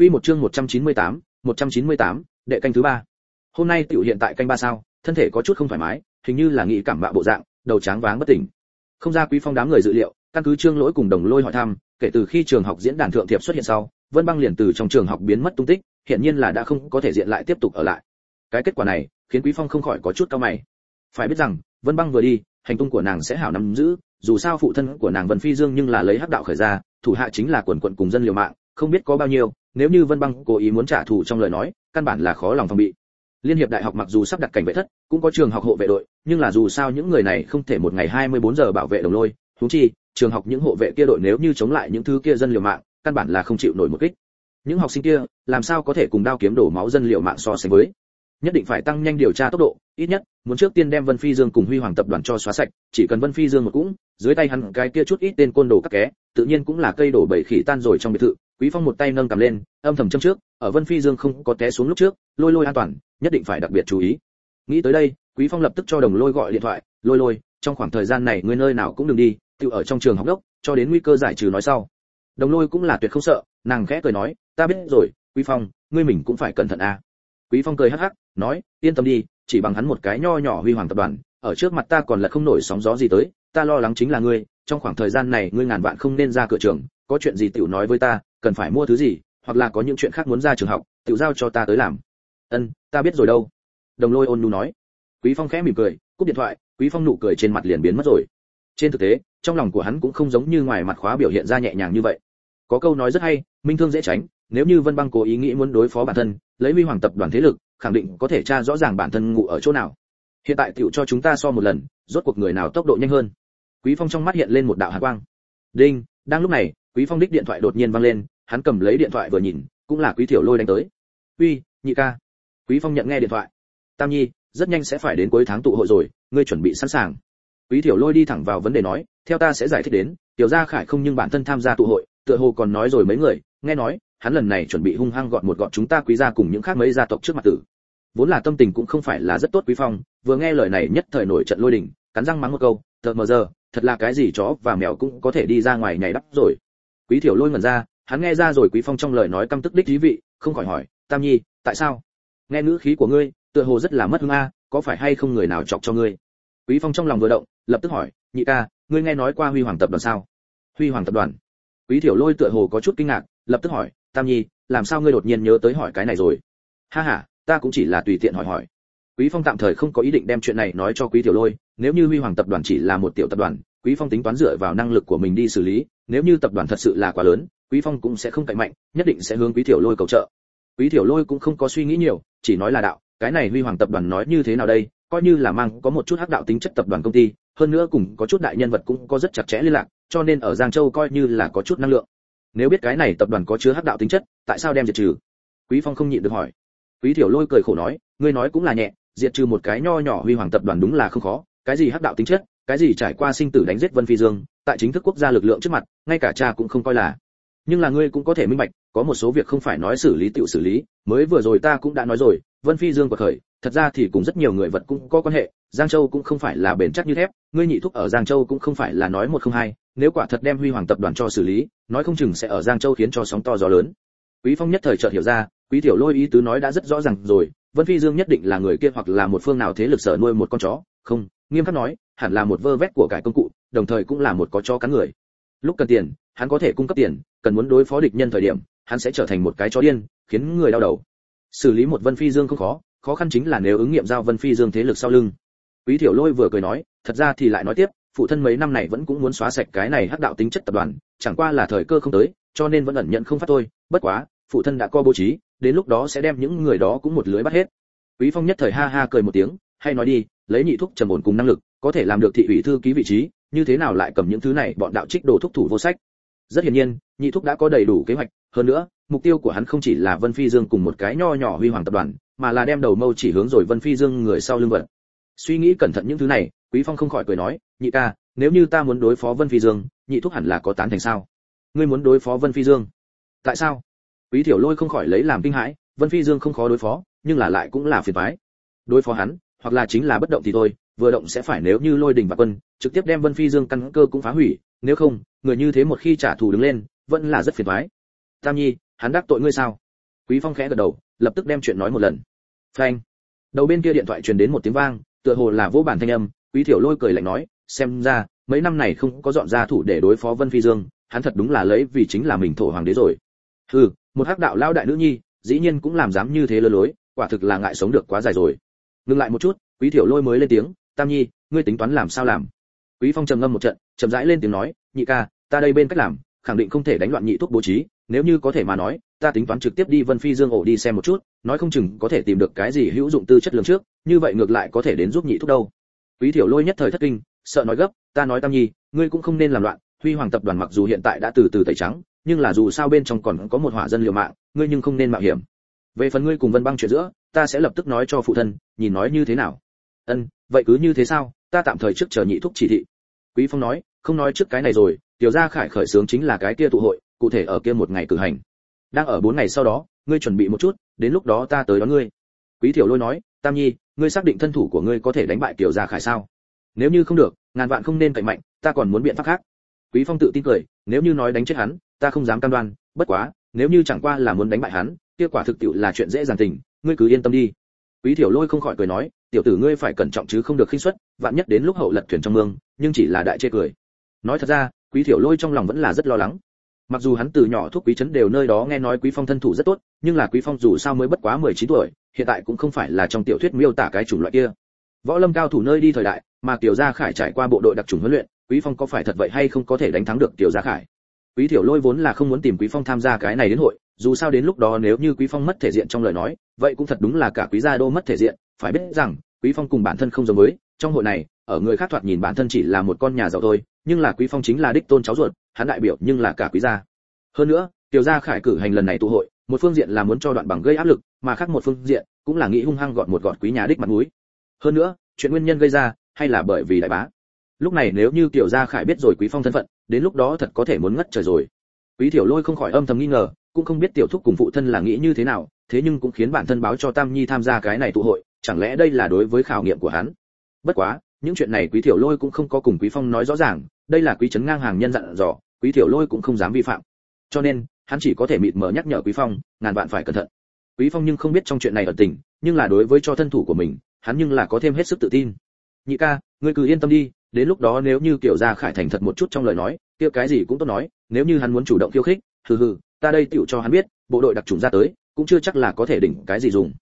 Quy một chương 198, 198, đệ canh thứ ba. Hôm nay tiểu hiện tại canh ba sao, thân thể có chút không thoải mái, hình như là nghĩ cảm mạo bộ dạng, đầu tráng váng bất tỉnh. Không ra Quý Phong đám người dự liệu, căn cứ Trương Lỗi cùng Đồng Lôi hỏi thăm, kể từ khi trường học diễn đàn thượng thiệp xuất hiện sau, Vân Băng liền từ trong trường học biến mất tung tích, hiện nhiên là đã không có thể diện lại tiếp tục ở lại. Cái kết quả này, khiến Quý Phong không khỏi có chút cao mày. Phải biết rằng, Vân Băng vừa đi, hành tung của nàng sẽ hảo nắm giữ, dù sao phụ thân của nàng Vân Phi Dương nhưng là lấy hắc đạo khởi ra, thủ hạ chính là quần quận cùng dân liều mạng, không biết có bao nhiêu, nếu như Vân Băng cố ý muốn trả thù trong lời nói, căn bản là khó lòng phòng bị. Liên hiệp đại học mặc dù sắp đặt cảnh vệ thất, cũng có trường học hộ vệ đội, nhưng là dù sao những người này không thể một ngày 24 giờ bảo vệ đồng lôi, huống chi, trường học những hộ vệ kia đội nếu như chống lại những thứ kia dân liều mạng, căn bản là không chịu nổi một kích. Những học sinh kia, làm sao có thể cùng đao kiếm đổ máu dân liều mạng so sánh với? Nhất định phải tăng nhanh điều tra tốc độ, ít nhất muốn trước tiên đem Vân Phi Dương cùng Huy Hoàng tập đoàn cho xóa sạch, chỉ cần Vân Phi Dương một cũng, dưới tay hắn cái kia chút ít tên côn đồ các ké, tự nhiên cũng là cây đổ bầy khỉ tan rồi trong biệt thự, Quý Phong một tay nâng cầm lên, âm thầm châm trước, ở Vân Phi Dương không có té xuống lúc trước, lôi lôi an toàn, nhất định phải đặc biệt chú ý. Nghĩ tới đây, Quý Phong lập tức cho Đồng Lôi gọi điện thoại, "Lôi Lôi, trong khoảng thời gian này ngươi nơi nào cũng đừng đi, tự ở trong trường học đốc, cho đến nguy cơ giải trừ nói sau." Đồng Lôi cũng là tuyệt không sợ, nàng khẽ cười nói, "Ta biết rồi, Quý Phong, ngươi mình cũng phải cẩn thận a." À. Quý Phong cười hắc hắc, nói, "Yên tâm đi, chỉ bằng hắn một cái nho nhỏ huy hoàng tập đoàn, ở trước mặt ta còn là không nổi sóng gió gì tới, ta lo lắng chính là ngươi, trong khoảng thời gian này ngươi ngàn vạn không nên ra cửa trường, có chuyện gì tiểu nói với ta, cần phải mua thứ gì, hoặc là có những chuyện khác muốn ra trường học, tiểu giao cho ta tới làm. Ân, ta biết rồi đâu. Đồng Lôi ôn nhu nói. Quý Phong khẽ mỉm cười, cúp điện thoại, Quý Phong nụ cười trên mặt liền biến mất rồi. Trên thực tế, trong lòng của hắn cũng không giống như ngoài mặt khóa biểu hiện ra nhẹ nhàng như vậy. Có câu nói rất hay, minh thương dễ tránh, nếu như Vân Băng cố ý nghĩ muốn đối phó bản thân, lấy Huy Hoàng tập đoàn thế lực, khẳng định có thể tra rõ ràng bản thân ngủ ở chỗ nào. Hiện tại tiểu cho chúng ta so một lần, rốt cuộc người nào tốc độ nhanh hơn. Quý Phong trong mắt hiện lên một đạo hàn quang. Đinh, đang lúc này, Quý Phong đích điện thoại đột nhiên vang lên, hắn cầm lấy điện thoại vừa nhìn, cũng là Quý Thiểu Lôi đánh tới. "Uy, nhị ca." Quý Phong nhận nghe điện thoại. "Tam Nhi, rất nhanh sẽ phải đến cuối tháng tụ hội rồi, ngươi chuẩn bị sẵn sàng." Quý Thiểu Lôi đi thẳng vào vấn đề nói, "Theo ta sẽ giải thích đến, tiểu gia Khải không nhưng bản thân tham gia tụ hội, tựa hồ còn nói rồi mấy người, nghe nói, hắn lần này chuẩn bị hung hăng gọn một gọn chúng ta quý gia cùng những khác mấy gia tộc trước mặt tử." Vốn là tâm tình cũng không phải là rất tốt Quý Phong, vừa nghe lời này nhất thời nổi trận lôi đình, cắn răng mắng một câu, thật mờ giờ, thật là cái gì chó và mèo cũng có thể đi ra ngoài nhảy đắp rồi." Quý Thiểu Lôi ngẩn ra, hắn nghe ra rồi Quý Phong trong lời nói căm tức đích ý vị, không khỏi hỏi, "Tam Nhi, tại sao?" Nghe ngữ khí của ngươi, tựa hồ rất là mất hứng a, có phải hay không người nào chọc cho ngươi? Quý Phong trong lòng vừa động, lập tức hỏi, "Nhị ca, ngươi nghe nói qua Huy Hoàng tập đoàn sao?" Huy Hoàng tập đoàn? Quý Thiểu Lôi tựa hồ có chút kinh ngạc, lập tức hỏi, "Tam Nhi, làm sao ngươi đột nhiên nhớ tới hỏi cái này rồi?" "Ha ha, ta cũng chỉ là tùy tiện hỏi hỏi." Quý Phong tạm thời không có ý định đem chuyện này nói cho Quý Tiểu Lôi, nếu như Huy Hoàng tập đoàn chỉ là một tiểu tập đoàn, Quý Phong tính toán dựa vào năng lực của mình đi xử lý, nếu như tập đoàn thật sự là quá lớn, Quý Phong cũng sẽ không cạnh mạnh, nhất định sẽ hướng Quý Tiểu Lôi cầu trợ. Quý Tiểu Lôi cũng không có suy nghĩ nhiều, chỉ nói là đạo, cái này Huy Hoàng tập đoàn nói như thế nào đây, coi như là mang có một chút hắc đạo tính chất tập đoàn công ty, hơn nữa cùng có chút đại nhân vật cũng có rất chặt chẽ liên lạc, cho nên ở Giang Châu coi như là có chút năng lượng. Nếu biết cái này tập đoàn có chứa hắc đạo tính chất, tại sao đem diệt trừ? Quý Phong không nhịn được hỏi. Quý Tiểu Lôi cười khổ nói, ngươi nói cũng là nhẹ, diệt trừ một cái nho nhỏ Huy Hoàng tập đoàn đúng là không khó, cái gì hắc đạo tính chất, cái gì trải qua sinh tử đánh giết Vân Phi Dương, tại chính thức quốc gia lực lượng trước mặt, ngay cả cha cũng không coi là. Nhưng là ngươi cũng có thể minh bạch, có một số việc không phải nói xử lý tiểu xử lý, mới vừa rồi ta cũng đã nói rồi, Vân Phi Dương quật khởi, thật ra thì cùng rất nhiều người vật cũng có quan hệ, Giang Châu cũng không phải là bền chắc như thép, ngươi nhị thúc ở Giang Châu cũng không phải là nói một không hai, nếu quả thật đem Huy Hoàng tập đoàn cho xử lý, nói không chừng sẽ ở Giang Châu khiến cho sóng to gió lớn. Quý Phong nhất thời chợt hiểu ra, Quý Tiểu Lôi ý tứ nói đã rất rõ ràng rồi, Vân Phi Dương nhất định là người kia hoặc là một phương nào thế lực sở nuôi một con chó, không, nghiêm khắc nói, hẳn là một vơ vét của cải công cụ, đồng thời cũng là một có chó cắn người. Lúc cần tiền, hắn có thể cung cấp tiền, cần muốn đối phó địch nhân thời điểm, hắn sẽ trở thành một cái chó điên, khiến người đau đầu. Xử lý một Vân Phi Dương không khó, khó khăn chính là nếu ứng nghiệm giao Vân Phi Dương thế lực sau lưng. Quý Thiểu Lôi vừa cười nói, thật ra thì lại nói tiếp, phụ thân mấy năm này vẫn cũng muốn xóa sạch cái này hắc đạo tính chất tập đoàn, chẳng qua là thời cơ không tới, cho nên vẫn ẩn nhận không phát thôi, bất quá, phụ thân đã co bố trí, đến lúc đó sẽ đem những người đó cũng một lưới bắt hết. Quý Phong nhất thời ha ha cười một tiếng, hay nói đi, lấy nhị thúc trầm ổn cùng năng lực, có thể làm được thị ủy thư ký vị trí, như thế nào lại cầm những thứ này bọn đạo trích đồ thúc thủ vô sách. Rất hiển nhiên, nhị thúc đã có đầy đủ kế hoạch, hơn nữa, mục tiêu của hắn không chỉ là Vân Phi Dương cùng một cái nho nhỏ huy hoàng tập đoàn, mà là đem đầu mâu chỉ hướng rồi Vân Phi Dương người sau lưng vật. Suy nghĩ cẩn thận những thứ này, Quý Phong không khỏi cười nói, nhị ca, nếu như ta muốn đối phó Vân Phi Dương, nhị thúc hẳn là có tán thành sao? Ngươi muốn đối phó Vân Phi Dương? Tại sao? Quý Thiểu Lôi không khỏi lấy làm kinh hãi, Vân Phi Dương không khó đối phó, nhưng là lại cũng là phiền toái. Đối phó hắn, hoặc là chính là bất động thì thôi, vừa động sẽ phải nếu như lôi đỉnh và quân, trực tiếp đem Vân Phi Dương căn cơ cũng phá hủy, nếu không, người như thế một khi trả thù đứng lên, vẫn là rất phiền toái. Tam Nhi, hắn đắc tội ngươi sao? quý phong khẽ gật đầu lập tức đem chuyện nói một lần phanh đầu bên kia điện thoại truyền đến một tiếng vang tựa hồ là vô bản thanh âm quý thiểu lôi cười lạnh nói xem ra mấy năm này không có dọn ra thủ để đối phó vân phi dương hắn thật đúng là lấy vì chính là mình thổ hoàng đế rồi hừ một hắc đạo lao đại nữ nhi dĩ nhiên cũng làm dám như thế lơ lối quả thực là ngại sống được quá dài rồi ngừng lại một chút quý thiểu lôi mới lên tiếng tam nhi, ngươi tính toán làm sao làm? Quý phong trầm ngâm một trận, chậm rãi lên tiếng nói, nhị ca, ta đây bên cách làm, khẳng định không thể đánh loạn nhị thuốc bố trí. Nếu như có thể mà nói, ta tính toán trực tiếp đi vân phi dương ổ đi xem một chút, nói không chừng có thể tìm được cái gì hữu dụng tư chất lượng trước, như vậy ngược lại có thể đến giúp nhị thuốc đâu. Quý thiểu lôi nhất thời thất kinh, sợ nói gấp, ta nói tam nhi, ngươi cũng không nên làm loạn, huy hoàng tập đoàn mặc dù hiện tại đã từ từ tẩy trắng, nhưng là dù sao bên trong còn có một hỏa dân liều mạng, ngươi nhưng không nên mạo hiểm. Về phần ngươi cùng vân băng chuyện giữa, ta sẽ lập tức nói cho phụ thân, nhìn nói như thế nào ân, vậy cứ như thế sao? Ta tạm thời trước chờ nhị thúc chỉ thị. Quý phong nói, không nói trước cái này rồi, tiểu gia khải khởi sướng chính là cái kia tụ hội, cụ thể ở kia một ngày cử hành. Đang ở bốn ngày sau đó, ngươi chuẩn bị một chút, đến lúc đó ta tới đón ngươi. Quý tiểu lôi nói, tam nhi, ngươi xác định thân thủ của ngươi có thể đánh bại tiểu gia khải sao? Nếu như không được, ngàn vạn không nên cậy mạnh, ta còn muốn biện pháp khác. Quý phong tự tin cười, nếu như nói đánh chết hắn, ta không dám cam đoan, bất quá, nếu như chẳng qua là muốn đánh bại hắn, kia quả thực tiệu là chuyện dễ dàng tình, ngươi cứ yên tâm đi. Quý tiểu lôi không khỏi cười nói tiểu tử ngươi phải cẩn trọng chứ không được khinh suất, vạn nhất đến lúc hậu lật thuyền trong mương, nhưng chỉ là đại chê cười. Nói thật ra, quý tiểu lôi trong lòng vẫn là rất lo lắng. Mặc dù hắn từ nhỏ thuốc quý trấn đều nơi đó nghe nói quý phong thân thủ rất tốt, nhưng là quý phong dù sao mới bất quá 19 tuổi, hiện tại cũng không phải là trong tiểu thuyết miêu tả cái chủng loại kia. Võ lâm cao thủ nơi đi thời đại, mà tiểu gia khải trải qua bộ đội đặc trùng huấn luyện, quý phong có phải thật vậy hay không có thể đánh thắng được tiểu gia khải? Quý tiểu lôi vốn là không muốn tìm quý phong tham gia cái này đến hội, dù sao đến lúc đó nếu như quý phong mất thể diện trong lời nói, vậy cũng thật đúng là cả quý gia đô mất thể diện phải biết rằng, quý phong cùng bản thân không giống với, trong hội này, ở người khác thoạt nhìn bản thân chỉ là một con nhà giàu thôi, nhưng là quý phong chính là đích tôn cháu ruột, hắn đại biểu nhưng là cả quý gia. Hơn nữa, tiểu gia khải cử hành lần này tụ hội, một phương diện là muốn cho đoạn bằng gây áp lực, mà khác một phương diện cũng là nghĩ hung hăng gọn một gọn quý nhà đích mặt mũi. Hơn nữa, chuyện nguyên nhân gây ra, hay là bởi vì đại bá. Lúc này nếu như tiểu gia khải biết rồi quý phong thân phận, đến lúc đó thật có thể muốn ngất trời rồi. Quý tiểu lôi không khỏi âm thầm nghi ngờ, cũng không biết tiểu thúc cùng phụ thân là nghĩ như thế nào, thế nhưng cũng khiến bản thân báo cho tam nhi tham gia cái này tụ hội chẳng lẽ đây là đối với khảo nghiệm của hắn? Bất quá, những chuyện này quý tiểu lôi cũng không có cùng quý phong nói rõ ràng, đây là quý trấn ngang hàng nhân dặn dò, quý tiểu lôi cũng không dám vi phạm. Cho nên, hắn chỉ có thể mịt mờ nhắc nhở quý phong, ngàn vạn phải cẩn thận. Quý phong nhưng không biết trong chuyện này ở tình, nhưng là đối với cho thân thủ của mình, hắn nhưng là có thêm hết sức tự tin. Nhị ca, ngươi cứ yên tâm đi, đến lúc đó nếu như kiểu gia khải thành thật một chút trong lời nói, kia cái gì cũng tốt nói, nếu như hắn muốn chủ động khiêu khích, hừ hừ, ta đây tiểu cho hắn biết, bộ đội đặc trùng ra tới, cũng chưa chắc là có thể đỉnh cái gì dùng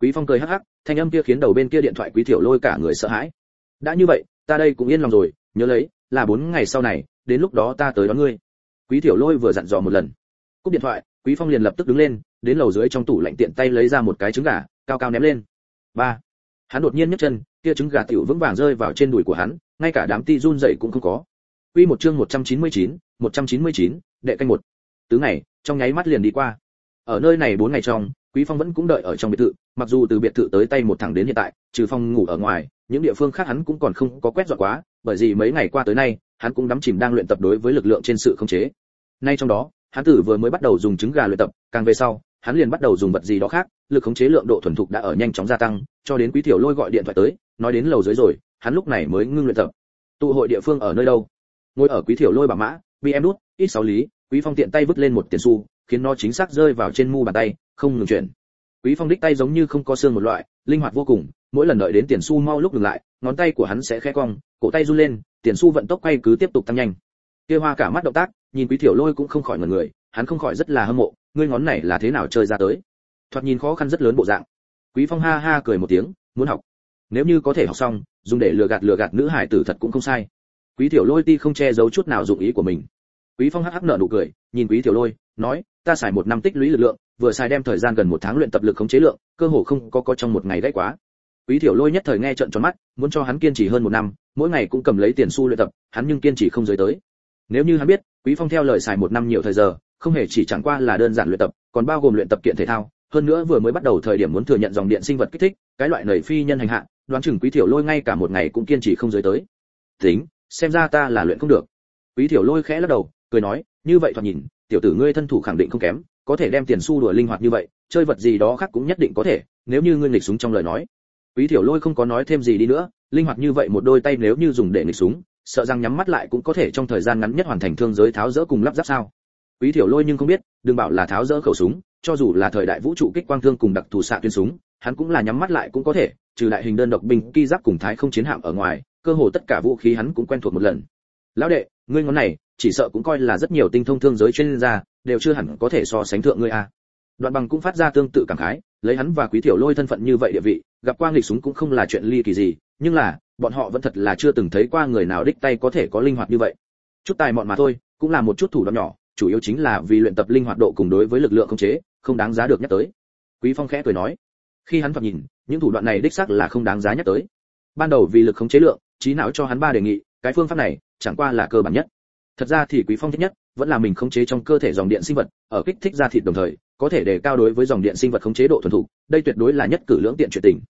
quý phong cười hắc hắc thanh âm kia khiến đầu bên kia điện thoại quý Thiểu lôi cả người sợ hãi. Đã như vậy ta đây cũng yên lòng rồi nhớ lấy là bốn ngày sau này đến lúc đó ta tới đón ngươi. Quý Thiểu lôi vừa dặn dò một lần. Cúp điện thoại quý phong liền lập tức đứng lên đến lầu dưới trong tủ lạnh tiện tay lấy ra một cái trứng gà cao cao ném lên. Ba. Hắn đột nhiên nhấc chân kia trứng gà tiểu vững vàng rơi vào trên đùi của hắn ngay cả đám ti run dậy cũng không có. Quy một chương 199, 199, đệ canh một. Tứ ngày, trong nháy mắt liền đi qua. Ở nơi này bốn ngày trong, Quý Phong vẫn cũng đợi ở trong biệt thự, mặc dù từ biệt thự tới tay một thẳng đến hiện tại, trừ phòng ngủ ở ngoài, những địa phương khác hắn cũng còn không có quét dọn quá, bởi vì mấy ngày qua tới nay, hắn cũng đắm chìm đang luyện tập đối với lực lượng trên sự khống chế. Nay trong đó, hắn tử vừa mới bắt đầu dùng trứng gà luyện tập, càng về sau, hắn liền bắt đầu dùng vật gì đó khác, lực khống chế lượng độ thuần thục đã ở nhanh chóng gia tăng, cho đến Quý Thiểu Lôi gọi điện thoại tới, nói đến lầu dưới rồi, hắn lúc này mới ngưng luyện tập. Tụ hội địa phương ở nơi đâu? Ngồi ở Quý Thiểu Lôi bà mã, em đút, ít sáu lý, Quý Phong tiện tay vứt lên một tiền xu, khiến nó chính xác rơi vào trên mu bàn tay, không ngừng chuyển. Quý Phong đích tay giống như không có xương một loại, linh hoạt vô cùng, mỗi lần đợi đến tiền xu mau lúc dừng lại, ngón tay của hắn sẽ khẽ cong, cổ tay run lên, tiền xu vận tốc quay cứ tiếp tục tăng nhanh. Kia hoa cả mắt động tác, nhìn Quý Thiểu Lôi cũng không khỏi ngẩn người, hắn không khỏi rất là hâm mộ, ngươi ngón này là thế nào chơi ra tới? Thoạt nhìn khó khăn rất lớn bộ dạng. Quý Phong ha ha cười một tiếng, muốn học. Nếu như có thể học xong, dùng để lừa gạt lừa gạt nữ hải tử thật cũng không sai. Quý Thiểu Lôi ti không che giấu chút nào dụng ý của mình. Quý Phong hắc hắc nở nụ cười, nhìn Quý Tiểu Lôi, nói, ta xài một năm tích lũy lực lượng, vừa xài đem thời gian gần một tháng luyện tập lực khống chế lượng, cơ hồ không có có trong một ngày gãy quá. Quý Tiểu Lôi nhất thời nghe trợn tròn mắt, muốn cho hắn kiên trì hơn một năm, mỗi ngày cũng cầm lấy tiền xu luyện tập, hắn nhưng kiên trì không giới tới. Nếu như hắn biết, Quý Phong theo lời xài một năm nhiều thời giờ, không hề chỉ chẳng qua là đơn giản luyện tập, còn bao gồm luyện tập kiện thể thao, hơn nữa vừa mới bắt đầu thời điểm muốn thừa nhận dòng điện sinh vật kích thích, cái loại nảy phi nhân hành hạ, đoán chừng Quý Tiểu Lôi ngay cả một ngày cũng kiên trì không giới tới. Tính, xem ra ta là luyện không được. Quý Tiểu Lôi khẽ lắc đầu, cười nói, như vậy thoạt nhìn, tiểu tử ngươi thân thủ khẳng định không kém, có thể đem tiền xu đùa linh hoạt như vậy, chơi vật gì đó khác cũng nhất định có thể, nếu như ngươi nghịch súng trong lời nói. Quý tiểu Lôi không có nói thêm gì đi nữa, linh hoạt như vậy một đôi tay nếu như dùng để nghịch súng, sợ rằng nhắm mắt lại cũng có thể trong thời gian ngắn nhất hoàn thành thương giới tháo rỡ cùng lắp ráp sao? quý tiểu lôi nhưng không biết đừng bảo là tháo dỡ khẩu súng cho dù là thời đại vũ trụ kích quang thương cùng đặc thù xạ tuyến súng hắn cũng là nhắm mắt lại cũng có thể trừ đại hình đơn độc binh ki giáp cùng thái không chiến hạm ở ngoài cơ hồ tất cả vũ khí hắn cũng quen thuộc một lần lão đệ, ngươi ngón này, chỉ sợ cũng coi là rất nhiều tinh thông thương giới chuyên gia, đều chưa hẳn có thể so sánh thượng ngươi a. Đoạn bằng cũng phát ra tương tự cảm khái, lấy hắn và quý tiểu lôi thân phận như vậy địa vị, gặp qua nghịch súng cũng không là chuyện ly kỳ gì, nhưng là, bọn họ vẫn thật là chưa từng thấy qua người nào đích tay có thể có linh hoạt như vậy. Chút tài mọn mà thôi, cũng là một chút thủ đoạn nhỏ, chủ yếu chính là vì luyện tập linh hoạt độ cùng đối với lực lượng không chế, không đáng giá được nhắc tới. Quý phong khẽ cười nói, khi hắn thoạt nhìn, những thủ đoạn này đích xác là không đáng giá nhắc tới. Ban đầu vì lực khống chế lượng, trí não cho hắn ba đề nghị cái phương pháp này chẳng qua là cơ bản nhất. Thật ra thì quý phong thích nhất vẫn là mình khống chế trong cơ thể dòng điện sinh vật, ở kích thích ra thịt đồng thời, có thể đề cao đối với dòng điện sinh vật khống chế độ thuần thục, đây tuyệt đối là nhất cử lưỡng tiện chuyện tình.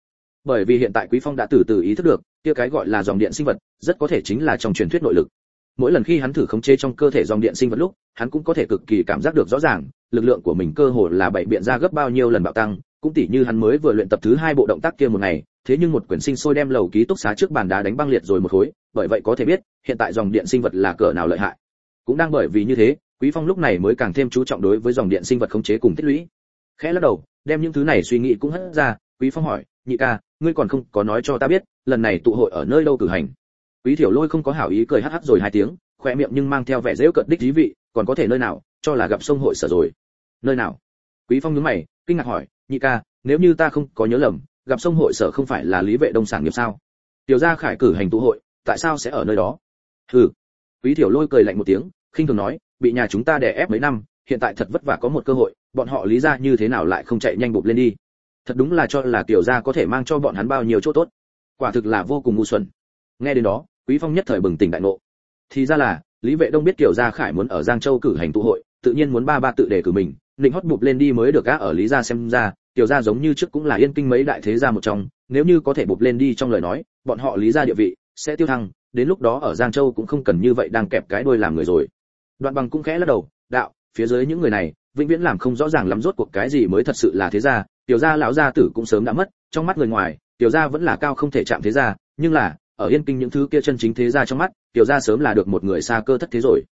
Bởi vì hiện tại quý phong đã từ từ ý thức được, kia cái gọi là dòng điện sinh vật rất có thể chính là trong truyền thuyết nội lực. Mỗi lần khi hắn thử khống chế trong cơ thể dòng điện sinh vật lúc, hắn cũng có thể cực kỳ cảm giác được rõ ràng, lực lượng của mình cơ hồ là bảy biện ra gấp bao nhiêu lần bạo tăng cũng tỉ như hắn mới vừa luyện tập thứ hai bộ động tác kia một ngày, thế nhưng một quyển sinh sôi đem lầu ký túc xá trước bàn đá đánh băng liệt rồi một khối, bởi vậy có thể biết, hiện tại dòng điện sinh vật là cỡ nào lợi hại. Cũng đang bởi vì như thế, quý phong lúc này mới càng thêm chú trọng đối với dòng điện sinh vật khống chế cùng tích lũy. Khẽ lắc đầu, đem những thứ này suy nghĩ cũng hất ra, quý phong hỏi, nhị ca, ngươi còn không có nói cho ta biết, lần này tụ hội ở nơi đâu cử hành? Quý thiểu lôi không có hảo ý cười hắc hắc rồi hai tiếng, khoe miệng nhưng mang theo vẻ dễu cợt đích thí vị, còn có thể nơi nào, cho là gặp sông hội sở rồi. Nơi nào? Quý phong nhướng mày kinh ngạc hỏi, nhị ca, nếu như ta không có nhớ lầm, gặp sông hội sở không phải là lý vệ đông sản nghiệp sao? Tiểu gia khải cử hành tụ hội, tại sao sẽ ở nơi đó? Hừ. Quý tiểu lôi cười lạnh một tiếng, khinh thường nói, bị nhà chúng ta đè ép mấy năm, hiện tại thật vất vả có một cơ hội, bọn họ lý ra như thế nào lại không chạy nhanh bụp lên đi? Thật đúng là cho là tiểu gia có thể mang cho bọn hắn bao nhiêu chỗ tốt. Quả thực là vô cùng ngu xuẩn. Nghe đến đó, quý phong nhất thời bừng tỉnh đại ngộ. Thì ra là, lý vệ đông biết tiểu gia khải muốn ở giang châu cử hành tụ hội, tự nhiên muốn ba ba tự đề cử mình định hót bụp lên đi mới được gã ở lý gia xem ra, tiểu gia giống như trước cũng là yên kinh mấy đại thế gia một trong, nếu như có thể bụp lên đi trong lời nói, bọn họ lý gia địa vị sẽ tiêu thăng, đến lúc đó ở giang châu cũng không cần như vậy đang kẹp cái đuôi làm người rồi. Đoạn bằng cũng khẽ lắc đầu, đạo, phía dưới những người này, vĩnh viễn làm không rõ ràng lắm rốt cuộc cái gì mới thật sự là thế gia. Tiểu gia lão gia tử cũng sớm đã mất, trong mắt người ngoài, tiểu gia vẫn là cao không thể chạm thế gia, nhưng là, ở yên kinh những thứ kia chân chính thế gia trong mắt, tiểu gia sớm là được một người xa cơ thất thế rồi.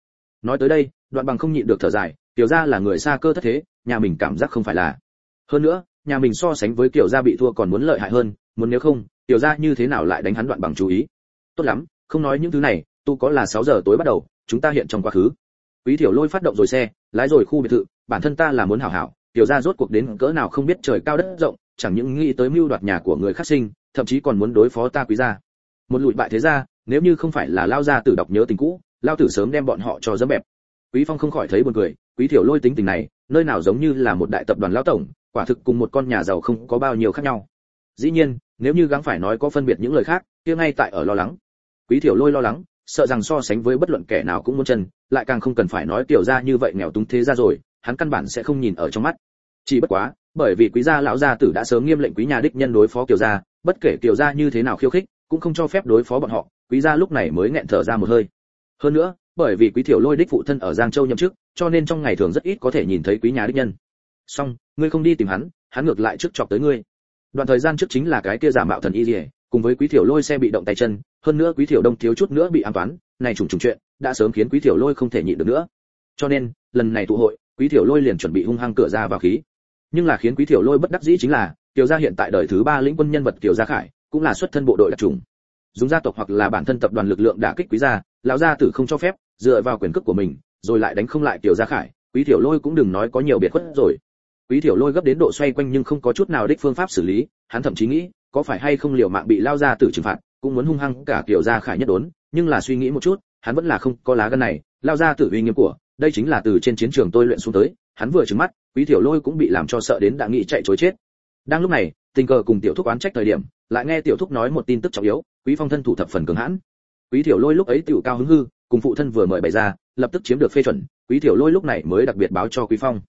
Nói tới đây, đoạn bằng không nhịn được thở dài tiểu gia là người xa cơ thất thế, nhà mình cảm giác không phải là. Hơn nữa, nhà mình so sánh với tiểu gia bị thua còn muốn lợi hại hơn, muốn nếu không, tiểu gia như thế nào lại đánh hắn đoạn bằng chú ý. Tốt lắm, không nói những thứ này, tu có là 6 giờ tối bắt đầu, chúng ta hiện trong quá khứ. Quý tiểu lôi phát động rồi xe, lái rồi khu biệt thự, bản thân ta là muốn hảo hảo, tiểu gia rốt cuộc đến cỡ nào không biết trời cao đất rộng, chẳng những nghĩ tới mưu đoạt nhà của người khác sinh, thậm chí còn muốn đối phó ta quý gia. Một lụi bại thế gia nếu như không phải là lao gia tử đọc nhớ tình cũ, lao tử sớm đem bọn họ cho dẫm bẹp quý phong không khỏi thấy buồn cười, quý thiểu lôi tính tình này, nơi nào giống như là một đại tập đoàn lao tổng, quả thực cùng một con nhà giàu không có bao nhiêu khác nhau. Dĩ nhiên, nếu như gắng phải nói có phân biệt những lời khác, kia ngay tại ở lo lắng. Quý thiểu lôi lo lắng, sợ rằng so sánh với bất luận kẻ nào cũng muốn chân, lại càng không cần phải nói tiểu gia như vậy nghèo túng thế ra rồi, hắn căn bản sẽ không nhìn ở trong mắt. Chỉ bất quá, bởi vì quý gia lão gia tử đã sớm nghiêm lệnh quý nhà đích nhân đối phó tiểu gia, bất kể tiểu gia như thế nào khiêu khích, cũng không cho phép đối phó bọn họ, quý gia lúc này mới nghẹn thở ra một hơi. Hơn nữa bởi vì quý tiểu lôi đích phụ thân ở giang châu nhậm chức, cho nên trong ngày thường rất ít có thể nhìn thấy quý nhà đích nhân. Song ngươi không đi tìm hắn hắn ngược lại trước chọc tới ngươi. Đoạn thời gian trước chính là cái kia giả mạo thần y rỉa cùng với quý tiểu lôi xe bị động tay chân, hơn nữa quý tiểu đông thiếu chút nữa bị an toán, này trùng trùng chuyện, đã sớm khiến quý tiểu lôi không thể nhịn được nữa. Cho nên, lần này tụ hội, quý tiểu lôi liền chuẩn bị hung hăng cửa ra vào khí. Nhưng là khiến quý tiểu lôi bất đắc dĩ chính là, tiểu gia hiện tại đời thứ ba lĩnh quân nhân vật tiểu gia khải, cũng là xuất thân bộ đội đặc trùng. Dùng gia tộc hoặc là bản thân tập đoàn lực lượng đả kích quý gia, lão gia tử không cho phép dựa vào quyền cước của mình, rồi lại đánh không lại tiểu gia khải. Quý tiểu lôi cũng đừng nói có nhiều biệt khuất rồi. Quý tiểu lôi gấp đến độ xoay quanh nhưng không có chút nào đích phương pháp xử lý. Hắn thậm chí nghĩ, có phải hay không liều mạng bị lao ra tử trừng phạt, cũng muốn hung hăng cả tiểu gia khải nhất đốn. Nhưng là suy nghĩ một chút, hắn vẫn là không có lá gan này. Lao ra tử uy nghiêm của, đây chính là từ trên chiến trường tôi luyện xuống tới. Hắn vừa trừng mắt, quý tiểu lôi cũng bị làm cho sợ đến đã nghĩ chạy trối chết. Đang lúc này, tình cờ cùng tiểu thúc oán trách thời điểm, lại nghe tiểu thúc nói một tin tức trọng yếu. Quý phong thân thủ thập phần cường hãn. Quý tiểu lôi lúc ấy tiểu cao hứng hư cùng phụ thân vừa mời bày ra, lập tức chiếm được phê chuẩn, quý tiểu lôi lúc này mới đặc biệt báo cho quý phong.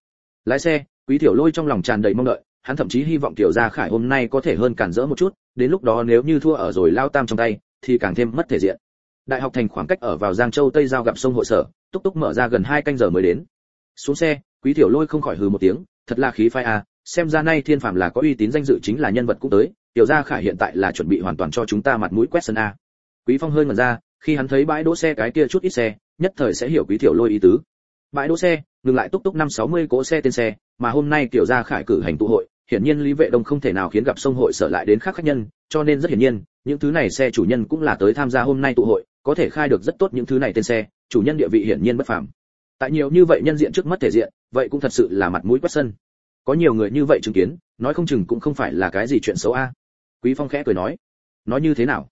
Lái xe, quý tiểu lôi trong lòng tràn đầy mong đợi, hắn thậm chí hy vọng tiểu gia khải hôm nay có thể hơn cản rỡ một chút, đến lúc đó nếu như thua ở rồi lao tam trong tay, thì càng thêm mất thể diện. Đại học thành khoảng cách ở vào giang châu tây giao gặp sông hội sở, túc túc mở ra gần hai canh giờ mới đến. Xuống xe, quý tiểu lôi không khỏi hừ một tiếng, thật là khí phai à xem ra nay thiên phàm là có uy tín danh dự chính là nhân vật cũng tới tiểu gia khải hiện tại là chuẩn bị hoàn toàn cho chúng ta mặt mũi quét sân a. Quý phong hơi ngẩn ra khi hắn thấy bãi đỗ xe cái kia chút ít xe, nhất thời sẽ hiểu quý tiểu lôi ý tứ. Bãi đỗ xe, ngừng lại túc túc năm sáu mươi cỗ xe tên xe, mà hôm nay tiểu gia khải cử hành tụ hội, hiển nhiên lý vệ đông không thể nào khiến gặp sông hội sở lại đến khác khách nhân, cho nên rất hiển nhiên, những thứ này xe chủ nhân cũng là tới tham gia hôm nay tụ hội, có thể khai được rất tốt những thứ này tên xe, chủ nhân địa vị hiển nhiên bất phàm. Tại nhiều như vậy nhân diện trước mất thể diện, vậy cũng thật sự là mặt mũi quét sân. Có nhiều người như vậy chứng kiến, nói không chừng cũng không phải là cái gì chuyện xấu a. Quý phong khẽ cười nói nói như thế nào?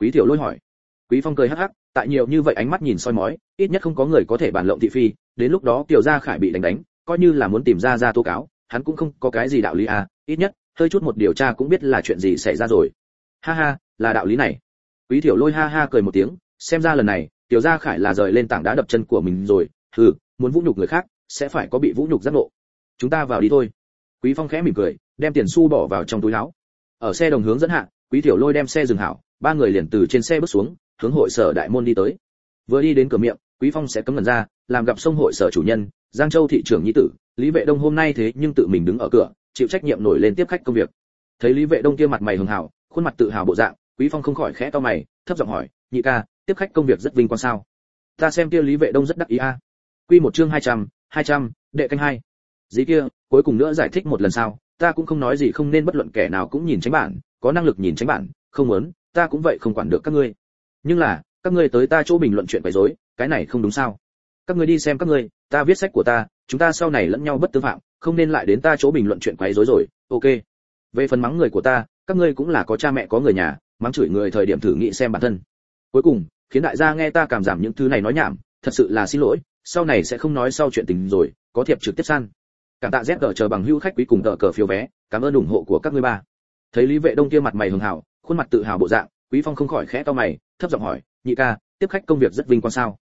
Quý tiểu lôi hỏi quý phong cười hắc hắc, tại nhiều như vậy ánh mắt nhìn soi mói, ít nhất không có người có thể bàn lộng thị phi, đến lúc đó tiểu gia khải bị đánh đánh, coi như là muốn tìm ra ra tố cáo, hắn cũng không có cái gì đạo lý à ít nhất, hơi chút một điều tra cũng biết là chuyện gì xảy ra rồi. Ha ha, là đạo lý này. Quý tiểu lôi ha ha cười một tiếng, xem ra lần này, tiểu gia khải là rời lên tảng đá đập chân của mình rồi, hừ, muốn vũ nhục người khác, sẽ phải có bị vũ nhục giác ngộ. Chúng ta vào đi thôi. Quý phong khẽ mỉm cười, đem tiền xu bỏ vào trong túi áo. Ở xe đồng hướng dẫn hạ, quý tiểu lôi đem xe dừng hảo, ba người liền từ trên xe bước xuống hướng hội sở đại môn đi tới. Vừa đi đến cửa miệng quý phong sẽ cấm ngần ra làm gặp sông hội sở chủ nhân giang châu thị trưởng nhi tử lý vệ đông hôm nay thế nhưng tự mình đứng ở cửa chịu trách nhiệm nổi lên tiếp khách công việc. Thấy lý vệ đông kia mặt mày hường hảo khuôn mặt tự hào bộ dạng quý phong không khỏi khẽ to mày thấp giọng hỏi nhị ca tiếp khách công việc rất vinh quang sao? Ta xem kia lý vệ đông rất đắc ý a. Quy một chương 200, 200, đệ canh hai. Dĩ kia cuối cùng nữa giải thích một lần sao? Ta cũng không nói gì không nên bất luận kẻ nào cũng nhìn tránh bản có năng lực nhìn tránh bản không muốn ta cũng vậy không quản được các ngươi nhưng là, các ngươi tới ta chỗ bình luận chuyện quấy rối, cái này không đúng sao? Các ngươi đi xem các ngươi, ta viết sách của ta, chúng ta sau này lẫn nhau bất tư phạm, không nên lại đến ta chỗ bình luận chuyện quấy rối rồi, ok. Về phần mắng người của ta, các ngươi cũng là có cha mẹ có người nhà, mắng chửi người thời điểm thử nghĩ xem bản thân. Cuối cùng, khiến đại gia nghe ta cảm giảm những thứ này nói nhảm, thật sự là xin lỗi, sau này sẽ không nói sau chuyện tình rồi, có thiệp trực tiếp săn cảm tạ rét chờ bằng hữu khách quý cùng tờ cờ phiếu vé, cảm ơn ủng hộ của các ngươi ba. Thấy lý vệ đông kia mặt mày hường hào khuôn mặt tự hào bộ dạng quý phong không khỏi khẽ to mày, thấp giọng hỏi, nhị ca, tiếp khách công việc rất vinh quang sao?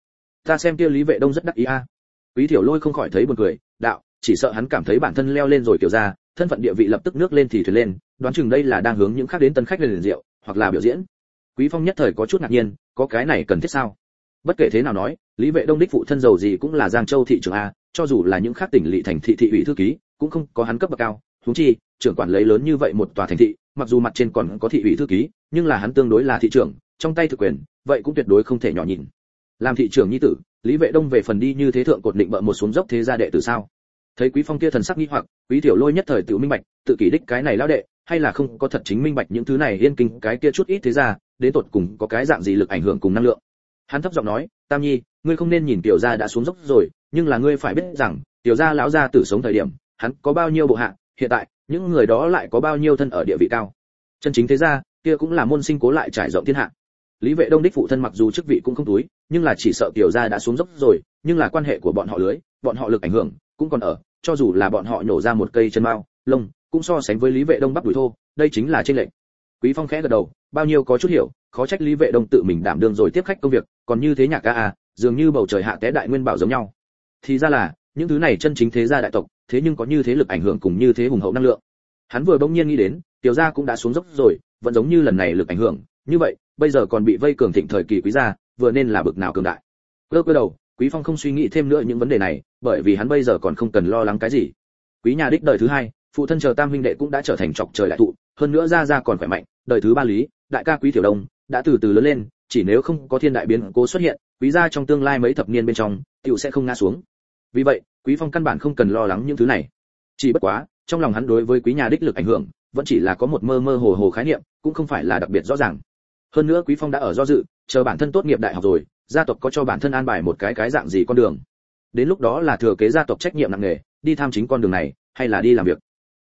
Ta xem kia lý vệ đông rất đắc ý a. Quý tiểu lôi không khỏi thấy buồn cười, đạo, chỉ sợ hắn cảm thấy bản thân leo lên rồi, kiểu ra, thân phận địa vị lập tức nước lên thì thuyền lên, đoán chừng đây là đang hướng những khác đến tân khách lên rượu, hoặc là biểu diễn. Quý phong nhất thời có chút ngạc nhiên, có cái này cần thiết sao? Bất kể thế nào nói, lý vệ đông đích phụ thân giàu gì cũng là giang châu thị trưởng a, cho dù là những khác tỉnh lỵ thành thị thị ủy thư ký, cũng không có hắn cấp bậc cao huống chi, trưởng quản lấy lớn như vậy một tòa thành thị, mặc dù mặt trên còn có thị ủy thư ký, nhưng là hắn tương đối là thị trưởng, trong tay thực quyền, vậy cũng tuyệt đối không thể nhỏ nhìn làm thị trưởng nhi tử, lý vệ đông về phần đi như thế thượng cột định bợ một xuống dốc thế gia đệ tử sao? Thấy quý phong kia thần sắc nghi hoặc, quý tiểu lôi nhất thời tự minh bạch, tự kỷ đích cái này lao đệ, hay là không có thật chính minh bạch những thứ này yên kinh cái kia chút ít thế ra đến tột cùng có cái dạng gì lực ảnh hưởng cùng năng lượng? Hắn thấp giọng nói, tam nhi, ngươi không nên nhìn tiểu gia đã xuống dốc rồi, nhưng là ngươi phải biết rằng, tiểu gia lão gia tử sống thời điểm, hắn có bao nhiêu bộ hạ hiện tại, những người đó lại có bao nhiêu thân ở địa vị cao? Chân chính thế ra kia cũng là môn sinh cố lại trải rộng thiên hạ. Lý vệ đông đích phụ thân mặc dù chức vị cũng không túi, nhưng là chỉ sợ tiểu gia đã xuống dốc rồi, nhưng là quan hệ của bọn họ lưới, bọn họ lực ảnh hưởng cũng còn ở, cho dù là bọn họ nhổ ra một cây chân mao lông, cũng so sánh với lý vệ đông bắp đuổi thô, đây chính là trên lệnh quý phong khẽ gật đầu, bao nhiêu có chút hiểu, khó trách lý vệ đông tự mình đảm đương rồi tiếp khách công việc, còn như thế nhạc ca à dường như bầu trời hạ té đại nguyên bảo giống nhau. Thì ra là, những thứ này chân chính thế gia đại tộc thế nhưng có như thế lực ảnh hưởng cùng như thế hùng hậu năng lượng. Hắn vừa bỗng nhiên nghĩ đến, tiểu gia cũng đã xuống dốc rồi, vẫn giống như lần này lực ảnh hưởng. Như vậy, bây giờ còn bị vây cường thịnh thời kỳ quý gia, vừa nên là bực nào cường đại. Cơ cơ đầu, quý phong không suy nghĩ thêm nữa những vấn đề này, bởi vì hắn bây giờ còn không cần lo lắng cái gì. Quý nhà đích đời thứ hai, phụ thân chờ tam huynh đệ cũng đã trở thành trọc trời đại thụ, hơn nữa gia gia còn khỏe mạnh, đời thứ ba lý, đại ca quý tiểu đông, đã từ từ lớn lên, chỉ nếu không có thiên đại biến cố xuất hiện, quý gia trong tương lai mấy thập niên bên trong, tiểu sẽ không ngã xuống. Vì vậy quý phong căn bản không cần lo lắng những thứ này. Chỉ bất quá, trong lòng hắn đối với quý nhà đích lực ảnh hưởng, vẫn chỉ là có một mơ mơ hồ hồ khái niệm, cũng không phải là đặc biệt rõ ràng. Hơn nữa quý phong đã ở do dự, chờ bản thân tốt nghiệp đại học rồi, gia tộc có cho bản thân an bài một cái cái dạng gì con đường. Đến lúc đó là thừa kế gia tộc trách nhiệm nặng nề, đi tham chính con đường này, hay là đi làm việc.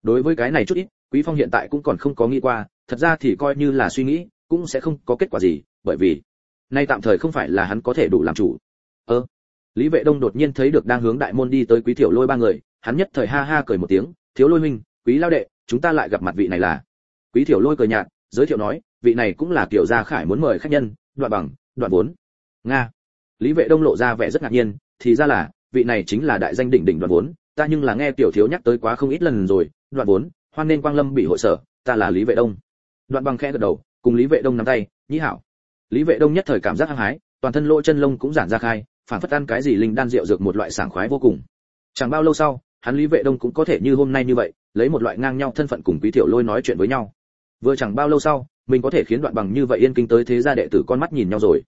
Đối với cái này chút ít, quý phong hiện tại cũng còn không có nghĩ qua, thật ra thì coi như là suy nghĩ, cũng sẽ không có kết quả gì, bởi vì, nay tạm thời không phải là hắn có thể đủ làm chủ. Ơ lý vệ đông đột nhiên thấy được đang hướng đại môn đi tới quý tiểu lôi ba người, hắn nhất thời ha ha cười một tiếng, thiếu lôi huynh, quý lao đệ, chúng ta lại gặp mặt vị này là? Quý tiểu lôi cười nhạt, giới thiệu nói, vị này cũng là tiểu gia khải muốn mời khách nhân, đoạn bằng, đoạn vốn. Nga. Lý vệ đông lộ ra vẻ rất ngạc nhiên, thì ra là, vị này chính là đại danh đỉnh đỉnh đoạn vốn, ta nhưng là nghe tiểu thiếu nhắc tới quá không ít lần rồi, đoạn vốn, hoan nên quang lâm bị hội sở, ta là lý vệ đông. Đoạn bằng khẽ gật đầu, cùng lý vệ đông nắm tay, nhĩ hảo. Lý vệ đông nhất thời cảm giác hăng hái, toàn thân lỗ chân lông cũng giãn ra khai phản phất ăn cái gì linh đan rượu dược một loại sảng khoái vô cùng. Chẳng bao lâu sau, hắn lý vệ đông cũng có thể như hôm nay như vậy, lấy một loại ngang nhau thân phận cùng quý tiểu lôi nói chuyện với nhau. Vừa chẳng bao lâu sau, mình có thể khiến đoạn bằng như vậy yên kinh tới thế gia đệ tử con mắt nhìn nhau rồi.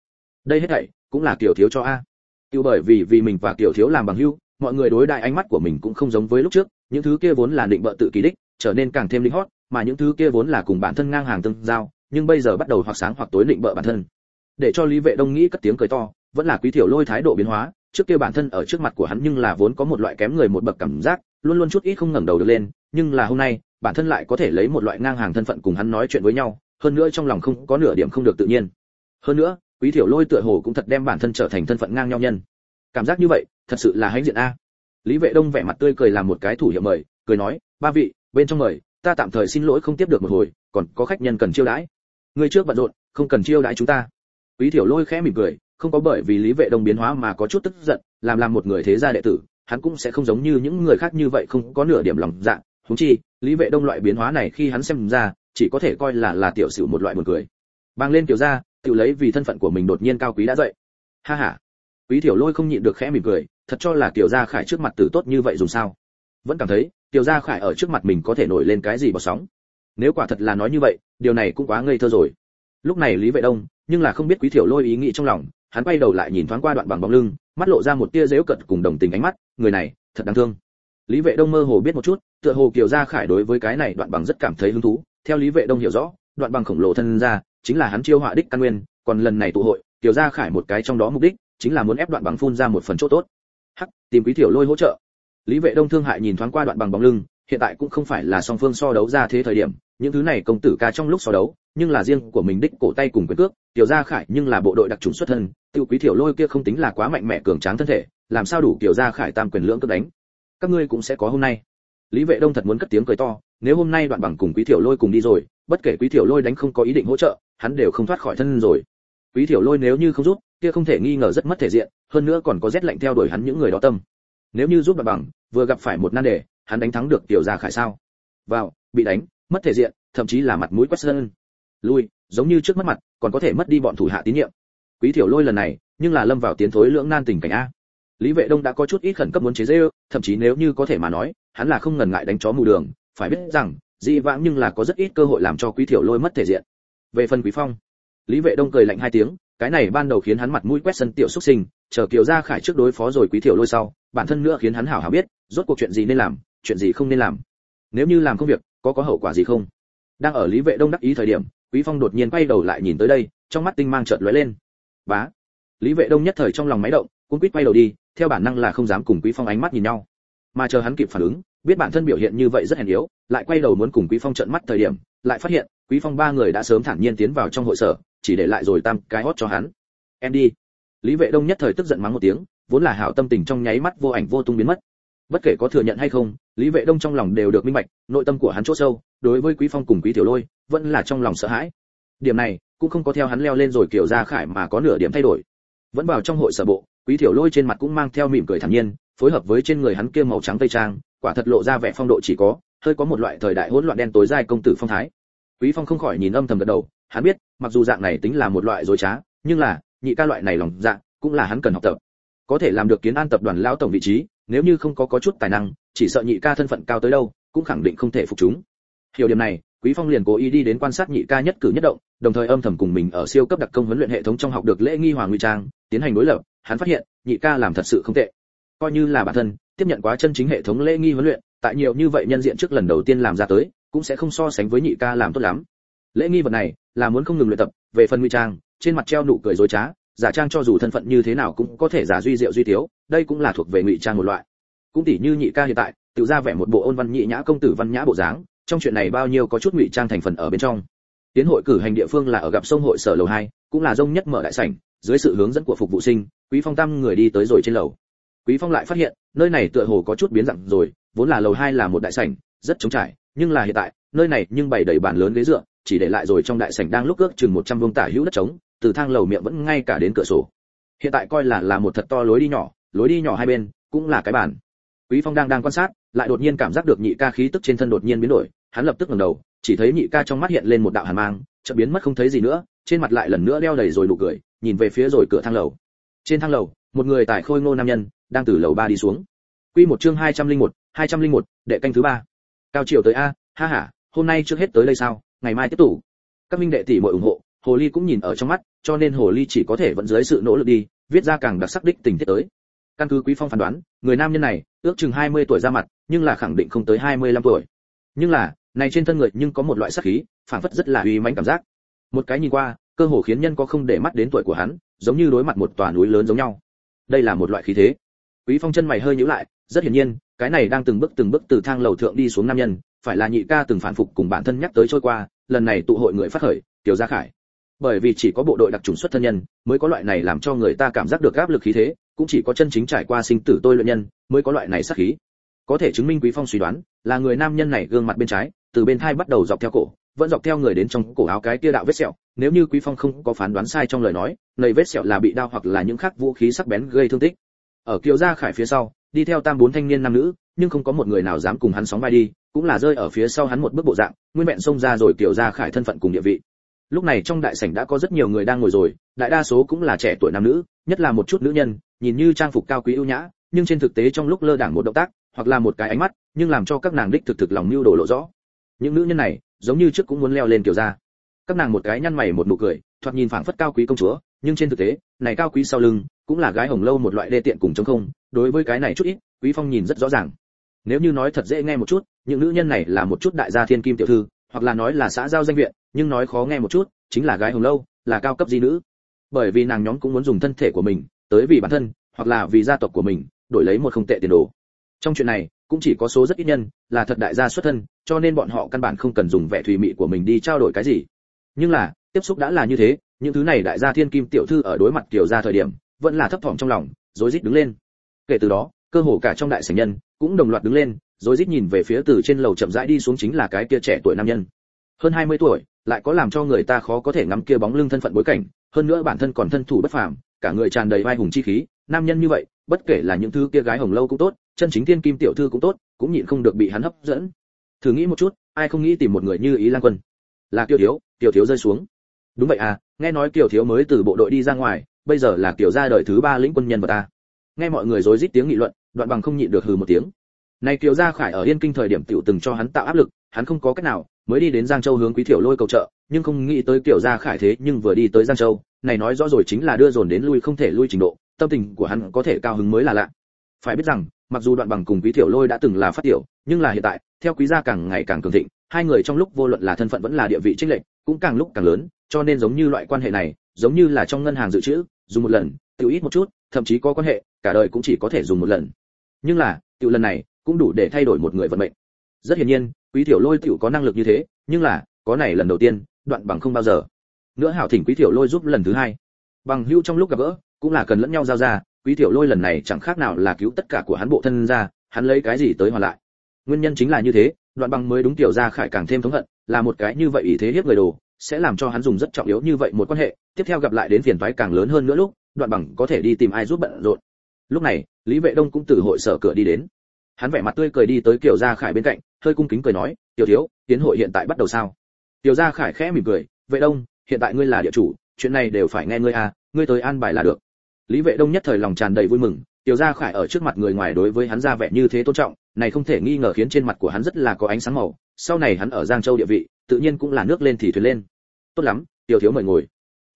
Đây hết thảy cũng là kiểu thiếu cho a. Tiêu bởi vì vì mình và kiểu thiếu làm bằng hữu, mọi người đối đại ánh mắt của mình cũng không giống với lúc trước, những thứ kia vốn là định bợ tự kỳ đích, trở nên càng thêm linh hót, mà những thứ kia vốn là cùng bản thân ngang hàng tương giao, nhưng bây giờ bắt đầu hoặc sáng hoặc tối định bợ bản thân. Để cho lý vệ đông nghĩ cất tiếng cười to vẫn là quý thiểu lôi thái độ biến hóa, trước kia bản thân ở trước mặt của hắn nhưng là vốn có một loại kém người một bậc cảm giác, luôn luôn chút ít không ngẩng đầu được lên, nhưng là hôm nay, bản thân lại có thể lấy một loại ngang hàng thân phận cùng hắn nói chuyện với nhau, hơn nữa trong lòng không có nửa điểm không được tự nhiên. Hơn nữa, quý thiểu lôi tựa hồ cũng thật đem bản thân trở thành thân phận ngang nhau nhân. Cảm giác như vậy, thật sự là hãnh diện a. Lý vệ đông vẻ mặt tươi cười làm một cái thủ hiệu mời, cười nói, ba vị, bên trong mời, ta tạm thời xin lỗi không tiếp được một hồi, còn có khách nhân cần chiêu đãi. Người trước bận rộn, không cần chiêu đãi chúng ta. Quý thiểu lôi khẽ mỉm cười không có bởi vì lý vệ đông biến hóa mà có chút tức giận, làm làm một người thế gia đệ tử, hắn cũng sẽ không giống như những người khác như vậy không có nửa điểm lòng dạ. Huống chi, lý vệ đông loại biến hóa này khi hắn xem ra, chỉ có thể coi là là tiểu sử một loại buồn cười. Bang lên tiểu gia tự lấy vì thân phận của mình đột nhiên cao quý đã dậy. Ha ha. Quý tiểu lôi không nhịn được khẽ mỉm cười, thật cho là tiểu gia khải trước mặt tử tốt như vậy dùng sao? Vẫn cảm thấy tiểu gia khải ở trước mặt mình có thể nổi lên cái gì bọt sóng. Nếu quả thật là nói như vậy, điều này cũng quá ngây thơ rồi. Lúc này lý vệ đông, nhưng là không biết quý tiểu lôi ý nghĩ trong lòng hắn quay đầu lại nhìn thoáng qua đoạn bằng bóng lưng, mắt lộ ra một tia dễu cận cùng đồng tình ánh mắt, người này, thật đáng thương. Lý vệ đông mơ hồ biết một chút, tựa hồ kiều gia khải đối với cái này đoạn bằng rất cảm thấy hứng thú. Theo lý vệ đông hiểu rõ, đoạn bằng khổng lồ thân ra chính là hắn chiêu họa đích căn nguyên, còn lần này tụ hội, kiều gia khải một cái trong đó mục đích, chính là muốn ép đoạn bằng phun ra một phần chỗ tốt. Hắc, tìm quý tiểu lôi hỗ trợ. Lý vệ đông thương hại nhìn thoáng qua đoạn bằng bóng lưng hiện tại cũng không phải là song phương so đấu ra thế thời điểm, những thứ này công tử ca trong lúc so đấu, nhưng là riêng của mình đích cổ tay cùng quyền cước, tiểu gia khải nhưng là bộ đội đặc trùng xuất thân, tiêu quý tiểu lôi kia không tính là quá mạnh mẽ cường tráng thân thể, làm sao đủ tiểu gia khải tam quyền lưỡng cước đánh? Các ngươi cũng sẽ có hôm nay. Lý vệ đông thật muốn cất tiếng cười to, nếu hôm nay đoạn bằng cùng quý tiểu lôi cùng đi rồi, bất kể quý tiểu lôi đánh không có ý định hỗ trợ, hắn đều không thoát khỏi thân rồi. Quý tiểu lôi nếu như không giúp, kia không thể nghi ngờ rất mất thể diện, hơn nữa còn có rét lạnh theo đuổi hắn những người đó tâm. Nếu như giúp đoạn bằng, vừa gặp phải một nan đề hắn đánh thắng được tiểu gia khải sao? Vào, bị đánh, mất thể diện, thậm chí là mặt mũi quét sơn. Lui, giống như trước mất mặt, còn có thể mất đi bọn thủ hạ tín nhiệm. Quý tiểu lôi lần này, nhưng là lâm vào tiến thối lưỡng nan tình cảnh a. Lý vệ đông đã có chút ít khẩn cấp muốn chế giễu, thậm chí nếu như có thể mà nói, hắn là không ngần ngại đánh chó mù đường, phải biết rằng, dị vãng nhưng là có rất ít cơ hội làm cho quý tiểu lôi mất thể diện. Về phần quý phong, lý vệ đông cười lạnh hai tiếng, cái này ban đầu khiến hắn mặt mũi quét sân tiểu xuất sinh chờ kiều gia khải trước đối phó rồi quý thiểu lôi sau, bản thân nữa khiến hắn hảo hảo biết, rốt cuộc chuyện gì nên làm, chuyện gì không nên làm. Nếu như làm công việc, có có hậu quả gì không? Đang ở lý vệ đông đắc ý thời điểm, quý phong đột nhiên quay đầu lại nhìn tới đây, trong mắt tinh mang chợt lóe lên. Bá. Lý vệ đông nhất thời trong lòng máy động cũng quýt quay đầu đi, theo bản năng là không dám cùng quý phong ánh mắt nhìn nhau. Mà chờ hắn kịp phản ứng, biết bản thân biểu hiện như vậy rất hèn yếu, lại quay đầu muốn cùng quý phong trận mắt thời điểm, lại phát hiện, quý phong ba người đã sớm thản nhiên tiến vào trong hội sở, chỉ để lại rồi tam cái hót cho hắn. Em đi lý vệ đông nhất thời tức giận mắng một tiếng, vốn là hảo tâm tình trong nháy mắt vô ảnh vô tung biến mất. Bất kể có thừa nhận hay không, lý vệ đông trong lòng đều được minh bạch, nội tâm của hắn chỗ sâu, đối với quý phong cùng quý tiểu lôi, vẫn là trong lòng sợ hãi. Điểm này, cũng không có theo hắn leo lên rồi kiểu ra khải mà có nửa điểm thay đổi. Vẫn vào trong hội sở bộ, quý tiểu lôi trên mặt cũng mang theo mỉm cười thản nhiên, phối hợp với trên người hắn kia màu trắng tây trang, quả thật lộ ra vẻ phong độ chỉ có, hơi có một loại thời đại hỗn loạn đen tối dài công tử phong thái. Quý phong không khỏi nhìn âm thầm gật đầu, hắn biết, mặc dù dạng này tính là một loại dối trá, nhưng là nhị ca loại này lòng dạ cũng là hắn cần học tập. Có thể làm được kiến an tập đoàn lão tổng vị trí, nếu như không có có chút tài năng, chỉ sợ nhị ca thân phận cao tới đâu, cũng khẳng định không thể phục chúng. Hiểu điểm này, quý phong liền cố ý đi đến quan sát nhị ca nhất cử nhất động, đồng thời âm thầm cùng mình ở siêu cấp đặc công huấn luyện hệ thống trong học được lễ nghi hoàng nguy trang, tiến hành đối lập, hắn phát hiện, nhị ca làm thật sự không tệ. Coi như là bản thân, tiếp nhận quá chân chính hệ thống lễ nghi huấn luyện, tại nhiều như vậy nhân diện trước lần đầu tiên làm ra tới, cũng sẽ không so sánh với nhị ca làm tốt lắm. Lễ nghi vật này, là muốn không ngừng luyện tập, về phần nguy trang trên mặt treo nụ cười dối trá giả trang cho dù thân phận như thế nào cũng có thể giả duy diệu duy thiếu đây cũng là thuộc về ngụy trang một loại. Cũng tỷ như nhị ca hiện tại tự ra vẻ một bộ ôn văn nhị nhã công tử văn nhã bộ dáng trong chuyện này bao nhiêu có chút ngụy trang thành phần ở bên trong. Tiến hội cử hành địa phương là ở gặp sông hội sở lầu hai, cũng là rông nhất mở đại sảnh dưới sự hướng dẫn của phục vụ sinh quý phong tam người đi tới rồi trên lầu. Quý phong lại phát hiện nơi này tựa hồ có chút biến dạng rồi vốn là lầu hai là một đại sảnh rất trống trải nhưng là hiện tại nơi này nhưng bày đầy bàn lớn ghế dựa chỉ để lại rồi trong đại sảnh đang lúc ước chừng 100 vuông tả hữu đất trống từ thang lầu miệng vẫn ngay cả đến cửa sổ. Hiện tại coi là là một thật to lối đi nhỏ lối đi nhỏ hai bên cũng là cái bàn. Quý phong đang đang quan sát lại đột nhiên cảm giác được nhị ca khí tức trên thân đột nhiên biến đổi hắn lập tức ngẩng đầu chỉ thấy nhị ca trong mắt hiện lên một đạo hàn mang chợt biến mất không thấy gì nữa trên mặt lại lần nữa đeo đầy rồi nụ cười nhìn về phía rồi cửa thang lầu. Trên thang lầu một người tải khôi ngô nam nhân đang từ lầu ba đi xuống. Quy một chương 201, 201, đệ canh thứ ba. Cao triều tới a ha ha hôm nay trước hết tới đây sao ngày mai tiếp tục. Các minh đệ tỷ muội ủng hộ hồ ly cũng nhìn ở trong mắt, cho nên hồ ly chỉ có thể vẫn dưới sự nỗ lực đi, viết ra càng đặc sắc đích tình tiết tới. Căn cứ quý phong phán đoán, người nam nhân này ước chừng 20 tuổi ra mặt, nhưng là khẳng định không tới 25 tuổi. Nhưng là, này trên thân người nhưng có một loại sắc khí phản phất rất là uy mãnh cảm giác. Một cái nhìn qua, cơ hồ khiến nhân có không để mắt đến tuổi của hắn, giống như đối mặt một tòa núi lớn giống nhau. Đây là một loại khí thế. Quý phong chân mày hơi nhíu lại, rất hiển nhiên, cái này đang từng bước từng bước từ thang lầu thượng đi xuống nam nhân, phải là nhị ca từng phản phục cùng bản thân nhắc tới trôi qua, lần này tụ hội người phát khởi tiểu gia khải bởi vì chỉ có bộ đội đặc trùng xuất thân nhân mới có loại này làm cho người ta cảm giác được áp lực khí thế, cũng chỉ có chân chính trải qua sinh tử tôi luyện nhân mới có loại này sát khí. Có thể chứng minh quý phong suy đoán, là người nam nhân này gương mặt bên trái, từ bên thai bắt đầu dọc theo cổ, vẫn dọc theo người đến trong cổ áo cái kia đạo vết sẹo. Nếu như quý phong không có phán đoán sai trong lời nói nầy vết sẹo là bị đao hoặc là những khác vũ khí sắc bén gây thương tích. Ở kiều gia khải phía sau, đi theo tam bốn thanh niên nam nữ, nhưng không có một người nào dám cùng hắn sóng vai đi, cũng là rơi ở phía sau hắn một bước bộ dạng, nguyên vẹn xông ra rồi kiều gia khải thân phận cùng địa vị lúc này trong đại sảnh đã có rất nhiều người đang ngồi rồi, đại đa số cũng là trẻ tuổi nam nữ, nhất là một chút nữ nhân, nhìn như trang phục cao quý ưu nhã, nhưng trên thực tế trong lúc lơ đảng một động tác, hoặc là một cái ánh mắt, nhưng làm cho các nàng đích thực thực lòng mưu đồ lộ rõ. Những nữ nhân này, giống như trước cũng muốn leo lên kiểu ra. Các nàng một cái nhăn mày một nụ cười, thoạt nhìn phảng phất cao quý công chúa, nhưng trên thực tế, này cao quý sau lưng, cũng là gái hồng lâu một loại đê tiện cùng chống không, đối với cái này chút ít, quý phong nhìn rất rõ ràng. Nếu như nói thật dễ nghe một chút, những nữ nhân này là một chút đại gia thiên kim tiểu thư hoặc là nói là xã giao danh viện, nhưng nói khó nghe một chút, chính là gái hồng lâu, là cao cấp di nữ. Bởi vì nàng nhóm cũng muốn dùng thân thể của mình, tới vì bản thân, hoặc là vì gia tộc của mình, đổi lấy một không tệ tiền đồ. Trong chuyện này, cũng chỉ có số rất ít nhân, là thật đại gia xuất thân, cho nên bọn họ căn bản không cần dùng vẻ thùy mị của mình đi trao đổi cái gì. Nhưng là, tiếp xúc đã là như thế, những thứ này đại gia thiên kim tiểu thư ở đối mặt tiểu gia thời điểm, vẫn là thấp thỏm trong lòng, rối rít đứng lên. Kể từ đó, cơ hồ cả trong đại sảnh nhân, cũng đồng loạt đứng lên rồi rít nhìn về phía từ trên lầu chậm rãi đi xuống chính là cái kia trẻ tuổi nam nhân. Hơn 20 tuổi, lại có làm cho người ta khó có thể ngắm kia bóng lưng thân phận bối cảnh, hơn nữa bản thân còn thân thủ bất phàm, cả người tràn đầy vai hùng chi khí, nam nhân như vậy, bất kể là những thứ kia gái hồng lâu cũng tốt, chân chính thiên kim tiểu thư cũng tốt, cũng nhịn không được bị hắn hấp dẫn. Thử nghĩ một chút, ai không nghĩ tìm một người như ý lang quân? Là kiều thiếu kiều thiếu rơi xuống. Đúng vậy à nghe nói kiều thiếu mới từ bộ đội đi ra ngoài, bây giờ là kiều gia đời thứ ba lĩnh quân nhân vật ta. Nghe mọi người rối rít tiếng nghị luận, đoạn bằng không nhịn được hừ một tiếng này kiều gia khải ở yên kinh thời điểm tiểu từng cho hắn tạo áp lực, hắn không có cách nào, mới đi đến giang châu hướng quý thiểu lôi cầu trợ, nhưng không nghĩ tới kiều gia khải thế nhưng vừa đi tới giang châu, này nói rõ rồi chính là đưa dồn đến lui không thể lui trình độ, tâm tình của hắn có thể cao hứng mới là lạ. Phải biết rằng, mặc dù đoạn bằng cùng quý Thiểu lôi đã từng là phát tiểu, nhưng là hiện tại, theo quý gia càng ngày càng cường thịnh, hai người trong lúc vô luận là thân phận vẫn là địa vị chính lệch, cũng càng lúc càng lớn, cho nên giống như loại quan hệ này, giống như là trong ngân hàng dự trữ, dùng một lần, tiêu ít một chút, thậm chí có quan hệ, cả đời cũng chỉ có thể dùng một lần. Nhưng là tiểu lần này cũng đủ để thay đổi một người vận mệnh. Rất hiển nhiên, quý tiểu lôi tiểu có năng lực như thế, nhưng là, có này lần đầu tiên, đoạn bằng không bao giờ. Nữa hảo thỉnh quý tiểu lôi giúp lần thứ hai. Bằng hữu trong lúc gặp gỡ, cũng là cần lẫn nhau giao ra, quý tiểu lôi lần này chẳng khác nào là cứu tất cả của hắn bộ thân ra, hắn lấy cái gì tới hoàn lại. Nguyên nhân chính là như thế, đoạn bằng mới đúng tiểu ra khải càng thêm thống hận, là một cái như vậy ý thế hiếp người đồ, sẽ làm cho hắn dùng rất trọng yếu như vậy một quan hệ, tiếp theo gặp lại đến phiền toái càng lớn hơn nữa lúc, đoạn bằng có thể đi tìm ai giúp bận rộn. Lúc này, lý vệ đông cũng từ hội sở cửa đi đến hắn vẻ mặt tươi cười đi tới kiều gia khải bên cạnh, hơi cung kính cười nói, tiểu thiếu, tiến hội hiện tại bắt đầu sao? Tiểu gia khải khẽ mỉm cười, vệ đông, hiện tại ngươi là địa chủ, chuyện này đều phải nghe ngươi à ngươi tới an bài là được. Lý vệ đông nhất thời lòng tràn đầy vui mừng tiểu gia khải ở trước mặt người ngoài đối với hắn ra vẻ như thế tôn trọng, này không thể nghi ngờ khiến trên mặt của hắn rất là có ánh sáng màu, sau này hắn ở giang châu địa vị, tự nhiên cũng là nước lên thì thuyền lên. Tốt lắm, tiểu thiếu mời ngồi.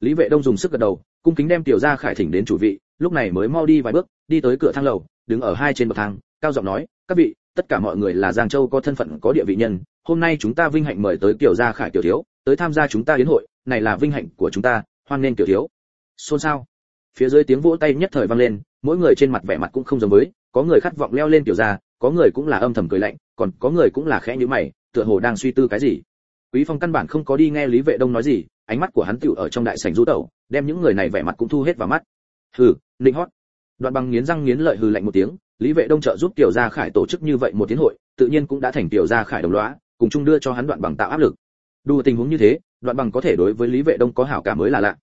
Lý vệ đông dùng sức gật đầu, cung kính đem tiểu gia khải thỉnh đến chủ vị, lúc này mới mau đi vài bước, đi tới cửa thang lầu, đứng ở hai trên bậc thang, cao giọng nói các vị, tất cả mọi người là giang châu có thân phận có địa vị nhân, hôm nay chúng ta vinh hạnh mời tới tiểu gia khải tiểu thiếu, tới tham gia chúng ta đến hội, này là vinh hạnh của chúng ta, hoan nghênh tiểu thiếu. Xôn xao. Phía dưới tiếng vỗ tay nhất thời vang lên, mỗi người trên mặt vẻ mặt cũng không giống với, có người khát vọng leo lên tiểu gia, có người cũng là âm thầm cười lạnh, còn có người cũng là khẽ nhíu mày, tựa hồ đang suy tư cái gì. Quý phong căn bản không có đi nghe lý vệ đông nói gì, ánh mắt của hắn tiểu ở trong đại sảnh rú tẩu, đem những người này vẻ mặt cũng thu hết vào mắt. Hừ, ninh hót. Đoạn bằng nghiến răng nghiến lợi hừ lạnh một tiếng lý vệ đông trợ giúp tiểu gia khải tổ chức như vậy một tiến hội, tự nhiên cũng đã thành tiểu gia khải đồng lõa, cùng chung đưa cho hắn đoạn bằng tạo áp lực. Đủ tình huống như thế, đoạn bằng có thể đối với lý vệ đông có hảo cảm mới là lạ.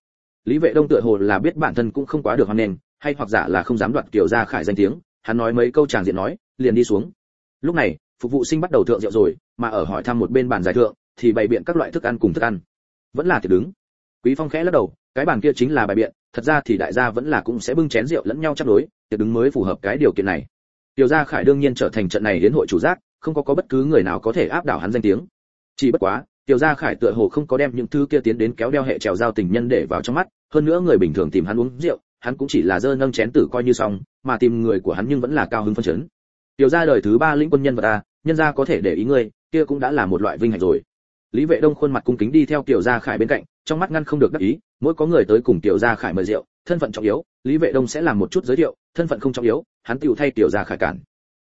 Lý vệ đông tựa hồ là biết bản thân cũng không quá được hoan nền hay hoặc giả là không dám đoạt tiểu gia khải danh tiếng, hắn nói mấy câu chàng diện nói, liền đi xuống. Lúc này, phục vụ sinh bắt đầu thượng rượu rồi, mà ở hỏi thăm một bên bàn giải thượng, thì bày biện các loại thức ăn cùng thức ăn. Vẫn là thì đứng. Quý phong khẽ lắc đầu, cái bàn kia chính là bài biện thật ra thì đại gia vẫn là cũng sẽ bưng chén rượu lẫn nhau chắc đối, tiệc đứng mới phù hợp cái điều kiện này. Tiểu gia khải đương nhiên trở thành trận này đến hội chủ giác, không có có bất cứ người nào có thể áp đảo hắn danh tiếng. Chỉ bất quá, tiểu gia khải tựa hồ không có đem những thứ kia tiến đến kéo đeo hệ trèo giao tình nhân để vào trong mắt, hơn nữa người bình thường tìm hắn uống rượu, hắn cũng chỉ là dơ nâng chén tử coi như xong, mà tìm người của hắn nhưng vẫn là cao hứng phân chấn. Tiểu gia đời thứ ba lĩnh quân nhân vật ta nhân gia có thể để ý ngươi, kia cũng đã là một loại vinh hạnh rồi. Lý vệ đông khuôn mặt cung kính đi theo tiểu gia khải bên cạnh trong mắt ngăn không được đắc ý, mỗi có người tới cùng tiểu gia khải mời rượu, thân phận trọng yếu, lý vệ đông sẽ làm một chút giới thiệu, thân phận không trọng yếu, hắn tiểu thay tiểu gia khải cản.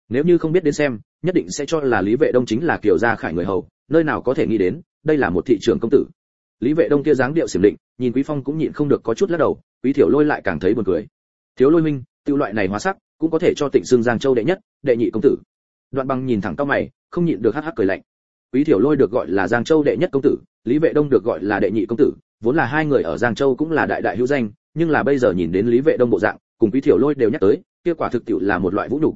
Nếu như không biết đến xem, nhất định sẽ cho là lý vệ đông chính là tiểu gia khải người hầu, nơi nào có thể nghĩ đến, đây là một thị trường công tử. Lý vệ đông kia dáng điệu xiểm định, nhìn quý phong cũng nhịn không được có chút lắc đầu, quý thiểu lôi lại càng thấy buồn cười. Thiếu lôi minh tiêu loại này hóa sắc, cũng có thể cho tịnh xương giang châu đệ nhất, đệ nhị công tử. Đoạn bằng nhìn thẳng cao mày, không nhịn được hắc hắc cười lạnh quý thiểu lôi được gọi là giang châu đệ nhất công tử, lý vệ đông được gọi là đệ nhị công tử, vốn là hai người ở giang châu cũng là đại đại hữu danh, nhưng là bây giờ nhìn đến lý vệ đông bộ dạng, cùng quý thiểu lôi đều nhắc tới, kia quả thực tiệu là một loại vũ nhục.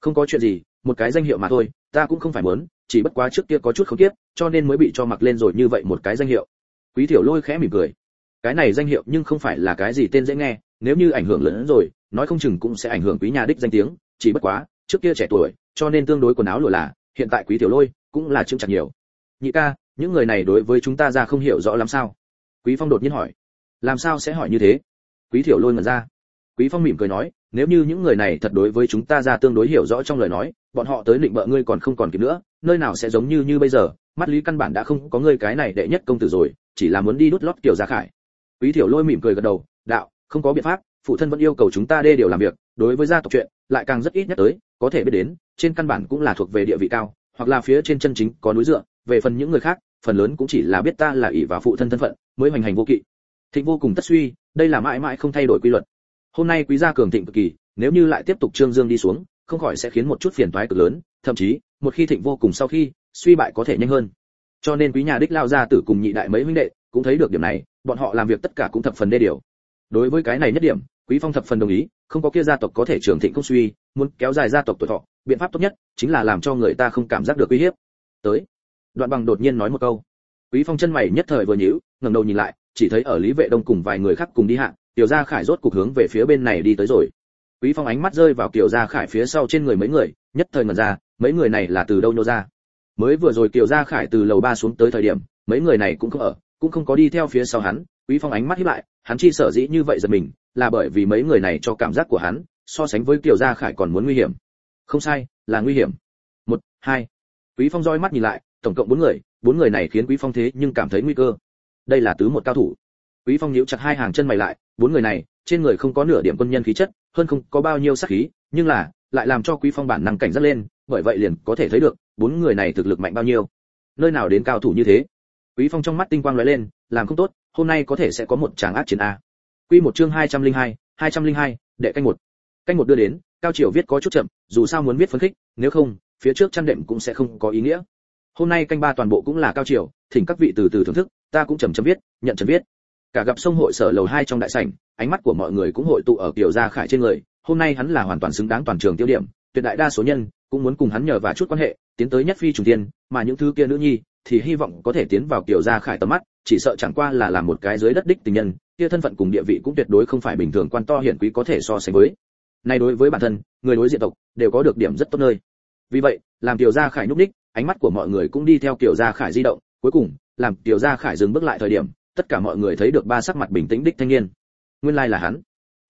Không có chuyện gì, một cái danh hiệu mà thôi, ta cũng không phải muốn, chỉ bất quá trước kia có chút không tiếp cho nên mới bị cho mặc lên rồi như vậy một cái danh hiệu. Quý thiểu lôi khẽ mỉm cười. Cái này danh hiệu nhưng không phải là cái gì tên dễ nghe, nếu như ảnh hưởng lớn rồi, nói không chừng cũng sẽ ảnh hưởng quý nhà đích danh tiếng, chỉ bất quá, trước kia trẻ tuổi, cho nên tương đối quần áo lụa là, hiện tại quý tiểu lôi cũng là chững chặt nhiều. Nhị ca, những người này đối với chúng ta ra không hiểu rõ lắm sao? Quý phong đột nhiên hỏi. Làm sao sẽ hỏi như thế? Quý thiểu lôi ngẩn ra. Quý phong mỉm cười nói, nếu như những người này thật đối với chúng ta ra tương đối hiểu rõ trong lời nói, bọn họ tới định bợ ngươi còn không còn kịp nữa, nơi nào sẽ giống như như bây giờ? Mắt lý căn bản đã không có ngươi cái này đệ nhất công tử rồi, chỉ là muốn đi đút lót tiểu gia khải. Quý thiểu lôi mỉm cười gật đầu, đạo, không có biện pháp, phụ thân vẫn yêu cầu chúng ta đê điều làm việc, đối với gia tộc chuyện, lại càng rất ít nhất tới, có thể biết đến, trên căn bản cũng là thuộc về địa vị cao hoặc là phía trên chân chính có núi dựa, về phần những người khác, phần lớn cũng chỉ là biết ta là ỷ và phụ thân thân phận, mới hoành hành vô kỵ. Thịnh vô cùng tất suy, đây là mãi mãi không thay đổi quy luật. Hôm nay quý gia cường thịnh cực kỳ, nếu như lại tiếp tục trương dương đi xuống, không khỏi sẽ khiến một chút phiền toái cực lớn, thậm chí, một khi thịnh vô cùng sau khi, suy bại có thể nhanh hơn. Cho nên quý nhà đích lao ra tử cùng nhị đại mấy huynh đệ, cũng thấy được điểm này, bọn họ làm việc tất cả cũng thập phần đê điều. Đối với cái này nhất điểm, quý phong thập phần đồng ý, không có kia gia tộc có thể trưởng thịnh không suy, muốn kéo dài gia tộc tuổi thọ biện pháp tốt nhất chính là làm cho người ta không cảm giác được uy hiếp. Tới. Đoạn bằng đột nhiên nói một câu. Quý phong chân mày nhất thời vừa nhíu, ngẩng đầu nhìn lại, chỉ thấy ở lý vệ đông cùng vài người khác cùng đi hạ, tiểu gia khải rốt cục hướng về phía bên này đi tới rồi. Quý phong ánh mắt rơi vào tiểu gia khải phía sau trên người mấy người, nhất thời ngẩn ra, mấy người này là từ đâu nô ra? Mới vừa rồi tiểu gia khải từ lầu ba xuống tới thời điểm, mấy người này cũng không ở, cũng không có đi theo phía sau hắn, quý phong ánh mắt híp lại, hắn chi sở dĩ như vậy giật mình, là bởi vì mấy người này cho cảm giác của hắn, so sánh với tiểu gia khải còn muốn nguy hiểm không sai là nguy hiểm. Một hai. Quý phong roi mắt nhìn lại tổng cộng bốn người bốn người này khiến quý phong thế nhưng cảm thấy nguy cơ. Đây là tứ một cao thủ. Quý phong nhíu chặt hai hàng chân mày lại bốn người này trên người không có nửa điểm quân nhân khí chất hơn không có bao nhiêu sát khí nhưng là lại làm cho quý phong bản năng cảnh giác lên bởi vậy liền có thể thấy được bốn người này thực lực mạnh bao nhiêu. Nơi nào đến cao thủ như thế? Quý phong trong mắt tinh quang lóe lên làm không tốt hôm nay có thể sẽ có một tràng ác chiến a. Quy một chương 202, 202, đệ canh một canh một đưa đến, cao triều viết có chút chậm, dù sao muốn viết phấn khích, nếu không, phía trước chăn đệm cũng sẽ không có ý nghĩa. Hôm nay canh ba toàn bộ cũng là cao triều, thỉnh các vị từ từ thưởng thức, ta cũng chầm chậm viết, nhận chậm viết. Cả gặp sông hội sở lầu hai trong đại sảnh, ánh mắt của mọi người cũng hội tụ ở kiểu gia khải trên người, hôm nay hắn là hoàn toàn xứng đáng toàn trường tiêu điểm, tuyệt đại đa số nhân cũng muốn cùng hắn nhờ và chút quan hệ, tiến tới nhất phi trùng tiên mà những thứ kia nữ nhi thì hy vọng có thể tiến vào kiểu gia khải tầm mắt, chỉ sợ chẳng qua là làm một cái dưới đất đích tình nhân, kia thân phận cùng địa vị cũng tuyệt đối không phải bình thường, quan to hiển quý có thể so sánh với này đối với bản thân, người đối diện tộc, đều có được điểm rất tốt nơi. Vì vậy, làm tiểu gia khải nhúc đích, ánh mắt của mọi người cũng đi theo tiểu gia khải di động. Cuối cùng, làm tiểu gia khải dừng bước lại thời điểm, tất cả mọi người thấy được ba sắc mặt bình tĩnh đích thanh niên. Nguyên lai là hắn.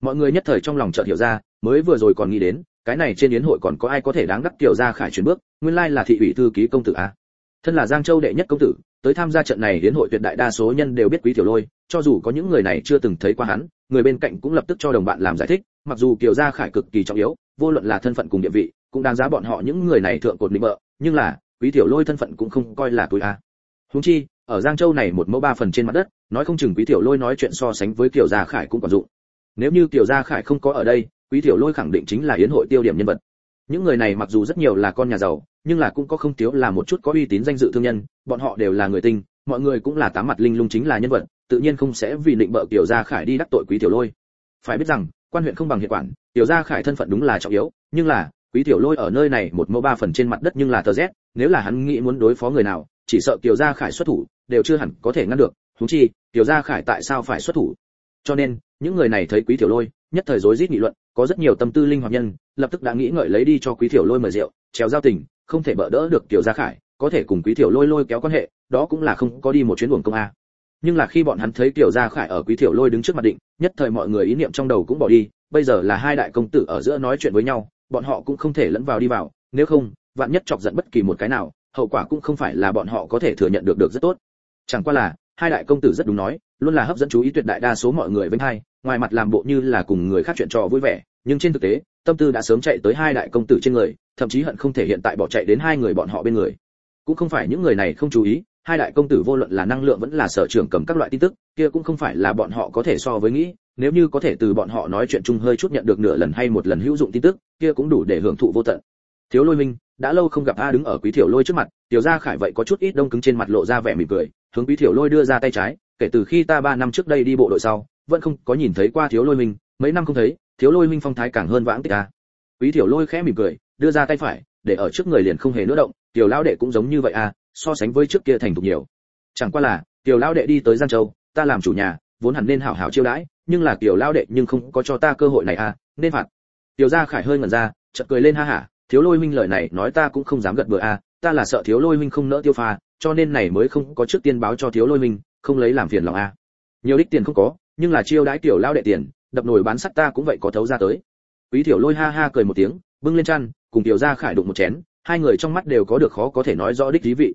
Mọi người nhất thời trong lòng chợt hiểu ra, mới vừa rồi còn nghĩ đến, cái này trên yến hội còn có ai có thể đáng đắc tiểu gia khải chuyển bước, nguyên lai là thị ủy thư ký công tử a. Thân là giang châu đệ nhất công tử, tới tham gia trận này yến hội tuyệt đại đa số nhân đều biết quý tiểu lôi cho dù có những người này chưa từng thấy qua hắn, người bên cạnh cũng lập tức cho đồng bạn làm giải thích, mặc dù kiều gia khải cực kỳ trọng yếu, vô luận là thân phận cùng địa vị, cũng đáng giá bọn họ những người này thượng cột lĩnh bợ, nhưng là, quý tiểu lôi thân phận cũng không coi là tối a. Huống chi, ở giang châu này một mẫu ba phần trên mặt đất, nói không chừng quý tiểu lôi nói chuyện so sánh với kiều gia khải cũng còn dụng. Nếu như kiều gia khải không có ở đây, quý tiểu lôi khẳng định chính là yến hội tiêu điểm nhân vật. Những người này mặc dù rất nhiều là con nhà giàu, nhưng là cũng có không thiếu là một chút có uy tín danh dự thương nhân, bọn họ đều là người tinh mọi người cũng là tám mặt linh lung chính là nhân vật tự nhiên không sẽ vì định bợ tiểu gia khải đi đắc tội quý tiểu lôi. Phải biết rằng quan huyện không bằng hiện quản tiểu gia khải thân phận đúng là trọng yếu nhưng là quý tiểu lôi ở nơi này một mẫu ba phần trên mặt đất nhưng là tờ rét, nếu là hắn nghĩ muốn đối phó người nào chỉ sợ tiểu gia khải xuất thủ đều chưa hẳn có thể ngăn được huống chi tiểu gia khải tại sao phải xuất thủ? Cho nên những người này thấy quý tiểu lôi nhất thời rối rít nghị luận có rất nhiều tâm tư linh hoạt nhân lập tức đã nghĩ ngợi lấy đi cho quý tiểu lôi mời rượu trèo giao tình không thể bỡ đỡ được tiểu gia khải có thể cùng quý tiểu lôi lôi kéo quan hệ đó cũng là không có đi một chuyến buồng công a. Nhưng là khi bọn hắn thấy tiểu gia khải ở quý tiểu lôi đứng trước mặt định, nhất thời mọi người ý niệm trong đầu cũng bỏ đi, bây giờ là hai đại công tử ở giữa nói chuyện với nhau, bọn họ cũng không thể lẫn vào đi vào, nếu không, vạn nhất chọc giận bất kỳ một cái nào, hậu quả cũng không phải là bọn họ có thể thừa nhận được được rất tốt. Chẳng qua là, hai đại công tử rất đúng nói, luôn là hấp dẫn chú ý tuyệt đại đa số mọi người với hai, ngoài mặt làm bộ như là cùng người khác chuyện trò vui vẻ, nhưng trên thực tế, tâm tư đã sớm chạy tới hai đại công tử trên người, thậm chí hận không thể hiện tại bỏ chạy đến hai người bọn họ bên người. Cũng không phải những người này không chú ý hai đại công tử vô luận là năng lượng vẫn là sở trưởng cầm các loại tin tức, kia cũng không phải là bọn họ có thể so với nghĩ. Nếu như có thể từ bọn họ nói chuyện chung hơi chút nhận được nửa lần hay một lần hữu dụng tin tức, kia cũng đủ để hưởng thụ vô tận. Thiếu lôi minh, đã lâu không gặp a đứng ở quý thiểu lôi trước mặt, tiểu gia khải vậy có chút ít đông cứng trên mặt lộ ra vẻ mỉm cười, hướng quý thiểu lôi đưa ra tay trái, kể từ khi ta ba năm trước đây đi bộ đội sau, vẫn không có nhìn thấy qua thiếu lôi minh, mấy năm không thấy, thiếu lôi minh phong thái càng hơn vãng tích a. Quý thiểu lôi khẽ mỉm cười, đưa ra tay phải, để ở trước người liền không hề nữa động, tiểu lão đệ cũng giống như vậy a so sánh với trước kia thành thục nhiều. Chẳng qua là, tiểu lão đệ đi tới giang châu, ta làm chủ nhà, vốn hẳn nên hảo hảo chiêu đãi, nhưng là tiểu lão đệ nhưng không có cho ta cơ hội này a nên phạt. Tiểu gia khải hơi ngẩn ra, chợt cười lên ha hả, thiếu lôi minh lời này nói ta cũng không dám gật bừa a ta là sợ thiếu lôi minh không nỡ tiêu pha, cho nên này mới không có trước tiên báo cho thiếu lôi minh không lấy làm phiền lòng a nhiều đích tiền không có, nhưng là chiêu đãi tiểu lao đệ tiền, đập nồi bán sắt ta cũng vậy có thấu ra tới. Quý tiểu lôi ha ha cười một tiếng, bưng lên chăn, cùng tiểu gia khải đụng một chén, hai người trong mắt đều có được khó có thể nói rõ đích thí vị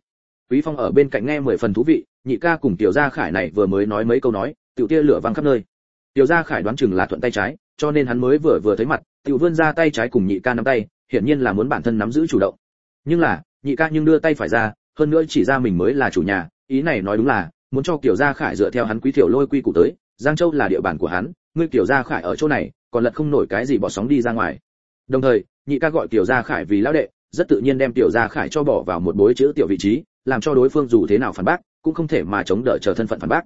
quý phong ở bên cạnh nghe mười phần thú vị, nhị ca cùng tiểu gia khải này vừa mới nói mấy câu nói, tiểu tia lửa văng khắp nơi. Tiểu gia khải đoán chừng là thuận tay trái, cho nên hắn mới vừa vừa thấy mặt, tiểu vươn ra tay trái cùng nhị ca nắm tay, hiển nhiên là muốn bản thân nắm giữ chủ động. Nhưng là, nhị ca nhưng đưa tay phải ra, hơn nữa chỉ ra mình mới là chủ nhà, ý này nói đúng là, muốn cho tiểu gia khải dựa theo hắn quý tiểu lôi quy củ tới, giang châu là địa bàn của hắn, ngươi tiểu gia khải ở chỗ này, còn lật không nổi cái gì bỏ sóng đi ra ngoài. Đồng thời, nhị ca gọi tiểu gia khải vì lão đệ, rất tự nhiên đem tiểu gia khải cho bỏ vào một bối chữ tiểu vị trí làm cho đối phương dù thế nào phản bác, cũng không thể mà chống đỡ chờ thân phận phản bác.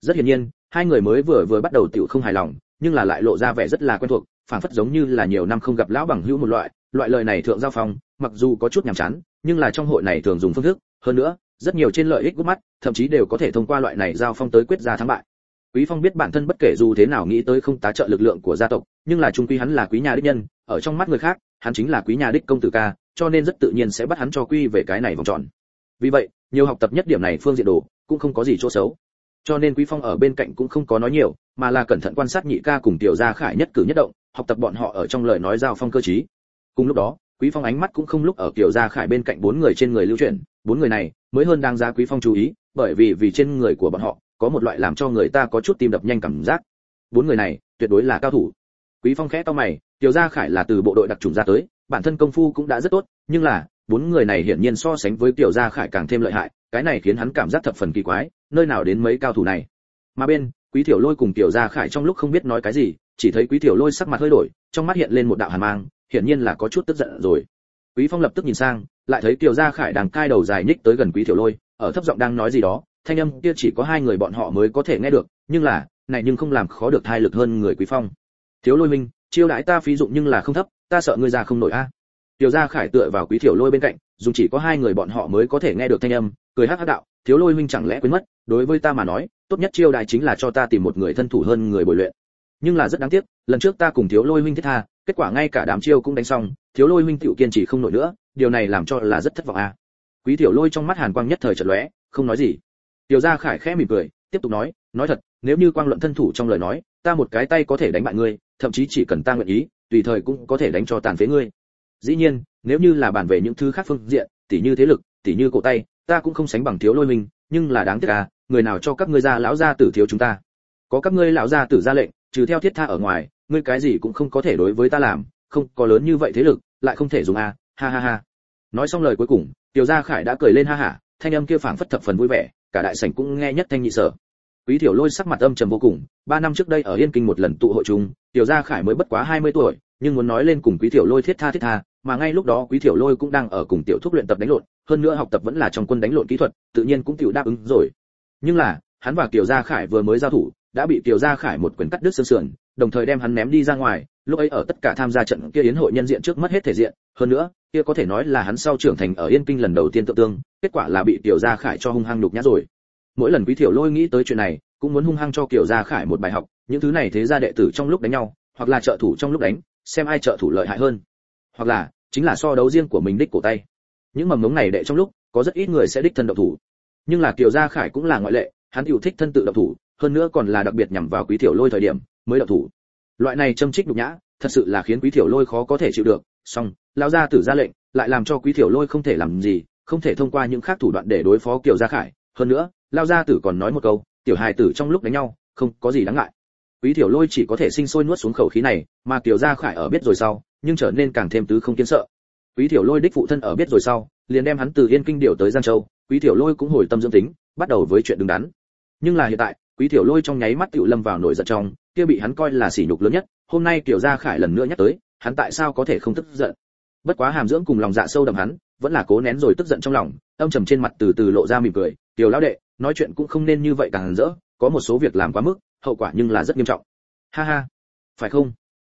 Rất hiển nhiên, hai người mới vừa vừa bắt đầu tiểu không hài lòng, nhưng là lại lộ ra vẻ rất là quen thuộc, phảng phất giống như là nhiều năm không gặp lão bằng hữu một loại loại lời này thượng giao phong, mặc dù có chút nhàm chán, nhưng là trong hội này thường dùng phương thức, hơn nữa, rất nhiều trên lợi ích gút mắt, thậm chí đều có thể thông qua loại này giao phong tới quyết ra thắng bại. Quý phong biết bản thân bất kể dù thế nào nghĩ tới không tá trợ lực lượng của gia tộc, nhưng là trung quy hắn là quý nhà đích nhân, ở trong mắt người khác, hắn chính là quý nhà đích công tử ca, cho nên rất tự nhiên sẽ bắt hắn cho quy về cái này vòng tròn vì vậy, nhiều học tập nhất điểm này phương diện đồ cũng không có gì chỗ xấu. Cho nên quý phong ở bên cạnh cũng không có nói nhiều, mà là cẩn thận quan sát nhị ca cùng tiểu gia khải nhất cử nhất động, học tập bọn họ ở trong lời nói giao phong cơ trí. Cùng lúc đó, quý phong ánh mắt cũng không lúc ở tiểu gia khải bên cạnh bốn người trên người lưu chuyển, bốn người này mới hơn đang ra quý phong chú ý, bởi vì vì trên người của bọn họ có một loại làm cho người ta có chút tim đập nhanh cảm giác. Bốn người này tuyệt đối là cao thủ. Quý phong khẽ to mày, tiểu gia khải là từ bộ đội đặc trùng ra tới, bản thân công phu cũng đã rất tốt, nhưng là bốn người này hiển nhiên so sánh với tiểu gia khải càng thêm lợi hại, cái này khiến hắn cảm giác thập phần kỳ quái, nơi nào đến mấy cao thủ này. Mà bên, quý tiểu lôi cùng tiểu gia khải trong lúc không biết nói cái gì, chỉ thấy quý tiểu lôi sắc mặt hơi đổi, trong mắt hiện lên một đạo hàn mang, hiển nhiên là có chút tức giận rồi. Quý phong lập tức nhìn sang, lại thấy tiểu gia khải đang cai đầu dài nhích tới gần quý tiểu lôi, ở thấp giọng đang nói gì đó, thanh âm kia chỉ có hai người bọn họ mới có thể nghe được, nhưng là, này nhưng không làm khó được thai lực hơn người quý phong. Thiếu lôi minh chiêu đãi ta phí dụng nhưng là không thấp, ta sợ ngươi ra không nổi a tiểu gia khải tựa vào quý tiểu lôi bên cạnh, dùng chỉ có hai người bọn họ mới có thể nghe được thanh âm, cười hắc hắc đạo, thiếu lôi huynh chẳng lẽ quên mất, đối với ta mà nói, tốt nhất chiêu đại chính là cho ta tìm một người thân thủ hơn người bồi luyện. Nhưng là rất đáng tiếc, lần trước ta cùng thiếu lôi huynh thiết tha, kết quả ngay cả đám chiêu cũng đánh xong, thiếu lôi huynh tiểu kiên trì không nổi nữa, điều này làm cho là rất thất vọng a quý tiểu lôi trong mắt hàn quang nhất thời chợt lóe, không nói gì. Tiểu gia khải khẽ mỉm cười, tiếp tục nói nói thật, nếu như quang luận thân thủ trong lời nói, ta một cái tay có thể đánh bại ngươi, thậm chí chỉ cần ta nguyện ý, tùy thời cũng có thể đánh cho tàn phế ngươi dĩ nhiên, nếu như là bàn về những thứ khác phương diện, tỉ như thế lực, tỉ như cổ tay, ta cũng không sánh bằng thiếu lôi mình, nhưng là đáng tiếc à người nào cho các ngươi ra lão gia tử thiếu chúng ta? Có các ngươi lão gia tử ra lệnh, trừ theo thiết tha ở ngoài, ngươi cái gì cũng không có thể đối với ta làm, không, có lớn như vậy thế lực, lại không thể dùng a ha ha ha. Nói xong lời cuối cùng, tiểu gia khải đã cười lên ha hả, thanh âm kia phảng phất thập phần vui vẻ, cả đại sảnh cũng nghe nhất thanh nhị sở. Quý tiểu lôi sắc mặt âm trầm vô cùng, ba năm trước đây ở yên kinh một lần tụ hội chung, tiểu gia khải mới bất quá 20 tuổi, nhưng muốn nói lên cùng quý tiểu lôi thiết tha thiết tha mà ngay lúc đó quý tiểu lôi cũng đang ở cùng tiểu thúc luyện tập đánh lộn, hơn nữa học tập vẫn là trong quân đánh lộn kỹ thuật, tự nhiên cũng tiểu đáp ứng rồi. Nhưng là, hắn và tiểu gia khải vừa mới giao thủ, đã bị tiểu gia khải một quyền cắt đứt xương sườn, đồng thời đem hắn ném đi ra ngoài, lúc ấy ở tất cả tham gia trận kia yến hội nhân diện trước mất hết thể diện, hơn nữa, kia có thể nói là hắn sau trưởng thành ở yên kinh lần đầu tiên tự tương, kết quả là bị tiểu gia khải cho hung hăng nhục nhã rồi. Mỗi lần quý tiểu lôi nghĩ tới chuyện này, cũng muốn hung hăng cho kiểu gia khải một bài học, những thứ này thế gia đệ tử trong lúc đánh nhau, hoặc là trợ thủ trong lúc đánh, xem ai trợ thủ lợi hại hơn. Hoặc là chính là so đấu riêng của mình đích cổ tay. Những mầm ngống này đệ trong lúc, có rất ít người sẽ đích thân động thủ. Nhưng là kiều gia khải cũng là ngoại lệ, hắn yêu thích thân tự động thủ, hơn nữa còn là đặc biệt nhằm vào quý tiểu lôi thời điểm mới động thủ. Loại này châm trích nhục nhã, thật sự là khiến quý tiểu lôi khó có thể chịu được. Song, lão gia tử ra lệnh, lại làm cho quý tiểu lôi không thể làm gì, không thể thông qua những khác thủ đoạn để đối phó kiều gia khải. Hơn nữa, lão gia tử còn nói một câu, tiểu hài tử trong lúc đánh nhau, không có gì đáng ngại. Quý tiểu lôi chỉ có thể sinh sôi nuốt xuống khẩu khí này, mà kiều gia khải ở biết rồi sau nhưng trở nên càng thêm tứ không kiến sợ. Quý tiểu lôi đích phụ thân ở biết rồi sau, liền đem hắn từ yên kinh điều tới giang châu. Quý tiểu lôi cũng hồi tâm dưỡng tính, bắt đầu với chuyện đứng đắn. Nhưng là hiện tại, quý tiểu lôi trong nháy mắt tiểu lâm vào nổi giận trong, kia bị hắn coi là sỉ nhục lớn nhất, hôm nay tiểu gia khải lần nữa nhắc tới, hắn tại sao có thể không tức giận? Bất quá hàm dưỡng cùng lòng dạ sâu đậm hắn, vẫn là cố nén rồi tức giận trong lòng, âm trầm trên mặt từ từ lộ ra mỉm cười, tiểu lão đệ, nói chuyện cũng không nên như vậy càng rỡ, có một số việc làm quá mức, hậu quả nhưng là rất nghiêm trọng. Ha ha, phải không?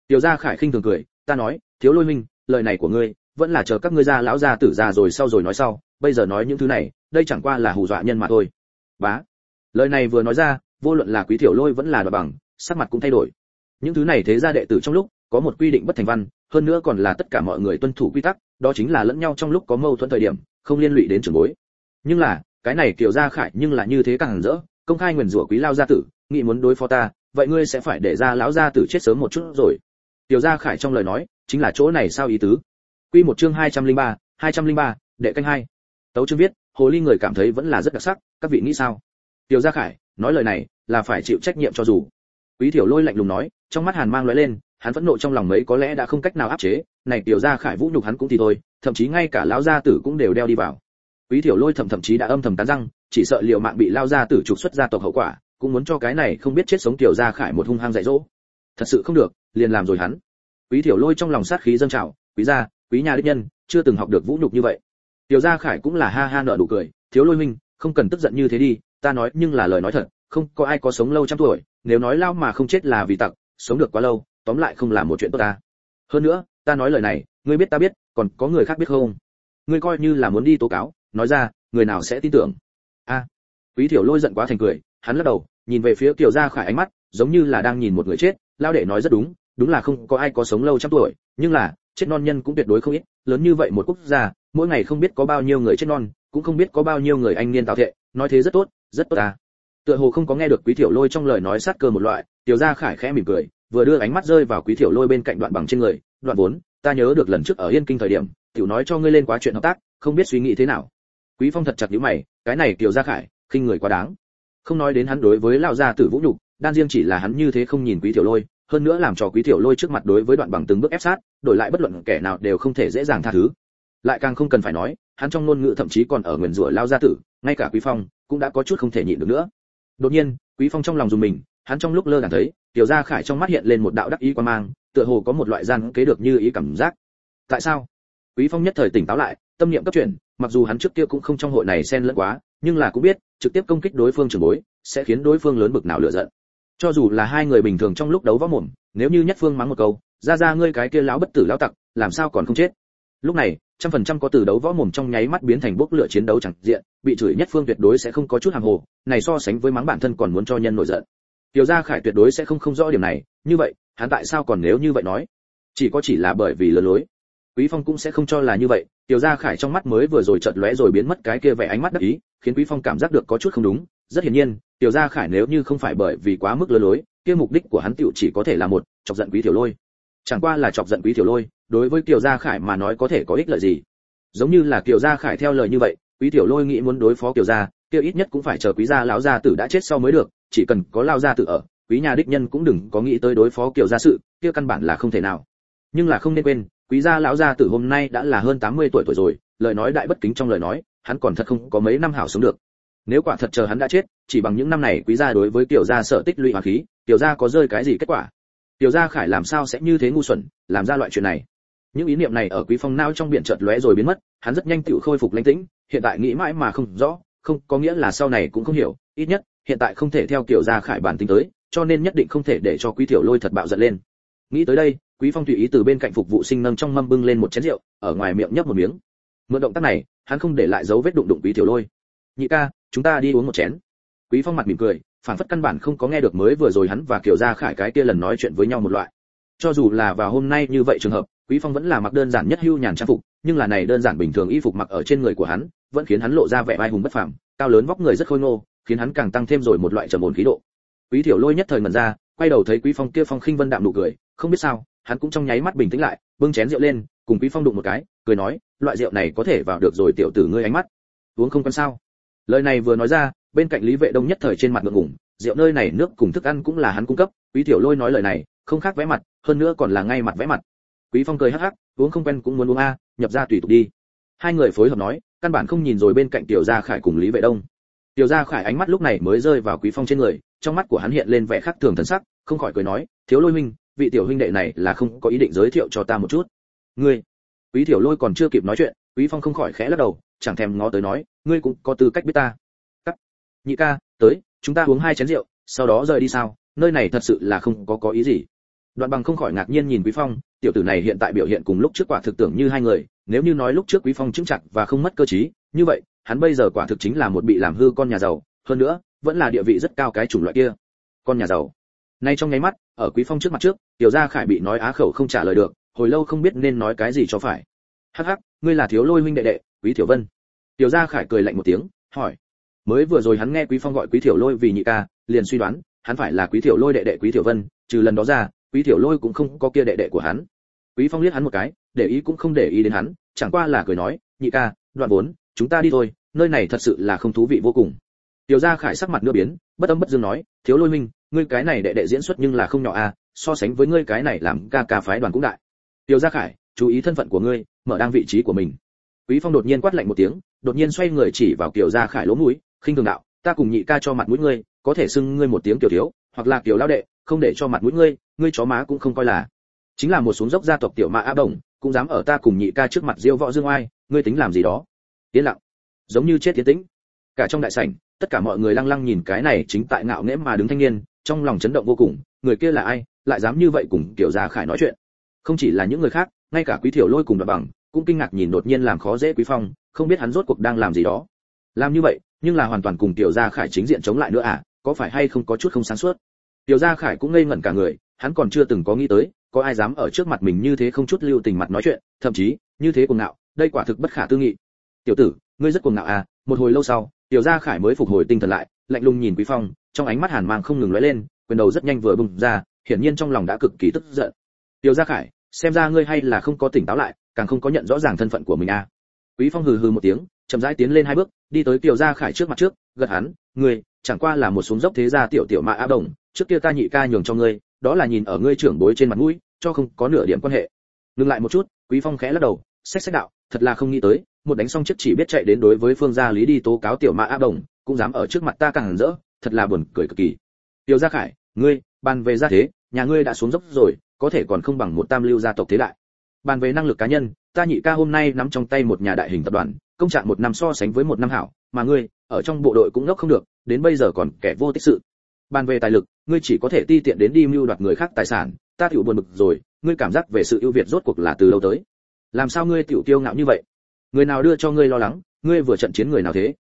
Tiểu gia khải khinh thường cười ta nói, thiếu lôi minh lời này của ngươi, vẫn là chờ các ngươi ra lão gia tử già rồi sau rồi nói sau, bây giờ nói những thứ này, đây chẳng qua là hù dọa nhân mà thôi. Bá. Lời này vừa nói ra, vô luận là quý thiểu lôi vẫn là đoạt bằng, sắc mặt cũng thay đổi. Những thứ này thế gia đệ tử trong lúc, có một quy định bất thành văn, hơn nữa còn là tất cả mọi người tuân thủ quy tắc, đó chính là lẫn nhau trong lúc có mâu thuẫn thời điểm, không liên lụy đến trưởng bối. Nhưng là, cái này kiểu gia khải nhưng là như thế càng rỡ, công khai nguyền rủa quý lao gia tử, nghĩ muốn đối phó ta, vậy ngươi sẽ phải để ra lão gia tử chết sớm một chút rồi tiểu gia khải trong lời nói chính là chỗ này sao ý tứ? Quy một chương 203, 203, đệ canh hai. Tấu chương viết hồ ly người cảm thấy vẫn là rất đặc sắc các vị nghĩ sao? Tiểu gia khải nói lời này là phải chịu trách nhiệm cho dù. Quý tiểu lôi lạnh lùng nói trong mắt hàn mang lóe lên hắn vẫn nộ trong lòng mấy có lẽ đã không cách nào áp chế này tiểu gia khải vũ nhục hắn cũng thì thôi thậm chí ngay cả lão gia tử cũng đều đeo đi vào. Quý tiểu lôi thậm thậm chí đã âm thầm tán răng chỉ sợ liệu mạng bị lao gia tử trục xuất gia tộc hậu quả cũng muốn cho cái này không biết chết sống tiểu gia khải một hung hăng dạy dỗ. Thật sự không được liền làm rồi hắn. Quý tiểu lôi trong lòng sát khí dâng trào, quý gia, quý nhà đích nhân, chưa từng học được vũ nhục như vậy. Tiểu gia khải cũng là ha ha nở nụ cười, thiếu lôi minh không cần tức giận như thế đi, ta nói nhưng là lời nói thật, không có ai có sống lâu trăm tuổi, nếu nói lao mà không chết là vì tặc, sống được quá lâu, tóm lại không là một chuyện tốt ta. Hơn nữa, ta nói lời này, ngươi biết ta biết, còn có người khác biết không? Ngươi coi như là muốn đi tố cáo, nói ra, người nào sẽ tin tưởng? A. Quý tiểu lôi giận quá thành cười, hắn lắc đầu, nhìn về phía tiểu gia khải ánh mắt giống như là đang nhìn một người chết lao đệ nói rất đúng đúng là không có ai có sống lâu trăm tuổi, nhưng là, chết non nhân cũng tuyệt đối không ít, lớn như vậy một quốc gia, mỗi ngày không biết có bao nhiêu người chết non, cũng không biết có bao nhiêu người anh niên tạo thệ, nói thế rất tốt rất tốt à? tựa hồ không có nghe được quý tiểu lôi trong lời nói sát cơ một loại, tiểu gia khải khẽ mỉm cười, vừa đưa ánh mắt rơi vào quý tiểu lôi bên cạnh đoạn bằng trên người, đoạn vốn, ta nhớ được lần trước ở yên kinh thời điểm, tiểu nói cho ngươi lên quá chuyện hợp tác, không biết suy nghĩ thế nào quý phong thật chặt nhíu mày, cái này tiểu gia khải, khinh người quá đáng không nói đến hắn đối với lão gia tử vũ nhục đan riêng chỉ là hắn như thế không nhìn quý tiểu lôi, hơn nữa làm cho quý tiểu lôi trước mặt đối với đoạn bằng từng bước ép sát, đổi lại bất luận kẻ nào đều không thể dễ dàng tha thứ. Lại càng không cần phải nói, hắn trong ngôn ngữ thậm chí còn ở nguyền rủa lao gia tử, ngay cả quý phong cũng đã có chút không thể nhịn được nữa. Đột nhiên, quý phong trong lòng dùng mình, hắn trong lúc lơ đãng thấy, tiểu gia khải trong mắt hiện lên một đạo đắc ý quan mang, tựa hồ có một loại gian kế được như ý cảm giác. Tại sao? Quý phong nhất thời tỉnh táo lại, tâm niệm cấp chuyển, mặc dù hắn trước kia cũng không trong hội này xen lẫn quá, nhưng là cũng biết, trực tiếp công kích đối phương trường bối, sẽ khiến đối phương lớn bực nào lựa giận cho dù là hai người bình thường trong lúc đấu võ mồm, nếu như nhất phương mắng một câu, ra ra, ngươi cái kia lão bất tử lão tặc, làm sao còn không chết? Lúc này, trăm phần trăm có từ đấu võ mồm trong nháy mắt biến thành bốc lửa chiến đấu chẳng diện, bị chửi nhất phương tuyệt đối sẽ không có chút hàng hồ, này so sánh với mắng bản thân còn muốn cho nhân nổi giận. Tiểu gia khải tuyệt đối sẽ không không rõ điểm này, như vậy, hắn tại sao còn nếu như vậy nói? Chỉ có chỉ là bởi vì lừa lối. Quý phong cũng sẽ không cho là như vậy, tiểu gia khải trong mắt mới vừa rồi chợt lóe rồi biến mất cái kia vẻ ánh mắt đắc ý, khiến quý phong cảm giác được có chút không đúng. Rất hiển nhiên tiểu gia khải nếu như không phải bởi vì quá mức lừa lối, kia mục đích của hắn tiểu chỉ có thể là một, chọc giận quý tiểu lôi. Chẳng qua là chọc giận quý tiểu lôi, đối với tiểu gia khải mà nói có thể có ích lợi gì? Giống như là tiểu gia khải theo lời như vậy, quý tiểu lôi nghĩ muốn đối phó tiểu gia, kia ít nhất cũng phải chờ quý gia lão gia tử đã chết sau mới được, chỉ cần có lao gia tử ở, quý nhà đích nhân cũng đừng có nghĩ tới đối phó kiểu gia sự, kia căn bản là không thể nào. Nhưng là không nên quên, quý gia lão gia tử hôm nay đã là hơn 80 tuổi tuổi rồi, lời nói đại bất kính trong lời nói, hắn còn thật không có mấy năm hảo sống được nếu quả thật chờ hắn đã chết, chỉ bằng những năm này quý gia đối với tiểu gia sợ tích lũy hòa khí, tiểu gia có rơi cái gì kết quả? Tiểu gia khải làm sao sẽ như thế ngu xuẩn, làm ra loại chuyện này? Những ý niệm này ở quý phong nao trong biển chợt lóe rồi biến mất, hắn rất nhanh tự khôi phục lãnh tĩnh, hiện tại nghĩ mãi mà không rõ, không, có nghĩa là sau này cũng không hiểu, ít nhất, hiện tại không thể theo kiểu gia khải bản tính tới, cho nên nhất định không thể để cho quý tiểu lôi thật bạo giận lên. Nghĩ tới đây, quý phong tùy ý từ bên cạnh phục vụ sinh nâng trong mâm bưng lên một chén rượu, ở ngoài miệng nhấp một miếng. Mượn động tác này, hắn không để lại dấu vết đụng đụng quý tiểu lôi. Nhị ca chúng ta đi uống một chén. Quý phong mặt mỉm cười phản phất căn bản không có nghe được mới vừa rồi hắn và kiểu gia khải cái kia lần nói chuyện với nhau một loại. Cho dù là vào hôm nay như vậy trường hợp, quý phong vẫn là mặc đơn giản nhất hưu nhàn trang phục, nhưng là này đơn giản bình thường y phục mặc ở trên người của hắn, vẫn khiến hắn lộ ra vẻ vai hùng bất phàm, cao lớn vóc người rất khôi ngô, khiến hắn càng tăng thêm rồi một loại trầm ổn khí độ. Quý tiểu lôi nhất thời mẩn ra, quay đầu thấy quý phong kia phong khinh vân đạm nụ cười, không biết sao, hắn cũng trong nháy mắt bình tĩnh lại, bưng chén rượu lên, cùng quý phong đụng một cái, cười nói, loại rượu này có thể vào được rồi tiểu tử ngươi ánh mắt. Uống không quan sao? Lời này vừa nói ra, bên cạnh lý vệ đông nhất thời trên mặt ngượng ngùng, rượu nơi này nước cùng thức ăn cũng là hắn cung cấp, quý tiểu lôi nói lời này, không khác vẽ mặt, hơn nữa còn là ngay mặt vẽ mặt. Quý phong cười hắc hắc, uống không quen cũng muốn uống a, nhập ra tùy tục đi. Hai người phối hợp nói, căn bản không nhìn rồi bên cạnh tiểu gia khải cùng lý vệ đông. Tiểu gia khải ánh mắt lúc này mới rơi vào quý phong trên người, trong mắt của hắn hiện lên vẻ khác thường thần sắc, không khỏi cười nói, thiếu lôi huynh, vị tiểu huynh đệ này là không có ý định giới thiệu cho ta một chút. Ngươi? Quý tiểu lôi còn chưa kịp nói chuyện, quý phong không khỏi khẽ lắc đầu chẳng thèm ngó tới nói, ngươi cũng có tư cách biết ta. Cắt. Nhị ca, tới, chúng ta uống hai chén rượu, sau đó rời đi sao? Nơi này thật sự là không có có ý gì? Đoạn bằng không khỏi ngạc nhiên nhìn quý phong, tiểu tử này hiện tại biểu hiện cùng lúc trước quả thực tưởng như hai người, nếu như nói lúc trước quý phong chứng chặt và không mất cơ trí, như vậy, hắn bây giờ quả thực chính là một bị làm hư con nhà giàu, hơn nữa, vẫn là địa vị rất cao cái chủng loại kia, con nhà giàu. Nay trong nháy mắt, ở quý phong trước mặt trước, tiểu gia khải bị nói á khẩu không trả lời được, hồi lâu không biết nên nói cái gì cho phải. Hắc hắc, ngươi là thiếu lôi huynh đệ đệ quý tiểu vân. Tiểu gia khải cười lạnh một tiếng, hỏi, mới vừa rồi hắn nghe quý phong gọi quý tiểu lôi vì nhị ca, liền suy đoán, hắn phải là quý tiểu lôi đệ đệ quý tiểu vân, trừ lần đó ra, quý tiểu lôi cũng không có kia đệ đệ của hắn. Quý phong liếc hắn một cái, để ý cũng không để ý đến hắn, chẳng qua là cười nói, nhị ca, đoạn vốn, chúng ta đi thôi, nơi này thật sự là không thú vị vô cùng. Tiểu gia khải sắc mặt nửa biến, bất âm bất dương nói, thiếu lôi minh ngươi cái này đệ đệ diễn xuất nhưng là không nhỏ à so sánh với ngươi cái này làm ca ca phái đoàn cũng đại. Tiểu gia khải, chú ý thân phận của ngươi, mở đang vị trí của mình quý phong đột nhiên quát lạnh một tiếng, đột nhiên xoay người chỉ vào kiều gia khải lỗ mũi, khinh thường đạo, ta cùng nhị ca cho mặt mũi ngươi, có thể xưng ngươi một tiếng tiểu thiếu, hoặc là tiểu lao đệ, không để cho mặt mũi ngươi ngươi chó má cũng không coi là. Chính là một xuống dốc gia tộc tiểu mã á đồng cũng dám ở ta cùng nhị ca trước mặt diêu võ dương oai, ngươi tính làm gì đó? Tiến lặng. Giống như chết tiến tĩnh. Cả trong đại sảnh, tất cả mọi người lăng lăng nhìn cái này chính tại ngạo nghễ mà đứng thanh niên, trong lòng chấn động vô cùng, người kia là ai, lại dám như vậy cùng tiểu gia khải nói chuyện. Không chỉ là những người khác, ngay cả quý Thiểu lôi cùng đoạn bằng cũng kinh ngạc nhìn đột nhiên làm khó dễ quý phong, không biết hắn rốt cuộc đang làm gì đó. Làm như vậy, nhưng là hoàn toàn cùng tiểu gia khải chính diện chống lại nữa à có phải hay không có chút không sáng suốt? Tiểu gia khải cũng ngây ngẩn cả người, hắn còn chưa từng có nghĩ tới, có ai dám ở trước mặt mình như thế không chút lưu tình mặt nói chuyện, thậm chí, như thế cuồng ngạo, đây quả thực bất khả tư nghị. Tiểu tử, ngươi rất cuồng ngạo à một hồi lâu sau, tiểu gia khải mới phục hồi tinh thần lại, lạnh lùng nhìn quý phong, trong ánh mắt hàn mang không ngừng lóe lên, quyền đầu rất nhanh vừa bùng ra, hiển nhiên trong lòng đã cực kỳ tức giận. Tiểu gia khải, xem ra ngươi hay là không có tỉnh táo lại càng không có nhận rõ ràng thân phận của mình à. Quý phong hừ hừ một tiếng, chậm rãi tiến lên hai bước, đi tới tiểu gia khải trước mặt trước, gật hắn, ngươi, chẳng qua là một xuống dốc thế gia tiểu tiểu mạ á đồng, trước kia ta nhị ca nhường cho ngươi, đó là nhìn ở ngươi trưởng bối trên mặt mũi, cho không có nửa điểm quan hệ. Ngừng lại một chút, quý phong khẽ lắc đầu xét xét đạo, thật là không nghĩ tới, một đánh xong trước chỉ biết chạy đến đối với phương gia lý đi tố cáo tiểu mã á đồng, cũng dám ở trước mặt ta càng rỡ, thật là buồn cười cực kỳ. Tiểu gia khải, ngươi, bàn về gia thế, nhà ngươi đã xuống dốc rồi, có thể còn không bằng một tam lưu gia tộc thế đại bàn về năng lực cá nhân, ta nhị ca hôm nay nắm trong tay một nhà đại hình tập đoàn, công trạng một năm so sánh với một năm hảo, mà ngươi, ở trong bộ đội cũng ngốc không được, đến bây giờ còn kẻ vô tích sự. Bàn về tài lực, ngươi chỉ có thể ti tiện đến đi mưu đoạt người khác tài sản, ta tiểu buồn bực rồi, ngươi cảm giác về sự ưu việt rốt cuộc là từ đâu tới? Làm sao ngươi tiểu tiêu ngạo như vậy? Người nào đưa cho ngươi lo lắng, ngươi vừa trận chiến người nào thế?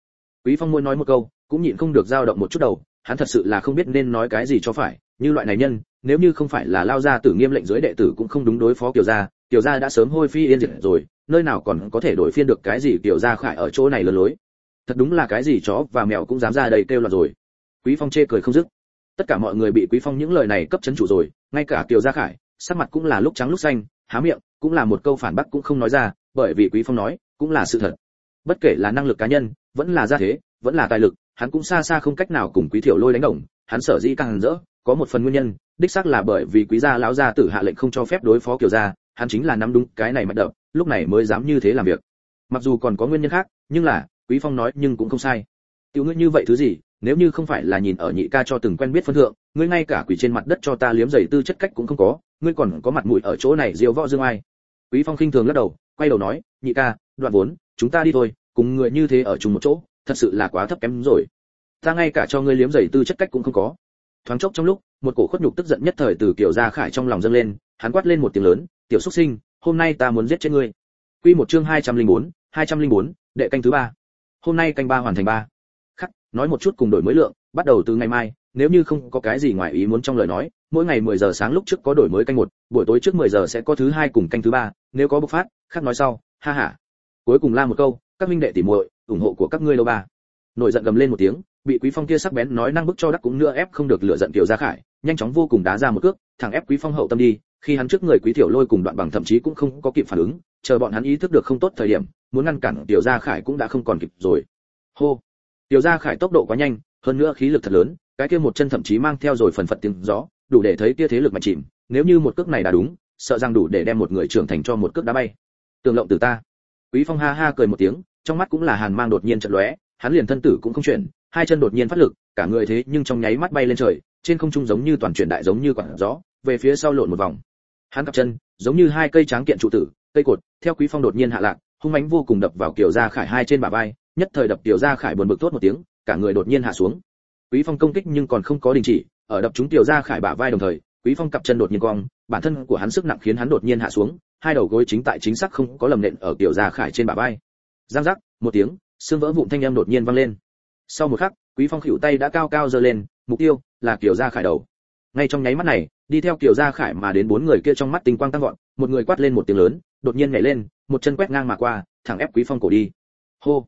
Quý phong môi nói một câu, cũng nhịn không được dao động một chút đầu, hắn thật sự là không biết nên nói cái gì cho phải, như loại này nhân, nếu như không phải là lao ra tử nghiêm lệnh dưới đệ tử cũng không đúng đối phó kiều gia Tiểu gia đã sớm hôi phi yên diệt rồi, nơi nào còn có thể đổi phiên được cái gì Tiểu gia khải ở chỗ này lừa lối. Thật đúng là cái gì chó và mèo cũng dám ra đây kêu là rồi. Quý phong chê cười không dứt. Tất cả mọi người bị quý phong những lời này cấp chấn chủ rồi, ngay cả Tiểu gia khải, sắc mặt cũng là lúc trắng lúc xanh, há miệng, cũng là một câu phản bác cũng không nói ra, bởi vì quý phong nói, cũng là sự thật. Bất kể là năng lực cá nhân, vẫn là gia thế, vẫn là tài lực, hắn cũng xa xa không cách nào cùng quý thiểu lôi đánh đồng, hắn sở dĩ càng rỡ, có một phần nguyên nhân, đích xác là bởi vì quý gia lão gia tử hạ lệnh không cho phép đối phó kiểu gia hắn chính là nắm đúng cái này mạch đập, lúc này mới dám như thế làm việc. Mặc dù còn có nguyên nhân khác, nhưng là, quý phong nói nhưng cũng không sai. Tiểu ngươi như vậy thứ gì, nếu như không phải là nhìn ở nhị ca cho từng quen biết phân thượng, ngươi ngay cả quỷ trên mặt đất cho ta liếm giày tư chất cách cũng không có, ngươi còn có mặt mũi ở chỗ này diêu võ dương ai? Quý phong khinh thường lắc đầu, quay đầu nói, nhị ca, đoạn vốn, chúng ta đi thôi, cùng người như thế ở chung một chỗ, thật sự là quá thấp kém rồi. Ta ngay cả cho ngươi liếm giày tư chất cách cũng không có. Thoáng chốc trong lúc, một cổ khuất nhục tức giận nhất thời từ kiểu gia khải trong lòng dâng lên, hắn quát lên một tiếng lớn tiểu xuất sinh hôm nay ta muốn giết chết ngươi. Quy một chương 204, 204, đệ canh thứ ba. Hôm nay canh ba hoàn thành ba. Khắc nói một chút cùng đổi mới lượng bắt đầu từ ngày mai nếu như không có cái gì ngoài ý muốn trong lời nói mỗi ngày 10 giờ sáng lúc trước có đổi mới canh một buổi tối trước 10 giờ sẽ có thứ hai cùng canh thứ ba nếu có bộc phát khắc nói sau ha ha. Cuối cùng la một câu các minh đệ tỉ muội ủng hộ của các ngươi lâu ba. Nổi giận gầm lên một tiếng bị quý phong kia sắc bén nói năng bức cho đắc cũng nữa ép không được lửa giận tiểu gia khải nhanh chóng vô cùng đá ra một cước thẳng ép quý phong hậu tâm đi khi hắn trước người quý tiểu lôi cùng đoạn bằng thậm chí cũng không có kịp phản ứng, chờ bọn hắn ý thức được không tốt thời điểm, muốn ngăn cản tiểu gia khải cũng đã không còn kịp rồi. Hô! Tiểu gia khải tốc độ quá nhanh, hơn nữa khí lực thật lớn, cái kia một chân thậm chí mang theo rồi phần phật tiếng gió, đủ để thấy kia thế lực mạnh chìm. Nếu như một cước này đã đúng, sợ rằng đủ để đem một người trưởng thành cho một cước đá bay. Tường lộng từ ta. Quý phong ha ha cười một tiếng, trong mắt cũng là hàn mang đột nhiên chợt lóe, hắn liền thân tử cũng không chuyển, hai chân đột nhiên phát lực, cả người thế nhưng trong nháy mắt bay lên trời, trên không trung giống như toàn chuyển đại giống như quảng gió về phía sau lộn một vòng. Hắn cặp chân, giống như hai cây tráng kiện trụ tử, cây cột, theo quý phong đột nhiên hạ lạc, hung mãnh vô cùng đập vào kiểu gia khải hai trên bả vai, nhất thời đập tiểu gia khải buồn bực tốt một tiếng, cả người đột nhiên hạ xuống. Quý phong công kích nhưng còn không có đình chỉ, ở đập chúng tiểu gia khải bả vai đồng thời, quý phong cặp chân đột nhiên cong, bản thân của hắn sức nặng khiến hắn đột nhiên hạ xuống, hai đầu gối chính tại chính xác không có lầm nện ở tiểu gia khải trên bả vai. Giang giác, một tiếng, xương vỡ vụn thanh âm đột nhiên vang lên. Sau một khắc, quý phong khỉu tay đã cao cao giơ lên, mục tiêu là tiểu gia khải đầu. Ngay trong nháy mắt này đi theo kiểu gia khải mà đến bốn người kia trong mắt tinh quang tăng vọt, một người quát lên một tiếng lớn, đột nhiên nhảy lên, một chân quét ngang mà qua, thẳng ép quý phong cổ đi. Hô!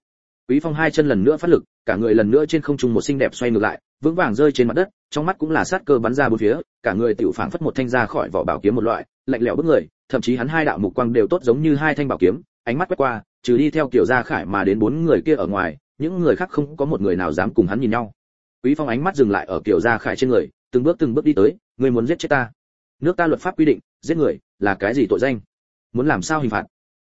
Quý phong hai chân lần nữa phát lực, cả người lần nữa trên không trung một xinh đẹp xoay ngược lại, vững vàng rơi trên mặt đất, trong mắt cũng là sát cơ bắn ra bốn phía, cả người tiểu phảng phất một thanh ra khỏi vỏ bảo kiếm một loại, lạnh lẽo bức người, thậm chí hắn hai đạo mục quang đều tốt giống như hai thanh bảo kiếm, ánh mắt quét qua, trừ đi theo kiểu gia khải mà đến bốn người kia ở ngoài, những người khác không có một người nào dám cùng hắn nhìn nhau. Quý phong ánh mắt dừng lại ở kiểu gia khải trên người, từng bước từng bước đi tới ngươi muốn giết chết ta. Nước ta luật pháp quy định, giết người là cái gì tội danh? Muốn làm sao hình phạt?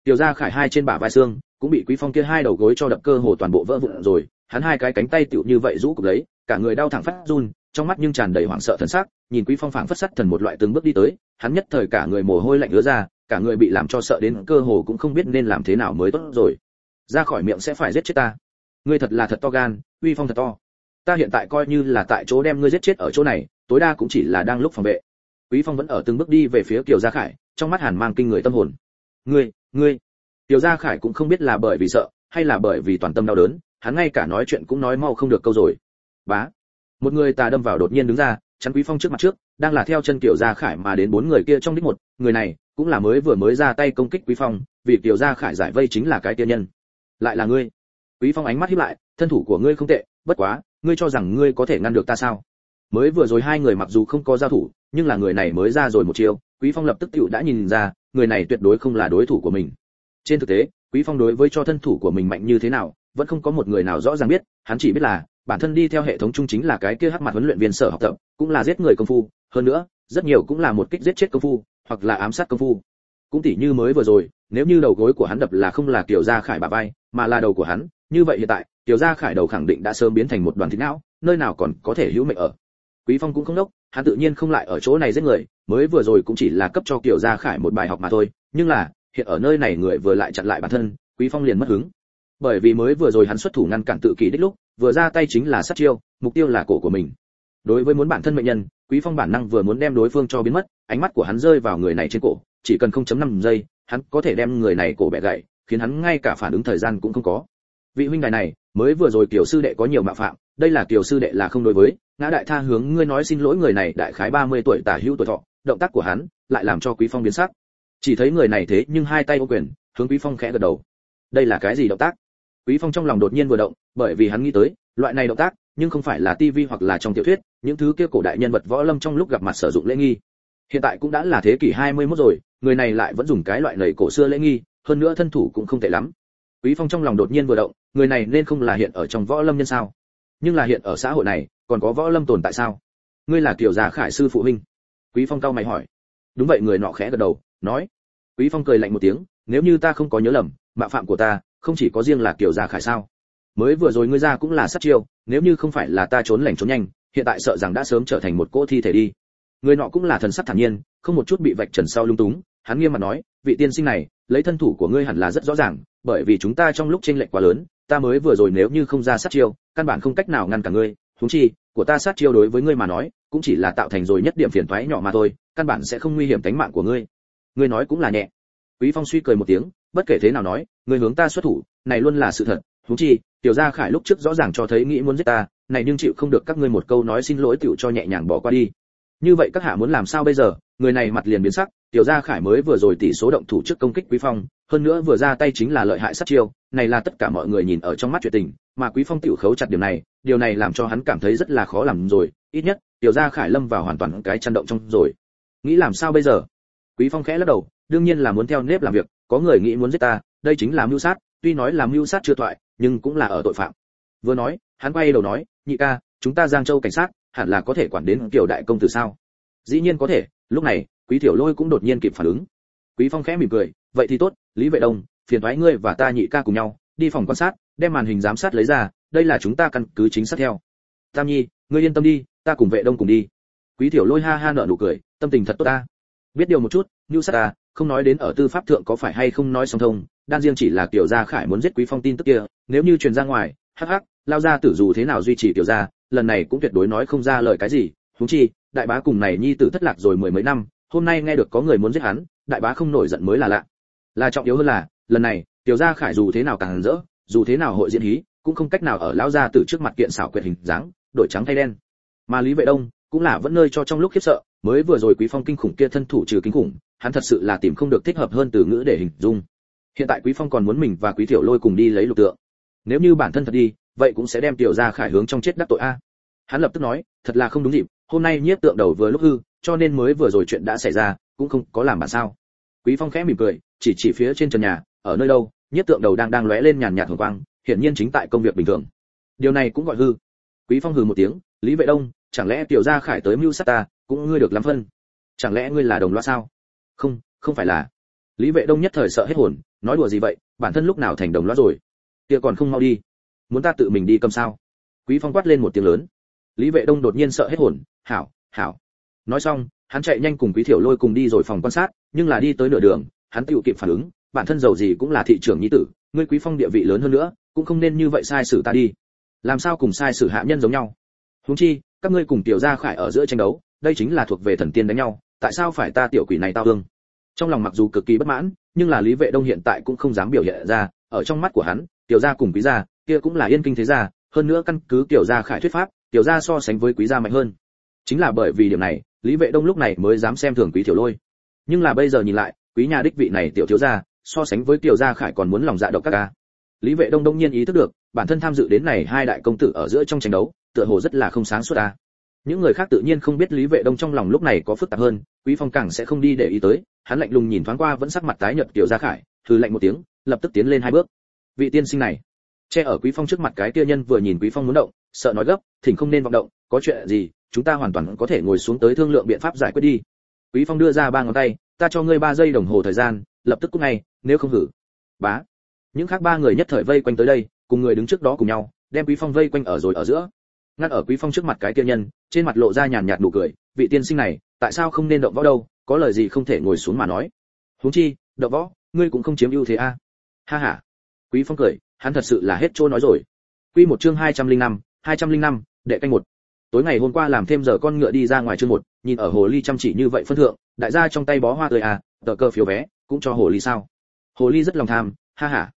Tiểu gia khải hai trên bả vai xương, cũng bị quý phong kia hai đầu gối cho đập cơ hồ toàn bộ vỡ vụn rồi. Hắn hai cái cánh tay tựu như vậy rũ cục lấy, cả người đau thẳng phát run, trong mắt nhưng tràn đầy hoảng sợ thần sắc, nhìn quý phong phảng phất sắt thần một loại từng bước đi tới, hắn nhất thời cả người mồ hôi lạnh ứa ra, cả người bị làm cho sợ đến cơ hồ cũng không biết nên làm thế nào mới tốt rồi. Ra khỏi miệng sẽ phải giết chết ta. Ngươi thật là thật to gan uy phong thật to. Ta hiện tại coi như là tại chỗ đem ngươi giết chết ở chỗ này tối đa cũng chỉ là đang lúc phòng vệ. Quý phong vẫn ở từng bước đi về phía kiều gia khải, trong mắt hàn mang kinh người tâm hồn. Ngươi ngươi. Kiều gia khải cũng không biết là bởi vì sợ, hay là bởi vì toàn tâm đau đớn, hắn ngay cả nói chuyện cũng nói mau không được câu rồi. Bá. Một người tà đâm vào đột nhiên đứng ra, chắn quý phong trước mặt trước, đang là theo chân kiều gia khải mà đến bốn người kia trong đích một, người này cũng là mới vừa mới ra tay công kích quý phong, vì kiều gia khải giải vây chính là cái tiên nhân. Lại là ngươi. Quý phong ánh mắt híp lại, thân thủ của ngươi không tệ, bất quá, ngươi cho rằng ngươi có thể ngăn được ta sao? Mới vừa rồi hai người mặc dù không có giao thủ, nhưng là người này mới ra rồi một chiêu, quý phong lập tức tựu đã nhìn ra, người này tuyệt đối không là đối thủ của mình. Trên thực tế, quý phong đối với cho thân thủ của mình mạnh như thế nào, vẫn không có một người nào rõ ràng biết, hắn chỉ biết là, bản thân đi theo hệ thống chung chính là cái kia hắc mặt huấn luyện viên sở học tập, cũng là giết người công phu, hơn nữa, rất nhiều cũng là một kích giết chết công phu, hoặc là ám sát công phu. Cũng tỉ như mới vừa rồi, nếu như đầu gối của hắn đập là không là kiểu gia khải bà vai, mà là đầu của hắn, như vậy hiện tại tiểu gia khải đầu khẳng định đã sớm biến thành một đoàn thịt não, nơi nào còn có thể hữu mệnh ở quý phong cũng không đốc, hắn tự nhiên không lại ở chỗ này giết người, mới vừa rồi cũng chỉ là cấp cho tiểu gia khải một bài học mà thôi, nhưng là, hiện ở nơi này người vừa lại chặn lại bản thân, quý phong liền mất hứng. Bởi vì mới vừa rồi hắn xuất thủ ngăn cản tự kỷ đích lúc, vừa ra tay chính là sát chiêu, mục tiêu là cổ của mình. Đối với muốn bản thân mệnh nhân, quý phong bản năng vừa muốn đem đối phương cho biến mất, ánh mắt của hắn rơi vào người này trên cổ, chỉ cần 0.5 giây, hắn có thể đem người này cổ bẻ gãy, khiến hắn ngay cả phản ứng thời gian cũng không có. Vị huynh đài này, mới vừa rồi tiểu sư đệ có nhiều mạo phạm, đây là tiểu sư đệ là không đối với ngã đại tha hướng ngươi nói xin lỗi người này đại khái 30 tuổi tả hữu tuổi thọ, động tác của hắn lại làm cho quý phong biến sắc. Chỉ thấy người này thế nhưng hai tay ô quyền, hướng quý phong khẽ gật đầu. Đây là cái gì động tác? Quý phong trong lòng đột nhiên vừa động, bởi vì hắn nghĩ tới, loại này động tác, nhưng không phải là tivi hoặc là trong tiểu thuyết, những thứ kia cổ đại nhân vật võ lâm trong lúc gặp mặt sử dụng lễ nghi. Hiện tại cũng đã là thế kỷ 21 rồi, người này lại vẫn dùng cái loại lầy cổ xưa lễ nghi, hơn nữa thân thủ cũng không tệ lắm. Quý phong trong lòng đột nhiên vừa động, người này nên không là hiện ở trong võ lâm nhân sao? Nhưng là hiện ở xã hội này còn có võ lâm tồn tại sao? Ngươi là tiểu già khải sư phụ huynh. Quý phong cao mày hỏi. Đúng vậy, người nọ khẽ gật đầu, nói. Quý phong cười lạnh một tiếng, nếu như ta không có nhớ lầm mạo phạm của ta không chỉ có riêng là tiểu già khải sao? Mới vừa rồi ngươi ra cũng là sát chiêu, nếu như không phải là ta trốn lành trốn nhanh, hiện tại sợ rằng đã sớm trở thành một cỗ thi thể đi. Người nọ cũng là thần sắc thản nhiên, không một chút bị vạch trần sau lung túng, hắn nghiêm mặt nói, vị tiên sinh này, lấy thân thủ của ngươi hẳn là rất rõ ràng, bởi vì chúng ta trong lúc chênh lệch quá lớn, ta mới vừa rồi nếu như không ra sát chiêu, căn bản không cách nào ngăn cả ngươi huống chi, của ta sát chiêu đối với ngươi mà nói, cũng chỉ là tạo thành rồi nhất điểm phiền toái nhỏ mà thôi, căn bản sẽ không nguy hiểm tính mạng của ngươi. Ngươi nói cũng là nhẹ. Quý phong suy cười một tiếng, bất kể thế nào nói, ngươi hướng ta xuất thủ, này luôn là sự thật. Huống chi, tiểu gia khải lúc trước rõ ràng cho thấy nghĩ muốn giết ta, này nhưng chịu không được các ngươi một câu nói xin lỗi tiểu cho nhẹ nhàng bỏ qua đi. Như vậy các hạ muốn làm sao bây giờ? Người này mặt liền biến sắc, tiểu gia khải mới vừa rồi tỷ số động thủ trước công kích quý phong, hơn nữa vừa ra tay chính là lợi hại sát chiêu, này là tất cả mọi người nhìn ở trong mắt chuyện tình, mà quý phong tiểu khấu chặt điều này điều này làm cho hắn cảm thấy rất là khó làm rồi, ít nhất, tiểu gia khải lâm vào hoàn toàn cái chăn động trong rồi. Nghĩ làm sao bây giờ? Quý phong khẽ lắc đầu, đương nhiên là muốn theo nếp làm việc, có người nghĩ muốn giết ta, đây chính là mưu sát, tuy nói là mưu sát chưa thoại, nhưng cũng là ở tội phạm. Vừa nói, hắn quay đầu nói, nhị ca, chúng ta giang châu cảnh sát, hẳn là có thể quản đến tiểu đại công tử sao? Dĩ nhiên có thể, lúc này, quý tiểu lôi cũng đột nhiên kịp phản ứng. Quý phong khẽ mỉm cười, vậy thì tốt, lý vệ đông, phiền thoái ngươi và ta nhị ca cùng nhau đi phòng quan sát, đem màn hình giám sát lấy ra, đây là chúng ta căn cứ chính xác theo. Tam nhi, ngươi yên tâm đi, ta cùng vệ đông cùng đi. Quý tiểu lôi ha ha nở nụ cười, tâm tình thật tốt ta. Biết điều một chút như sát ta, không nói đến ở tư pháp thượng có phải hay không nói song thông, đan riêng chỉ là tiểu gia khải muốn giết quý phong tin tức kia, nếu như truyền ra ngoài, hắc hắc, lao ra tử dù thế nào duy trì tiểu gia, lần này cũng tuyệt đối nói không ra lời cái gì. Huống chi, đại bá cùng này nhi tử thất lạc rồi mười mấy năm, hôm nay nghe được có người muốn giết hắn, đại bá không nổi giận mới là lạ. Là trọng yếu hơn là, lần này tiểu gia khải dù thế nào càng rỡ, dù thế nào hội diễn hí, cũng không cách nào ở lão gia tử trước mặt kiện xảo quyệt hình dáng, đổi trắng thay đen. Mà lý vệ đông cũng là vẫn nơi cho trong lúc khiếp sợ, mới vừa rồi quý phong kinh khủng kia thân thủ trừ kinh khủng, hắn thật sự là tìm không được thích hợp hơn từ ngữ để hình dung. Hiện tại quý phong còn muốn mình và quý tiểu lôi cùng đi lấy lục tượng. Nếu như bản thân thật đi, vậy cũng sẽ đem tiểu gia khải hướng trong chết đắc tội a. Hắn lập tức nói, thật là không đúng dịp, hôm nay nhiếp tượng đầu vừa lúc hư, cho nên mới vừa rồi chuyện đã xảy ra, cũng không có làm bản sao. Quý phong khẽ mỉm cười, chỉ chỉ phía trên trần nhà, ở nơi đâu Nhất tượng đầu đang đang lóe lên nhàn nhạt hồng quang, hiển nhiên chính tại công việc bình thường. Điều này cũng gọi hư. Quý phong hừ một tiếng, lý vệ đông, chẳng lẽ tiểu gia khải tới mưu sát ta, cũng ngươi được lắm phân? Chẳng lẽ ngươi là đồng loa sao? Không không phải là. Lý vệ đông nhất thời sợ hết hồn, nói đùa gì vậy, bản thân lúc nào thành đồng loa rồi? Kia còn không mau đi. Muốn ta tự mình đi cầm sao? Quý phong quát lên một tiếng lớn. Lý vệ đông đột nhiên sợ hết hồn, hảo hảo. Nói xong, hắn chạy nhanh cùng quý thiểu lôi cùng đi rồi phòng quan sát, nhưng là đi tới nửa đường, hắn tự kịp phản ứng bản thân giàu gì cũng là thị trưởng nhi tử, ngươi quý phong địa vị lớn hơn nữa, cũng không nên như vậy sai xử ta đi. Làm sao cùng sai xử hạ nhân giống nhau? Huống chi, các ngươi cùng tiểu gia khải ở giữa tranh đấu, đây chính là thuộc về thần tiên đánh nhau, tại sao phải ta tiểu quỷ này tao hương? Trong lòng mặc dù cực kỳ bất mãn, nhưng là lý vệ đông hiện tại cũng không dám biểu hiện ra, ở trong mắt của hắn, tiểu gia cùng quý gia, kia cũng là yên kinh thế gia, hơn nữa căn cứ tiểu gia khải thuyết pháp, tiểu gia so sánh với quý gia mạnh hơn. Chính là bởi vì điểm này, lý vệ đông lúc này mới dám xem thường quý tiểu lôi. Nhưng là bây giờ nhìn lại, quý nhà đích vị này tiểu thiếu gia so sánh với tiểu gia khải còn muốn lòng dạ độc các ca. Lý vệ đông đông nhiên ý thức được, bản thân tham dự đến này hai đại công tử ở giữa trong tranh đấu, tựa hồ rất là không sáng suốt a những người khác tự nhiên không biết lý vệ đông trong lòng lúc này có phức tạp hơn, quý phong càng sẽ không đi để ý tới, hắn lạnh lùng nhìn thoáng qua vẫn sắc mặt tái nhợt tiểu gia khải thư lạnh một tiếng, lập tức tiến lên hai bước. Vị tiên sinh này, che ở quý phong trước mặt cái kia nhân vừa nhìn quý phong muốn động, sợ nói gấp, thỉnh không nên vọng động, có chuyện gì, chúng ta hoàn toàn có thể ngồi xuống tới thương lượng biện pháp giải quyết đi. Quý phong đưa ra ba ngón tay, ta cho ngươi ba giây đồng hồ thời gian lập tức cút ngay nếu không hử. Bá. Những khác ba người nhất thời vây quanh tới đây cùng người đứng trước đó cùng nhau đem quý phong vây quanh ở rồi ở giữa. Ngắt ở quý phong trước mặt cái kia nhân trên mặt lộ ra nhàn nhạt nụ cười vị tiên sinh này tại sao không nên động võ đâu có lời gì không thể ngồi xuống mà nói. Huống chi động võ ngươi cũng không chiếm ưu thế a. Ha ha. Quý phong cười hắn thật sự là hết chỗ nói rồi. Quy một chương 205, 205, đệ canh một. Tối ngày hôm qua làm thêm giờ con ngựa đi ra ngoài chương một nhìn ở hồ ly chăm chỉ như vậy phân thượng đại gia trong tay bó hoa tươi à tờ cơ phiếu vé cũng cho hồ ly sao? Hồ ly rất lòng tham, ha ha.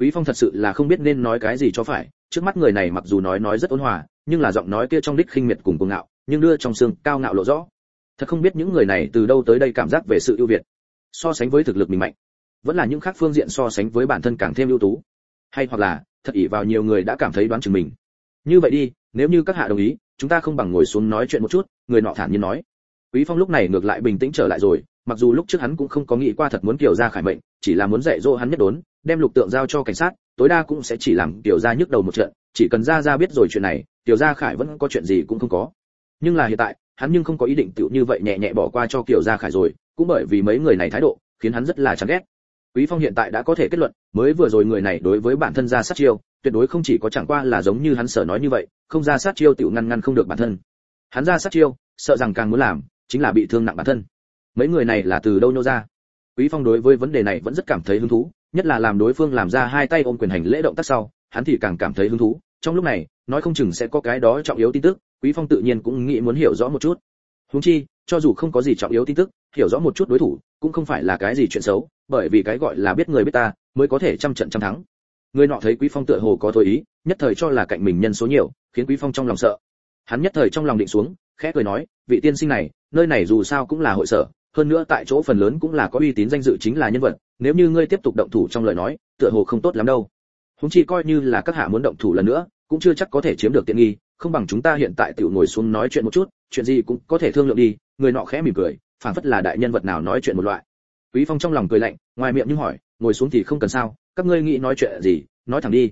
Quý phong thật sự là không biết nên nói cái gì cho phải. Trước mắt người này mặc dù nói nói rất ôn hòa, nhưng là giọng nói kia trong đích khinh miệt cùng cuồng ngạo, nhưng đưa trong xương cao ngạo lộ rõ. Thật không biết những người này từ đâu tới đây cảm giác về sự ưu việt. So sánh với thực lực mình mạnh, vẫn là những khác phương diện so sánh với bản thân càng thêm ưu tú. Hay hoặc là, thật ỷ vào nhiều người đã cảm thấy đoán chừng mình. Như vậy đi, nếu như các hạ đồng ý, chúng ta không bằng ngồi xuống nói chuyện một chút, người nọ thản nhiên nói. Quý phong lúc này ngược lại bình tĩnh trở lại rồi mặc dù lúc trước hắn cũng không có nghĩ qua thật muốn kiểu ra khải mệnh, chỉ là muốn dạy dỗ hắn nhất đốn, đem lục tượng giao cho cảnh sát, tối đa cũng sẽ chỉ làm tiểu gia nhức đầu một trận, chỉ cần ra ra biết rồi chuyện này tiểu gia khải vẫn có chuyện gì cũng không có. Nhưng là hiện tại, hắn nhưng không có ý định tiểu như vậy nhẹ nhẹ bỏ qua cho kiểu gia khải rồi, cũng bởi vì mấy người này thái độ, khiến hắn rất là chán ghét. Quý phong hiện tại đã có thể kết luận, mới vừa rồi người này đối với bản thân ra sát chiêu, tuyệt đối không chỉ có chẳng qua là giống như hắn sở nói như vậy, không ra sát chiêu tiểu ngăn ngăn không được bản thân. Hắn ra sát chiêu, sợ rằng càng muốn làm, chính là bị thương nặng bản thân mấy người này là từ đâu nhô ra? Quý phong đối với vấn đề này vẫn rất cảm thấy hứng thú, nhất là làm đối phương làm ra hai tay ôm quyền hành lễ động tác sau, hắn thì càng cảm thấy hứng thú. Trong lúc này, nói không chừng sẽ có cái đó trọng yếu tin tức, quý phong tự nhiên cũng nghĩ muốn hiểu rõ một chút. Huống chi, cho dù không có gì trọng yếu tin tức, hiểu rõ một chút đối thủ, cũng không phải là cái gì chuyện xấu, bởi vì cái gọi là biết người biết ta, mới có thể trăm trận trăm thắng. Người nọ thấy quý phong tựa hồ có thôi ý, nhất thời cho là cạnh mình nhân số nhiều, khiến quý phong trong lòng sợ. Hắn nhất thời trong lòng định xuống, khẽ cười nói, vị tiên sinh này, nơi này dù sao cũng là hội sở hơn nữa tại chỗ phần lớn cũng là có uy tín danh dự chính là nhân vật, nếu như ngươi tiếp tục động thủ trong lời nói, tựa hồ không tốt lắm đâu. Húng chi coi như là các hạ muốn động thủ lần nữa, cũng chưa chắc có thể chiếm được tiện nghi, không bằng chúng ta hiện tại tiểu ngồi xuống nói chuyện một chút, chuyện gì cũng có thể thương lượng đi, người nọ khẽ mỉm cười, phảng phất là đại nhân vật nào nói chuyện một loại. Quý phong trong lòng cười lạnh, ngoài miệng nhưng hỏi, ngồi xuống thì không cần sao, các ngươi nghĩ nói chuyện gì, nói thẳng đi.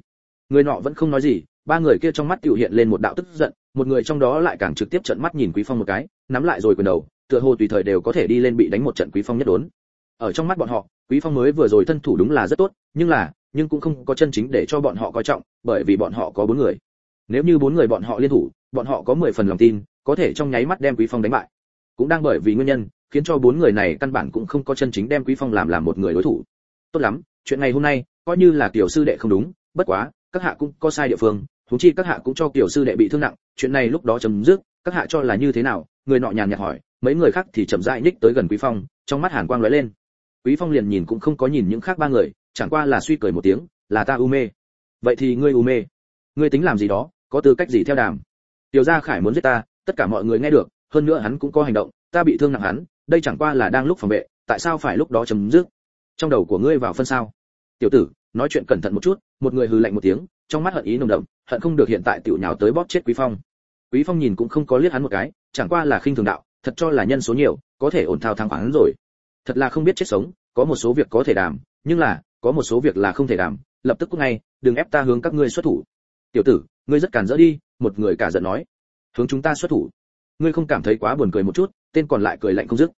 Người nọ vẫn không nói gì, ba người kia trong mắt tiểu hiện lên một đạo tức giận, một người trong đó lại càng trực tiếp trợn mắt nhìn quý phong một cái, nắm lại rồi quyền đầu tựa hồ tùy thời đều có thể đi lên bị đánh một trận quý phong nhất đốn. Ở trong mắt bọn họ, quý phong mới vừa rồi thân thủ đúng là rất tốt, nhưng là, nhưng cũng không có chân chính để cho bọn họ coi trọng, bởi vì bọn họ có bốn người. Nếu như bốn người bọn họ liên thủ, bọn họ có mười phần lòng tin, có thể trong nháy mắt đem quý phong đánh bại. Cũng đang bởi vì nguyên nhân, khiến cho bốn người này căn bản cũng không có chân chính đem quý phong làm làm một người đối thủ. Tốt lắm, chuyện này hôm nay, coi như là tiểu sư đệ không đúng, bất quá, các hạ cũng có sai địa phương thú chi các hạ cũng cho tiểu sư đệ bị thương nặng, chuyện này lúc đó chấm dứt, các hạ cho là như thế nào, người nọ nhàn nhạt hỏi mấy người khác thì chậm rãi nhích tới gần quý phong, trong mắt hàn quang lóe lên. Quý phong liền nhìn cũng không có nhìn những khác ba người, chẳng qua là suy cười một tiếng, là ta u mê. Vậy thì ngươi u mê? Ngươi tính làm gì đó? Có tư cách gì theo đàm? Tiểu gia khải muốn giết ta, tất cả mọi người nghe được, hơn nữa hắn cũng có hành động, ta bị thương nặng hắn, đây chẳng qua là đang lúc phòng vệ, tại sao phải lúc đó chấm dứt? Trong đầu của ngươi vào phân sao? Tiểu tử, nói chuyện cẩn thận một chút. Một người hừ lạnh một tiếng, trong mắt hận ý nồng đậm, hận không được hiện tại tiểu nhào tới bóp chết quý phong. Quý phong nhìn cũng không có liếc hắn một cái, chẳng qua là khinh thường đạo thật cho là nhân số nhiều, có thể ổn thao thắng khoản rồi. Thật là không biết chết sống, có một số việc có thể đảm, nhưng là, có một số việc là không thể đảm, lập tức cút ngay, đừng ép ta hướng các ngươi xuất thủ. Tiểu tử, ngươi rất cản rỡ đi, một người cả giận nói. Hướng chúng ta xuất thủ. Ngươi không cảm thấy quá buồn cười một chút, tên còn lại cười lạnh không dứt.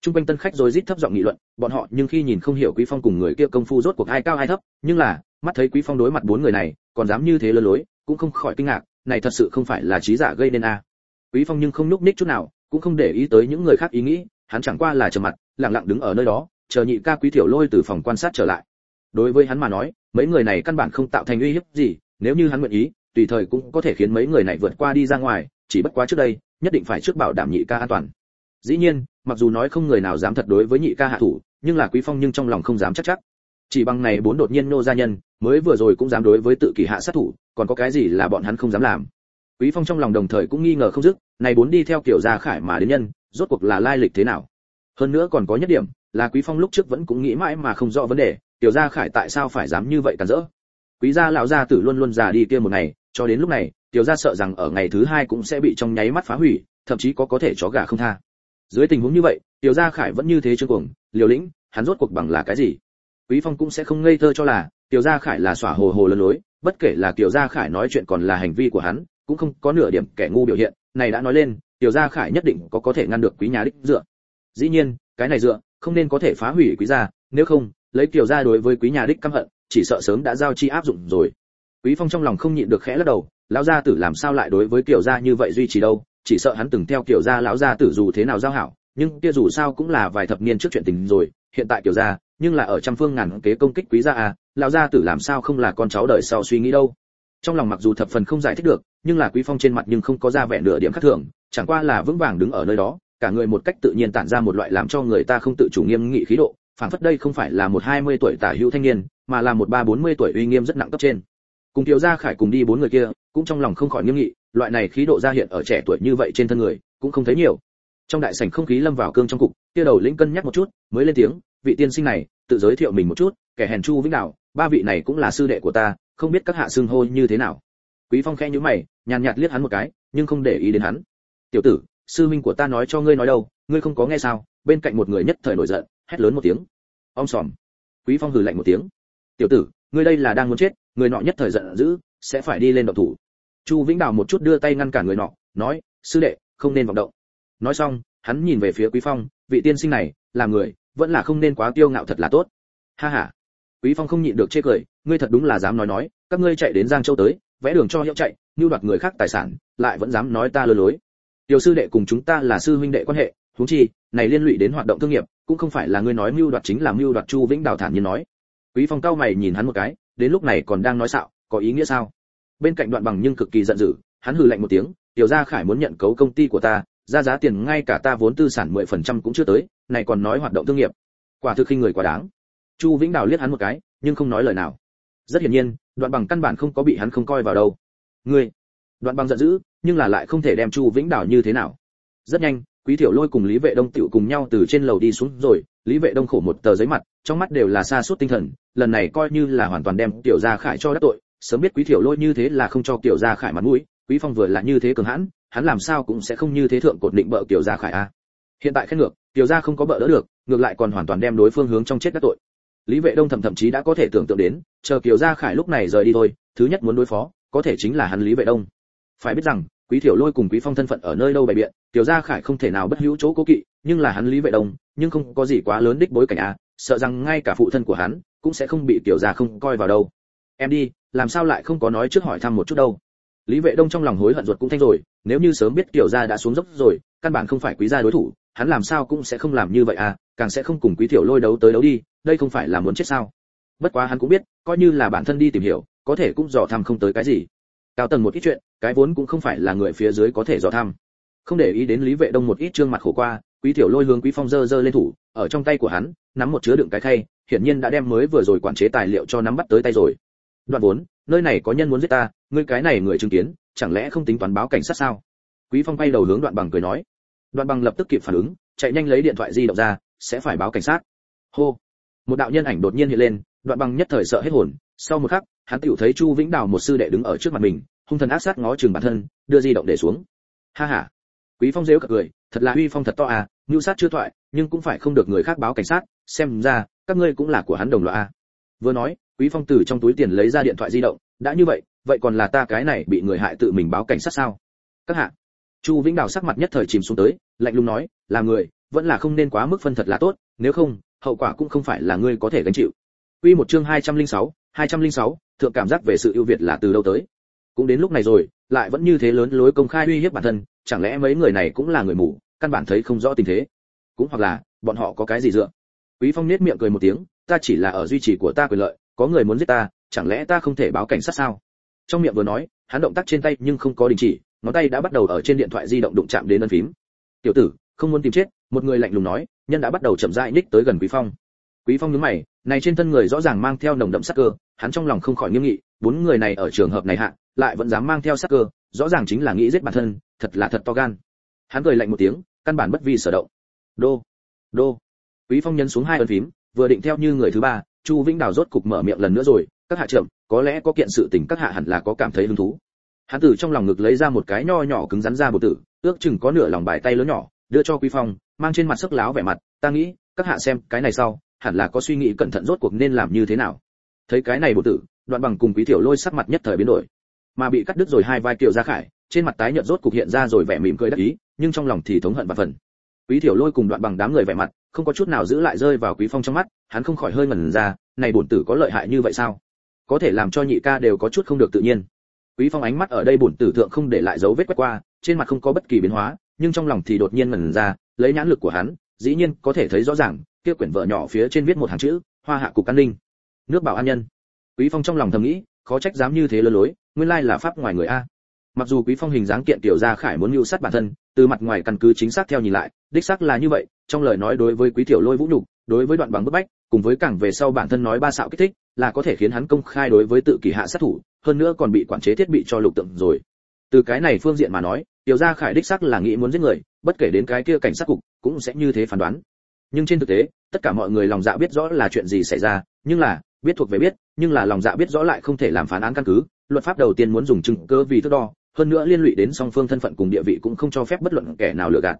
Trung quanh tân khách rồi rít thấp giọng nghị luận, bọn họ nhưng khi nhìn không hiểu quý phong cùng người kia công phu rốt cuộc ai cao ai thấp, nhưng là, mắt thấy quý phong đối mặt bốn người này, còn dám như thế lơ lối, cũng không khỏi kinh ngạc, này thật sự không phải là trí giả gây nên a. Quý phong nhưng không núp ních chút nào cũng không để ý tới những người khác ý nghĩ, hắn chẳng qua là trầm mặt, lặng lặng đứng ở nơi đó, chờ nhị ca quý tiểu lôi từ phòng quan sát trở lại. Đối với hắn mà nói, mấy người này căn bản không tạo thành uy hiếp gì, nếu như hắn nguyện ý, tùy thời cũng có thể khiến mấy người này vượt qua đi ra ngoài, chỉ bất quá trước đây, nhất định phải trước bảo đảm nhị ca an toàn. Dĩ nhiên, mặc dù nói không người nào dám thật đối với nhị ca hạ thủ, nhưng là quý phong nhưng trong lòng không dám chắc chắc. Chỉ bằng này bốn đột nhiên nô gia nhân, mới vừa rồi cũng dám đối với tự kỷ hạ sát thủ, còn có cái gì là bọn hắn không dám làm? Quý phong trong lòng đồng thời cũng nghi ngờ không dứt, này bốn đi theo kiểu gia khải mà đến nhân, rốt cuộc là lai lịch thế nào? Hơn nữa còn có nhất điểm, là quý phong lúc trước vẫn cũng nghĩ mãi mà không rõ vấn đề tiểu gia khải tại sao phải dám như vậy tàn rỡ? Quý gia lão gia tử luôn luôn già đi kia một ngày, cho đến lúc này tiểu gia sợ rằng ở ngày thứ hai cũng sẽ bị trong nháy mắt phá hủy, thậm chí có có thể chó gà không tha. Dưới tình huống như vậy tiểu gia khải vẫn như thế chưa cuồng, liều lĩnh, hắn rốt cuộc bằng là cái gì? Quý phong cũng sẽ không ngây thơ cho là tiểu gia khải là xỏa hồ hồ lớn lối, bất kể là tiểu gia khải nói chuyện còn là hành vi của hắn cũng không có nửa điểm kẻ ngu biểu hiện, này đã nói lên, tiểu gia khải nhất định có có thể ngăn được quý nhà đích dựa. Dĩ nhiên, cái này dựa, không nên có thể phá hủy quý gia, nếu không, lấy tiểu gia đối với quý nhà đích căm hận, chỉ sợ sớm đã giao chi áp dụng rồi. Quý phong trong lòng không nhịn được khẽ lắc đầu, lão gia tử làm sao lại đối với tiểu gia như vậy duy trì đâu, chỉ sợ hắn từng theo kiểu gia lão gia tử dù thế nào giao hảo, nhưng kia dù sao cũng là vài thập niên trước chuyện tình rồi, hiện tại kiểu gia, nhưng là ở trăm phương ngàn kế công kích quý gia à lão gia tử làm sao không là con cháu đời sau suy nghĩ đâu trong lòng mặc dù thập phần không giải thích được, nhưng là quý phong trên mặt nhưng không có ra vẻ nửa điểm khác thường, chẳng qua là vững vàng đứng ở nơi đó, cả người một cách tự nhiên tản ra một loại làm cho người ta không tự chủ nghiêm nghị khí độ, phảng phất đây không phải là một hai mươi tuổi tả hữu thanh niên, mà là một ba bốn mươi tuổi uy nghiêm rất nặng cấp trên. Cùng thiếu gia khải cùng đi bốn người kia, cũng trong lòng không khỏi nghiêm nghị, loại này khí độ ra hiện ở trẻ tuổi như vậy trên thân người, cũng không thấy nhiều. Trong đại sảnh không khí lâm vào cương trong cục, kia đầu lĩnh cân nhắc một chút, mới lên tiếng, vị tiên sinh này, tự giới thiệu mình một chút, kẻ hèn chu vĩnh đạo ba vị này cũng là sư đệ của ta không biết các hạ xưng hô như thế nào. Quý phong khẽ nhíu mày, nhàn nhạt liếc hắn một cái, nhưng không để ý đến hắn. Tiểu tử, sư minh của ta nói cho ngươi nói đâu, ngươi không có nghe sao? Bên cạnh một người nhất thời nổi giận, hét lớn một tiếng. Ông sòm. Quý phong hừ lạnh một tiếng. Tiểu tử, ngươi đây là đang muốn chết, người nọ nhất thời giận dữ, sẽ phải đi lên động thủ. Chu vĩnh đào một chút đưa tay ngăn cản người nọ, nói, sư đệ, không nên vọng động. Nói xong, hắn nhìn về phía quý phong, vị tiên sinh này, là người, vẫn là không nên quá tiêu ngạo thật là tốt. Ha ha quý phong không nhịn được chê cười, ngươi thật đúng là dám nói nói, các ngươi chạy đến giang châu tới, vẽ đường cho hiệu chạy, như đoạt người khác tài sản, lại vẫn dám nói ta lừa lối. Tiểu sư đệ cùng chúng ta là sư huynh đệ quan hệ, huống chi, này liên lụy đến hoạt động thương nghiệp, cũng không phải là ngươi nói mưu đoạt chính là mưu đoạt chu vĩnh đào thản nhiên nói. Quý phong cao mày nhìn hắn một cái, đến lúc này còn đang nói xạo, có ý nghĩa sao? Bên cạnh đoạn bằng nhưng cực kỳ giận dữ, hắn hừ lạnh một tiếng, tiểu gia khải muốn nhận cấu công ty của ta, ra giá tiền ngay cả ta vốn tư sản 10% cũng chưa tới, này còn nói hoạt động thương nghiệp. Quả thực khinh người quá đáng chu vĩnh đào liếc hắn một cái, nhưng không nói lời nào. Rất hiển nhiên, đoạn bằng căn bản không có bị hắn không coi vào đâu. Ngươi, đoạn bằng giận dữ, nhưng là lại không thể đem chu vĩnh đào như thế nào. Rất nhanh, quý tiểu lôi cùng lý vệ đông tựu cùng nhau từ trên lầu đi xuống rồi, lý vệ đông khổ một tờ giấy mặt, trong mắt đều là xa suốt tinh thần, lần này coi như là hoàn toàn đem tiểu gia khải cho đắc tội, sớm biết quý tiểu lôi như thế là không cho tiểu gia khải mặt mũi, quý phong vừa là như thế cường hãn, hắn làm sao cũng sẽ không như thế thượng cột định bợ tiểu gia khải a hiện tại khen ngược, tiểu gia không có bợ đỡ được, ngược lại còn hoàn toàn đem đối phương hướng trong chết đắc tội lý vệ đông thậm thậm chí đã có thể tưởng tượng đến, chờ kiều gia khải lúc này rời đi thôi, thứ nhất muốn đối phó, có thể chính là hắn lý vệ đông phải biết rằng, quý tiểu lôi cùng quý phong thân phận ở nơi đâu bày biện tiểu gia khải không thể nào bất hữu chỗ cố kỵ, nhưng là hắn lý vệ đông, nhưng không có gì quá lớn đích bối cảnh à? sợ rằng ngay cả phụ thân của hắn cũng sẽ không bị tiểu gia không coi vào đâu em đi, làm sao lại không có nói trước hỏi thăm một chút đâu lý vệ đông trong lòng hối hận ruột cũng thanh rồi, nếu như sớm biết tiểu gia đã xuống dốc rồi, căn bản không phải quý gia đối thủ, hắn làm sao cũng sẽ không làm như vậy à càng sẽ không cùng quý tiểu lôi đấu tới đấu đi đây không phải là muốn chết sao? Bất quá hắn cũng biết, coi như là bản thân đi tìm hiểu, có thể cũng dò thăm không tới cái gì. Cao tầng một ít chuyện, cái vốn cũng không phải là người phía dưới có thể dò thăm. Không để ý đến lý vệ đông một ít trương mặt khổ qua, quý tiểu lôi hướng quý phong dơ dơ lên thủ, ở trong tay của hắn, nắm một chứa đựng cái khay, hiển nhiên đã đem mới vừa rồi quản chế tài liệu cho nắm bắt tới tay rồi. Đoạn vốn, nơi này có nhân muốn giết ta, ngươi cái này người chứng kiến, chẳng lẽ không tính toán báo cảnh sát sao? Quý phong quay đầu hướng đoạn bằng cười nói. Đoạn bằng lập tức kịp phản ứng, chạy nhanh lấy điện thoại di động ra, sẽ phải báo cảnh sát. Hô một đạo nhân ảnh đột nhiên hiện lên, đoạn bằng nhất thời sợ hết hồn. Sau một khắc, hắn tiểu thấy chu vĩnh đào một sư đệ đứng ở trước mặt mình, hung thần ác sát ngó chừng bản thân, đưa di động để xuống. Ha ha. Quý phong dếu cả cười, thật là uy phong thật to à ngưu sát chưa thoại, nhưng cũng phải không được người khác báo cảnh sát, xem ra, các ngươi cũng là của hắn đồng loại à. Vừa nói, quý phong từ trong túi tiền lấy ra điện thoại di động, đã như vậy vậy còn là ta cái này bị người hại tự mình báo cảnh sát sao? Các hạ. Chu vĩnh đào sắc mặt nhất thời chìm xuống tới, lạnh lùng nói, là người, vẫn là không nên quá mức phân thật là tốt, nếu không hậu quả cũng không phải là ngươi có thể gánh chịu Quy một chương 206, 206, thượng cảm giác về sự ưu việt là từ đâu tới? Cũng đến lúc này rồi, lại vẫn như thế lớn lối công khai uy hiếp bản thân, chẳng lẽ mấy người này cũng là người mù, căn bản thấy không rõ tình thế? Cũng hoặc là, bọn họ có cái gì dựa? Quý Phong nhếch miệng cười một tiếng, ta chỉ là ở duy trì của ta quyền lợi, có người muốn giết ta, chẳng lẽ ta không thể báo cảnh sát sao? Trong miệng vừa nói, hắn động tác trên tay nhưng không có đình chỉ, ngón tay đã bắt đầu ở trên điện thoại di động đụng chạm đến ấn phím. "Tiểu tử, không muốn tìm chết." Một người lạnh lùng nói, nhân đã bắt đầu chậm rãi ních tới gần Quý Phong. Quý Phong nhướng mày, này trên thân người rõ ràng mang theo nồng đậm sát cơ, hắn trong lòng không khỏi nghiêm nghị, bốn người này ở trường hợp này hạ, lại vẫn dám mang theo sát cơ, rõ ràng chính là nghĩ giết bản thân, thật là thật to gan. Hắn cười lạnh một tiếng, căn bản bất vi sở động. Đô, đô. Quý Phong nhấn xuống hai ấn phím, vừa định theo như người thứ ba, Chu Vĩnh Đào rốt cục mở miệng lần nữa rồi, các hạ trưởng, có lẽ có kiện sự tình các hạ hẳn là có cảm thấy hứng thú. Hắn từ trong lòng ngực lấy ra một cái nho nhỏ cứng rắn ra bộ tử, ước chừng có nửa lòng bài tay lớn nhỏ, đưa cho Quý Phong, mang trên mặt sắc láo vẻ mặt, ta nghĩ, các hạ xem, cái này sau, hẳn là có suy nghĩ cẩn thận rốt cuộc nên làm như thế nào. Thấy cái này bộ tử đoạn bằng cùng quý tiểu lôi sắc mặt nhất thời biến đổi. Mà bị cắt đứt rồi hai vai kiều ra khải trên mặt tái nhợt rốt cục hiện ra rồi vẻ mỉm cười đắc ý nhưng trong lòng thì thống hận và phần. Quý tiểu lôi cùng đoạn bằng đám người vẻ mặt không có chút nào giữ lại rơi vào quý phong trong mắt hắn không khỏi hơi ngẩn ra này bổn tử có lợi hại như vậy sao? Có thể làm cho nhị ca đều có chút không được tự nhiên. Quý phong ánh mắt ở đây bổn tử thượng không để lại dấu vết quét qua trên mặt không có bất kỳ biến hóa nhưng trong lòng thì đột nhiên ngẩn ra lấy nhãn lực của hắn, dĩ nhiên có thể thấy rõ ràng, kia quyển vợ nhỏ phía trên viết một hàng chữ, hoa hạ cục an ninh, nước bảo an nhân. Quý phong trong lòng thầm nghĩ, khó trách dám như thế lơ lối, nguyên lai là pháp ngoài người a. Mặc dù quý phong hình dáng kiện tiểu gia khải muốn mưu sát bản thân, từ mặt ngoài căn cứ chính xác theo nhìn lại, đích xác là như vậy, trong lời nói đối với quý tiểu lôi vũ nhục, đối với đoạn bằng bức bách, cùng với càng về sau bản thân nói ba xạo kích thích, là có thể khiến hắn công khai đối với tự kỷ hạ sát thủ, hơn nữa còn bị quản chế thiết bị cho lục tượng rồi. Từ cái này phương diện mà nói tiểu gia khải đích xác là nghĩ muốn giết người, bất kể đến cái kia cảnh sát cục, cũng sẽ như thế phán đoán. Nhưng trên thực tế, tất cả mọi người lòng dạ biết rõ là chuyện gì xảy ra, nhưng là, biết thuộc về biết, nhưng là lòng dạ biết rõ lại không thể làm phán án căn cứ. Luật pháp đầu tiên muốn dùng chứng cơ vì thước đo, hơn nữa liên lụy đến song phương thân phận cùng địa vị cũng không cho phép bất luận kẻ nào lừa gạt.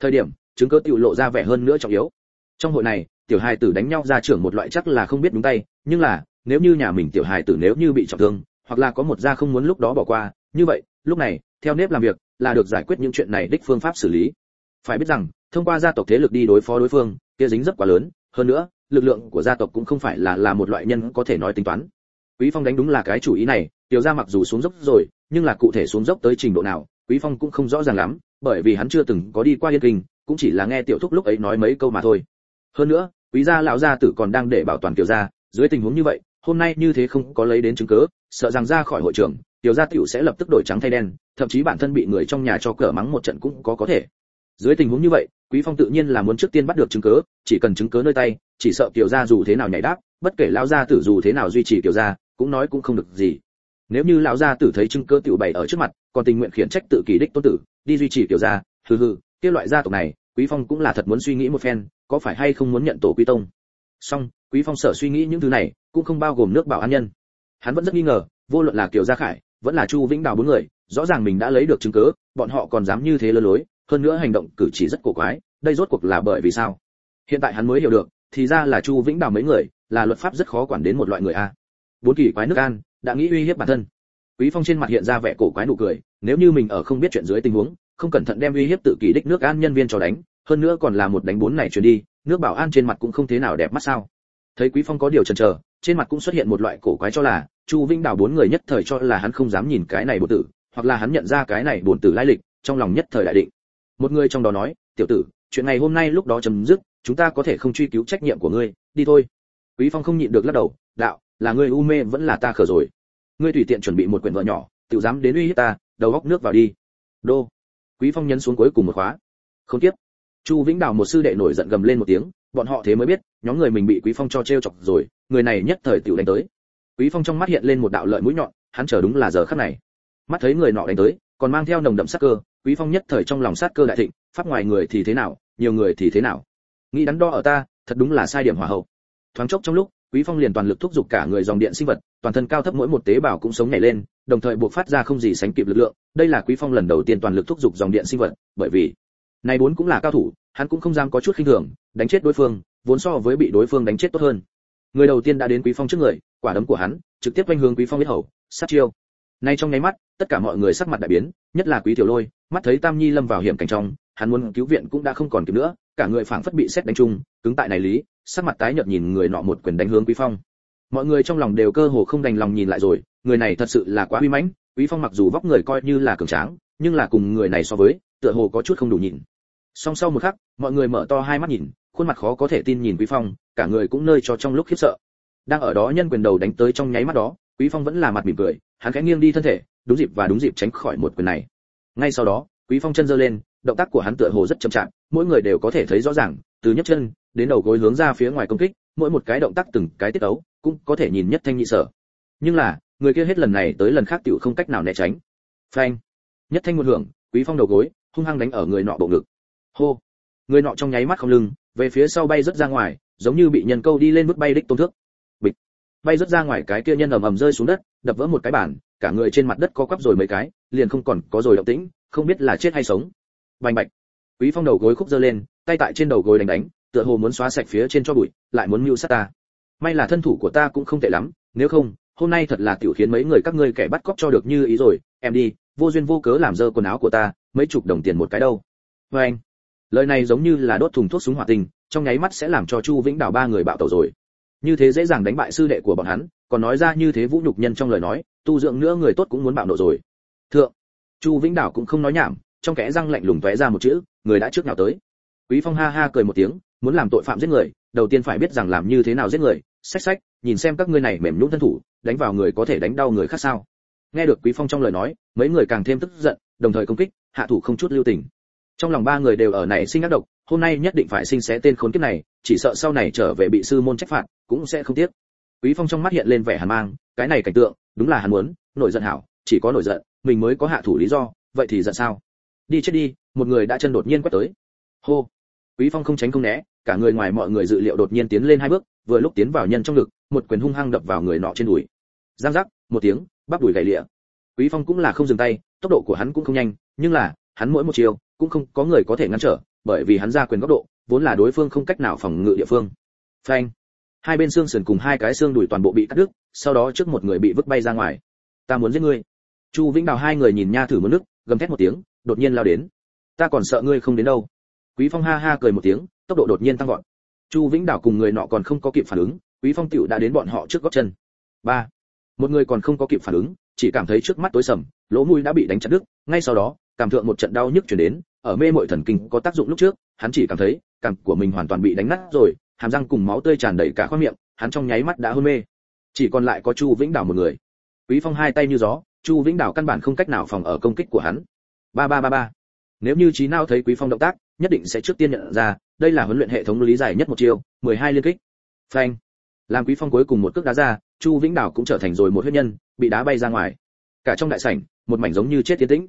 Thời điểm, chứng cơ tiểu lộ ra vẻ hơn nữa trọng yếu. Trong hội này, tiểu hài tử đánh nhau ra trưởng một loại chắc là không biết đúng tay, nhưng là, nếu như nhà mình tiểu hài tử nếu như bị trọng thương, hoặc là có một gia không muốn lúc đó bỏ qua như vậy, lúc này, theo nếp làm việc, là được giải quyết những chuyện này đích phương pháp xử lý. Phải biết rằng, thông qua gia tộc thế lực đi đối phó đối phương, kia dính rất quá lớn, hơn nữa, lực lượng của gia tộc cũng không phải là là một loại nhân có thể nói tính toán. Quý phong đánh đúng là cái chủ ý này, tiểu gia mặc dù xuống dốc rồi, nhưng là cụ thể xuống dốc tới trình độ nào, quý phong cũng không rõ ràng lắm, bởi vì hắn chưa từng có đi qua yên kinh, cũng chỉ là nghe tiểu thúc lúc ấy nói mấy câu mà thôi. Hơn nữa, quý gia lão gia tử còn đang để bảo toàn tiểu gia, dưới tình huống như vậy, hôm nay như thế không có lấy đến chứng cứ, sợ rằng ra khỏi hội trường tiểu gia tiểu sẽ lập tức đổi trắng thay đen, thậm chí bản thân bị người trong nhà cho cờ mắng một trận cũng có có thể. Dưới tình huống như vậy, quý phong tự nhiên là muốn trước tiên bắt được chứng cứ chỉ cần chứng cứ nơi tay, chỉ sợ tiểu gia dù thế nào nhảy đáp, bất kể lão gia tử dù thế nào duy trì tiểu gia, cũng nói cũng không được gì. Nếu như lão gia tử thấy chứng cứ tiểu bày ở trước mặt, còn tình nguyện khiển trách tự kỳ đích tôn tử, đi duy trì tiểu gia, hừ hừ, kia loại gia tộc này, quý phong cũng là thật muốn suy nghĩ một phen, có phải hay không muốn nhận tổ quy tông. Song quý phong sở suy nghĩ những thứ này, cũng không bao gồm nước bảo an nhân. Hắn vẫn rất nghi ngờ, vô luận là kiểu gia khải vẫn là chu vĩnh đào bốn người, rõ ràng mình đã lấy được chứng cứ bọn họ còn dám như thế lơ lối, hơn nữa hành động cử chỉ rất cổ quái, đây rốt cuộc là bởi vì sao? Hiện tại hắn mới hiểu được, thì ra là chu vĩnh đào mấy người, là luật pháp rất khó quản đến một loại người a. Bốn kỳ quái nước an, đã nghĩ uy hiếp bản thân. Quý phong trên mặt hiện ra vẻ cổ quái nụ cười, nếu như mình ở không biết chuyện dưới tình huống, không cẩn thận đem uy hiếp tự kỳ đích nước an nhân viên cho đánh, hơn nữa còn là một đánh bốn này chuyển đi, nước bảo an trên mặt cũng không thế nào đẹp mắt sao? Thấy quý phong có điều chần chờ trên mặt cũng xuất hiện một loại cổ quái cho là, chu vinh đào bốn người nhất thời cho là hắn không dám nhìn cái này bổn tử, hoặc là hắn nhận ra cái này bổn tử lai lịch, trong lòng nhất thời đại định. Một người trong đó nói, tiểu tử, chuyện này hôm nay lúc đó chấm dứt, chúng ta có thể không truy cứu trách nhiệm của ngươi, đi thôi. Quý phong không nhịn được lắc đầu, đạo, là ngươi u mê vẫn là ta khờ rồi. Ngươi tùy tiện chuẩn bị một quyển vợ nhỏ, tự dám đến uy hiếp ta, đầu góc nước vào đi. Đô. Quý phong nhấn xuống cuối cùng một khóa. Không tiếp. Chu vĩnh đào một sư đệ nổi giận gầm lên một tiếng bọn họ thế mới biết, nhóm người mình bị quý phong cho trêu chọc rồi, người này nhất thời tiểu đánh tới. Quý phong trong mắt hiện lên một đạo lợi mũi nhọn, hắn chờ đúng là giờ khắc này. Mắt thấy người nọ đánh tới, còn mang theo nồng đậm sát cơ, quý phong nhất thời trong lòng sát cơ đại thịnh, pháp ngoài người thì thế nào, nhiều người thì thế nào. Nghĩ đắn đo ở ta, thật đúng là sai điểm hỏa hậu. Thoáng chốc trong lúc, quý phong liền toàn lực thúc giục cả người dòng điện sinh vật, toàn thân cao thấp mỗi một tế bào cũng sống nhảy lên, đồng thời buộc phát ra không gì sánh kịp lực lượng. Đây là quý phong lần đầu tiên toàn lực thúc giục dòng điện sinh vật, bởi vì này bốn cũng là cao thủ, hắn cũng không dám có chút khinh thường đánh chết đối phương, vốn so với bị đối phương đánh chết tốt hơn. Người đầu tiên đã đến quý phong trước người, quả đấm của hắn trực tiếp quanh hướng quý phong biết hầu, sát chiêu. Nay trong nháy mắt, tất cả mọi người sắc mặt đại biến, nhất là quý tiểu lôi, mắt thấy tam nhi lâm vào hiểm cảnh trong, hắn muốn cứu viện cũng đã không còn kịp nữa, cả người phảng phất bị xét đánh trúng, cứng tại này lý, sắc mặt tái nhợt nhìn người nọ một quyền đánh hướng quý phong. Mọi người trong lòng đều cơ hồ không đành lòng nhìn lại rồi, người này thật sự là quá uy mãnh, quý phong mặc dù vóc người coi như là cường tráng, nhưng là cùng người này so với, tựa hồ có chút không đủ nhìn song sau một khắc, mọi người mở to hai mắt nhìn khuôn mặt khó có thể tin nhìn quý phong, cả người cũng nơi cho trong lúc khiếp sợ. Đang ở đó nhân quyền đầu đánh tới trong nháy mắt đó, quý phong vẫn là mặt mỉm cười, hắn khẽ nghiêng đi thân thể, đúng dịp và đúng dịp tránh khỏi một quyền này. Ngay sau đó, quý phong chân giơ lên, động tác của hắn tựa hồ rất chậm chạp, mỗi người đều có thể thấy rõ ràng, từ nhấc chân, đến đầu gối hướng ra phía ngoài công kích, mỗi một cái động tác từng cái tiết ấu, cũng có thể nhìn nhất thanh nhị sở. Nhưng là, người kia hết lần này tới lần khác tiểu không cách nào né tránh. Phanh. Nhất thanh một hưởng, quý phong đầu gối, hung hăng đánh ở người nọ bộ ngực. Hô. Người nọ trong nháy mắt không lưng về phía sau bay rất ra ngoài, giống như bị nhân câu đi lên bước bay đích tôn thước. Bịch. Bay rất ra ngoài cái kia nhân ầm ầm rơi xuống đất, đập vỡ một cái bàn, cả người trên mặt đất co quắp rồi mấy cái, liền không còn có rồi động tĩnh, không biết là chết hay sống. Bành bạch. Quý phong đầu gối khúc giơ lên, tay tại trên đầu gối đánh đánh, tựa hồ muốn xóa sạch phía trên cho bụi, lại muốn mưu sát ta. May là thân thủ của ta cũng không tệ lắm, nếu không, hôm nay thật là tiểu khiến mấy người các ngươi kẻ bắt cóc cho được như ý rồi, em đi, vô duyên vô cớ làm dơ quần áo của ta, mấy chục đồng tiền một cái đâu. Với anh lời này giống như là đốt thùng thuốc súng hỏa tình trong nháy mắt sẽ làm cho chu vĩnh đào ba người bạo tẩu rồi. Như thế dễ dàng đánh bại sư đệ của bọn hắn, còn nói ra như thế vũ nhục nhân trong lời nói, tu dưỡng nữa người tốt cũng muốn bạo nộ rồi. Thượng, chu vĩnh đào cũng không nói nhảm, trong kẽ răng lạnh lùng tóe ra một chữ, người đã trước nào tới. Quý phong ha ha cười một tiếng, muốn làm tội phạm giết người, đầu tiên phải biết rằng làm như thế nào giết người sách sách nhìn xem các ngươi này mềm nhũn thân thủ, đánh vào người có thể đánh đau người khác sao. Nghe được quý phong trong lời nói, mấy người càng thêm tức giận, đồng thời công kích, hạ thủ không chút lưu tình trong lòng ba người đều ở này sinh ác độc hôm nay nhất định phải sinh xé tên khốn kiếp này chỉ sợ sau này trở về bị sư môn trách phạt cũng sẽ không tiếc. Quý phong trong mắt hiện lên vẻ hàn mang cái này cảnh tượng đúng là hắn muốn nổi giận hảo chỉ có nổi giận mình mới có hạ thủ lý do vậy thì giận sao? Đi chết đi một người đã chân đột nhiên quét tới. Hô! Quý phong không tránh không né cả người ngoài mọi người dự liệu đột nhiên tiến lên hai bước vừa lúc tiến vào nhân trong lực, một quyền hung hăng đập vào người nọ trên đùi. Giang giác một tiếng bắp đùi gãy lịa. Quý phong cũng là không dừng tay tốc độ của hắn cũng không nhanh nhưng là hắn mỗi một chiều cũng không có người có thể ngăn trở, bởi vì hắn ra quyền góc độ, vốn là đối phương không cách nào phòng ngự địa phương. Phanh. Hai bên xương sườn cùng hai cái xương đùi toàn bộ bị cắt đứt, sau đó trước một người bị vứt bay ra ngoài. Ta muốn giết ngươi. Chu vĩnh đào hai người nhìn nha thử một nước, gầm thét một tiếng, đột nhiên lao đến. Ta còn sợ ngươi không đến đâu. Quý phong ha ha cười một tiếng, tốc độ đột nhiên tăng vọt. Chu vĩnh đào cùng người nọ còn không có kịp phản ứng, quý phong tiểu đã đến bọn họ trước góc chân. Ba. Một người còn không có kịp phản ứng, chỉ cảm thấy trước mắt tối sầm, lỗ mũi đã bị đánh chặt đứt, ngay sau đó cảm thượng một trận đau nhức truyền đến ở mê mội thần kinh có tác dụng lúc trước hắn chỉ cảm thấy cảm của mình hoàn toàn bị đánh nát rồi hàm răng cùng máu tươi tràn đầy cả khoang miệng hắn trong nháy mắt đã hôn mê. Chỉ còn lại có chu vĩnh đảo một người. Quý phong hai tay như gió chu vĩnh đảo căn bản không cách nào phòng ở công kích của hắn. Ba ba ba ba. Nếu như trí nào thấy quý phong động tác nhất định sẽ trước tiên nhận ra đây là huấn luyện hệ thống lý giải nhất một chiều, 12 liên kích. Phanh. Làm quý phong cuối cùng một cước đá ra chu vĩnh đảo cũng trở thành rồi một huyết nhân bị đá bay ra ngoài. Cả trong đại sảnh một mảnh giống như chết tiến tĩnh.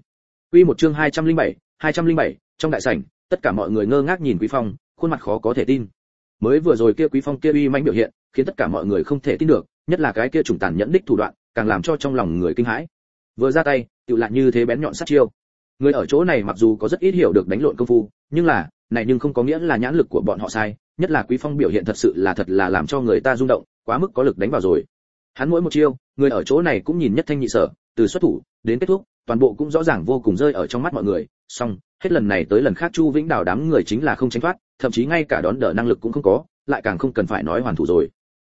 Quy một chương 207, 207, trong đại sảnh, tất cả mọi người ngơ ngác nhìn Quý Phong, khuôn mặt khó có thể tin. mới vừa rồi kia quý phong kia uy mãnh biểu hiện khiến tất cả mọi người không thể tin được nhất là cái kia trùng tàn nhẫn đích thủ đoạn càng làm cho trong lòng người kinh hãi. Vừa ra tay tự lại như thế bén nhọn sát chiêu. Người ở chỗ này mặc dù có rất ít hiểu được đánh lộn công phu nhưng là này nhưng không có nghĩa là nhãn lực của bọn họ sai nhất là quý phong biểu hiện thật sự là thật là làm cho người ta rung động quá mức có lực đánh vào rồi. Hắn mỗi một chiêu người ở chỗ này cũng nhìn nhất thanh nhị sở từ xuất thủ đến kết thúc toàn bộ cũng rõ ràng vô cùng rơi ở trong mắt mọi người song hết lần này tới lần khác chu vĩnh đào đám người chính là không tránh thoát, thậm chí ngay cả đón đỡ năng lực cũng không có, lại càng không cần phải nói hoàn thủ rồi.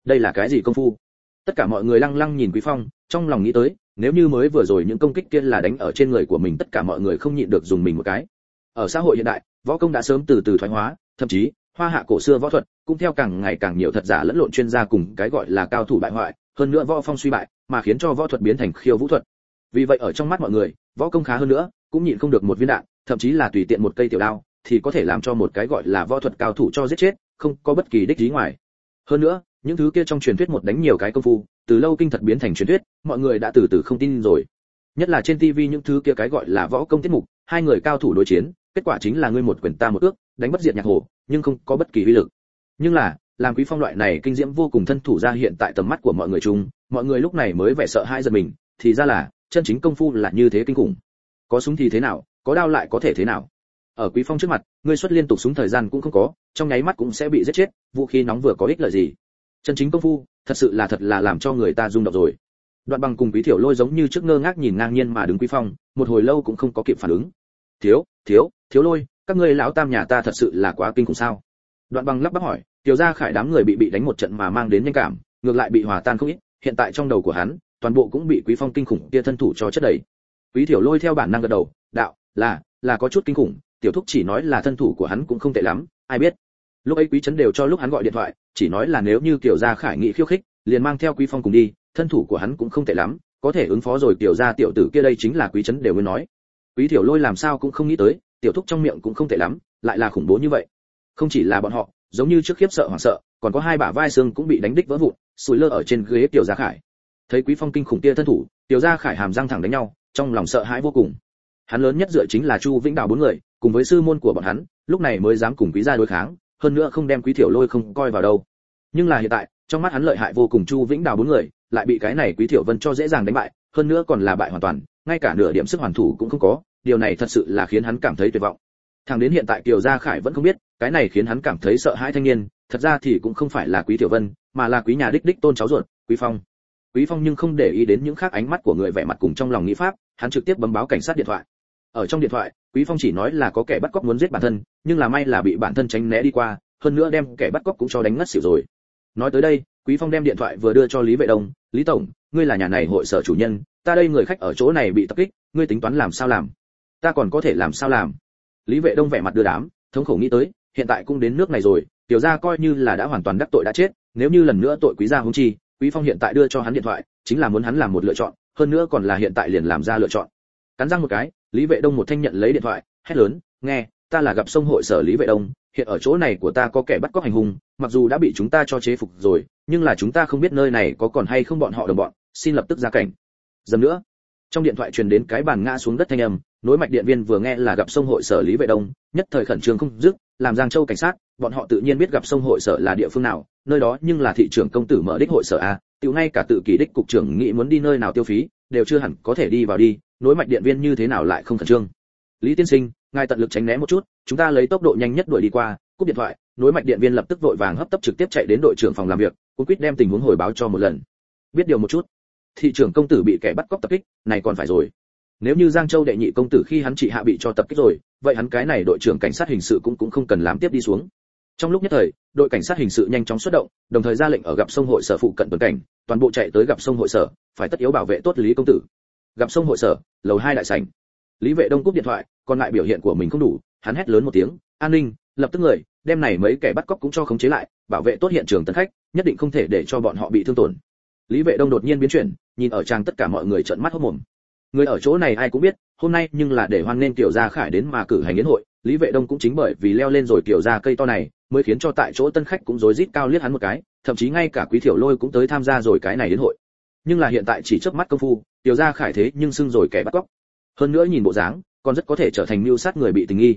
Đây là cái gì công phu? Tất cả mọi người lăng lăng nhìn quý phong, trong lòng nghĩ tới, nếu như mới vừa rồi những công kích kia là đánh ở trên người của mình, tất cả mọi người không nhịn được dùng mình một cái. Ở xã hội hiện đại, võ công đã sớm từ từ thoái hóa, thậm chí, hoa hạ cổ xưa võ thuật cũng theo càng ngày càng nhiều thật giả lẫn lộn chuyên gia cùng cái gọi là cao thủ bại hoại, hơn nữa võ phong suy bại, mà khiến cho võ thuật biến thành khiêu vũ thuật vì vậy ở trong mắt mọi người, võ công khá hơn nữa, cũng nhịn không được một viên đạn, thậm chí là tùy tiện một cây tiểu đao, thì có thể làm cho một cái gọi là võ thuật cao thủ cho giết chết, không có bất kỳ đích lý ngoài. Hơn nữa, những thứ kia trong truyền thuyết một đánh nhiều cái công phu, từ lâu kinh thật biến thành truyền thuyết, mọi người đã từ từ không tin rồi. Nhất là trên tivi những thứ kia cái gọi là võ công tiết mục, hai người cao thủ đối chiến, kết quả chính là ngươi một quyền ta một ước, đánh bất diệt nhạc hồ, nhưng không có bất kỳ uy lực. Nhưng là, làm quý phong loại này kinh diễm vô cùng thân thủ ra hiện tại tầm mắt của mọi người chung, mọi người lúc này mới vẻ sợ hãi giật mình, thì ra là chân chính công phu là như thế kinh khủng. Có súng thì thế nào, có đao lại có thể thế nào? Ở quý phong trước mặt, ngươi xuất liên tục súng thời gian cũng không có, trong nháy mắt cũng sẽ bị giết chết, vũ khí nóng vừa có ích lợi gì? Chân chính công phu, thật sự là thật là làm cho người ta rung động rồi. Đoạn bằng cùng quý thiểu lôi giống như trước ngơ ngác nhìn ngang nhiên mà đứng quý phong, một hồi lâu cũng không có kịp phản ứng. Thiếu thiếu thiếu lôi, các ngươi lão tam nhà ta thật sự là quá kinh khủng sao? Đoạn bằng lắp bắp hỏi, tiểu gia khải đám người bị bị đánh một trận mà mang đến nhanh cảm, ngược lại bị hòa tan không ít, hiện tại trong đầu của hắn toàn bộ cũng bị quý phong kinh khủng kia thân thủ cho chất đầy. Quý thiểu lôi theo bản năng gật đầu, đạo, là là có chút kinh khủng, tiểu thúc chỉ nói là thân thủ của hắn cũng không tệ lắm, ai biết? Lúc ấy quý chấn đều cho lúc hắn gọi điện thoại, chỉ nói là nếu như kiểu gia khải nghị khiêu khích, liền mang theo quý phong cùng đi, thân thủ của hắn cũng không tệ lắm, có thể ứng phó rồi tiểu gia tiểu tử kia đây chính là quý chấn đều mới nói. Quý tiểu lôi làm sao cũng không nghĩ tới, tiểu thúc trong miệng cũng không tệ lắm, lại là khủng bố như vậy. Không chỉ là bọn họ, giống như trước khiếp sợ hoảng sợ, còn có hai bả vai xương cũng bị đánh đích vỡ vụn sùi lơ ở trên ghế tiểu gia khải thấy quý phong kinh khủng kia thân thủ, tiểu gia khải hàm răng thẳng đánh nhau, trong lòng sợ hãi vô cùng. Hắn lớn nhất dựa chính là chu vĩnh đào bốn người, cùng với sư môn của bọn hắn, lúc này mới dám cùng quý gia đối kháng, hơn nữa không đem quý thiểu lôi không coi vào đâu. Nhưng là hiện tại, trong mắt hắn lợi hại vô cùng chu vĩnh đào bốn người, lại bị cái này quý thiểu vân cho dễ dàng đánh bại, hơn nữa còn là bại hoàn toàn, ngay cả nửa điểm sức hoàn thủ cũng không có, điều này thật sự là khiến hắn cảm thấy tuyệt vọng. Thằng đến hiện tại kiều gia khải vẫn không biết, cái này khiến hắn cảm thấy sợ hãi thanh niên, thật ra thì cũng không phải là quý tiểu vân, mà là quý nhà đích đích tôn cháu ruột, quý phong quý phong nhưng không để ý đến những khác ánh mắt của người vẻ mặt cùng trong lòng nghĩ pháp, hắn trực tiếp bấm báo cảnh sát điện thoại. Ở trong điện thoại, quý phong chỉ nói là có kẻ bắt cóc muốn giết bản thân, nhưng là may là bị bản thân tránh né đi qua, hơn nữa đem kẻ bắt cóc cũng cho đánh ngất xỉu rồi. Nói tới đây, quý phong đem điện thoại vừa đưa cho lý vệ đông, lý tổng, ngươi là nhà này hội sở chủ nhân, ta đây người khách ở chỗ này bị tập kích, ngươi tính toán làm sao làm? Ta còn có thể làm sao làm? Lý vệ đông vẻ mặt đưa đám, thống khổ nghĩ tới, hiện tại cũng đến nước này rồi, tiểu gia coi như là đã hoàn toàn đắc tội đã chết, nếu như lần nữa tội quý gia hung chi quý phong hiện tại đưa cho hắn điện thoại, chính là muốn hắn làm một lựa chọn, hơn nữa còn là hiện tại liền làm ra lựa chọn. Cắn răng một cái, lý vệ đông một thanh nhận lấy điện thoại, hét lớn, nghe, ta là gặp sông hội sở lý vệ đông, hiện ở chỗ này của ta có kẻ bắt cóc hành hung, mặc dù đã bị chúng ta cho chế phục rồi, nhưng là chúng ta không biết nơi này có còn hay không bọn họ đồng bọn, xin lập tức ra cảnh. Dầm nữa, trong điện thoại truyền đến cái bàn ngã xuống đất thanh âm nối mạch điện viên vừa nghe là gặp sông hội sở lý vệ đông, nhất thời khẩn trương không dứt, làm giang châu cảnh sát, bọn họ tự nhiên biết gặp sông hội sở là địa phương nào, nơi đó nhưng là thị trưởng công tử mở đích hội sở a, tiểu ngay cả tự kỷ đích cục trưởng nghĩ muốn đi nơi nào tiêu phí, đều chưa hẳn có thể đi vào đi, nối mạch điện viên như thế nào lại không khẩn trương. Lý tiên sinh, ngài tận lực tránh né một chút, chúng ta lấy tốc độ nhanh nhất đuổi đi qua, cúp điện thoại, nối mạch điện viên lập tức vội vàng hấp tấp trực tiếp chạy đến đội trưởng phòng làm việc, cũng quyết đem tình huống hồi báo cho một lần. Biết điều một chút, thị trưởng công tử bị kẻ bắt cóc tập kích, này còn phải rồi nếu như giang châu đệ nhị công tử khi hắn chị hạ bị cho tập kích rồi, vậy hắn cái này đội trưởng cảnh sát hình sự cũng cũng không cần làm tiếp đi xuống. Trong lúc nhất thời, đội cảnh sát hình sự nhanh chóng xuất động, đồng thời ra lệnh ở gặp sông hội sở phụ cận tuần cảnh, toàn bộ chạy tới gặp sông hội sở, phải tất yếu bảo vệ tốt lý công tử. Gặp sông hội sở, lầu hai đại sảnh. Lý vệ đông cúp điện thoại, còn lại biểu hiện của mình không đủ, hắn hét lớn một tiếng, an ninh, lập tức người, đem này mấy kẻ bắt cóc cũng cho khống chế lại, bảo vệ tốt hiện trường tân khách, nhất định không thể để cho bọn họ bị thương tổn. Lý vệ đông đột nhiên biến chuyển, nhìn ở trang tất cả mọi người trợn mắt hốt mồm người ở chỗ này ai cũng biết, hôm nay nhưng là để hoan nên tiểu gia khải đến mà cử hành yến hội, lý vệ đông cũng chính bởi vì leo lên rồi tiểu gia cây to này, mới khiến cho tại chỗ tân khách cũng rối rít cao liếc hắn một cái, thậm chí ngay cả quý thiểu lôi cũng tới tham gia rồi cái này đến hội. Nhưng là hiện tại chỉ trước mắt công phu tiểu gia khải thế nhưng xưng rồi kẻ bắt cóc. Hơn nữa nhìn bộ dáng, còn rất có thể trở thành mưu sát người bị tình nghi.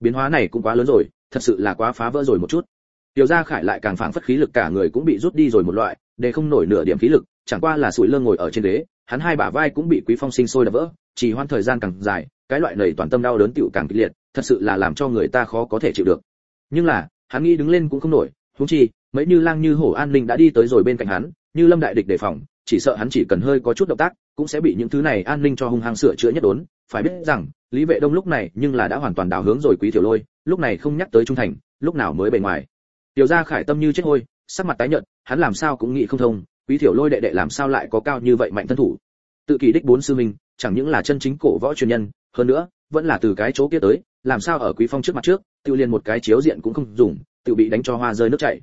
Biến hóa này cũng quá lớn rồi, thật sự là quá phá vỡ rồi một chút. Tiểu gia khải lại càng phảng phất khí lực cả người cũng bị rút đi rồi một loại, để không nổi nửa điểm khí lực, chẳng qua là sủi lơ ngồi ở trên ghế hắn hai bả vai cũng bị quý phong sinh sôi đập vỡ, chỉ hoan thời gian càng dài, cái loại nầy toàn tâm đau đớn tiểu càng kịch liệt, thật sự là làm cho người ta khó có thể chịu được. Nhưng là, hắn nghĩ đứng lên cũng không nổi, huống chi, mấy như lang như hổ an ninh đã đi tới rồi bên cạnh hắn, như lâm đại địch đề phòng, chỉ sợ hắn chỉ cần hơi có chút động tác, cũng sẽ bị những thứ này an ninh cho hung hăng sửa chữa nhất đốn. Phải biết rằng, lý vệ đông lúc này nhưng là đã hoàn toàn đảo hướng rồi quý tiểu lôi, lúc này không nhắc tới trung thành, lúc nào mới bề ngoài. Tiểu gia khải tâm như chết hôi, sắc mặt tái nhợt, hắn làm sao cũng nghĩ không thông quý Thiểu lôi đệ đệ làm sao lại có cao như vậy mạnh thân thủ? Tự kỳ đích bốn sư minh, chẳng những là chân chính cổ võ truyền nhân, hơn nữa, vẫn là từ cái chỗ kia tới, làm sao ở quý phong trước mặt trước, tự liền một cái chiếu diện cũng không dùng, tự bị đánh cho hoa rơi nước chảy.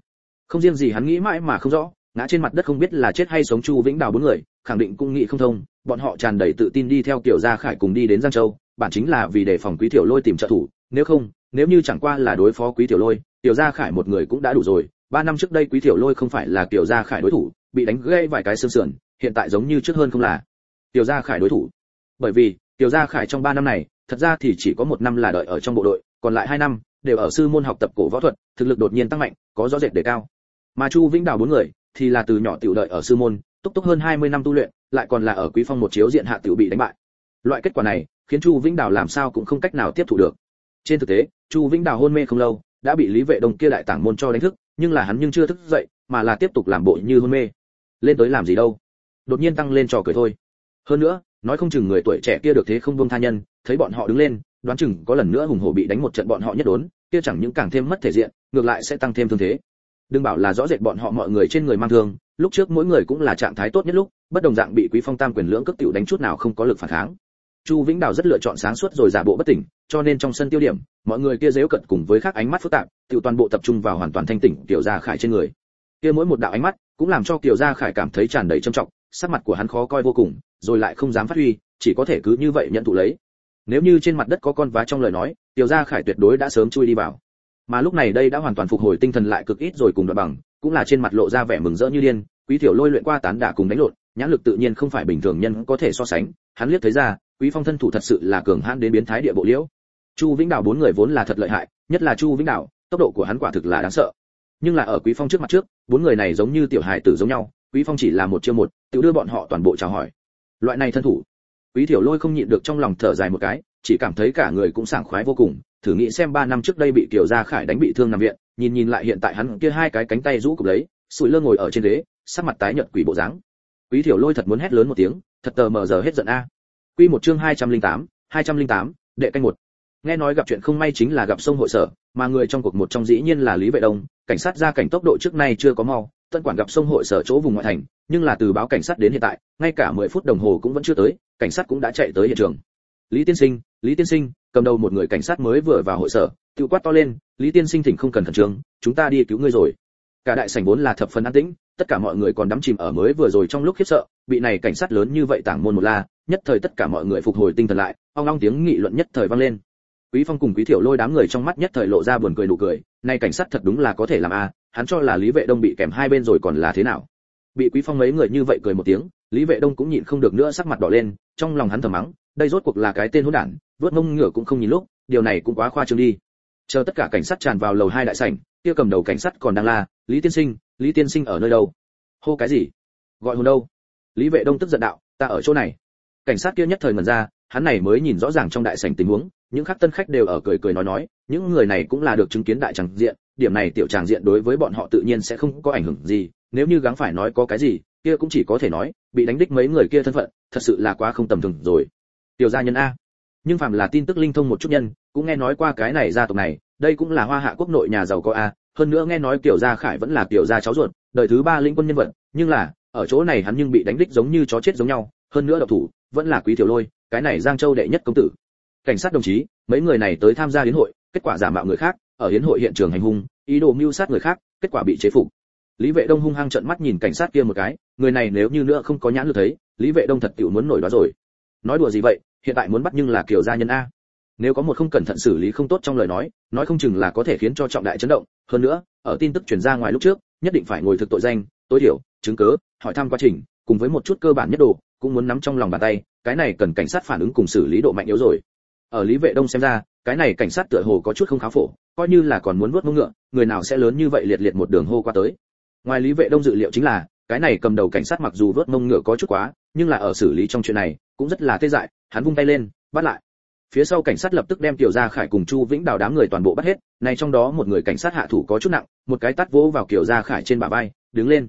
Không riêng gì hắn nghĩ mãi mà không rõ, ngã trên mặt đất không biết là chết hay sống chu vĩnh đào bốn người, khẳng định cũng nghĩ không thông, bọn họ tràn đầy tự tin đi theo kiểu gia khải cùng đi đến giang châu, bản chính là vì đề phòng quý tiểu lôi tìm trợ thủ, nếu không, nếu như chẳng qua là đối phó quý tiểu lôi tiểu gia khải một người cũng đã đủ rồi, ba năm trước đây quý tiểu lôi không phải là tiểu gia khải đối thủ bị đánh gãy vài cái xương sườn, hiện tại giống như trước hơn không là. Tiểu gia khải đối thủ. Bởi vì, tiểu gia khải trong ba năm này, thật ra thì chỉ có một năm là đợi ở trong bộ đội, còn lại hai năm đều ở sư môn học tập cổ võ thuật, thực lực đột nhiên tăng mạnh, có rõ rệt đề cao. Mà chu vĩnh đào bốn người, thì là từ nhỏ tiểu đợi ở sư môn, túc túc hơn 20 năm tu luyện, lại còn là ở quý phong một chiếu diện hạ tiểu bị đánh bại. Loại kết quả này, khiến chu vĩnh đào làm sao cũng không cách nào tiếp thu được. Trên thực tế, chu vĩnh đào hôn mê không lâu, đã bị lý vệ đông kia đại tảng môn cho đánh thức, nhưng là hắn nhưng chưa thức dậy, mà là tiếp tục làm bộ như hôn mê lên tới làm gì đâu. Đột nhiên tăng lên trò cười thôi. Hơn nữa, nói không chừng người tuổi trẻ kia được thế không buông tha nhân, thấy bọn họ đứng lên, đoán chừng có lần nữa hùng hổ bị đánh một trận bọn họ nhất đốn, kia chẳng những càng thêm mất thể diện, ngược lại sẽ tăng thêm thương thế. Đừng bảo là rõ rệt bọn họ mọi người trên người mang thương, lúc trước mỗi người cũng là trạng thái tốt nhất lúc, bất đồng dạng bị quý phong tam quyền lưỡng cước tiểu đánh chút nào không có lực phản kháng. Chu vĩnh đào rất lựa chọn sáng suốt rồi giả bộ bất tỉnh, cho nên trong sân tiêu điểm, mọi người kia dếu cận cùng với khác ánh mắt phức tạp, tiểu toàn bộ tập trung vào hoàn toàn thanh tỉnh tiểu gia khải trên người. Kia mỗi một đạo ánh mắt cũng làm cho tiểu gia khải cảm thấy tràn đầy trầm trọng, sắc mặt của hắn khó coi vô cùng, rồi lại không dám phát huy, chỉ có thể cứ như vậy nhận thụ lấy. Nếu như trên mặt đất có con vá trong lời nói tiểu gia khải tuyệt đối đã sớm chui đi vào. Mà lúc này đây đã hoàn toàn phục hồi tinh thần lại cực ít rồi cùng đoạn bằng, cũng là trên mặt lộ ra vẻ mừng rỡ như điên, quý tiểu lôi luyện qua tán đả cùng đánh lộn, nhãn lực tự nhiên không phải bình thường nhân có thể so sánh, hắn liếc thấy ra, quý phong thân thủ thật sự là cường hãn đến biến thái địa bộ liễu. Chu vĩnh đào bốn người vốn là thật lợi hại, nhất là chu vĩnh đào tốc độ của hắn quả thực là đáng sợ nhưng là ở quý phong trước mặt trước bốn người này giống như tiểu hài tử giống nhau quý phong chỉ là một chiêu một tự đưa bọn họ toàn bộ chào hỏi loại này thân thủ quý tiểu lôi không nhịn được trong lòng thở dài một cái chỉ cảm thấy cả người cũng sảng khoái vô cùng thử nghĩ xem ba năm trước đây bị tiểu Gia Khải đánh bị thương nằm viện, nhìn nhìn lại hiện tại hắn kia hai cái cánh tay rũ cục lấy, sủi lơ ngồi ở trên ghế, sắc mặt tái nhợt quỷ bộ dáng. Quý Thiểu Lôi thật muốn hét lớn một tiếng, thật tờ mờ giờ hết giận a. Quy một chương 208, 208, đệ canh một. Nghe nói gặp chuyện không may chính là gặp sông hội sở, mà người trong cuộc một trong dĩ nhiên là Lý Vệ Đông, cảnh sát ra cảnh tốc độ trước nay chưa có mau, tân quản gặp sông hội sở chỗ vùng ngoại thành, nhưng là từ báo cảnh sát đến hiện tại, ngay cả 10 phút đồng hồ cũng vẫn chưa tới, cảnh sát cũng đã chạy tới hiện trường. Lý tiên sinh, Lý tiên sinh, cầm đầu một người cảnh sát mới vừa vào hội sở tự quát to lên lý tiên sinh thỉnh không cần khẩn trương chúng ta đi cứu ngươi rồi cả đại sảnh vốn là thập phần an tĩnh tất cả mọi người còn đắm chìm ở mới vừa rồi trong lúc khiếp sợ bị này cảnh sát lớn như vậy tảng môn một la nhất thời tất cả mọi người phục hồi tinh thần lại ong ong tiếng nghị luận nhất thời vang lên quý phong cùng quý thiểu lôi đám người trong mắt nhất thời lộ ra buồn cười nụ cười này cảnh sát thật đúng là có thể làm a, hắn cho là lý vệ đông bị kèm hai bên rồi còn là thế nào? Bị quý phong mấy người như vậy cười một tiếng, lý vệ đông cũng nhịn không được nữa sắc mặt đỏ lên, trong lòng hắn thầm mắng, đây rốt cuộc là cái tên hỗn đản vượt mông ngựa cũng không nhìn lúc, điều này cũng quá khoa trương đi. Chờ tất cả cảnh sát tràn vào lầu hai đại sảnh, kia cầm đầu cảnh sát còn đang la, lý tiên sinh, lý tiên sinh ở nơi đâu? Hô, cái gì? Gọi hồn đâu? Lý vệ đông tức giận đạo, ta ở chỗ này. Cảnh sát kia nhất thời ngẩn ra, hắn này mới nhìn rõ ràng trong đại sảnh tình huống những khách tân khách đều ở cười cười nói nói, những người này cũng là được chứng kiến đại tràng diện, điểm này tiểu tràng diện đối với bọn họ tự nhiên sẽ không có ảnh hưởng gì, nếu như gắng phải nói có cái gì, kia cũng chỉ có thể nói, bị đánh đích mấy người kia thân phận, thật sự là quá không tầm thường rồi. Tiểu gia nhân a. Nhưng phàm là tin tức linh thông một chút nhân, cũng nghe nói qua cái này gia tộc này, đây cũng là hoa hạ quốc nội nhà giàu có a, hơn nữa nghe nói tiểu gia khải vẫn là tiểu gia cháu ruột, đời thứ ba linh quân nhân vật, nhưng là, ở chỗ này hắn nhưng bị đánh đích giống như chó chết giống nhau, hơn nữa độc thủ, vẫn là quý tiểu lôi, cái này giang châu đệ nhất công tử cảnh sát đồng chí, mấy người này tới tham gia hiến hội, kết quả giả mạo người khác, ở hiến hội hiện trường hành hung, ý đồ mưu sát người khác, kết quả bị chế phục. Lý vệ đông hung hăng trợn mắt nhìn cảnh sát kia một cái, người này nếu như nữa không có nhãn lực thấy, lý vệ đông thật tiểu muốn nổi đó rồi. Nói đùa gì vậy, hiện tại muốn bắt nhưng là kiểu gia nhân a. Nếu có một không cẩn thận xử lý không tốt trong lời nói nói không chừng là có thể khiến cho trọng đại chấn động. Hơn nữa, ở tin tức truyền ra ngoài lúc trước, nhất định phải ngồi thực tội danh, tối thiểu, chứng cứ, hỏi thăm quá trình, cùng với một chút cơ bản nhất đồ, cũng muốn nắm trong lòng bàn tay, cái này cần cảnh sát phản ứng cùng xử lý độ mạnh yếu rồi ở lý vệ đông xem ra, cái này cảnh sát tựa hồ có chút không khá phổ, coi như là còn muốn vuốt mông ngựa, người nào sẽ lớn như vậy liệt liệt một đường hô qua tới. Ngoài lý vệ đông dự liệu chính là, cái này cầm đầu cảnh sát mặc dù vớt mông ngựa có chút quá, nhưng là ở xử lý trong chuyện này, cũng rất là tê dại, hắn vung tay lên, bắt lại. Phía sau cảnh sát lập tức đem tiểu gia khải cùng chu vĩnh đào đám người toàn bộ bắt hết, này trong đó một người cảnh sát hạ thủ có chút nặng, một cái tát vỗ vào kiểu gia khải trên bả vai, đứng lên.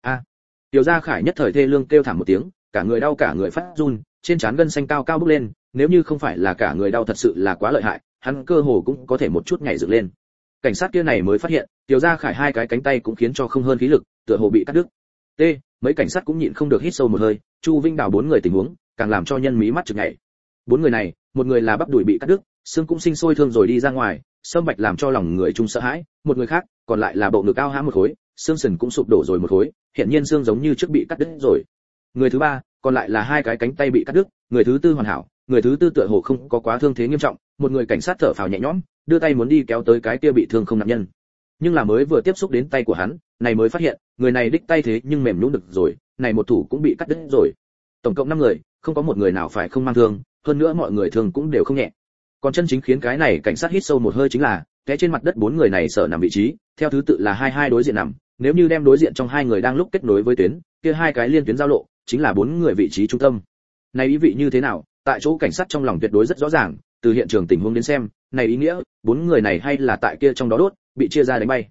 A! Tiểu gia khải nhất thời thê lương kêu thảm một tiếng, cả người đau cả người phát run, trên trán gân xanh cao cao bốc lên nếu như không phải là cả người đau thật sự là quá lợi hại, hắn cơ hồ cũng có thể một chút nhảy dựng lên. Cảnh sát kia này mới phát hiện, tiểu gia khải hai cái cánh tay cũng khiến cho không hơn khí lực, tựa hồ bị cắt đứt. T, mấy cảnh sát cũng nhịn không được hít sâu một hơi, chu vinh đào bốn người tình huống, càng làm cho nhân mí mắt chực nhảy. Bốn người này, một người là bắp đùi bị cắt đứt, xương cũng sinh sôi thương rồi đi ra ngoài, sâm bạch làm cho lòng người chung sợ hãi, một người khác, còn lại là bộ ngực cao hãm một khối, xương sườn cũng sụp đổ rồi một khối, hiện nhiên xương giống như trước bị cắt đứt rồi. Người thứ ba, còn lại là hai cái cánh tay bị cắt đứt, người thứ tư hoàn hảo người thứ tư tựa hồ không có quá thương thế nghiêm trọng, một người cảnh sát thở phào nhẹ nhõm, đưa tay muốn đi kéo tới cái kia bị thương không nạn nhân. Nhưng là mới vừa tiếp xúc đến tay của hắn, này mới phát hiện, người này đích tay thế nhưng mềm nhũn được rồi, này một thủ cũng bị cắt đứt rồi. Tổng cộng năm người, không có một người nào phải không mang thương, hơn nữa mọi người thương cũng đều không nhẹ. Còn chân chính khiến cái này cảnh sát hít sâu một hơi chính là, té trên mặt đất bốn người này sở nằm vị trí, theo thứ tự là hai hai đối diện nằm, nếu như đem đối diện trong hai người đang lúc kết nối với tuyến, kia hai cái liên tuyến giao lộ, chính là bốn người vị trí trung tâm. Này ý vị như thế nào tại chỗ cảnh sát trong lòng tuyệt đối rất rõ ràng, từ hiện trường tình huống đến xem, này ý nghĩa, bốn người này hay là tại kia trong đó đốt, bị chia ra đánh bay.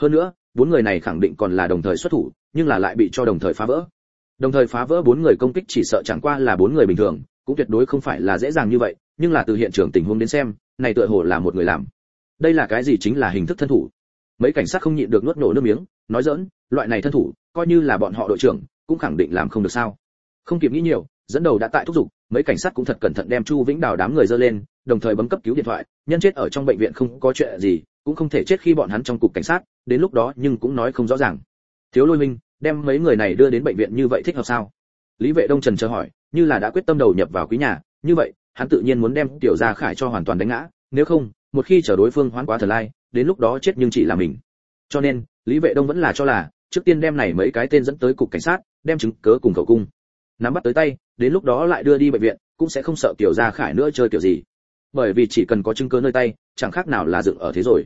Hơn nữa, bốn người này khẳng định còn là đồng thời xuất thủ, nhưng là lại bị cho đồng thời phá vỡ. Đồng thời phá vỡ bốn người công kích chỉ sợ chẳng qua là bốn người bình thường, cũng tuyệt đối không phải là dễ dàng như vậy, nhưng là từ hiện trường tình huống đến xem, này tựa hồ là một người làm. Đây là cái gì chính là hình thức thân thủ? Mấy cảnh sát không nhịn được nuốt nổ nước miếng, nói dỡn loại này thân thủ, coi như là bọn họ đội trưởng, cũng khẳng định làm không được sao. Không kịp nghĩ nhiều, dẫn đầu đã tại thúc giục mấy cảnh sát cũng thật cẩn thận đem chu vĩnh đào đám người dơ lên, đồng thời bấm cấp cứu điện thoại. Nhân chết ở trong bệnh viện không có chuyện gì, cũng không thể chết khi bọn hắn trong cục cảnh sát, đến lúc đó nhưng cũng nói không rõ ràng. Thiếu lôi minh, đem mấy người này đưa đến bệnh viện như vậy thích hợp sao? Lý vệ đông trần chờ hỏi, như là đã quyết tâm đầu nhập vào quý nhà, như vậy, hắn tự nhiên muốn đem tiểu gia khải cho hoàn toàn đánh ngã, nếu không, một khi chở đối phương hoán quá thần lai, đến lúc đó chết nhưng chỉ là mình. Cho nên, lý vệ đông vẫn là cho là, trước tiên đem này mấy cái tên dẫn tới cục cảnh sát, đem chứng cớ cùng khẩu cung nắm bắt tới tay, đến lúc đó lại đưa đi bệnh viện, cũng sẽ không sợ tiểu gia khải nữa chơi kiểu gì. Bởi vì chỉ cần có chứng cứ nơi tay, chẳng khác nào là dựng ở thế rồi.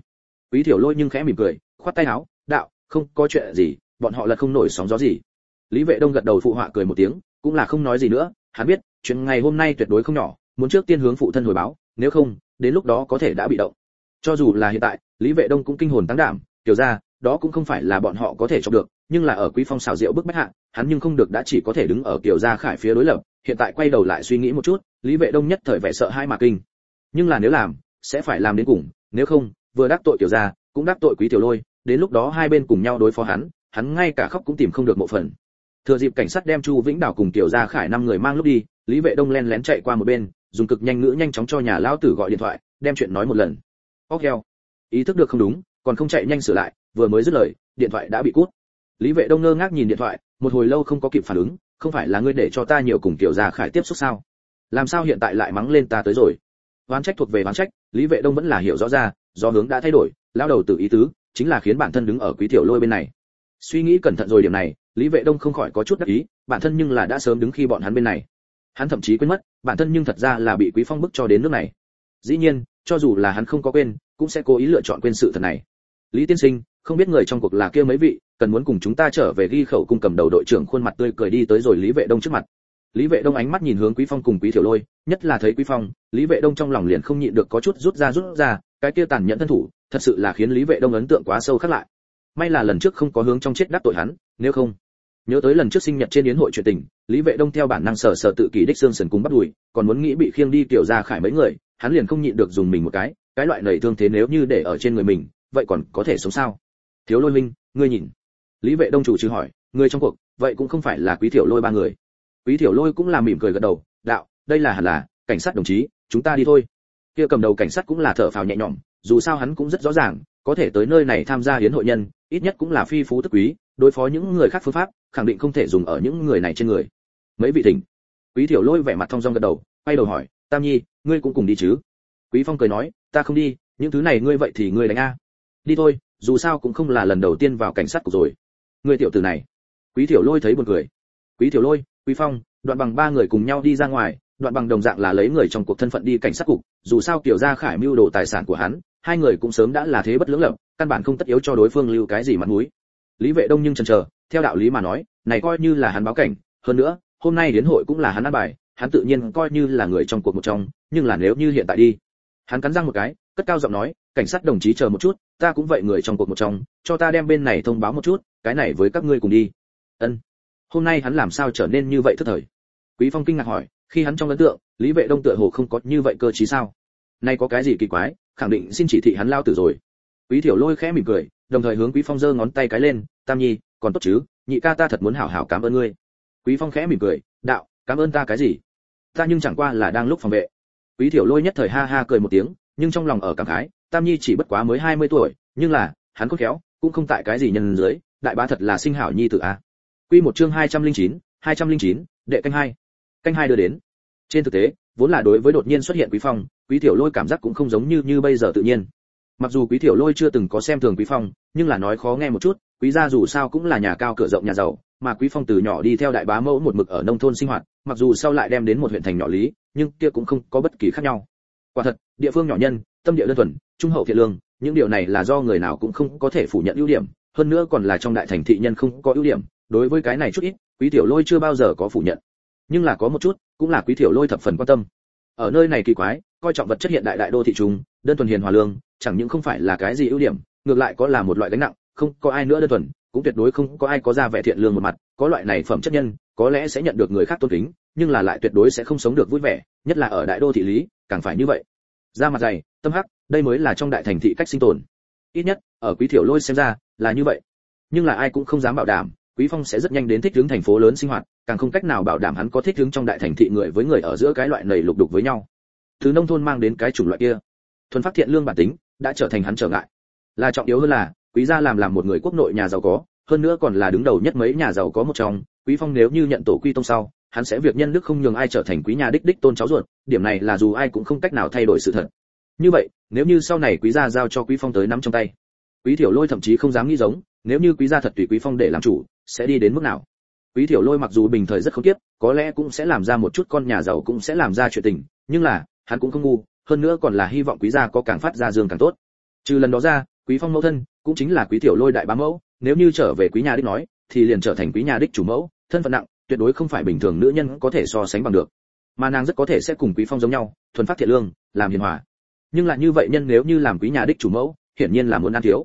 Quý tiểu lôi nhưng khẽ mỉm cười, khoát tay áo, đạo, không có chuyện gì, bọn họ là không nổi sóng gió gì. Lý vệ đông gật đầu phụ họa cười một tiếng, cũng là không nói gì nữa, hắn biết, chuyện ngày hôm nay tuyệt đối không nhỏ, muốn trước tiên hướng phụ thân hồi báo, nếu không, đến lúc đó có thể đã bị động. Cho dù là hiện tại, lý vệ đông cũng kinh hồn tăng đảm tiểu ra đó cũng không phải là bọn họ có thể chọc được nhưng là ở quý phong xào rượu bức bách hạ, hắn nhưng không được đã chỉ có thể đứng ở kiểu gia khải phía đối lập, hiện tại quay đầu lại suy nghĩ một chút, lý vệ đông nhất thời vẻ sợ hai mà kinh. Nhưng là nếu làm, sẽ phải làm đến cùng, nếu không, vừa đắc tội tiểu gia, cũng đắc tội quý tiểu lôi, đến lúc đó hai bên cùng nhau đối phó hắn hắn ngay cả khóc cũng tìm không được một phần. Thừa dịp cảnh sát đem chu vĩnh đảo cùng tiểu gia khải năm người mang lúc đi, lý vệ đông len lén chạy qua một bên, dùng cực nhanh ngữ nhanh chóng cho nhà lão tử gọi điện thoại, đem chuyện nói một lần. Óc heo ý thức được không đúng, còn không chạy nhanh sửa lại, vừa mới dứt lời, điện thoại đã bị cút lý vệ đông ngơ ngác nhìn điện thoại, một hồi lâu không có kịp phản ứng, không phải là ngươi để cho ta nhiều cùng tiểu gia khải tiếp xúc sao? Làm sao hiện tại lại mắng lên ta tới rồi? Oán trách thuộc về oán trách, lý vệ đông vẫn là hiểu rõ ra, do hướng đã thay đổi, lao đầu từ ý tứ, chính là khiến bản thân đứng ở quý tiểu lôi bên này. Suy nghĩ cẩn thận rồi điểm này, lý vệ đông không khỏi có chút đắc ý, bản thân nhưng là đã sớm đứng khi bọn hắn bên này. Hắn thậm chí quên mất, bản thân nhưng thật ra là bị quý phong bức cho đến nước này. Dĩ nhiên, cho dù là hắn không có quên, cũng sẽ cố ý lựa chọn quên sự thật này. Lý tiên sinh, không biết người trong cuộc là kia mấy vị cần muốn cùng chúng ta trở về ghi khẩu cung cầm đầu đội trưởng khuôn mặt tươi cười đi tới rồi lý vệ đông trước mặt. Lý vệ đông ánh mắt nhìn hướng quý phong cùng quý thiểu lôi, nhất là thấy quý phong, lý vệ đông trong lòng liền không nhịn được có chút rút ra rút ra, cái kia tàn nhẫn thân thủ, thật sự là khiến lý vệ đông ấn tượng quá sâu khắc lại. May là lần trước không có hướng trong chết đắc tội hắn, nếu không, nhớ tới lần trước sinh nhật trên yến hội chuyện tình, lý vệ đông theo bản năng sở sở tự kỷ đích xương sần cùng bắt đùi, còn muốn nghĩ bị khiêng đi kiểu ra khải mấy người, hắn liền không nhịn được dùng mình một cái cái loại nầy thương thế nếu như để ở trên người mình, vậy còn có thể sống sao? Thiếu lôi minh, ngươi nhìn lý vệ đông chủ trừ hỏi, người trong cuộc, vậy cũng không phải là quý thiểu lôi ba người? Quý thiểu lôi cũng là mỉm cười gật đầu, đạo, đây là hẳn là, cảnh sát đồng chí, chúng ta đi thôi. Kia cầm đầu cảnh sát cũng là thở phào nhẹ nhõm, dù sao hắn cũng rất rõ ràng, có thể tới nơi này tham gia hiến hội nhân, ít nhất cũng là phi phú tức quý, đối phó những người khác phương pháp, khẳng định không thể dùng ở những người này trên người. Mấy vị thỉnh. Quý thiểu lôi vẻ mặt thông dong gật đầu, quay đầu hỏi, tam nhi, ngươi cũng cùng đi chứ? Quý phong cười nói, ta không đi, những thứ này ngươi vậy thì ngươi đánh a. Đi thôi, dù sao cũng không là lần đầu tiên vào cảnh sát của rồi ngươi tiểu tử này. Quý tiểu lôi thấy buồn cười. Quý tiểu lôi, quý phong, đoạn bằng ba người cùng nhau đi ra ngoài, đoạn bằng đồng dạng là lấy người trong cuộc thân phận đi cảnh sát cục, dù sao tiểu gia khải mưu đồ tài sản của hắn, hai người cũng sớm đã là thế bất lưỡng lập, căn bản không tất yếu cho đối phương lưu cái gì mặt mũi. Lý vệ đông nhưng chần chờ, theo đạo lý mà nói, này coi như là hắn báo cảnh, hơn nữa, hôm nay đến hội cũng là hắn ăn bài, hắn tự nhiên coi như là người trong cuộc một trong, nhưng là nếu như hiện tại đi, hắn cắn răng một cái, cất cao giọng nói cảnh sát đồng chí chờ một chút, ta cũng vậy người trong cuộc một trong, cho ta đem bên này thông báo một chút, cái này với các ngươi cùng đi. Ân. Hôm nay hắn làm sao trở nên như vậy thức thời? Quý phong kinh ngạc hỏi, khi hắn trong ấn tượng, lý vệ đông tựa hồ không có như vậy cơ trí sao? Nay có cái gì kỳ quái, khẳng định xin chỉ thị hắn lao tử rồi. Quý thiểu lôi khẽ mỉm cười, đồng thời hướng quý phong giơ ngón tay cái lên, tam nhi, còn tốt chứ, nhị ca ta thật muốn hảo hảo cảm ơn ngươi. Quý phong khẽ mỉm cười, đạo, cảm ơn ta cái gì? Ta nhưng chẳng qua là đang lúc phòng vệ. Quý thiểu lôi nhất thời ha ha cười một tiếng, nhưng trong lòng ở cảm khái tam nhi chỉ bất quá mới 20 tuổi nhưng là hắn có khéo cũng không tại cái gì nhân dưới đại bá thật là sinh hảo nhi tử a. Quy một chương 209, 209, đệ canh hai. Canh hai đưa đến. Trên thực tế vốn là đối với đột nhiên xuất hiện quý phong quý Tiểu lôi cảm giác cũng không giống như như bây giờ tự nhiên. Mặc dù quý Tiểu lôi chưa từng có xem thường quý phong nhưng là nói khó nghe một chút quý gia dù sao cũng là nhà cao cửa rộng nhà giàu mà quý phong từ nhỏ đi theo đại bá mẫu một mực ở nông thôn sinh hoạt mặc dù sau lại đem đến một huyện thành nhỏ lý nhưng kia cũng không có bất kỳ khác nhau quả thật, địa phương nhỏ nhân, tâm địa đơn thuần, trung hậu thiện lương, những điều này là do người nào cũng không có thể phủ nhận ưu điểm, hơn nữa còn là trong đại thành thị nhân không có ưu điểm, đối với cái này chút ít, quý tiểu lôi chưa bao giờ có phủ nhận. Nhưng là có một chút, cũng là quý tiểu lôi thập phần quan tâm. Ở nơi này kỳ quái, coi trọng vật chất hiện đại đại đô thị trung đơn thuần hiền hòa lương, chẳng những không phải là cái gì ưu điểm, ngược lại có là một loại gánh nặng, không có ai nữa đơn thuần, cũng tuyệt đối không có ai có ra vẻ thiện lương một mặt, có loại này phẩm chất nhân, có lẽ sẽ nhận được người khác tôn kính, nhưng là lại tuyệt đối sẽ không sống được vui vẻ, nhất là ở đại đô thị lý càng phải như vậy. Ra mặt dày, tâm hắc, đây mới là trong đại thành thị cách sinh tồn. Ít nhất, ở quý thiểu lôi xem ra, là như vậy. Nhưng là ai cũng không dám bảo đảm, quý phong sẽ rất nhanh đến thích ứng thành phố lớn sinh hoạt, càng không cách nào bảo đảm hắn có thích ứng trong đại thành thị người với người ở giữa cái loại nầy lục đục với nhau. Thứ nông thôn mang đến cái chủng loại kia. Thuần phát thiện lương bản tính, đã trở thành hắn trở ngại. Là trọng yếu hơn là, quý gia làm làm một người quốc nội nhà giàu có, hơn nữa còn là đứng đầu nhất mấy nhà giàu có một trong. Quý phong nếu như nhận tổ quy tông sau hắn sẽ việc nhân đức không nhường ai trở thành quý nhà đích đích tôn cháu ruột, điểm này là dù ai cũng không cách nào thay đổi sự thật. Như vậy, nếu như sau này quý gia giao cho quý phong tới nắm trong tay, quý thiểu lôi thậm chí không dám nghĩ giống, nếu như quý gia thật tùy quý phong để làm chủ, sẽ đi đến mức nào? Quý thiểu lôi mặc dù bình thời rất không tiếp có lẽ cũng sẽ làm ra một chút con nhà giàu cũng sẽ làm ra chuyện tình, nhưng là, hắn cũng không ngu, hơn nữa còn là hy vọng quý gia có càng phát ra dương càng tốt. Trừ lần đó ra, quý phong mẫu thân cũng chính là quý tiểu lôi đại bá mẫu, nếu như trở về quý nhà đích nói, thì liền trở thành quý nhà đích chủ mẫu, thân phận nặng tuyệt đối không phải bình thường nữ nhân có thể so sánh bằng được. Mà nàng rất có thể sẽ cùng quý phong giống nhau, thuần phát thiện lương, làm hiền hòa. Nhưng lại như vậy nhân nếu như làm quý nhà đích chủ mẫu, hiển nhiên là muốn ăn thiếu.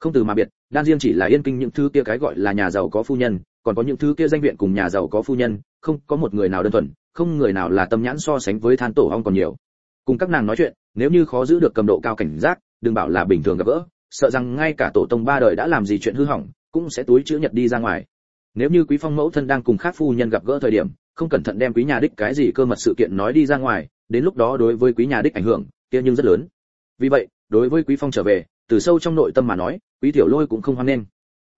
Không từ mà biệt, đan riêng chỉ là yên kinh những thứ kia cái gọi là nhà giàu có phu nhân, còn có những thứ kia danh viện cùng nhà giàu có phu nhân, không có một người nào đơn thuần, không người nào là tâm nhãn so sánh với than tổ ong còn nhiều. Cùng các nàng nói chuyện, nếu như khó giữ được cầm độ cao cảnh giác, đừng bảo là bình thường gặp gỡ, sợ rằng ngay cả tổ tông ba đời đã làm gì chuyện hư hỏng, cũng sẽ túi chữ nhật đi ra ngoài nếu như quý phong mẫu thân đang cùng khác phu nhân gặp gỡ thời điểm, không cẩn thận đem quý nhà đích cái gì cơ mật sự kiện nói đi ra ngoài, đến lúc đó đối với quý nhà đích ảnh hưởng, kia nhưng rất lớn. Vì vậy, đối với quý phong trở về, từ sâu trong nội tâm mà nói, quý tiểu lôi cũng không hoan nghênh.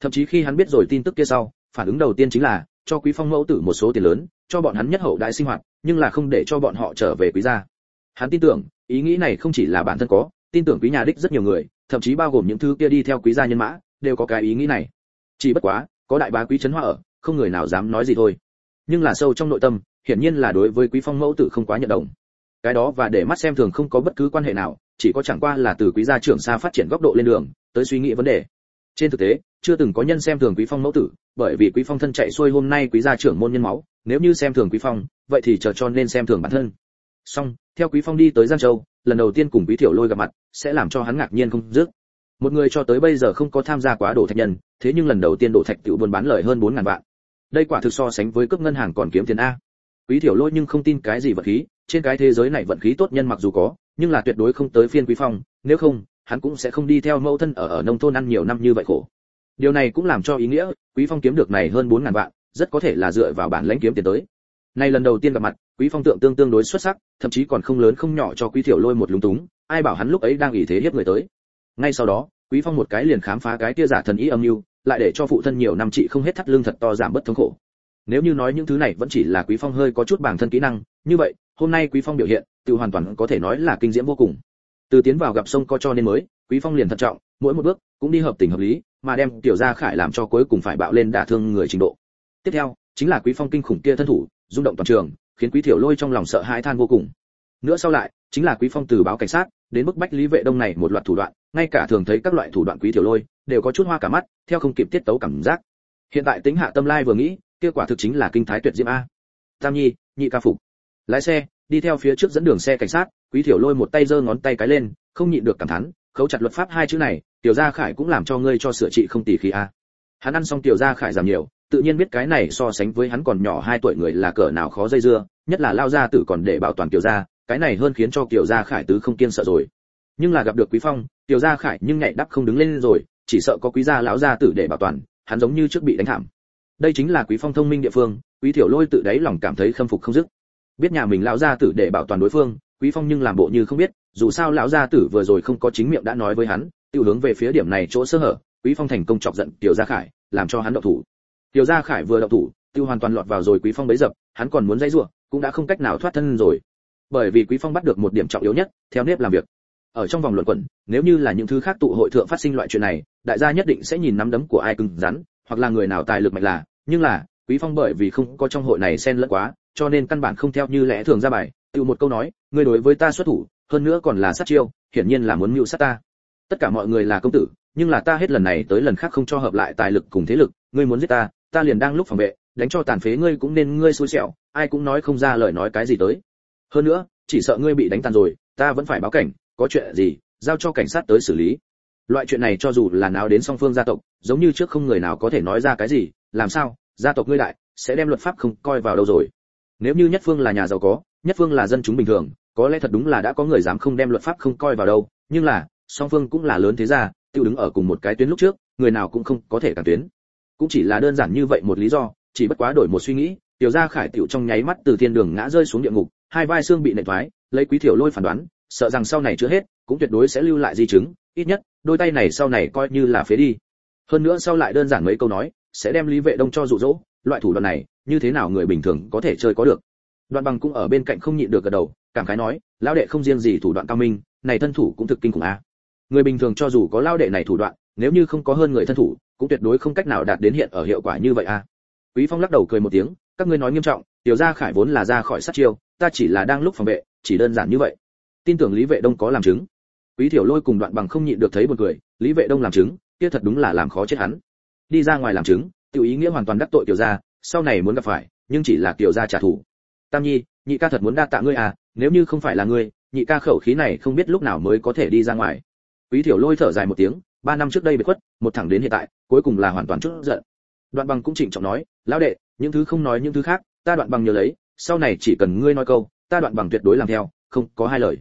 Thậm chí khi hắn biết rồi tin tức kia sau, phản ứng đầu tiên chính là, cho quý phong mẫu tử một số tiền lớn, cho bọn hắn nhất hậu đại sinh hoạt, nhưng là không để cho bọn họ trở về quý gia. Hắn tin tưởng, ý nghĩ này không chỉ là bản thân có, tin tưởng quý nhà đích rất nhiều người, thậm chí bao gồm những thứ kia đi theo quý gia nhân mã, đều có cái ý nghĩ này. Chỉ bất quá có đại bá quý trấn hoa ở, không người nào dám nói gì thôi. Nhưng là sâu trong nội tâm, hiển nhiên là đối với quý phong mẫu tử không quá nhận đồng. Cái đó và để mắt xem thường không có bất cứ quan hệ nào, chỉ có chẳng qua là từ quý gia trưởng xa phát triển góc độ lên đường, tới suy nghĩ vấn đề. Trên thực tế, chưa từng có nhân xem thường quý phong mẫu tử, bởi vì quý phong thân chạy xuôi hôm nay quý gia trưởng môn nhân máu, nếu như xem thường quý phong, vậy thì chờ cho nên xem thường bản thân. Song theo quý phong đi tới giang châu, lần đầu tiên cùng quý tiểu lôi gặp mặt, sẽ làm cho hắn ngạc nhiên không dứt một người cho tới bây giờ không có tham gia quá đổ thạch nhân, thế nhưng lần đầu tiên đổ thạch tự buôn bán lời hơn bốn ngàn vạn. Đây quả thực so sánh với cướp ngân hàng còn kiếm tiền a. Quý thiểu lôi nhưng không tin cái gì vật khí, trên cái thế giới này vận khí tốt nhân mặc dù có, nhưng là tuyệt đối không tới phiên quý phong, nếu không, hắn cũng sẽ không đi theo mẫu thân ở ở nông thôn ăn nhiều năm như vậy khổ. Điều này cũng làm cho ý nghĩa, quý phong kiếm được này hơn bốn ngàn vạn, rất có thể là dựa vào bản lãnh kiếm tiền tới. Nay lần đầu tiên gặp mặt, quý phong tượng tương tương đối xuất sắc, thậm chí còn không lớn không nhỏ cho quý thiểu lôi một lúng túng, ai bảo hắn lúc ấy đang ủy thế hiếp người tới ngay sau đó, quý phong một cái liền khám phá cái kia giả thần ý âm mưu, lại để cho phụ thân nhiều năm chị không hết thắt lưng thật to giảm bất thống khổ. Nếu như nói những thứ này vẫn chỉ là quý phong hơi có chút bản thân kỹ năng, như vậy, hôm nay quý phong biểu hiện, tự hoàn toàn có thể nói là kinh diễm vô cùng. Từ tiến vào gặp sông có cho nên mới, quý phong liền thận trọng, mỗi một bước cũng đi hợp tình hợp lý, mà đem tiểu gia khải làm cho cuối cùng phải bạo lên đả thương người trình độ. Tiếp theo, chính là quý phong kinh khủng kia thân thủ, rung động toàn trường, khiến quý thiểu lôi trong lòng sợ hãi than vô cùng. Nữa sau lại chính là quý phong từ báo cảnh sát, đến bức bách lý vệ đông này một loạt thủ đoạn, ngay cả thường thấy các loại thủ đoạn quý tiểu lôi, đều có chút hoa cả mắt, theo không kịp tiết tấu cảm giác. Hiện tại tính hạ tâm lai vừa nghĩ kết quả thực chính là kinh thái tuyệt diễm a. Tam nhi, nhị ca phục. Lái xe, đi theo phía trước dẫn đường xe cảnh sát, quý tiểu lôi một tay giơ ngón tay cái lên, không nhịn được cảm thán, khấu chặt luật pháp hai chữ này, tiểu gia khải cũng làm cho ngươi cho sửa trị không tỷ khí a. Hắn ăn xong tiểu gia khải giảm nhiều, tự nhiên biết cái này so sánh với hắn còn nhỏ hai tuổi người là cỡ nào khó dây dưa, nhất là lao gia tử còn để bảo toàn tiểu gia cái này hơn khiến cho tiểu gia khải tứ không kiên sợ rồi. Nhưng là gặp được quý phong tiểu gia khải nhưng nhảy đắp không đứng lên rồi, chỉ sợ có quý gia lão gia tử để bảo toàn, hắn giống như trước bị đánh thảm. Đây chính là quý phong thông minh địa phương, quý tiểu lôi tự đáy lòng cảm thấy khâm phục không dứt. Biết nhà mình lão gia tử để bảo toàn đối phương, quý phong nhưng làm bộ như không biết, dù sao lão gia tử vừa rồi không có chính miệng đã nói với hắn, tiêu hướng về phía điểm này chỗ sơ hở, quý phong thành công chọc giận tiểu gia khải, làm cho hắn động thủ. Tiểu gia khải vừa động thủ, tiêu hoàn toàn lọt vào rồi quý phong bấy dập, hắn còn muốn dây rủa, cũng đã không cách nào thoát thân rồi bởi vì quý phong bắt được một điểm trọng yếu nhất, theo nếp làm việc. Ở trong vòng luận quẩn, nếu như là những thứ khác tụ hội thượng phát sinh loại chuyện này, đại gia nhất định sẽ nhìn nắm đấm của ai cứng rắn, hoặc là người nào tài lực mạnh là. Nhưng là, quý phong bởi vì không có trong hội này xen lẫn quá, cho nên căn bản không theo như lẽ thường ra bài. Tự một câu nói, ngươi đối với ta xuất thủ, hơn nữa còn là sát chiêu, hiển nhiên là muốn mưu sát ta. Tất cả mọi người là công tử, nhưng là ta hết lần này tới lần khác không cho hợp lại tài lực cùng thế lực, ngươi muốn giết ta ta liền đang lúc phòng vệ, đánh cho tàn phế ngươi cũng nên ngươi xui xẻo, ai cũng nói không ra lời nói cái gì tới hơn nữa, chỉ sợ ngươi bị đánh tàn rồi, ta vẫn phải báo cảnh, có chuyện gì, giao cho cảnh sát tới xử lý. Loại chuyện này cho dù là nào đến song phương gia tộc, giống như trước không người nào có thể nói ra cái gì, làm sao, gia tộc ngươi đại, sẽ đem luật pháp không coi vào đâu rồi? Nếu như nhất phương là nhà giàu có, nhất phương là dân chúng bình thường, có lẽ thật đúng là đã có người dám không đem luật pháp không coi vào đâu, nhưng là, song phương cũng là lớn thế gia tiêu đứng ở cùng một cái tuyến lúc trước, người nào cũng không có thể cản tuyến. Cũng chỉ là đơn giản như vậy một lý do, chỉ bất quá đổi một suy nghĩ, tiểu gia khải tiểu trong nháy mắt từ thiên đường ngã rơi xuống địa ngục hai vai xương bị nện thoái, lấy quý tiểu lôi phản đoán, sợ rằng sau này chưa hết, cũng tuyệt đối sẽ lưu lại di chứng, ít nhất, đôi tay này sau này coi như là phế đi. Hơn nữa sau lại đơn giản mấy câu nói, sẽ đem lý vệ đông cho dụ dỗ, loại thủ đoạn này, như thế nào người bình thường có thể chơi có được. Đoạn bằng cũng ở bên cạnh không nhịn được gật đầu, cảm khái nói, lão đệ không riêng gì thủ đoạn cao minh, này thân thủ cũng thực kinh khủng a. Người bình thường cho dù có lao đệ này thủ đoạn, nếu như không có hơn người thân thủ, cũng tuyệt đối không cách nào đạt đến hiện ở hiệu quả như vậy a. Quý phong lắc đầu cười một tiếng, các ngươi nói nghiêm trọng tiểu gia khải vốn là ra khỏi sát chiêu, ta chỉ là đang lúc phòng vệ, chỉ đơn giản như vậy. Tin tưởng lý vệ đông có làm chứng. Quý tiểu lôi cùng đoạn bằng không nhịn được thấy buồn cười, lý vệ đông làm chứng, kia thật đúng là làm khó chết hắn. Đi ra ngoài làm chứng, tiểu ý nghĩa hoàn toàn đắc tội tiểu gia, sau này muốn gặp phải, nhưng chỉ là tiểu gia trả thù. Tam nhi, nhị ca thật muốn đa tạ ngươi à nếu như không phải là ngươi, nhị ca khẩu khí này không biết lúc nào mới có thể đi ra ngoài. Quý tiểu lôi thở dài một tiếng, ba năm trước đây bị khuất, một thẳng đến hiện tại, cuối cùng là hoàn toàn chút giận. Đoạn bằng cũng chỉnh trọng nói, lão đệ, những thứ không nói những thứ khác ta đoạn bằng nhớ lấy, sau này chỉ cần ngươi nói câu, ta đoạn bằng tuyệt đối làm theo, không có hai lời.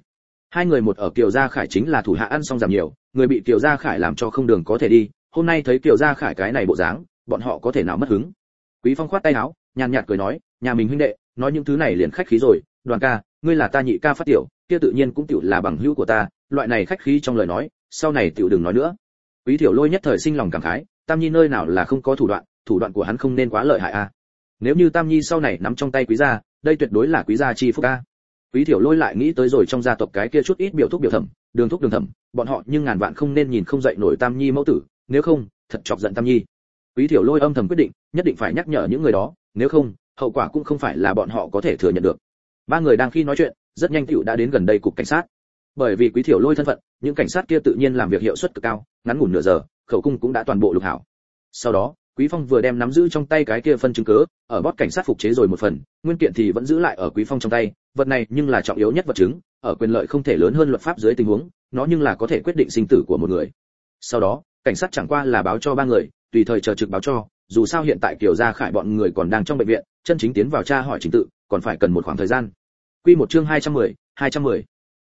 Hai người một ở kiều gia khải chính là thủ hạ ăn xong giảm nhiều, người bị kiều gia khải làm cho không đường có thể đi, hôm nay thấy kiều gia khải cái này bộ dáng, bọn họ có thể nào mất hứng? Quý phong khoát tay áo, nhàn nhạt cười nói, nhà mình huynh đệ, nói những thứ này liền khách khí rồi, đoàn ca, ngươi là ta nhị ca phát tiểu, kia tự nhiên cũng tiểu là bằng hữu của ta, loại này khách khí trong lời nói, sau này tiểu đừng nói nữa. Quý tiểu lôi nhất thời sinh lòng cảm khái, tam nhi nơi nào là không có thủ đoạn thủ đoạn của hắn không nên quá lợi hại a nếu như tam nhi sau này nắm trong tay quý gia, đây tuyệt đối là quý gia chi phúc ca. quý tiểu lôi lại nghĩ tới rồi trong gia tộc cái kia chút ít biểu thúc biểu thẩm, đường thúc đường thẩm, bọn họ nhưng ngàn vạn không nên nhìn không dậy nổi tam nhi mẫu tử, nếu không, thật chọc giận tam nhi. Quý tiểu lôi âm thầm quyết định, nhất định phải nhắc nhở những người đó, nếu không, hậu quả cũng không phải là bọn họ có thể thừa nhận được. Ba người đang khi nói chuyện, rất nhanh tiểu đã đến gần đây cục cảnh sát. Bởi vì quý tiểu lôi thân phận, những cảnh sát kia tự nhiên làm việc hiệu suất cực cao, ngắn ngủn nửa giờ, khẩu cung cũng đã toàn bộ lục hảo. Sau đó quý phong vừa đem nắm giữ trong tay cái kia phân chứng cứ ở bót cảnh sát phục chế rồi một phần nguyên kiện thì vẫn giữ lại ở quý phong trong tay vật này nhưng là trọng yếu nhất vật chứng ở quyền lợi không thể lớn hơn luật pháp dưới tình huống nó nhưng là có thể quyết định sinh tử của một người sau đó cảnh sát chẳng qua là báo cho ba người tùy thời chờ trực báo cho dù sao hiện tại kiều gia khải bọn người còn đang trong bệnh viện chân chính tiến vào tra hỏi chính tự còn phải cần một khoảng thời gian quy một chương 210, 210.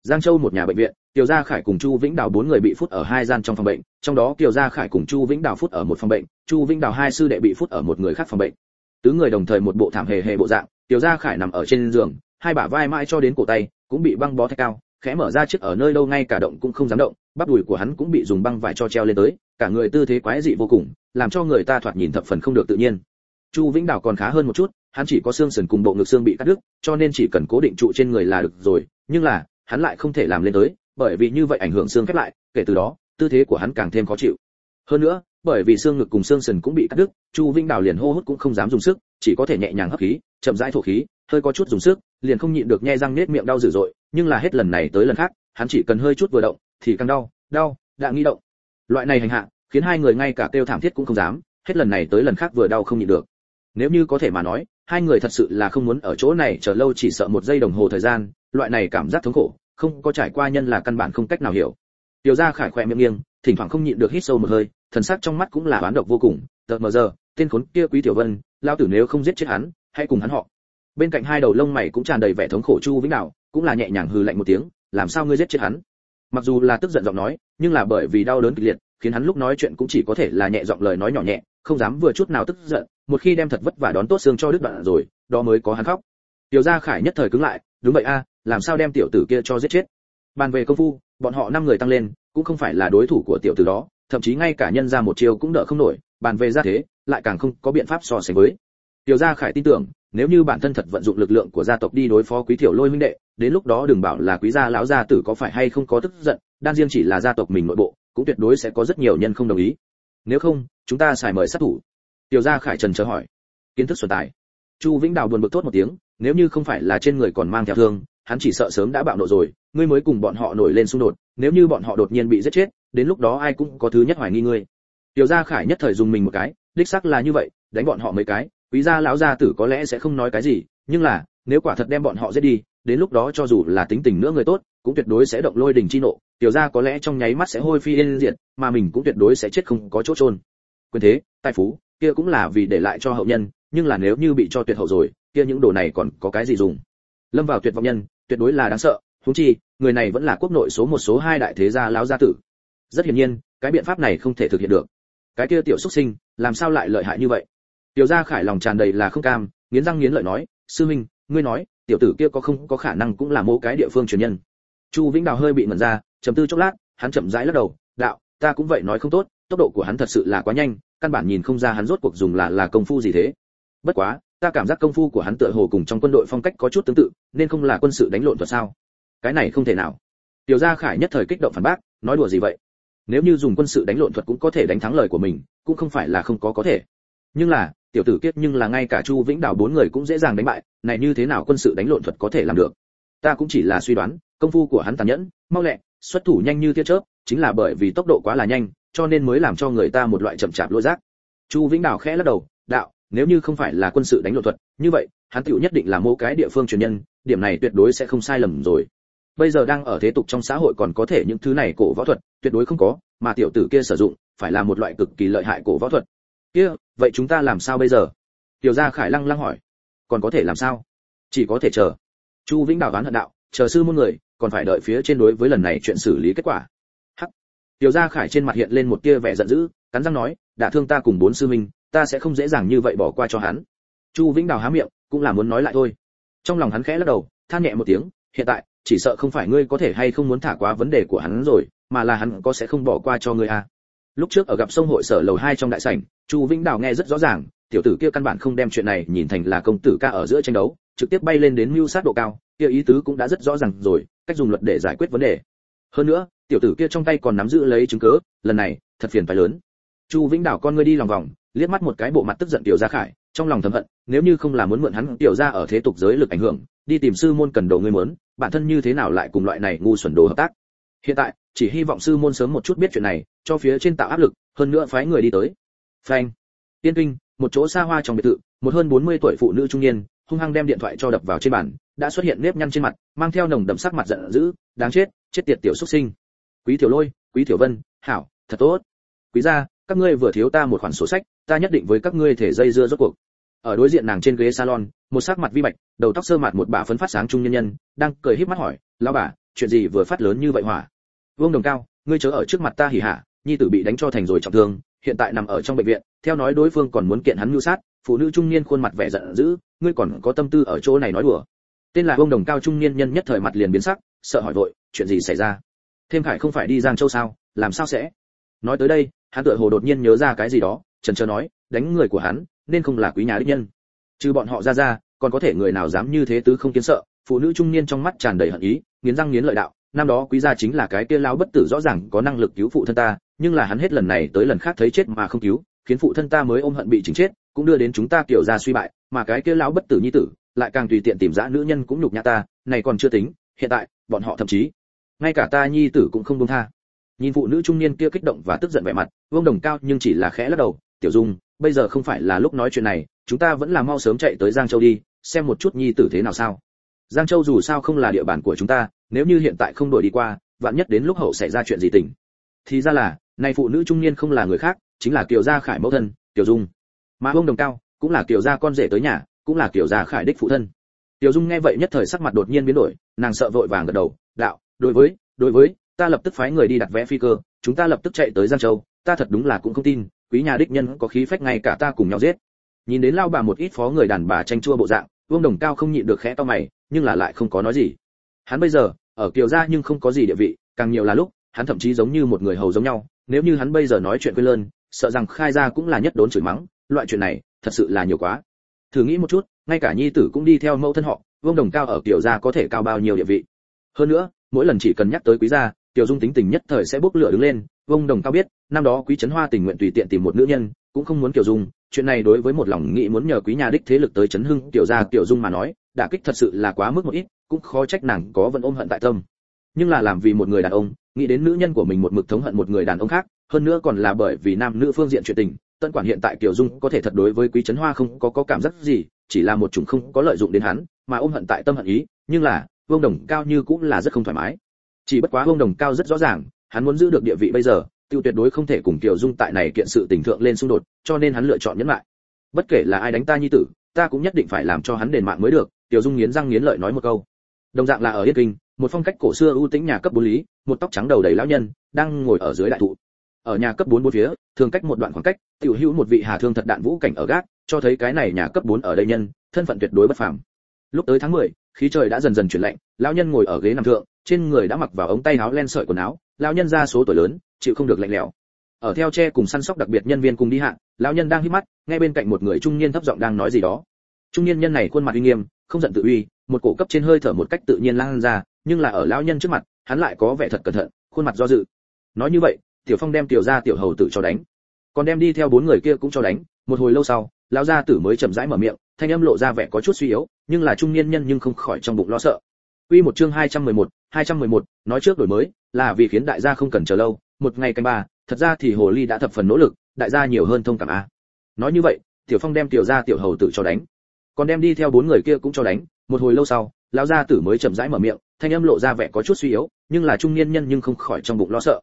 Giang Châu một nhà bệnh viện, Kiều Gia Khải cùng Chu Vĩnh Đào bốn người bị phút ở hai gian trong phòng bệnh, trong đó Kiều Gia Khải cùng Chu Vĩnh Đào phút ở một phòng bệnh, Chu Vĩnh Đào hai sư đệ bị phút ở một người khác phòng bệnh. Tứ người đồng thời một bộ thảm hề hề bộ dạng, Kiều Gia Khải nằm ở trên giường, hai bả vai mãi cho đến cổ tay, cũng bị băng bó thạch cao, khẽ mở ra chiếc ở nơi đâu ngay cả động cũng không dám động, bắp đùi của hắn cũng bị dùng băng vải cho treo lên tới, cả người tư thế quái dị vô cùng, làm cho người ta thoạt nhìn thập phần không được tự nhiên. Chu Vĩnh Đào còn khá hơn một chút, hắn chỉ có xương sườn cùng bộ ngực xương bị cắt đứt, cho nên chỉ cần cố định trụ trên người là được rồi, nhưng là, hắn lại không thể làm lên tới, bởi vì như vậy ảnh hưởng xương khép lại, kể từ đó, tư thế của hắn càng thêm khó chịu. Hơn nữa, bởi vì xương ngực cùng xương sườn cũng bị cắt đứt, Chu Vĩnh Đào liền hô hút cũng không dám dùng sức, chỉ có thể nhẹ nhàng hấp khí, chậm rãi thổ khí, hơi có chút dùng sức, liền không nhịn được nhe răng nết miệng đau dữ dội, nhưng là hết lần này tới lần khác hắn chỉ cần hơi chút vừa động thì càng đau đau đã nghĩ động. Loại này hành hạ khiến hai người ngay cả kêu thảm thiết cũng không dám hết lần này tới lần khác vừa đau không nhịn được. Nếu như có thể mà nói hai người thật sự là không muốn ở chỗ này chờ lâu chỉ sợ một giây đồng hồ thời gian loại này cảm giác thống khổ không có trải qua nhân là căn bản không cách nào hiểu tiểu gia khải khỏe miệng nghiêng, thỉnh thoảng không nhịn được hít sâu một hơi, thần sắc trong mắt cũng là oán độc vô cùng tợt mờ giờ, tên khốn kia quý tiểu vân lao tử nếu không giết chết hắn, hãy cùng hắn họ. Bên cạnh hai đầu lông mày cũng tràn đầy vẻ thống khổ chu vĩnh đạo, cũng là nhẹ nhàng hừ lạnh một tiếng, làm sao ngươi giết chết hắn? Mặc dù là tức giận giọng nói, nhưng là bởi vì đau đớn kịch liệt, khiến hắn lúc nói chuyện cũng chỉ có thể là nhẹ giọng lời nói nhỏ nhẹ, không dám vừa chút nào tức giận, một khi đem thật vất vả đón tốt xương cho đứt đoạn rồi, đó mới có hắn khóc. Tiểu gia khải nhất thời cứng lại, đúng vậy a, làm sao đem tiểu tử kia cho giết chết? Bàn về công phu bọn họ năm người tăng lên, cũng không phải là đối thủ của tiểu tử đó, thậm chí ngay cả nhân ra một chiêu cũng đỡ không nổi, bàn về ra thế, lại càng không có biện pháp so sánh với. Tiểu gia khải tin tưởng, nếu như bản thân thật vận dụng lực lượng của gia tộc đi đối phó quý tiểu lôi minh đệ, đến lúc đó đừng bảo là quý gia lão gia tử có phải hay không có tức giận, đan riêng chỉ là gia tộc mình nội bộ, cũng tuyệt đối sẽ có rất nhiều nhân không đồng ý. Nếu không, chúng ta xài mời sát thủ. Tiểu gia khải trần chờ hỏi. Kiến thức xuân tài. Chu vĩnh đào buồn bực tốt một tiếng, nếu như không phải là trên người còn mang theo thương, hắn chỉ sợ sớm đã bạo nộ rồi ngươi mới cùng bọn họ nổi lên xung đột, nếu như bọn họ đột nhiên bị giết chết, đến lúc đó ai cũng có thứ nhất hoài nghi ngươi. Tiểu gia khải nhất thời dùng mình một cái, đích xác là như vậy, đánh bọn họ mấy cái, quý gia lão gia tử có lẽ sẽ không nói cái gì, nhưng là, nếu quả thật đem bọn họ giết đi, đến lúc đó cho dù là tính tình nữa người tốt, cũng tuyệt đối sẽ động lôi đình chi nộ, tiểu gia có lẽ trong nháy mắt sẽ hôi phi yên diệt, mà mình cũng tuyệt đối sẽ chết không có chỗ trôn quyền thế, tài phú, kia cũng là vì để lại cho hậu nhân, nhưng là nếu như bị cho tuyệt hậu rồi, kia những đồ này còn có cái gì dùng? Lâm vào tuyệt vọng nhân, tuyệt đối là đáng sợ huống chi, người này vẫn là quốc nội số một số hai đại thế gia lão gia tử. Rất hiển nhiên, cái biện pháp này không thể thực hiện được. Cái kia tiểu xuất sinh, làm sao lại lợi hại như vậy? Tiểu gia khải lòng tràn đầy là không cam, nghiến răng nghiến lợi nói, sư minh, ngươi nói, tiểu tử kia có không có khả năng cũng là mẫu cái địa phương truyền nhân? Chu vĩnh đào hơi bị mẩn ra, trầm tư chốc lát, hắn chậm rãi lắc đầu, đạo, ta cũng vậy nói không tốt, tốc độ của hắn thật sự là quá nhanh, căn bản nhìn không ra hắn rốt cuộc dùng là là công phu gì thế. Bất quá, ta cảm giác công phu của hắn tựa hồ cùng trong quân đội phong cách có chút tương tự, nên không là quân sự đánh lộn thuật sao? Cái này không thể nào. Tiểu gia khải nhất thời kích động phản bác, nói đùa gì vậy? Nếu như dùng quân sự đánh lộn thuật cũng có thể đánh thắng lời của mình, cũng không phải là không có có thể. Nhưng là, tiểu tử kiết nhưng là ngay cả chu vĩnh đào bốn người cũng dễ dàng đánh bại, này như thế nào quân sự đánh lộn thuật có thể làm được? Ta cũng chỉ là suy đoán, công phu của hắn tàn nhẫn, mau lẹ, xuất thủ nhanh như tia chớp, chính là bởi vì tốc độ quá là nhanh, cho nên mới làm cho người ta một loại chậm chạp lôi giác. Chu vĩnh đào khẽ lắc đầu, đạo, nếu như không phải là quân sự đánh lộn thuật, như vậy, hắn tựu nhất định là mô cái địa phương truyền nhân, điểm này tuyệt đối sẽ không sai lầm rồi bây giờ đang ở thế tục trong xã hội còn có thể những thứ này cổ võ thuật, tuyệt đối không có, mà tiểu tử kia sử dụng phải là một loại cực kỳ lợi hại cổ võ thuật. Kia, vậy chúng ta làm sao bây giờ? Tiểu gia khải lăng lăng hỏi. Còn có thể làm sao? Chỉ có thể chờ. Chu vĩnh đào đoán hận đạo, chờ sư môn người, còn phải đợi phía trên đối với lần này chuyện xử lý kết quả. Hắc. Tiểu gia khải trên mặt hiện lên một tia vẻ giận dữ, cắn răng nói đã thương ta cùng bốn sư minh, ta sẽ không dễ dàng như vậy bỏ qua cho hắn. Chu vĩnh đào há miệng, cũng là muốn nói lại thôi. Trong lòng hắn khẽ lắc đầu, than nhẹ một tiếng, hiện tại chỉ sợ không phải ngươi có thể hay không muốn thả quá vấn đề của hắn rồi, mà là hắn có sẽ không bỏ qua cho ngươi à. Lúc trước ở gặp sông hội sở lầu hai trong đại sảnh, chu vĩnh đào nghe rất rõ ràng, tiểu tử kia căn bản không đem chuyện này nhìn thành là công tử ca ở giữa tranh đấu, trực tiếp bay lên đến mưu sát độ cao, kia ý tứ cũng đã rất rõ ràng rồi, cách dùng luật để giải quyết vấn đề. Hơn nữa, tiểu tử kia trong tay còn nắm giữ lấy chứng cứ, lần này, thật phiền phải lớn. Chu vĩnh đào con ngươi đi lòng vòng, liếc mắt một cái bộ mặt tức giận tiểu gia khải, trong lòng thầm hận, nếu như không là muốn mượn hắn tiểu gia ở thế tục giới lực ảnh hưởng, đi tìm sư môn cần đồ ngươi muốn bản thân như thế nào lại cùng loại này ngu xuẩn đồ hợp tác. Hiện tại, chỉ hy vọng sư môn sớm một chút biết chuyện này, cho phía trên tạo áp lực, hơn nữa phái người đi tới. Phanh. Tiên kinh, một chỗ xa hoa trong biệt thự, một hơn 40 tuổi phụ nữ trung niên, hung hăng đem điện thoại cho đập vào trên bàn, đã xuất hiện nếp nhăn trên mặt, mang theo nồng đậm sắc mặt giận dữ, đáng chết chết tiệt tiểu xuất sinh. Quý tiểu lôi, quý tiểu vân, hảo, thật tốt. Quý gia, các ngươi vừa thiếu ta một khoản sổ sách, ta nhất định với các ngươi thể dây dưa rốt cuộc ở đối diện nàng trên ghế salon, một sắc mặt vi bạch, đầu tóc sơ mạt một bà phấn phát sáng trung nhân nhân, đang cười híp mắt hỏi, lão bà, chuyện gì vừa phát lớn như vậy hỏa? Vương đồng cao, ngươi chớ ở trước mặt ta hỉ hả nhi tử bị đánh cho thành rồi trọng thương, hiện tại nằm ở trong bệnh viện, theo nói đối phương còn muốn kiện hắn mưu sát, phụ nữ trung niên khuôn mặt vẻ giận dữ, ngươi còn có tâm tư ở chỗ này nói đùa. Tên là vương đồng cao trung niên nhân nhất thời mặt liền biến sắc, sợ hỏi vội, chuyện gì xảy ra? Thêm khải không phải đi giang châu sao? Làm sao sẽ? Nói tới đây, hắn tựa hồ đột nhiên nhớ ra cái gì đó trần trờ nói, đánh người của hắn nên không là quý nhà đích nhân. Trừ bọn họ ra ra, còn có thể người nào dám như thế tứ không kiến sợ? Phụ nữ trung niên trong mắt tràn đầy hận ý, nghiến răng nghiến lợi đạo, năm đó quý gia chính là cái kia lão bất tử rõ ràng có năng lực cứu phụ thân ta, nhưng là hắn hết lần này tới lần khác thấy chết mà không cứu, khiến phụ thân ta mới ôm hận bị chính chết, cũng đưa đến chúng ta kiểu ra suy bại, mà cái kia lão bất tử nhi tử, lại càng tùy tiện tìm ra nữ nhân cũng nhục nhã ta, này còn chưa tính, hiện tại, bọn họ thậm chí, ngay cả ta nhi tử cũng không buông tha. Nhìn phụ nữ trung niên kia kích động và tức giận vẻ mặt, vương đồng cao nhưng chỉ là khẽ lắc đầu, tiểu dung bây giờ không phải là lúc nói chuyện này, chúng ta vẫn là mau sớm chạy tới giang châu đi, xem một chút nhi tử thế nào sao. Giang châu dù sao không là địa bàn của chúng ta, nếu như hiện tại không đổi đi qua, vạn nhất đến lúc hậu xảy ra chuyện gì tình thì ra là, này phụ nữ trung niên không là người khác, chính là kiều gia khải mẫu thân tiểu dung. Mà ông đồng cao, cũng là kiều gia con rể tới nhà, cũng là kiều gia khải đích phụ thân. Tiểu dung nghe vậy nhất thời sắc mặt đột nhiên biến đổi, nàng sợ vội vàng gật đầu, đạo, đối với đối với, ta lập tức phái người đi đặt vé phi cơ, chúng ta lập tức chạy tới giang châu, ta thật đúng là cũng không tin quý nhà đích nhân có khí phách ngay cả ta cùng nhau giết. Nhìn đến lao bà một ít phó người đàn bà tranh chua bộ dạng, vương đồng cao không nhịn được khẽ to mày, nhưng là lại không có nói gì. Hắn bây giờ, ở kiều gia nhưng không có gì địa vị, càng nhiều là lúc, hắn thậm chí giống như một người hầu giống nhau. Nếu như hắn bây giờ nói chuyện quên lơn, sợ rằng khai ra cũng là nhất đốn chửi mắng, loại chuyện này, thật sự là nhiều quá. Thử nghĩ một chút, ngay cả nhi tử cũng đi theo mẫu thân họ, vương đồng cao ở kiều gia có thể cao bao nhiêu địa vị? Hơn nữa, mỗi lần chỉ cần nhắc tới quý gia tiểu dung tính tình nhất thời sẽ bốc lửa đứng lên vương đồng cao biết, năm đó quý trấn hoa tình nguyện tùy tiện tìm một nữ nhân, cũng không muốn tiểu dung. Chuyện này đối với một lòng nghĩ muốn nhờ quý nhà đích thế lực tới chấn hưng tiểu gia tiểu dung mà nói, đả kích thật sự là quá mức một ít, cũng khó trách nàng có vẫn ôm hận tại tâm. Nhưng là làm vì một người đàn ông, nghĩ đến nữ nhân của mình một mực thống hận một người đàn ông khác, hơn nữa còn là bởi vì nam nữ phương diện chuyện tình tân quản hiện tại tiểu dung có thể thật đối với quý trấn hoa không có có cảm giác gì, chỉ là một chủng không có lợi dụng đến hắn, mà ôm hận tại tâm hận ý, nhưng là, vương đồng cao như cũng là rất không thoải mái. Chỉ bất quá vương đồng cao rất rõ ràng hắn muốn giữ được địa vị bây giờ tiêu tuyệt đối không thể cùng tiểu dung tại này kiện sự tình thượng lên xung đột cho nên hắn lựa chọn nhẫn lại. Bất kể là ai đánh ta nhi tử ta cũng nhất định phải làm cho hắn đền mạng mới được tiểu dung nghiến răng nghiến lợi nói một câu. Đồng dạng là ở yên kinh một phong cách cổ xưa ưu tĩnh nhà cấp bốn lý một tóc trắng đầu đầy lão nhân đang ngồi ở dưới đại thụ. Ở nhà cấp bốn bốn phía thường cách một đoạn khoảng cách tiểu hữu một vị hà thương thật đạn vũ cảnh ở gác cho thấy cái này nhà cấp bốn ở đây nhân thân phận tuyệt đối bất phàm. Lúc tới tháng 10, khí trời đã dần dần chuyển lạnh lão nhân ngồi ở ghế nằm thượng trên người đã mặc vào ống tay áo len sợi quần áo lão nhân ra số tuổi lớn chịu không được lạnh lẽo. Ở theo tre cùng săn sóc đặc biệt nhân viên cùng đi hạng lão nhân đang hít mắt ngay bên cạnh một người trung niên thấp giọng đang nói gì đó. Trung niên nhân này khuôn mặt uy nghiêm không giận tự uy một cổ cấp trên hơi thở một cách tự nhiên lan ra nhưng là ở lão nhân trước mặt hắn lại có vẻ thật cẩn thận khuôn mặt do dự. Nói như vậy tiểu phong đem tiểu gia tiểu hầu tự cho đánh. Còn đem đi theo bốn người kia cũng cho đánh một hồi lâu sau lão gia tử mới chậm rãi mở miệng thanh âm lộ ra vẻ có chút suy yếu nhưng là trung niên nhân nhưng không khỏi trong bụng lo sợ. Quy một chương 211, 211, nói trước đổi mới, là vì khiến đại gia không cần chờ lâu, một ngày canh ba, thật ra thì hồ ly đã thập phần nỗ lực, đại gia nhiều hơn thông cảm a. Nói như vậy, Tiểu Phong đem tiểu gia tiểu hầu tử cho đánh, còn đem đi theo bốn người kia cũng cho đánh, một hồi lâu sau, lão gia tử mới chậm rãi mở miệng, thanh âm lộ ra vẻ có chút suy yếu, nhưng là trung niên nhân nhưng không khỏi trong bụng lo sợ.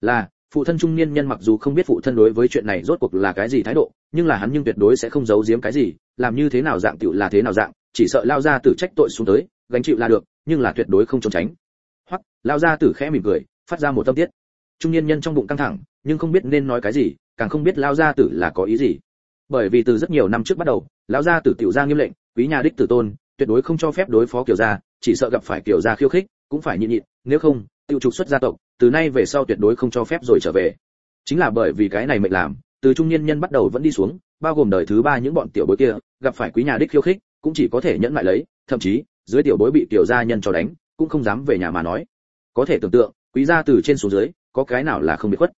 Là, phụ thân trung niên nhân mặc dù không biết phụ thân đối với chuyện này rốt cuộc là cái gì thái độ, nhưng là hắn nhưng tuyệt đối sẽ không giấu giếm cái gì, làm như thế nào dạng tiểu là thế nào dạng, chỉ sợ lao gia tử trách tội xuống tới, gánh chịu là được, nhưng là tuyệt đối không trốn tránh hoắc, lao ra tử khẽ mỉm cười, phát ra một tâm tiết. Trung niên nhân trong bụng căng thẳng, nhưng không biết nên nói cái gì, càng không biết lao gia tử là có ý gì. Bởi vì từ rất nhiều năm trước bắt đầu lão gia tử tiểu ra nghiêm lệnh, quý nhà đích tử tôn, tuyệt đối không cho phép đối phó kiểu gia, chỉ sợ gặp phải kiểu gia khiêu khích, cũng phải nhịn nhịn, nếu không, tiêu trục xuất gia tộc, từ nay về sau tuyệt đối không cho phép rồi trở về. Chính là bởi vì cái này mệnh làm, từ trung niên nhân bắt đầu vẫn đi xuống, bao gồm đời thứ ba những bọn tiểu bối kia, gặp phải quý nhà đích khiêu khích, cũng chỉ có thể nhẫn lại lấy, thậm chí, dưới tiểu bối bị tiểu gia nhân cho đánh cũng không dám về nhà mà nói. Có thể tưởng tượng, quý gia từ trên xuống dưới, có cái nào là không bị khuất.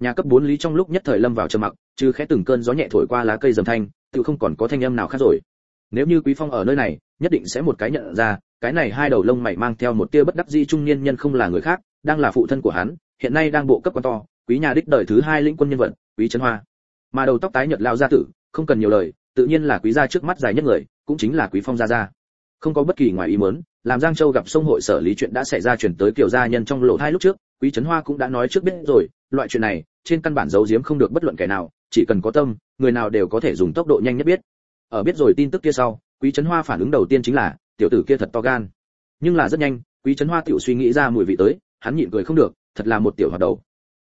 Nhà cấp 4 lý trong lúc nhất thời lâm vào trầm mặc, trừ khẽ từng cơn gió nhẹ thổi qua lá cây rầm thanh, tự không còn có thanh âm nào khác rồi. Nếu như quý phong ở nơi này, nhất định sẽ một cái nhận ra, cái này hai đầu lông mày mang theo một tia bất đắc dĩ trung niên nhân không là người khác, đang là phụ thân của hắn, hiện nay đang bộ cấp quan to, quý nhà đích đời thứ hai lĩnh quân nhân vật, quý trấn hoa. Mà đầu tóc tái nhợt lao gia tử, không cần nhiều lời, tự nhiên là quý gia trước mắt dài nhất người, cũng chính là quý phong gia gia không có bất kỳ ngoài ý muốn, làm giang châu gặp sông hội sở lý chuyện đã xảy ra chuyển tới kiểu gia nhân trong lộ hai lúc trước, quý trấn hoa cũng đã nói trước biết rồi, loại chuyện này, trên căn bản giấu giếm không được bất luận kẻ nào, chỉ cần có tâm, người nào đều có thể dùng tốc độ nhanh nhất biết. Ở biết rồi tin tức kia sau, quý trấn hoa phản ứng đầu tiên chính là, tiểu tử kia thật to gan. Nhưng là rất nhanh, quý trấn hoa tiểu suy nghĩ ra mùi vị tới, hắn nhịn cười không được, thật là một tiểu hoạt đầu.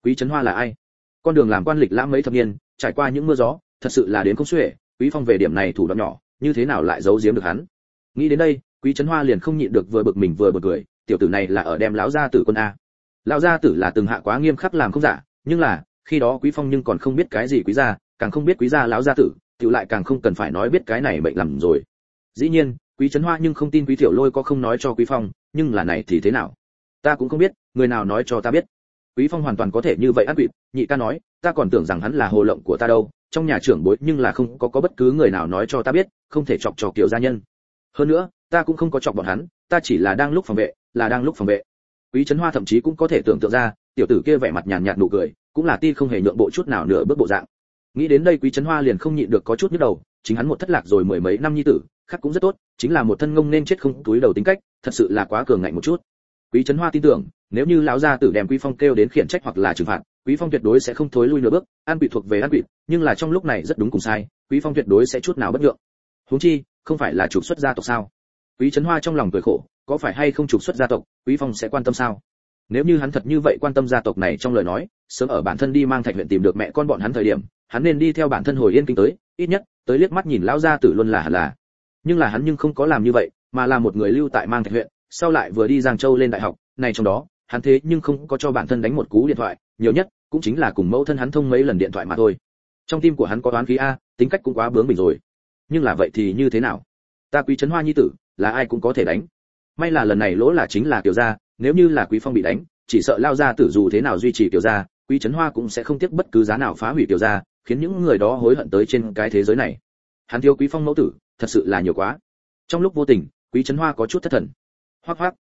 Quý trấn hoa là ai? Con đường làm quan lịch lãm mấy thập niên, trải qua những mưa gió, thật sự là đến không xuể, quý phong về điểm này thủ đoạn nhỏ, như thế nào lại giấu giếm được hắn? Nghĩ đến đây, quý trấn hoa liền không nhịn được vừa bực mình vừa bực cười, tiểu tử này là ở đem lão gia tử quân a. Lão gia tử là từng hạ quá nghiêm khắc làm không giả, nhưng là, khi đó quý phong nhưng còn không biết cái gì quý gia, càng không biết quý gia lão gia tử, tiểu lại càng không cần phải nói biết cái này bệnh lầm rồi. Dĩ nhiên, quý trấn hoa nhưng không tin quý tiểu lôi có không nói cho quý phong, nhưng là này thì thế nào? Ta cũng không biết, người nào nói cho ta biết? Quý phong hoàn toàn có thể như vậy ác quỵ, nhị ca nói, ta còn tưởng rằng hắn là hồ lộng của ta đâu, trong nhà trưởng bối nhưng là không có có bất cứ người nào nói cho ta biết, không thể chọc trò kiểu gia nhân hơn nữa, ta cũng không có chọc bọn hắn, ta chỉ là đang lúc phòng vệ, là đang lúc phòng vệ. Quý trấn hoa thậm chí cũng có thể tưởng tượng ra, tiểu tử kia vẻ mặt nhàn nhạt nụ cười, cũng là ti không hề nhượng bộ chút nào nửa bước bộ dạng. Nghĩ đến đây quý trấn hoa liền không nhịn được có chút nhức đầu, chính hắn một thất lạc rồi mười mấy năm nhi tử, khác cũng rất tốt, chính là một thân ngông nên chết không túi đầu tính cách, thật sự là quá cường ngạnh một chút. Quý trấn hoa tin tưởng, nếu như lão gia tử đem quý phong kêu đến khiển trách hoặc là trừng phạt, quý phong tuyệt đối sẽ không thối lui nửa bước, an bị thuộc về an bị nhưng là trong lúc này rất đúng cùng sai, quý phong tuyệt đối sẽ chút nào bất nhượng. Huống chi không phải là trục xuất gia tộc sao? Quý trấn hoa trong lòng cười khổ, có phải hay không trục xuất gia tộc, quý phong sẽ quan tâm sao? Nếu như hắn thật như vậy quan tâm gia tộc này trong lời nói, sớm ở bản thân đi mang thạch huyện tìm được mẹ con bọn hắn thời điểm, hắn nên đi theo bản thân hồi yên kinh tới, ít nhất, tới liếc mắt nhìn lão gia tử luôn là hẳn là. Nhưng là hắn nhưng không có làm như vậy, mà là một người lưu tại mang thạch huyện, sau lại vừa đi giang châu lên đại học, này trong đó, hắn thế nhưng không có cho bản thân đánh một cú điện thoại, nhiều nhất, cũng chính là cùng mẫu thân hắn thông mấy lần điện thoại mà thôi. Trong tim của hắn có đoán khí a, tính cách cũng quá bướng bỉnh rồi nhưng là vậy thì như thế nào? Ta quý trấn hoa nhi tử, là ai cũng có thể đánh. May là lần này lỗ là chính là tiểu gia, nếu như là quý phong bị đánh, chỉ sợ lao ra tử dù thế nào duy trì tiểu gia, quý trấn hoa cũng sẽ không tiếc bất cứ giá nào phá hủy tiểu gia, khiến những người đó hối hận tới trên cái thế giới này. Hắn thiếu quý phong mẫu tử, thật sự là nhiều quá. Trong lúc vô tình, quý trấn hoa có chút thất thần. Hoắc hoắc.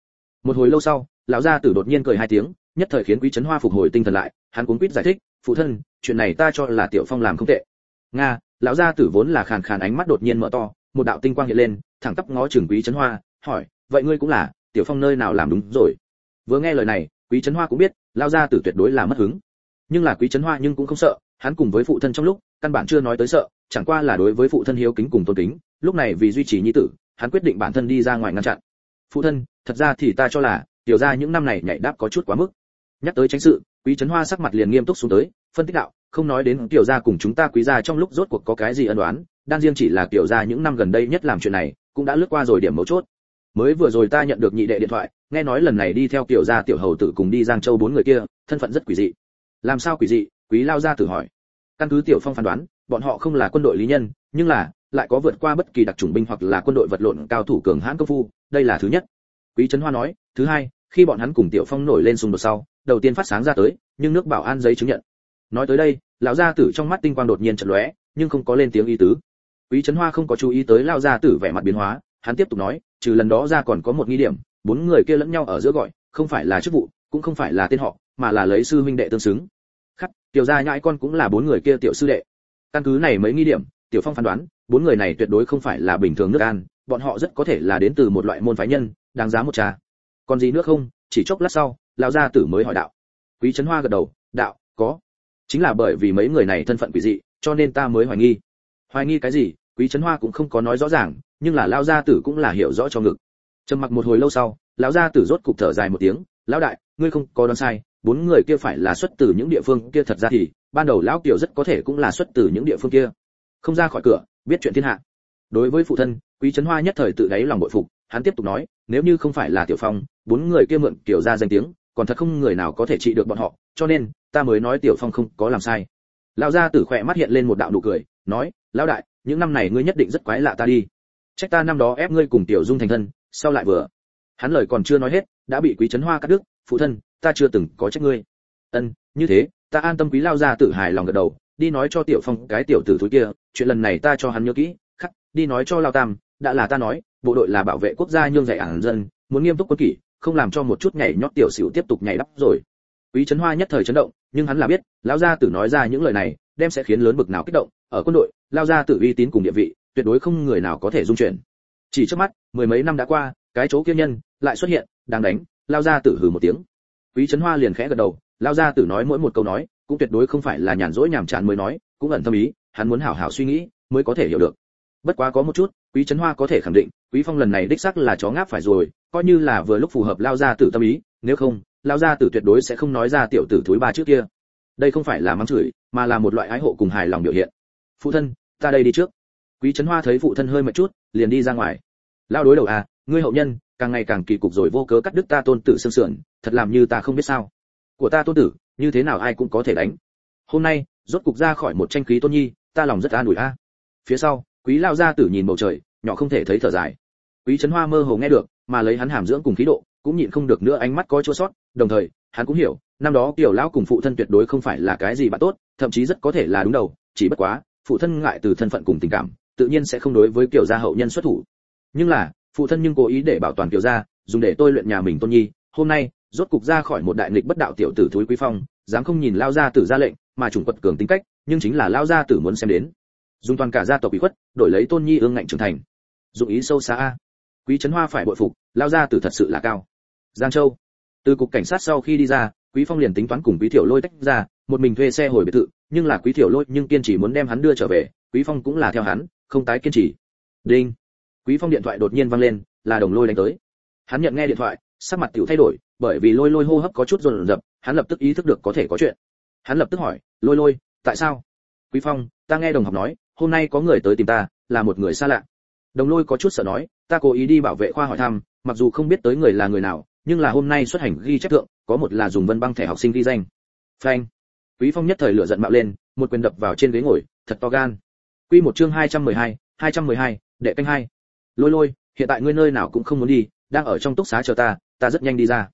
Một hồi lâu sau, lão gia tử đột nhiên cười hai tiếng, nhất thời khiến quý trấn hoa phục hồi tinh thần lại, hắn cuống quýt giải thích, phụ thân, chuyện này ta cho là tiểu phong làm không tệ. Nga lão gia tử vốn là khàn khàn ánh mắt đột nhiên mở to, một đạo tinh quang hiện lên, thẳng tắp ngó trường quý trấn hoa, hỏi, vậy ngươi cũng là, tiểu phong nơi nào làm đúng rồi? Vừa nghe lời này, quý trấn hoa cũng biết, lão gia tử tuyệt đối là mất hứng. Nhưng là quý trấn hoa nhưng cũng không sợ, hắn cùng với phụ thân trong lúc, căn bản chưa nói tới sợ, chẳng qua là đối với phụ thân hiếu kính cùng tôn kính, lúc này vì duy trì nhi tử, hắn quyết định bản thân đi ra ngoài ngăn chặn. Phụ thân, thật ra thì ta cho là, tiểu gia những năm này nhảy đáp có chút quá mức. Nhắc tới tránh sự, quý trấn hoa sắc mặt liền nghiêm túc xuống tới, phân tích đạo không nói đến tiểu gia cùng chúng ta quý gia trong lúc rốt cuộc có cái gì ân đoán đan riêng chỉ là tiểu gia những năm gần đây nhất làm chuyện này, cũng đã lướt qua rồi điểm mấu chốt. Mới vừa rồi ta nhận được nhị đệ điện thoại, nghe nói lần này đi theo tiểu gia tiểu hầu tử cùng đi giang châu bốn người kia, thân phận rất quỷ dị. Làm sao quỷ dị? Quý lao gia tử hỏi. Căn cứ tiểu phong phán đoán, bọn họ không là quân đội lý nhân, nhưng là, lại có vượt qua bất kỳ đặc chủng binh hoặc là quân đội vật lộn cao thủ cường hãn công phu, đây là thứ nhất. Quý trấn hoa nói, thứ hai, khi bọn hắn cùng tiểu phong nổi lên xung đột sau, đầu tiên phát sáng ra tới, nhưng nước bảo an giấy chứng nhận nói tới đây, lão gia tử trong mắt tinh quang đột nhiên chật lóe, nhưng không có lên tiếng ý tứ. Quý trấn hoa không có chú ý tới lão gia tử vẻ mặt biến hóa, hắn tiếp tục nói, trừ lần đó ra còn có một nghi điểm, bốn người kia lẫn nhau ở giữa gọi, không phải là chức vụ, cũng không phải là tên họ, mà là lấy sư huynh đệ tương xứng. Khắc, tiểu gia nhãi con cũng là bốn người kia tiểu sư đệ. Căn cứ này mấy nghi điểm, tiểu phong phán đoán, bốn người này tuyệt đối không phải là bình thường nước an, bọn họ rất có thể là đến từ một loại môn phái nhân, đáng giá một trà. Còn gì nữa không? Chỉ chốc lát sau, lão gia tử mới hỏi đạo. Quý trấn hoa gật đầu, đạo, có chính là bởi vì mấy người này thân phận quỷ dị, cho nên ta mới hoài nghi. Hoài nghi cái gì, quý trấn hoa cũng không có nói rõ ràng, nhưng là lão gia tử cũng là hiểu rõ cho ngực. Trầm mặc một hồi lâu sau, lão gia tử rốt cục thở dài một tiếng, lão đại, ngươi không có đoán sai, bốn người kia phải là xuất từ những địa phương kia thật ra thì, ban đầu lão kiều rất có thể cũng là xuất từ những địa phương kia. Không ra khỏi cửa, biết chuyện thiên hạ. Đối với phụ thân, quý trấn hoa nhất thời tự đáy lòng bội phục, hắn tiếp tục nói, nếu như không phải là tiểu phong, bốn người kia mượn kiểu ra danh tiếng, còn thật không người nào có thể trị được bọn họ, cho nên ta mới nói tiểu phong không có làm sai. Lão gia tử khỏe mắt hiện lên một đạo nụ cười, nói, lão đại, những năm này ngươi nhất định rất quái lạ ta đi. Trách ta năm đó ép ngươi cùng tiểu dung thành thân, sau lại vừa. Hắn lời còn chưa nói hết, đã bị quý trấn hoa cắt đứt, phụ thân, ta chưa từng có trách ngươi. Ân, như thế, ta an tâm quý lao gia tử hài lòng gật đầu, đi nói cho tiểu phong cái tiểu tử thúi kia, chuyện lần này ta cho hắn nhớ kỹ, khắc, đi nói cho lao tam, đã là ta nói, bộ đội là bảo vệ quốc gia nhưng dạy ản dân, muốn nghiêm túc quân kỷ, không làm cho một chút nhảy nhót tiểu xỉu tiếp tục nhảy đắp rồi quý trấn hoa nhất thời chấn động, nhưng hắn là biết, lão gia tử nói ra những lời này, đem sẽ khiến lớn bực nào kích động. Ở quân đội lao gia tử uy tín cùng địa vị, tuyệt đối không người nào có thể dung chuyển. Chỉ trước mắt, mười mấy năm đã qua, cái chỗ kia nhân lại xuất hiện, đang đánh lao gia tử hừ một tiếng. Quý trấn hoa liền khẽ gật đầu lao gia tử nói mỗi một câu nói, cũng tuyệt đối không phải là nhàn rỗi nhàm chán mới nói, cũng ẩn thâm ý, hắn muốn hảo hảo suy nghĩ, mới có thể hiểu được. Bất quá có một chút, quý trấn hoa có thể khẳng định, quý phong lần này đích xác là chó ngáp phải rồi, coi như là vừa lúc phù hợp lao gia tử tâm ý, nếu không lao gia tử tuyệt đối sẽ không nói ra tiểu tử thúi ba trước kia. Đây không phải là mắng chửi, mà là một loại ái hộ cùng hài lòng biểu hiện. Phụ thân, ta đây đi trước. Quý trấn hoa thấy phụ thân hơi mệt chút, liền đi ra ngoài. Lao đối đầu à ngươi hậu nhân, càng ngày càng kỳ cục rồi vô cớ cắt đứt ta tôn tử sương sườn, thật làm như ta không biết sao. Của ta tôn tử, như thế nào ai cũng có thể đánh. Hôm nay, rốt cục ra khỏi một tranh khí tôn nhi, ta lòng rất an ủi a. Phía sau, quý lao gia tử nhìn bầu trời, nhỏ không thể thấy thở dài. Quý trấn hoa mơ hồ nghe được, mà lấy hắn hàm dưỡng cùng khí độ cũng nhịn không được nữa ánh mắt có chua sót, đồng thời, hắn cũng hiểu, năm đó tiểu lão cùng phụ thân tuyệt đối không phải là cái gì bạn tốt, thậm chí rất có thể là đúng đầu, chỉ bất quá, phụ thân ngại từ thân phận cùng tình cảm, tự nhiên sẽ không đối với kiểu gia hậu nhân xuất thủ. Nhưng là, phụ thân nhưng cố ý để bảo toàn kiểu gia, dùng để tôi luyện nhà mình tôn nhi, hôm nay, rốt cục ra khỏi một đại nghịch bất đạo tiểu tử thúi quý phong, dám không nhìn lao gia tử ra lệnh, mà trùng quật cường tính cách, nhưng chính là lao gia tử muốn xem đến. Dùng toàn cả gia tộc bị khuất, đổi lấy tôn nhi ương ngạnh trưởng thành. Dụng ý sâu xa a. Quý trấn hoa phải bội phục, lao gia tử thật sự là cao giang châu. Từ cục cảnh sát sau khi đi ra, quý phong liền tính toán cùng quý thiểu lôi tách ra, một mình thuê xe hồi biệt thự, nhưng là quý thiểu lôi nhưng kiên trì muốn đem hắn đưa trở về, quý phong cũng là theo hắn, không tái kiên trì. Đinh. Quý phong điện thoại đột nhiên vang lên, là đồng lôi đánh tới. Hắn nhận nghe điện thoại, sắc mặt tiểu thay đổi, bởi vì lôi lôi hô hấp có chút rồn rập, hắn lập tức ý thức được có thể có chuyện. Hắn lập tức hỏi, lôi lôi, tại sao? Quý phong, ta nghe đồng học nói, hôm nay có người tới tìm ta, là một người xa lạ. Đồng lôi có chút sợ nói, ta cố ý đi bảo vệ khoa hỏi thăm, mặc dù không biết tới người là người nào nhưng là hôm nay xuất hành ghi chép thượng có một là dùng vân băng thẻ học sinh ghi danh. Phanh. Quý phong nhất thời lửa giận bạo lên một quyền đập vào trên ghế ngồi thật to gan. Quy một chương 212, 212, đệ canh hai. Lôi lôi hiện tại ngươi nơi nào cũng không muốn đi đang ở trong túc xá chờ ta ta rất nhanh đi ra.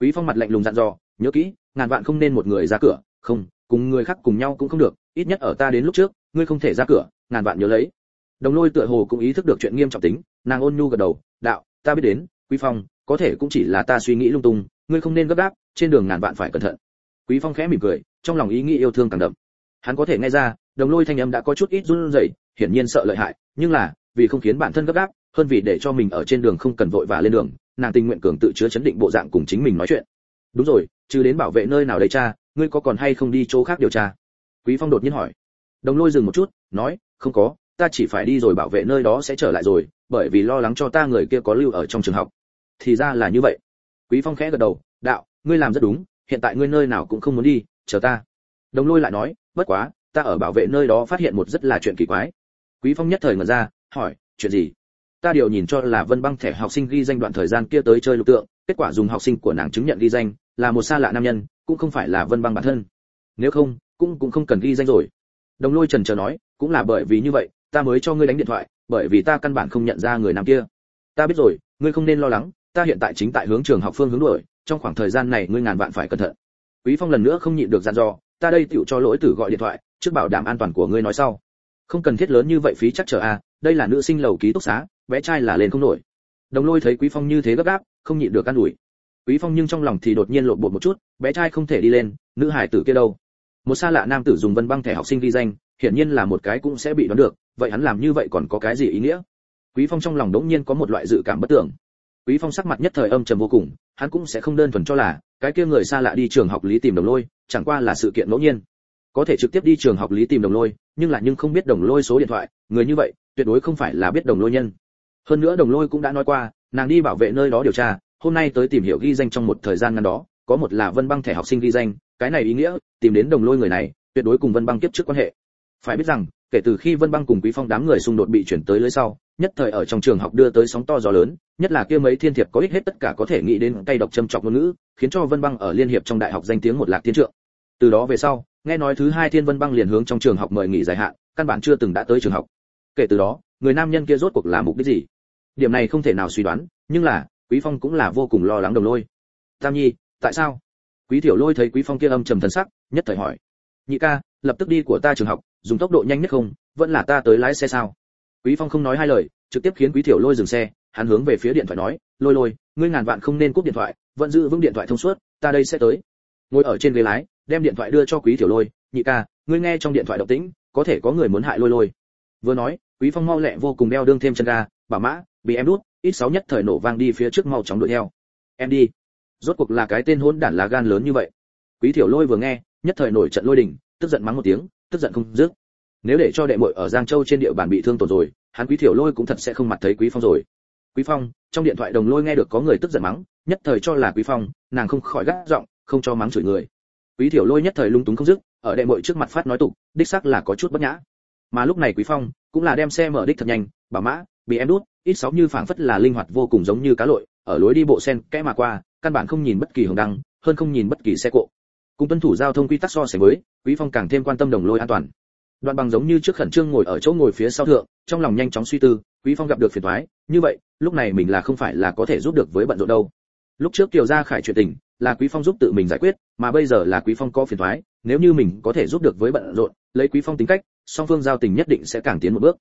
Quý phong mặt lạnh lùng dặn dò nhớ kỹ ngàn vạn không nên một người ra cửa không cùng người khác cùng nhau cũng không được ít nhất ở ta đến lúc trước ngươi không thể ra cửa ngàn vạn nhớ lấy. Đồng lôi tựa hồ cũng ý thức được chuyện nghiêm trọng tính nàng ôn nhu gật đầu đạo ta biết đến quý phong có thể cũng chỉ là ta suy nghĩ lung tung, ngươi không nên gấp gáp, trên đường ngàn vạn phải cẩn thận. Quý phong khẽ mỉm cười, trong lòng ý nghĩ yêu thương càng đậm. Hắn có thể nghe ra, đồng lôi thanh âm đã có chút ít run rẩy, hiển nhiên sợ lợi hại, nhưng là, vì không khiến bản thân gấp gáp, hơn vì để cho mình ở trên đường không cần vội vã lên đường, nàng tình nguyện cường tự chứa chấn định bộ dạng cùng chính mình nói chuyện. Đúng rồi chứ đến bảo vệ nơi nào đây cha, ngươi có còn hay không đi chỗ khác điều tra? Quý phong đột nhiên hỏi. Đồng lôi dừng một chút, nói, không có, ta chỉ phải đi rồi bảo vệ nơi đó sẽ trở lại rồi, bởi vì lo lắng cho ta người kia có lưu ở trong trường học thì ra là như vậy. Quý phong khẽ gật đầu, đạo, ngươi làm rất đúng, hiện tại ngươi nơi nào cũng không muốn đi, chờ ta. Đồng lôi lại nói, bất quá, ta ở bảo vệ nơi đó phát hiện một rất là chuyện kỳ quái. Quý phong nhất thời mở ra, hỏi, chuyện gì? Ta điều nhìn cho là vân băng thẻ học sinh ghi danh đoạn thời gian kia tới chơi lục tượng, kết quả dùng học sinh của nàng chứng nhận ghi danh, là một xa lạ nam nhân, cũng không phải là vân băng bản thân. Nếu không, cũng cũng không cần ghi danh rồi. Đồng lôi trần chờ nói, cũng là bởi vì như vậy, ta mới cho ngươi đánh điện thoại, bởi vì ta căn bản không nhận ra người nam kia. Ta biết rồi, ngươi không nên lo lắng ta hiện tại chính tại hướng trường học phương hướng đuổi trong khoảng thời gian này ngươi ngàn vạn phải cẩn thận. Quý phong lần nữa không nhịn được dặn dò ta đây tựu cho lỗi tử gọi điện thoại trước bảo đảm an toàn của ngươi nói sau. Không cần thiết lớn như vậy phí chắc chờ a à, đây là nữ sinh lầu ký túc xá bé trai là lên không nổi. Đồng lôi thấy quý phong như thế gấp gáp không nhịn được can ủi. Quý phong nhưng trong lòng thì đột nhiên lộn bột một chút bé trai không thể đi lên nữ hải tử kia đâu? Một xa lạ nam tử dùng vân băng thẻ học sinh ghi danh hiển nhiên là một cái cũng sẽ bị đoán được vậy hắn làm như vậy còn có cái gì ý nghĩa? Quý phong trong lòng đống nhiên có một loại dự cảm bất tưởng quý phong sắc mặt nhất thời âm trầm vô cùng, hắn cũng sẽ không đơn thuần cho là cái kia người xa lạ đi trường học lý tìm đồng lôi, chẳng qua là sự kiện ngẫu nhiên. Có thể trực tiếp đi trường học lý tìm đồng lôi, nhưng là nhưng không biết đồng lôi số điện thoại, người như vậy, tuyệt đối không phải là biết đồng lôi nhân. Hơn nữa đồng lôi cũng đã nói qua, nàng đi bảo vệ nơi đó điều tra, hôm nay tới tìm hiểu ghi danh trong một thời gian ngắn đó, có một là vân băng thẻ học sinh ghi danh, cái này ý nghĩa, tìm đến đồng lôi người này, tuyệt đối cùng vân băng kiếp trước quan hệ. Phải biết rằng kể từ khi vân băng cùng quý phong đám người xung đột bị chuyển tới lưới sau, nhất thời ở trong trường học đưa tới sóng to gió lớn, nhất là kia mấy thiên thiệp có ích hết tất cả có thể nghĩ đến cây độc châm chọc ngôn ngữ, khiến cho vân băng ở liên hiệp trong đại học danh tiếng một lạc tiến trượng. Từ đó về sau, nghe nói thứ hai thiên vân băng liền hướng trong trường học mời nghỉ dài hạn, căn bản chưa từng đã tới trường học. Kể từ đó, người nam nhân kia rốt cuộc là mục đích gì? Điểm này không thể nào suy đoán, nhưng là, quý phong cũng là vô cùng lo lắng đồng lôi. Tam nhi, tại sao? Quý tiểu lôi thấy quý phong kia âm trầm thần sắc, nhất thời hỏi. Nhị ca, lập tức đi của ta trường học dùng tốc độ nhanh nhất không, vẫn là ta tới lái xe sao? Quý phong không nói hai lời, trực tiếp khiến quý tiểu lôi dừng xe, hắn hướng về phía điện thoại nói, lôi lôi, ngươi ngàn vạn không nên cúp điện thoại, vẫn giữ vững điện thoại thông suốt, ta đây sẽ tới. Ngồi ở trên ghế lái, đem điện thoại đưa cho quý tiểu lôi, nhị ca, ngươi nghe trong điện thoại động tĩnh, có thể có người muốn hại lôi lôi. Vừa nói, quý phong mau lẹ vô cùng đeo đương thêm chân ga bảo mã, bị em đút, ít sáu nhất thời nổ vang đi phía trước mau chóng đuổi theo. Em đi. Rốt cuộc là cái tên hỗn đản lá gan lớn như vậy. Quý tiểu lôi vừa nghe, nhất thời nổi trận lôi đình, tức giận mắng một tiếng tức giận không dứt. Nếu để cho đệ muội ở giang châu trên địa bàn bị thương tổn rồi, hắn quý Thiểu lôi cũng thật sẽ không mặt thấy quý phong rồi. Quý phong, trong điện thoại đồng lôi nghe được có người tức giận mắng, nhất thời cho là quý phong, nàng không khỏi gắt giọng, không cho mắng chửi người. Quý Thiểu lôi nhất thời lung túng không dứt, ở đệ muội trước mặt phát nói tục, đích xác là có chút bất nhã. Mà lúc này quý phong cũng là đem xe mở đích thật nhanh, bảo mã, bị em đút, ít sáu như phảng phất là linh hoạt vô cùng giống như cá lội, ở lối đi bộ sen kẽ mà qua, căn bản không nhìn bất kỳ hồng đăng, hơn không nhìn bất kỳ xe cộ cùng tuân thủ giao thông quy tắc so sánh với, quý phong càng thêm quan tâm đồng lôi an toàn. Đoạn bằng giống như trước khẩn trương ngồi ở chỗ ngồi phía sau thượng, trong lòng nhanh chóng suy tư, quý phong gặp được phiền toái, như vậy, lúc này mình là không phải là có thể giúp được với bận rộn đâu. Lúc trước kiều gia khải chuyện tình, là quý phong giúp tự mình giải quyết, mà bây giờ là quý phong có phiền toái, nếu như mình có thể giúp được với bận rộn, lấy quý phong tính cách, song phương giao tình nhất định sẽ càng tiến một bước.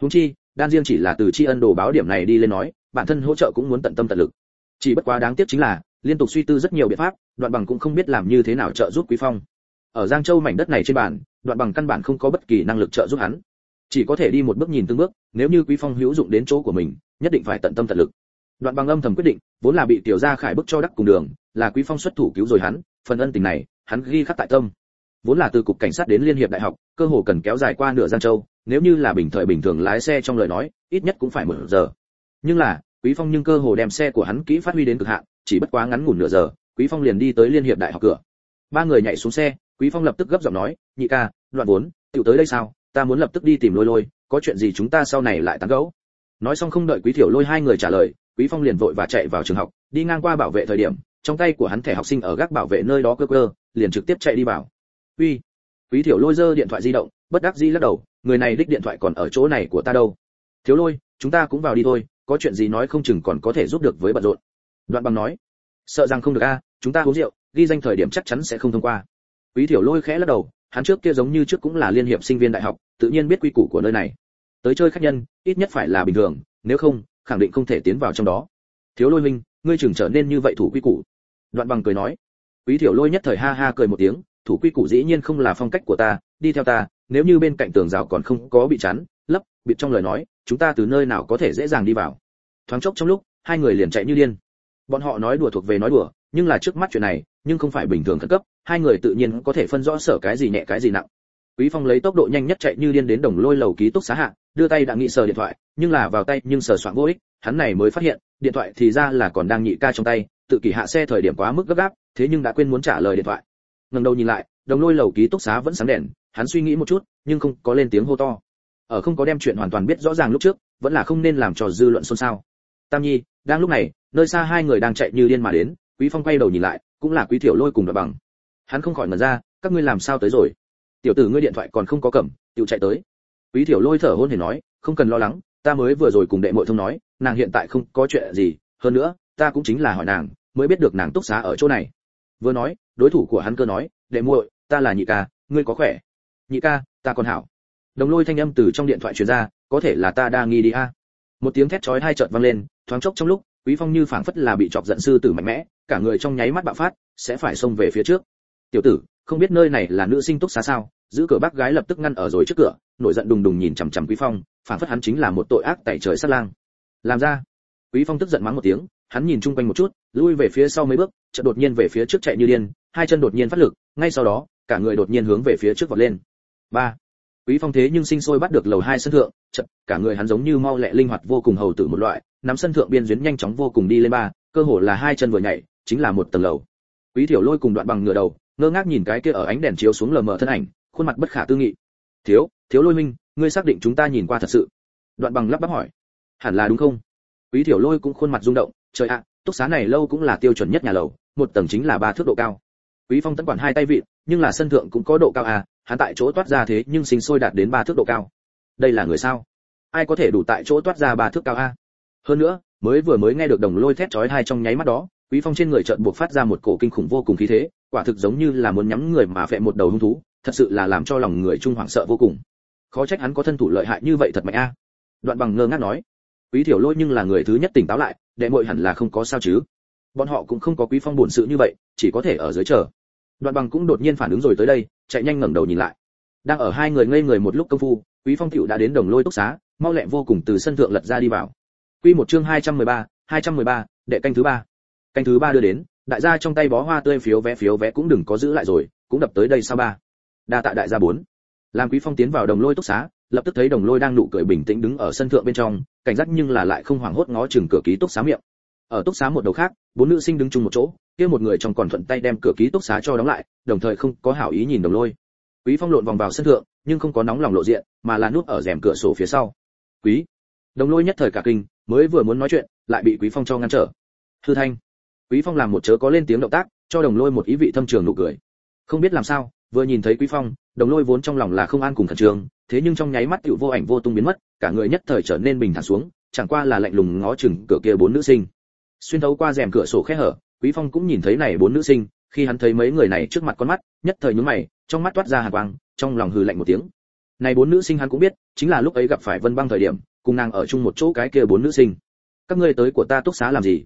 Huống chi, đan riêng chỉ là từ tri ân đồ báo điểm này đi lên nói, bản thân hỗ trợ cũng muốn tận tâm tận lực. Chỉ bất quá đáng tiếc chính là liên tục suy tư rất nhiều biện pháp, đoạn bằng cũng không biết làm như thế nào trợ giúp quý phong. Ở giang châu mảnh đất này trên bản đoạn bằng căn bản không có bất kỳ năng lực trợ giúp hắn. Chỉ có thể đi một bước nhìn từng bước, nếu như quý phong hữu dụng đến chỗ của mình, nhất định phải tận tâm tận lực. Đoạn bằng âm thầm quyết định, vốn là bị tiểu gia khải bức cho đắc cùng đường, là quý phong xuất thủ cứu rồi hắn, phần ân tình này, hắn ghi khắc tại tâm. Vốn là từ cục cảnh sát đến liên hiệp đại học, cơ hồ cần kéo dài qua nửa giang châu, nếu như là bình thời bình thường lái xe trong lời nói, ít nhất cũng phải một giờ. Nhưng là, quý phong nhưng cơ hồ đem xe của hắn kỹ phát huy đến cực hạn chỉ bất quá ngắn ngủn nửa giờ, quý phong liền đi tới liên hiệp đại học cửa. Ba người nhảy xuống xe, quý phong lập tức gấp giọng nói, nhị ca đoạn vốn, tiểu tới đây sao? Ta muốn lập tức đi tìm lôi lôi, có chuyện gì chúng ta sau này lại tán gẫu. Nói xong không đợi quý thiểu lôi hai người trả lời, quý phong liền vội và chạy vào trường học, đi ngang qua bảo vệ thời điểm, trong tay của hắn thẻ học sinh ở gác bảo vệ nơi đó cơ cơ, liền trực tiếp chạy đi vào uy. Quý thiểu lôi giơ điện thoại di động, bất đắc dĩ lắc đầu, người này đích điện thoại còn ở chỗ này của ta đâu. Thiếu lôi, chúng ta cũng vào đi thôi, có chuyện gì nói không chừng còn có thể giúp được với bận rộn đoạn bằng nói, sợ rằng không được a, chúng ta uống rượu, ghi danh thời điểm chắc chắn sẽ không thông qua. Quý thiểu lôi khẽ lắc đầu, hắn trước kia giống như trước cũng là liên hiệp sinh viên đại học, tự nhiên biết quy củ của nơi này. Tới chơi khách nhân, ít nhất phải là bình thường, nếu không, khẳng định không thể tiến vào trong đó. Thiếu lôi huynh, ngươi chừng trở nên như vậy thủ quy củ. Đoạn bằng cười nói. Quý thiểu lôi nhất thời ha ha cười một tiếng, thủ quy củ dĩ nhiên không là phong cách của ta, đi theo ta, nếu như bên cạnh tường rào còn không có bị chắn, lấp, bịt trong lời nói, chúng ta từ nơi nào có thể dễ dàng đi vào? Thoáng chốc trong lúc, hai người liền chạy như điên bọn họ nói đùa thuộc về nói đùa, nhưng là trước mắt chuyện này, nhưng không phải bình thường khẩn cấp, hai người tự nhiên có thể phân rõ sở cái gì nhẹ cái gì nặng. Quý phong lấy tốc độ nhanh nhất chạy như điên đến đồng lôi lầu ký túc xá hạ, đưa tay đã nghĩ sờ điện thoại, nhưng là vào tay nhưng sờ soạn vô ích, hắn này mới phát hiện, điện thoại thì ra là còn đang nhị ca trong tay, tự kỷ hạ xe thời điểm quá mức gấp gáp, thế nhưng đã quên muốn trả lời điện thoại. Ngẩng đầu nhìn lại, đồng lôi lầu ký túc xá vẫn sáng đèn, hắn suy nghĩ một chút, nhưng không có lên tiếng hô to. Ở không có đem chuyện hoàn toàn biết rõ ràng lúc trước, vẫn là không nên làm cho dư luận xôn xao tam nhi, đang lúc này, nơi xa hai người đang chạy như điên mà đến, quý phong quay đầu nhìn lại, cũng là quý thiểu lôi cùng đoạn bằng. Hắn không khỏi ngẩn ra, các ngươi làm sao tới rồi? Tiểu tử ngươi điện thoại còn không có cầm, tiểu chạy tới. Quý thiểu lôi thở hôn hề nói, không cần lo lắng, ta mới vừa rồi cùng đệ muội thông nói, nàng hiện tại không có chuyện gì, hơn nữa, ta cũng chính là hỏi nàng, mới biết được nàng túc xá ở chỗ này. Vừa nói, đối thủ của hắn cơ nói, đệ muội, ta là nhị ca, ngươi có khỏe? Nhị ca, ta còn hảo. Đồng lôi thanh âm từ trong điện thoại truyền ra, có thể là ta đa nghi đi a. Một tiếng thét chói hai chợt vang lên thoáng chốc trong lúc, quý phong như phảng phất là bị chọc giận sư tử mạnh mẽ, cả người trong nháy mắt bạo phát, sẽ phải xông về phía trước. Tiểu tử, không biết nơi này là nữ sinh túc xá sao? Giữ cửa bác gái lập tức ngăn ở rồi trước cửa, nổi giận đùng đùng nhìn chằm chằm quý phong, phảng phất hắn chính là một tội ác tại trời sát lang. Làm ra. Quý phong tức giận mắng một tiếng, hắn nhìn chung quanh một chút, lui về phía sau mấy bước, chợt đột nhiên về phía trước chạy như điên, hai chân đột nhiên phát lực, ngay sau đó, cả người đột nhiên hướng về phía trước vọt lên. Ba quý phong thế nhưng sinh sôi bắt được lầu hai sân thượng chợt cả người hắn giống như mau lẹ linh hoạt vô cùng hầu tử một loại, nắm sân thượng biên duyên nhanh chóng vô cùng đi lên ba, cơ hồ là hai chân vừa nhảy, chính là một tầng lầu. Quý thiểu lôi cùng đoạn bằng ngửa đầu, ngơ ngác nhìn cái kia ở ánh đèn chiếu xuống lờ mờ thân ảnh, khuôn mặt bất khả tư nghị. Thiếu thiếu lôi minh, ngươi xác định chúng ta nhìn qua thật sự? Đoạn bằng lắp bắp hỏi. Hẳn là đúng không? Quý thiểu lôi cũng khuôn mặt rung động, trời ạ, túc xá này lâu cũng là tiêu chuẩn nhất nhà lầu, một tầng chính là ba thước độ cao. Quý phong tấn quản hai tay vịn, nhưng là sân thượng cũng có độ cao à hắn tại chỗ toát ra thế nhưng sinh sôi đạt đến ba thước độ cao. Đây là người sao? Ai có thể đủ tại chỗ toát ra ba thước cao a? Hơn nữa, mới vừa mới nghe được đồng lôi thét chói tai trong nháy mắt đó, quý phong trên người chợt buộc phát ra một cổ kinh khủng vô cùng khí thế, quả thực giống như là muốn nhắm người mà vẽ một đầu hung thú, thật sự là làm cho lòng người trung hoảng sợ vô cùng. Khó trách hắn có thân thủ lợi hại như vậy thật mạnh a. Đoạn bằng ngơ ngác nói, quý thiểu lôi nhưng là người thứ nhất tỉnh táo lại, đệ muội hẳn là không có sao chứ. Bọn họ cũng không có quý phong buồn sự như vậy, chỉ có thể ở dưới chờ. Đoạn bằng cũng đột nhiên phản ứng rồi tới đây chạy nhanh ngẩng đầu nhìn lại. Đang ở hai người ngây người một lúc công phu quý phong tiểu đã đến đồng lôi túc xá mau lẹ vô cùng từ sân thượng lật ra đi vào. Quy một chương 213, 213, đệ canh thứ ba. Canh thứ ba đưa đến đại gia trong tay bó hoa tươi phiếu vé phiếu vé cũng đừng có giữ lại rồi cũng đập tới đây sao ba. Đa tạ đại gia bốn. Làm quý phong tiến vào đồng lôi túc xá lập tức thấy đồng lôi đang nụ cười bình tĩnh đứng ở sân thượng bên trong cảnh giác nhưng là lại không hoảng hốt ngó chừng cửa ký túc xá miệng. Ở túc xá một đầu khác bốn nữ sinh đứng chung một chỗ kia một người trong còn thuận tay đem cửa ký túc xá cho đóng lại, đồng thời không có hảo ý nhìn đồng lôi. Quý phong lộn vòng vào sân thượng, nhưng không có nóng lòng lộ diện, mà là núp ở rèm cửa sổ phía sau. Quý. Đồng lôi nhất thời cả kinh, mới vừa muốn nói chuyện, lại bị quý phong cho ngăn trở. Thư thanh. Quý phong làm một chớ có lên tiếng động tác, cho đồng lôi một ý vị thâm trường nụ cười. Không biết làm sao, vừa nhìn thấy quý phong, đồng lôi vốn trong lòng là không an cùng thần trường thế nhưng trong nháy mắt tiểu vô ảnh vô tung biến mất, cả người nhất thời trở nên bình thản xuống, chẳng qua là lạnh lùng ngó chừng cửa kia bốn nữ sinh. Xuyên thấu qua rèm cửa sổ khẽ hở quý phong cũng nhìn thấy này bốn nữ sinh, khi hắn thấy mấy người này trước mặt con mắt, nhất thời nhướng mày, trong mắt toát ra hàn quang, trong lòng hừ lạnh một tiếng. Này bốn nữ sinh hắn cũng biết, chính là lúc ấy gặp phải vân băng thời điểm, cùng nàng ở chung một chỗ cái kia bốn nữ sinh. Các ngươi tới của ta túc xá làm gì?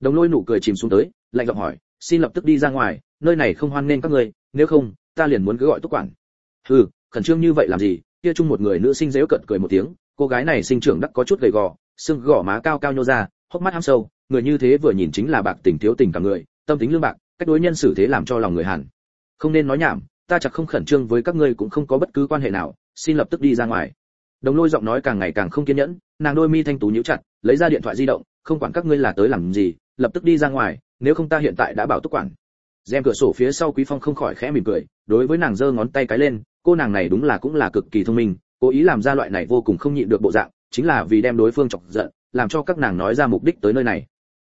Đồng lôi nụ cười chìm xuống tới, lạnh giọng hỏi, xin lập tức đi ra ngoài, nơi này không hoan nên các ngươi, nếu không, ta liền muốn cứ gọi túc quản. Hừ, khẩn trương như vậy làm gì? Kia chung một người nữ sinh dễu cận cười một tiếng, cô gái này sinh trưởng đắc có chút gầy gò, xương gò má cao cao nhô ra, hốc mắt hăm sâu người như thế vừa nhìn chính là bạc tình thiếu tình cả người, tâm tính lương bạc, cách đối nhân xử thế làm cho lòng người hẳn. không nên nói nhảm, ta chặt không khẩn trương với các ngươi cũng không có bất cứ quan hệ nào, xin lập tức đi ra ngoài. Đồng lôi giọng nói càng ngày càng không kiên nhẫn, nàng đôi mi thanh tú nhíu chặt, lấy ra điện thoại di động, không quản các ngươi là tới làm gì, lập tức đi ra ngoài, nếu không ta hiện tại đã bảo túc quản. Rèm cửa sổ phía sau quý phong không khỏi khẽ mỉm cười, đối với nàng giơ ngón tay cái lên, cô nàng này đúng là cũng là cực kỳ thông minh, cố ý làm ra loại này vô cùng không nhịn được bộ dạng, chính là vì đem đối phương chọc giận, làm cho các nàng nói ra mục đích tới nơi này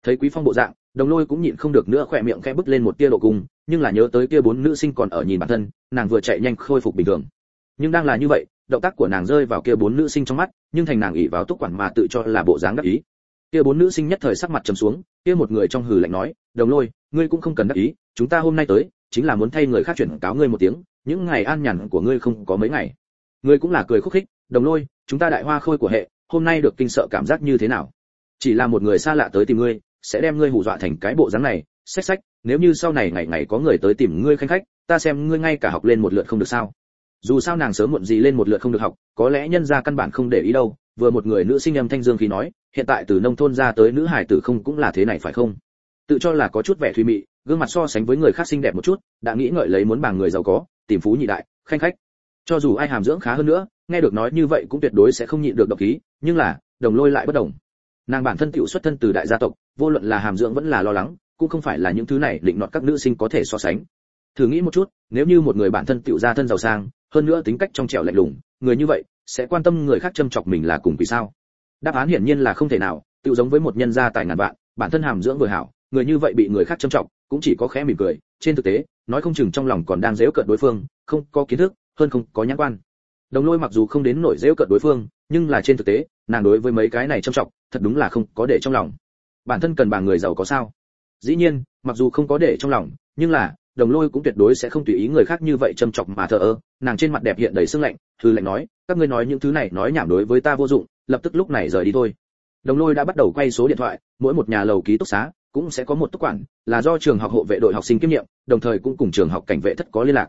thấy quý phong bộ dạng, đồng lôi cũng nhịn không được nữa khỏe miệng khẽ bứt lên một tia độ cùng nhưng là nhớ tới kia bốn nữ sinh còn ở nhìn bản thân, nàng vừa chạy nhanh khôi phục bình thường. Nhưng đang là như vậy, động tác của nàng rơi vào kia bốn nữ sinh trong mắt, nhưng thành nàng ỉ vào túc quản mà tự cho là bộ dáng đắc ý. Kia bốn nữ sinh nhất thời sắc mặt trầm xuống, kia một người trong hừ lạnh nói, đồng lôi, ngươi cũng không cần đắc ý, chúng ta hôm nay tới, chính là muốn thay người khác chuyển cáo ngươi một tiếng, những ngày an nhàn của ngươi không có mấy ngày. Ngươi cũng là cười khúc khích, đồng lôi, chúng ta đại hoa khôi của hệ, hôm nay được kinh sợ cảm giác như thế nào? Chỉ là một người xa lạ tới tìm ngươi sẽ đem ngươi hù dọa thành cái bộ dáng này sách sách nếu như sau này ngày ngày có người tới tìm ngươi khanh khách, ta xem ngươi ngay cả học lên một lượt không được sao. Dù sao nàng sớm muộn gì lên một lượt không được học, có lẽ nhân gia căn bản không để ý đâu, vừa một người nữ sinh âm thanh dương khí nói, hiện tại từ nông thôn ra tới nữ hải tử không cũng là thế này phải không? Tự cho là có chút vẻ thùy mị, gương mặt so sánh với người khác xinh đẹp một chút, đã nghĩ ngợi lấy muốn bằng người giàu có, tìm phú nhị đại, khanh khách. Cho dù ai hàm dưỡng khá hơn nữa, nghe được nói như vậy cũng tuyệt đối sẽ không nhịn được độc khí nhưng là, đồng lôi lại bất đồng nàng bản thân tiểu xuất thân từ đại gia tộc, vô luận là hàm dưỡng vẫn là lo lắng, cũng không phải là những thứ này định nọt các nữ sinh có thể so sánh. Thử nghĩ một chút, nếu như một người bản thân tiểu gia thân giàu sang, hơn nữa tính cách trong trẻo lạnh lùng, người như vậy sẽ quan tâm người khác châm chọc mình là cùng vì sao? Đáp án hiển nhiên là không thể nào tự giống với một nhân gia tài ngàn vạn, bản thân hàm dưỡng vừa hảo, người như vậy bị người khác châm chọc, cũng chỉ có khẽ mỉm cười, trên thực tế, nói không chừng trong lòng còn đang dễu cợt đối phương, không có kiến thức, hơn không có nhãn quan. Đồng lôi mặc dù không đến nổi dễu cợt đối phương, nhưng là trên thực tế nàng đối với mấy cái này trông trọng thật đúng là không có để trong lòng. Bản thân cần bà người giàu có sao? Dĩ nhiên, mặc dù không có để trong lòng, nhưng là, đồng lôi cũng tuyệt đối sẽ không tùy ý người khác như vậy châm chọc mà thờ ơ. Nàng trên mặt đẹp hiện đầy sương lạnh thư lạnh nói, các ngươi nói những thứ này nói nhảm đối với ta vô dụng, lập tức lúc này rời đi thôi. Đồng lôi đã bắt đầu quay số điện thoại, mỗi một nhà lầu ký túc xá cũng sẽ có một túc quản, là do trường học hộ vệ đội học sinh kiêm nhiệm, đồng thời cũng cùng trường học cảnh vệ thất có liên lạc.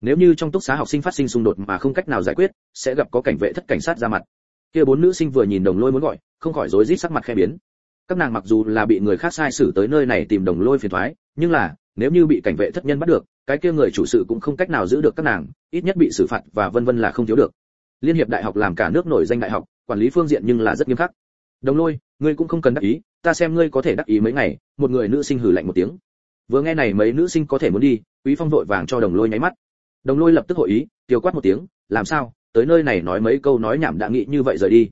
Nếu như trong túc xá học sinh phát sinh xung đột mà không cách nào giải quyết, sẽ gặp có cảnh vệ thất cảnh sát ra mặt kia bốn nữ sinh vừa nhìn đồng lôi muốn gọi, không khỏi rối rít sắc mặt khe biến. Các nàng mặc dù là bị người khác sai xử tới nơi này tìm đồng lôi phiền thoái, nhưng là, nếu như bị cảnh vệ thất nhân bắt được, cái kia người chủ sự cũng không cách nào giữ được các nàng, ít nhất bị xử phạt và vân vân là không thiếu được. Liên hiệp đại học làm cả nước nổi danh đại học, quản lý phương diện nhưng là rất nghiêm khắc. Đồng lôi, ngươi cũng không cần đắc ý, ta xem ngươi có thể đắc ý mấy ngày, một người nữ sinh hử lạnh một tiếng. Vừa nghe này mấy nữ sinh có thể muốn đi, quý phong vội vàng cho đồng lôi nháy mắt. Đồng lôi lập tức hội ý, tiêu quát một tiếng, làm sao? Tới nơi này nói mấy câu nói nhảm đã nghĩ như vậy rời đi.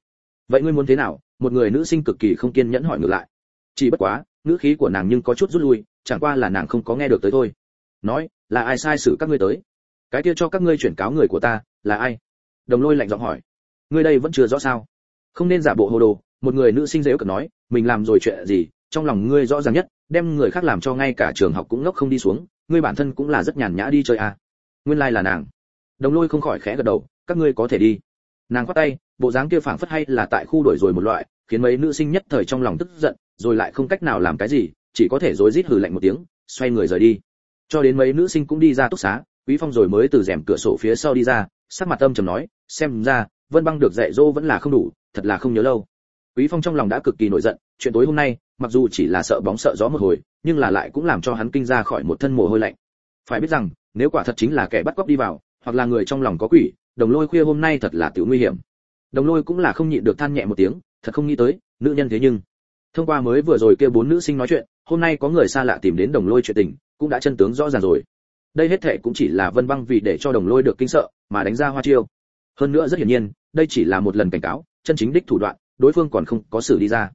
Vậy ngươi muốn thế nào? Một người nữ sinh cực kỳ không kiên nhẫn hỏi ngược lại. Chỉ bất quá nữ khí của nàng nhưng có chút rút lui, chẳng qua là nàng không có nghe được tới thôi. Nói, là ai sai xử các ngươi tới? Cái kia cho các ngươi chuyển cáo người của ta, là ai? Đồng lôi lạnh giọng hỏi. Ngươi đây vẫn chưa rõ sao? Không nên giả bộ hồ đồ, một người nữ sinh dễ cận nói, mình làm rồi chuyện gì, trong lòng ngươi rõ ràng nhất, đem người khác làm cho ngay cả trường học cũng ngốc không đi xuống, ngươi bản thân cũng là rất nhàn nhã đi chơi à. nguyên lai like là nàng. Đồng lôi không khỏi khẽ gật đầu các ngươi có thể đi. Nàng quát tay, bộ dáng kia phảng phất hay là tại khu đổi rồi một loại, khiến mấy nữ sinh nhất thời trong lòng tức giận, rồi lại không cách nào làm cái gì, chỉ có thể rối rít hừ lạnh một tiếng, xoay người rời đi. Cho đến mấy nữ sinh cũng đi ra túc xá, quý phong rồi mới từ rèm cửa sổ phía sau đi ra, sắc mặt âm trầm nói, xem ra, vân băng được dạy dỗ vẫn là không đủ, thật là không nhớ lâu. Quý phong trong lòng đã cực kỳ nổi giận, chuyện tối hôm nay, mặc dù chỉ là sợ bóng sợ gió một hồi, nhưng là lại cũng làm cho hắn kinh ra khỏi một thân mồ hôi lạnh. Phải biết rằng, nếu quả thật chính là kẻ bắt cóc đi vào, hoặc là người trong lòng có quỷ đồng lôi khuya hôm nay thật là tiểu nguy hiểm. Đồng lôi cũng là không nhịn được than nhẹ một tiếng, thật không nghĩ tới, nữ nhân thế nhưng. Thông qua mới vừa rồi kia bốn nữ sinh nói chuyện, hôm nay có người xa lạ tìm đến đồng lôi chuyện tình, cũng đã chân tướng rõ ràng rồi. Đây hết thệ cũng chỉ là vân băng vì để cho đồng lôi được kinh sợ, mà đánh ra hoa chiêu. Hơn nữa rất hiển nhiên, đây chỉ là một lần cảnh cáo, chân chính đích thủ đoạn, đối phương còn không có xử đi ra.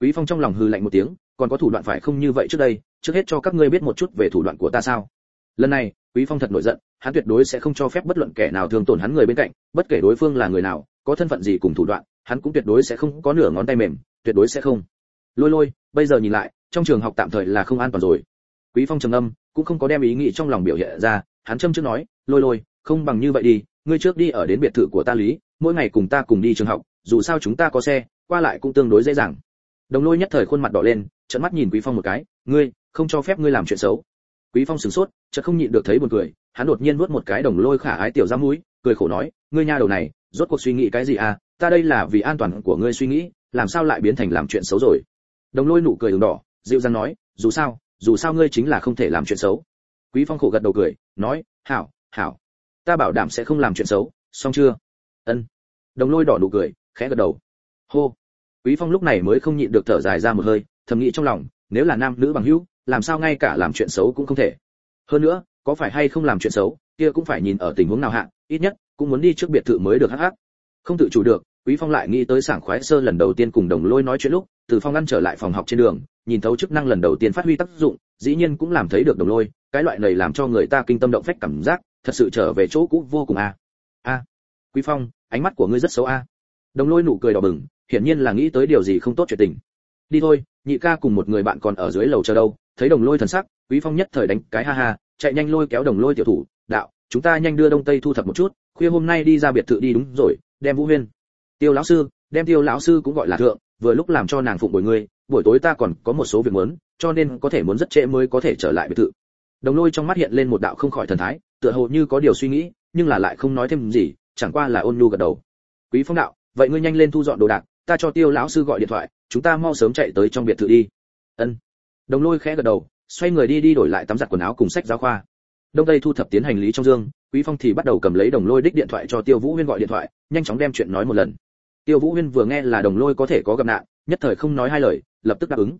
Quý phong trong lòng hừ lạnh một tiếng, còn có thủ đoạn phải không như vậy trước đây, trước hết cho các ngươi biết một chút về thủ đoạn của ta sao? Lần này quý phong thật nổi giận, hắn tuyệt đối sẽ không cho phép bất luận kẻ nào thương tổn hắn người bên cạnh, bất kể đối phương là người nào, có thân phận gì cùng thủ đoạn, hắn cũng tuyệt đối sẽ không có nửa ngón tay mềm, tuyệt đối sẽ không. Lôi lôi, bây giờ nhìn lại, trong trường học tạm thời là không an toàn rồi. Quý phong trầm âm cũng không có đem ý nghĩ trong lòng biểu hiện ra, hắn châm trước nói, lôi lôi, không bằng như vậy đi, ngươi trước đi ở đến biệt thự của ta lý, mỗi ngày cùng ta cùng đi trường học, dù sao chúng ta có xe, qua lại cũng tương đối dễ dàng. Đồng lôi nhất thời khuôn mặt đỏ lên, trợn mắt nhìn quý phong một cái, ngươi, không cho phép ngươi làm chuyện xấu quý phong sửng sốt, chợt không nhịn được thấy buồn cười, hắn đột nhiên vuốt một cái đồng lôi khả ái tiểu ra mũi, cười khổ nói, ngươi nha đầu này, rốt cuộc suy nghĩ cái gì à? Ta đây là vì an toàn của ngươi suy nghĩ, làm sao lại biến thành làm chuyện xấu rồi? Đồng lôi nụ cười ửng đỏ, dịu dàng nói, dù sao dù sao ngươi chính là không thể làm chuyện xấu. Quý phong khổ gật đầu cười, nói, hảo hảo. Ta bảo đảm sẽ không làm chuyện xấu, xong chưa? Ân. Đồng lôi đỏ nụ cười, khẽ gật đầu. Hô. Quý phong lúc này mới không nhịn được thở dài ra một hơi, thầm nghĩ trong lòng, nếu là nam nữ bằng hữu làm sao ngay cả làm chuyện xấu cũng không thể. Hơn nữa, có phải hay không làm chuyện xấu, kia cũng phải nhìn ở tình huống nào hạ, ít nhất, cũng muốn đi trước biệt thự mới được hắc hắc. Không tự chủ được, quý phong lại nghĩ tới sảng khoái sơ lần đầu tiên cùng đồng lôi nói chuyện lúc, từ phong ngăn trở lại phòng học trên đường, nhìn thấu chức năng lần đầu tiên phát huy tác dụng, dĩ nhiên cũng làm thấy được đồng lôi, cái loại này làm cho người ta kinh tâm động phách cảm giác, thật sự trở về chỗ cũ vô cùng a. A, quý phong, ánh mắt của ngươi rất xấu a. Đồng lôi nụ cười đỏ bừng, hiển nhiên là nghĩ tới điều gì không tốt chuyện tình. Đi thôi, nhị ca cùng một người bạn còn ở dưới lầu chờ đâu thấy đồng lôi thần sắc, quý phong nhất thời đánh cái ha ha, chạy nhanh lôi kéo đồng lôi tiểu thủ, đạo, chúng ta nhanh đưa đông tây thu thập một chút, khuya hôm nay đi ra biệt thự đi đúng rồi, đem vũ huyên. Tiêu lão sư, đem tiêu lão sư cũng gọi là thượng, vừa lúc làm cho nàng phụng bồi ngươi, buổi tối ta còn có một số việc muốn, cho nên có thể muốn rất trễ mới có thể trở lại biệt thự. Đồng lôi trong mắt hiện lên một đạo không khỏi thần thái, tựa hồ như có điều suy nghĩ, nhưng là lại không nói thêm gì, chẳng qua là ôn nhu gật đầu. Quý phong đạo, vậy ngươi nhanh lên thu dọn đồ đạc, ta cho tiêu lão sư gọi điện thoại, chúng ta mau sớm chạy tới trong biệt thự đi. Ân đồng lôi khẽ gật đầu, xoay người đi đi đổi lại tắm giặt quần áo cùng sách giáo khoa. Đông tây thu thập tiến hành lý trong dương, quý phong thì bắt đầu cầm lấy đồng lôi đích điện thoại cho tiêu vũ huyên gọi điện thoại, nhanh chóng đem chuyện nói một lần. Tiêu vũ huyên vừa nghe là đồng lôi có thể có gặp nạn, nhất thời không nói hai lời, lập tức đáp ứng.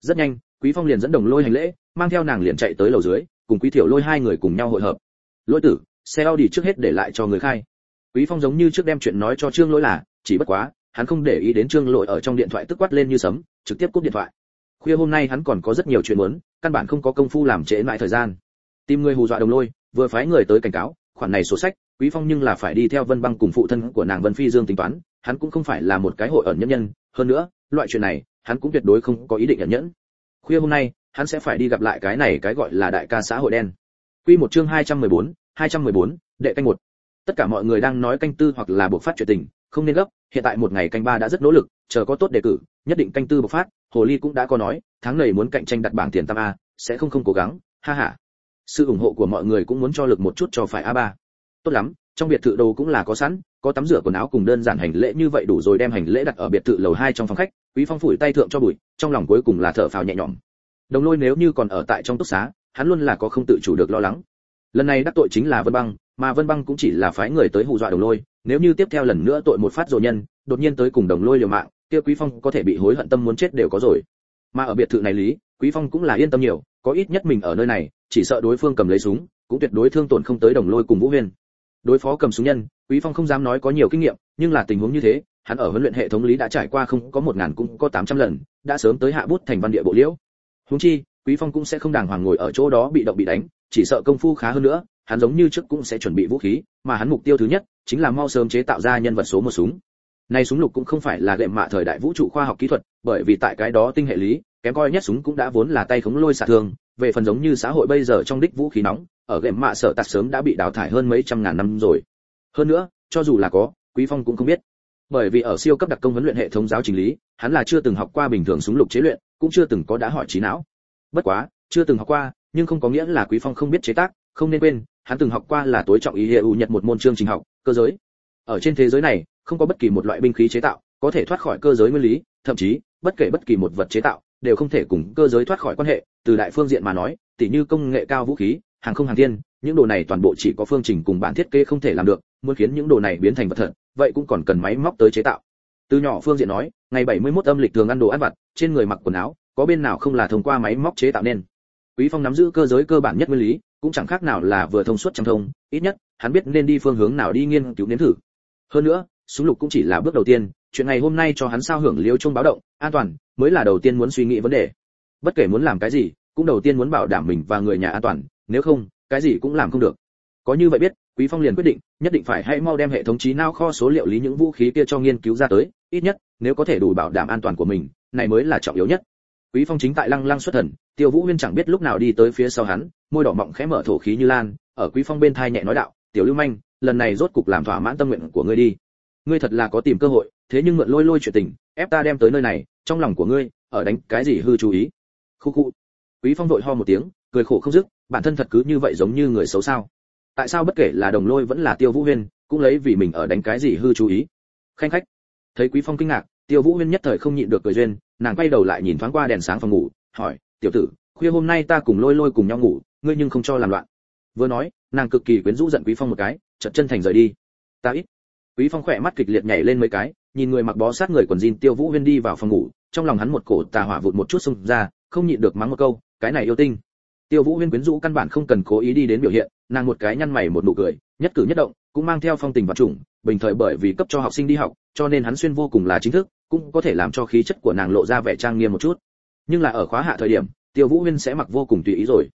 Rất nhanh, quý phong liền dẫn đồng lôi hành lễ, mang theo nàng liền chạy tới lầu dưới, cùng quý tiểu lôi hai người cùng nhau hội hợp. Lỗi tử, xe Audi trước hết để lại cho người khai. Quý phong giống như trước đem chuyện nói cho trương lỗi là, chỉ bất quá, hắn không để ý đến trương lỗi ở trong điện thoại tức quát lên như sấm, trực tiếp cúp điện thoại khuya hôm nay hắn còn có rất nhiều chuyện muốn căn bản không có công phu làm trễ mãi thời gian. Tìm người hù dọa đồng lôi vừa phái người tới cảnh cáo khoản này sổ sách quý phong nhưng là phải đi theo vân băng cùng phụ thân của nàng vân phi dương tính toán hắn cũng không phải là một cái hội ẩn nhân nhân hơn nữa loại chuyện này hắn cũng tuyệt đối không có ý định ẩn nhẫn. Khuya hôm nay hắn sẽ phải đi gặp lại cái này cái gọi là đại ca xã hội đen. Quy một chương 214, 214, đệ canh một. Tất cả mọi người đang nói canh tư hoặc là buộc phát chuyện tình không nên gấp, hiện tại một ngày canh ba đã rất nỗ lực, chờ có tốt đề cử, nhất định canh tư bộc phát, hồ ly cũng đã có nói, tháng này muốn cạnh tranh đặt bảng tiền tam a, sẽ không không cố gắng, ha ha. Sự ủng hộ của mọi người cũng muốn cho lực một chút cho phải a ba. Tốt lắm, trong biệt thự đồ cũng là có sẵn, có tắm rửa quần áo cùng đơn giản hành lễ như vậy đủ rồi đem hành lễ đặt ở biệt thự lầu hai trong phòng khách, quý phong phủi tay thượng cho bụi, trong lòng cuối cùng là thở phào nhẹ nhõm. Đồng lôi nếu như còn ở tại trong túc xá, hắn luôn là có không tự chủ được lo lắng. Lần này đắc tội chính là vân băng, mà vân băng cũng chỉ là phái người tới hù dọa đồng lôi nếu như tiếp theo lần nữa tội một phát rồi nhân, đột nhiên tới cùng đồng lôi liều mạng, kia quý phong có thể bị hối hận tâm muốn chết đều có rồi. Mà ở biệt thự này lý, quý phong cũng là yên tâm nhiều, có ít nhất mình ở nơi này, chỉ sợ đối phương cầm lấy súng, cũng tuyệt đối thương tổn không tới đồng lôi cùng vũ huyên. Đối phó cầm súng nhân, quý phong không dám nói có nhiều kinh nghiệm, nhưng là tình huống như thế, hắn ở huấn luyện hệ thống lý đã trải qua không có một ngàn cũng có tám trăm lần, đã sớm tới hạ bút thành văn địa bộ liễu. Huống chi, quý phong cũng sẽ không đàng hoàng ngồi ở chỗ đó bị động bị đánh, chỉ sợ công phu khá hơn nữa, hắn giống như trước cũng sẽ chuẩn bị vũ khí, mà hắn mục tiêu thứ nhất chính là mau sớm chế tạo ra nhân vật số một súng. Nay súng lục cũng không phải là gệm mạ thời đại vũ trụ khoa học kỹ thuật, bởi vì tại cái đó tinh hệ lý, kém coi nhất súng cũng đã vốn là tay khống lôi xạ thương về phần giống như xã hội bây giờ trong đích vũ khí nóng, ở gệm mạ sở tạc sớm đã bị đào thải hơn mấy trăm ngàn năm rồi. Hơn nữa, cho dù là có, quý phong cũng không biết. Bởi vì ở siêu cấp đặc công huấn luyện hệ thống giáo trình lý, hắn là chưa từng học qua bình thường súng lục chế luyện, cũng chưa từng có đã hỏi trí não. Bất quá, chưa từng học qua, nhưng không có nghĩa là quý phong không biết chế tác, không nên quên hắn từng học qua là tối trọng ý hệ ưu nhật một môn chương trình học, cơ giới. Ở trên thế giới này, không có bất kỳ một loại binh khí chế tạo có thể thoát khỏi cơ giới nguyên lý, thậm chí, bất kể bất kỳ một vật chế tạo đều không thể cùng cơ giới thoát khỏi quan hệ, từ đại phương diện mà nói, tỉ như công nghệ cao vũ khí, hàng không hàng thiên, những đồ này toàn bộ chỉ có phương trình cùng bản thiết kế không thể làm được, muốn khiến những đồ này biến thành vật thật, vậy cũng còn cần máy móc tới chế tạo. Từ nhỏ phương diện nói, ngày 71 âm lịch thường ăn đồ ăn vặt, trên người mặc quần áo, có bên nào không là thông qua máy móc chế tạo nên. Quý phong nắm giữ cơ giới cơ bản nhất nguyên lý cũng chẳng khác nào là vừa thông suốt trong thông, ít nhất, hắn biết nên đi phương hướng nào đi nghiên cứu nếm thử. Hơn nữa, súng lục cũng chỉ là bước đầu tiên, chuyện ngày hôm nay cho hắn sao hưởng liêu chung báo động, an toàn, mới là đầu tiên muốn suy nghĩ vấn đề. Bất kể muốn làm cái gì, cũng đầu tiên muốn bảo đảm mình và người nhà an toàn, nếu không, cái gì cũng làm không được. Có như vậy biết, quý phong liền quyết định, nhất định phải hãy mau đem hệ thống trí não kho số liệu lý những vũ khí kia cho nghiên cứu ra tới, ít nhất, nếu có thể đủ bảo đảm an toàn của mình, này mới là trọng yếu nhất quý phong chính tại lăng lăng xuất thần, tiêu vũ huyên chẳng biết lúc nào đi tới phía sau hắn, môi đỏ mọng khẽ mở thổ khí như lan, ở quý phong bên thai nhẹ nói đạo, tiểu lưu manh, lần này rốt cục làm thỏa mãn tâm nguyện của ngươi đi. Ngươi thật là có tìm cơ hội, thế nhưng mượn lôi lôi chuyện tình, ép ta đem tới nơi này, trong lòng của ngươi, ở đánh cái gì hư chú ý? Khu khụ. quý phong vội ho một tiếng, cười khổ không dứt, bản thân thật cứ như vậy giống như người xấu sao? Tại sao bất kể là đồng lôi vẫn là tiêu vũ huyên, cũng lấy vì mình ở đánh cái gì hư chú ý? Khanh khách. Thấy quý phong kinh ngạc, tiêu vũ huyên nhất thời không nhịn được cười duyên nàng quay đầu lại nhìn thoáng qua đèn sáng phòng ngủ, hỏi, tiểu tử, khuya hôm nay ta cùng lôi lôi cùng nhau ngủ, ngươi nhưng không cho làm loạn. Vừa nói, nàng cực kỳ quyến rũ giận quý phong một cái, chợt chân thành rời đi. Ta ít. Quý phong khỏe mắt kịch liệt nhảy lên mấy cái, nhìn người mặc bó sát người quần jean tiêu vũ huyên đi vào phòng ngủ, trong lòng hắn một cổ tà hỏa vụt một chút xông ra, không nhịn được mắng một câu, cái này yêu tinh. Tiêu vũ huyên quyến rũ căn bản không cần cố ý đi đến biểu hiện, nàng một cái nhăn mày một nụ cười, nhất cử nhất động, cũng mang theo phong tình và trùng, bình thời bởi vì cấp cho học sinh đi học, cho nên hắn xuyên vô cùng là chính thức cũng có thể làm cho khí chất của nàng lộ ra vẻ trang nghiêm một chút. Nhưng là ở khóa hạ thời điểm, tiêu vũ huyên sẽ mặc vô cùng tùy ý rồi.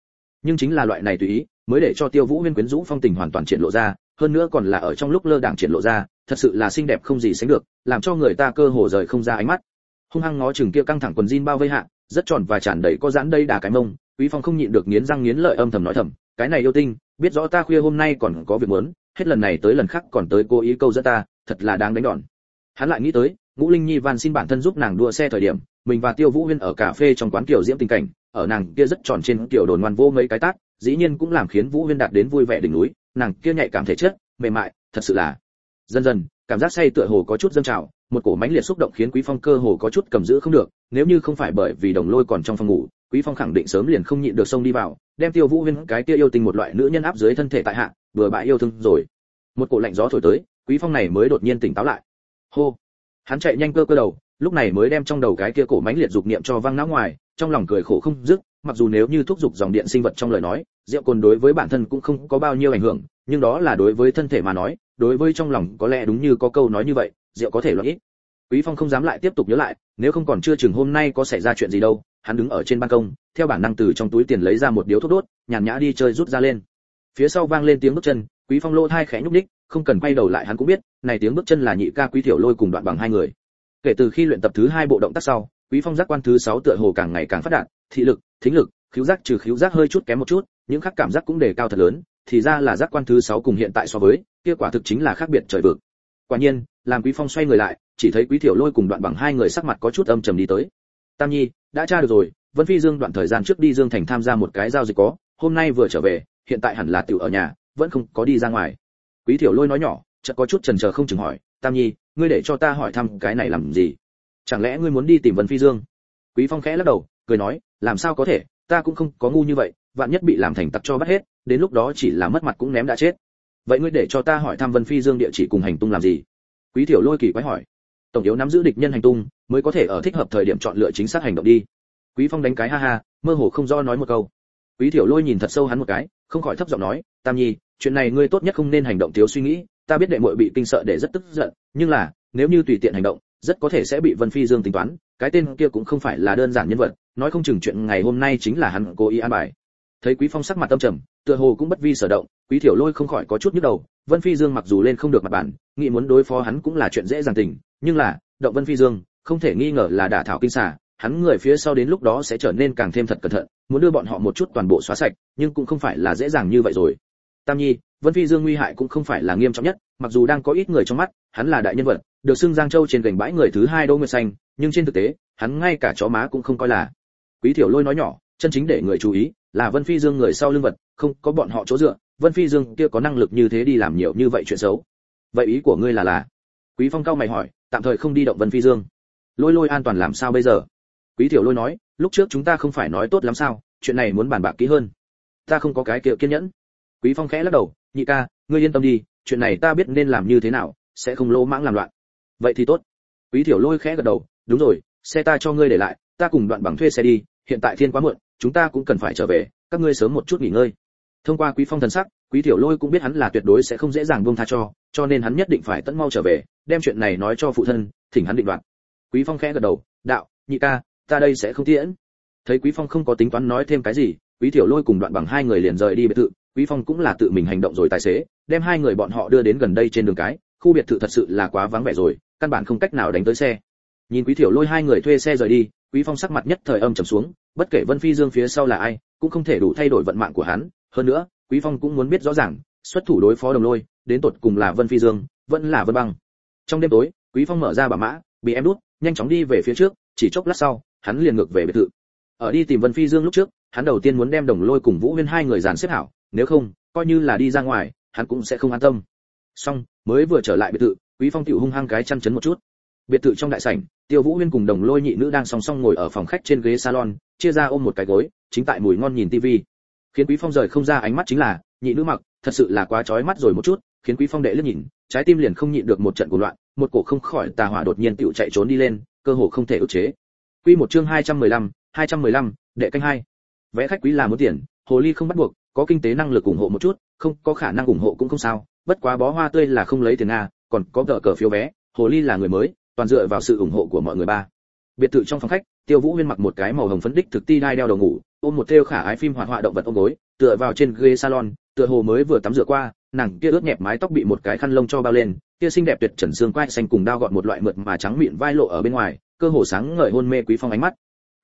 Nhưng chính là loại này tùy ý, mới để cho tiêu vũ huyên quyến rũ phong tình hoàn toàn triển lộ ra, hơn nữa còn là ở trong lúc lơ đảng triển lộ ra, thật sự là xinh đẹp không gì sánh được, làm cho người ta cơ hồ rời không ra ánh mắt. Hung hăng ngó chừng kia căng thẳng quần jean bao vây hạ, rất tròn và tràn đầy có dãn đây đà cái mông, quý phong không nhịn được nghiến răng nghiến lợi âm thầm nói thầm, cái này yêu tinh, biết rõ ta khuya hôm nay còn có việc muốn, hết lần này tới lần khác còn tới cố ý câu dẫn ta, thật là đáng đánh đòn. Hắn lại nghĩ tới ngũ linh nhi van xin bản thân giúp nàng đua xe thời điểm, mình và tiêu vũ huyên ở cà phê trong quán kiểu diễm tình cảnh, ở nàng kia rất tròn trên kiểu đồn ngoan vô mấy cái tác dĩ nhiên cũng làm khiến vũ huyên đạt đến vui vẻ đỉnh núi, nàng kia nhạy cảm thể chất, mềm mại, thật sự là dần dần, cảm giác say tựa hồ có chút dâng trào, một cổ mãnh liệt xúc động khiến quý phong cơ hồ có chút cầm giữ không được, nếu như không phải bởi vì đồng lôi còn trong phòng ngủ, quý phong khẳng định sớm liền không nhịn được xông đi vào, đem tiêu vũ huyên cái kia yêu tình một loại nữ nhân áp dưới thân thể tại hạ, vừa bại yêu thương rồi. Một cổ lạnh gió thổi tới, quý phong này mới đột nhiên tỉnh táo lại. Hô! Hắn chạy nhanh cơ cơ đầu, lúc này mới đem trong đầu cái kia cổ mãnh liệt dục niệm cho văng não ngoài, trong lòng cười khổ không dứt, mặc dù nếu như thúc dục dòng điện sinh vật trong lời nói, rượu cồn đối với bản thân cũng không có bao nhiêu ảnh hưởng, nhưng đó là đối với thân thể mà nói, đối với trong lòng có lẽ đúng như có câu nói như vậy, rượu có thể loại ít. Quý phong không dám lại tiếp tục nhớ lại, nếu không còn chưa chừng hôm nay có xảy ra chuyện gì đâu, hắn đứng ở trên ban công, theo bản năng từ trong túi tiền lấy ra một điếu thuốc đốt, nhàn nhã đi chơi rút ra lên. Phía sau vang lên tiếng bước chân quý phong lô thai khẽ nhúc nhích, không cần quay đầu lại hắn cũng biết, này tiếng bước chân là nhị ca quý tiểu lôi cùng đoạn bằng hai người. Kể từ khi luyện tập thứ hai bộ động tác sau, quý phong giác quan thứ sáu tựa hồ càng ngày càng phát đạt, thị lực, thính lực khiếu giác trừ khiếu giác hơi chút kém một chút, những khác cảm giác cũng đề cao thật lớn, thì ra là giác quan thứ sáu cùng hiện tại so với, kia quả thực chính là khác biệt trời vực. Quả nhiên, làm quý phong xoay người lại, chỉ thấy quý tiểu lôi cùng đoạn bằng hai người sắc mặt có chút âm trầm đi tới. Tam nhi, đã tra được rồi, vân phi dương đoạn thời gian trước đi dương thành tham gia một cái giao dịch có, hôm nay vừa trở về, hiện tại hẳn là tiểu ở nhà vẫn không có đi ra ngoài. Quý thiểu lôi nói nhỏ, chợt có chút chần chờ không chừng hỏi, tam nhi, ngươi để cho ta hỏi thăm cái này làm gì? Chẳng lẽ ngươi muốn đi tìm vân phi dương? Quý phong khẽ lắc đầu, cười nói, làm sao có thể, ta cũng không có ngu như vậy, vạn nhất bị làm thành tặc cho bắt hết, đến lúc đó chỉ là mất mặt cũng ném đã chết. Vậy ngươi để cho ta hỏi thăm vân phi dương địa chỉ cùng hành tung làm gì? Quý thiểu lôi kỳ quái hỏi. Tổng yếu nắm giữ địch nhân hành tung, mới có thể ở thích hợp thời điểm chọn lựa chính xác hành động đi. Quý phong đánh cái ha ha, mơ hồ không do nói một câu. Quý thiểu lôi nhìn thật sâu hắn một cái, không khỏi thấp giọng nói, tam nhi chuyện này ngươi tốt nhất không nên hành động thiếu suy nghĩ, ta biết đệ muội bị kinh sợ để rất tức giận, nhưng là, nếu như tùy tiện hành động, rất có thể sẽ bị vân phi dương tính toán, cái tên kia cũng không phải là đơn giản nhân vật, nói không chừng chuyện ngày hôm nay chính là hắn cố ý an bài. Thấy quý phong sắc mặt tâm trầm, tựa hồ cũng bất vi sở động, quý tiểu lôi không khỏi có chút nhức đầu, vân phi dương mặc dù lên không được mặt bản nghĩ muốn đối phó hắn cũng là chuyện dễ dàng tình, nhưng là, động vân phi dương, không thể nghi ngờ là đả thảo kinh xà, hắn người phía sau đến lúc đó sẽ trở nên càng thêm thật cẩn thận, muốn đưa bọn họ một chút toàn bộ xóa sạch, nhưng cũng không phải là dễ dàng như vậy rồi tam nhi, vân phi dương nguy hại cũng không phải là nghiêm trọng nhất, mặc dù đang có ít người trong mắt, hắn là đại nhân vật, được xưng giang châu trên gành bãi người thứ hai đô nguyệt xanh, nhưng trên thực tế, hắn ngay cả chó má cũng không coi là. Quý tiểu lôi nói nhỏ, chân chính để người chú ý là vân phi dương người sau lưng vật, không có bọn họ chỗ dựa, vân phi dương kia có năng lực như thế đi làm nhiều như vậy chuyện xấu. Vậy ý của ngươi là là? Quý phong cao mày hỏi, tạm thời không đi động vân phi dương. Lôi lôi an toàn làm sao bây giờ? Quý tiểu lôi nói, lúc trước chúng ta không phải nói tốt lắm sao, chuyện này muốn bàn bạc kỹ hơn. Ta không có cái kiệu kiên nhẫn quý phong khẽ lắc đầu, nhị ca, ngươi yên tâm đi, chuyện này ta biết nên làm như thế nào, sẽ không lỗ mãng làm loạn. Vậy thì tốt. Quý Thiểu lôi khẽ gật đầu, đúng rồi, xe ta cho ngươi để lại, ta cùng đoạn bằng thuê xe đi, hiện tại thiên quá muộn, chúng ta cũng cần phải trở về, các ngươi sớm một chút nghỉ ngơi. Thông qua quý phong thần sắc, quý Thiểu lôi cũng biết hắn là tuyệt đối sẽ không dễ dàng buông tha cho cho nên hắn nhất định phải tận mau trở về, đem chuyện này nói cho phụ thân, thỉnh hắn định đoạt. Quý phong khẽ gật đầu, đạo, nhị ca, ta đây sẽ không tiễn. Thấy quý phong không có tính toán nói thêm cái gì, quý Thiểu lôi cùng đoạn bằng hai người liền rời đi biệt thự quý phong cũng là tự mình hành động rồi tài xế, đem hai người bọn họ đưa đến gần đây trên đường cái, khu biệt thự thật sự là quá vắng vẻ rồi, căn bản không cách nào đánh tới xe. Nhìn quý thiểu lôi hai người thuê xe rời đi, quý phong sắc mặt nhất thời âm trầm xuống, bất kể vân phi dương phía sau là ai, cũng không thể đủ thay đổi vận mạng của hắn. Hơn nữa, quý phong cũng muốn biết rõ ràng, xuất thủ đối phó đồng lôi, đến tột cùng là vân phi dương, vẫn là vân băng. Trong đêm tối, quý phong mở ra bả mã, bị em đút, nhanh chóng đi về phía trước, chỉ chốc lát sau, hắn liền ngược về biệt thự. Ở đi tìm vân phi dương lúc trước, hắn đầu tiên muốn đem đồng lôi cùng vũ huyên hai người dàn xếp hảo nếu không coi như là đi ra ngoài hắn cũng sẽ không an tâm. Xong mới vừa trở lại biệt thự quý phong tiểu hung hăng cái chăn chấn một chút. Biệt thự trong đại sảnh tiêu vũ huyên cùng đồng lôi nhị nữ đang song song ngồi ở phòng khách trên ghế salon chia ra ôm một cái gối chính tại mùi ngon nhìn tivi. Khiến quý phong rời không ra ánh mắt chính là nhị nữ mặc thật sự là quá chói mắt rồi một chút khiến quý phong đệ liếc nhìn trái tim liền không nhịn được một trận cuồng loạn một cổ không khỏi tà hỏa đột nhiên tiểu chạy trốn đi lên cơ hồ không thể ức chế. Quy một chương 215, 215, đệ canh hai. Vẽ khách quý là muốn tiền hồ ly không bắt buộc có kinh tế năng lực ủng hộ một chút, không, có khả năng ủng hộ cũng không sao. Bất quá bó hoa tươi là không lấy tiền nga, còn có vợ cờ phiếu vé. Hồ ly là người mới, toàn dựa vào sự ủng hộ của mọi người ba. Biệt thự trong phòng khách, tiêu vũ huyên mặc một cái màu hồng phấn đích thực ti đai đeo đầu ngủ, ôm một theo khả ái phim hoạt họa động vật ôm gối, tựa vào trên ghế salon, tựa hồ mới vừa tắm rửa qua, nàng kia ướt nhẹp mái tóc bị một cái khăn lông cho bao lên, kia xinh đẹp tuyệt trần xương quai xanh cùng đao gọn một loại mượt mà trắng miệng vai lộ ở bên ngoài, cơ hồ sáng ngời hôn mê quý phong ánh mắt.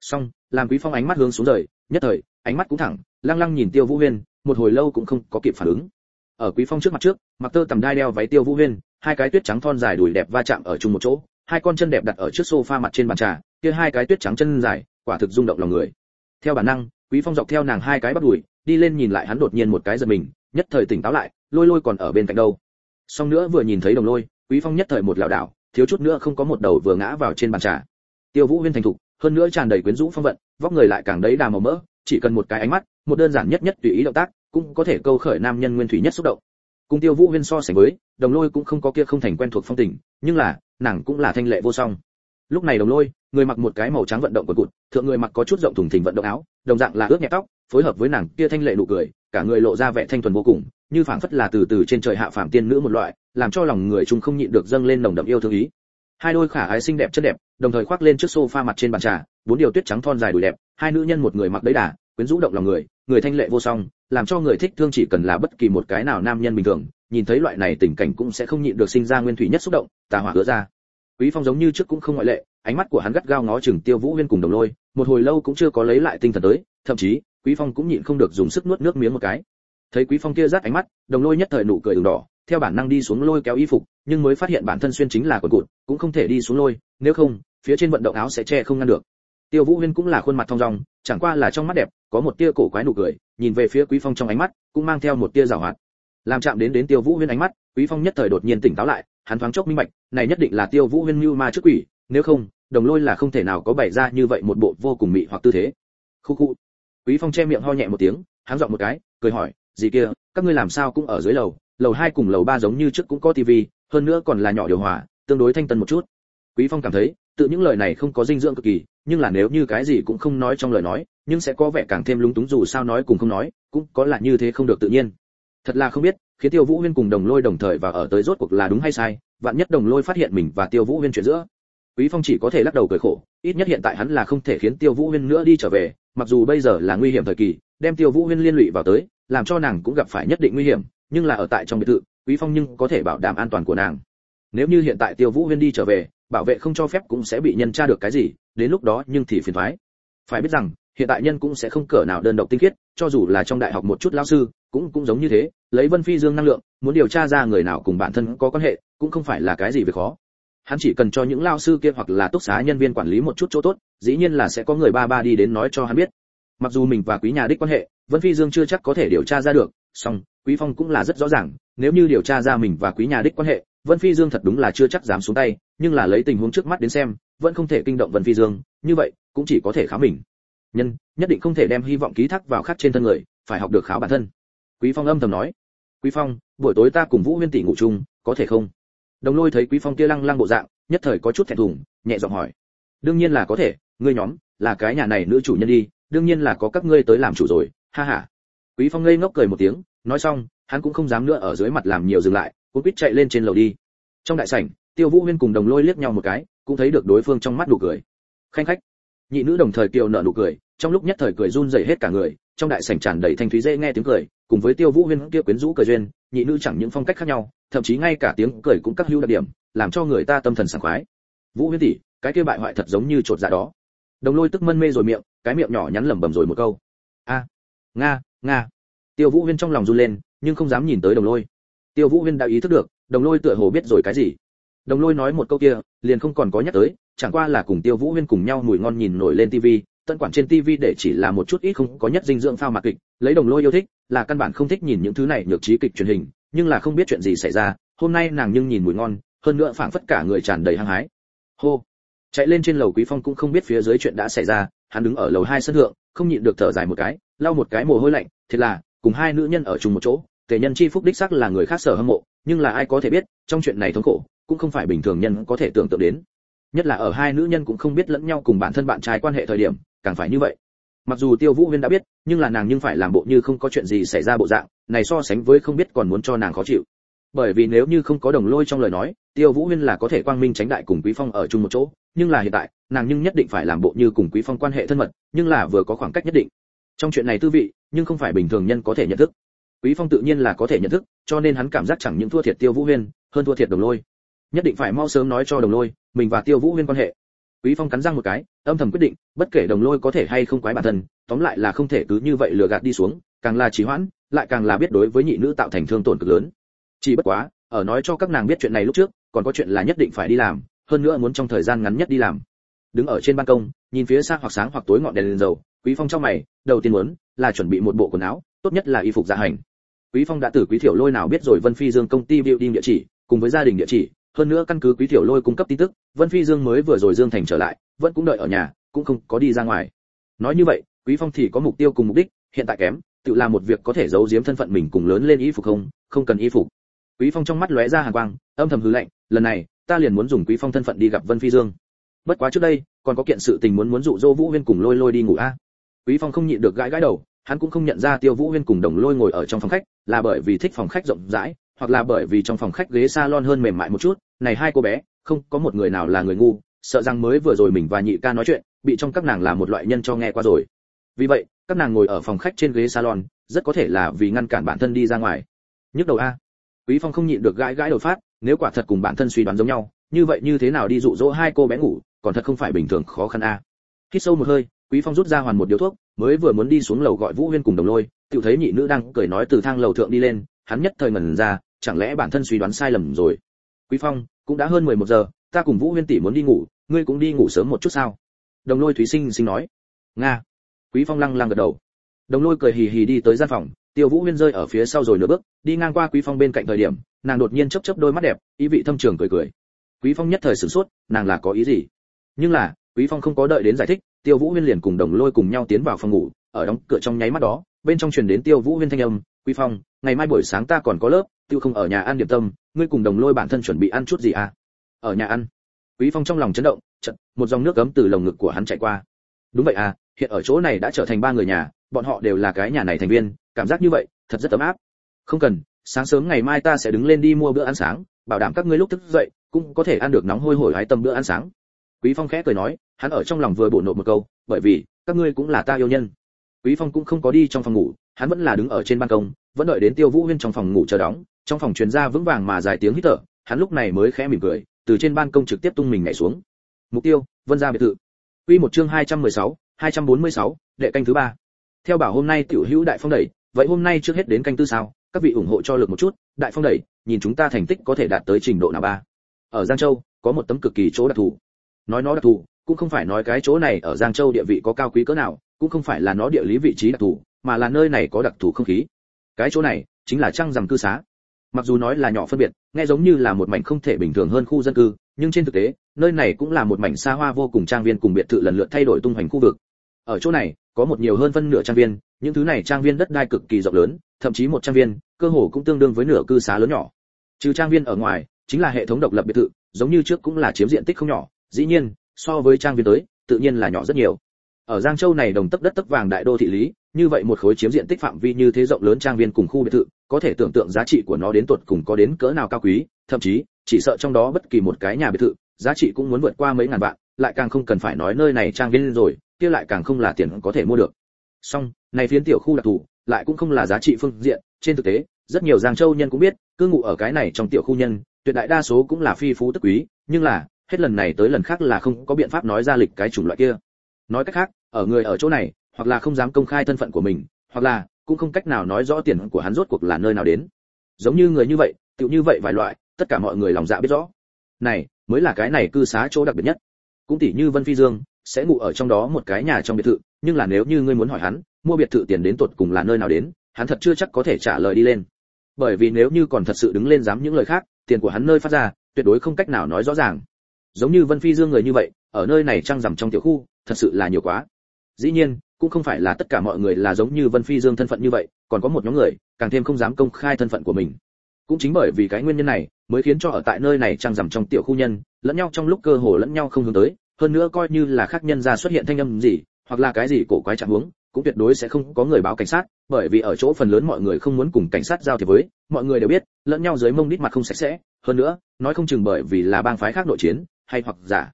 Xong, làm quý phong ánh mắt hướng xuống rời, nhất thời, ánh mắt cũng thẳng lăng lăng nhìn tiêu vũ huyên, một hồi lâu cũng không có kịp phản ứng. Ở quý phong trước mặt trước, mặc tơ tầm đai đeo váy tiêu vũ huyên, hai cái tuyết trắng thon dài đùi đẹp va chạm ở chung một chỗ, hai con chân đẹp đặt ở trước sofa mặt trên bàn trà, kia hai cái tuyết trắng chân dài, quả thực rung động lòng người. Theo bản năng, quý phong dọc theo nàng hai cái bắt đùi, đi lên nhìn lại hắn đột nhiên một cái giật mình, nhất thời tỉnh táo lại, lôi lôi còn ở bên cạnh đâu. Xong nữa vừa nhìn thấy đồng lôi, quý phong nhất thời một lảo đảo, thiếu chút nữa không có một đầu vừa ngã vào trên bàn trà. Tiêu vũ huyên thành thục, hơn nữa tràn đầy quyến rũ phong vận, vóc người lại càng đấy đà màu mỡ, chỉ cần một cái ánh mắt một đơn giản nhất nhất tùy ý động tác, cũng có thể câu khởi nam nhân nguyên thủy nhất xúc động. Cùng tiêu vũ huyên so sánh với, đồng lôi cũng không có kia không thành quen thuộc phong tình, nhưng là, nàng cũng là thanh lệ vô song. Lúc này đồng lôi, người mặc một cái màu trắng vận động quần cụt, thượng người mặc có chút rộng thùng thình vận động áo, đồng dạng là ướt nhẹ tóc, phối hợp với nàng kia thanh lệ nụ cười, cả người lộ ra vẻ thanh thuần vô cùng, như phảng phất là từ từ trên trời hạ phàm tiên nữ một loại, làm cho lòng người chung không nhịn được dâng lên nồng đậm yêu thương ý. Hai đôi khả ái xinh đẹp chân đẹp, đồng thời khoác lên trước sofa mặt trên bàn trà, bốn điều tuyết trắng thon dài đùi đẹp, hai nữ nhân một người mặc đấy đà quyến rũ động lòng người người thanh lệ vô song, làm cho người thích thương chỉ cần là bất kỳ một cái nào nam nhân bình thường, nhìn thấy loại này tình cảnh cũng sẽ không nhịn được sinh ra nguyên thủy nhất xúc động, tà hỏa hứa ra. Quý phong giống như trước cũng không ngoại lệ, ánh mắt của hắn gắt gao ngó chừng tiêu vũ huyên cùng đồng lôi, một hồi lâu cũng chưa có lấy lại tinh thần tới, thậm chí, quý phong cũng nhịn không được dùng sức nuốt nước miếng một cái. Thấy quý phong kia rát ánh mắt, đồng lôi nhất thời nụ cười đường đỏ, theo bản năng đi xuống lôi kéo y phục, nhưng mới phát hiện bản thân xuyên chính là quần cụt, cũng không thể đi xuống lôi, nếu không, phía trên vận động áo sẽ che không ngăn được tiêu vũ huyên cũng là khuôn mặt thong dong, chẳng qua là trong mắt đẹp, có một tia cổ quái nụ cười, nhìn về phía quý phong trong ánh mắt, cũng mang theo một tia giảo hoạt. Làm chạm đến đến tiêu vũ huyên ánh mắt, quý phong nhất thời đột nhiên tỉnh táo lại, hắn thoáng chốc minh bạch, này nhất định là tiêu vũ huyên mưu ma trước quỷ, nếu không, đồng lôi là không thể nào có bày ra như vậy một bộ vô cùng mị hoặc tư thế. Khu khu. Quý phong che miệng ho nhẹ một tiếng, hắn giọng một cái, cười hỏi, gì kia, các ngươi làm sao cũng ở dưới lầu lầu hai cùng lầu ba giống như trước cũng có tivi hơn nữa còn là nhỏ điều hòa, tương đối thanh tân một chút. Quý phong cảm thấy, tự những lời này không có dinh dưỡng cực kỳ nhưng là nếu như cái gì cũng không nói trong lời nói, nhưng sẽ có vẻ càng thêm lúng túng dù sao nói cùng không nói, cũng có là như thế không được tự nhiên. Thật là không biết, khiến tiêu vũ huyên cùng đồng lôi đồng thời và ở tới rốt cuộc là đúng hay sai, vạn nhất đồng lôi phát hiện mình và tiêu vũ huyên chuyện giữa. Quý phong chỉ có thể lắc đầu cười khổ, ít nhất hiện tại hắn là không thể khiến tiêu vũ huyên nữa đi trở về, mặc dù bây giờ là nguy hiểm thời kỳ, đem tiêu vũ huyên liên lụy vào tới, làm cho nàng cũng gặp phải nhất định nguy hiểm, nhưng là ở tại trong biệt thự, quý phong nhưng có thể bảo đảm an toàn của nàng. Nếu như hiện tại tiêu vũ huyên đi trở về, bảo vệ không cho phép cũng sẽ bị nhân tra được cái gì đến lúc đó nhưng thì phiền thoái. Phải biết rằng, hiện tại nhân cũng sẽ không cỡ nào đơn độc tinh khiết, cho dù là trong đại học một chút lao sư, cũng cũng giống như thế, lấy vân phi dương năng lượng, muốn điều tra ra người nào cùng bản thân có quan hệ, cũng không phải là cái gì việc khó. Hắn chỉ cần cho những lao sư kia hoặc là túc xá nhân viên quản lý một chút chỗ tốt, dĩ nhiên là sẽ có người ba ba đi đến nói cho hắn biết. Mặc dù mình và quý nhà đích quan hệ, vân phi dương chưa chắc có thể điều tra ra được, song, quý phong cũng là rất rõ ràng, nếu như điều tra ra mình và quý nhà đích quan hệ, vân phi dương thật đúng là chưa chắc dám xuống tay, nhưng là lấy tình huống trước mắt đến xem vẫn không thể kinh động vân phi dương, như vậy, cũng chỉ có thể khá mình. Nhân, nhất định không thể đem hy vọng ký thác vào khắc trên thân người, phải học được kháo bản thân. Quý phong âm thầm nói. Quý phong, buổi tối ta cùng vũ huyên tỷ ngủ chung, có thể không? Đồng lôi thấy quý phong kia lăng lăng bộ dạng, nhất thời có chút thẹn thùng, nhẹ giọng hỏi. Đương nhiên là có thể, ngươi nhóm, là cái nhà này nữ chủ nhân đi, đương nhiên là có các ngươi tới làm chủ rồi, ha ha. Quý phong ngây ngốc cười một tiếng, nói xong, hắn cũng không dám nữa ở dưới mặt làm nhiều dừng lại, cuốn quýt chạy lên trên lầu đi. Trong đại sảnh tiêu vũ huyên cùng đồng lôi liếc nhau một cái, cũng thấy được đối phương trong mắt đủ cười. Khanh khách. Nhị nữ đồng thời kiều nở nụ cười, trong lúc nhất thời cười run rẩy hết cả người, trong đại sảnh tràn đầy thanh thúy dễ nghe tiếng cười, cùng với tiêu vũ huyên kia quyến rũ cười duyên, nhị nữ chẳng những phong cách khác nhau, thậm chí ngay cả tiếng cười cũng các hữu đặc điểm, làm cho người ta tâm thần sảng khoái. Vũ huyên tỷ, cái kia bại hoại thật giống như trột dạ đó. Đồng lôi tức mân mê rồi miệng, cái miệng nhỏ nhắn lẩm bẩm rồi một câu. A, nga nga. Tiêu vũ huyên trong lòng run lên, nhưng không dám nhìn tới đồng lôi. Tiêu vũ huyên đã ý thức được, đồng lôi tựa hồ biết rồi cái gì đồng lôi nói một câu kia, liền không còn có nhắc tới, chẳng qua là cùng tiêu vũ huyên cùng nhau mùi ngon nhìn nổi lên tivi Tận quản trên tivi để chỉ là một chút ít không có nhất dinh dưỡng phao mạc kịch, lấy đồng lôi yêu thích, là căn bản không thích nhìn những thứ này nhược trí kịch truyền hình, nhưng là không biết chuyện gì xảy ra, hôm nay nàng nhưng nhìn mùi ngon, hơn nữa phảng phất cả người tràn đầy hăng hái. Hô. Chạy lên trên lầu quý phong cũng không biết phía dưới chuyện đã xảy ra, hắn đứng ở lầu hai sân thượng, không nhịn được thở dài một cái, lau một cái mồ hôi lạnh thiệt là, cùng hai nữ nhân ở chung một chỗ, tề nhân chi phúc đích xác là người khác sở hâm mộ, nhưng là ai có thể biết, trong chuyện này thống khổ cũng không phải bình thường nhân có thể tưởng tượng đến. Nhất là ở hai nữ nhân cũng không biết lẫn nhau cùng bản thân bạn trai quan hệ thời điểm, càng phải như vậy. Mặc dù tiêu vũ huyên đã biết, nhưng là nàng nhưng phải làm bộ như không có chuyện gì xảy ra bộ dạng, này so sánh với không biết còn muốn cho nàng khó chịu. Bởi vì nếu như không có đồng lôi trong lời nói, tiêu vũ huyên là có thể quang minh tránh đại cùng quý phong ở chung một chỗ, nhưng là hiện tại, nàng nhưng nhất định phải làm bộ như cùng quý phong quan hệ thân mật, nhưng là vừa có khoảng cách nhất định. Trong chuyện này tư vị, nhưng không phải bình thường nhân có thể nhận thức. Quý phong tự nhiên là có thể nhận thức, cho nên hắn cảm giác chẳng những thua thiệt tiêu vũ huyên, hơn thua thiệt đồng lôi nhất định phải mau sớm nói cho đồng lôi, mình và tiêu vũ huyên quan hệ. Quý phong cắn răng một cái, âm thầm quyết định, bất kể đồng lôi có thể hay không quái bản thân, tóm lại là không thể cứ như vậy lừa gạt đi xuống, càng là trì hoãn, lại càng là biết đối với nhị nữ tạo thành thương tổn cực lớn. Chỉ bất quá, ở nói cho các nàng biết chuyện này lúc trước, còn có chuyện là nhất định phải đi làm, hơn nữa muốn trong thời gian ngắn nhất đi làm. Đứng ở trên ban công, nhìn phía xa hoặc sáng hoặc tối ngọn đèn lên dầu, quý phong trong mày, đầu tiên muốn là chuẩn bị một bộ quần áo, tốt nhất là y phục dạ hành. Quý phong đã từ quý thiểu lôi nào biết rồi vân phi dương công ty building địa chỉ, cùng với gia đình địa chỉ hơn nữa căn cứ quý tiểu lôi cung cấp tin tức, vân phi dương mới vừa rồi dương thành trở lại, vẫn cũng đợi ở nhà, cũng không có đi ra ngoài. Nói như vậy, quý phong thì có mục tiêu cùng mục đích, hiện tại kém, tự làm một việc có thể giấu giếm thân phận mình cùng lớn lên y phục không không cần y phục. Quý phong trong mắt lóe ra hàn quang, âm thầm hứ lạnh, lần này, ta liền muốn dùng quý phong thân phận đi gặp vân phi dương. Bất quá trước đây, còn có kiện sự tình muốn muốn dụ dỗ vũ huyên cùng lôi lôi đi ngủ a. Quý phong không nhịn được gãi gãi đầu, hắn cũng không nhận ra tiêu vũ huyên cùng đồng lôi ngồi ở trong phòng khách, là bởi vì thích phòng khách rộng rãi, hoặc là bởi vì trong phòng khách ghế salon hơn mềm mại một chút này hai cô bé, không có một người nào là người ngu, sợ rằng mới vừa rồi mình và nhị ca nói chuyện, bị trong các nàng là một loại nhân cho nghe qua rồi. Vì vậy, các nàng ngồi ở phòng khách trên ghế salon, rất có thể là vì ngăn cản bản thân đi ra ngoài. Nhức đầu a. Quý phong không nhịn được gãi gãi đầu phát, nếu quả thật cùng bản thân suy đoán giống nhau, như vậy như thế nào đi dụ dỗ hai cô bé ngủ, còn thật không phải bình thường khó khăn a. Hít sâu một hơi, quý phong rút ra hoàn một điếu thuốc, mới vừa muốn đi xuống lầu gọi vũ huyên cùng đồng lôi tự thấy nhị nữ đang cười nói từ thang lầu thượng đi lên, hắn nhất thời ngẩn ra, chẳng lẽ bản thân suy đoán sai lầm rồi? Quý phong, cũng đã hơn 11 giờ, ta cùng vũ huyên tỷ muốn đi ngủ, ngươi cũng đi ngủ sớm một chút sao? Đồng lôi thúy sinh sinh nói. Nga. Quý phong lăng lăng gật đầu. Đồng lôi cười hì hì đi tới gian phòng, tiêu vũ huyên rơi ở phía sau rồi nửa bước, đi ngang qua quý phong bên cạnh thời điểm, nàng đột nhiên chớp chớp đôi mắt đẹp, ý vị thâm trường cười cười. Quý phong nhất thời sửng sốt, nàng là có ý gì? Nhưng là, quý phong không có đợi đến giải thích, tiêu vũ huyên liền cùng đồng lôi cùng nhau tiến vào phòng ngủ, ở đóng cửa trong nháy mắt đó, bên trong truyền đến tiêu vũ huyên thanh âm, quý phong, ngày mai buổi sáng ta còn có lớp tiêu không ở nhà ăn điểm tâm, ngươi cùng đồng lôi bản thân chuẩn bị ăn chút gì à? Ở nhà ăn. Quý phong trong lòng chấn động chật một dòng nước cấm từ lồng ngực của hắn chạy qua. Đúng vậy à hiện ở chỗ này đã trở thành ba người nhà, bọn họ đều là cái nhà này thành viên, cảm giác như vậy, thật rất ấm áp. Không cần, sáng sớm ngày mai ta sẽ đứng lên đi mua bữa ăn sáng, bảo đảm các ngươi lúc thức dậy, cũng có thể ăn được nóng hôi hổi hái tâm bữa ăn sáng. Quý phong khẽ cười nói, hắn ở trong lòng vừa bổ nộp một câu, bởi vì, các ngươi cũng là ta yêu nhân. Quý phong cũng không có đi trong phòng ngủ, hắn vẫn là đứng ở trên ban công, vẫn đợi đến tiêu vũ huyên trong phòng ngủ chờ đóng trong phòng truyền ra vững vàng mà dài tiếng hít thở hắn lúc này mới khẽ mỉm cười từ trên ban công trực tiếp tung mình nhảy xuống. Mục tiêu vân gia biệt thự. Quy một chương 216, 246, đệ canh thứ ba. Theo bảo hôm nay tiểu hữu đại phong đẩy vậy hôm nay trước hết đến canh tư sao? Các vị ủng hộ cho lực một chút đại phong đẩy nhìn chúng ta thành tích có thể đạt tới trình độ nào ba? Ở giang châu có một tấm cực kỳ chỗ đặc thù. Nói nó đặc thù cũng không phải nói cái chỗ này ở giang châu địa vị có cao quý cỡ nào cũng không phải là nó địa lý vị trí đặc thù mà là nơi này có đặc thù không khí. Cái chỗ này chính là trăng rằm cư xá mặc dù nói là nhỏ phân biệt, nghe giống như là một mảnh không thể bình thường hơn khu dân cư, nhưng trên thực tế, nơi này cũng là một mảnh xa hoa vô cùng trang viên cùng biệt thự lần lượt thay đổi tung hoành khu vực. Ở chỗ này, có một nhiều hơn phân nửa trang viên, những thứ này trang viên đất đai cực kỳ rộng lớn, thậm chí một trang viên, cơ hồ cũng tương đương với nửa cư xá lớn nhỏ. Trừ trang viên ở ngoài, chính là hệ thống độc lập biệt thự, giống như trước cũng là chiếm diện tích không nhỏ, dĩ nhiên, so với trang viên tới, tự nhiên là nhỏ rất nhiều ở giang châu này đồng tấp đất tấp vàng đại đô thị lý, như vậy một khối chiếm diện tích phạm vi như thế rộng lớn trang viên cùng khu biệt thự, có thể tưởng tượng giá trị của nó đến tuột cùng có đến cỡ nào cao quý, thậm chí, chỉ sợ trong đó bất kỳ một cái nhà biệt thự, giá trị cũng muốn vượt qua mấy ngàn vạn, lại càng không cần phải nói nơi này trang viên rồi, kia lại càng không là tiền có thể mua được. Song, này phiến tiểu khu đặc thù, lại cũng không là giá trị phương diện, trên thực tế, rất nhiều giang châu nhân cũng biết, cư ngụ ở cái này trong tiểu khu nhân, tuyệt đại đa số cũng là phi phú tức quý, nhưng là, hết lần này tới lần khác là không có biện pháp nói ra lịch cái chủng loại kia nói cách khác, ở người ở chỗ này, hoặc là không dám công khai thân phận của mình, hoặc là cũng không cách nào nói rõ tiền của hắn rốt cuộc là nơi nào đến. Giống như người như vậy, tựu như vậy vài loại, tất cả mọi người lòng dạ biết rõ. Này, mới là cái này cư xá chỗ đặc biệt nhất. Cũng tỷ như vân phi dương, sẽ ngủ ở trong đó một cái nhà trong biệt thự, nhưng là nếu như ngươi muốn hỏi hắn, mua biệt thự tiền đến tột cùng là nơi nào đến, hắn thật chưa chắc có thể trả lời đi lên. Bởi vì nếu như còn thật sự đứng lên dám những lời khác, tiền của hắn nơi phát ra, tuyệt đối không cách nào nói rõ ràng. Giống như vân phi dương người như vậy, ở nơi này trăng rằm trong tiểu khu thật sự là nhiều quá. Dĩ nhiên, cũng không phải là tất cả mọi người là giống như vân phi dương thân phận như vậy, còn có một nhóm người, càng thêm không dám công khai thân phận của mình. Cũng chính bởi vì cái nguyên nhân này, mới khiến cho ở tại nơi này trăng rằm trong tiểu khu nhân, lẫn nhau trong lúc cơ hồ lẫn nhau không hướng tới, hơn nữa coi như là khác nhân ra xuất hiện thanh âm gì, hoặc là cái gì cổ quái trạng huống, cũng tuyệt đối sẽ không có người báo cảnh sát, bởi vì ở chỗ phần lớn mọi người không muốn cùng cảnh sát giao thiệp với, mọi người đều biết, lẫn nhau dưới mông đít mặt không sạch sẽ, hơn nữa, nói không chừng bởi vì là bang phái khác nội chiến, hay hoặc giả,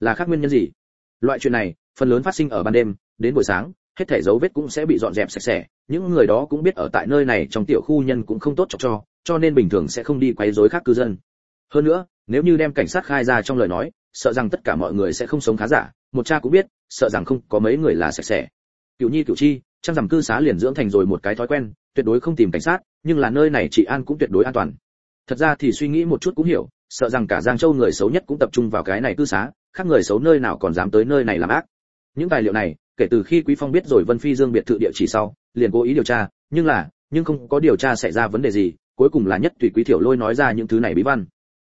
là khác nguyên nhân gì loại chuyện này, phần lớn phát sinh ở ban đêm, đến buổi sáng, hết thảy dấu vết cũng sẽ bị dọn dẹp sạch sẽ. Những người đó cũng biết ở tại nơi này trong tiểu khu nhân cũng không tốt cho cho cho nên bình thường sẽ không đi quấy rối khác cư dân. Hơn nữa, nếu như đem cảnh sát khai ra trong lời nói, sợ rằng tất cả mọi người sẽ không sống khá giả. Một cha cũng biết, sợ rằng không có mấy người là sạch sẽ. Cựu nhi cựu chi trang rằng cư xá liền dưỡng thành rồi một cái thói quen, tuyệt đối không tìm cảnh sát, nhưng là nơi này chị an cũng tuyệt đối an toàn. Thật ra thì suy nghĩ một chút cũng hiểu, sợ rằng cả giang châu người xấu nhất cũng tập trung vào cái này cư xá khác người xấu nơi nào còn dám tới nơi này làm ác. Những tài liệu này, kể từ khi quý phong biết rồi vân phi dương biệt thự địa chỉ sau, liền cố ý điều tra, nhưng là, nhưng không có điều tra xảy ra vấn đề gì, cuối cùng là nhất tùy quý thiểu lôi nói ra những thứ này bí văn.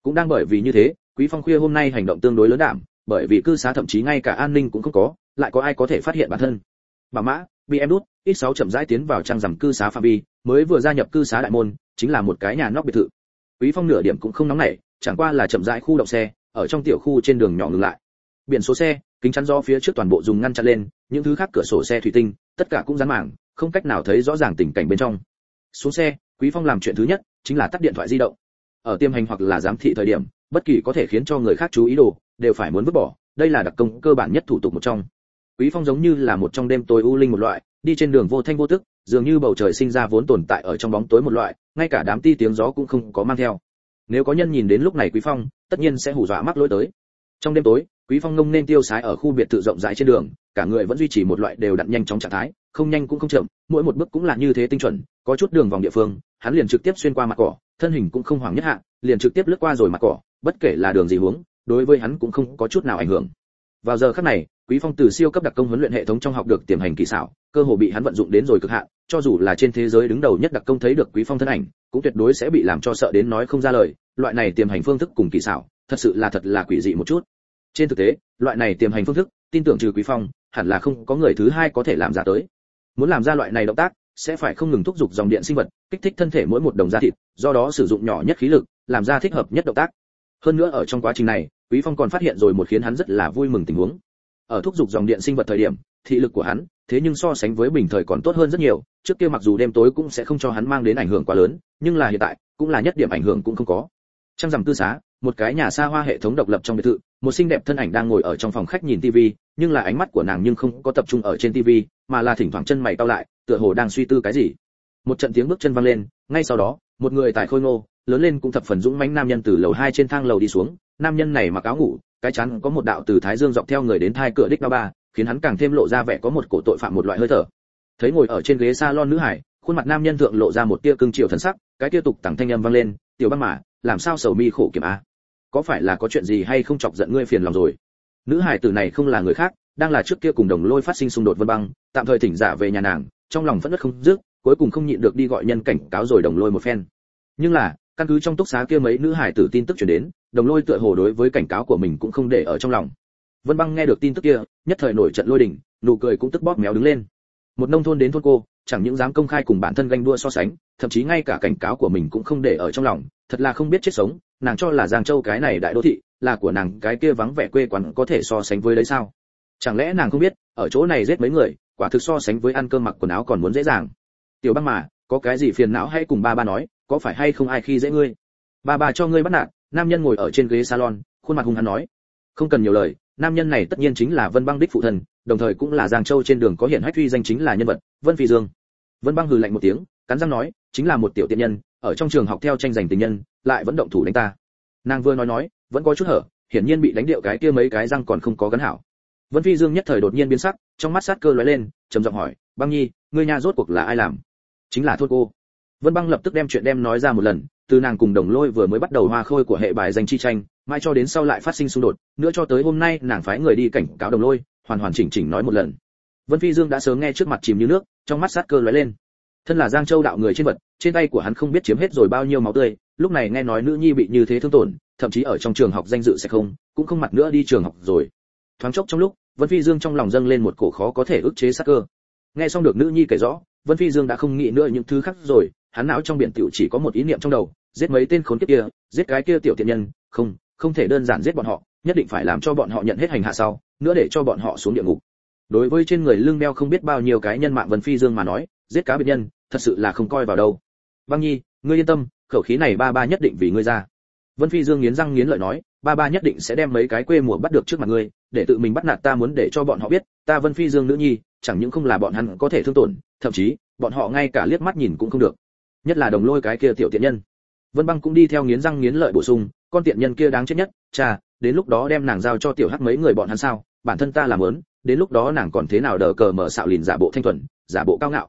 Cũng đang bởi vì như thế, quý phong khuya hôm nay hành động tương đối lớn đảm bởi vì cư xá thậm chí ngay cả an ninh cũng không có, lại có ai có thể phát hiện bản thân. Bà mã, bị em đút, ít sáu chậm rãi tiến vào trang rằm cư xá phạm vi, mới vừa gia nhập cư xá đại môn, chính là một cái nhà nóc biệt thự. Quý phong nửa điểm cũng không nóng nảy, chẳng qua là chậm rãi khu động xe ở trong tiểu khu trên đường nhỏ ngừng lại. Biển số xe, kính chắn do phía trước toàn bộ dùng ngăn chặn lên, những thứ khác cửa sổ xe thủy tinh, tất cả cũng dán mảng, không cách nào thấy rõ ràng tình cảnh bên trong. Xuống xe, quý phong làm chuyện thứ nhất, chính là tắt điện thoại di động. Ở tiêm hành hoặc là giám thị thời điểm, bất kỳ có thể khiến cho người khác chú ý đồ, đều phải muốn vứt bỏ, đây là đặc công cơ bản nhất thủ tục một trong. Quý phong giống như là một trong đêm tối u linh một loại, đi trên đường vô thanh vô tức, dường như bầu trời sinh ra vốn tồn tại ở trong bóng tối một loại, ngay cả đám ti tiếng gió cũng không có mang theo nếu có nhân nhìn đến lúc này quý phong, tất nhiên sẽ hù dọa mắc lỗi tới. Trong đêm tối, quý phong ngông nên tiêu sái ở khu biệt thự rộng rãi trên đường, cả người vẫn duy trì một loại đều đặn nhanh trong trạng thái, không nhanh cũng không chậm, mỗi một bước cũng là như thế tinh chuẩn, có chút đường vòng địa phương, hắn liền trực tiếp xuyên qua mặt cỏ, thân hình cũng không hoảng nhất hạ, liền trực tiếp lướt qua rồi mặt cỏ, bất kể là đường gì hướng, đối với hắn cũng không có chút nào ảnh hưởng vào giờ khắc này, quý phong từ siêu cấp đặc công huấn luyện hệ thống trong học được tiềm hành kỳ xảo, cơ hồ bị hắn vận dụng đến rồi cực hạn, cho dù là trên thế giới đứng đầu nhất đặc công thấy được quý phong thân ảnh, cũng tuyệt đối sẽ bị làm cho sợ đến nói không ra lời. Loại này tiềm hành phương thức cùng kỳ xảo, thật sự là thật là quỷ dị một chút. Trên thực tế, loại này tiềm hành phương thức, tin tưởng trừ quý phong, hẳn là không có người thứ hai có thể làm ra tới. Muốn làm ra loại này động tác, sẽ phải không ngừng thúc giục dòng điện sinh vật, kích thích thân thể mỗi một đồng da thịt, do đó sử dụng nhỏ nhất khí lực, làm ra thích hợp nhất động tác. Hơn nữa ở trong quá trình này quý phong còn phát hiện rồi một khiến hắn rất là vui mừng tình huống. Ở thúc dục dòng điện sinh vật thời điểm, thị lực của hắn, thế nhưng so sánh với bình thời còn tốt hơn rất nhiều. Trước kia mặc dù đêm tối cũng sẽ không cho hắn mang đến ảnh hưởng quá lớn, nhưng là hiện tại, cũng là nhất điểm ảnh hưởng cũng không có. Trang rằm tư xá, một cái nhà xa hoa hệ thống độc lập trong biệt thự, một xinh đẹp thân ảnh đang ngồi ở trong phòng khách nhìn tivi, nhưng là ánh mắt của nàng nhưng không có tập trung ở trên tivi, mà là thỉnh thoảng chân mày cau lại, tựa hồ đang suy tư cái gì. Một trận tiếng bước chân vang lên, ngay sau đó, một người tài khôi ngô, lớn lên cũng thập phần dũng mãnh nam nhân từ lầu hai trên thang lầu đi xuống nam nhân này mặc áo ngủ, cái chắn có một đạo từ thái dương dọc theo người đến thai cửa đích ba ba, khiến hắn càng thêm lộ ra vẻ có một cổ tội phạm một loại hơi thở. Thấy ngồi ở trên ghế salon nữ hải, khuôn mặt nam nhân thượng lộ ra một tia cương triều thần sắc, cái tia tục tặng thanh âm vang lên, tiểu băng mà, làm sao sầu mi khổ kiểm a? Có phải là có chuyện gì hay không chọc giận ngươi phiền lòng rồi? Nữ hải tử này không là người khác, đang là trước kia cùng đồng lôi phát sinh xung đột vân băng, tạm thời thỉnh giả về nhà nàng, trong lòng vẫn rất không dứt, cuối cùng không nhịn được đi gọi nhân cảnh cáo rồi đồng lôi một phen. Nhưng là, căn cứ trong túc xá kia mấy nữ hải tử tin tức truyền đến đồng lôi tựa hồ đối với cảnh cáo của mình cũng không để ở trong lòng. Vân băng nghe được tin tức kia, nhất thời nổi trận lôi đỉnh nụ cười cũng tức bóp méo đứng lên. Một nông thôn đến thôn cô, chẳng những dám công khai cùng bản thân ganh đua so sánh, thậm chí ngay cả cảnh cáo của mình cũng không để ở trong lòng, thật là không biết chết sống, nàng cho là giang châu cái này đại đô thị, là của nàng, cái kia vắng vẻ quê quán có thể so sánh với đấy sao? Chẳng lẽ nàng không biết, ở chỗ này giết mấy người, quả thực so sánh với ăn cơm mặc quần áo còn muốn dễ dàng. Tiểu băng mà, có cái gì phiền não hay cùng ba ba nói, có phải hay không ai khi dễ ngươi? Ba ba cho ngươi bắt nạt nam nhân ngồi ở trên ghế salon, khuôn mặt hung hăng nói, không cần nhiều lời, nam nhân này tất nhiên chính là vân băng đích phụ thần, đồng thời cũng là giang châu trên đường có hiện hách uy danh chính là nhân vật, vân phi dương. Vân băng hừ lạnh một tiếng, cắn răng nói, chính là một tiểu tiện nhân, ở trong trường học theo tranh giành tình nhân, lại vẫn động thủ đánh ta. Nàng vừa nói nói, vẫn có chút hở, hiển nhiên bị đánh điệu cái kia mấy cái răng còn không có gắn hảo. Vân phi dương nhất thời đột nhiên biến sắc, trong mắt sát cơ lóe lên, trầm giọng hỏi, băng nhi, ngươi nhà rốt cuộc là ai làm? Chính là thôn cô. Vân băng lập tức đem chuyện đem nói ra một lần từ nàng cùng đồng lôi vừa mới bắt đầu hoa khôi của hệ bài danh chi tranh mai cho đến sau lại phát sinh xung đột, nữa cho tới hôm nay nàng phái người đi cảnh cáo đồng lôi, hoàn hoàn chỉnh chỉnh nói một lần. Vân phi dương đã sớm nghe trước mặt chìm như nước, trong mắt sát cơ lóe lên. Thân là giang châu đạo người trên vật, trên tay của hắn không biết chiếm hết rồi bao nhiêu máu tươi, lúc này nghe nói nữ nhi bị như thế thương tổn, thậm chí ở trong trường học danh dự sẽ không, cũng không mặt nữa đi trường học rồi. Thoáng chốc trong lúc, vân phi dương trong lòng dâng lên một cổ khó có thể ức chế sát cơ. Nghe xong được nữ nhi kể rõ, vân phi dương đã không nghĩ nữa những thứ khác rồi, hắn não trong biển tiểu chỉ có một ý niệm trong đầu giết mấy tên khốn kiếp kia, giết cái kia tiểu tiện nhân, không không thể đơn giản giết bọn họ, nhất định phải làm cho bọn họ nhận hết hành hạ sau, nữa để cho bọn họ xuống địa ngục. Đối với trên người lưng đeo không biết bao nhiêu cái nhân mạng vân phi dương mà nói, giết cá biệt nhân, thật sự là không coi vào đâu. Băng nhi, ngươi yên tâm, khẩu khí này ba ba nhất định vì ngươi ra. Vân phi dương nghiến răng nghiến lợi nói, ba ba nhất định sẽ đem mấy cái quê mùa bắt được trước mặt ngươi, để tự mình bắt nạt ta muốn để cho bọn họ biết, ta vân phi dương nữ nhi, chẳng những không là bọn hắn có thể thương tổn, thậm chí, bọn họ ngay cả liếc mắt nhìn cũng không được. Nhất là đồng lôi cái kia tiểu tiện nhân vân băng cũng đi theo nghiến răng nghiến lợi bổ sung, con tiện nhân kia đáng chết nhất, cha, đến lúc đó đem nàng giao cho tiểu hắc mấy người bọn hắn sao, bản thân ta làm lớn, đến lúc đó nàng còn thế nào đờ cờ mở xạo lìn giả bộ thanh thuần, giả bộ cao ngạo.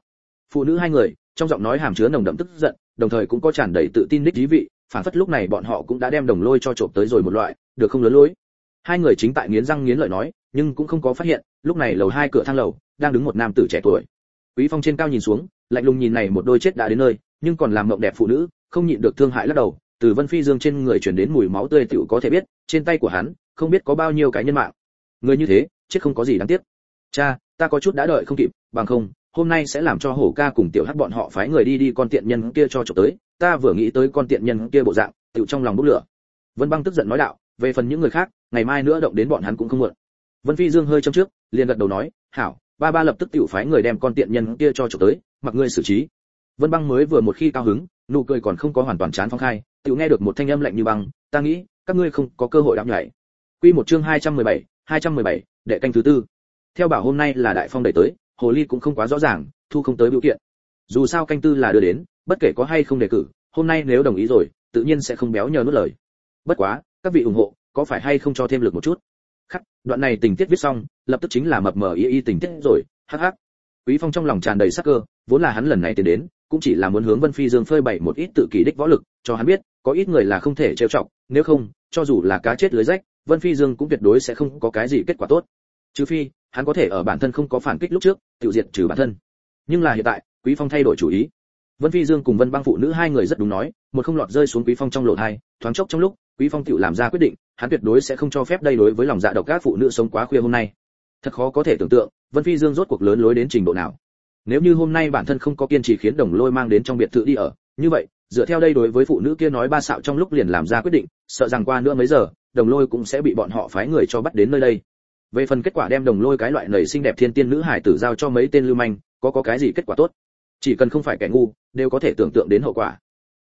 Phụ nữ hai người, trong giọng nói hàm chứa nồng đậm tức giận, đồng thời cũng có tràn đầy tự tin đích thí vị, phản phất lúc này bọn họ cũng đã đem đồng lôi cho trộm tới rồi một loại, được không lớn lối. Hai người chính tại nghiến răng nghiến lợi nói, nhưng cũng không có phát hiện, lúc này lầu hai cửa thang lầu, đang đứng một nam tử trẻ tuổi. Quý phong trên cao nhìn xuống, lạnh lùng nhìn này một đôi chết đã đến nơi, nhưng còn làm mộng đẹp phụ nữ không nhịn được thương hại lắc đầu, từ vân phi dương trên người truyền đến mùi máu tươi tiểu có thể biết, trên tay của hắn, không biết có bao nhiêu cái nhân mạng. Người như thế, chết không có gì đáng tiếc. Cha, ta có chút đã đợi không kịp, bằng không, hôm nay sẽ làm cho hổ ca cùng tiểu hắc bọn họ phái người đi đi con tiện nhân kia cho chụp tới, ta vừa nghĩ tới con tiện nhân kia bộ dạng, tiểu trong lòng bốc lửa. Vân băng tức giận nói đạo, về phần những người khác, ngày mai nữa động đến bọn hắn cũng không muộn. Vân phi dương hơi châm trước, liền gật đầu nói, hảo, ba ba lập tức tiểu phái người đem con tiện nhân kia cho chụp tới, mặc ngươi xử trí. Vân băng mới vừa một khi cao hứng nụ cười còn không có hoàn toàn chán phong khai tiểu nghe được một thanh âm lạnh như băng ta nghĩ các ngươi không có cơ hội đáp nhảy. Quy một chương 217, 217, đệ canh thứ tư. Theo bảo hôm nay là đại phong đẩy tới hồ ly cũng không quá rõ ràng thu không tới biểu kiện. Dù sao canh tư là đưa đến bất kể có hay không đề cử hôm nay nếu đồng ý rồi tự nhiên sẽ không béo nhờ nuốt lời. Bất quá các vị ủng hộ có phải hay không cho thêm lực một chút? Khắc đoạn này tình tiết viết xong lập tức chính là mập mờ y y tình tiết rồi hắc hắc. Quý phong trong lòng tràn đầy sắc cơ vốn là hắn lần này tiến đến cũng chỉ là muốn hướng vân phi dương phơi bày một ít tự kỷ đích võ lực, cho hắn biết, có ít người là không thể trêu chọc, nếu không, cho dù là cá chết lưới rách, vân phi dương cũng tuyệt đối sẽ không có cái gì kết quả tốt. Trừ phi, hắn có thể ở bản thân không có phản kích lúc trước tiêu diệt trừ bản thân. Nhưng là hiện tại, quý phong thay đổi chủ ý. Vân phi dương cùng vân băng phụ nữ hai người rất đúng nói, một không lọt rơi xuống quý phong trong lộ hai thoáng chốc trong lúc, quý phong tự làm ra quyết định, hắn tuyệt đối sẽ không cho phép đây đối với lòng dạ độc các phụ nữ sống quá khuya hôm nay. Thật khó có thể tưởng tượng, vân phi dương rốt cuộc lớn lối đến trình độ nào nếu như hôm nay bản thân không có kiên trì khiến đồng lôi mang đến trong biệt thự đi ở, như vậy, dựa theo đây đối với phụ nữ kia nói ba xạo trong lúc liền làm ra quyết định, sợ rằng qua nữa mấy giờ, đồng lôi cũng sẽ bị bọn họ phái người cho bắt đến nơi đây. Về phần kết quả đem đồng lôi cái loại nầy xinh đẹp thiên tiên nữ hải tử giao cho mấy tên lưu manh, có có cái gì kết quả tốt? Chỉ cần không phải kẻ ngu, đều có thể tưởng tượng đến hậu quả.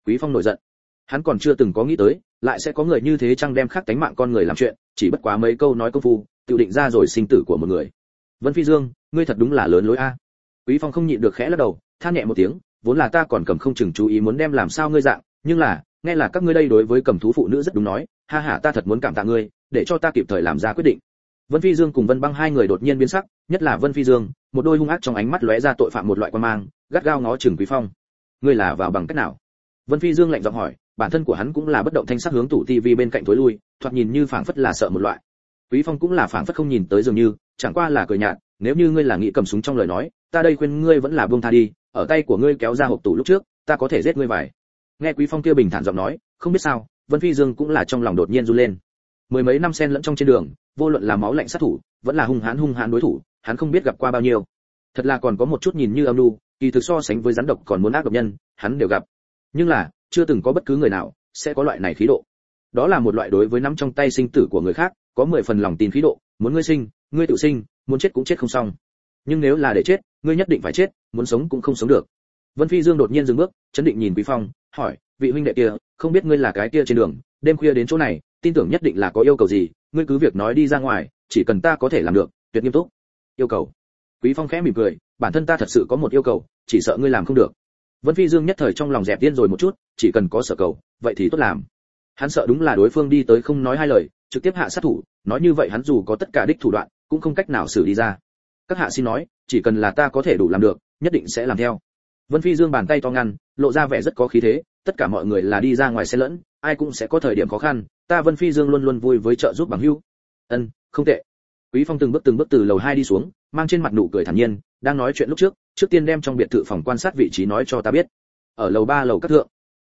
Quý phong nổi giận. Hắn còn chưa từng có nghĩ tới, lại sẽ có người như thế chăng đem khắc tánh mạng con người làm chuyện, chỉ bất quá mấy câu nói công phu, tự định ra rồi sinh tử của một người. Vân phi dương, ngươi thật đúng là lớn lối a quý phong không nhịn được khẽ lắc đầu, than nhẹ một tiếng, vốn là ta còn cầm không chừng chú ý muốn đem làm sao ngươi dạng, nhưng là, nghe là các ngươi đây đối với cầm thú phụ nữ rất đúng nói, ha ha, ta thật muốn cảm tạ ngươi, để cho ta kịp thời làm ra quyết định. Vân phi dương cùng vân băng hai người đột nhiên biến sắc, nhất là vân phi dương, một đôi hung ác trong ánh mắt lóe ra tội phạm một loại quan mang, gắt gao ngó chừng quý phong. Ngươi là vào bằng cách nào? Vân phi dương lạnh giọng hỏi, bản thân của hắn cũng là bất động thanh sắc hướng tủ tivi bên cạnh tối lui, thoạt nhìn như phảng phất là sợ một loại. Quý phong cũng là phảng phất không nhìn tới dường như, chẳng qua là cười nhạt nếu như ngươi là nghĩ cầm súng trong lời nói, ta đây khuyên ngươi vẫn là buông tha đi, ở tay của ngươi kéo ra hộp tủ lúc trước, ta có thể giết ngươi vài. Nghe quý phong kia bình thản giọng nói, không biết sao, vân phi dương cũng là trong lòng đột nhiên run lên. Mười mấy năm sen lẫn trong trên đường, vô luận là máu lạnh sát thủ, vẫn là hung hãn hung hãn đối thủ, hắn không biết gặp qua bao nhiêu. Thật là còn có một chút nhìn như âm nu, kỳ thực so sánh với rắn độc còn muốn ác độc nhân, hắn đều gặp. Nhưng là, chưa từng có bất cứ người nào sẽ có loại này khí độ. Đó là một loại đối với nắm trong tay sinh tử của người khác, có mười phần lòng tin khí độ, muốn ngươi sinh ngươi tự sinh, muốn chết cũng chết không xong. Nhưng nếu là để chết, ngươi nhất định phải chết, muốn sống cũng không sống được. Vân phi dương đột nhiên dừng bước, chấn định nhìn quý phong, hỏi, vị huynh đệ kia, không biết ngươi là cái kia trên đường, đêm khuya đến chỗ này, tin tưởng nhất định là có yêu cầu gì, ngươi cứ việc nói đi ra ngoài, chỉ cần ta có thể làm được, tuyệt nghiêm túc. Yêu cầu. Quý phong khẽ mỉm cười, bản thân ta thật sự có một yêu cầu, chỉ sợ ngươi làm không được. Vân phi dương nhất thời trong lòng dẹp điên rồi một chút, chỉ cần có sở cầu, vậy thì tốt làm. Hắn sợ đúng là đối phương đi tới không nói hai lời, trực tiếp hạ sát thủ, nói như vậy hắn dù có tất cả đích thủ đoạn cũng không cách nào xử đi ra. Các hạ xin nói, chỉ cần là ta có thể đủ làm được, nhất định sẽ làm theo. Vân phi dương bàn tay to ngăn, lộ ra vẻ rất có khí thế, tất cả mọi người là đi ra ngoài xe lẫn, ai cũng sẽ có thời điểm khó khăn, ta vân phi dương luôn luôn vui với trợ giúp bằng hữu. Ân, không tệ. Quý phong từng bước từng bước từ lầu hai đi xuống, mang trên mặt nụ cười thản nhiên, đang nói chuyện lúc trước trước tiên đem trong biệt thự phòng quan sát vị trí nói cho ta biết. Ở lầu ba lầu các thượng,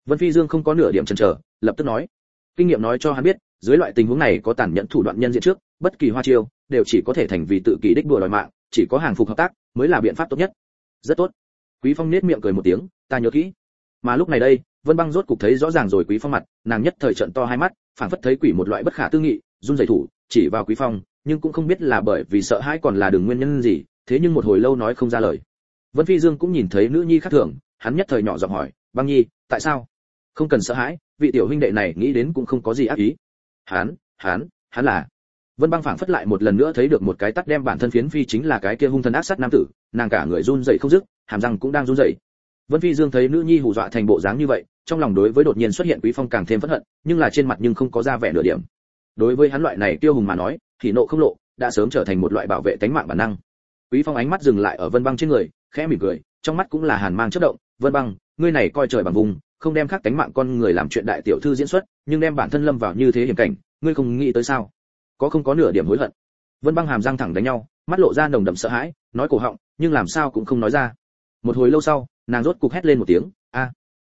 vân phi dương không có nửa điểm chần chờ, lập tức nói. Kinh nghiệm nói cho hắn biết dưới loại tình huống này có tàn nhẫn thủ đoạn nhân diện trước, bất kỳ hoa chiêu, đều chỉ có thể thành vì tự kỷ đích đùa đòi mạng, chỉ có hàng phục hợp tác mới là biện pháp tốt nhất. Rất tốt. Quý phong nết miệng cười một tiếng, ta nhớ kỹ. Mà lúc này đây, vân băng rốt cục thấy rõ ràng rồi quý phong mặt, nàng nhất thời trận to hai mắt, phảng phất thấy quỷ một loại bất khả tư nghị, run rẩy thủ, chỉ vào quý phong, nhưng cũng không biết là bởi vì sợ hãi còn là đường nguyên nhân gì, thế nhưng một hồi lâu nói không ra lời. Vân phi dương cũng nhìn thấy nữ nhi khác thường, hắn nhất thời nhỏ giọng hỏi, băng nhi, tại sao? Không cần sợ hãi, vị tiểu huynh đệ này nghĩ đến cũng không có gì ác ý hắn hắn hắn là. Vân băng phảng phất lại một lần nữa thấy được một cái tắt đem bản thân phiến phi chính là cái kia hung thần ác sát nam tử, nàng cả người run rẩy không dứt, hàm răng cũng đang run rẩy. Vân phi dương thấy nữ nhi hù dọa thành bộ dáng như vậy, trong lòng đối với đột nhiên xuất hiện quý phong càng thêm phẫn hận, nhưng là trên mặt nhưng không có ra vẻ nửa điểm. Đối với hắn loại này tiêu hùng mà nói, thì nộ không lộ, đã sớm trở thành một loại bảo vệ tánh mạng bản năng. Quý phong ánh mắt dừng lại ở vân băng trên người, khẽ mỉm cười, trong mắt cũng là hàn mang chất động, vân băng, ngươi này coi trời bằng vùng không đem khắc tánh mạng con người làm chuyện đại tiểu thư diễn xuất, nhưng đem bản thân lâm vào như thế hiểm cảnh, ngươi không nghĩ tới sao? Có không có nửa điểm hối hận? Vân băng hàm răng thẳng đánh nhau, mắt lộ ra nồng đậm sợ hãi, nói cổ họng, nhưng làm sao cũng không nói ra. Một hồi lâu sau, nàng rốt cục hét lên một tiếng, a!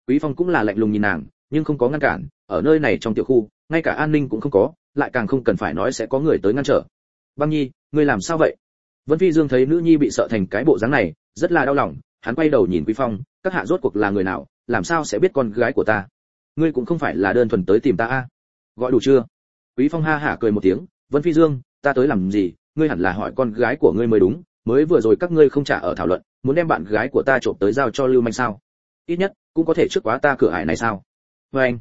Quý phong cũng là lạnh lùng nhìn nàng, nhưng không có ngăn cản, ở nơi này trong tiểu khu, ngay cả an ninh cũng không có, lại càng không cần phải nói sẽ có người tới ngăn trở. Băng nhi, ngươi làm sao vậy? Vân phi dương thấy nữ nhi bị sợ thành cái bộ dáng này, rất là đau lòng, hắn quay đầu nhìn quý phong, các hạ rốt cuộc là người nào làm sao sẽ biết con gái của ta? Ngươi cũng không phải là đơn thuần tới tìm ta a. Gọi đủ chưa? Quý phong ha hả cười một tiếng, vân phi dương, ta tới làm gì? Ngươi hẳn là hỏi con gái của ngươi mới đúng, mới vừa rồi các ngươi không trả ở thảo luận, muốn đem bạn gái của ta trộm tới giao cho lưu manh sao? Ít nhất, cũng có thể trước quá ta cửa ải này sao? Vê anh.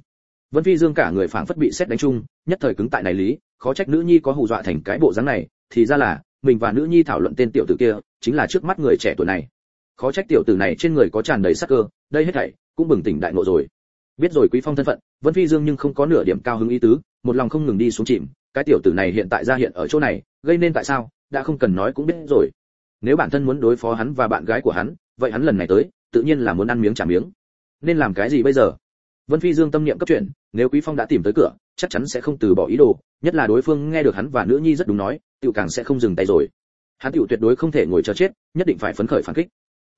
Vân phi dương cả người phảng phất bị xét đánh chung, nhất thời cứng tại này lý, khó trách nữ nhi có hù dọa thành cái bộ dáng này, thì ra là, mình và nữ nhi thảo luận tên tiểu tử kia, chính là trước mắt người trẻ tuổi này khó trách tiểu tử này trên người có tràn đầy sắc cơ đây hết thảy cũng bừng tỉnh đại ngộ rồi. Biết rồi quý phong thân phận vân phi dương nhưng không có nửa điểm cao hứng ý tứ một lòng không ngừng đi xuống chìm cái tiểu tử này hiện tại ra hiện ở chỗ này gây nên tại sao đã không cần nói cũng biết rồi. Nếu bản thân muốn đối phó hắn và bạn gái của hắn vậy hắn lần này tới tự nhiên là muốn ăn miếng trả miếng. Nên làm cái gì bây giờ? Vân phi dương tâm niệm cấp chuyện, nếu quý phong đã tìm tới cửa chắc chắn sẽ không từ bỏ ý đồ nhất là đối phương nghe được hắn và nữ nhi rất đúng nói tiểu càng sẽ không dừng tay rồi. Hắn tiểu tuyệt đối không thể ngồi chờ chết nhất định phải phấn khởi phản kích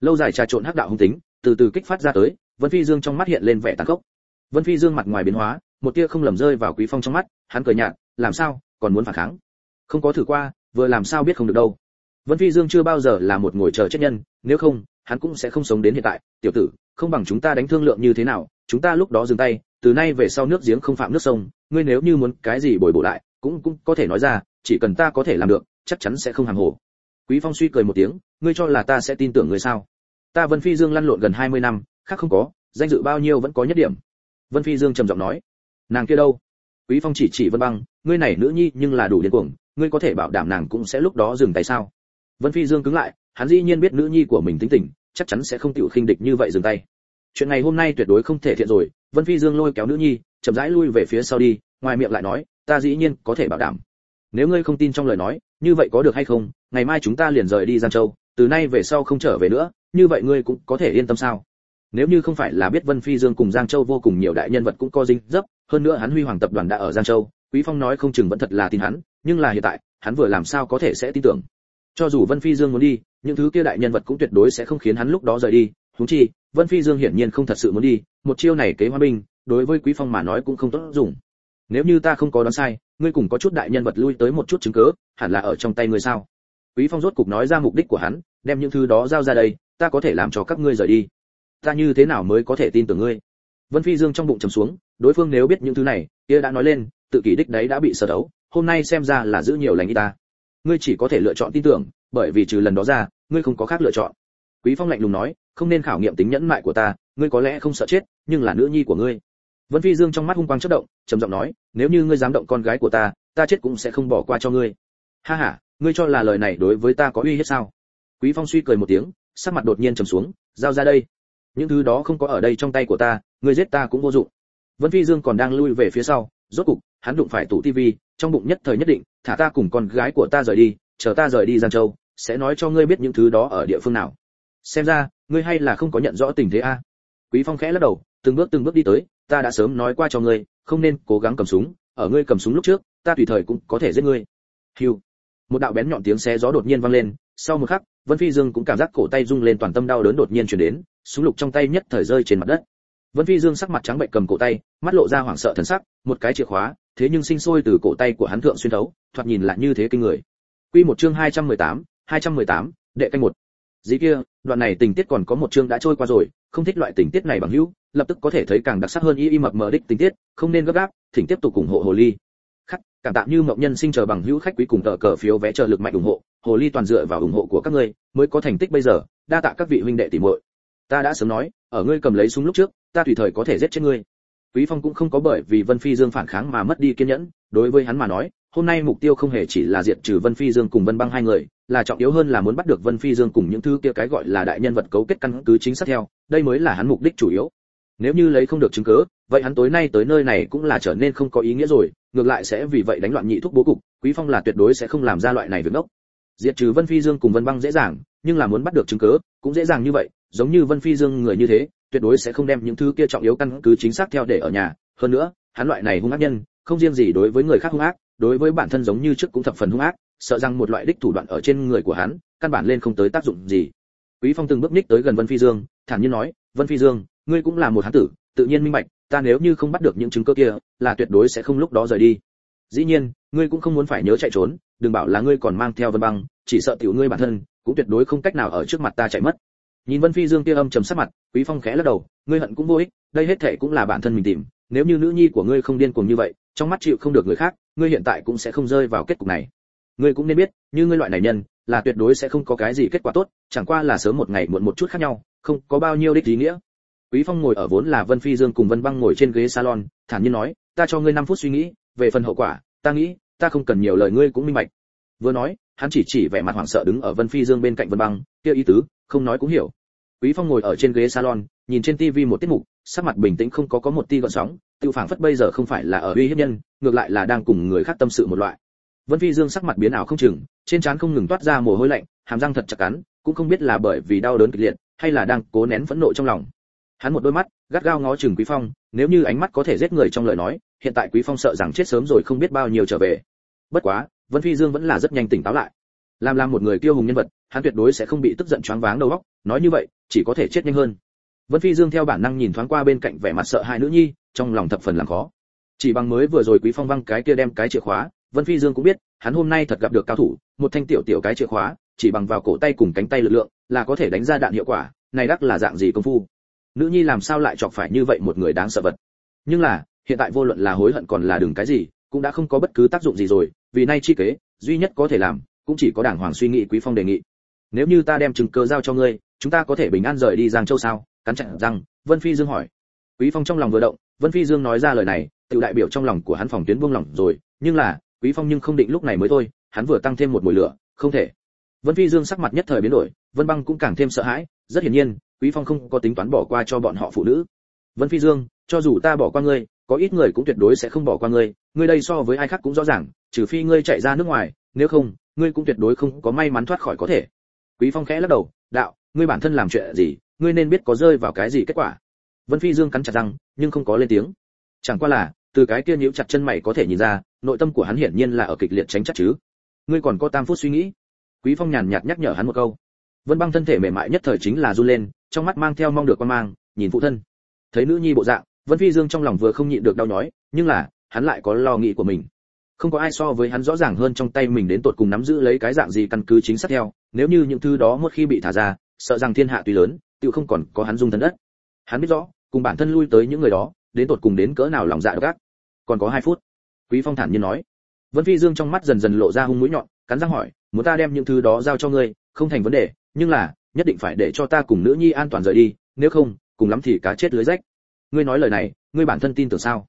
lâu dài trà trộn hắc đạo hung tính, từ từ kích phát ra tới, vân phi dương trong mắt hiện lên vẻ tàn khốc. Vân phi dương mặt ngoài biến hóa, một tia không lầm rơi vào quý phong trong mắt, hắn cười nhạt, làm sao, còn muốn phản kháng? Không có thử qua, vừa làm sao biết không được đâu. Vân phi dương chưa bao giờ là một ngồi chờ chết nhân, nếu không, hắn cũng sẽ không sống đến hiện tại. Tiểu tử, không bằng chúng ta đánh thương lượng như thế nào, chúng ta lúc đó dừng tay, từ nay về sau nước giếng không phạm nước sông, ngươi nếu như muốn cái gì bồi bổ lại, cũng cũng có thể nói ra, chỉ cần ta có thể làm được, chắc chắn sẽ không hàng hồ. Quý phong suy cười một tiếng, ngươi cho là ta sẽ tin tưởng ngươi sao? Ta vân phi dương lăn lộn gần 20 năm, khác không có, danh dự bao nhiêu vẫn có nhất điểm. Vân phi dương trầm giọng nói. Nàng kia đâu? Quý phong chỉ chỉ vân băng, ngươi này nữ nhi nhưng là đủ điên cuồng, ngươi có thể bảo đảm nàng cũng sẽ lúc đó dừng tay sao? Vân phi dương cứng lại, hắn dĩ nhiên biết nữ nhi của mình tính tình, chắc chắn sẽ không tiểu khinh địch như vậy dừng tay. Chuyện này hôm nay tuyệt đối không thể thiện rồi, vân phi dương lôi kéo nữ nhi, chậm rãi lui về phía sau đi, ngoài miệng lại nói, ta dĩ nhiên có thể bảo đảm. Nếu ngươi không tin trong lời nói, như vậy có được hay không, ngày mai chúng ta liền rời đi giang châu từ nay về sau không trở về nữa như vậy ngươi cũng có thể yên tâm sao? Nếu như không phải là biết vân phi dương cùng giang châu vô cùng nhiều đại nhân vật cũng có dính dấp hơn nữa hắn huy hoàng tập đoàn đã ở giang châu quý phong nói không chừng vẫn thật là tin hắn nhưng là hiện tại hắn vừa làm sao có thể sẽ tin tưởng? Cho dù vân phi dương muốn đi những thứ kia đại nhân vật cũng tuyệt đối sẽ không khiến hắn lúc đó rời đi. Huống chi vân phi dương hiển nhiên không thật sự muốn đi một chiêu này kế hòa bình, đối với quý phong mà nói cũng không tốt dùng. Nếu như ta không có đoán sai ngươi cùng có chút đại nhân vật lui tới một chút chứng cứ hẳn là ở trong tay ngươi sao? Quý phong rốt cục nói ra mục đích của hắn, đem những thứ đó giao ra đây, ta có thể làm cho các ngươi rời đi. Ta như thế nào mới có thể tin tưởng ngươi? Vân phi dương trong bụng trầm xuống, đối phương nếu biết những thứ này, kia đã nói lên, tự kỷ đích đấy đã bị sở đấu, hôm nay xem ra là giữ nhiều lành ý ta. Ngươi chỉ có thể lựa chọn tin tưởng, bởi vì trừ lần đó ra, ngươi không có khác lựa chọn. Quý phong lạnh lùng nói, không nên khảo nghiệm tính nhẫn mại của ta, ngươi có lẽ không sợ chết, nhưng là nữ nhi của ngươi. Vân phi dương trong mắt hung quang chớp động, trầm giọng nói, nếu như ngươi dám động con gái của ta ta chết cũng sẽ không bỏ qua cho ngươi. Ha ha ngươi cho là lời này đối với ta có uy hiếp sao? Quý phong suy cười một tiếng, sắc mặt đột nhiên trầm xuống, giao ra đây. Những thứ đó không có ở đây trong tay của ta, ngươi giết ta cũng vô dụng. Vân phi dương còn đang lui về phía sau, rốt cục, hắn đụng phải tủ tivi trong bụng nhất thời nhất định, thả ta cùng con gái của ta rời đi, chờ ta rời đi giang châu, sẽ nói cho ngươi biết những thứ đó ở địa phương nào. Xem ra, ngươi hay là không có nhận rõ tình thế a? Quý phong khẽ lắc đầu, từng bước từng bước đi tới, ta đã sớm nói qua cho ngươi, không nên cố gắng cầm súng, ở ngươi cầm súng lúc trước, ta tùy thời cũng có thể giết ngươi. Hiu một đạo bén nhọn tiếng xé gió đột nhiên vang lên sau một khắc vân phi dương cũng cảm giác cổ tay rung lên toàn tâm đau đớn đột nhiên truyền đến súng lục trong tay nhất thời rơi trên mặt đất. Vân phi dương sắc mặt trắng bệnh cầm cổ tay mắt lộ ra hoảng sợ thần sắc một cái chìa khóa thế nhưng sinh sôi từ cổ tay của hắn thượng xuyên thấu thoạt nhìn lại như thế kinh người. Quy một chương 218, 218, đệ canh một. Dĩ kia đoạn này tình tiết còn có một chương đã trôi qua rồi không thích loại tình tiết này bằng hữu lập tức có thể thấy càng đặc sắc hơn y y mập mờ đích tình tiết không nên gấp gáp thỉnh tiếp tục ủng hộ hồ ly cảm tạ như mộng nhân sinh chờ bằng hữu khách quý cùng tờ cờ phiếu vé chờ lực mạnh ủng hộ, hồ ly toàn dựa vào ủng hộ của các ngươi, mới có thành tích bây giờ, đa tạ các vị huynh đệ tỷ muội. Ta đã sớm nói, ở ngươi cầm lấy súng lúc trước, ta tùy thời có thể giết chết ngươi. Quý phong cũng không có bởi vì vân phi dương phản kháng mà mất đi kiên nhẫn, đối với hắn mà nói, hôm nay mục tiêu không hề chỉ là diệt trừ vân phi dương cùng vân băng hai người, là trọng yếu hơn là muốn bắt được vân phi dương cùng những thứ kia cái gọi là đại nhân vật cấu kết căn cứ chính xác theo, đây mới là hắn mục đích chủ yếu nếu như lấy không được chứng cứ vậy hắn tối nay tới nơi này cũng là trở nên không có ý nghĩa rồi, ngược lại sẽ vì vậy đánh loạn nhị thúc bố cục, quý phong là tuyệt đối sẽ không làm ra loại này việc ngốc. Diệt trừ vân phi dương cùng vân băng dễ dàng, nhưng là muốn bắt được chứng cứ cũng dễ dàng như vậy, giống như vân phi dương người như thế, tuyệt đối sẽ không đem những thứ kia trọng yếu căn cứ chính xác theo để ở nhà. Hơn nữa, hắn loại này hung ác nhân, không riêng gì đối với người khác hung ác, đối với bản thân giống như trước cũng thập phần hung ác, sợ rằng một loại đích thủ đoạn ở trên người của hắn, căn bản lên không tới tác dụng gì. Quý phong từng bước ních tới gần vân phi dương, thản nhiên nói, vân phi dương ngươi cũng là một hán tử, tự nhiên minh bạch, ta nếu như không bắt được những chứng cứ kia, là tuyệt đối sẽ không lúc đó rời đi. Dĩ nhiên, ngươi cũng không muốn phải nhớ chạy trốn, đừng bảo là ngươi còn mang theo vân băng, chỉ sợ tiểu ngươi bản thân, cũng tuyệt đối không cách nào ở trước mặt ta chạy mất. Nhìn vân phi dương kia âm trầm sắc mặt, quý phong khẽ lắc đầu, ngươi hận cũng vô ích, đây hết thể cũng là bản thân mình tìm, nếu như nữ nhi của ngươi không điên cuồng như vậy, trong mắt chịu không được người khác, ngươi hiện tại cũng sẽ không rơi vào kết cục này. Ngươi cũng nên biết, như ngươi loại này nhân, là tuyệt đối sẽ không có cái gì kết quả tốt, chẳng qua là sớm một ngày muộn một chút khác nhau, không có bao nhiêu đích ý nghĩa quý phong ngồi ở vốn là vân phi dương cùng vân băng ngồi trên ghế salon, thản nhiên nói, ta cho ngươi 5 phút suy nghĩ, về phần hậu quả, ta nghĩ, ta không cần nhiều lời ngươi cũng minh bạch. Vừa nói, hắn chỉ chỉ vẻ mặt hoảng sợ đứng ở vân phi dương bên cạnh vân băng kia ý tứ, không nói cũng hiểu. Quý phong ngồi ở trên ghế salon, nhìn trên tivi một tiết mục, sắc mặt bình tĩnh không có có một tia gợn sóng, Tiêu phảng phất bây giờ không phải là ở uy hiếp nhân, ngược lại là đang cùng người khác tâm sự một loại. Vân phi dương sắc mặt biến ảo không chừng, trên trán không ngừng toát ra mồ hôi lạnh, hàm răng thật chặt cắn, cũng không biết là bởi vì đau đớn kịch liệt, hay là đang cố nén phẫn nộ trong lòng hắn một đôi mắt, gắt gao ngó chừng quý phong, nếu như ánh mắt có thể giết người trong lời nói, hiện tại quý phong sợ rằng chết sớm rồi không biết bao nhiêu trở về. Bất quá, vân phi dương vẫn là rất nhanh tỉnh táo lại. Làm làm một người kiêu hùng nhân vật, hắn tuyệt đối sẽ không bị tức giận choáng váng đầu óc, nói như vậy, chỉ có thể chết nhanh hơn. Vân phi dương theo bản năng nhìn thoáng qua bên cạnh vẻ mặt sợ hai nữ nhi, trong lòng thập phần làm khó. Chỉ bằng mới vừa rồi quý phong văng cái kia đem cái chìa khóa, vân phi dương cũng biết, hắn hôm nay thật gặp được cao thủ, một thanh tiểu tiểu cái chìa khóa, chỉ bằng vào cổ tay cùng cánh tay lực lượng, là có thể đánh ra đạn hiệu quả, này đắc là dạng gì công phu nữ nhi làm sao lại chọc phải như vậy một người đáng sợ vật? Nhưng là, hiện tại vô luận là hối hận còn là đừng cái gì, cũng đã không có bất cứ tác dụng gì rồi, vì nay chi kế, duy nhất có thể làm, cũng chỉ có đảng hoàng suy nghĩ quý phong đề nghị. Nếu như ta đem chứng cơ giao cho ngươi, chúng ta có thể bình an rời đi giang châu sao? Cắn chặt răng vân phi dương hỏi. Quý phong trong lòng vừa động, vân phi dương nói ra lời này, tự đại biểu trong lòng của hắn phòng tuyến buông lỏng rồi, nhưng là, quý phong nhưng không định lúc này mới thôi, hắn vừa tăng thêm một mùi lửa, không thể. Vân phi dương sắc mặt nhất thời biến đổi, vân băng cũng càng thêm sợ hãi, rất hiển nhiên quý phong không có tính toán bỏ qua cho bọn họ phụ nữ. Vân phi dương, cho dù ta bỏ qua ngươi, có ít người cũng tuyệt đối sẽ không bỏ qua ngươi. Ngươi đây so với ai khác cũng rõ ràng, trừ phi ngươi chạy ra nước ngoài, nếu không, ngươi cũng tuyệt đối không có may mắn thoát khỏi có thể. Quý phong khẽ lắc đầu, đạo, ngươi bản thân làm chuyện gì, ngươi nên biết có rơi vào cái gì kết quả. Vân phi dương cắn chặt răng, nhưng không có lên tiếng. Chẳng qua là, từ cái kia nhíu chặt chân mày có thể nhìn ra, nội tâm của hắn hiển nhiên là ở kịch liệt tránh chắc chứ. Ngươi còn có tam phút suy nghĩ. Quý phong nhàn nhạt nhắc nhở hắn một câu vân băng thân thể mềm mại nhất thời chính là run lên, trong mắt mang theo mong được quan mang, nhìn phụ thân. Thấy nữ nhi bộ dạng, vân phi dương trong lòng vừa không nhịn được đau nhói, nhưng là, hắn lại có lo nghĩ của mình. Không có ai so với hắn rõ ràng hơn trong tay mình đến tột cùng nắm giữ lấy cái dạng gì căn cứ chính xác theo, nếu như những thứ đó một khi bị thả ra, sợ rằng thiên hạ tuy lớn, tự không còn có hắn dung thân đất. Hắn biết rõ, cùng bản thân lui tới những người đó, đến tột cùng đến cỡ nào lòng dạ gác còn có hai phút. Quý phong thản nhiên nói. Vân phi dương trong mắt dần dần lộ ra hung mũi nhọn, cắn răng hỏi, muốn ta đem những thứ đó giao cho ngươi, không thành vấn đề nhưng là, nhất định phải để cho ta cùng nữ nhi an toàn rời đi, nếu không, cùng lắm thì cá chết lưới rách. Ngươi nói lời này, ngươi bản thân tin tưởng sao?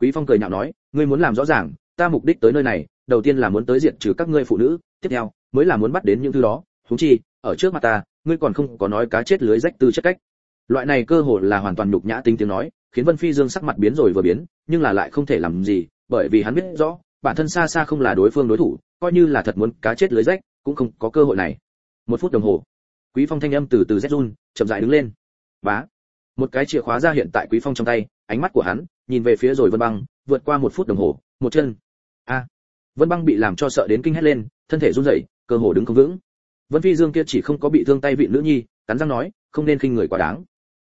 Quý phong cười nhạo nói, ngươi muốn làm rõ ràng, ta mục đích tới nơi này, đầu tiên là muốn tới diện trừ các ngươi phụ nữ, tiếp theo, mới là muốn bắt đến những thứ đó. Thú chi, ở trước mặt ta, ngươi còn không có nói cá chết lưới rách tư chất cách. Loại này cơ hội là hoàn toàn nhục nhã tính tiếng nói, khiến vân phi dương sắc mặt biến rồi vừa biến, nhưng là lại không thể làm gì, bởi vì hắn biết rõ, bản thân xa xa không là đối phương đối thủ, coi như là thật muốn cá chết lưới rách, cũng không có cơ hội này một phút đồng hồ. Quý phong thanh âm từ từ rét run, chậm rãi đứng lên. Bá. Một cái chìa khóa ra hiện tại quý phong trong tay, ánh mắt của hắn nhìn về phía rồi vân băng, vượt qua một phút đồng hồ, một chân. A. Vân băng bị làm cho sợ đến kinh hét lên, thân thể run rẩy, cơ hồ đứng không vững. Vân phi dương kia chỉ không có bị thương tay vị nữ nhi, cắn răng nói, không nên khinh người quá đáng.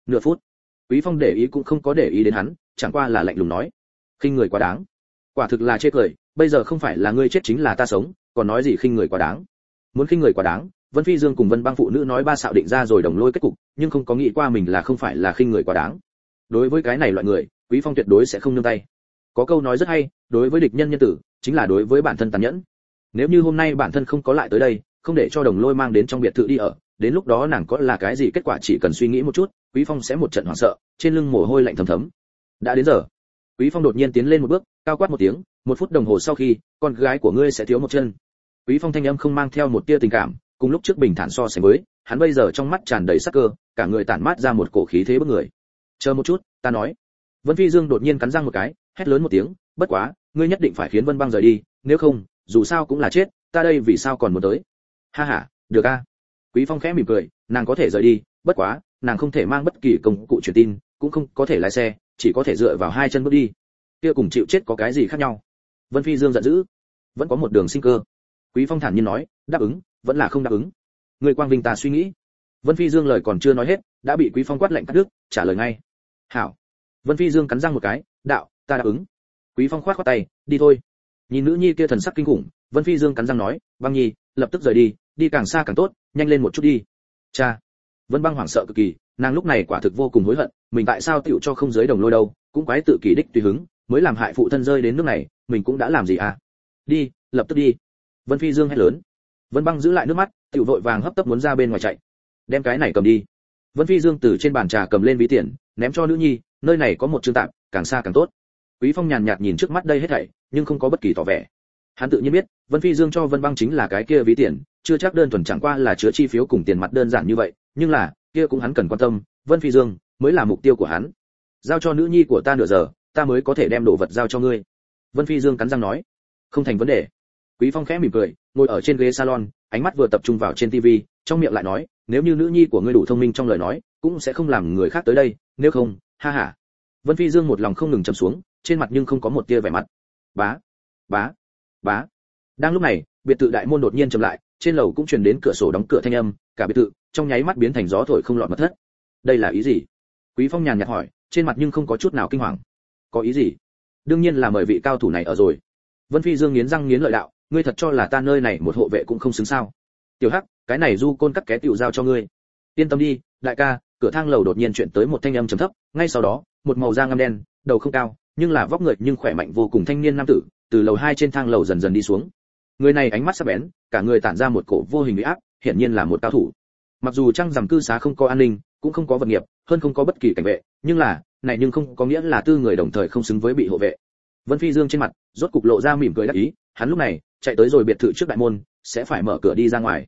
Nửa phút. Quý phong để ý cũng không có để ý đến hắn, chẳng qua là lạnh lùng nói, khinh người quá đáng. Quả thực là chê cười, bây giờ không phải là ngươi chết chính là ta sống, còn nói gì khinh người quá đáng. Muốn khinh người quá đáng vân phi dương cùng vân bang phụ nữ nói ba xạo định ra rồi đồng lôi kết cục, nhưng không có nghĩ qua mình là không phải là khinh người quá đáng. Đối với cái này loại người, quý phong tuyệt đối sẽ không nương tay. Có câu nói rất hay, đối với địch nhân nhân tử, chính là đối với bản thân tàn nhẫn. Nếu như hôm nay bản thân không có lại tới đây, không để cho đồng lôi mang đến trong biệt thự đi ở, đến lúc đó nàng có là cái gì kết quả chỉ cần suy nghĩ một chút, quý phong sẽ một trận hoảng sợ, trên lưng mồ hôi lạnh thấm thấm. Đã đến giờ. Quý phong đột nhiên tiến lên một bước, cao quát một tiếng, một phút đồng hồ sau khi, con gái của ngươi sẽ thiếu một chân. Quý phong thanh âm không mang theo một tia tình cảm cùng lúc trước bình thản so sánh với, hắn bây giờ trong mắt tràn đầy sắc cơ, cả người tản mát ra một cổ khí thế bức người. Chờ một chút, ta nói. Vân phi dương đột nhiên cắn răng một cái, hét lớn một tiếng, bất quá, ngươi nhất định phải khiến vân băng rời đi, nếu không, dù sao cũng là chết, ta đây vì sao còn muốn tới? Ha ha, được a. Quý phong khẽ mỉm cười, nàng có thể rời đi, bất quá, nàng không thể mang bất kỳ công cụ truyền tin, cũng không có thể lái xe, chỉ có thể dựa vào hai chân bước đi. Kia cùng chịu chết có cái gì khác nhau? Vân phi dương giận dữ. Vẫn có một đường sinh cơ quý phong thản nhiên nói, đáp ứng, vẫn là không đáp ứng. Người quang vinh ta suy nghĩ. Vân phi dương lời còn chưa nói hết, đã bị quý phong quát lạnh cắt đứt, trả lời ngay. Hảo. Vân phi dương cắn răng một cái, đạo, ta đáp ứng. Quý phong khoát khoát tay, đi thôi. Nhìn nữ nhi kia thần sắc kinh khủng, vân phi dương cắn răng nói băng nhi, lập tức rời đi đi càng xa càng tốt, nhanh lên một chút đi. Cha. Vân băng hoảng sợ cực kỳ, nàng lúc này quả thực vô cùng hối hận, mình tại sao tựu cho không giới đồng lôi đâu, cũng quái tự kỷ đích tùy hứng, mới làm hại phụ thân rơi đến nước này, mình cũng đã làm gì à? Đi, lập tức đi vân phi dương hét lớn. Vân băng giữ lại nước mắt, tiểu vội vàng hấp tấp muốn ra bên ngoài chạy. Đem cái này cầm đi. Vân phi dương từ trên bàn trà cầm lên ví tiền, ném cho nữ nhi, nơi này có một chương tạm càng xa càng tốt. Quý phong nhàn nhạt nhìn trước mắt đây hết thảy, nhưng không có bất kỳ tỏ vẻ. Hắn tự nhiên biết, vân phi dương cho vân băng chính là cái kia ví tiền, chưa chắc đơn thuần chẳng qua là chứa chi phiếu cùng tiền mặt đơn giản như vậy, nhưng là, kia cũng hắn cần quan tâm, vân phi dương mới là mục tiêu của hắn. Giao cho nữ nhi của ta nửa giờ, ta mới có thể đem đồ vật giao cho ngươi. Vân phi dương cắn răng nói, không thành vấn đề quý phong khẽ mỉm cười, ngồi ở trên ghế salon, ánh mắt vừa tập trung vào trên tivi trong miệng lại nói, nếu như nữ nhi của ngươi đủ thông minh trong lời nói, cũng sẽ không làm người khác tới đây, nếu không, ha ha. Vân phi dương một lòng không ngừng trầm xuống, trên mặt nhưng không có một tia vẻ mặt. Bá bá bá. Đang lúc này, biệt thự đại môn đột nhiên chậm lại, trên lầu cũng truyền đến cửa sổ đóng cửa thanh âm, cả biệt thự trong nháy mắt biến thành gió thổi không lọt mật thất. Đây là ý gì? Quý phong nhàn nhạt hỏi, trên mặt nhưng không có chút nào kinh hoàng. Có ý gì? Đương nhiên là mời vị cao thủ này ở rồi. Vân phi dương nghiến răng nghiến lợi đạo ngươi thật cho là ta nơi này một hộ vệ cũng không xứng sao? Tiểu hắc, cái này du côn cắt ké tiểu giao cho ngươi. Yên tâm đi, đại ca, cửa thang lầu đột nhiên chuyện tới một thanh âm trầm thấp, ngay sau đó, một màu da ngăm đen, đầu không cao, nhưng là vóc người nhưng khỏe mạnh vô cùng thanh niên nam tử, từ lầu hai trên thang lầu dần dần đi xuống. Người này ánh mắt sắc bén, cả người tản ra một cổ vô hình uy áp, hiển nhiên là một cao thủ. Mặc dù trang rằm cư xá không có an ninh, cũng không có vật nghiệp, hơn không có bất kỳ cảnh vệ, nhưng là, này nhưng không có nghĩa là tư người đồng thời không xứng với bị hộ vệ. Vân phi dương trên mặt, rốt cục lộ ra mỉm cười đắc ý, hắn lúc này chạy tới rồi biệt thự trước đại môn sẽ phải mở cửa đi ra ngoài.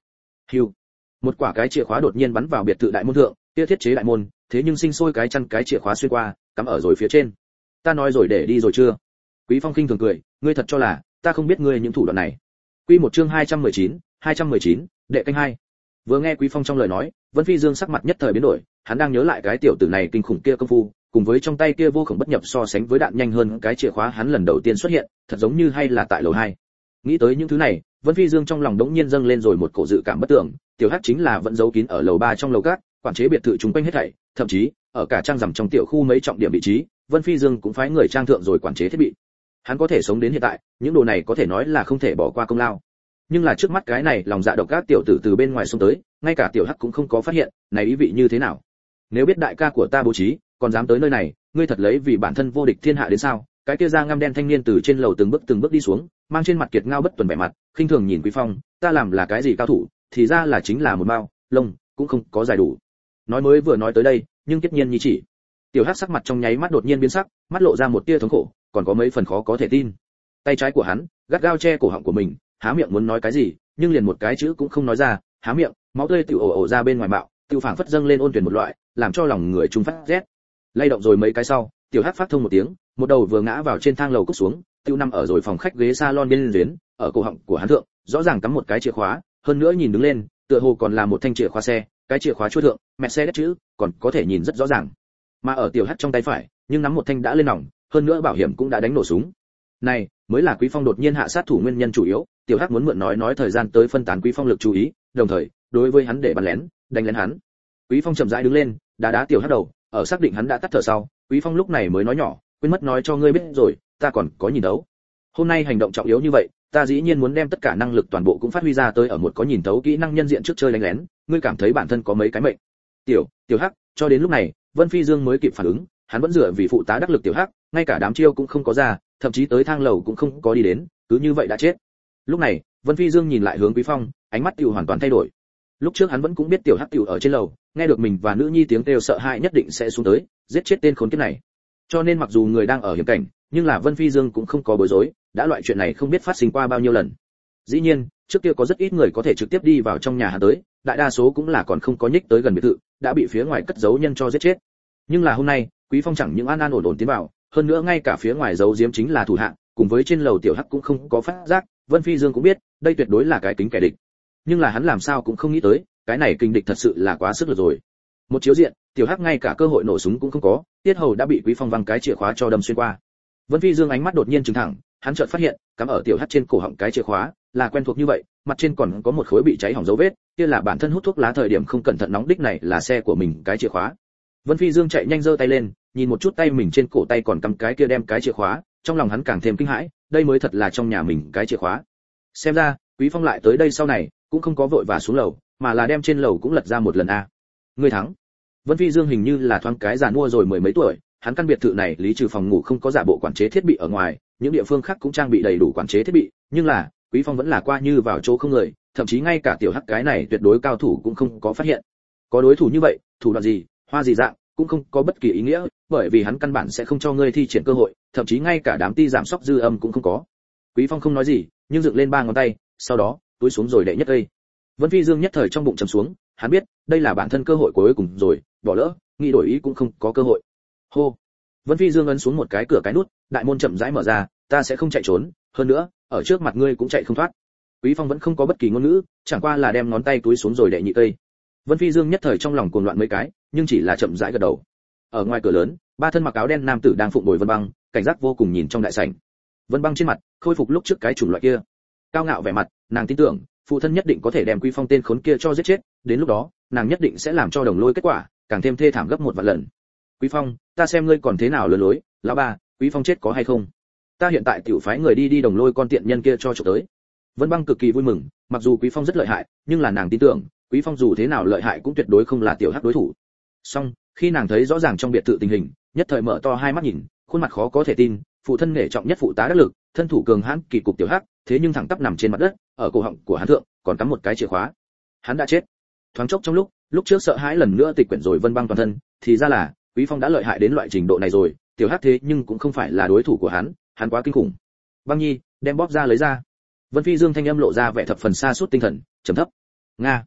Hiu một quả cái chìa khóa đột nhiên bắn vào biệt thự đại môn thượng kia thiết chế đại môn thế nhưng sinh sôi cái chăn cái chìa khóa xuyên qua cắm ở rồi phía trên. Ta nói rồi để đi rồi chưa? Quý phong khinh thường cười ngươi thật cho là ta không biết ngươi những thủ đoạn này. Quy một chương 219, 219, đệ canh hai. Vừa nghe quý phong trong lời nói vân phi dương sắc mặt nhất thời biến đổi hắn đang nhớ lại cái tiểu tử này kinh khủng kia công phu cùng với trong tay kia vô khổng bất nhập so sánh với đạn nhanh hơn cái chìa khóa hắn lần đầu tiên xuất hiện thật giống như hay là tại lầu hai nghĩ tới những thứ này, vân phi dương trong lòng đống nhiên dâng lên rồi một cổ dự cảm bất tưởng, tiểu hắc chính là vẫn giấu kín ở lầu ba trong lầu cát quản chế biệt thự chúng quanh hết thảy, thậm chí, ở cả trang rằm trong tiểu khu mấy trọng điểm vị trí, vân phi dương cũng phái người trang thượng rồi quản chế thiết bị. Hắn có thể sống đến hiện tại, những đồ này có thể nói là không thể bỏ qua công lao. Nhưng là trước mắt cái này, lòng dạ độc các tiểu tử từ bên ngoài xông tới, ngay cả tiểu hắc cũng không có phát hiện, này ý vị như thế nào? Nếu biết đại ca của ta bố trí, còn dám tới nơi này, ngươi thật lấy vì bản thân vô địch thiên hạ đến sao? Cái kia da ngăm đen thanh niên từ trên lầu từng bước từng bước đi xuống mang trên mặt kiệt ngao bất tuần vẻ mặt, khinh thường nhìn quý phong, ta làm là cái gì cao thủ, thì ra là chính là một mao, lông, cũng không có dài đủ. Nói mới vừa nói tới đây, nhưng tất nhiên như chỉ. Tiểu hắc sắc mặt trong nháy mắt đột nhiên biến sắc, mắt lộ ra một tia thống khổ, còn có mấy phần khó có thể tin. Tay trái của hắn, gắt gao che cổ họng của mình, há miệng muốn nói cái gì, nhưng liền một cái chữ cũng không nói ra, há miệng, máu tươi tiểu ồ ồ ra bên ngoài mạo tiểu phảng phất dâng lên ôn tuyển một loại, làm cho lòng người trung phát rét. Lay động rồi mấy cái sau, tiểu hắc phát thông một tiếng, một đầu vừa ngã vào trên thang lầu cúc xuống tiêu nằm ở rồi phòng khách ghế salon bên liên ở cổ họng của hắn thượng, rõ ràng cắm một cái chìa khóa, hơn nữa nhìn đứng lên, tựa hồ còn là một thanh chìa khóa xe, cái chìa khóa chua thượng, mẹ xe đất chữ, còn có thể nhìn rất rõ ràng. Mà ở tiểu hắc trong tay phải, nhưng nắm một thanh đã lên nòng, hơn nữa bảo hiểm cũng đã đánh nổ súng. Này, mới là quý phong đột nhiên hạ sát thủ nguyên nhân chủ yếu, tiểu hắc muốn mượn nói nói thời gian tới phân tán quý phong lực chú ý, đồng thời, đối với hắn để bắn lén, đánh lén hắn. Quý phong chậm rãi đứng lên, đá đá tiểu hắc đầu, ở xác định hắn đã tắt thở sau, quý phong lúc này mới nói nhỏ, quên mất nói cho ngươi biết rồi ta còn có nhìn đấu hôm nay hành động trọng yếu như vậy, ta dĩ nhiên muốn đem tất cả năng lực toàn bộ cũng phát huy ra tới ở một có nhìn thấu kỹ năng nhân diện trước chơi đánh lén, ngươi cảm thấy bản thân có mấy cái mệnh? Tiểu tiểu hắc, cho đến lúc này, vân phi dương mới kịp phản ứng, hắn vẫn dựa vì phụ tá đắc lực tiểu hắc, ngay cả đám chiêu cũng không có ra, thậm chí tới thang lầu cũng không có đi đến, cứ như vậy đã chết. Lúc này, vân phi dương nhìn lại hướng quý phong, ánh mắt tiểu hoàn toàn thay đổi. Lúc trước hắn vẫn cũng biết tiểu hắc tiểu ở trên lầu, nghe được mình và nữ nhi tiếng kêu sợ hãi nhất định sẽ xuống tới, giết chết tên khốn kiếp này. Cho nên mặc dù người đang ở hiểm cảnh nhưng là vân phi dương cũng không có bối rối, đã loại chuyện này không biết phát sinh qua bao nhiêu lần. Dĩ nhiên, trước kia có rất ít người có thể trực tiếp đi vào trong nhà hắn tới, đại đa số cũng là còn không có nhích tới gần biệt thự, đã bị phía ngoài cất giấu nhân cho giết chết. Nhưng là hôm nay, quý phong chẳng những an an ổn ổn tiến vào, hơn nữa ngay cả phía ngoài giấu giếm chính là thủ hạng, cùng với trên lầu tiểu hắc cũng không có phát giác, vân phi dương cũng biết, đây tuyệt đối là cái kính kẻ địch. Nhưng là hắn làm sao cũng không nghĩ tới, cái này kinh địch thật sự là quá sức rồi. Một chiếu diện, tiểu hắc ngay cả cơ hội nổ súng cũng không có, tiết hầu đã bị quý phong văng cái chìa khóa cho đâm xuyên qua vân phi dương ánh mắt đột nhiên trừng thẳng, hắn chợt phát hiện, cắm ở tiểu hắc trên cổ họng cái chìa khóa, là quen thuộc như vậy, mặt trên còn có một khối bị cháy hỏng dấu vết, kia là bản thân hút thuốc lá thời điểm không cẩn thận nóng đích này là xe của mình, cái chìa khóa. Vân phi dương chạy nhanh giơ tay lên, nhìn một chút tay mình trên cổ tay còn cầm cái kia đem cái chìa khóa, trong lòng hắn càng thêm kinh hãi, đây mới thật là trong nhà mình cái chìa khóa. Xem ra, quý phong lại tới đây sau này, cũng không có vội và xuống lầu, mà là đem trên lầu cũng lật ra một lần a. Ngươi thắng. Vân phi dương hình như là thoáng cái già mua rồi mười mấy tuổi hắn căn biệt thự này lý trừ phòng ngủ không có giả bộ quản chế thiết bị ở ngoài, những địa phương khác cũng trang bị đầy đủ quản chế thiết bị, nhưng là, quý phong vẫn là qua như vào chỗ không người, thậm chí ngay cả tiểu hắc cái này tuyệt đối cao thủ cũng không có phát hiện. Có đối thủ như vậy, thủ đoạn gì, hoa gì dạng, cũng không có bất kỳ ý nghĩa, bởi vì hắn căn bản sẽ không cho ngươi thi triển cơ hội, thậm chí ngay cả đám ti giảm sóc dư âm cũng không có. Quý phong không nói gì, nhưng dựng lên ba ngón tay, sau đó, túi xuống rồi đệ nhất cây. Vân phi dương nhất thời trong bụng trầm xuống, hắn biết, đây là bản thân cơ hội cuối cùng rồi, bỏ lỡ, nghĩ đổi ý cũng không có cơ hội hô. Vân phi dương ấn xuống một cái cửa cái nút, đại môn chậm rãi mở ra, ta sẽ không chạy trốn, hơn nữa, ở trước mặt ngươi cũng chạy không thoát. Quý phong vẫn không có bất kỳ ngôn ngữ, chẳng qua là đem ngón tay túi xuống rồi đệ nhị cây. Vân phi dương nhất thời trong lòng cuồng loạn mấy cái, nhưng chỉ là chậm rãi gật đầu. Ở ngoài cửa lớn, ba thân mặc áo đen nam tử đang phụng bồi vân băng, cảnh giác vô cùng nhìn trong đại sảnh. Vân băng trên mặt, khôi phục lúc trước cái chủng loại kia. Cao ngạo vẻ mặt, nàng tin tưởng, phụ thân nhất định có thể đem quý phong tên khốn kia cho giết chết, đến lúc đó, nàng nhất định sẽ làm cho đồng lôi kết quả, càng thêm thê thảm gấp một vạn lần quý phong, ta xem ngươi còn thế nào lừa lối, lão ba, quý phong chết có hay không? Ta hiện tại tiểu phái người đi đi đồng lôi con tiện nhân kia cho chụp tới. Vân băng cực kỳ vui mừng, mặc dù quý phong rất lợi hại, nhưng là nàng tin tưởng, quý phong dù thế nào lợi hại cũng tuyệt đối không là tiểu hắc đối thủ. Song, khi nàng thấy rõ ràng trong biệt thự tình hình, nhất thời mở to hai mắt nhìn, khuôn mặt khó có thể tin, phụ thân nghệ trọng nhất phụ tá đắc lực, thân thủ cường hãn kỳ cục tiểu hắc, thế nhưng thẳng tắp nằm trên mặt đất, ở cổ họng của hắn thượng, còn cắm một cái chìa khóa. Hắn đã chết. Thoáng chốc trong lúc lúc trước sợ hãi lần nữa tịch quyển rồi vân băng toàn thân, thì ra là quý phong đã lợi hại đến loại trình độ này rồi, tiểu hắc thế nhưng cũng không phải là đối thủ của hắn hắn quá kinh khủng. Băng nhi, đem bóp ra lấy ra. Vân phi dương thanh âm lộ ra vẻ thập phần xa suốt tinh thần, trầm thấp. Nga.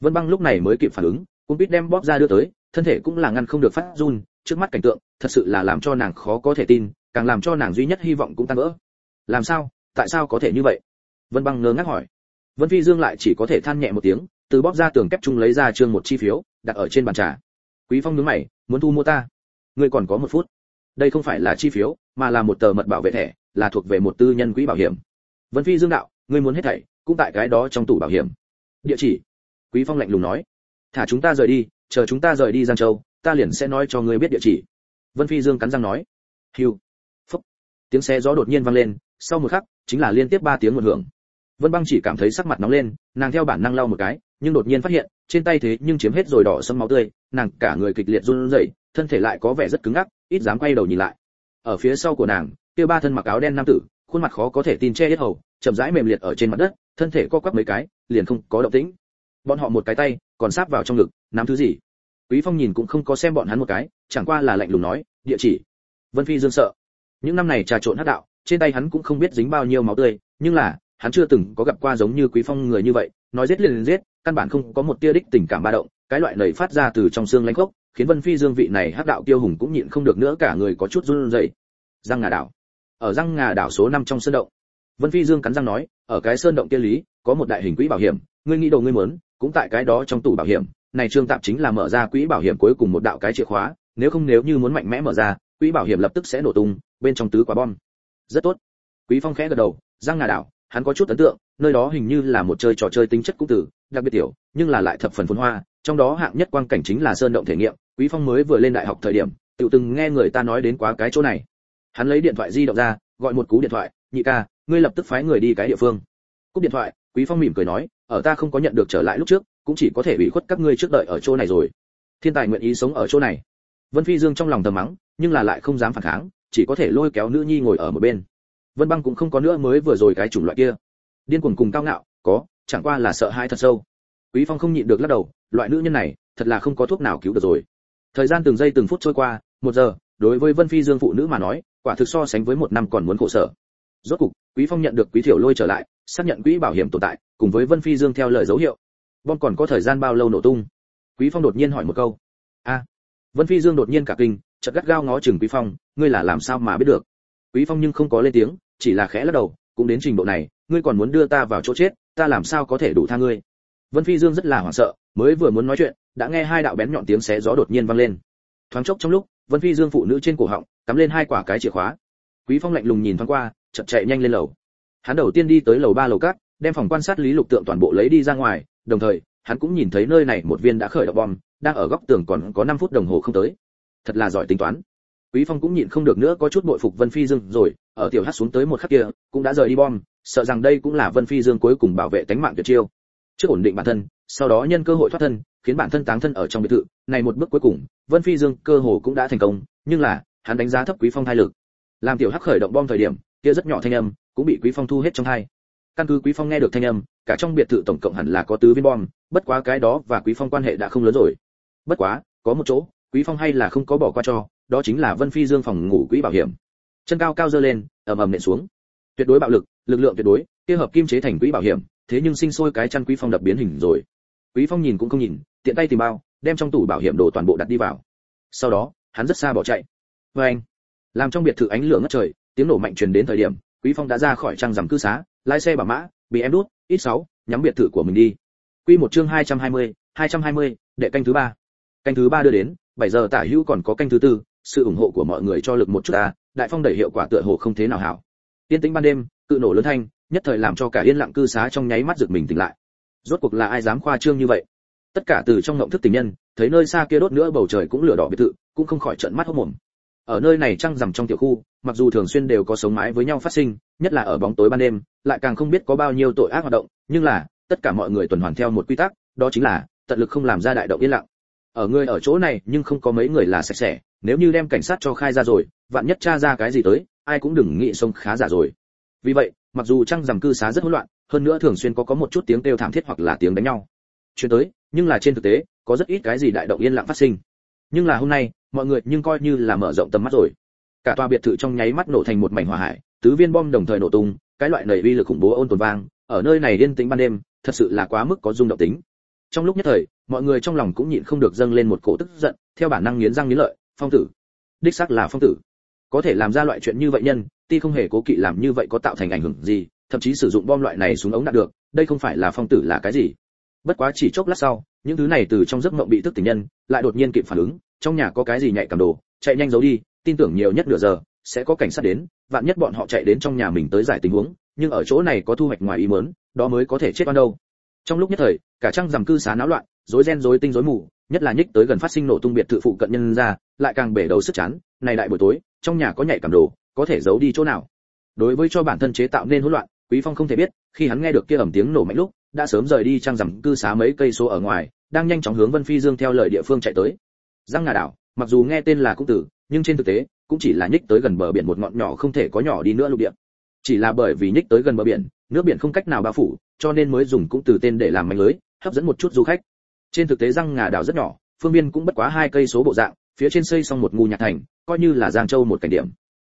Vân băng lúc này mới kịp phản ứng, cũng biết đem bóp ra đưa tới, thân thể cũng là ngăn không được phát run, trước mắt cảnh tượng, thật sự là làm cho nàng khó có thể tin, càng làm cho nàng duy nhất hy vọng cũng tan vỡ. Làm sao? Tại sao có thể như vậy? Vân băng ngơ ngác hỏi. Vân phi dương lại chỉ có thể than nhẹ một tiếng, từ bóp ra tường kép chung lấy ra trương một chi phiếu, đặt ở trên bàn trà. Quý phong nhướng mày muốn thu mua ta. Ngươi còn có một phút. Đây không phải là chi phiếu, mà là một tờ mật bảo vệ thẻ, là thuộc về một tư nhân quỹ bảo hiểm. Vân phi dương đạo, ngươi muốn hết thảy, cũng tại cái đó trong tủ bảo hiểm. Địa chỉ. Quý phong lạnh lùng nói. Thả chúng ta rời đi, chờ chúng ta rời đi giang châu, ta liền sẽ nói cho ngươi biết địa chỉ. Vân phi dương cắn răng nói. Hiu phúc. Tiếng xe gió đột nhiên vang lên, sau một khắc, chính là liên tiếp ba tiếng một hưởng. Vân băng chỉ cảm thấy sắc mặt nóng lên, nàng theo bản năng lau một cái, nhưng đột nhiên phát hiện, trên tay thế nhưng chiếm hết rồi đỏ sẫm máu tươi nàng cả người kịch liệt run rẩy, thân thể lại có vẻ rất cứng ngắc, ít dám quay đầu nhìn lại. Ở phía sau của nàng, kia ba thân mặc áo đen nam tử, khuôn mặt khó có thể tin che hết hầu, chậm rãi mềm liệt ở trên mặt đất, thân thể co quắp mấy cái, liền không có động tĩnh. Bọn họ một cái tay, còn sáp vào trong ngực, nắm thứ gì? Quý phong nhìn cũng không có xem bọn hắn một cái, chẳng qua là lạnh lùng nói, địa chỉ. Vân phi dương sợ. Những năm này trà trộn hắc đạo, trên tay hắn cũng không biết dính bao nhiêu máu tươi, nhưng là, hắn chưa từng có gặp qua giống như quý phong người như vậy, nói giết liền liền giết, căn bản không có một tia đích tình cảm ba động cái loại nảy phát ra từ trong xương lãnh gốc khiến vân phi dương vị này hắc đạo tiêu hùng cũng nhịn không được nữa, cả người có chút run rẩy. Răng ngà đảo. Ở răng ngà đảo số 5 trong sơn động, vân phi dương cắn răng nói, ở cái sơn động kia lý, có một đại hình quỹ bảo hiểm, ngươi nghĩ đồ ngươi muốn, cũng tại cái đó trong tủ bảo hiểm. Này trương tạm chính là mở ra quỹ bảo hiểm cuối cùng một đạo cái chìa khóa, nếu không nếu như muốn mạnh mẽ mở ra, quỹ bảo hiểm lập tức sẽ nổ tung, bên trong tứ quả bom. Rất tốt. Quý phong khẽ gật đầu răng ngà đảo, hắn có chút ấn tượng, nơi đó hình như là một chơi trò chơi tính chất cũng tử đặc biệt tiểu, nhưng là lại thập phần phồn hoa trong đó hạng nhất quang cảnh chính là sơn động thể nghiệm, quý phong mới vừa lên đại học thời điểm, tự từng nghe người ta nói đến quá cái chỗ này. Hắn lấy điện thoại di động ra, gọi một cú điện thoại, nhị ca, ngươi lập tức phái người đi cái địa phương. Cúp điện thoại, quý phong mỉm cười nói, ở ta không có nhận được trở lại lúc trước, cũng chỉ có thể bị khuất các ngươi trước đợi ở chỗ này rồi. Thiên tài nguyện ý sống ở chỗ này. Vân phi dương trong lòng thầm mắng, nhưng là lại không dám phản kháng, chỉ có thể lôi kéo nữ nhi ngồi ở một bên. Vân băng cũng không có nữa mới vừa rồi cái chủng loại kia. Điên cuồng cùng cao ngạo, có, chẳng qua là sợ hãi thật sâu. Quý phong không nhịn được lắc đầu loại nữ nhân này thật là không có thuốc nào cứu được rồi. Thời gian từng giây từng phút trôi qua, một giờ, đối với vân phi dương phụ nữ mà nói, quả thực so sánh với một năm còn muốn khổ sở. Rốt cục, quý phong nhận được quý thiểu lôi trở lại, xác nhận quỹ bảo hiểm tồn tại, cùng với vân phi dương theo lời dấu hiệu. Bom còn có thời gian bao lâu nổ tung? Quý phong đột nhiên hỏi một câu. A. Vân phi dương đột nhiên cả kinh, chợt gắt gao ngó chừng quý phong, ngươi là làm sao mà biết được? Quý phong nhưng không có lên tiếng, chỉ là khẽ lắc đầu, cũng đến trình độ này, ngươi còn muốn đưa ta vào chỗ chết, ta làm sao có thể đủ tha ngươi? Vân phi dương rất là hoảng sợ mới vừa muốn nói chuyện, đã nghe hai đạo bén nhọn tiếng xé gió đột nhiên vang lên. Thoáng chốc trong lúc, vân phi dương phụ nữ trên cổ họng, cắm lên hai quả cái chìa khóa. Quý phong lạnh lùng nhìn thoáng qua, chậm chạy nhanh lên lầu. Hắn đầu tiên đi tới lầu ba lầu cát đem phòng quan sát lý lục tượng toàn bộ lấy đi ra ngoài, đồng thời, hắn cũng nhìn thấy nơi này một viên đã khởi động bom, đang ở góc tường còn có 5 phút đồng hồ không tới. Thật là giỏi tính toán. Quý phong cũng nhịn không được nữa có chút bội phục vân phi dương rồi, ở tiểu hát xuống tới một khắc kia, cũng đã rời đi bom, sợ rằng đây cũng là vân phi dương cuối cùng bảo vệ tính mạng tuyệt chiêu. Trước ổn định bản thân sau đó nhân cơ hội thoát thân, khiến bản thân táng thân ở trong biệt thự. Này một bước cuối cùng, vân phi dương cơ hồ cũng đã thành công, nhưng là, hắn đánh giá thấp quý phong thai lực. Làm tiểu hắc khởi động bom thời điểm, kia rất nhỏ thanh âm cũng bị quý phong thu hết trong thai. Căn cứ quý phong nghe được thanh âm, cả trong biệt thự tổng cộng hẳn là có tứ viên bom, bất quá cái đó và quý phong quan hệ đã không lớn rồi. Bất quá, có một chỗ, quý phong hay là không có bỏ qua cho, đó chính là vân phi dương phòng ngủ quỹ bảo hiểm. Chân cao cao dơ lên, ầm ầm nện xuống. Tuyệt đối bạo lực lực lượng tuyệt đối, kia hợp kim chế thành quỹ bảo hiểm, thế nhưng sinh sôi cái chăn quý phong đập biến hình rồi quý phong nhìn cũng không nhìn tiện tay tìm bao đem trong tủ bảo hiểm đồ toàn bộ đặt đi vào. Sau đó hắn rất xa bỏ chạy. Với anh làm trong biệt thự ánh lửa ngất trời tiếng nổ mạnh truyền đến thời điểm quý phong đã ra khỏi trang rằm cư xá lái xe bảo mã bị em đút ít sáu nhắm biệt thự của mình đi. Quy một chương 220, 220, đệ canh thứ ba. Canh thứ ba đưa đến 7 giờ tả hữu còn có canh thứ tư sự ủng hộ của mọi người cho lực một chút ta đại phong đẩy hiệu quả tựa hồ không thế nào hảo. Tiên tĩnh ban đêm cự nổ lớn thanh nhất thời làm cho cả yên lặng cư xá trong nháy mắt giật mình tỉnh lại rốt cuộc là ai dám khoa trương như vậy? Tất cả từ trong ngộng thức tình nhân, thấy nơi xa kia đốt nữa bầu trời cũng lửa đỏ biệt thự, cũng không khỏi trợn mắt hốt mồm. Ở nơi này trăng rằm trong tiểu khu, mặc dù thường xuyên đều có sống mái với nhau phát sinh, nhất là ở bóng tối ban đêm, lại càng không biết có bao nhiêu tội ác hoạt động, nhưng là, tất cả mọi người tuần hoàn theo một quy tắc, đó chính là, tận lực không làm ra đại động yên lặng. Ở người ở chỗ này, nhưng không có mấy người là sạch sẽ, nếu như đem cảnh sát cho khai ra rồi, vạn nhất tra ra cái gì tới, ai cũng đừng nghĩ sống khá giả rồi. Vì vậy mặc dù trăng rằm cư xá rất hỗn loạn, hơn nữa thường xuyên có có một chút tiếng kêu thảm thiết hoặc là tiếng đánh nhau. Chuyển tới, nhưng là trên thực tế, có rất ít cái gì đại động yên lặng phát sinh. Nhưng là hôm nay, mọi người nhưng coi như là mở rộng tầm mắt rồi. Cả tòa biệt thự trong nháy mắt nổ thành một mảnh hỏa hải, tứ viên bom đồng thời nổ tung, cái loại nảy uy lực khủng bố ôn tồn vang, ở nơi này yên tĩnh ban đêm, thật sự là quá mức có rung động tính. Trong lúc nhất thời, mọi người trong lòng cũng nhịn không được dâng lên một cổ tức giận, theo bản năng nghiến răng nghiến lợi, phong tử. Đích xác là phong tử có thể làm ra loại chuyện như vậy nhân, ti không hề cố kỵ làm như vậy có tạo thành ảnh hưởng gì, thậm chí sử dụng bom loại này xuống ống đạt được, đây không phải là phong tử là cái gì. Bất quá chỉ chốc lát sau, những thứ này từ trong giấc mộng bị thức tỉnh nhân, lại đột nhiên kịp phản ứng, trong nhà có cái gì nhạy cảm đồ, chạy nhanh giấu đi, tin tưởng nhiều nhất nửa giờ, sẽ có cảnh sát đến, vạn nhất bọn họ chạy đến trong nhà mình tới giải tình huống, nhưng ở chỗ này có thu hoạch ngoài ý muốn, đó mới có thể chết oan đâu. Trong lúc nhất thời, cả trang rằm cư xá náo loạn, rối ren rối tinh rối mù, nhất là nhích tới gần phát sinh nổ tung biệt thự phụ cận nhân ra, lại càng bể đầu sức chán, này đại buổi tối trong nhà có nhạy cảm đồ, có thể giấu đi chỗ nào. Đối với cho bản thân chế tạo nên hỗn loạn, quý phong không thể biết, khi hắn nghe được kia ầm tiếng nổ mạnh lúc, đã sớm rời đi trang rằm cư xá mấy cây số ở ngoài, đang nhanh chóng hướng vân phi dương theo lời địa phương chạy tới. Giang ngà đảo, mặc dù nghe tên là cung tử, nhưng trên thực tế, cũng chỉ là nhích tới gần bờ biển một ngọn nhỏ không thể có nhỏ đi nữa lục địa. Chỉ là bởi vì nhích tới gần bờ biển, nước biển không cách nào bao phủ, cho nên mới dùng cũng từ tên để làm mánh lưới, hấp dẫn một chút du khách. Trên thực tế răng ngà đảo rất nhỏ, phương viên cũng bất quá hai cây số bộ dạng phía trên xây xong một ngu nhạc thành, coi như là giang châu một cảnh điểm.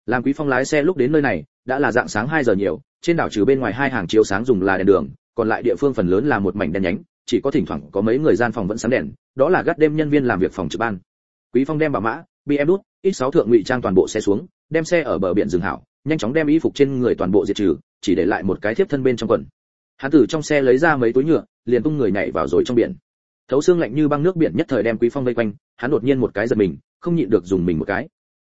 Làm quý phong lái xe lúc đến nơi này, đã là dạng sáng 2 giờ nhiều, trên đảo trừ bên ngoài hai hàng chiếu sáng dùng là đèn đường, còn lại địa phương phần lớn là một mảnh đen nhánh, chỉ có thỉnh thoảng có mấy người gian phòng vẫn sáng đèn, đó là gác đêm nhân viên làm việc phòng trực ban. Quý phong đem bảo mã bm đút, ít sáu thượng ngụy trang toàn bộ xe xuống, đem xe ở bờ biển dừng hảo, nhanh chóng đem y phục trên người toàn bộ diệt trừ, chỉ để lại một cái thiếp thân bên trong quần. Hắn từ trong xe lấy ra mấy túi nhựa, liền tung người nhảy vào rồi trong biển thấu xương lạnh như băng nước biển nhất thời đem quý phong vây quanh, hắn đột nhiên một cái giật mình, không nhịn được dùng mình một cái.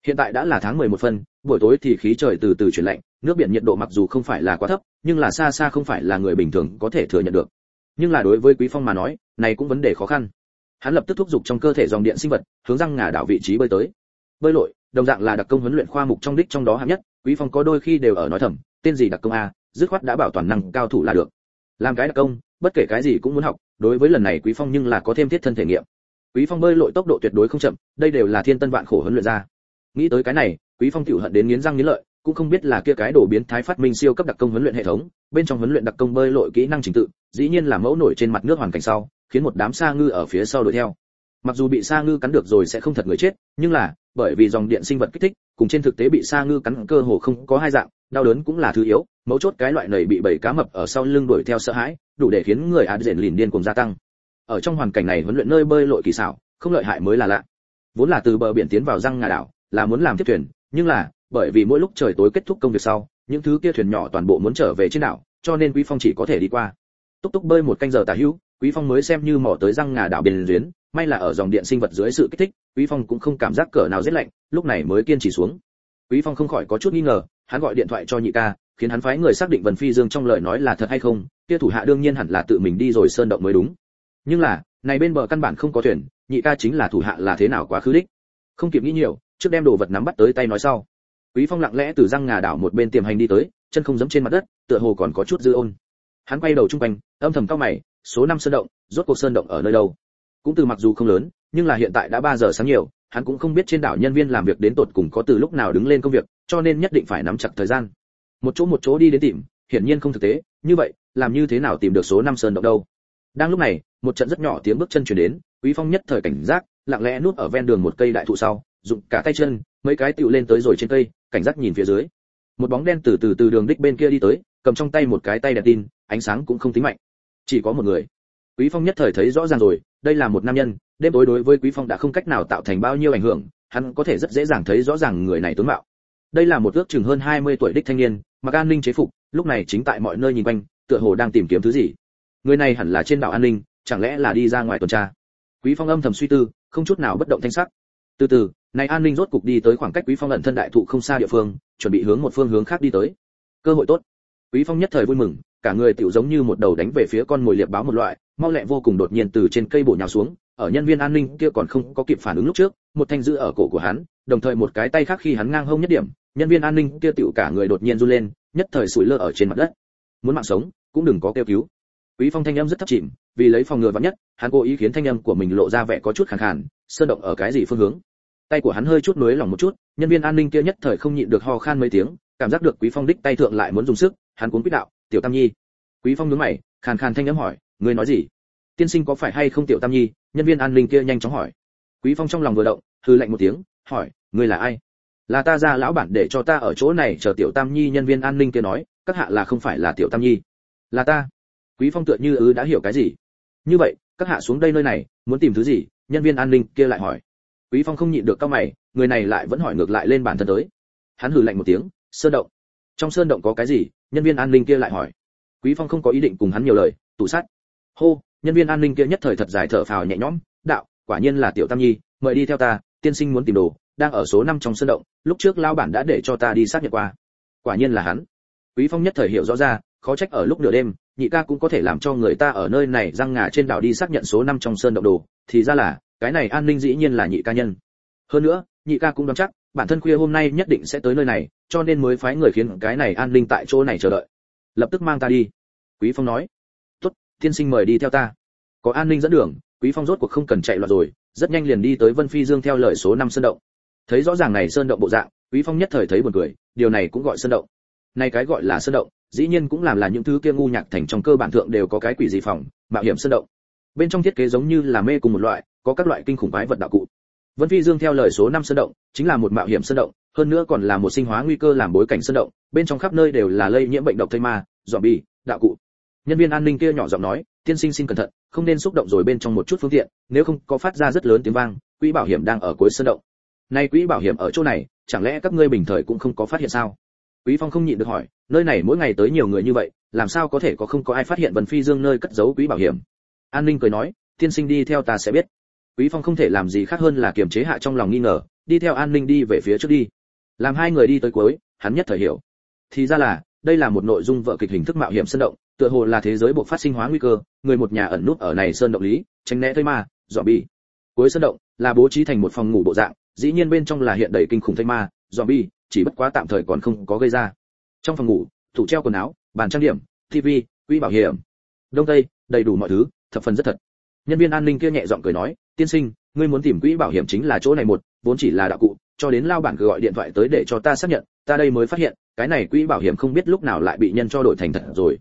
Hiện tại đã là tháng 11 phân, buổi tối thì khí trời từ từ chuyển lạnh, nước biển nhiệt độ mặc dù không phải là quá thấp, nhưng là xa xa không phải là người bình thường có thể thừa nhận được. Nhưng là đối với quý phong mà nói, này cũng vấn đề khó khăn. Hắn lập tức thúc giục trong cơ thể dòng điện sinh vật, hướng răng ngả đảo vị trí bơi tới. Bơi lội, đồng dạng là đặc công huấn luyện khoa mục trong đích trong đó hạng nhất, quý phong có đôi khi đều ở nói thầm, tên gì đặc công a, dứt khoát đã bảo toàn năng cao thủ là được. Làm cái đặc công, bất kể cái gì cũng muốn học đối với lần này quý phong nhưng là có thêm thiết thân thể nghiệm. Quý phong bơi lội tốc độ tuyệt đối không chậm, đây đều là thiên tân vạn khổ huấn luyện ra. Nghĩ tới cái này, quý phong tiểu hận đến nghiến răng nghiến lợi, cũng không biết là kia cái đồ biến thái phát minh siêu cấp đặc công huấn luyện hệ thống, bên trong huấn luyện đặc công bơi lội kỹ năng trình tự, dĩ nhiên là mẫu nổi trên mặt nước hoàn cảnh sau, khiến một đám sa ngư ở phía sau đuổi theo. Mặc dù bị sa ngư cắn được rồi sẽ không thật người chết, nhưng là, bởi vì dòng điện sinh vật kích thích, cùng trên thực tế bị sa ngư cắn cơ hồ không có hai dạng, đau đớn cũng là thứ yếu, mấu chốt cái loại này bị bảy cá mập ở sau lưng đuổi theo sợ hãi đủ để khiến người ạt dện lìn điên cùng gia tăng. Ở trong hoàn cảnh này huấn luyện nơi bơi lội kỳ xảo, không lợi hại mới là lạ. Vốn là từ bờ biển tiến vào răng ngà đảo, là muốn làm tiếp thuyền, nhưng là, bởi vì mỗi lúc trời tối kết thúc công việc sau, những thứ kia thuyền nhỏ toàn bộ muốn trở về trên đảo, cho nên quý phong chỉ có thể đi qua. Túc túc bơi một canh giờ tả hữu, quý phong mới xem như mò tới răng ngà đảo biển duyến may là ở dòng điện sinh vật dưới sự kích thích, quý phong cũng không cảm giác cỡ nào rét lạnh, lúc này mới kiên trì xuống. Quý phong không khỏi có chút nghi ngờ, hắn gọi điện thoại cho nhị ca, khiến hắn phái người xác định vân phi dương trong lời nói là thật hay không kia thủ hạ đương nhiên hẳn là tự mình đi rồi sơn động mới đúng. Nhưng là, này bên bờ căn bản không có thuyền, nhị ca chính là thủ hạ là thế nào quá khứ đích? Không kịp nghĩ nhiều, trước đem đồ vật nắm bắt tới tay nói sau. Quý phong lặng lẽ từ răng ngà đảo một bên tiềm hành đi tới, chân không giẫm trên mặt đất, tựa hồ còn có chút dư ôn. Hắn quay đầu trung quanh, âm thầm cao mày, số năm sơn động, rốt cuộc sơn động ở nơi đâu? Cũng từ mặc dù không lớn, nhưng là hiện tại đã 3 giờ sáng nhiều, hắn cũng không biết trên đảo nhân viên làm việc đến tột cùng có từ lúc nào đứng lên công việc, cho nên nhất định phải nắm chặt thời gian. Một chỗ một chỗ đi đến tìm, hiển nhiên không thực tế, như vậy làm như thế nào tìm được số năm sơn động đâu. Đang lúc này, một trận rất nhỏ tiếng bước chân truyền đến, quý phong nhất thời cảnh giác, lặng lẽ nuốt ở ven đường một cây đại thụ sau dụng cả tay chân, mấy cái tựu lên tới rồi trên cây, cảnh giác nhìn phía dưới. Một bóng đen từ từ từ đường đích bên kia đi tới, cầm trong tay một cái tay đèn tin, ánh sáng cũng không tính mạnh. Chỉ có một người. Quý phong nhất thời thấy rõ ràng rồi, đây là một nam nhân, đêm tối đối với quý phong đã không cách nào tạo thành bao nhiêu ảnh hưởng, hắn có thể rất dễ dàng thấy rõ ràng người này tướng mạo. Đây là một ước chừng hơn 20 tuổi đích thanh niên, mặc an ninh chế phục, lúc này chính tại mọi nơi nhìn quanh tựa hồ đang tìm kiếm thứ gì. Người này hẳn là trên đảo an ninh, chẳng lẽ là đi ra ngoài tuần tra? Quý phong âm thầm suy tư, không chút nào bất động thanh sắc. Từ từ, này an ninh rốt cục đi tới khoảng cách quý phong ẩn thân đại thụ không xa địa phương, chuẩn bị hướng một phương hướng khác đi tới. Cơ hội tốt. Quý phong nhất thời vui mừng, cả người tiểu giống như một đầu đánh về phía con mồi liệp báo một loại, mau lẹ vô cùng đột nhiên từ trên cây bổ nhào xuống, ở nhân viên an ninh kia còn không có kịp phản ứng lúc trước, một thanh giữ ở cổ của hắn, đồng thời một cái tay khác khi hắn ngang hông nhất điểm, nhân viên an ninh kia tiểu cả người đột nhiên run lên, nhất thời sủi lơ ở trên mặt đất muốn mạng sống, cũng đừng có kêu cứu. Quý phong thanh âm rất thấp chìm, vì lấy phòng ngừa vắng nhất, hắn cố ý khiến thanh âm của mình lộ ra vẻ có chút khàn khàn, sơn động ở cái gì phương hướng. Tay của hắn hơi chút nuối lòng một chút, nhân viên an ninh kia nhất thời không nhịn được ho khan mấy tiếng, cảm giác được quý phong đích tay thượng lại muốn dùng sức, hắn cuốn quýt đạo, tiểu tam nhi. Quý phong nhướng mày, khàn khàn thanh âm hỏi, ngươi nói gì? Tiên sinh có phải hay không tiểu tam nhi? Nhân viên an ninh kia nhanh chóng hỏi. Quý phong trong lòng vừa động hư lạnh một tiếng, hỏi, ngươi là ai? Là ta ra lão bản để cho ta ở chỗ này, chờ tiểu tam nhi nhân viên an ninh kia nói các hạ là không phải là tiểu tam nhi. Là ta. Quý phong tựa như ứ đã hiểu cái gì? Như vậy, các hạ xuống đây nơi này, muốn tìm thứ gì? Nhân viên an ninh kia lại hỏi. Quý phong không nhịn được cao mày, người này lại vẫn hỏi ngược lại lên bản thân tới. Hắn hừ lạnh một tiếng, sơn động. Trong sơn động có cái gì? Nhân viên an ninh kia lại hỏi. Quý phong không có ý định cùng hắn nhiều lời tủ sát. Hô, nhân viên an ninh kia nhất thời thật dài thở phào nhẹ nhõm, đạo, quả nhiên là tiểu tam nhi, mời đi theo ta, tiên sinh muốn tìm đồ, đang ở số 5 trong sơn động, lúc trước lao bản đã để cho ta đi xác nhận qua. Quả nhiên là hắn quý phong nhất thời hiểu rõ ra, khó trách ở lúc nửa đêm, nhị ca cũng có thể làm cho người ta ở nơi này răng ngà trên đảo đi xác nhận số 5 trong sơn động đồ, thì ra là, cái này an ninh dĩ nhiên là nhị ca nhân. Hơn nữa, nhị ca cũng đoán chắc, bản thân khuya hôm nay nhất định sẽ tới nơi này, cho nên mới phái người khiến cái này an ninh tại chỗ này chờ đợi. Lập tức mang ta đi. Quý phong nói. Tốt, tiên sinh mời đi theo ta. Có an ninh dẫn đường, quý phong rốt cuộc không cần chạy loạn rồi, rất nhanh liền đi tới vân phi dương theo lời số 5 sơn động. Thấy rõ ràng này sơn động bộ dạng, quý phong nhất thời thấy buồn cười, điều này cũng gọi sơn động nay cái gọi là sơn động, dĩ nhiên cũng làm là những thứ kia ngu nhạc thành trong cơ bản thượng đều có cái quỷ gì phòng, mạo hiểm sơn động. Bên trong thiết kế giống như là mê cùng một loại, có các loại kinh khủng quái vật đạo cụ. Vân phi dương theo lời số năm sơn động, chính là một mạo hiểm sơn động, hơn nữa còn là một sinh hóa nguy cơ làm bối cảnh sơn động, bên trong khắp nơi đều là lây nhiễm bệnh độc thây ma, zombie, đạo cụ. Nhân viên an ninh kia nhỏ giọng nói, tiên sinh xin cẩn thận, không nên xúc động rồi bên trong một chút phương tiện, nếu không có phát ra rất lớn tiếng vang, quỹ bảo hiểm đang ở cuối sơn động. Nay quỹ bảo hiểm ở chỗ này, chẳng lẽ các ngươi bình thời cũng không có phát hiện sao? Quý phong không nhịn được hỏi nơi này mỗi ngày tới nhiều người như vậy làm sao có thể có không có ai phát hiện vân phi dương nơi cất giấu quỹ bảo hiểm? An ninh cười nói tiên sinh đi theo ta sẽ biết. Quý phong không thể làm gì khác hơn là kiềm chế hạ trong lòng nghi ngờ đi theo an ninh đi về phía trước đi. Làm hai người đi tới cuối hắn nhất thời hiểu. Thì ra là đây là một nội dung vợ kịch hình thức mạo hiểm sơn động tựa hồ là thế giới buộc phát sinh hóa nguy cơ người một nhà ẩn nút ở này sơn động lý tránh né thôi mà, zombie. bi. Cuối sơn động là bố trí thành một phòng ngủ bộ dạng dĩ nhiên bên trong là hiện đầy kinh khủng thây ma zombie, bi chỉ bất quá tạm thời còn không có gây ra. Trong phòng ngủ tủ treo quần áo bàn trang điểm TV, quỹ bảo hiểm. Đông tây đầy đủ mọi thứ thập phần rất thật. Nhân viên an ninh kia nhẹ giọng cười nói tiên sinh ngươi muốn tìm quỹ bảo hiểm chính là chỗ này một vốn chỉ là đạo cụ cho đến lao bản gọi điện thoại tới để cho ta xác nhận ta đây mới phát hiện cái này quỹ bảo hiểm không biết lúc nào lại bị nhân cho đổi thành thật rồi.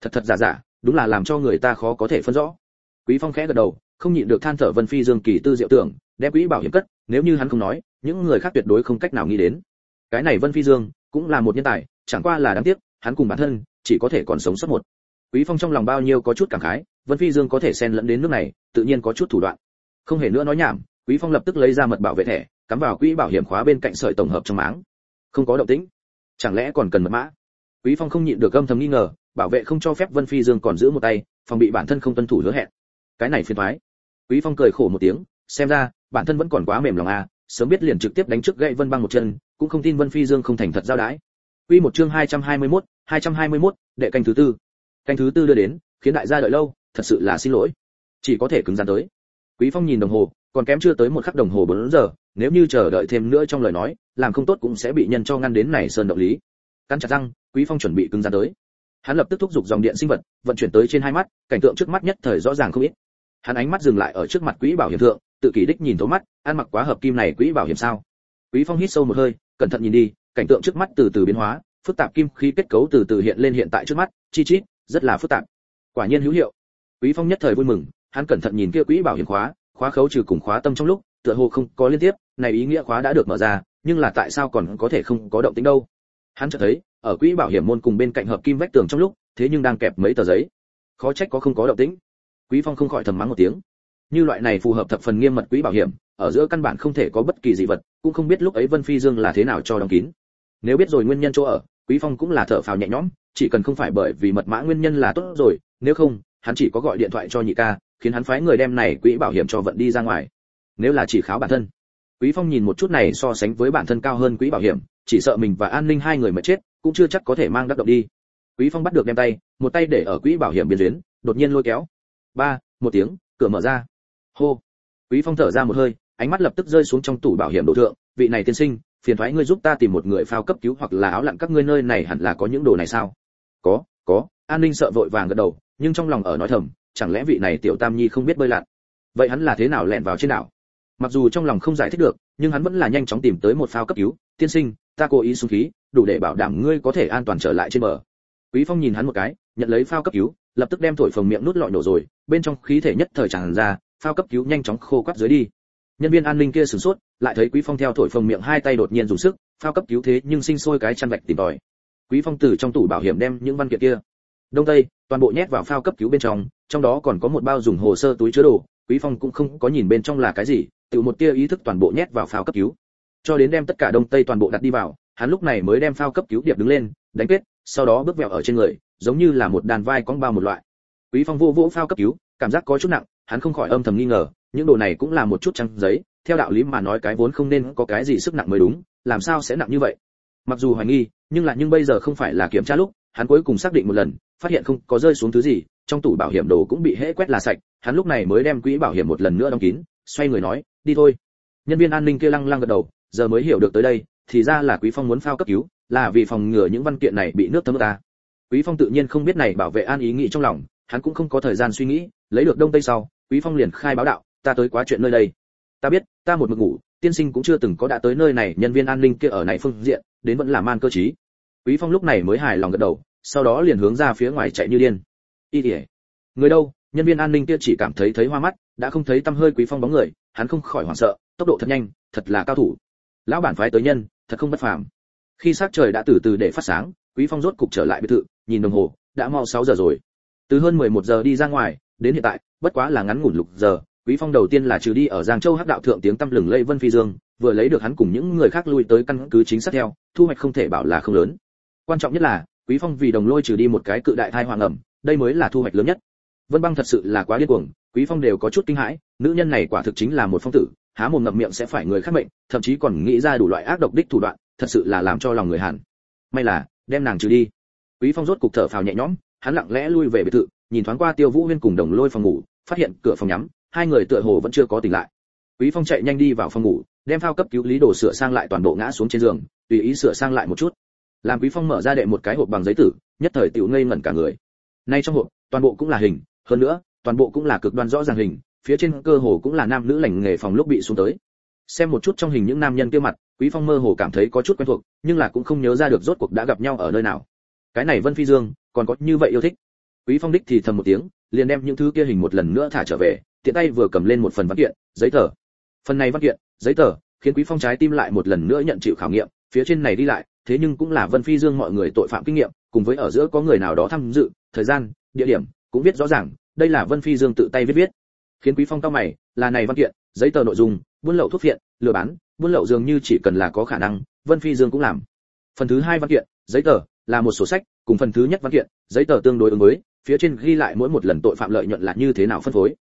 Thật thật giả giả đúng là làm cho người ta khó có thể phân rõ. Quý phong khẽ gật đầu không nhịn được than thở vân phi dương kỳ tư diệu tưởng đem quỹ bảo hiểm cất nếu như hắn không nói những người khác tuyệt đối không cách nào nghĩ đến cái này vân phi dương cũng là một nhân tài, chẳng qua là đáng tiếc, hắn cùng bản thân chỉ có thể còn sống sót một. Quý phong trong lòng bao nhiêu có chút cảm khái, vân phi dương có thể xen lẫn đến nước này, tự nhiên có chút thủ đoạn. Không hề nữa nói nhảm, quý phong lập tức lấy ra mật bảo vệ thẻ, cắm vào quỹ bảo hiểm khóa bên cạnh sợi tổng hợp trong máng. Không có động tĩnh. Chẳng lẽ còn cần mật mã? Quý phong không nhịn được âm thầm nghi ngờ, bảo vệ không cho phép vân phi dương còn giữ một tay, phòng bị bản thân không tuân thủ hứa hẹn. Cái này phiền toái. Quý phong cười khổ một tiếng, xem ra, bản thân vẫn còn quá mềm lòng à sớm biết liền trực tiếp đánh trước gậy vân băng một chân cũng không tin vân phi dương không thành thật giao đái. Quy một chương 221, 221, đệ canh thứ tư. Canh thứ tư đưa đến khiến đại gia đợi lâu thật sự là xin lỗi. Chỉ có thể cứng rắn tới. Quý phong nhìn đồng hồ còn kém chưa tới một khắc đồng hồ bốn giờ nếu như chờ đợi thêm nữa trong lời nói làm không tốt cũng sẽ bị nhân cho ngăn đến này sơn động lý. Cắn chặt răng quý phong chuẩn bị cứng rắn tới. Hắn lập tức thúc giục dòng điện sinh vật vận chuyển tới trên hai mắt cảnh tượng trước mắt nhất thời rõ ràng không ít. Hắn ánh mắt dừng lại ở trước mặt quỹ bảo hiểm thượng tự kỷ đích nhìn thấu mắt ăn mặc quá hợp kim này quỹ bảo hiểm sao? Quý phong hít sâu một hơi cẩn thận nhìn đi, cảnh tượng trước mắt từ từ biến hóa, phức tạp kim khí kết cấu từ từ hiện lên hiện tại trước mắt, chi chít, rất là phức tạp. Quả nhiên hữu hiệu. Quý phong nhất thời vui mừng, hắn cẩn thận nhìn kia quỹ bảo hiểm khóa khóa khấu trừ cùng khóa tâm trong lúc, tựa hồ không có liên tiếp, này ý nghĩa khóa đã được mở ra, nhưng là tại sao còn có thể không có động tĩnh đâu? Hắn chợt thấy, ở quỹ bảo hiểm môn cùng bên cạnh hợp kim vách tường trong lúc, thế nhưng đang kẹp mấy tờ giấy. Khó trách có không có động tĩnh. Quý phong không khỏi thầm mắng một tiếng như loại này phù hợp thập phần nghiêm mật quỹ bảo hiểm, ở giữa căn bản không thể có bất kỳ dị vật, cũng không biết lúc ấy vân phi dương là thế nào cho đóng kín. Nếu biết rồi nguyên nhân chỗ ở, quý phong cũng là thở phào nhẹ nhõm, chỉ cần không phải bởi vì mật mã nguyên nhân là tốt rồi, nếu không, hắn chỉ có gọi điện thoại cho nhị ca, khiến hắn phái người đem này quỹ bảo hiểm cho vận đi ra ngoài. Nếu là chỉ kháo bản thân. Quý phong nhìn một chút này so sánh với bản thân cao hơn quỹ bảo hiểm, chỉ sợ mình và an ninh hai người mà chết, cũng chưa chắc có thể mang đắc động đi. Quý phong bắt được đem tay, một tay để ở quỹ bảo hiểm biên duyến đột nhiên lôi kéo. Ba, một tiếng, cửa mở ra hô. Quý phong thở ra một hơi, ánh mắt lập tức rơi xuống trong tủ bảo hiểm đồ thượng. Vị này tiên sinh, phiền thoái ngươi giúp ta tìm một người phao cấp cứu hoặc là áo lặn các ngươi nơi này hẳn là có những đồ này sao? Có có. An ninh sợ vội vàng gật đầu, nhưng trong lòng ở nói thầm, chẳng lẽ vị này tiểu tam nhi không biết bơi lặn? Vậy hắn là thế nào lẻn vào trên đảo? Mặc dù trong lòng không giải thích được, nhưng hắn vẫn là nhanh chóng tìm tới một phao cấp cứu. Tiên sinh, ta cố ý xuống khí, đủ để bảo đảm ngươi có thể an toàn trở lại trên bờ. Quý phong nhìn hắn một cái, nhận lấy phao cấp cứu, lập tức đem thổi phồng miệng nút lọi nổ rồi, bên trong khí thể nhất thời tràn ra phao cấp cứu nhanh chóng khô quắt dưới đi. Nhân viên an ninh kia sửng sốt, lại thấy quý phong theo thổi phồng miệng hai tay đột nhiên dùng sức, phao cấp cứu thế nhưng sinh sôi cái chăn vạch tìm tòi. Quý phong từ trong tủ bảo hiểm đem những văn kiện kia. Đông tây, toàn bộ nhét vào phao cấp cứu bên trong trong đó còn có một bao dùng hồ sơ túi chứa đồ, quý phong cũng không có nhìn bên trong là cái gì, tự một tia ý thức toàn bộ nhét vào phao cấp cứu. Cho đến đem tất cả đông tây toàn bộ đặt đi vào, hắn lúc này mới đem phao cấp cứu điệp đứng lên, đánh kết, sau đó bước vẹo ở trên người, giống như là một đàn vai cong bao một loại. Quý phong vô vỗ phao cấp cứu, cảm giác có chút nặng hắn không khỏi âm thầm nghi ngờ, những đồ này cũng là một chút trang giấy, theo đạo lý mà nói cái vốn không nên có cái gì sức nặng mới đúng, làm sao sẽ nặng như vậy? Mặc dù hoài nghi, nhưng là nhưng bây giờ không phải là kiểm tra lúc, hắn cuối cùng xác định một lần, phát hiện không có rơi xuống thứ gì, trong tủ bảo hiểm đồ cũng bị hễ quét là sạch, hắn lúc này mới đem quỹ bảo hiểm một lần nữa đóng kín, xoay người nói, đi thôi. Nhân viên an ninh kia lăng lăng gật đầu, giờ mới hiểu được tới đây, thì ra là quý phong muốn phao cấp cứu, là vì phòng ngừa những văn kiện này bị nước thấm ta. Quý phong tự nhiên không biết này bảo vệ an ý nghĩ trong lòng, hắn cũng không có thời gian suy nghĩ, lấy được đông tây sau quý phong liền khai báo đạo, ta tới quá chuyện nơi đây. Ta biết, ta một mực ngủ, tiên sinh cũng chưa từng có đã tới nơi này, nhân viên an ninh kia ở này phương diện, đến vẫn là man cơ trí. Quý phong lúc này mới hài lòng gật đầu, sau đó liền hướng ra phía ngoài chạy như điên. Y tỉa người đâu? Nhân viên an ninh kia chỉ cảm thấy thấy hoa mắt, đã không thấy tâm hơi quý phong bóng người, hắn không khỏi hoảng sợ, tốc độ thật nhanh, thật là cao thủ. Lão bản phái tới nhân, thật không bất phàm. Khi sắc trời đã từ từ để phát sáng, quý phong rốt cục trở lại biệt thự, nhìn đồng hồ, đã mau 6 giờ rồi. Từ hơn 11 giờ đi ra ngoài đến hiện tại, bất quá là ngắn ngủn lục giờ, quý phong đầu tiên là trừ đi ở giang châu hắc đạo thượng tiếng tâm lừng lây vân phi dương, vừa lấy được hắn cùng những người khác lui tới căn cứ chính xác theo, thu hoạch không thể bảo là không lớn. Quan trọng nhất là, quý phong vì đồng lôi trừ đi một cái cự đại thai hoàng ẩm, đây mới là thu hoạch lớn nhất. Vân băng thật sự là quá điên cuồng, quý phong đều có chút kinh hãi, nữ nhân này quả thực chính là một phong tử, há mồm ngậm miệng sẽ phải người khác mệnh, thậm chí còn nghĩ ra đủ loại ác độc đích thủ đoạn, thật sự là làm cho lòng người hẳn. may là, đem nàng trừ đi. Quý phong rốt cục thở phào nhẹ nhõm, hắn lặng lẽ lui về biệt thự nhìn thoáng qua tiêu vũ huyên cùng đồng lôi phòng ngủ, phát hiện cửa phòng nhắm, hai người tựa hồ vẫn chưa có tỉnh lại. Quý phong chạy nhanh đi vào phòng ngủ, đem phao cấp cứu lý đồ sửa sang lại toàn bộ ngã xuống trên giường, tùy ý sửa sang lại một chút. Làm quý phong mở ra đệ một cái hộp bằng giấy tử, nhất thời tiểu ngây ngẩn cả người. Nay trong hộp, toàn bộ cũng là hình, hơn nữa, toàn bộ cũng là cực đoan rõ ràng hình, phía trên cơ hồ cũng là nam nữ lành nghề phòng lúc bị xuống tới. Xem một chút trong hình những nam nhân kia mặt, quý phong mơ hồ cảm thấy có chút quen thuộc, nhưng là cũng không nhớ ra được rốt cuộc đã gặp nhau ở nơi nào. Cái này vân phi dương, còn có như vậy yêu thích quý phong đích thì thầm một tiếng, liền đem những thứ kia hình một lần nữa thả trở về, tiện tay vừa cầm lên một phần văn kiện, giấy tờ. Phần này văn kiện, giấy tờ, khiến quý phong trái tim lại một lần nữa nhận chịu khảo nghiệm, phía trên này đi lại, thế nhưng cũng là vân phi dương mọi người tội phạm kinh nghiệm, cùng với ở giữa có người nào đó tham dự, thời gian, địa điểm, cũng viết rõ ràng, đây là vân phi dương tự tay viết viết. Khiến quý phong cao mày, là này văn kiện, giấy tờ nội dung, buôn lậu thuốc phiện, lừa bán, buôn lậu dường như chỉ cần là có khả năng, vân phi dương cũng làm. Phần thứ hai văn kiện, giấy tờ, là một sổ sách, cùng phần thứ nhất văn kiện, giấy tờ tương đối ứng với phía trên ghi lại mỗi một lần tội phạm lợi nhuận là như thế nào phân phối.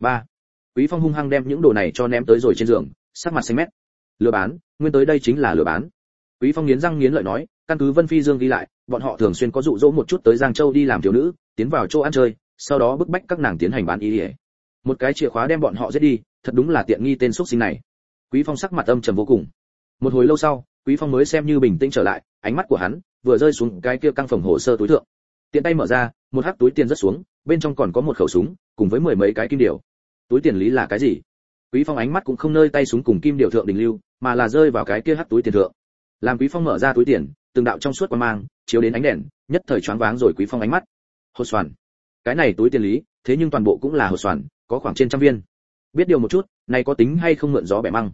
Ba, quý phong hung hăng đem những đồ này cho ném tới rồi trên giường, sắc mặt xanh mét. Lừa bán, nguyên tới đây chính là lừa bán. Quý phong nghiến răng nghiến lợi nói, căn cứ vân phi dương ghi lại, bọn họ thường xuyên có dụ dỗ một chút tới giang châu đi làm thiếu nữ, tiến vào chỗ ăn chơi, sau đó bức bách các nàng tiến hành bán ý ỉa một cái chìa khóa đem bọn họ giết đi, thật đúng là tiện nghi tên xuất sinh này. Quý phong sắc mặt âm trầm vô cùng. Một hồi lâu sau, quý phong mới xem như bình tĩnh trở lại, ánh mắt của hắn vừa rơi xuống cái kia căng phòng hồ sơ túi thượng. Tiện tay mở ra một hắc túi tiền rất xuống, bên trong còn có một khẩu súng, cùng với mười mấy cái kim điều túi tiền lý là cái gì? Quý phong ánh mắt cũng không nơi tay súng cùng kim điều thượng đình lưu, mà là rơi vào cái kia hắc túi tiền thượng. Làm quý phong mở ra túi tiền, từng đạo trong suốt quan mang, chiếu đến ánh đèn, nhất thời choáng váng rồi quý phong ánh mắt. Hồ xoàn cái này túi tiền lý, thế nhưng toàn bộ cũng là hồ xoàn có khoảng trên trăm viên. Biết điều một chút, này có tính hay không mượn gió bẻ măng?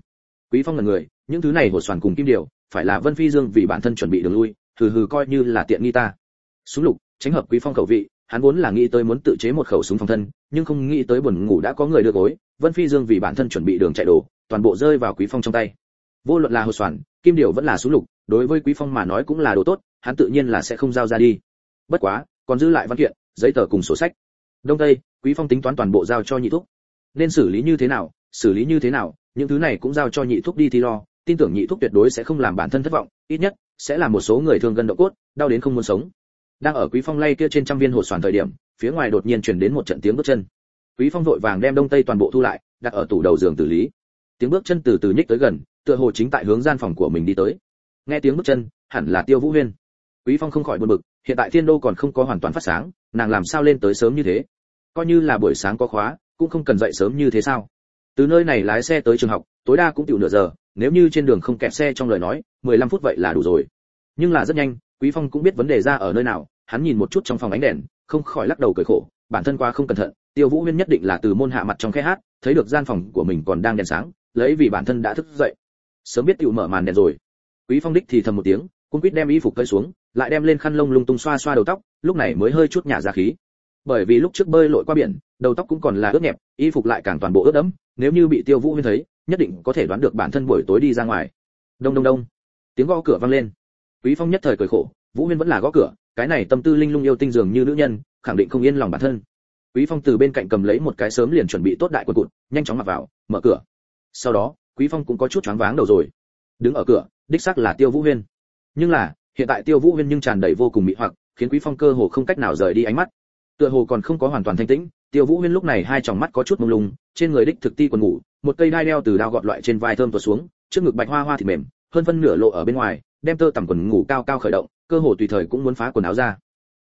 Quý phong là người, những thứ này hồ xoàn cùng kim điều phải là vân phi dương vì bản thân chuẩn bị đường lui, hừ hừ coi như là tiện nghi ta. Súng lục tránh hợp quý phong khẩu vị, hắn vốn là nghĩ tới muốn tự chế một khẩu súng phòng thân, nhưng không nghĩ tới buồn ngủ đã có người đưa gối, vân phi dương vì bản thân chuẩn bị đường chạy đồ, toàn bộ rơi vào quý phong trong tay. Vô luận là hồ soạn kim điều vẫn là súng lục, đối với quý phong mà nói cũng là đồ tốt, hắn tự nhiên là sẽ không giao ra đi. Bất quá, còn giữ lại văn kiện, giấy tờ cùng sổ sách. Đông tây, quý phong tính toán toàn bộ giao cho nhị thúc. Nên xử lý như thế nào, xử lý như thế nào, những thứ này cũng giao cho nhị thúc đi thì lo, tin tưởng nhị thúc tuyệt đối sẽ không làm bản thân thất vọng, ít nhất, sẽ là một số người thương gần độ cốt, đau đến không muốn sống đang ở quý phong lay kia trên trăm viên hồ xoàn thời điểm, phía ngoài đột nhiên truyền đến một trận tiếng bước chân. Quý phong vội vàng đem đông tây toàn bộ thu lại, đặt ở tủ đầu giường tử lý. Tiếng bước chân từ từ nhích tới gần, tựa hồ chính tại hướng gian phòng của mình đi tới. Nghe tiếng bước chân, hẳn là tiêu vũ huyên. Quý phong không khỏi buồn bực, hiện tại thiên đô còn không có hoàn toàn phát sáng, nàng làm sao lên tới sớm như thế? Coi như là buổi sáng có khóa, cũng không cần dậy sớm như thế sao? Từ nơi này lái xe tới trường học, tối đa cũng tiểu nửa giờ, nếu như trên đường không kẹt xe trong lời nói 15 phút vậy là đủ rồi. Nhưng là rất nhanh quý phong cũng biết vấn đề ra ở nơi nào, hắn nhìn một chút trong phòng ánh đèn, không khỏi lắc đầu cười khổ, bản thân qua không cẩn thận, tiêu vũ huyên nhất định là từ môn hạ mặt trong khe hát, thấy được gian phòng của mình còn đang đèn sáng, lấy vì bản thân đã thức dậy. Sớm biết tiểu mở màn đèn rồi. Quý phong đích thì thầm một tiếng cung quýt đem y phục cởi xuống, lại đem lên khăn lông lung tung xoa xoa đầu tóc, lúc này mới hơi chút nhả ra khí. Bởi vì lúc trước bơi lội qua biển, đầu tóc cũng còn là ướt nhẹp, y phục lại càng toàn bộ ướt đẫm, nếu như bị tiêu vũ huyên thấy, nhất định có thể đoán được bản thân buổi tối đi ra ngoài. Đông đông đông. Tiếng gõ cửa vang lên quý phong nhất thời cười khổ, vũ huyên vẫn là gõ cửa, cái này tâm tư linh lung yêu tinh dường như nữ nhân, khẳng định không yên lòng bản thân. Quý phong từ bên cạnh cầm lấy một cái sớm liền chuẩn bị tốt đại quần cụt, nhanh chóng mặc vào, mở cửa. Sau đó, quý phong cũng có chút choáng váng đầu rồi. Đứng ở cửa, đích xác là tiêu vũ huyên. Nhưng là, hiện tại tiêu vũ huyên nhưng tràn đầy vô cùng mị hoặc, khiến quý phong cơ hồ không cách nào rời đi ánh mắt. Tựa hồ còn không có hoàn toàn thanh tĩnh, tiêu vũ huyên lúc này hai tròng mắt có chút mông lung, trên người đích thực ti quần ngủ, một cây đai đeo từ đao gọt loại trên vai thơm tuột xuống, trước ngực bạch hoa hoa thì mềm, hơn phân nửa lộ ở bên ngoài đem tơ tằm quần ngủ cao cao khởi động, cơ hồ tùy thời cũng muốn phá quần áo ra.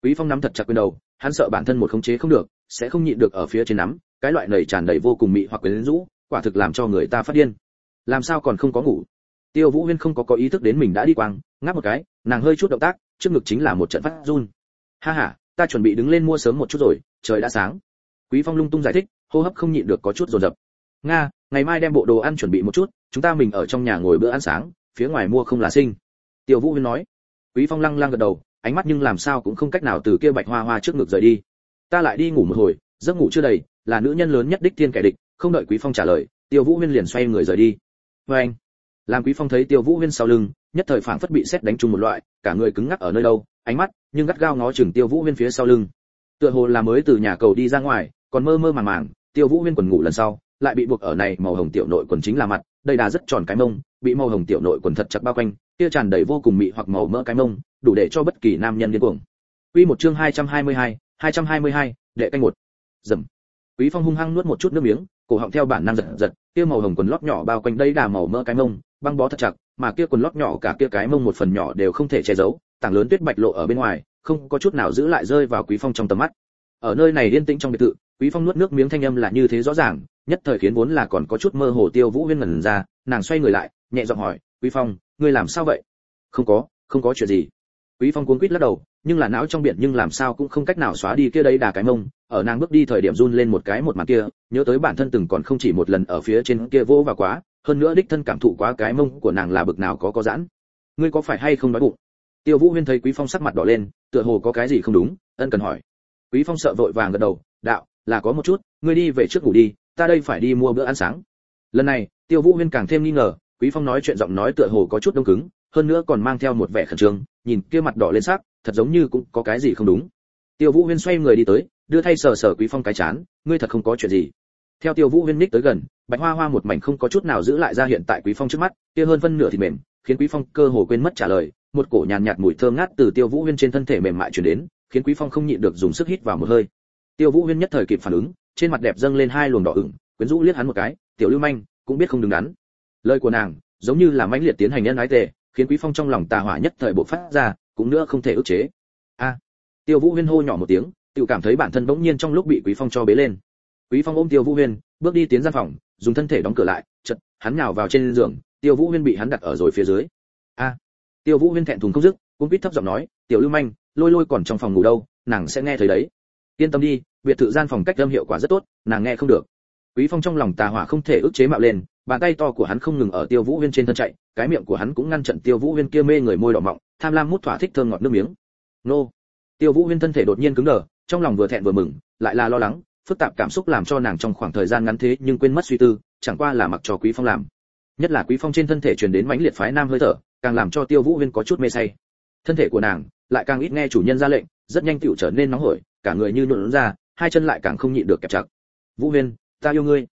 Quý phong nắm thật chặt quyền đầu, hắn sợ bản thân một khống chế không được, sẽ không nhịn được ở phía trên nắm, cái loại nầy tràn đầy vô cùng mị hoặc quyến rũ, quả thực làm cho người ta phát điên. Làm sao còn không có ngủ? Tiêu vũ huyên không có có ý thức đến mình đã đi quang, ngáp một cái, nàng hơi chút động tác, trước ngực chính là một trận phát run. Ha ha, ta chuẩn bị đứng lên mua sớm một chút rồi, trời đã sáng. Quý phong lung tung giải thích, hô hấp không nhịn được có chút dồn dập. Nga, ngày mai đem bộ đồ ăn chuẩn bị một chút, chúng ta mình ở trong nhà ngồi bữa ăn sáng, phía ngoài mua không là sinh tiêu vũ huyên nói. Quý phong lăng lăng gật đầu, ánh mắt nhưng làm sao cũng không cách nào từ kia bạch hoa hoa trước ngực rời đi. Ta lại đi ngủ một hồi, giấc ngủ chưa đầy, là nữ nhân lớn nhất đích thiên kẻ địch, không đợi quý phong trả lời tiêu vũ huyên liền xoay người rời đi. Với anh, làm quý phong thấy tiêu vũ huyên sau lưng, nhất thời phảng phất bị sét đánh trúng một loại, cả người cứng ngắc ở nơi đâu, ánh mắt nhưng gắt gao ngó chừng tiêu vũ huyên phía sau lưng. Tựa hồ là mới từ nhà cầu đi ra ngoài, còn mơ mơ màng màng tiêu vũ huyên quần ngủ lần sau, lại bị buộc ở này màu hồng tiểu nội quần chính là mặt, đây đà rất tròn cái mông, bị màu hồng tiểu nội quần thật chặt bao quanh kia tràn đầy vô cùng mị hoặc màu mỡ cái mông đủ để cho bất kỳ nam nhân điên cuồng. Quy một chương 222, 222, đệ canh một. Dầm. Quý phong hung hăng nuốt một chút nước miếng cổ họng theo bản năng giật giật kia màu hồng quần lót nhỏ bao quanh đây đà màu mỡ cái mông băng bó thật chặt mà kia quần lót nhỏ cả kia cái mông một phần nhỏ đều không thể che giấu tảng lớn tuyết bạch lộ ở bên ngoài không có chút nào giữ lại rơi vào quý phong trong tầm mắt. Ở nơi này yên tĩnh trong biệt thự quý phong nuốt nước miếng thanh âm là như thế rõ ràng nhất thời khiến vốn là còn có chút mơ hồ tiêu vũ huyên ngẩn ra nàng xoay người lại nhẹ giọng hỏi quý phong, ngươi làm sao vậy? Không có không có chuyện gì. Quý phong cuống quýt lắc đầu, nhưng là não trong biển nhưng làm sao cũng không cách nào xóa đi kia đấy đà cái mông. Ở nàng bước đi thời điểm run lên một cái một màn kia, nhớ tới bản thân từng còn không chỉ một lần ở phía trên kia vô và quá, hơn nữa đích thân cảm thụ quá cái mông của nàng là bực nào có có giãn. Ngươi có phải hay không nói bụng? Tiêu vũ huyên thấy quý phong sắc mặt đỏ lên, tựa hồ có cái gì không đúng, ân cần hỏi. Quý phong sợ vội vàng gật đầu, đạo, là có một chút, ngươi đi về trước ngủ đi, ta đây phải đi mua bữa ăn sáng. Lần này, tiêu vũ huyên càng thêm nghi ngờ quý phong nói chuyện giọng nói tựa hồ có chút đông cứng, hơn nữa còn mang theo một vẻ khẩn trương, nhìn kia mặt đỏ lên sắc, thật giống như cũng có cái gì không đúng. Tiêu vũ huyên xoay người đi tới, đưa thay sờ sờ quý phong cái chán, ngươi thật không có chuyện gì? Theo tiêu vũ huyên ních tới gần, bạch hoa hoa một mảnh không có chút nào giữ lại ra hiện tại quý phong trước mắt, kia hơn phân nửa thì mềm, khiến quý phong cơ hồ quên mất trả lời, một cổ nhàn nhạt mùi thơm ngát từ tiêu vũ huyên trên thân thể mềm mại truyền đến, khiến quý phong không nhịn được dùng sức hít vào một hơi. Tiêu vũ huyên nhất thời kịp phản ứng, trên mặt đẹp dâng lên hai luồng đỏ ửng, quyến rũ liếc hắn một cái, tiểu lưu manh, cũng biết không đứng đắn lời của nàng, giống như là mãnh liệt tiến hành nhân ái tề, khiến quý phong trong lòng tà hỏa nhất thời bộc phát ra, cũng nữa không thể ức chế. A. Tiêu vũ huyên hô nhỏ một tiếng tự cảm thấy bản thân bỗng nhiên trong lúc bị quý phong cho bế lên. Quý phong ôm tiêu vũ huyên, bước đi tiến ra phòng, dùng thân thể đóng cửa lại chật hắn nhào vào trên giường, tiêu vũ huyên bị hắn đặt ở rồi phía dưới. A. Tiêu vũ huyên thẹn thùng không dứt cũng biết thấp giọng nói, tiểu lưu manh, lôi lôi còn trong phòng ngủ đâu, nàng sẽ nghe thấy đấy. Yên tâm đi, biệt thự gian phòng cách âm hiệu quả rất tốt, nàng nghe không được. Quý phong trong lòng tà hỏa không thể ức chế mạo lên bàn tay to của hắn không ngừng ở tiêu vũ huyên trên thân chạy, cái miệng của hắn cũng ngăn chặn tiêu vũ huyên kia mê người môi đỏ mọng, tham lam mút thỏa thích thơm ngọt nước miếng. Nô. Tiêu vũ huyên thân thể đột nhiên cứng đờ, trong lòng vừa thẹn vừa mừng, lại là lo lắng, phức tạp cảm xúc làm cho nàng trong khoảng thời gian ngắn thế nhưng quên mất suy tư, chẳng qua là mặc cho quý phong làm. Nhất là quý phong trên thân thể truyền đến mãnh liệt phái nam hơi thở, càng làm cho tiêu vũ huyên có chút mê say. Thân thể của nàng lại càng ít nghe chủ nhân ra lệnh, rất nhanh tựu trở nên nóng hổi, cả người như nhuộn ra, hai chân lại càng không nhịn được kẹp chặt. Vũ huyên, ta yêu ngươi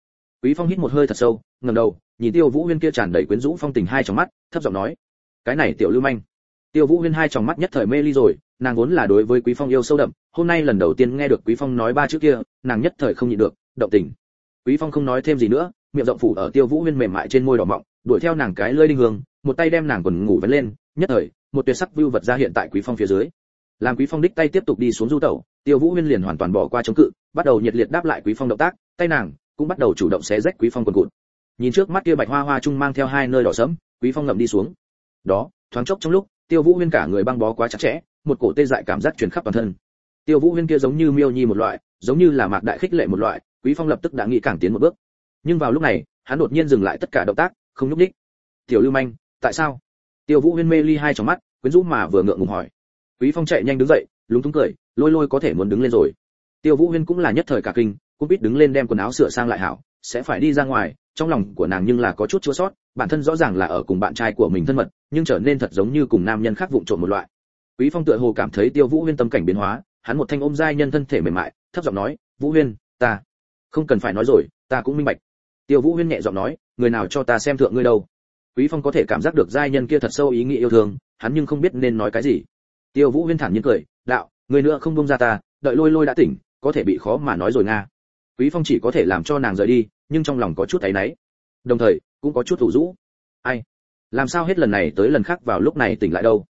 quý phong hít một hơi thật sâu, ngẩng đầu, nhìn tiêu vũ huyên kia tràn đầy quyến rũ phong tình hai trong mắt, thấp giọng nói, cái này tiểu lưu manh. Tiêu vũ huyên hai trong mắt nhất thời mê ly rồi, nàng vốn là đối với quý phong yêu sâu đậm, hôm nay lần đầu tiên nghe được quý phong nói ba chữ kia, nàng nhất thời không nhịn được, động tình. Quý phong không nói thêm gì nữa, miệng rộng phủ ở tiêu vũ huyên mềm mại trên môi đỏ mọng, đuổi theo nàng cái lơi đinh hương, một tay đem nàng quần ngủ vén lên, nhất thời, một tuyệt sắc view vật ra hiện tại quý phong phía dưới. Làm quý phong đích tay tiếp tục đi xuống du tẩu, tiêu vũ huyên liền hoàn toàn bỏ qua chống cự, bắt đầu nhiệt liệt đáp lại quý phong động tác, tay nàng cũng bắt đầu chủ động xé rách quý phong quần cụt. Nhìn trước mắt kia bạch hoa hoa trung mang theo hai nơi đỏ sẫm, quý phong ngậm đi xuống. Đó, thoáng chốc trong lúc, tiêu vũ huyên cả người băng bó quá chặt chẽ, một cổ tê dại cảm giác truyền khắp toàn thân. Tiêu vũ huyên kia giống như miêu nhi một loại, giống như là mạc đại khích lệ một loại, quý phong lập tức đã nghĩ càng tiến một bước. Nhưng vào lúc này, hắn đột nhiên dừng lại tất cả động tác, không nhúc đích tiểu lưu manh, tại sao? Tiêu vũ huyên mê ly hai trong mắt, quyến rũ mà vừa ngượng ngùng hỏi. Quý phong chạy nhanh đứng dậy, lúng túng cười, lôi lôi có thể muốn đứng lên rồi. Tiêu vũ huyên cũng là nhất thời cả kinh cũng biết đứng lên đem quần áo sửa sang lại hảo, sẽ phải đi ra ngoài, trong lòng của nàng nhưng là có chút chua sót, bản thân rõ ràng là ở cùng bạn trai của mình thân mật, nhưng trở nên thật giống như cùng nam nhân khác vụng trộm một loại. Quý phong tựa hồ cảm thấy tiêu vũ huyên tâm cảnh biến hóa, hắn một thanh ôm giai nhân thân thể mềm mại, thấp giọng nói, vũ huyên, ta không cần phải nói rồi, ta cũng minh bạch. Tiêu vũ huyên nhẹ giọng nói, người nào cho ta xem thượng ngươi đâu? Quý phong có thể cảm giác được giai nhân kia thật sâu ý nghĩa yêu thương, hắn nhưng không biết nên nói cái gì. Tiêu vũ huyên thản nhiên cười, đạo, người nữa không buông ra ta, đợi lôi lôi đã tỉnh, có thể bị khó mà nói rồi nga quý phong chỉ có thể làm cho nàng rời đi, nhưng trong lòng có chút thấy náy. Đồng thời, cũng có chút thủ rũ. Ai? Làm sao hết lần này tới lần khác vào lúc này tỉnh lại đâu?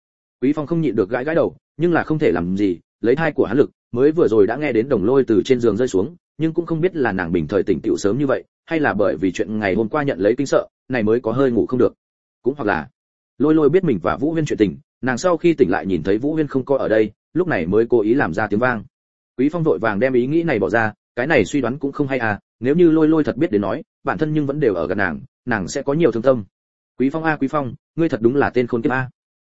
Quý phong không nhịn được gãi gãi đầu, nhưng là không thể làm gì, lấy thai của hắn lực, mới vừa rồi đã nghe đến đồng lôi từ trên giường rơi xuống, nhưng cũng không biết là nàng bình thời tỉnh tựu sớm như vậy, hay là bởi vì chuyện ngày hôm qua nhận lấy kinh sợ, này mới có hơi ngủ không được. Cũng hoặc là, lôi lôi biết mình và vũ huyên chuyện tình, nàng sau khi tỉnh lại nhìn thấy vũ huyên không có ở đây, lúc này mới cố ý làm ra tiếng vang. Quý phong vội vàng đem ý nghĩ này bỏ ra cái này suy đoán cũng không hay à nếu như lôi lôi thật biết đến nói, bản thân nhưng vẫn đều ở gần nàng nàng sẽ có nhiều thương tâm. Quý phong a, quý phong, ngươi thật đúng là tên khốn kiếp a.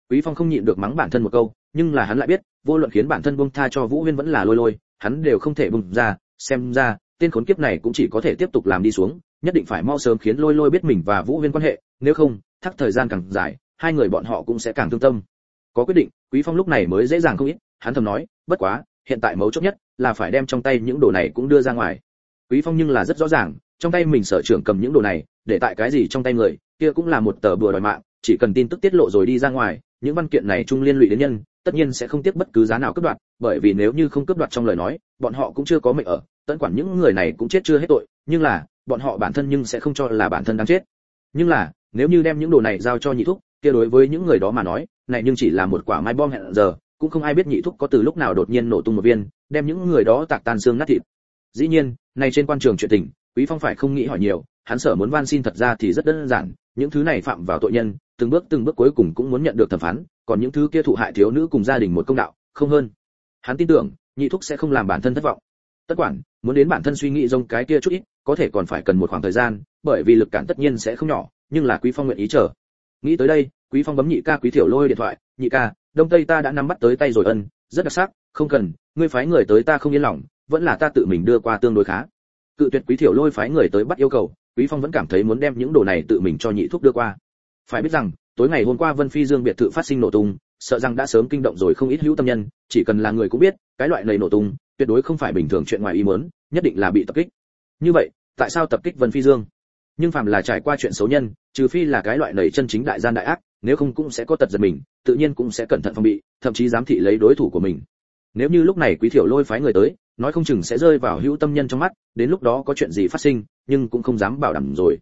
Quý phong không nhịn được mắng bản thân một câu, nhưng là hắn lại biết, vô luận khiến bản thân buông tha cho vũ huyên vẫn là lôi lôi, hắn đều không thể buông ra, xem ra, tên khốn kiếp này cũng chỉ có thể tiếp tục làm đi xuống, nhất định phải mau sớm khiến lôi lôi biết mình và vũ huyên quan hệ, nếu không thắc thời gian càng dài, hai người bọn họ cũng sẽ càng thương tâm. Có quyết định, quý phong lúc này mới dễ dàng không ít, hắn thầm nói, bất quá, hiện tại mấu chốt nhất là phải đem trong tay những đồ này cũng đưa ra ngoài. Quý phong nhưng là rất rõ ràng, trong tay mình sở trưởng cầm những đồ này, để tại cái gì trong tay người, kia cũng là một tờ bừa đòi mạng, chỉ cần tin tức tiết lộ rồi đi ra ngoài, những văn kiện này chung liên lụy đến nhân, tất nhiên sẽ không tiếc bất cứ giá nào cướp đoạt, bởi vì nếu như không cướp đoạt trong lời nói, bọn họ cũng chưa có mệnh ở, tận quản những người này cũng chết chưa hết tội, nhưng là, bọn họ bản thân nhưng sẽ không cho là bản thân đáng chết. Nhưng là, nếu như đem những đồ này giao cho nhị thúc, kia đối với những người đó mà nói, này nhưng chỉ là một quả mai bom hẹn giờ cũng không ai biết nhị thúc có từ lúc nào đột nhiên nổ tung một viên, đem những người đó tạc tan xương nát thịt. Dĩ nhiên, này trên quan trường chuyện tình, quý phong phải không nghĩ hỏi nhiều, hắn sợ muốn van xin thật ra thì rất đơn giản, những thứ này phạm vào tội nhân, từng bước từng bước cuối cùng cũng muốn nhận được thẩm phán, còn những thứ kia thụ hại thiếu nữ cùng gia đình một công đạo, không hơn. Hắn tin tưởng, nhị thúc sẽ không làm bản thân thất vọng. Tất quản, muốn đến bản thân suy nghĩ rông cái kia chút ít, có thể còn phải cần một khoảng thời gian, bởi vì lực cản tất nhiên sẽ không nhỏ, nhưng là quý phong nguyện ý chờ. Nghĩ tới đây, quý phong bấm nhị ca quý thiểu lôi điện thoại, nhị ca đông tây ta đã nắm bắt tới tay rồi ân, rất đặc sắc, không cần, ngươi phái người tới ta không yên lòng, vẫn là ta tự mình đưa qua tương đối khá. Cự tuyệt quý thiểu lôi phái người tới bắt yêu cầu, quý phong vẫn cảm thấy muốn đem những đồ này tự mình cho nhị thúc đưa qua. Phải biết rằng, tối ngày hôm qua vân phi dương biệt thự phát sinh nổ tung, sợ rằng đã sớm kinh động rồi không ít hữu tâm nhân, chỉ cần là người cũng biết, cái loại này nổ tung, tuyệt đối không phải bình thường chuyện ngoài ý muốn, nhất định là bị tập kích. Như vậy, tại sao tập kích vân phi dương? Nhưng phàm là trải qua chuyện xấu nhân, trừ phi là cái loại này chân chính đại gian đại ác nếu không cũng sẽ có tật giật mình, tự nhiên cũng sẽ cẩn thận phòng bị, thậm chí giám thị lấy đối thủ của mình. Nếu như lúc này quý thiểu lôi phái người tới, nói không chừng sẽ rơi vào hữu tâm nhân trong mắt, đến lúc đó có chuyện gì phát sinh, nhưng cũng không dám bảo đảm rồi.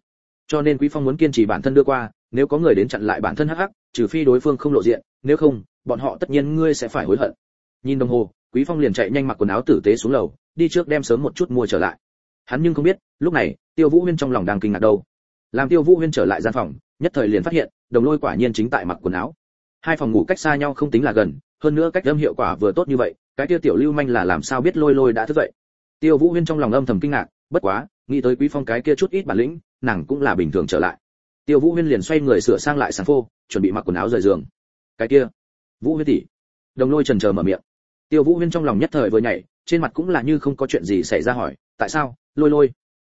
Cho nên quý phong muốn kiên trì bản thân đưa qua, nếu có người đến chặn lại bản thân hắc hắc, trừ phi đối phương không lộ diện, nếu không, bọn họ tất nhiên ngươi sẽ phải hối hận. Nhìn đồng hồ, quý phong liền chạy nhanh mặc quần áo tử tế xuống lầu, đi trước đem sớm một chút mua trở lại. Hắn nhưng không biết, lúc này, tiêu vũ huyên trong lòng đang kinh ngạc đâu. Làm tiêu vũ huyên trở lại gian phòng nhất thời liền phát hiện, đồng lôi quả nhiên chính tại mặc quần áo. Hai phòng ngủ cách xa nhau không tính là gần, hơn nữa cách âm hiệu quả vừa tốt như vậy, cái tiêu tiểu lưu manh là làm sao biết lôi lôi đã thức dậy. Tiêu vũ huyên trong lòng âm thầm kinh ngạc, bất quá, nghĩ tới quý phong cái kia chút ít bản lĩnh, nàng cũng là bình thường trở lại. Tiêu vũ huyên liền xoay người sửa sang lại sáng phô, chuẩn bị mặc quần áo rời giường. Cái kia, vũ huyên tỷ. Đồng lôi trần chờ mở miệng. Tiêu vũ huyên trong lòng nhất thời vừa nhảy, trên mặt cũng là như không có chuyện gì xảy ra hỏi, tại sao, lôi lôi?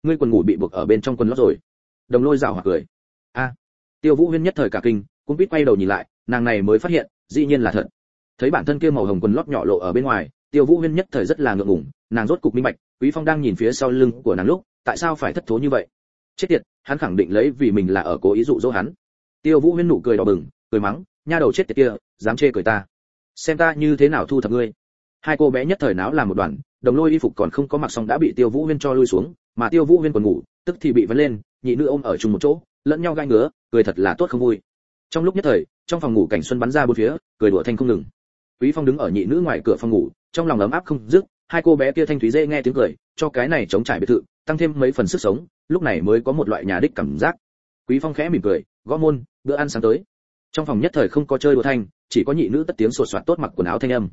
Ngươi quần ngủ bị buộc ở bên trong quần lót rồi. Đồng lôi rào hoặc cười tiêu vũ huyên nhất thời cả kinh, cũng biết quay đầu nhìn lại, nàng này mới phát hiện, dĩ nhiên là thật. Thấy bản thân kia màu hồng quần lót nhỏ lộ ở bên ngoài, tiêu vũ huyên nhất thời rất là ngượng ngùng, nàng rốt cục minh bạch, quý phong đang nhìn phía sau lưng của nàng lúc, tại sao phải thất thố như vậy? Chết tiệt, hắn khẳng định lấy vì mình là ở cố ý dụ dỗ hắn. Tiêu vũ huyên nụ cười đỏ bừng, cười mắng, nha đầu chết tiệt kia, dám chê cười ta. Xem ta như thế nào thu thập ngươi. Hai cô bé nhất thời náo làm một đoàn, đồng lôi y phục còn không có mặc xong đã bị tiêu vũ huyên cho lui xuống, mà tiêu vũ huyên còn ngủ, tức thì bị vấn lên, nhị nữ ôm ở chung một chỗ lẫn nhau gai ngứa, cười thật là tốt không vui. Trong lúc nhất thời, trong phòng ngủ cảnh xuân bắn ra bốn phía, cười đùa thanh không ngừng. Quý phong đứng ở nhị nữ ngoài cửa phòng ngủ, trong lòng ấm áp không dứt, hai cô bé kia thanh thúy dễ nghe tiếng cười, cho cái này chống trải biệt thự, tăng thêm mấy phần sức sống, lúc này mới có một loại nhà đích cảm giác. Quý phong khẽ mỉm cười, gõ môn, bữa ăn sáng tới. Trong phòng nhất thời không có chơi đùa thanh, chỉ có nhị nữ tất tiếng sột soạt tốt mặc quần áo thanh âm.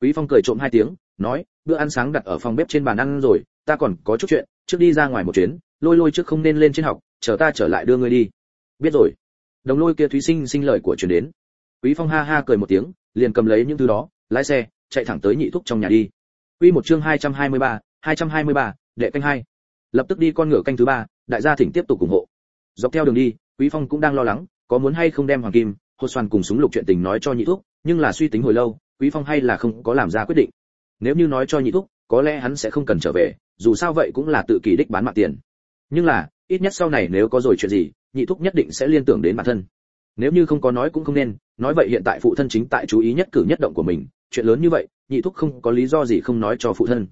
Quý phong cười trộm hai tiếng, nói, bữa ăn sáng đặt ở phòng bếp trên bàn ăn rồi, ta còn có chút chuyện, trước đi ra ngoài một chuyến, lôi lôi trước không nên lên trên học chờ ta trở lại đưa ngươi đi biết rồi đồng lôi kia thúy sinh sinh lời của truyền đến quý phong ha ha cười một tiếng liền cầm lấy những thứ đó lái xe chạy thẳng tới nhị thúc trong nhà đi Quy một chương 223, 223, đệ canh hai. Lập tức đi con ngựa canh thứ ba, đại gia thỉnh tiếp tục ủng hộ. Dọc theo đường đi, Quý Phong cũng đang lo lắng, có muốn hay không đem Hoàng Kim, Hồ Soàn cùng súng lục chuyện tình nói cho nhị thúc, nhưng là suy tính hồi lâu, Quý Phong hay là không có làm ra quyết định. Nếu như nói cho nhị thúc, có lẽ hắn sẽ không cần trở về, dù sao vậy cũng là tự kỳ đích bán mạng tiền. Nhưng là, ít nhất sau này nếu có rồi chuyện gì, nhị thúc nhất định sẽ liên tưởng đến bản thân. Nếu như không có nói cũng không nên, nói vậy hiện tại phụ thân chính tại chú ý nhất cử nhất động của mình, chuyện lớn như vậy, nhị thúc không có lý do gì không nói cho phụ thân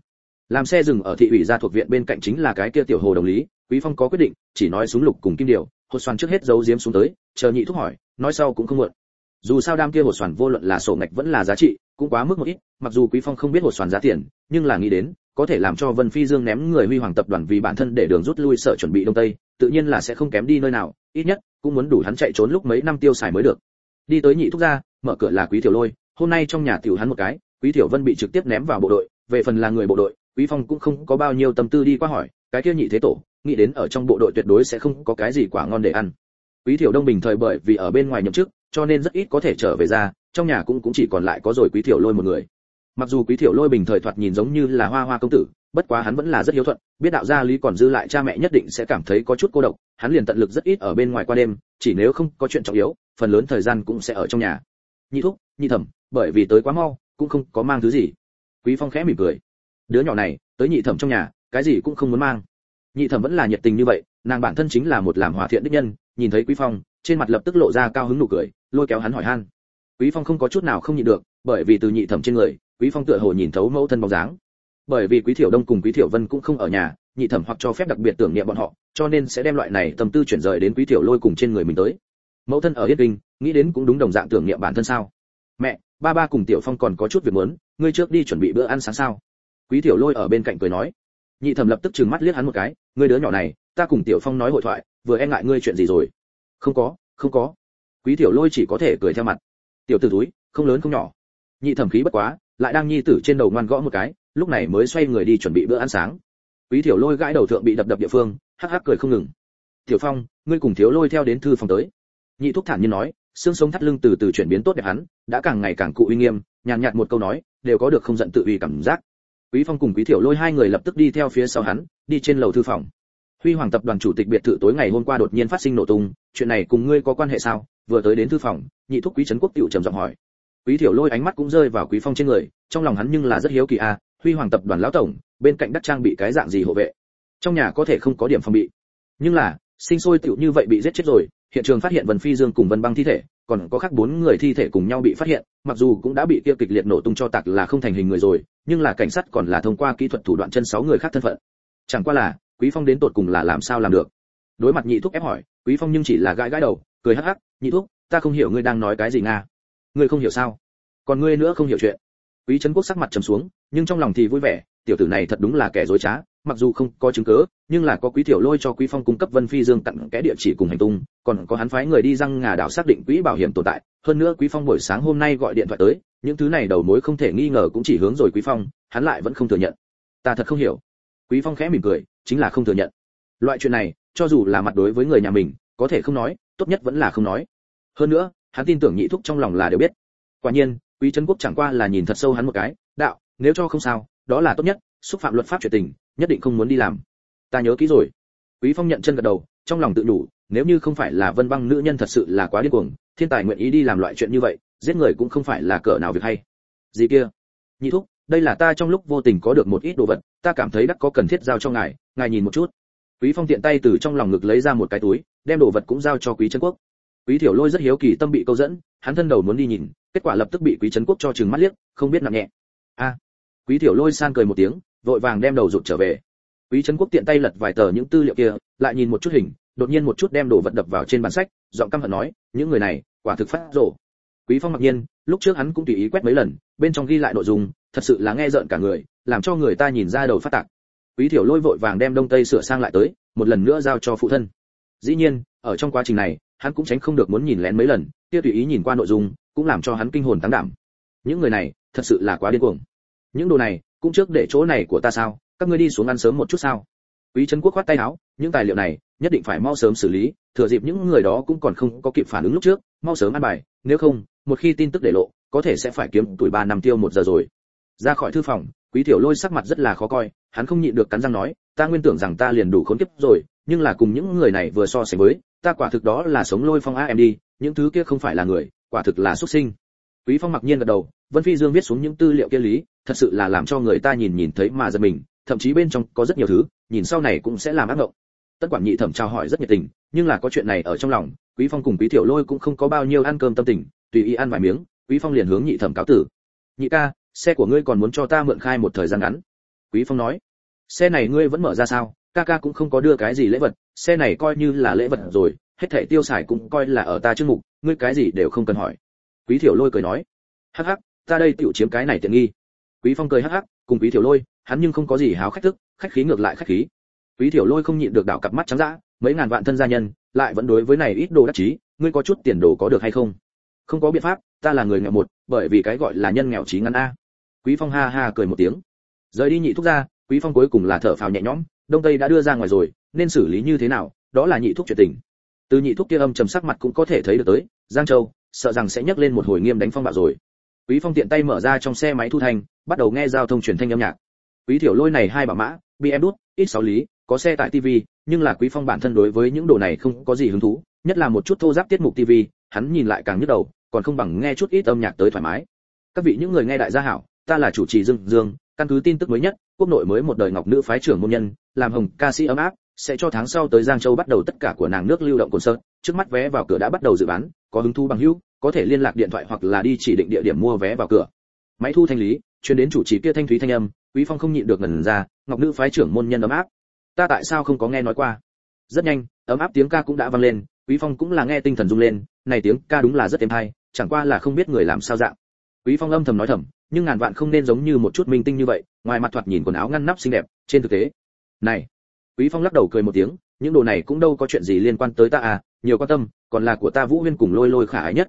làm xe dừng ở thị ủy gia thuộc viện bên cạnh chính là cái kia tiểu hồ đồng lý quý phong có quyết định chỉ nói súng lục cùng kim điều hột xoàn trước hết giấu giếm xuống tới chờ nhị thúc hỏi nói sau cũng không muộn dù sao đam kia hột xoàn vô luận là sổ ngạch vẫn là giá trị cũng quá mức một ít, mặc dù quý phong không biết hột xoàn giá tiền, nhưng là nghĩ đến, có thể làm cho vân phi dương ném người huy hoàng tập đoàn vì bản thân để đường rút lui sợ chuẩn bị đông tây, tự nhiên là sẽ không kém đi nơi nào, ít nhất, cũng muốn đủ hắn chạy trốn lúc mấy năm tiêu xài mới được. Đi tới nhị thúc gia, mở cửa là quý tiểu lôi, hôm nay trong nhà tiểu hắn một cái, quý tiểu vân bị trực tiếp ném vào bộ đội, về phần là người bộ đội, quý phong cũng không có bao nhiêu tâm tư đi qua hỏi, cái kia nhị thế tổ, nghĩ đến ở trong bộ đội tuyệt đối sẽ không có cái gì quả ngon để ăn. Quý tiểu đông bình thời bởi vì ở bên ngoài nhậm chức, cho nên rất ít có thể trở về ra trong nhà cũng cũng chỉ còn lại có rồi quý thiểu lôi một người. Mặc dù quý thiểu lôi bình thời thoạt nhìn giống như là hoa hoa công tử, bất quá hắn vẫn là rất hiếu thuận, biết đạo gia lý còn dư lại cha mẹ nhất định sẽ cảm thấy có chút cô độc, hắn liền tận lực rất ít ở bên ngoài qua đêm, chỉ nếu không có chuyện trọng yếu, phần lớn thời gian cũng sẽ ở trong nhà. Nhị thúc, nhị thẩm, bởi vì tới quá mau, cũng không có mang thứ gì. Quý phong khẽ mỉm cười. Đứa nhỏ này, tới nhị thẩm trong nhà, cái gì cũng không muốn mang. Nhị thẩm vẫn là nhiệt tình như vậy, nàng bản thân chính là một làm hòa thiện đích nhân, nhìn thấy quý phong, trên mặt lập tức lộ ra cao hứng nụ cười, lôi kéo hắn hỏi han quý phong không có chút nào không nhịn được, bởi vì từ nhị thẩm trên người, quý phong tựa hồ nhìn thấu mẫu thân bóng dáng. Bởi vì quý thiểu đông cùng quý thiểu vân cũng không ở nhà, nhị thẩm hoặc cho phép đặc biệt tưởng niệm bọn họ, cho nên sẽ đem loại này tâm tư chuyển rời đến quý thiểu lôi cùng trên người mình tới. Mẫu thân ở yết kinh, nghĩ đến cũng đúng đồng dạng tưởng niệm bản thân sao? Mẹ, ba ba cùng tiểu phong còn có chút việc muốn, ngươi trước đi chuẩn bị bữa ăn sáng sao? Quý thiểu lôi ở bên cạnh cười nói. Nhị thẩm lập tức trừng mắt liếc hắn một cái, ngươi đứa nhỏ này, ta cùng tiểu phong nói hội thoại, vừa e ngại ngươi chuyện gì rồi? Không có không có. Quý thiểu lôi chỉ có thể cười theo mặt tiểu tử túi không lớn không nhỏ. Nhị thẩm khí bất quá, lại đang nhi tử trên đầu ngoan gõ một cái, lúc này mới xoay người đi chuẩn bị bữa ăn sáng. Quý tiểu lôi gãi đầu thượng bị đập đập địa phương, hắc hắc cười không ngừng. Tiểu phong, ngươi cùng thiếu lôi theo đến thư phòng tới. Nhị thúc thản nhiên nói, xương sống thắt lưng từ từ chuyển biến tốt đẹp hắn, đã càng ngày càng cụ uy nghiêm, nhàn nhạt một câu nói, đều có được không giận tự uy cảm giác. Quý phong cùng quý tiểu lôi hai người lập tức đi theo phía sau hắn, đi trên lầu thư phòng. Huy hoàng tập đoàn chủ tịch biệt thự tối ngày hôm qua đột nhiên phát sinh nổ tung, chuyện này cùng ngươi có quan hệ sao? Vừa tới đến thư phòng nhị thúc quý trấn quốc tiểu trầm giọng hỏi. Quý tiểu lôi ánh mắt cũng rơi vào quý phong trên người trong lòng hắn nhưng là rất hiếu kỳ a à, huy hoàng tập đoàn lão tổng bên cạnh đắc trang bị cái dạng gì hộ vệ? Trong nhà có thể không có điểm phòng bị. Nhưng là sinh sôi tiểu như vậy bị giết chết rồi hiện trường phát hiện vân phi dương cùng vân băng thi thể còn có khác bốn người thi thể cùng nhau bị phát hiện mặc dù cũng đã bị tiêu kịch liệt nổ tung cho tạc là không thành hình người rồi nhưng là cảnh sát còn là thông qua kỹ thuật thủ đoạn chân sáu người khác thân phận. Chẳng qua là quý phong đến tột cùng là làm sao làm được? Đối mặt nhị thúc ép hỏi quý phong nhưng chỉ là gãi gãi đầu cười hắc hắc, nhị thúc, ta không hiểu ngươi đang nói cái gì nga. Ngươi không hiểu sao? Còn ngươi nữa không hiểu chuyện. Quý trấn quốc sắc mặt trầm xuống, nhưng trong lòng thì vui vẻ, tiểu tử này thật đúng là kẻ dối trá, mặc dù không có chứng cứ nhưng là có quý tiểu lôi cho quý phong cung cấp vân phi dương tặng kẽ địa chỉ cùng hành tung, còn có hắn phái người đi răng ngà đảo xác định quỹ bảo hiểm tồn tại, hơn nữa quý phong buổi sáng hôm nay gọi điện thoại tới, những thứ này đầu mối không thể nghi ngờ cũng chỉ hướng rồi quý phong, hắn lại vẫn không thừa nhận. Ta thật không hiểu. Quý phong khẽ mỉm cười, chính là không thừa nhận. Loại chuyện này, cho dù là mặt đối với người nhà mình, có thể không nói tốt nhất vẫn là không nói. Hơn nữa, hắn tin tưởng nhị thúc trong lòng là đều biết. Quả nhiên, quý trấn quốc chẳng qua là nhìn thật sâu hắn một cái, đạo, nếu cho không sao, đó là tốt nhất, xúc phạm luật pháp chuyện tình, nhất định không muốn đi làm. Ta nhớ kỹ rồi. Quý phong nhận chân gật đầu, trong lòng tự đủ, nếu như không phải là vân băng nữ nhân thật sự là quá điên cuồng, thiên tài nguyện ý đi làm loại chuyện như vậy, giết người cũng không phải là cỡ nào việc hay. Gì kia? Nhị thúc, đây là ta trong lúc vô tình có được một ít đồ vật, ta cảm thấy đắc có cần thiết giao cho ngài ngài nhìn một chút. Quý phong tiện tay từ trong lòng ngực lấy ra một cái túi đem đồ vật cũng giao cho quý trấn quốc. Quý thiểu lôi rất hiếu kỳ tâm bị câu dẫn, hắn thân đầu muốn đi nhìn, kết quả lập tức bị quý trấn quốc cho chừng mắt liếc, không biết nặng nhẹ. A! Quý thiểu lôi san cười một tiếng, vội vàng đem đầu rụt trở về. Quý trấn quốc tiện tay lật vài tờ những tư liệu kia, lại nhìn một chút hình, đột nhiên một chút đem đồ vật đập vào trên bản sách, giọng căm hận nói, những người này, quả thực phát rổ quý phong mặc nhiên, lúc trước hắn cũng tùy ý quét mấy lần, bên trong ghi lại nội dung, thật sự là nghe rợn cả người, làm cho người ta nhìn ra đầu phát tạc. Quý thiểu lôi vội vàng đem đông tây sửa sang lại tới, một lần nữa giao cho phụ thân dĩ nhiên, ở trong quá trình này, hắn cũng tránh không được muốn nhìn lén mấy lần, kia tùy ý nhìn qua nội dung, cũng làm cho hắn kinh hồn tăng đảm. Những người này, thật sự là quá điên cuồng. Những đồ này, cũng trước để chỗ này của ta sao? Các ngươi đi xuống ăn sớm một chút sao? Quý trấn quốc khoát tay áo, những tài liệu này, nhất định phải mau sớm xử lý, thừa dịp những người đó cũng còn không có kịp phản ứng lúc trước, mau sớm ăn bài, nếu không, một khi tin tức để lộ, có thể sẽ phải kiếm tuổi ba năm tiêu một giờ rồi. Ra khỏi thư phòng quý tiểu lôi sắc mặt rất là khó coi, hắn không nhịn được cắn răng nói, ta nguyên tưởng rằng ta liền đủ khốn kiếp rồi, nhưng là cùng những người này vừa so sánh với, ta quả thực đó là sống lôi phong a em đi những thứ kia không phải là người, quả thực là xuất sinh. Quý phong mặc nhiên gật đầu, vân phi dương viết xuống những tư liệu kia lý, thật sự là làm cho người ta nhìn nhìn thấy mà giật mình, thậm chí bên trong có rất nhiều thứ, nhìn sau này cũng sẽ làm ác mộng. Tất quản nhị thẩm chào hỏi rất nhiệt tình, nhưng là có chuyện này ở trong lòng, quý phong cùng quý tiểu lôi cũng không có bao nhiêu ăn cơm tâm tình, tùy ý ăn vài miếng, quý phong liền hướng nhị thẩm cáo tử. Nhị ca xe của ngươi còn muốn cho ta mượn khai một thời gian ngắn? Quý phong nói. Xe này ngươi vẫn mở ra sao? Ca ca cũng không có đưa cái gì lễ vật. Xe này coi như là lễ vật rồi. Hết thảy tiêu xài cũng coi là ở ta trước mục. Ngươi cái gì đều không cần hỏi. Quý thiểu lôi cười nói. Hắc hắc, ta đây tiểu chiếm cái này tiện nghi. Quý phong cười hắc hắc, cùng quý thiểu lôi, hắn nhưng không có gì háo khách thức, khách khí ngược lại khách khí. Quý thiểu lôi không nhịn được đảo cặp mắt trắng dã, mấy ngàn vạn thân gia nhân, lại vẫn đối với này ít đồ đắc chí, ngươi có chút tiền đồ có được hay không? Không có biện pháp, ta là người nghèo một, bởi vì cái gọi là nhân nghèo trí ngắn a quý phong ha ha cười một tiếng. Rời đi nhị thúc ra, quý phong cuối cùng là thở phào nhẹ nhõm, đông tây đã đưa ra ngoài rồi, nên xử lý như thế nào, đó là nhị thúc chuyện tình. Từ nhị thúc kia âm trầm sắc mặt cũng có thể thấy được tới, giang châu, sợ rằng sẽ nhấc lên một hồi nghiêm đánh phong bạo rồi. Quý phong tiện tay mở ra trong xe máy thu thanh, bắt đầu nghe giao thông truyền thanh âm nhạc. Quý thiểu lôi này hai bà mã, bị em đút, ít sáu lý, có xe tại tv nhưng là quý phong bản thân đối với những đồ này không có gì hứng thú, nhất là một chút thô giáp tiết mục tv hắn nhìn lại càng nhức đầu, còn không bằng nghe chút ít âm nhạc tới thoải mái. Các vị những người nghe đại gia hảo ta là chủ trì dương dương, căn cứ tin tức mới nhất, quốc nội mới một đời ngọc nữ phái trưởng môn nhân, làm hồng ca sĩ ấm áp, sẽ cho tháng sau tới giang châu bắt đầu tất cả của nàng nước lưu động cồn sơn trước mắt vé vào cửa đã bắt đầu dự bán, có hứng thu bằng hữu, có thể liên lạc điện thoại hoặc là đi chỉ định địa điểm mua vé vào cửa. Máy thu thanh lý truyền đến chủ trì kia thanh thúy thanh âm, quý phong không nhịn được ngẩn ra, ngọc nữ phái trưởng môn nhân ấm áp. Ta tại sao không có nghe nói qua? Rất nhanh, ấm áp tiếng ca cũng đã vang lên, quý phong cũng là nghe tinh thần rung lên, này tiếng ca đúng là rất êm hay chẳng qua là không biết người làm sao dạng. Quý phong âm thầm nói thầm nhưng ngàn vạn không nên giống như một chút minh tinh như vậy, ngoài mặt thoạt nhìn quần áo ngăn nắp xinh đẹp, trên thực tế, này, quý phong lắc đầu cười một tiếng, những đồ này cũng đâu có chuyện gì liên quan tới ta à nhiều quan tâm, còn là của ta vũ huyên cùng lôi lôi khả ái nhất.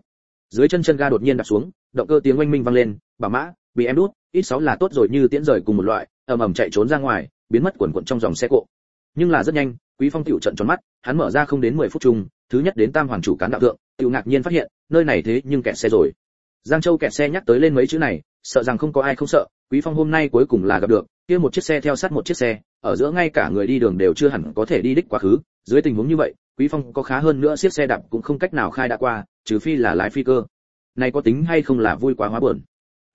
Dưới chân chân ga đột nhiên đạp xuống, động cơ tiếng oanh minh vang lên bà mã, bị em đút, ít sáu là tốt rồi như tiễn rời cùng một loại, ầm ầm chạy trốn ra ngoài, biến mất quần quần trong dòng xe cộ. Nhưng là rất nhanh, quý phong tiểu trận tròn mắt, hắn mở ra không đến 10 phút chung, thứ nhất đến tam hoàng chủ cán đạo thượng, tiểu ngạc nhiên phát hiện, nơi này thế nhưng kẹt xe rồi. Giang châu kẹt xe nhắc tới lên mấy chữ này sợ rằng không có ai không sợ, quý phong hôm nay cuối cùng là gặp được, kia một chiếc xe theo sát một chiếc xe, ở giữa ngay cả người đi đường đều chưa hẳn có thể đi đích quá khứ, dưới tình huống như vậy, quý phong có khá hơn nữa chiếc xe đạp cũng không cách nào khai đã qua, trừ phi là lái phi cơ. Này có tính hay không là vui quá hóa buồn.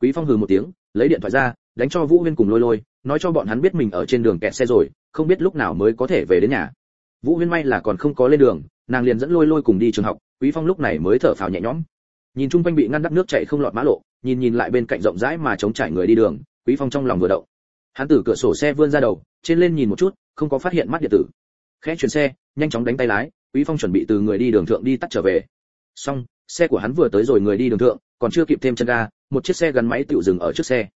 Quý phong hừ một tiếng, lấy điện thoại ra, đánh cho vũ huyên cùng lôi lôi, nói cho bọn hắn biết mình ở trên đường kẹt xe rồi, không biết lúc nào mới có thể về đến nhà. Vũ huyên may là còn không có lên đường, nàng liền dẫn lôi lôi cùng đi trường học, quý phong lúc này mới thở phào nhẹ nhõm nhìn chung quanh bị ngăn đắp nước chảy không lọt mã lộ, nhìn nhìn lại bên cạnh rộng rãi mà chống trải người đi đường, quý phong trong lòng vừa động. Hắn từ cửa sổ xe vươn ra đầu, trên lên nhìn một chút, không có phát hiện mắt điện tử. Khẽ chuyển xe, nhanh chóng đánh tay lái, quý phong chuẩn bị từ người đi đường thượng đi tắt trở về. Xong, xe của hắn vừa tới rồi người đi đường thượng, còn chưa kịp thêm chân ga, một chiếc xe gắn máy tự dừng ở trước xe.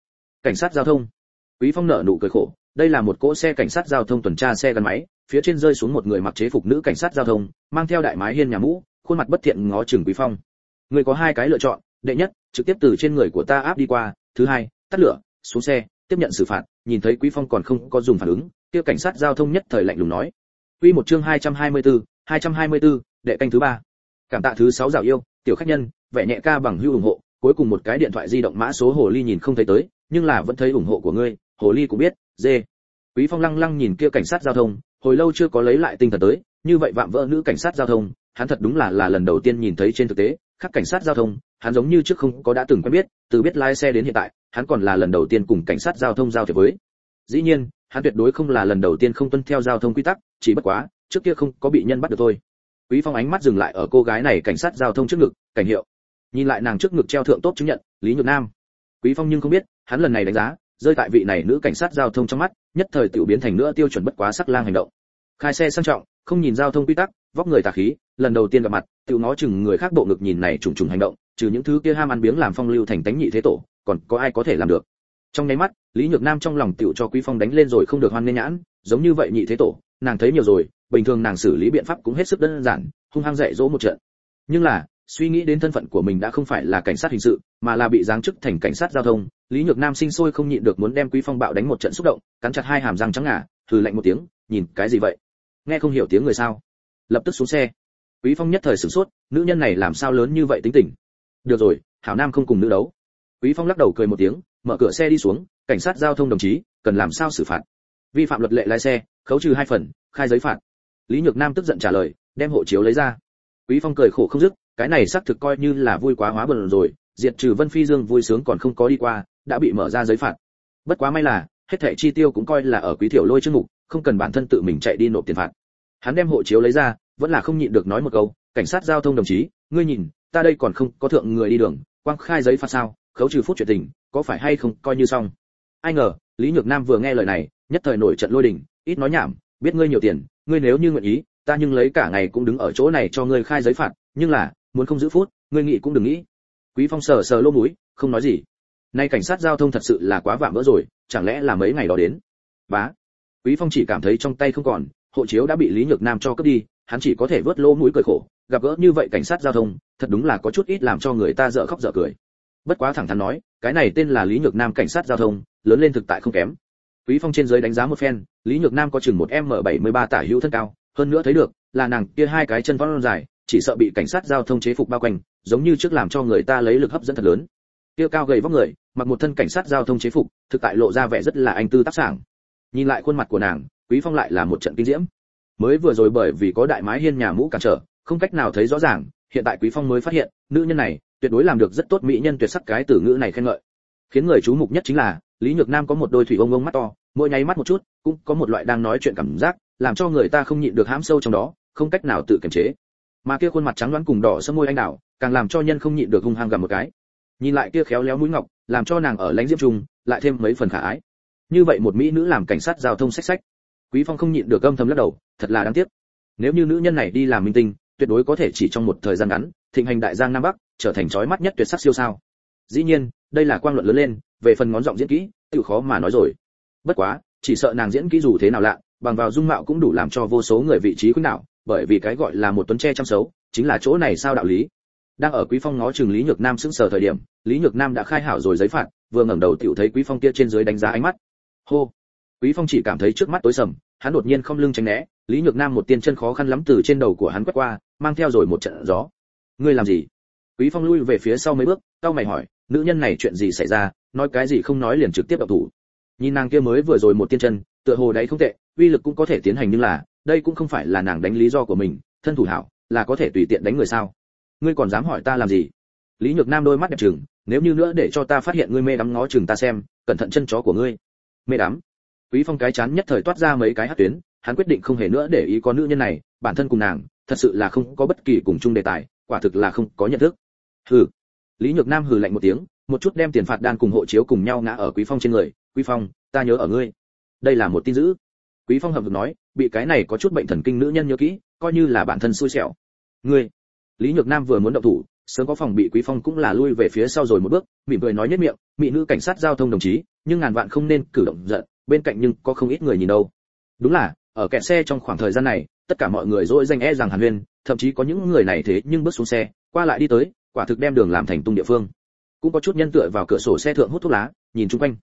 Cảnh sát giao thông. Quý phong nở nụ cười khổ, đây là một cỗ xe cảnh sát giao thông tuần tra xe gắn máy, phía trên rơi xuống một người mặc chế phục nữ cảnh sát giao thông, mang theo đại mái hiên nhà mũ, khuôn mặt bất thiện ngó chừng quý phong người có hai cái lựa chọn đệ nhất trực tiếp từ trên người của ta áp đi qua thứ hai tắt lửa xuống xe tiếp nhận xử phạt nhìn thấy quý phong còn không có dùng phản ứng kia cảnh sát giao thông nhất thời lạnh lùng nói. Quy một chương 224, 224, đệ canh thứ ba. Cảm tạ thứ sáu rào yêu tiểu khách nhân vẻ nhẹ ca bằng hưu ủng hộ cuối cùng một cái điện thoại di động mã số hồ ly nhìn không thấy tới nhưng là vẫn thấy ủng hộ của ngươi hồ ly cũng biết dê quý phong lăng lăng nhìn kia cảnh sát giao thông hồi lâu chưa có lấy lại tinh thần tới như vậy vạm vỡ nữ cảnh sát giao thông hắn thật đúng là là lần đầu tiên nhìn thấy trên thực tế khác cảnh sát giao thông, hắn giống như trước không có đã từng quen biết, từ biết lái xe đến hiện tại, hắn còn là lần đầu tiên cùng cảnh sát giao thông giao thiệp với. Dĩ nhiên, hắn tuyệt đối không là lần đầu tiên không tuân theo giao thông quy tắc, chỉ bất quá, trước kia không có bị nhân bắt được thôi. Quý phong ánh mắt dừng lại ở cô gái này cảnh sát giao thông trước ngực, cảnh hiệu. Nhìn lại nàng trước ngực treo thượng tốt chứng nhận, lý nhược nam. Quý phong nhưng không biết, hắn lần này đánh giá, rơi tại vị này nữ cảnh sát giao thông trong mắt, nhất thời tiểu biến thành nữa tiêu chuẩn bất quá sắc lang hành động. Khai xe sang trọng, không nhìn giao thông quy tắc, vóc người tà khí, lần đầu tiên gặp mặt tiểu ngó chừng người khác bộ ngực nhìn này trùng trùng hành động, trừ những thứ kia ham ăn biếng làm phong lưu thành tánh nhị thế tổ, còn có ai có thể làm được? Trong nháy mắt, lý nhược nam trong lòng tiểu cho quý phong đánh lên rồi không được hoan nên nhãn, giống như vậy nhị thế tổ, nàng thấy nhiều rồi, bình thường nàng xử lý biện pháp cũng hết sức đơn giản, hung hăng dạy dỗ một trận. Nhưng là, suy nghĩ đến thân phận của mình đã không phải là cảnh sát hình sự, mà là bị giáng chức thành cảnh sát giao thông, lý nhược nam sinh sôi không nhịn được muốn đem quý phong bạo đánh một trận xúc động, cắn chặt hai hàm răng trắng ngà thử lạnh một tiếng, nhìn, cái gì vậy? Nghe không hiểu tiếng người sao? Lập tức xuống xe quý phong nhất thời sửng sốt, nữ nhân này làm sao lớn như vậy tính tình? Được rồi, hảo nam không cùng nữ đấu. Quý phong lắc đầu cười một tiếng, mở cửa xe đi xuống, cảnh sát giao thông đồng chí, cần làm sao xử phạt? Vi phạm luật lệ lái xe, khấu trừ hai phần, khai giấy phạt. Lý nhược nam tức giận trả lời, đem hộ chiếu lấy ra. Quý phong cười khổ không dứt, cái này xác thực coi như là vui quá hóa bần rồi, diệt trừ vân phi dương vui sướng còn không có đi qua, đã bị mở ra giấy phạt. Bất quá may là, hết thẻ chi tiêu cũng coi là ở quý thiểu lôi chương mục không cần bản thân tự mình chạy đi nộp tiền phạt. Hắn đem hộ chiếu lấy ra vẫn là không nhịn được nói một câu, cảnh sát giao thông đồng chí, ngươi nhìn, ta đây còn không có thượng người đi đường, quang khai giấy phạt sao, khấu trừ phút chuyện tình, có phải hay không, coi như xong. Ai ngờ, lý nhược nam vừa nghe lời này, nhất thời nổi trận lôi đình, ít nói nhảm, biết ngươi nhiều tiền, ngươi nếu như nguyện ý, ta nhưng lấy cả ngày cũng đứng ở chỗ này cho ngươi khai giấy phạt, nhưng là, muốn không giữ phút, ngươi nghĩ cũng đừng nghĩ. Quý phong sờ sờ lỗ mũi, không nói gì. Nay cảnh sát giao thông thật sự là quá vạm vỡ rồi, chẳng lẽ là mấy ngày đó đến? Bá. Quý phong chỉ cảm thấy trong tay không còn, hộ chiếu đã bị lý nhược nam cho cướp đi hắn chỉ có thể vớt lỗ mũi cười khổ, gặp gỡ như vậy cảnh sát giao thông, thật đúng là có chút ít làm cho người ta dở khóc dở cười. Bất quá thẳng thắn nói, cái này tên là lý nhược nam cảnh sát giao thông, lớn lên thực tại không kém. Quý phong trên dưới đánh giá một phen, lý nhược nam có chừng một m 73 tả hữu thân cao, hơn nữa thấy được, là nàng kia hai cái chân vón dài, chỉ sợ bị cảnh sát giao thông chế phục bao quanh, giống như trước làm cho người ta lấy lực hấp dẫn thật lớn. Kia cao gầy vóc người, mặc một thân cảnh sát giao thông chế phục, thực tại lộ ra vẻ rất là anh tư tác sảng. Nhìn lại khuôn mặt của nàng, quý phong lại là một trận kinh diễm mới vừa rồi bởi vì có đại mái hiên nhà mũ cản trở, không cách nào thấy rõ ràng, hiện tại quý phong mới phát hiện, nữ nhân này tuyệt đối làm được rất tốt mỹ nhân tuyệt sắc cái từ ngữ này khen ngợi. Khiến người chú mục nhất chính là, lý nhược nam có một đôi thủy ông ông mắt to, mỗi nháy mắt một chút, cũng có một loại đang nói chuyện cảm giác, làm cho người ta không nhịn được hãm sâu trong đó, không cách nào tự kiềm chế. Mà kia khuôn mặt trắng đoán cùng đỏ sẫm môi anh đào, càng làm cho nhân không nhịn được hung hăng gầm một cái. Nhìn lại kia khéo léo mũi ngọc, làm cho nàng ở lãnh diễm trung lại thêm mấy phần khả ái. Như vậy một mỹ nữ làm cảnh sát giao thông sách sách quý phong không nhịn được âm thầm lắc đầu, thật là đáng tiếc. Nếu như nữ nhân này đi làm minh tinh, tuyệt đối có thể chỉ trong một thời gian ngắn, thịnh hành đại giang nam bắc, trở thành chói mắt nhất tuyệt sắc siêu sao. Dĩ nhiên, đây là quang luận lớn lên, về phần ngón giọng diễn kỹ tự khó mà nói rồi. Bất quá, chỉ sợ nàng diễn kỹ dù thế nào lạ, bằng vào dung mạo cũng đủ làm cho vô số người vị trí khuynh đảo, bởi vì cái gọi là một tuấn tre chăm xấu chính là chỗ này sao đạo lý. Đang ở quý phong ngó chừng lý nhược nam sững sờ thời điểm, lý nhược nam đã khai hảo rồi giấy phạt, vừa ngẩng đầu tiểu thấy quý phong kia trên dưới đánh giá ánh mắt. Hô! Quý phong chỉ cảm thấy trước mắt tối sầm, hắn đột nhiên không lưng tránh né, lý nhược nam một tiên chân khó khăn lắm từ trên đầu của hắn quét qua, mang theo rồi một trận gió. Ngươi làm gì? Quý phong lui về phía sau mấy bước, cau mày hỏi, nữ nhân này chuyện gì xảy ra? Nói cái gì không nói liền trực tiếp động thủ? Nhìn nàng kia mới vừa rồi một tiên chân, tựa hồ đấy không tệ, uy lực cũng có thể tiến hành nhưng là, đây cũng không phải là nàng đánh lý do của mình, thân thủ hảo, là có thể tùy tiện đánh người sao? Ngươi còn dám hỏi ta làm gì? Lý nhược nam đôi mắt đẹp trừng, nếu như nữa để cho ta phát hiện ngươi mê đắm ngó chừng ta xem, cẩn thận chân chó của ngươi. Mê đắm? Quý phong cái chán nhất thời toát ra mấy cái hát tuyến, hắn quyết định không hề nữa để ý có nữ nhân này, bản thân cùng nàng, thật sự là không có bất kỳ cùng chung đề tài, quả thực là không có nhận thức. Hừ. Lý nhược nam hừ lạnh một tiếng, một chút đem tiền phạt đan cùng hộ chiếu cùng nhau ngã ở quý phong trên người, quý phong, ta nhớ ở ngươi. Đây là một tin dữ. Quý phong hậm hực nói, bị cái này có chút bệnh thần kinh nữ nhân nhớ kỹ, coi như là bản thân xui xẻo. Ngươi. Lý nhược nam vừa muốn động thủ, sớm có phòng bị quý phong cũng là lui về phía sau rồi một bước, mỉm cười nói nhất miệng, mỹ nữ cảnh sát giao thông đồng chí, nhưng ngàn vạn không nên cử động giận bên cạnh nhưng có không ít người nhìn đâu. Đúng là, ở kẹt xe trong khoảng thời gian này, tất cả mọi người dỗi danh e rằng hàn huyên, thậm chí có những người này thế nhưng bước xuống xe, qua lại đi tới, quả thực đem đường làm thành tung địa phương. Cũng có chút nhân tựa vào cửa sổ xe thượng hút thuốc lá, nhìn chung quanh.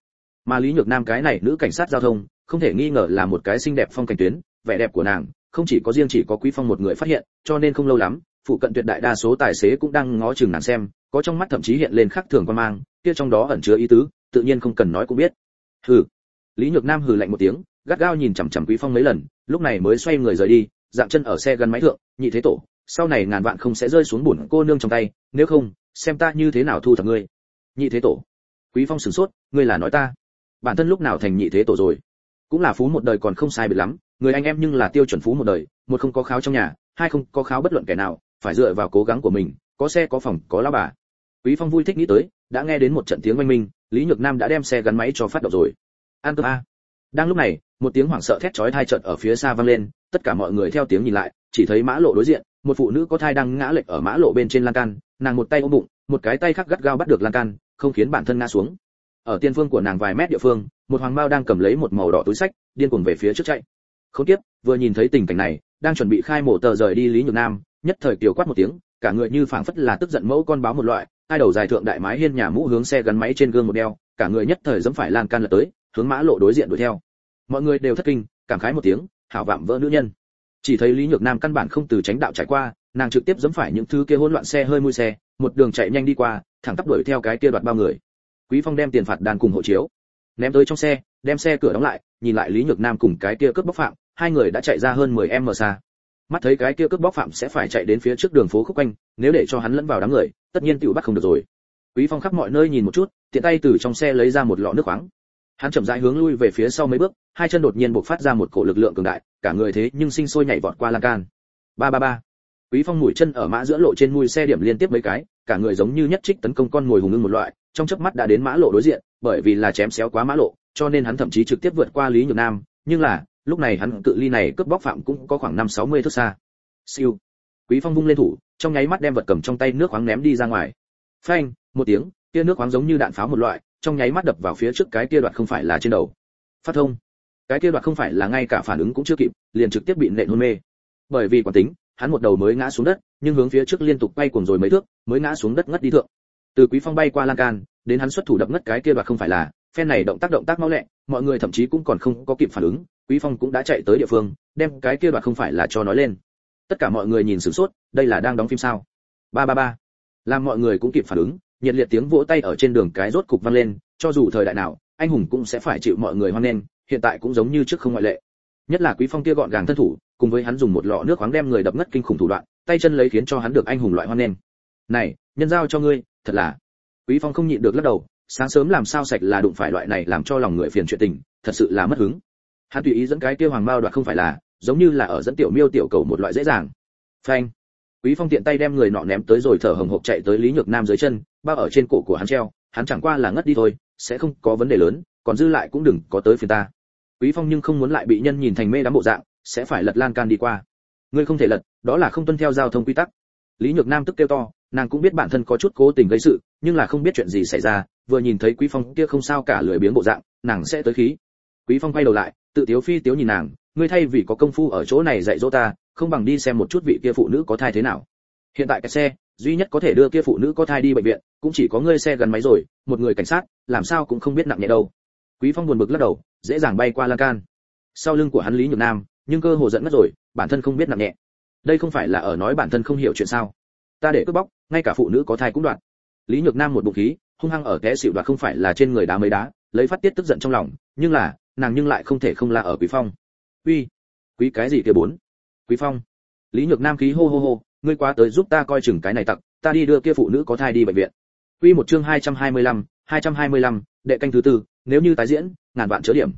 Mà lý nhược nam cái này nữ cảnh sát giao thông, không thể nghi ngờ là một cái xinh đẹp phong cảnh tuyến, vẻ đẹp của nàng, không chỉ có riêng chỉ có quý phong một người phát hiện, cho nên không lâu lắm, phụ cận tuyệt đại đa số tài xế cũng đang ngó chừng nàng xem, có trong mắt thậm chí hiện lên khắc thường quan mang, kia trong đó ẩn chứa ý tứ, tự nhiên không cần nói cũng biết. Hừ lý nhược nam hừ lạnh một tiếng, gắt gao nhìn chằm chằm quý phong mấy lần, lúc này mới xoay người rời đi, dạng chân ở xe gần máy thượng, nhị thế tổ, sau này ngàn vạn không sẽ rơi xuống bùn cô nương trong tay, nếu không, xem ta như thế nào thu thập ngươi. Nhị thế tổ, quý phong sửng sốt, ngươi là nói ta. Bản thân lúc nào thành nhị thế tổ rồi? Cũng là phú một đời còn không sai biệt lắm, người anh em nhưng là tiêu chuẩn phú một đời, một không có kháo trong nhà, hai không có kháo bất luận kẻ nào, phải dựa vào cố gắng của mình, có xe có phòng, có lão bà. Quý phong vui thích nghĩ tới, đã nghe đến một trận tiếng oanh minh, lý nhược nam đã đem xe gắn máy cho phát động rồi an cơm a. Đang lúc này, một tiếng hoảng sợ thét chói tai chợt ở phía xa vang lên, tất cả mọi người theo tiếng nhìn lại, chỉ thấy mã lộ đối diện, một phụ nữ có thai đang ngã lệch ở mã lộ bên trên lan can, nàng một tay ôm bụng, một cái tay khác gắt gao bắt được lan can, không khiến bản thân ngã xuống. Ở tiên phương của nàng vài mét địa phương, một hoàng mao đang cầm lấy một màu đỏ túi sách, điên cuồng về phía trước chạy. Không tiếp vừa nhìn thấy tình cảnh này, đang chuẩn bị khai mổ tờ rời đi lý nhược nam, nhất thời kiều quát một tiếng, cả người như phảng phất là tức giận mẫu con báo một loại, hai đầu dài thượng đại mái hiên nhà mũ hướng xe gắn máy trên gương một đeo, cả người nhất thời dẫm phải lan can lật tới hướng mã lộ đối diện đuổi theo. Mọi người đều thất kinh, cảm khái một tiếng, hảo vạm vỡ nữ nhân. Chỉ thấy lý nhược nam căn bản không từ tránh đạo trải qua, nàng trực tiếp dẫm phải những thứ kia hỗn loạn xe hơi mui xe, một đường chạy nhanh đi qua, thẳng tắp đuổi theo cái kia đoạt bao người. Quý phong đem tiền phạt đàn cùng hộ chiếu, ném tới trong xe, đem xe cửa đóng lại, nhìn lại lý nhược nam cùng cái kia cướp bóc phạm, hai người đã chạy ra hơn 10 m xa. Mắt thấy cái kia cướp bóc phạm sẽ phải chạy đến phía trước đường phố khúc quanh, nếu để cho hắn lẫn vào đám người, tất nhiên tiểu bắt không được rồi. Quý phong khắp mọi nơi nhìn một chút, tiện tay từ trong xe lấy ra một lọ nước khoáng hắn chậm rãi hướng lui về phía sau mấy bước, hai chân đột nhiên bộc phát ra một cổ lực lượng cường đại, cả người thế nhưng sinh sôi nhảy vọt qua lan can. Ba ba ba. Quý phong mũi chân ở mã giữa lộ trên mui xe điểm liên tiếp mấy cái, cả người giống như nhất trích tấn công con ngồi hùng ưng một loại, trong chớp mắt đã đến mã lộ đối diện, bởi vì là chém xéo quá mã lộ, cho nên hắn thậm chí trực tiếp vượt qua lý nhược nam, nhưng là, lúc này hắn cự ly này cướp bóc phạm cũng có khoảng năm sáu mươi thước xa. Siêu. Quý phong vung lên thủ, trong nháy mắt đem vật cầm trong tay nước khoáng ném đi ra ngoài. Phanh, một tiếng kia nước khoáng giống như đạn pháo một loại trong nháy mắt đập vào phía trước cái kia đoạt không phải là trên đầu. Phát thông. Cái kia đoạt không phải là ngay cả phản ứng cũng chưa kịp, liền trực tiếp bị nện hôn mê. Bởi vì quán tính, hắn một đầu mới ngã xuống đất, nhưng hướng phía trước liên tục bay cuồng rồi mấy thước, mới ngã xuống đất ngất đi thượng. Từ quý phong bay qua lan can, đến hắn xuất thủ đập ngất cái kia đoạt không phải là, phen này động tác động tác mau lẹ, mọi người thậm chí cũng còn không có kịp phản ứng, quý phong cũng đã chạy tới địa phương, đem cái kia đoạt không phải là cho nói lên. Tất cả mọi người nhìn sửng sốt, đây là đang đóng phim sao? Ba ba ba. Làm mọi người cũng kịp phản ứng nhiệt liệt tiếng vỗ tay ở trên đường cái rốt cục vang lên, cho dù thời đại nào, anh hùng cũng sẽ phải chịu mọi người hoan nghênh, hiện tại cũng giống như trước không ngoại lệ. Nhất là quý phong kia gọn gàng thân thủ, cùng với hắn dùng một lọ nước khoáng đem người đập ngất kinh khủng thủ đoạn, tay chân lấy khiến cho hắn được anh hùng loại hoan nghênh. Này, nhân giao cho ngươi, thật là. Quý phong không nhịn được lắc đầu, sáng sớm làm sao sạch là đụng phải loại này làm cho lòng người phiền chuyện tình, thật sự là mất hứng. Hắn tùy ý dẫn cái kia hoàng bao đoạt không phải là, giống như là ở dẫn tiểu miêu tiểu cầu một loại dễ dàng. Phanh quý phong tiện tay đem người nọ ném tới rồi thở hồng hộc chạy tới lý nhược nam dưới chân, bao ở trên cổ của hắn treo, hắn chẳng qua là ngất đi thôi, sẽ không có vấn đề lớn, còn dư lại cũng đừng có tới phiền ta. Quý phong nhưng không muốn lại bị nhân nhìn thành mê đắm bộ dạng, sẽ phải lật lan can đi qua. Ngươi không thể lật, đó là không tuân theo giao thông quy tắc. Lý nhược nam tức kêu to, nàng cũng biết bản thân có chút cố tình gây sự, nhưng là không biết chuyện gì xảy ra, vừa nhìn thấy quý phong kia không sao cả lười biếng bộ dạng, nàng sẽ tới khí. Quý phong quay đầu lại, tự tiếu phi tiếu nhìn nàng, ngươi thay vì có công phu ở chỗ này dạy dỗ ta không bằng đi xem một chút vị kia phụ nữ có thai thế nào. Hiện tại cái xe, duy nhất có thể đưa kia phụ nữ có thai đi bệnh viện, cũng chỉ có ngươi xe gần máy rồi, một người cảnh sát, làm sao cũng không biết nặng nhẹ đâu. Quý phong buồn bực lắc đầu, dễ dàng bay qua lan can. Sau lưng của hắn lý nhược nam, nhưng cơ hồ giận mất rồi, bản thân không biết nặng nhẹ. Đây không phải là ở nói bản thân không hiểu chuyện sao? Ta để cướp bóc, ngay cả phụ nữ có thai cũng đoạt. Lý nhược nam một bụng khí, hung hăng ở té xỉu đoạt không phải là trên người đá mấy đá, lấy phát tiết tức giận trong lòng, nhưng là, nàng nhưng lại không thể không la ở quý phong. Uy, quý cái gì kia bốn? Quý phong. Lý nhược nam khí hô hô hô ngươi qua tới giúp ta coi chừng cái này tặc ta đi đưa kia phụ nữ có thai đi bệnh viện. Uy một chương 225, 225, đệ canh thứ tư nếu như tái diễn ngàn vạn chớ điểm.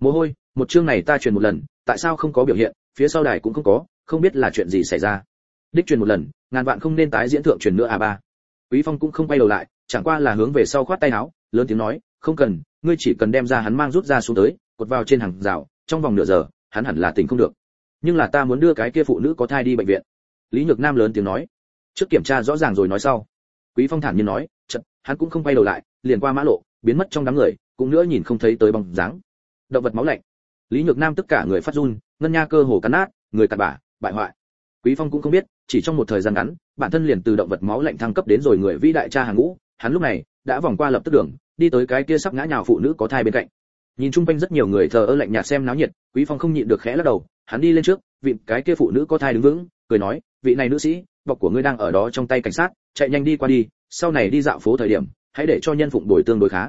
Mồ hôi một chương này ta truyền một lần tại sao không có biểu hiện phía sau đài cũng không có không biết là chuyện gì xảy ra. Đích truyền một lần ngàn vạn không nên tái diễn thượng truyền nữa à ba. Quý phong cũng không quay đầu lại chẳng qua là hướng về sau khoát tay áo lớn tiếng nói không cần ngươi chỉ cần đem ra hắn mang rút ra xuống tới cột vào trên hàng rào trong vòng nửa giờ hắn hẳn là tỉnh không được nhưng là ta muốn đưa cái kia phụ nữ có thai đi bệnh viện. Lý nhược nam lớn tiếng nói. Trước kiểm tra rõ ràng rồi nói sau. Quý phong thản nhiên nói chật hắn cũng không quay đầu lại, liền qua mã lộ, biến mất trong đám người, cũng nữa nhìn không thấy tới bóng dáng. Động vật máu lạnh. Lý nhược nam tất cả người phát run, ngân nha cơ hồ cắn nát, người cặn bả bại hoại. Quý phong cũng không biết, chỉ trong một thời gian ngắn, bản thân liền từ động vật máu lạnh thăng cấp đến rồi người vĩ đại cha hàng ngũ, hắn lúc này đã vòng qua lập tức đường, đi tới cái kia sắp ngã nhào phụ nữ có thai bên cạnh. Nhìn chung quanh rất nhiều người thờ ơ lạnh nhạt xem náo nhiệt, quý phong không nhịn được khẽ lắc đầu hắn đi lên trước, vị cái kia phụ nữ có thai đứng vững, cười nói, vị này nữ sĩ, bọc của ngươi đang ở đó trong tay cảnh sát, chạy nhanh đi qua đi, sau này đi dạo phố thời điểm, hãy để cho nhân phụng đổi tương đối khá.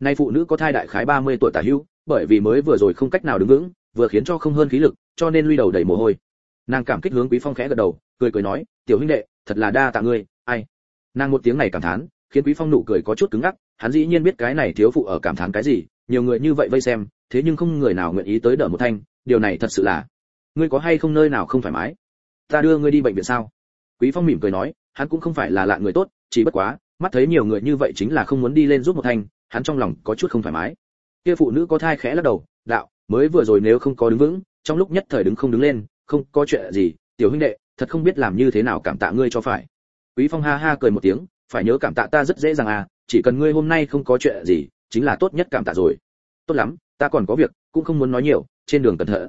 Nay phụ nữ có thai đại khái 30 tuổi tả hữu, bởi vì mới vừa rồi không cách nào đứng vững, vừa khiến cho không hơn khí lực, cho nên lui đầu đầy mồ hôi. Nàng cảm kích hướng quý phong khẽ gật đầu, cười cười nói, tiểu huynh đệ, thật là đa tạ ngươi, ai? Nàng một tiếng này cảm thán, khiến quý phong nụ cười có chút cứng ngắc, hắn dĩ nhiên biết cái này thiếu phụ ở cảm thán cái gì, nhiều người như vậy vây xem, thế nhưng không người nào nguyện ý tới đỡ một thanh, điều này thật sự là ngươi có hay không nơi nào không thoải mái? Ta đưa ngươi đi bệnh viện sao? Quý phong mỉm cười nói, hắn cũng không phải là lạ người tốt, chỉ bất quá, mắt thấy nhiều người như vậy chính là không muốn đi lên giúp một thanh, hắn trong lòng có chút không thoải mái. Kia phụ nữ có thai khẽ lắc đầu, đạo, mới vừa rồi nếu không có đứng vững, trong lúc nhất thời đứng không đứng lên, không có chuyện gì, tiểu huynh đệ, thật không biết làm như thế nào cảm tạ ngươi cho phải. Quý phong ha ha cười một tiếng, phải nhớ cảm tạ ta rất dễ dàng à chỉ cần ngươi hôm nay không có chuyện gì, chính là tốt nhất cảm tạ rồi. Tốt lắm, ta còn có việc, cũng không muốn nói nhiều, trên đường cẩn thận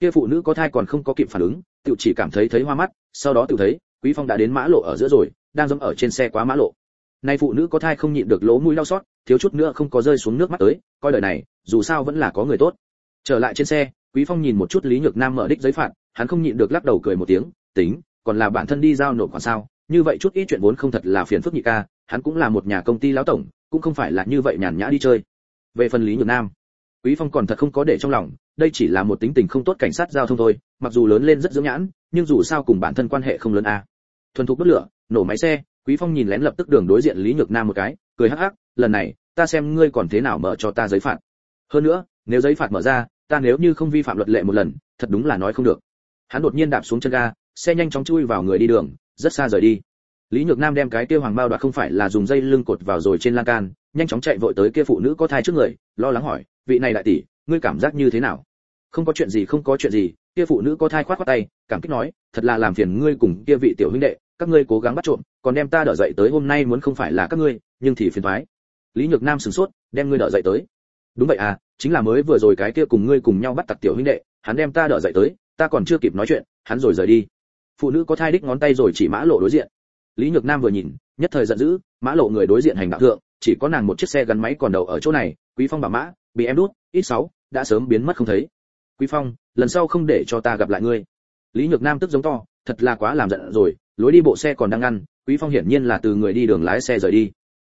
kia phụ nữ có thai còn không có kịp phản ứng tự chỉ cảm thấy thấy hoa mắt, sau đó tự thấy, quý phong đã đến mã lộ ở giữa rồi, đang dẫm ở trên xe quá mã lộ. Nay phụ nữ có thai không nhịn được lỗ mũi đau xót, thiếu chút nữa không có rơi xuống nước mắt tới, coi đời này, dù sao vẫn là có người tốt. Trở lại trên xe, quý phong nhìn một chút lý nhược nam mở đích giấy phạt, hắn không nhịn được lắc đầu cười một tiếng, tính, còn là bản thân đi giao nộp còn sao? Như vậy chút ít chuyện vốn không thật là phiền phức nhị ca, hắn cũng là một nhà công ty lão tổng, cũng không phải là như vậy nhàn nhã đi chơi. Về phần lý nhược nam quý phong còn thật không có để trong lòng, đây chỉ là một tính tình không tốt cảnh sát giao thông thôi, mặc dù lớn lên rất dưỡng nhãn, nhưng dù sao cùng bản thân quan hệ không lớn a à. thuần thục đốt lửa, nổ máy xe, quý phong nhìn lén lập tức đường đối diện lý nhược nam một cái, cười hắc hắc, lần này, ta xem ngươi còn thế nào mở cho ta giấy phạt. Hơn nữa, nếu giấy phạt mở ra, ta nếu như không vi phạm luật lệ một lần, thật đúng là nói không được. Hắn đột nhiên đạp xuống chân ga, xe nhanh chóng chui vào người đi đường, rất xa rời đi. Lý nhược nam đem cái kia hoàng bao đoạt không phải là dùng dây lưng cột vào rồi trên lan can nhanh chóng chạy vội tới kia phụ nữ có thai trước người, lo lắng hỏi, vị này đại tỷ, ngươi cảm giác như thế nào? Không có chuyện gì, không có chuyện gì. Kia phụ nữ có thai khoát khoát tay, cảm kích nói, thật là làm phiền ngươi cùng kia vị tiểu huynh đệ, các ngươi cố gắng bắt trộm, còn đem ta đỡ dậy tới hôm nay muốn không phải là các ngươi, nhưng thì phiền toái. Lý nhược nam sửng sốt, đem ngươi đỡ dậy tới? Đúng vậy à chính là mới vừa rồi cái kia cùng ngươi cùng nhau bắt tặc tiểu huynh đệ, hắn đem ta đỡ dậy tới, ta còn chưa kịp nói chuyện, hắn rồi rời đi. Phụ nữ có thai đích ngón tay rồi chỉ mã lộ đối diện. Lý nhược nam vừa nhìn, nhất thời giận dữ, mã lộ người đối diện hành đạo thượng chỉ có nàng một chiếc xe gắn máy còn đầu ở chỗ này, quý phong bảo mã, bị em đút, ít sáu, đã sớm biến mất không thấy. Quý phong, lần sau không để cho ta gặp lại ngươi. Lý nhược nam tức giống to, thật là quá làm giận rồi, lối đi bộ xe còn đang ngăn, quý phong hiển nhiên là từ người đi đường lái xe rời đi.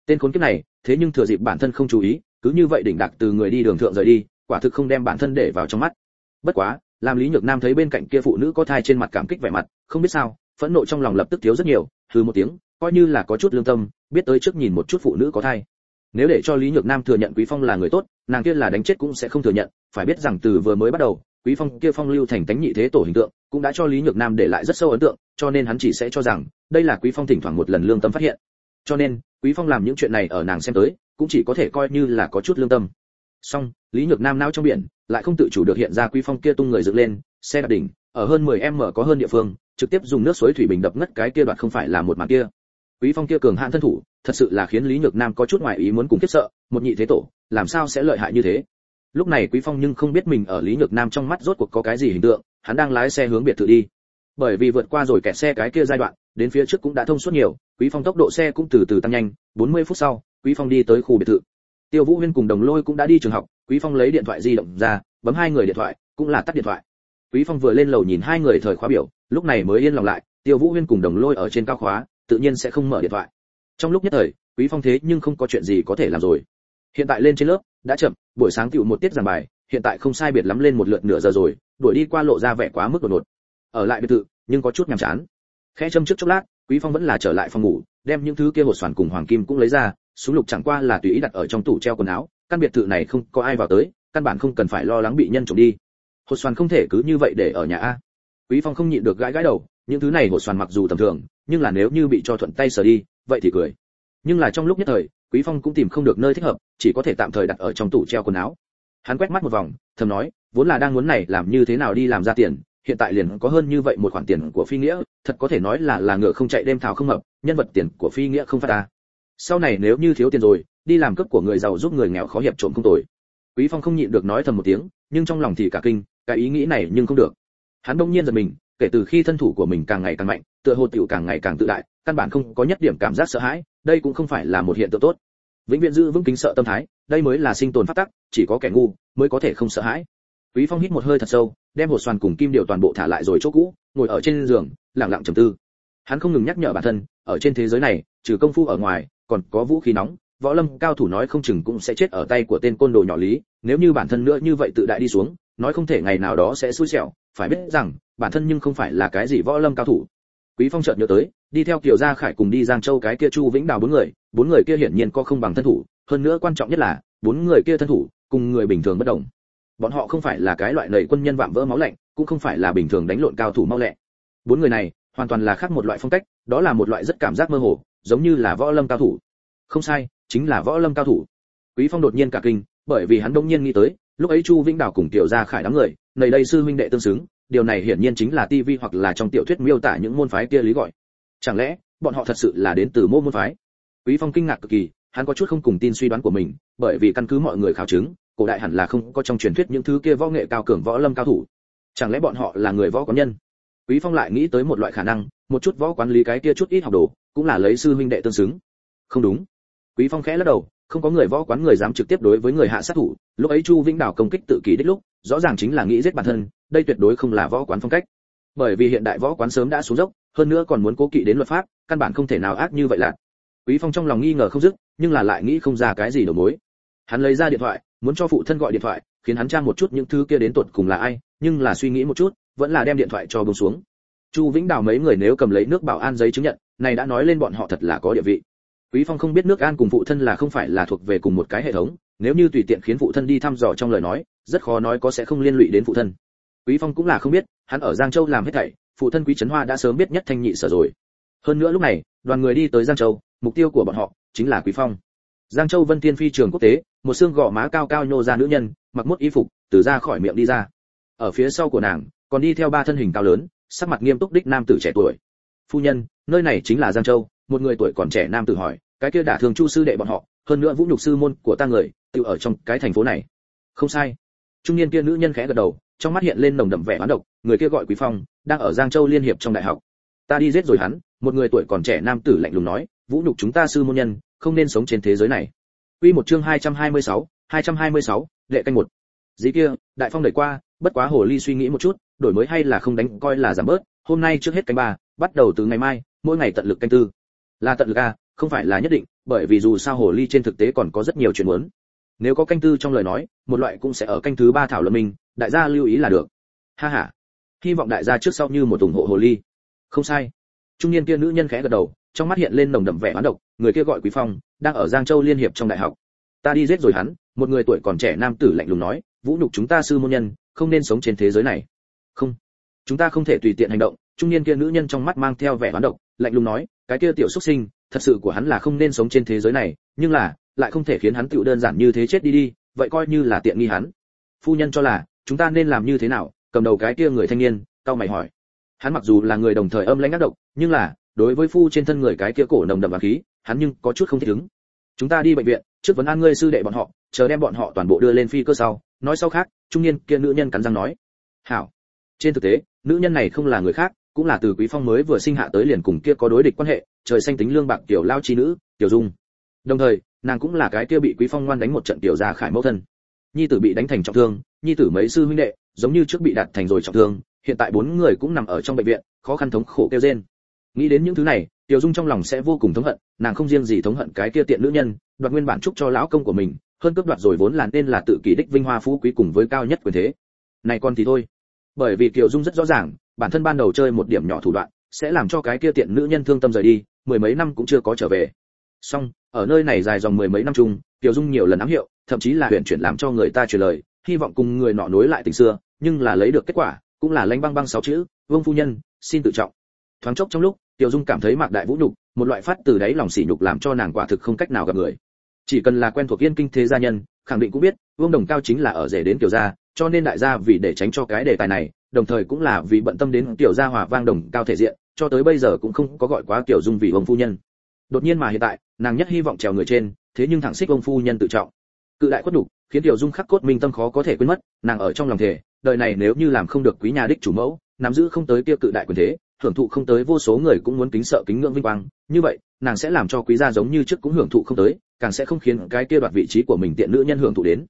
Tên khốn kiếp này, thế nhưng thừa dịp bản thân không chú ý, cứ như vậy đỉnh đặc từ người đi đường thượng rời đi, quả thực không đem bản thân để vào trong mắt. Bất quá, làm lý nhược nam thấy bên cạnh kia phụ nữ có thai trên mặt cảm kích vẻ mặt, không biết sao, phẫn nộ trong lòng lập tức thiếu rất nhiều, hừ một tiếng, coi như là có chút lương tâm biết tới trước nhìn một chút phụ nữ có thai. Nếu để cho lý nhược nam thừa nhận quý phong là người tốt, nàng kia là đánh chết cũng sẽ không thừa nhận, phải biết rằng từ vừa mới bắt đầu, quý phong kia phong lưu thành tánh nhị thế tổ hình tượng, cũng đã cho lý nhược nam để lại rất sâu ấn tượng, cho nên hắn chỉ sẽ cho rằng, đây là quý phong thỉnh thoảng một lần lương tâm phát hiện. Cho nên, quý phong làm những chuyện này ở nàng xem tới, cũng chỉ có thể coi như là có chút lương tâm. Song lý nhược nam nao trong biển, lại không tự chủ được hiện ra quý phong kia tung người dựng lên, xe đạp đỉnh, ở hơn 10 m có hơn địa phương, trực tiếp dùng nước suối thủy bình đập ngất cái kia đoạt không phải là một màn kia quý phong kia cường hạn thân thủ, thật sự là khiến lý nhược nam có chút ngoài ý muốn cùng kiếp sợ, một nhị thế tổ, làm sao sẽ lợi hại như thế? Lúc này quý phong nhưng không biết mình ở lý nhược nam trong mắt rốt cuộc có cái gì hình tượng, hắn đang lái xe hướng biệt thự đi. Bởi vì vượt qua rồi kẹt xe cái kia giai đoạn, đến phía trước cũng đã thông suốt nhiều, quý phong tốc độ xe cũng từ từ tăng nhanh 40 phút sau, quý phong đi tới khu biệt thự. Tiêu vũ huyên cùng đồng lôi cũng đã đi trường học, quý phong lấy điện thoại di động ra, bấm hai người điện thoại, cũng là tắt điện thoại. Quý phong vừa lên lầu nhìn hai người thời khóa biểu, lúc này mới yên lòng lại, tiêu vũ huyên cùng đồng lôi ở trên cao khóa tự nhiên sẽ không mở điện thoại. Trong lúc nhất thời, quý phong thế nhưng không có chuyện gì có thể làm rồi. Hiện tại lên trên lớp, đã chậm, buổi sáng tựu một tiết giảng bài, hiện tại không sai biệt lắm lên một lượt nửa giờ rồi, đuổi đi qua lộ ra vẻ quá mức đột ngột. Ở lại biệt thự, nhưng có chút nhàm chán. Khẽ châm trước chốc lát, quý phong vẫn là trở lại phòng ngủ, đem những thứ kia hột xoàn cùng hoàng kim cũng lấy ra, súng lục chẳng qua là tùy ý đặt ở trong tủ treo quần áo, căn biệt thự này không có ai vào tới, căn bản không cần phải lo lắng bị nhân trộm đi. Hột xoàn không thể cứ như vậy để ở nhà a. Quý phong không nhịn được gãi gãi đầu, những thứ này hột xoàn mặc dù tầm thường nhưng là nếu như bị cho thuận tay sờ đi, vậy thì cười. Nhưng là trong lúc nhất thời, quý phong cũng tìm không được nơi thích hợp, chỉ có thể tạm thời đặt ở trong tủ treo quần áo. Hắn quét mắt một vòng, thầm nói, vốn là đang muốn này làm như thế nào đi làm ra tiền, hiện tại liền có hơn như vậy một khoản tiền của phi nghĩa, thật có thể nói là là ngựa không chạy đêm thảo không hợp, nhân vật tiền của phi nghĩa không phát ta sau này nếu như thiếu tiền rồi, đi làm cấp của người giàu giúp người nghèo khó hiệp trộm không tồi. Quý phong không nhịn được nói thầm một tiếng, nhưng trong lòng thì cả kinh, cái ý nghĩ này nhưng không được. Hắn đông nhiên giật mình kể từ khi thân thủ của mình càng ngày càng mạnh, tựa hồ tiểu càng ngày càng tự đại, căn bản không có nhất điểm cảm giác sợ hãi, đây cũng không phải là một hiện tượng tốt. Vĩnh viễn giữ vững kính sợ tâm thái, đây mới là sinh tồn phát tắc, chỉ có kẻ ngu mới có thể không sợ hãi. Quý phong hít một hơi thật sâu, đem hồ xoàn cùng kim điều toàn bộ thả lại rồi chỗ cũ, ngồi ở trên giường, lặng lặng trầm tư. Hắn không ngừng nhắc nhở bản thân, ở trên thế giới này, trừ công phu ở ngoài, còn có vũ khí nóng, võ lâm, cao thủ nói không chừng cũng sẽ chết ở tay của tên côn đồ nhỏ lý, nếu như bản thân nữa như vậy tự đại đi xuống, nói không thể ngày nào đó sẽ xui xẻo phải biết rằng, bản thân nhưng không phải là cái gì võ lâm cao thủ. Quý phong chợt nhớ tới, đi theo kiều gia khải cùng đi giang châu cái kia chu vĩnh đào bốn người bốn người kia hiển nhiên có không bằng thân thủ, hơn nữa quan trọng nhất là, bốn người kia thân thủ, cùng người bình thường bất đồng. Bọn họ không phải là cái loại lầy quân nhân vạm vỡ máu lạnh, cũng không phải là bình thường đánh lộn cao thủ mau lẹ. Bốn người này, hoàn toàn là khác một loại phong cách, đó là một loại rất cảm giác mơ hồ, giống như là võ lâm cao thủ. Không sai, chính là võ lâm cao thủ. Quý phong đột nhiên cả kinh, bởi vì hắn đông nhiên nghĩ tới lúc ấy chu vĩnh đào cùng tiểu gia khải đám người nầy đây sư huynh đệ tương xứng, điều này hiển nhiên chính là tivi hoặc là trong tiểu thuyết miêu tả những môn phái kia lý gọi. Chẳng lẽ, bọn họ thật sự là đến từ môn môn phái? Quý phong kinh ngạc cực kỳ, hắn có chút không cùng tin suy đoán của mình, bởi vì căn cứ mọi người khảo chứng, cổ đại hẳn là không có trong truyền thuyết những thứ kia võ nghệ cao cường võ lâm cao thủ. Chẳng lẽ bọn họ là người võ quán nhân? Quý phong lại nghĩ tới một loại khả năng, một chút võ quán lý cái kia chút ít học đồ, cũng là lấy sư huynh đệ tương xứng. Không đúng. Quý phong khẽ lắc đầu không có người võ quán người dám trực tiếp đối với người hạ sát thủ, lúc ấy chu vĩnh đào công kích tự kỷ đích lúc, rõ ràng chính là nghĩ giết bản thân, đây tuyệt đối không là võ quán phong cách. Bởi vì hiện đại võ quán sớm đã xuống dốc, hơn nữa còn muốn cố kỵ đến luật pháp, căn bản không thể nào ác như vậy là. Quý phong trong lòng nghi ngờ không dứt, nhưng là lại nghĩ không ra cái gì đầu mối. Hắn lấy ra điện thoại, muốn cho phụ thân gọi điện thoại, khiến hắn trang một chút những thứ kia đến tuột cùng là ai, nhưng là suy nghĩ một chút, vẫn là đem điện thoại cho buông xuống. Chu vĩnh đào mấy người nếu cầm lấy nước bảo an giấy chứng nhận, này đã nói lên bọn họ thật là có địa vị quý phong không biết nước an cùng phụ thân là không phải là thuộc về cùng một cái hệ thống, nếu như tùy tiện khiến phụ thân đi thăm dò trong lời nói, rất khó nói có sẽ không liên lụy đến phụ thân. Quý phong cũng là không biết, hắn ở giang châu làm hết thảy, phụ thân quý trấn hoa đã sớm biết nhất thanh nhị sở rồi. Hơn nữa lúc này, đoàn người đi tới giang châu, mục tiêu của bọn họ chính là quý phong. Giang châu vân tiên phi trường quốc tế, một xương gò má cao cao nhô ra nữ nhân, mặc mốt y phục, từ ra khỏi miệng đi ra. Ở phía sau của nàng, còn đi theo ba thân hình cao lớn, sắc mặt nghiêm túc đích nam tử trẻ tuổi. Phu nhân, nơi này chính là giang châu. Một người tuổi còn trẻ nam tử hỏi cái kia đả thường chu sư đệ bọn họ hơn nữa vũ nhục sư môn của ta người tự ở trong cái thành phố này không sai trung niên kia nữ nhân khẽ gật đầu trong mắt hiện lên nồng đậm vẻ oán độc người kia gọi quý phong đang ở giang châu liên hiệp trong đại học ta đi giết rồi hắn một người tuổi còn trẻ nam tử lạnh lùng nói vũ nhục chúng ta sư môn nhân không nên sống trên thế giới này Quy một chương 226, 226, lệ canh một. Dĩ kia, đại phong đẩy qua, bất quá hồ ly suy nghĩ một chút, đổi mới hay là không đánh coi là giảm bớt, hôm nay trước hết canh ba, bắt đầu từ ngày mai, mỗi ngày tận lực canh tư. Là tận lực a, không phải là nhất định, bởi vì dù sao hồ ly trên thực tế còn có rất nhiều chuyện muốn. Nếu có canh tư trong lời nói, một loại cũng sẽ ở canh thứ ba thảo luận mình, đại gia lưu ý là được. Ha ha. Hy vọng đại gia trước sau như một ủng hộ hồ ly. Không sai. Trung niên kia nữ nhân khẽ gật đầu, trong mắt hiện lên nồng đậm vẻ oán độc, người kia gọi Quý Phong, đang ở Giang Châu liên hiệp trong đại học. ta đi giết rồi hắn một người tuổi còn trẻ nam tử lạnh lùng nói vũ nhục chúng ta sư môn nhân không nên sống trên thế giới này không chúng ta không thể tùy tiện hành động trung niên kia nữ nhân trong mắt mang theo vẻ hoán độc lạnh lùng nói cái kia tiểu xuất sinh thật sự của hắn là không nên sống trên thế giới này, nhưng là, lại không thể khiến hắn tựu đơn giản như thế chết đi đi, vậy coi như là tiện nghi hắn. Phu nhân cho là, chúng ta nên làm như thế nào? Cầm đầu cái kia người thanh niên cao mày hỏi. Hắn mặc dù là người đồng thời âm lãnh ác độc, nhưng là, đối với phu trên thân người cái kia cổ nồng đậm và khí, hắn nhưng có chút không thích ứng. Chúng ta đi bệnh viện, trước vấn an ngươi sư đệ bọn họ, chờ đem bọn họ toàn bộ đưa lên phi cơ sau. Nói sau khác, trung niên kia nữ nhân cắn răng nói. Hảo. Trên thực tế, nữ nhân này không là người khác cũng là từ quý phong mới vừa sinh hạ tới liền cùng kia có đối địch quan hệ, trời xanh tính lương bạc tiểu lao chi nữ, tiểu dung. Đồng thời, nàng cũng là cái kia bị quý phong ngoan đánh một trận tiểu gia khải mẫu thân. Nhi tử bị đánh thành trọng thương, nhi tử mấy sư huynh đệ, giống như trước bị đặt thành rồi trọng thương, hiện tại bốn người cũng nằm ở trong bệnh viện, khó khăn thống khổ kêu rên. Nghĩ đến những thứ này, tiểu dung trong lòng sẽ vô cùng thống hận, nàng không riêng gì thống hận cái kia tiện nữ nhân, đoạt nguyên bản chúc cho lão công của mình, hơn cướp đoạt rồi vốn là nên là tự kỷ đích vinh hoa phú quý cùng với cao nhất quyền thế. Này còn thì thôi. Bởi vì tiểu dung rất rõ ràng bản thân ban đầu chơi một điểm nhỏ thủ đoạn, sẽ làm cho cái kia tiện nữ nhân thương tâm rời đi, mười mấy năm cũng chưa có trở về. Song ở nơi này dài dòng mười mấy năm chung tiểu dung nhiều lần ám hiệu, thậm chí là huyện chuyển làm cho người ta truyền lời, hy vọng cùng người nọ nối lại tình xưa, nhưng là lấy được kết quả, cũng là lanh băng băng sáu chữ, vương phu nhân, xin tự trọng. Thoáng chốc trong lúc tiểu dung cảm thấy mạc đại vũ nhục, một loại phát từ đáy lòng sỉ nhục làm cho nàng quả thực không cách nào gặp người. Chỉ cần là quen thuộc yên kinh thế gia nhân, khẳng định cũng biết, vương đồng cao chính là ở rể đến tiểu gia cho nên đại gia vì để tránh cho cái đề tài này, đồng thời cũng là vì bận tâm đến tiểu gia hòa vang đồng cao thể diện, cho tới bây giờ cũng không có gọi quá tiểu dung vì ông phu nhân. Đột nhiên mà hiện tại, nàng nhất hy vọng trèo người trên, thế nhưng thẳng xích ông phu nhân tự trọng. Cự đại khuất đủ khiến tiểu dung khắc cốt minh tâm khó có thể quên mất, nàng ở trong lòng thể đời này nếu như làm không được quý nhà đích chủ mẫu, nắm giữ không tới kia cự đại quyền thế, hưởng thụ không tới vô số người cũng muốn kính sợ kính ngưỡng vinh quang, như vậy, nàng sẽ làm cho quý gia giống như trước cũng hưởng thụ không tới, càng sẽ không khiến cái kia đoạt vị trí của mình tiện nữ nhân hưởng thụ đến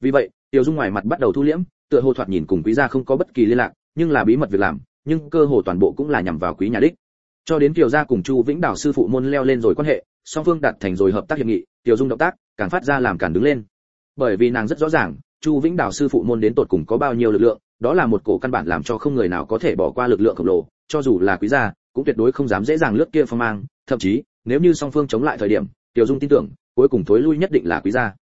vì vậy, tiểu dung ngoài mặt bắt đầu thu liễm, tựa hồ thoạt nhìn cùng quý gia không có bất kỳ liên lạc, nhưng là bí mật việc làm, nhưng cơ hồ toàn bộ cũng là nhằm vào quý nhà đích. Cho đến tiểu gia cùng chu vĩnh đảo sư phụ môn leo lên rồi quan hệ, song phương đạt thành rồi hợp tác hiệp nghị, tiểu dung động tác càng phát ra làm cản đứng lên. Bởi vì nàng rất rõ ràng, chu vĩnh đảo sư phụ môn đến tột cùng có bao nhiêu lực lượng, đó là một cổ căn bản làm cho không người nào có thể bỏ qua lực lượng khổng lồ, cho dù là quý gia, cũng tuyệt đối không dám dễ dàng lướt kia phong mang, thậm chí, nếu như song phương chống lại thời điểm, tiểu dung tin tưởng, cuối cùng thối lui nhất định là quý gia.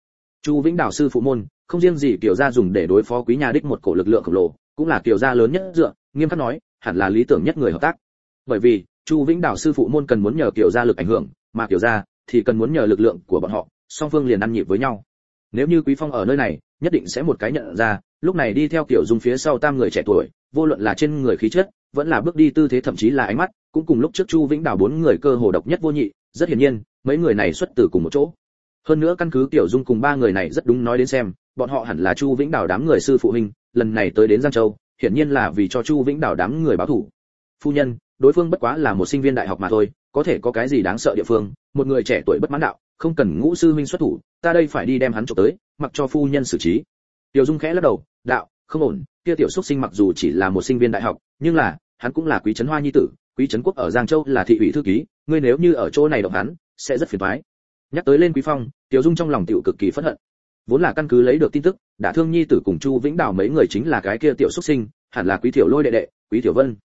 Chu vĩnh đảo sư phụ môn không riêng gì tiểu gia dùng để đối phó quý nhà đích một cổ lực lượng khổng lồ, cũng là tiểu gia lớn nhất dựa, nghiêm khắc nói, hẳn là lý tưởng nhất người hợp tác. Bởi vì, chu vĩnh đảo sư phụ môn cần muốn nhờ tiểu gia lực ảnh hưởng, mà tiểu gia thì cần muốn nhờ lực lượng của bọn họ, song phương liền ăn nhịp với nhau. Nếu như quý phong ở nơi này, nhất định sẽ một cái nhận ra, lúc này đi theo kiểu dung phía sau tam người trẻ tuổi, vô luận là trên người khí chất, vẫn là bước đi tư thế thậm chí là ánh mắt, cũng cùng lúc trước chu vĩnh Đảo bốn người cơ hồ độc nhất vô nhị, rất hiển nhiên, mấy người này xuất từ cùng một chỗ. Hơn nữa căn cứ tiểu dung cùng ba người này rất đúng nói đến xem bọn họ hẳn là chu vĩnh đào đám người sư phụ huynh, lần này tới đến giang châu, hiển nhiên là vì cho chu vĩnh đào đám người báo thủ. Phu nhân, đối phương bất quá là một sinh viên đại học mà thôi, có thể có cái gì đáng sợ địa phương, một người trẻ tuổi bất mãn đạo, không cần ngũ sư huynh xuất thủ, ta đây phải đi đem hắn trộm tới, mặc cho phu nhân xử trí. Tiểu dung khẽ lắc đầu, đạo, không ổn, kia tiểu xuất sinh mặc dù chỉ là một sinh viên đại học, nhưng là, hắn cũng là quý trấn hoa nhi tử, quý trấn quốc ở giang châu là thị ủy thư ký, ngươi nếu như ở chỗ này động hắn, sẽ rất phiền toái. Nhắc tới lên quý phong, tiểu dung trong lòng tiểu cực kỳ phẫn hận vốn là căn cứ lấy được tin tức, đã thương nhi tử cùng chu vĩnh đào mấy người chính là cái kia tiểu xuất sinh, hẳn là quý tiểu lôi đệ đệ, quý tiểu vân.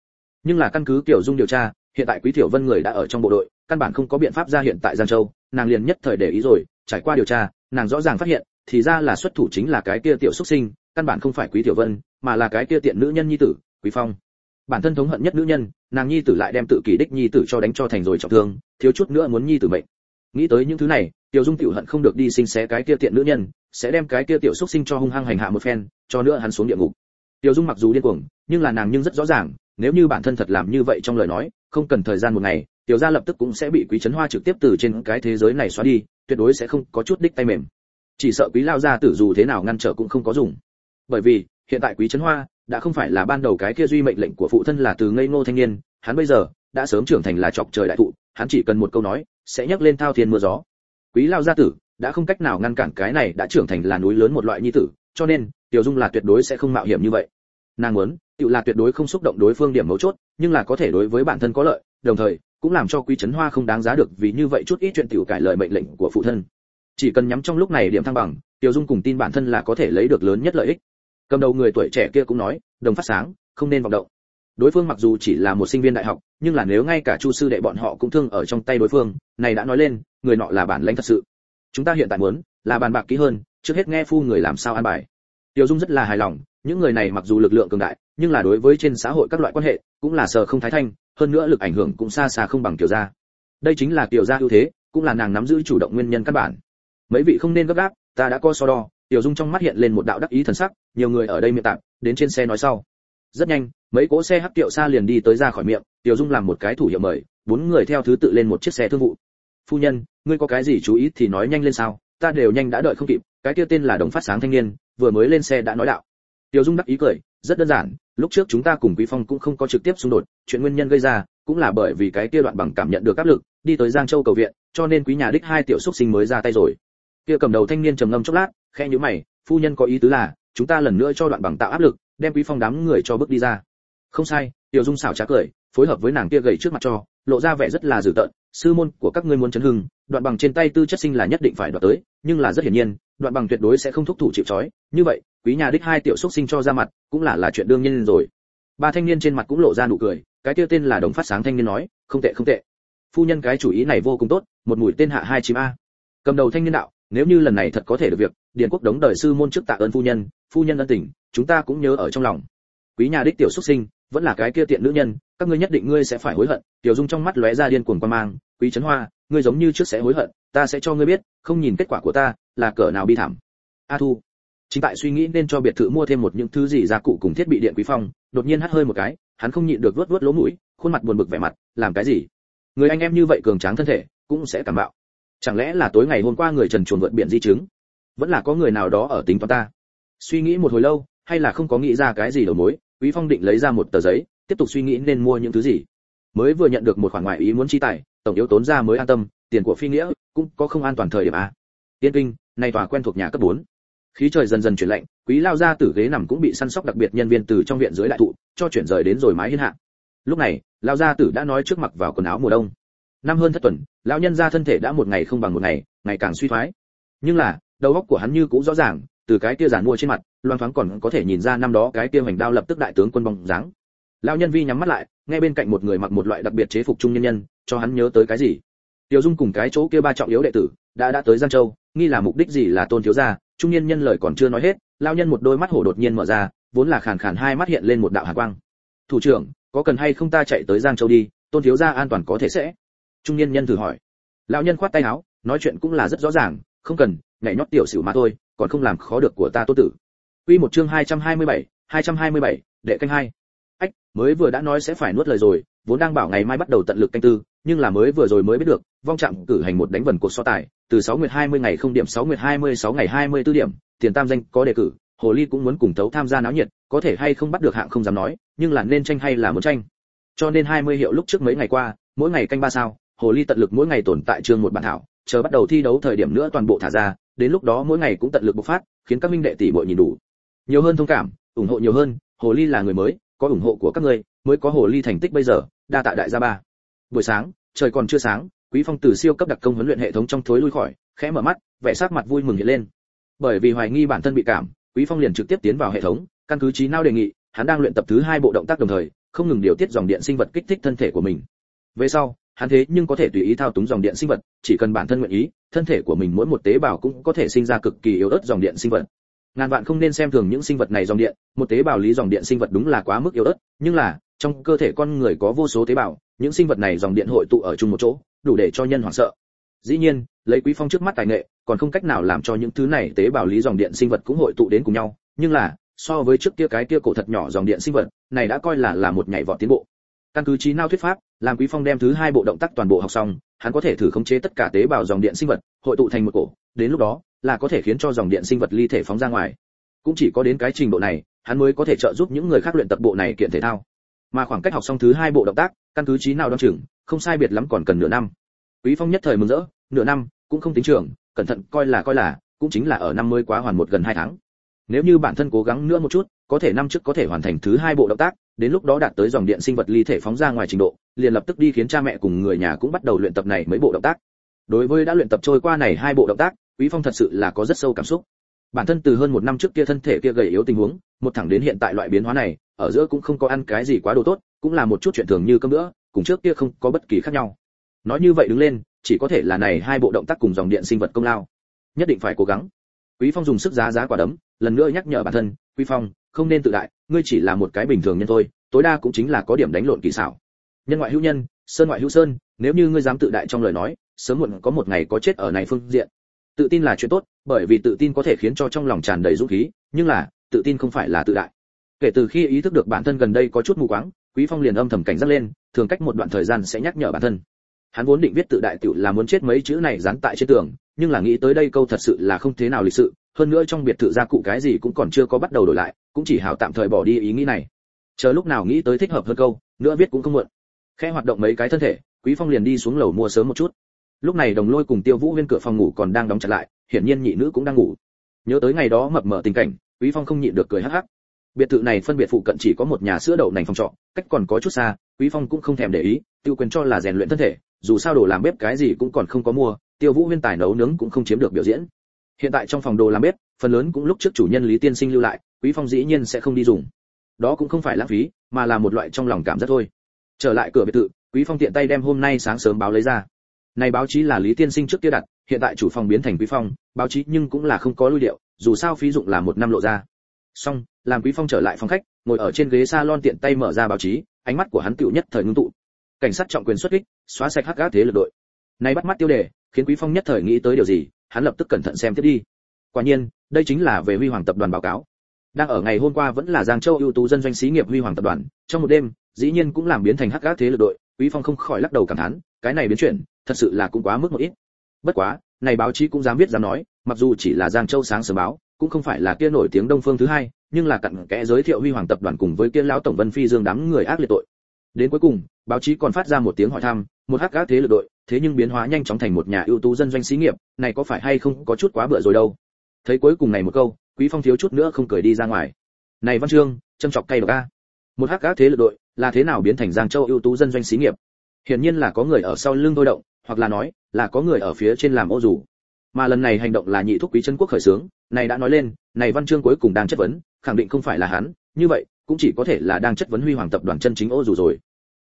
Nhưng là căn cứ tiểu dung điều tra, hiện tại quý tiểu vân người đã ở trong bộ đội, căn bản không có biện pháp ra hiện tại giang châu, nàng liền nhất thời để ý rồi, trải qua điều tra, nàng rõ ràng phát hiện, thì ra là xuất thủ chính là cái kia tiểu xuất sinh, căn bản không phải quý tiểu vân, mà là cái kia tiện nữ nhân nhi tử, quý phong. Bản thân thống hận nhất nữ nhân, nàng nhi tử lại đem tự kỷ đích nhi tử cho đánh cho thành rồi trọng thương, thiếu chút nữa muốn nhi tử mệnh. Nghĩ tới những thứ này, tiểu dung tiểu hận không được đi sinh xé cái kia tiện nữ nhân sẽ đem cái kia tiểu xuất sinh cho hung hăng hành hạ một phen, cho nữa hắn xuống địa ngục. Tiểu dung mặc dù điên cuồng, nhưng là nàng nhưng rất rõ ràng, nếu như bản thân thật làm như vậy trong lời nói, không cần thời gian một ngày, tiểu gia lập tức cũng sẽ bị quý trấn hoa trực tiếp từ trên cái thế giới này xóa đi, tuyệt đối sẽ không có chút đích tay mềm. Chỉ sợ quý lao gia tử dù thế nào ngăn trở cũng không có dùng. Bởi vì, hiện tại quý trấn hoa đã không phải là ban đầu cái kia duy mệnh lệnh của phụ thân là từ ngây ngô thanh niên, hắn bây giờ đã sớm trưởng thành là chọc trời đại thụ, hắn chỉ cần một câu nói, sẽ nhấc lên thao thiên mưa gió. Quý lao gia tử đã không cách nào ngăn cản cái này đã trưởng thành là núi lớn một loại nhi tử, cho nên, tiểu dung là tuyệt đối sẽ không mạo hiểm như vậy. Nàng muốn tự là tuyệt đối không xúc động đối phương điểm mấu chốt, nhưng là có thể đối với bản thân có lợi, đồng thời, cũng làm cho quý trấn hoa không đáng giá được vì như vậy chút ít chuyện tiểu cải lời mệnh lệnh của phụ thân. Chỉ cần nhắm trong lúc này điểm thăng bằng, tiểu dung cùng tin bản thân là có thể lấy được lớn nhất lợi ích. Cầm đầu người tuổi trẻ kia cũng nói, đồng phát sáng, không nên vọng động. Đối phương mặc dù chỉ là một sinh viên đại học, nhưng là nếu ngay cả chu sư đệ bọn họ cũng thương ở trong tay đối phương, này đã nói lên, người nọ là bản lãnh thật sự chúng ta hiện tại muốn là bàn bạc kỹ hơn, trước hết nghe phu người làm sao an bài. Tiểu dung rất là hài lòng, những người này mặc dù lực lượng cường đại, nhưng là đối với trên xã hội các loại quan hệ, cũng là sờ không thái thanh, hơn nữa lực ảnh hưởng cũng xa xa không bằng tiểu gia. Đây chính là tiểu gia ưu thế, cũng là nàng nắm giữ chủ động nguyên nhân căn bản. Mấy vị không nên gấp gáp, ta đã có so đo. Tiểu dung trong mắt hiện lên một đạo đắc ý thần sắc, nhiều người ở đây miệng tạm, đến trên xe nói sau. Rất nhanh, mấy cỗ xe hắc tiệu xa liền đi tới ra khỏi miệng, tiểu dung làm một cái thủ hiệu mời, bốn người theo thứ tự lên một chiếc xe thương vụ. Phu nhân ngươi có cái gì chú ý thì nói nhanh lên sao, ta đều nhanh đã đợi không kịp, cái kia tên là đồng phát sáng thanh niên, vừa mới lên xe đã nói đạo. Tiểu dung đắc ý cười, rất đơn giản, lúc trước chúng ta cùng quý phong cũng không có trực tiếp xung đột, chuyện nguyên nhân gây ra, cũng là bởi vì cái kia đoạn bằng cảm nhận được áp lực, đi tới giang châu cầu viện, cho nên quý nhà đích hai tiểu xúc sinh mới ra tay rồi. Kia cầm đầu thanh niên trầm ngâm chốc lát, khẽ nhíu mày, phu nhân có ý tứ là, chúng ta lần nữa cho đoạn bằng tạo áp lực, đem quý phong đám người cho bước đi ra. Không sai, tiểu dung xảo trá cười, phối hợp với nàng kia gầy trước mặt cho lộ ra vẻ rất là dữ tợn, sư môn của các ngươi muốn chấn hưng, đoạn bằng trên tay tư chất sinh là nhất định phải đoạt tới, nhưng là rất hiển nhiên, đoạn bằng tuyệt đối sẽ không thúc thủ chịu trói. Như vậy, quý nhà đích hai tiểu xúc sinh cho ra mặt, cũng là là chuyện đương nhiên rồi. Ba thanh niên trên mặt cũng lộ ra nụ cười, cái tiêu tên là đồng phát sáng thanh niên nói, không tệ không tệ. Phu nhân cái chủ ý này vô cùng tốt, một mũi tên hạ hai chim a. Cầm đầu thanh niên đạo, nếu như lần này thật có thể được việc, điền quốc đống đời sư môn trước tạ ơn phu nhân phu nhân ân tình, chúng ta cũng nhớ ở trong lòng. Quý nhà đích tiểu xuất sinh vẫn là cái kia tiện nữ nhân, các ngươi nhất định ngươi sẽ phải hối hận. Tiểu dung trong mắt lóe ra điên cuồng quan mang, quý trấn hoa, ngươi giống như trước sẽ hối hận, ta sẽ cho ngươi biết, không nhìn kết quả của ta, là cỡ nào bi thảm. A thu. Chính tại suy nghĩ nên cho biệt thự mua thêm một những thứ gì gia cụ cùng thiết bị điện quý phong, đột nhiên hắt hơi một cái, hắn không nhịn được vớt vớt lỗ mũi, khuôn mặt buồn bực vẻ mặt, làm cái gì? Người anh em như vậy cường tráng thân thể, cũng sẽ cảm bạo. Chẳng lẽ là tối ngày hôm qua người trần chuồn vượt biển di chứng? Vẫn là có người nào đó ở tính toán ta? Suy nghĩ một hồi lâu, hay là không có nghĩ ra cái gì đầu mối quý phong định lấy ra một tờ giấy, tiếp tục suy nghĩ nên mua những thứ gì. Mới vừa nhận được một khoản ngoại ý muốn chi tài, tổng yếu tốn ra mới an tâm, tiền của phi nghĩa cũng có không an toàn thời điểm a tiên kinh, nay tòa quen thuộc nhà cấp 4. khí trời dần dần chuyển lạnh, quý lao ra tử ghế nằm cũng bị săn sóc đặc biệt nhân viên từ trong viện dưới đại thụ, cho chuyển rời đến rồi mái hiên hạ. Lúc này, lao gia tử đã nói trước mặc vào quần áo mùa đông. Năm hơn thất tuần, lão nhân ra thân thể đã một ngày không bằng một ngày ngày càng suy thoái. Nhưng là, đầu óc của hắn như cũng rõ ràng, từ cái kia giản mua trên mặt loan thoáng còn có thể nhìn ra năm đó cái kia hoành đao lập tức đại tướng quân bóng dáng. Lão nhân vi nhắm mắt lại, nghe bên cạnh một người mặc một loại đặc biệt chế phục trung nhân nhân, cho hắn nhớ tới cái gì? Tiểu dung cùng cái chỗ kia ba trọng yếu đệ tử, đã đã tới giang châu, nghi là mục đích gì là tôn thiếu gia, trung nhân nhân lời còn chưa nói hết, lão nhân một đôi mắt hổ đột nhiên mở ra, vốn là khàn khàn hai mắt hiện lên một đạo hàn quang. Thủ trưởng, có cần hay không ta chạy tới giang châu đi, tôn thiếu gia an toàn có thể sẽ. Trung niên nhân thử hỏi. Lão nhân khoát tay áo, nói chuyện cũng là rất rõ ràng, không cần, nhảy nhót tiểu xỉu mà thôi, còn không làm khó được của ta tốt tử. Quy một chương 227, 227, đệ canh hai. Ách, mới vừa đã nói sẽ phải nuốt lời rồi, vốn đang bảo ngày mai bắt đầu tận lực canh tư, nhưng là mới vừa rồi mới biết được, vong trạng cử hành một đánh vần cuộc so tài, từ 6 nguyệt 20 ngày không điểm 6 nguyệt 26 ngày 24 điểm, tiền tam danh có đề cử, hồ ly cũng muốn cùng tấu tham gia náo nhiệt, có thể hay không bắt được hạng không dám nói, nhưng là nên tranh hay là muốn tranh. Cho nên 20 hiệu lúc trước mấy ngày qua, mỗi ngày canh ba sao, hồ ly tận lực mỗi ngày tồn tại chương một bản thảo, chờ bắt đầu thi đấu thời điểm nữa toàn bộ thả ra, đến lúc đó mỗi ngày cũng tận lực bộc phát, khiến các minh đệ tỷ muội nhìn đủ. Nhiều hơn thông cảm, ủng hộ nhiều hơn, hồ ly là người mới, có ủng hộ của các ngươi, mới có hồ ly thành tích bây giờ, đa tạ đại gia ba. Buổi sáng, trời còn chưa sáng, Quý Phong từ siêu cấp đặc công huấn luyện hệ thống trong thối lui khỏi, khẽ mở mắt, vẻ sắc mặt vui mừng hiện lên. Bởi vì hoài nghi bản thân bị cảm, Quý Phong liền trực tiếp tiến vào hệ thống, căn cứ trí não đề nghị, hắn đang luyện tập thứ hai bộ động tác đồng thời, không ngừng điều tiết dòng điện sinh vật kích thích thân thể của mình. Về sau, hắn thế nhưng có thể tùy ý thao túng dòng điện sinh vật, chỉ cần bản thân nguyện ý, thân thể của mình mỗi một tế bào cũng có thể sinh ra cực kỳ yếu ớt dòng điện sinh vật. Ngàn vạn không nên xem thường những sinh vật này dòng điện, một tế bào lý dòng điện sinh vật đúng là quá mức yếu ớt, nhưng là, trong cơ thể con người có vô số tế bào, những sinh vật này dòng điện hội tụ ở chung một chỗ, đủ để cho nhân hoảng sợ. Dĩ nhiên, lấy Quý Phong trước mắt tài nghệ, còn không cách nào làm cho những thứ này tế bào lý dòng điện sinh vật cũng hội tụ đến cùng nhau, nhưng là, so với trước kia cái kia cổ thật nhỏ dòng điện sinh vật, này đã coi là là một nhảy vọt tiến bộ. Căn cứ trí não thuyết pháp, làm Quý Phong đem thứ hai bộ động tác toàn bộ học xong, hắn có thể thử khống chế tất cả tế bào dòng điện sinh vật, hội tụ thành một cổ, đến lúc đó, là có thể khiến cho dòng điện sinh vật ly thể phóng ra ngoài. Cũng chỉ có đến cái trình độ này, hắn mới có thể trợ giúp những người khác luyện tập bộ này kiện thể thao. Mà khoảng cách học xong thứ hai bộ động tác, căn cứ trí nào đoán chừng, không sai biệt lắm còn cần nửa năm. Quý Phong nhất thời mừng rỡ, nửa năm, cũng không tính trưởng, cẩn thận coi là coi là, cũng chính là ở năm mươi quá hoàn một gần hai tháng. Nếu như bản thân cố gắng nữa một chút, có thể năm trước có thể hoàn thành thứ hai bộ động tác, đến lúc đó đạt tới dòng điện sinh vật ly thể phóng ra ngoài trình độ, liền lập tức đi khiến cha mẹ cùng người nhà cũng bắt đầu luyện tập này mấy bộ động tác. Đối với đã luyện tập trôi qua này hai bộ động tác, Quý Phong thật sự là có rất sâu cảm xúc. Bản thân từ hơn một năm trước kia thân thể kia gầy yếu tình huống, một thẳng đến hiện tại loại biến hóa này, ở giữa cũng không có ăn cái gì quá đồ tốt, cũng là một chút chuyện thường như cơm nữa, cùng trước kia không có bất kỳ khác nhau. Nói như vậy đứng lên, chỉ có thể là này hai bộ động tác cùng dòng điện sinh vật công lao. nhất định phải cố gắng quý phong dùng sức giá giá quả đấm lần nữa nhắc nhở bản thân quý phong không nên tự đại ngươi chỉ là một cái bình thường nhân thôi tối đa cũng chính là có điểm đánh lộn kỳ xảo nhân ngoại hữu nhân sơn ngoại hữu sơn nếu như ngươi dám tự đại trong lời nói sớm muộn có một ngày có chết ở này phương diện tự tin là chuyện tốt, bởi vì tự tin có thể khiến cho trong lòng tràn đầy dũng khí, nhưng là, tự tin không phải là tự đại. Kể từ khi ý thức được bản thân gần đây có chút mù quáng, quý phong liền âm thầm cảnh giác lên, thường cách một đoạn thời gian sẽ nhắc nhở bản thân. Hắn vốn định viết tự đại tiểu là muốn chết mấy chữ này dán tại trên tường, nhưng là nghĩ tới đây câu thật sự là không thế nào lịch sự, hơn nữa trong biệt thự gia cụ cái gì cũng còn chưa có bắt đầu đổi lại, cũng chỉ hảo tạm thời bỏ đi ý nghĩ này. Chờ lúc nào nghĩ tới thích hợp hơn câu, nữa viết cũng không muộn. Khẽ hoạt động mấy cái thân thể, quý phong liền đi xuống lầu mua sớm một chút lúc này đồng lôi cùng tiêu vũ huyên cửa phòng ngủ còn đang đóng chặt lại, hiển nhiên nhị nữ cũng đang ngủ. Nhớ tới ngày đó mập mờ tình cảnh, quý phong không nhịn được cười hắc hắc. Biệt thự này phân biệt phụ cận chỉ có một nhà sữa đậu nành phòng trọ, cách còn có chút xa, quý phong cũng không thèm để ý, tiêu quyền cho là rèn luyện thân thể, dù sao đồ làm bếp cái gì cũng còn không có mua, tiêu vũ huyên tài nấu nướng cũng không chiếm được biểu diễn. Hiện tại trong phòng đồ làm bếp, phần lớn cũng lúc trước chủ nhân lý tiên sinh lưu lại, quý phong dĩ nhiên sẽ không đi dùng. Đó cũng không phải lãng phí, mà là một loại trong lòng cảm giác thôi. Trở lại cửa biệt thự, quý phong tiện tay đem hôm nay sáng sớm báo lấy ra này báo chí là lý tiên sinh trước kia đặt, hiện tại chủ phòng biến thành quý phong, báo chí nhưng cũng là không có lưu điệu, dù sao phí dụng là một năm lộ ra. Xong, làm quý phong trở lại phòng khách, ngồi ở trên ghế salon tiện tay mở ra báo chí, ánh mắt của hắn tựu nhất thời ngưng tụ. Cảnh sát trọng quyền xuất kích, xóa sạch hắc gác thế lực đội. Này bắt mắt tiêu đề, khiến quý phong nhất thời nghĩ tới điều gì, hắn lập tức cẩn thận xem tiếp đi. Quả nhiên, đây chính là về huy hoàng tập đoàn báo cáo. Đang ở ngày hôm qua vẫn là giang châu ưu tú dân doanh xí nghiệp huy hoàng tập đoàn, trong một đêm, dĩ nhiên cũng làm biến thành hắc gác thế lực đội quý phong không khỏi lắc đầu cảm thán, cái này biến chuyển, thật sự là cũng quá mức một ít. Bất quá, này báo chí cũng dám viết dám nói, mặc dù chỉ là giang châu sáng sớm báo, cũng không phải là kia nổi tiếng đông phương thứ hai, nhưng là cặn kẽ giới thiệu huy hoàng tập đoàn cùng với kia lão tổng vân phi dương đám người ác liệt tội. Đến cuối cùng, báo chí còn phát ra một tiếng hỏi thăm, một hắc gác thế lực đội, thế nhưng biến hóa nhanh chóng thành một nhà ưu tú dân doanh xí nghiệp, này có phải hay không có chút quá bựa rồi đâu? Thấy cuối cùng này một câu, quý phong thiếu chút nữa không cười đi ra ngoài. Này văn chương, châm chọc cay độc a. Một hắc gác thế lực đội là thế nào biến thành giang châu ưu tú dân doanh xí nghiệp? Hiển nhiên là có người ở sau lưng thôi động, hoặc là nói, là có người ở phía trên làm ô dù. Mà lần này hành động là nhị thúc quý chân quốc khởi sướng này đã nói lên, này văn chương cuối cùng đang chất vấn, khẳng định không phải là hắn, như vậy, cũng chỉ có thể là đang chất vấn huy hoàng tập đoàn chân chính ô dù rồi.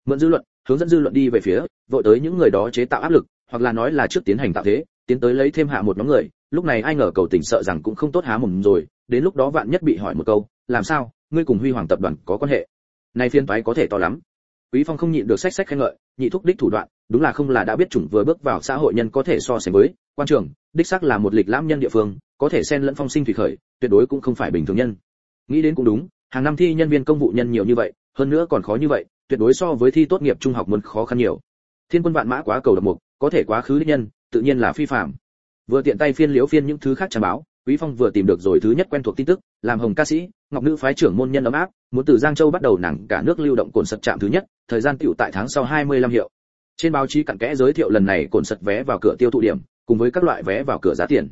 Mượn dư luận, hướng dẫn dư luận đi về phía, vội tới những người đó chế tạo áp lực, hoặc là nói là trước tiến hành tạo thế, tiến tới lấy thêm hạ một nhóm người, lúc này ai ngờ cầu tình sợ rằng cũng không tốt há mồm rồi, đến lúc đó vạn nhất bị hỏi một câu, làm sao? Ngươi cùng huy hoàng tập đoàn có quan hệ? Nay phiên toái có thể to lắm. Quý phong không nhịn được sách sách khen ngợi, nhị thúc đích thủ đoạn, đúng là không là đã biết chủng vừa bước vào xã hội nhân có thể so sánh với, quan trường, đích xác là một lịch lãm nhân địa phương, có thể xen lẫn phong sinh thủy khởi, tuyệt đối cũng không phải bình thường nhân. Nghĩ đến cũng đúng, hàng năm thi nhân viên công vụ nhân nhiều như vậy, hơn nữa còn khó như vậy, tuyệt đối so với thi tốt nghiệp trung học muốn khó khăn nhiều. Thiên quân vạn mã quá cầu độc mục, có thể quá khứ đích nhân, tự nhiên là phi phạm. Vừa tiện tay phiên liếu phiên những thứ khác trang báo, quý phong vừa tìm được rồi thứ nhất quen thuộc tin tức, làm hồng ca sĩ ngọc nữ phái trưởng môn nhân ấm áp, muốn từ giang châu bắt đầu nàng cả nước lưu động cồn sật trạm thứ nhất, thời gian tiểu tại tháng sau 25 hiệu. Trên báo chí cặn kẽ giới thiệu lần này cồn sật vé vào cửa tiêu thụ điểm, cùng với các loại vé vào cửa giá tiền.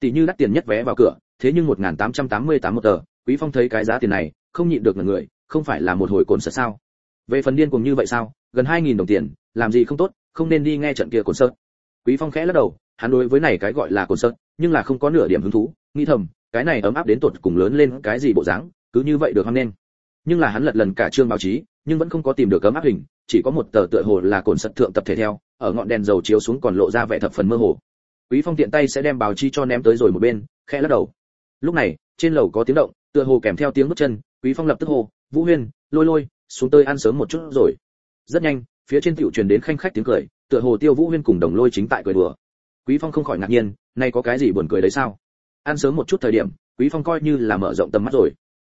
Tỷ như đắt tiền nhất vé vào cửa, thế nhưng 1888 một tờ, quý phong thấy cái giá tiền này, không nhịn được người, không phải là một hồi cồn sật sao? Về phần điên cùng như vậy sao? Gần 2.000 đồng tiền, làm gì không tốt, không nên đi nghe trận kia cồn sật. Quý phong khẽ lắc đầu, hắn đối với này cái gọi là cồn sật nhưng là không có nửa điểm hứng thú, nghĩ thầm, cái này ấm áp đến tột cùng lớn lên cái gì bộ dáng, cứ như vậy được hoang nên. Nhưng là hắn lật lần cả chương báo chí, nhưng vẫn không có tìm được ấm áp hình, chỉ có một tờ tựa hồ là cồn sật thượng tập thể theo, ở ngọn đèn dầu chiếu xuống còn lộ ra vẻ thập phần mơ hồ. Quý phong tiện tay sẽ đem báo chí cho ném tới rồi một bên, khẽ lắc đầu. Lúc này, trên lầu có tiếng động, tựa hồ kèm theo tiếng bước chân, quý phong lập tức hô, vũ huyên, lôi lôi, xuống tới ăn sớm một chút rồi. Rất nhanh, phía trên tiểu truyền đến khanh khách tiếng cười, tựa hồ tiêu vũ huyên cùng đồng lôi chính tại cười đùa. Quý phong không khỏi ngạc nhiên nay có cái gì buồn cười đấy sao? Ăn sớm một chút thời điểm, quý phong coi như là mở rộng tầm mắt rồi.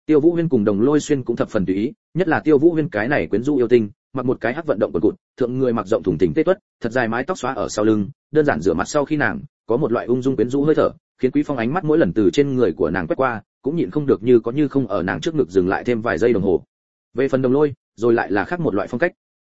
Tiêu vũ huyên cùng đồng lôi xuyên cũng thập phần tùy ý, nhất là tiêu vũ huyên cái này quyến rũ yêu tinh, mặc một cái hắc vận động quần cụt, thượng người mặc rộng thùng thình tê tuất, thật dài mái tóc xóa ở sau lưng, đơn giản rửa mặt sau khi nàng, có một loại ung dung quyến rũ hơi thở, khiến quý phong ánh mắt mỗi lần từ trên người của nàng quét qua, cũng nhịn không được như có như không ở nàng trước ngực dừng lại thêm vài giây đồng hồ. Về phần đồng lôi, rồi lại là khác một loại phong cách.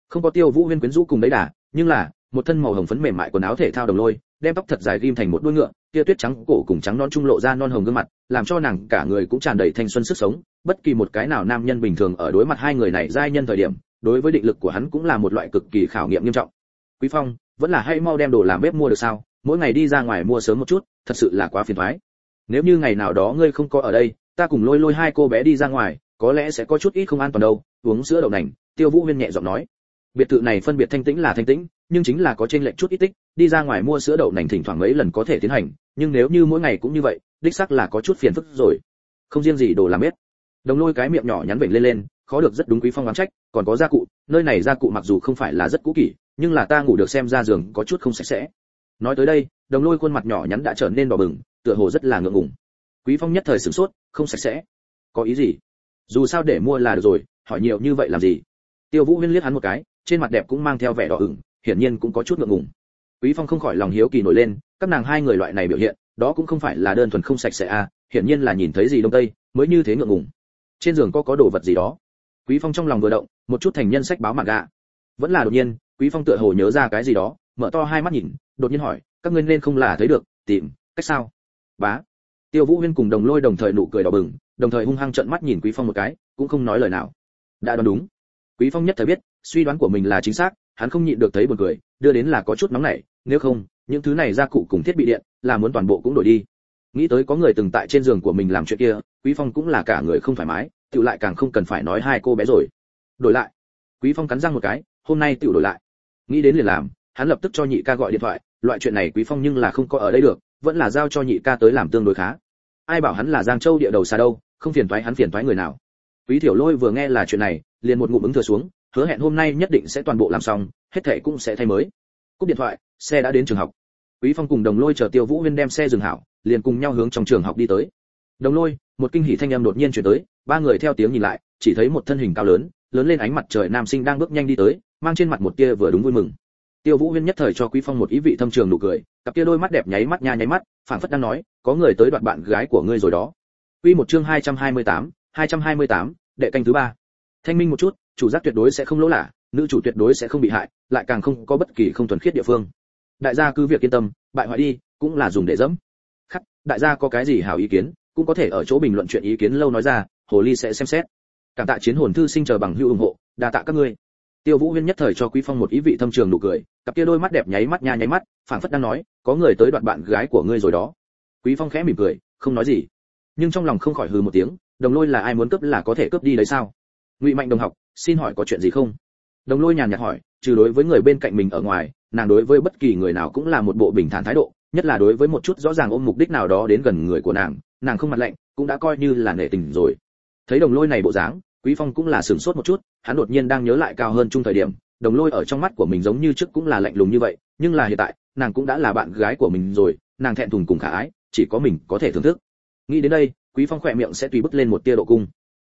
Không có tiêu vũ huyên quyến rũ cùng đấy đà, nhưng là, một thân màu hồng phấn mềm mại quần áo thể thao đồng lôi đem tóc thật dài ghim thành một đuôi ngựa kia tuyết trắng cổ cùng trắng non trung lộ ra non hồng gương mặt, làm cho nàng cả người cũng tràn đầy thanh xuân sức sống. Bất kỳ một cái nào nam nhân bình thường ở đối mặt hai người này giai nhân thời điểm, đối với định lực của hắn cũng là một loại cực kỳ khảo nghiệm nghiêm trọng. Quý phong, vẫn là hay mau đem đồ làm bếp mua được sao? Mỗi ngày đi ra ngoài mua sớm một chút, thật sự là quá phiền toái. Nếu như ngày nào đó ngươi không có ở đây, ta cùng lôi lôi hai cô bé đi ra ngoài, có lẽ sẽ có chút ít không an toàn đâu. Uống sữa đậu nành, tiêu vũ huyên nhẹ giọng nói biệt thự này phân biệt thanh tĩnh là thanh tĩnh, nhưng chính là có trên lệnh chút ít tích, đi ra ngoài mua sữa đậu nành thỉnh thoảng mấy lần có thể tiến hành, nhưng nếu như mỗi ngày cũng như vậy, đích xác là có chút phiền phức rồi. Không riêng gì đồ làm bếp. Đồng lôi cái miệng nhỏ nhắn vểnh lên lên, khó được rất đúng quý phong oán trách, còn có gia cụ, nơi này gia cụ mặc dù không phải là rất cũ kỹ, nhưng là ta ngủ được xem ra giường có chút không sạch sẽ. Nói tới đây, đồng lôi khuôn mặt nhỏ nhắn đã trở nên đỏ bừng, tựa hồ rất là ngượng ngùng. Quý phong nhất thời sửng sốt, không sạch sẽ. Có ý gì? Dù sao để mua là được rồi, hỏi nhiều như vậy làm gì? Tiêu vũ huyên liếc hắn một cái trên mặt đẹp cũng mang theo vẻ đỏ ửng, hiển nhiên cũng có chút ngượng ngùng. Quý phong không khỏi lòng hiếu kỳ nổi lên, các nàng hai người loại này biểu hiện, đó cũng không phải là đơn thuần không sạch sẽ à hiển nhiên là nhìn thấy gì đông tây, mới như thế ngượng ngùng. Trên giường có có đồ vật gì đó. Quý phong trong lòng vừa động, một chút thành nhân sách báo mặt gạ. Vẫn là đột nhiên, quý phong tựa hồ nhớ ra cái gì đó, mở to hai mắt nhìn, đột nhiên hỏi, các ngươi nên không là thấy được, tìm, cách sao? Bá. Tiêu vũ huyên cùng đồng lôi đồng thời nụ cười đỏ bừng, đồng thời hung hăng trợn mắt nhìn quý phong một cái, cũng không nói lời nào. Đã đoán đúng quý phong nhất thời biết, suy đoán của mình là chính xác, hắn không nhịn được thấy buồn cười, đưa đến là có chút nóng nảy, nếu không, những thứ này gia cụ cùng thiết bị điện, là muốn toàn bộ cũng đổi đi. Nghĩ tới có người từng tại trên giường của mình làm chuyện kia, quý phong cũng là cả người không thoải mái Tiểu lại càng không cần phải nói hai cô bé rồi. Đổi lại. Quý phong cắn răng một cái, hôm nay Tiểu đổi lại. Nghĩ đến liền làm, hắn lập tức cho nhị ca gọi điện thoại, loại chuyện này quý phong nhưng là không có ở đây được, vẫn là giao cho nhị ca tới làm tương đối khá. Ai bảo hắn là giang châu địa đầu xa đâu, không phiền toái hắn phiền toái người nào. Quý thiểu lôi vừa nghe là chuyện này liền một ngụm ứng thừa xuống hứa hẹn hôm nay nhất định sẽ toàn bộ làm xong hết thảy cũng sẽ thay mới. Cúp điện thoại xe đã đến trường học. Quý phong cùng đồng lôi chờ tiêu vũ huyên đem xe dừng hảo liền cùng nhau hướng trong trường học đi tới. Đồng lôi một kinh hỉ thanh âm đột nhiên chuyển tới ba người theo tiếng nhìn lại chỉ thấy một thân hình cao lớn lớn lên ánh mặt trời nam sinh đang bước nhanh đi tới mang trên mặt một tia vừa đúng vui mừng. Tiêu vũ huyên nhất thời cho quý phong một ý vị thâm trường nụ cười cặp kia đôi mắt đẹp nháy mắt nha nháy mắt phảng phất đang nói có người tới đoạn bạn gái của ngươi rồi đó. Quy một chương 228, 228, đệ canh thứ ba thanh minh một chút, chủ giác tuyệt đối sẽ không lỗ lạ, nữ chủ tuyệt đối sẽ không bị hại, lại càng không có bất kỳ không thuần khiết địa phương. Đại gia cứ việc yên tâm, bại hoại đi, cũng là dùng để dẫm. Khắc, đại gia có cái gì hảo ý kiến, cũng có thể ở chỗ bình luận chuyện ý kiến lâu nói ra, hồ ly sẽ xem xét. Cảm tạ chiến hồn thư sinh chờ bằng hữu ủng hộ, đa tạ các ngươi. Tiêu vũ huyên nhất thời cho quý phong một ý vị thâm trường nụ cười, cặp kia đôi mắt đẹp nháy mắt nha nháy mắt, phảng phất đang nói, có người tới đoạn bạn gái của ngươi rồi đó. Quý phong khẽ mỉm cười, không nói gì. Nhưng trong lòng không khỏi hừ một tiếng, đồng lôi là ai muốn cướp là có thể cướp đi đấy sao? Ngụy mạnh đồng học, xin hỏi có chuyện gì không? Đồng lôi nhàn nhạt hỏi, trừ đối với người bên cạnh mình ở ngoài, nàng đối với bất kỳ người nào cũng là một bộ bình thản thái độ, nhất là đối với một chút rõ ràng ôm mục đích nào đó đến gần người của nàng nàng không mặt lạnh, cũng đã coi như là nể tình rồi. Thấy đồng lôi này bộ dáng, quý phong cũng là sửng sốt một chút, hắn đột nhiên đang nhớ lại cao hơn chung thời điểm, đồng lôi ở trong mắt của mình giống như trước cũng là lạnh lùng như vậy, nhưng là hiện tại, nàng cũng đã là bạn gái của mình rồi, nàng thẹn thùng cùng khả ái, chỉ có mình có thể thưởng thức. Nghĩ đến đây, quý phong khỏe miệng sẽ tùy bứt lên một tia độ cung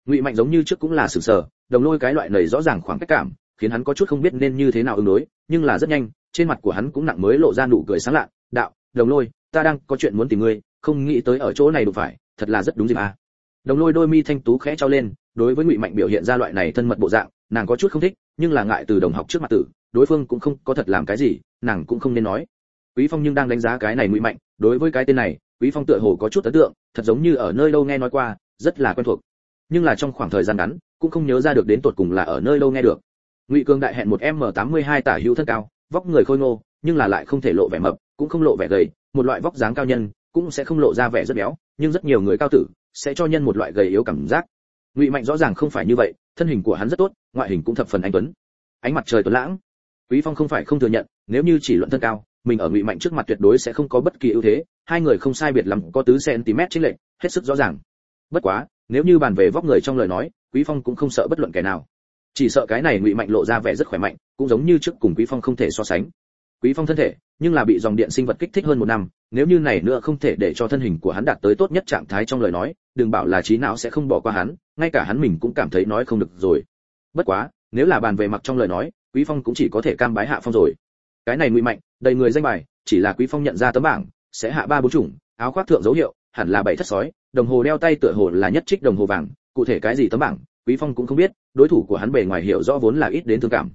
ngụy mạnh giống như trước cũng là sừng sờ, đồng lôi cái loại này rõ ràng khoảng cách cảm, khiến hắn có chút không biết nên như thế nào ứng đối, nhưng là rất nhanh, trên mặt của hắn cũng nặng mới lộ ra nụ cười sáng lạ, đạo, đồng lôi, ta đang có chuyện muốn tìm ngươi, không nghĩ tới ở chỗ này đủ phải, thật là rất đúng dịp à. Đồng lôi đôi mi thanh tú khẽ trao lên, đối với ngụy mạnh biểu hiện ra loại này thân mật bộ dạng, nàng có chút không thích, nhưng là ngại từ đồng học trước mặt tử, đối phương cũng không có thật làm cái gì, nàng cũng không nên nói. Quý phong nhưng đang đánh giá cái này ngụy mạnh, đối với cái tên này, quý phong tựa hồ có chút ấn tượng, thật giống như ở nơi đâu nghe nói qua, rất là quen thuộc nhưng là trong khoảng thời gian ngắn, cũng không nhớ ra được đến tột cùng là ở nơi đâu nghe được. Ngụy cương đại hẹn một m 82 tả hữu thân cao, vóc người khôi ngô, nhưng là lại không thể lộ vẻ mập, cũng không lộ vẻ gầy, một loại vóc dáng cao nhân, cũng sẽ không lộ ra vẻ rất béo, nhưng rất nhiều người cao tử sẽ cho nhân một loại gầy yếu cảm giác. Ngụy mạnh rõ ràng không phải như vậy, thân hình của hắn rất tốt, ngoại hình cũng thập phần anh tuấn. Ánh mặt trời tuấn lãng. Quý phong không phải không thừa nhận, nếu như chỉ luận thân cao, mình ở ngụy mạnh trước mặt tuyệt đối sẽ không có bất kỳ ưu thế, hai người không sai biệt lắm, có tứ cm chênh lệ hết sức rõ ràng. Bất quá nếu như bàn về vóc người trong lời nói, quý phong cũng không sợ bất luận kẻ nào. Chỉ sợ cái này ngụy mạnh lộ ra vẻ rất khỏe mạnh, cũng giống như trước cùng quý phong không thể so sánh. Quý phong thân thể, nhưng là bị dòng điện sinh vật kích thích hơn một năm, nếu như này nữa không thể để cho thân hình của hắn đạt tới tốt nhất trạng thái trong lời nói, đừng bảo là trí não sẽ không bỏ qua hắn, ngay cả hắn mình cũng cảm thấy nói không được rồi. Bất quá, nếu là bàn về mặt trong lời nói, quý phong cũng chỉ có thể cam bái hạ phong rồi. Cái này ngụy mạnh, đầy người danh bài, chỉ là quý phong nhận ra tấm bảng, sẽ hạ ba bốn chủng, áo khoác thượng dấu hiệu hẳn là bảy thất sói, đồng hồ đeo tay tựa hồ là nhất trích đồng hồ vàng, cụ thể cái gì tấm bảng, quý phong cũng không biết, đối thủ của hắn bề ngoài hiểu rõ vốn là ít đến thương cảm.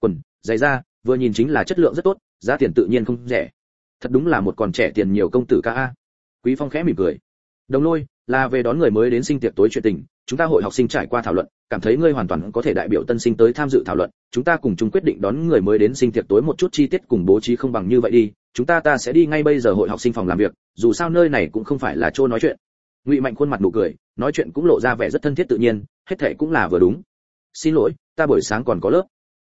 Quần, giày da, vừa nhìn chính là chất lượng rất tốt, giá tiền tự nhiên không rẻ. Thật đúng là một còn trẻ tiền nhiều công tử ca a. Quý phong khẽ mỉm cười. Đồng lôi, là về đón người mới đến sinh tiệc tối chuyện tình chúng ta hội học sinh trải qua thảo luận, cảm thấy ngươi hoàn toàn có thể đại biểu tân sinh tới tham dự thảo luận, chúng ta cùng chung quyết định đón người mới đến sinh tiệc tối một chút chi tiết cùng bố trí không bằng như vậy đi, chúng ta ta sẽ đi ngay bây giờ hội học sinh phòng làm việc, dù sao nơi này cũng không phải là chỗ nói chuyện. Ngụy mạnh khuôn mặt nụ cười, nói chuyện cũng lộ ra vẻ rất thân thiết tự nhiên, hết thảy cũng là vừa đúng. Xin lỗi, ta buổi sáng còn có lớp.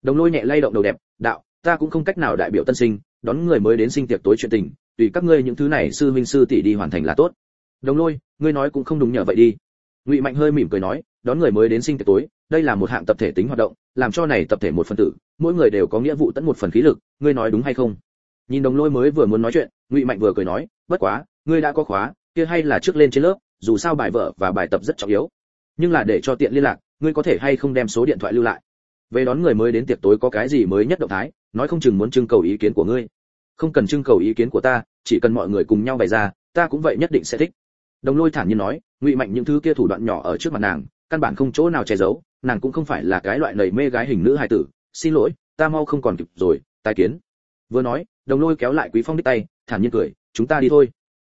Đồng lôi nhẹ lay động đầu đẹp, đạo, ta cũng không cách nào đại biểu tân sinh, đón người mới đến sinh tiệc tối chuyện tình, tùy các ngươi những thứ này sư minh sư tỷ đi hoàn thành là tốt. Đồng lôi, ngươi nói cũng không đúng nhờ vậy đi ngụy mạnh hơi mỉm cười nói đón người mới đến sinh tiệc tối đây là một hạng tập thể tính hoạt động làm cho này tập thể một phần tử mỗi người đều có nghĩa vụ tận một phần khí lực ngươi nói đúng hay không nhìn đồng lôi mới vừa muốn nói chuyện ngụy mạnh vừa cười nói bất quá ngươi đã có khóa kia hay là trước lên trên lớp dù sao bài vở và bài tập rất trọng yếu nhưng là để cho tiện liên lạc ngươi có thể hay không đem số điện thoại lưu lại về đón người mới đến tiệc tối có cái gì mới nhất động thái nói không chừng muốn trưng cầu ý kiến của ngươi không cần trưng cầu ý kiến của ta chỉ cần mọi người cùng nhau bày ra ta cũng vậy nhất định sẽ thích đồng lôi thản nhiên nói ngụy mạnh những thứ kia thủ đoạn nhỏ ở trước mặt nàng, căn bản không chỗ nào che giấu, nàng cũng không phải là cái loại nầy mê gái hình nữ hài tử, xin lỗi, ta mau không còn kịp rồi tài kiến. Vừa nói, đồng lôi kéo lại quý phong đích tay, thản nhiên cười, chúng ta đi thôi.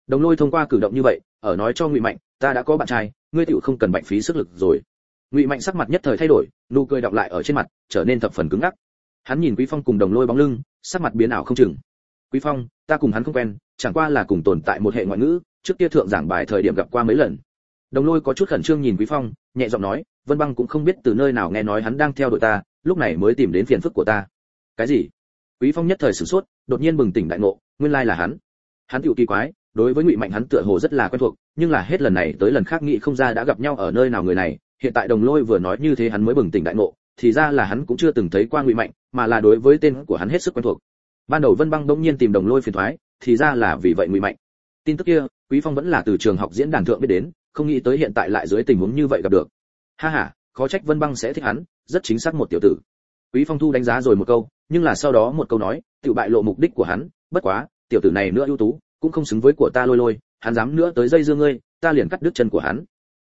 Đồng lôi thông qua cử động như vậy, ở nói cho ngụy mạnh, ta đã có bạn trai, ngươi tiểu không cần bệnh phí sức lực rồi. Ngụy mạnh sắc mặt nhất thời thay đổi, nụ cười đọng lại ở trên mặt, trở nên thập phần cứng ngắc. Hắn nhìn quý phong cùng đồng lôi bóng lưng, sắc mặt biến ảo không chừng. Quý phong, ta cùng hắn không quen, chẳng qua là cùng tồn tại một hệ ngoại ngữ, trước kia thượng giảng bài thời điểm gặp qua mấy lần đồng lôi có chút khẩn trương nhìn quý phong, nhẹ giọng nói, vân băng cũng không biết từ nơi nào nghe nói hắn đang theo đội ta, lúc này mới tìm đến phiền phức của ta. Cái gì? Quý phong nhất thời sửng sốt, đột nhiên bừng tỉnh đại ngộ, nguyên lai là hắn. Hắn tiểu kỳ quái, đối với ngụy mạnh hắn tựa hồ rất là quen thuộc, nhưng là hết lần này tới lần khác nghĩ không ra đã gặp nhau ở nơi nào người này, hiện tại đồng lôi vừa nói như thế hắn mới bừng tỉnh đại ngộ, thì ra là hắn cũng chưa từng thấy qua ngụy mạnh, mà là đối với tên của hắn hết sức quen thuộc. Ban đầu vân băng bỗng nhiên tìm đồng lôi phiền thoái, thì ra là vì vậy ngụy mạnh. Tin tức kia, quý phong vẫn là từ trường học diễn đàn thượng biết đến không nghĩ tới hiện tại lại dưới tình huống như vậy gặp được. Ha ha, khó trách vân băng sẽ thích hắn, rất chính xác một tiểu tử. Quý phong thu đánh giá rồi một câu, nhưng là sau đó một câu nói tự bại lộ mục đích của hắn, bất quá, tiểu tử này nữa ưu tú, cũng không xứng với của ta lôi lôi, hắn dám nữa tới dây dương ngươi, ta liền cắt đứt chân của hắn.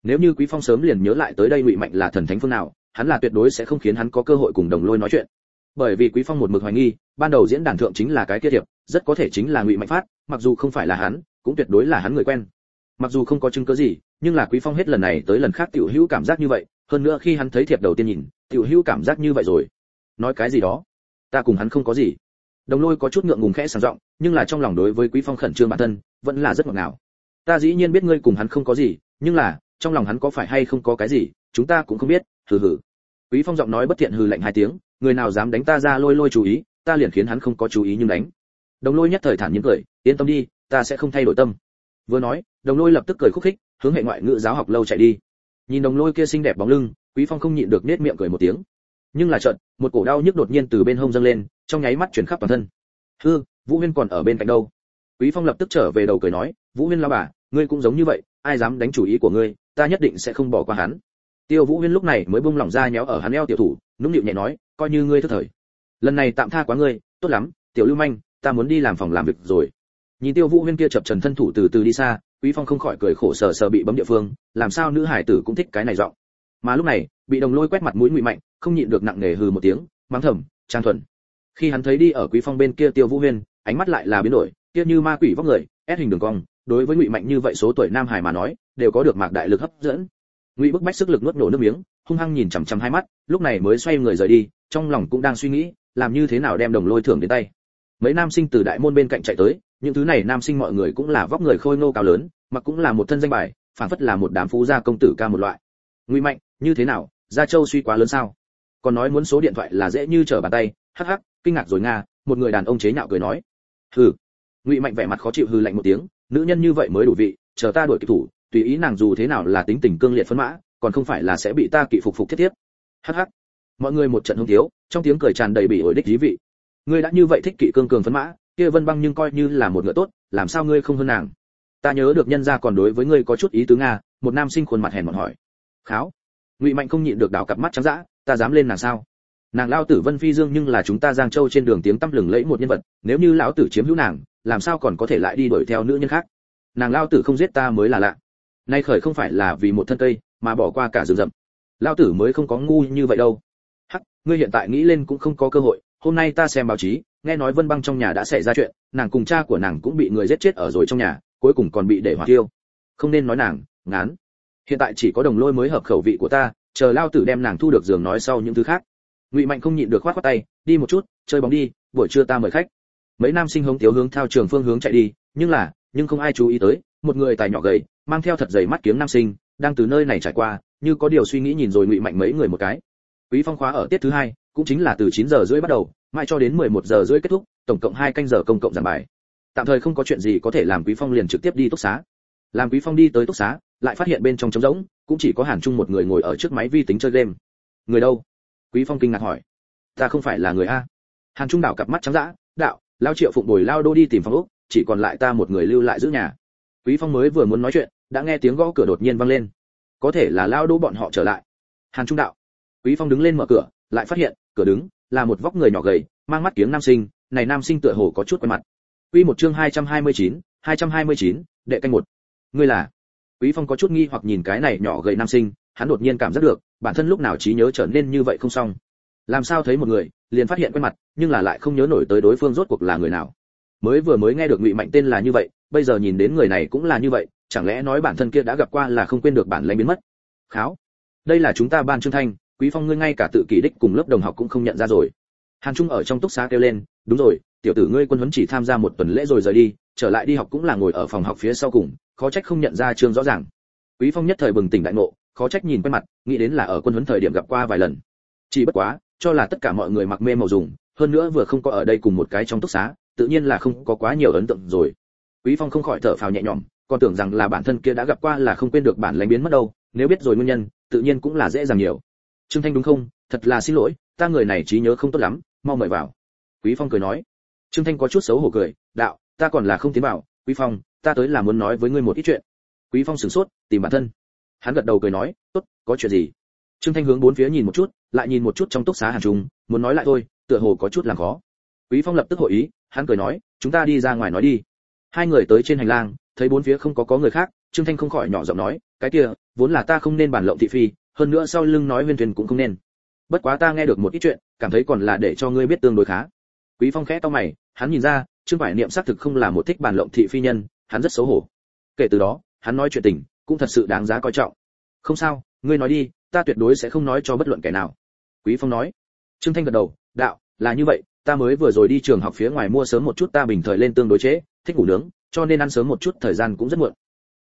Nếu như quý phong sớm liền nhớ lại tới đây ngụy mạnh là thần thánh phương nào, hắn là tuyệt đối sẽ không khiến hắn có cơ hội cùng đồng lôi nói chuyện. Bởi vì quý phong một mực hoài nghi, ban đầu diễn đàn thượng chính là cái kia thiệp, rất có thể chính là ngụy mạnh phát, mặc dù không phải là hắn, cũng tuyệt đối là hắn người quen mặc dù không có chứng cứ gì, nhưng là quý phong hết lần này tới lần khác tiểu hữu cảm giác như vậy, hơn nữa khi hắn thấy thiệp đầu tiên nhìn, tiểu hữu cảm giác như vậy rồi. Nói cái gì đó? Ta cùng hắn không có gì. Đồng lôi có chút ngượng ngùng khẽ sảng giọng, nhưng là trong lòng đối với quý phong khẩn trương bản thân, vẫn là rất ngọt ngào. Ta dĩ nhiên biết ngươi cùng hắn không có gì, nhưng là, trong lòng hắn có phải hay không có cái gì, chúng ta cũng không biết, hừ hừ. Quý phong giọng nói bất thiện hừ lạnh hai tiếng, người nào dám đánh ta ra lôi lôi chú ý, ta liền khiến hắn không có chú ý nhưng đánh. Đồng lôi nhất thời thản nhiên cười, yên tâm đi, ta sẽ không thay đổi tâm vừa nói đồng lôi lập tức cười khúc khích hướng hệ ngoại ngữ giáo học lâu chạy đi. Nhìn đồng lôi kia xinh đẹp bóng lưng quý phong không nhịn được nết miệng cười một tiếng. Nhưng là trận, một cổ đau nhức đột nhiên từ bên hông dâng lên trong nháy mắt chuyển khắp toàn thân. Hư vũ huyên còn ở bên cạnh đâu? Quý phong lập tức trở về đầu cười nói vũ huyên lao bà ngươi cũng giống như vậy ai dám đánh chủ ý của ngươi ta nhất định sẽ không bỏ qua hắn. Tiêu vũ huyên lúc này mới buông lỏng ra nhéo ở hắn eo tiểu thủ nũng nịu nhẹ nói coi như ngươi thất thời. Lần này tạm tha quá ngươi tốt lắm tiểu lưu manh ta muốn đi làm phòng làm việc rồi nhìn tiêu vũ huyên kia chập trần thân thủ từ từ đi xa, quý phong không khỏi cười khổ sở sở bị bấm địa phương, làm sao nữ hải tử cũng thích cái này giọng. Mà lúc này, bị đồng lôi quét mặt mũi ngụy mạnh, không nhịn được nặng nề hừ một tiếng, mắng thầm, trang thuần. Khi hắn thấy đi ở quý phong bên kia tiêu vũ huyên, ánh mắt lại là biến đổi, kia như ma quỷ vóc người, ép hình đường cong, đối với ngụy mạnh như vậy số tuổi nam hải mà nói, đều có được mạc đại lực hấp dẫn. Ngụy bức bách sức lực nuốt nổ nước miếng, hung hăng nhìn chằm chằm hai mắt, lúc này mới xoay người rời đi, trong lòng cũng đang suy nghĩ, làm như thế nào đem đồng lôi thưởng đến tay. Mấy nam sinh từ đại môn bên cạnh chạy tới những thứ này nam sinh mọi người cũng là vóc người khôi ngô cao lớn mà cũng là một thân danh bài phản phất là một đám phú gia công tử ca một loại. Ngụy mạnh, như thế nào? Gia châu suy quá lớn sao? Còn nói muốn số điện thoại là dễ như trở bàn tay, hắc hắc, kinh ngạc rồi nga, một người đàn ông chế nhạo cười nói. Hừ. Ngụy mạnh vẻ mặt khó chịu hừ lạnh một tiếng, nữ nhân như vậy mới đủ vị, chờ ta đuổi kịp thủ, tùy ý nàng dù thế nào là tính tình cương liệt phấn mã, còn không phải là sẽ bị ta kỵ phục phục thiết tiếp hắc hắc. Mọi người một trận hung thiếu, trong tiếng cười tràn đầy bị ổi đích dí vị. Ngươi đã như vậy thích kỵ cương cường phấn mã kia vân băng nhưng coi như là một ngựa tốt, làm sao ngươi không hơn nàng? Ta nhớ được nhân gia còn đối với ngươi có chút ý tứ nga, một nam sinh khuôn mặt hèn mọn hỏi. Kháo, ngụy mạnh không nhịn được đảo cặp mắt trắng dã, ta dám lên nàng sao? Nàng lao tử vân phi dương nhưng là chúng ta giang châu trên đường tiếng tăm lừng lẫy một nhân vật, nếu như lão tử chiếm hữu nàng, làm sao còn có thể lại đi đuổi theo nữ nhân khác? Nàng lao tử không giết ta mới là lạ. Nay khởi không phải là vì một thân cây, mà bỏ qua cả rừng rậm. Lao tử mới không có ngu như vậy đâu. Hắc, ngươi hiện tại nghĩ lên cũng không có cơ hội, hôm nay ta xem báo chí nghe nói vân băng trong nhà đã xảy ra chuyện, nàng cùng cha của nàng cũng bị người giết chết ở rồi trong nhà, cuối cùng còn bị để hỏa tiêu không nên nói nàng, ngán. Hiện tại chỉ có đồng lôi mới hợp khẩu vị của ta, chờ lao tử đem nàng thu được giường nói sau những thứ khác. Ngụy mạnh không nhịn được khoát khoát tay, đi một chút, chơi bóng đi, buổi trưa ta mời khách. Mấy nam sinh hống tiếu hướng theo trường phương hướng chạy đi, nhưng là, nhưng không ai chú ý tới, một người tài nhỏ gầy, mang theo thật dày mắt kiếm nam sinh, đang từ nơi này trải qua, như có điều suy nghĩ nhìn rồi ngụy mạnh mấy người một cái. Quý phong khóa ở tiết thứ hai, cũng chính là từ 9 giờ rưỡi bắt đầu mãi cho đến 11 giờ rưỡi kết thúc tổng cộng hai canh giờ công cộng giảng bài. Tạm thời không có chuyện gì có thể làm quý phong liền trực tiếp đi túc xá. Làm quý phong đi tới túc xá lại phát hiện bên trong trống rỗng cũng chỉ có hàn trung một người ngồi ở trước máy vi tính chơi game. Người đâu? Quý phong kinh ngạc hỏi. Ta không phải là người a. Hàn trung đảo cặp mắt trắng dã đạo lao triệu phụng bồi lao đô đi tìm phòng ốc, chỉ còn lại ta một người lưu lại giữ nhà. Quý phong mới vừa muốn nói chuyện đã nghe tiếng gõ cửa đột nhiên vang lên. Có thể là lao đô bọn họ trở lại. Hàn trung đạo. Quý phong đứng lên mở cửa lại phát hiện cửa đứng là một vóc người nhỏ gầy mang mắt kiếng nam sinh này nam sinh tựa hồ có chút quen mặt Quy một chương 229, 229, đệ canh một. Ngươi là? Quý Phong có chút nghi hoặc nhìn cái này nhỏ gầy nam sinh, hắn đột nhiên cảm giác được, bản thân lúc nào trí nhớ trở nên như vậy không xong. Làm sao thấy một người, liền phát hiện quen mặt, nhưng là lại không nhớ nổi tới đối phương rốt cuộc là người nào. Mới vừa mới nghe được Ngụy Mạnh tên là như vậy, bây giờ nhìn đến người này cũng là như vậy, chẳng lẽ nói bản thân kia đã gặp qua là không quên được bản lãnh biến mất. Kháo. Đây là chúng ta ban Trương Thanh, Quý Phong ngươi ngay cả tự kỷ đích cùng lớp đồng học cũng không nhận ra rồi. Hàn Trung ở trong túc xá kêu lên, đúng rồi, tiểu tử ngươi quân huấn chỉ tham gia một tuần lễ rồi rời đi trở lại đi học cũng là ngồi ở phòng học phía sau cùng khó trách không nhận ra trương rõ ràng. Quý phong nhất thời bừng tỉnh đại ngộ khó trách nhìn quen mặt nghĩ đến là ở quân huấn thời điểm gặp qua vài lần. Chỉ bất quá cho là tất cả mọi người mặc mê màu dùng hơn nữa vừa không có ở đây cùng một cái trong túc xá tự nhiên là không có quá nhiều ấn tượng rồi. Quý phong không khỏi thở phào nhẹ nhõm còn tưởng rằng là bản thân kia đã gặp qua là không quên được bản lãnh biến mất đâu nếu biết rồi nguyên nhân tự nhiên cũng là dễ dàng nhiều trương thanh đúng không? Thật là xin lỗi, ta người này trí nhớ không tốt lắm, mau mời vào. Quý phong cười nói. Trương thanh có chút xấu hổ cười, đạo, ta còn là không tiến bảo quý phong, ta tới là muốn nói với ngươi một ít chuyện. Quý phong sửng sốt, tìm bản thân. Hắn gật đầu cười nói, tốt, có chuyện gì? Trương thanh hướng bốn phía nhìn một chút, lại nhìn một chút trong túc xá hàng trung, muốn nói lại thôi, tựa hồ có chút làm khó. Quý phong lập tức hội ý, hắn cười nói, chúng ta đi ra ngoài nói đi. Hai người tới trên hành lang, thấy bốn phía không có có người khác, trương thanh không khỏi nhỏ giọng nói, cái kia, vốn là ta không nên bản lộng thị phi hơn nữa sau lưng nói huyên thuyền cũng không nên. Bất quá ta nghe được một ít chuyện, cảm thấy còn là để cho ngươi biết tương đối khá. Quý phong khẽ to mày, hắn nhìn ra, trương phải niệm xác thực không là một thích bàn lộng thị phi nhân, hắn rất xấu hổ. Kể từ đó, hắn nói chuyện tình cũng thật sự đáng giá coi trọng. Không sao, ngươi nói đi, ta tuyệt đối sẽ không nói cho bất luận kẻ nào. Quý phong nói. Trương thanh gật đầu, đạo, là như vậy, ta mới vừa rồi đi trường học phía ngoài mua sớm một chút ta bình thời lên tương đối chế, thích ngủ nướng, cho nên ăn sớm một chút thời gian cũng rất muộn.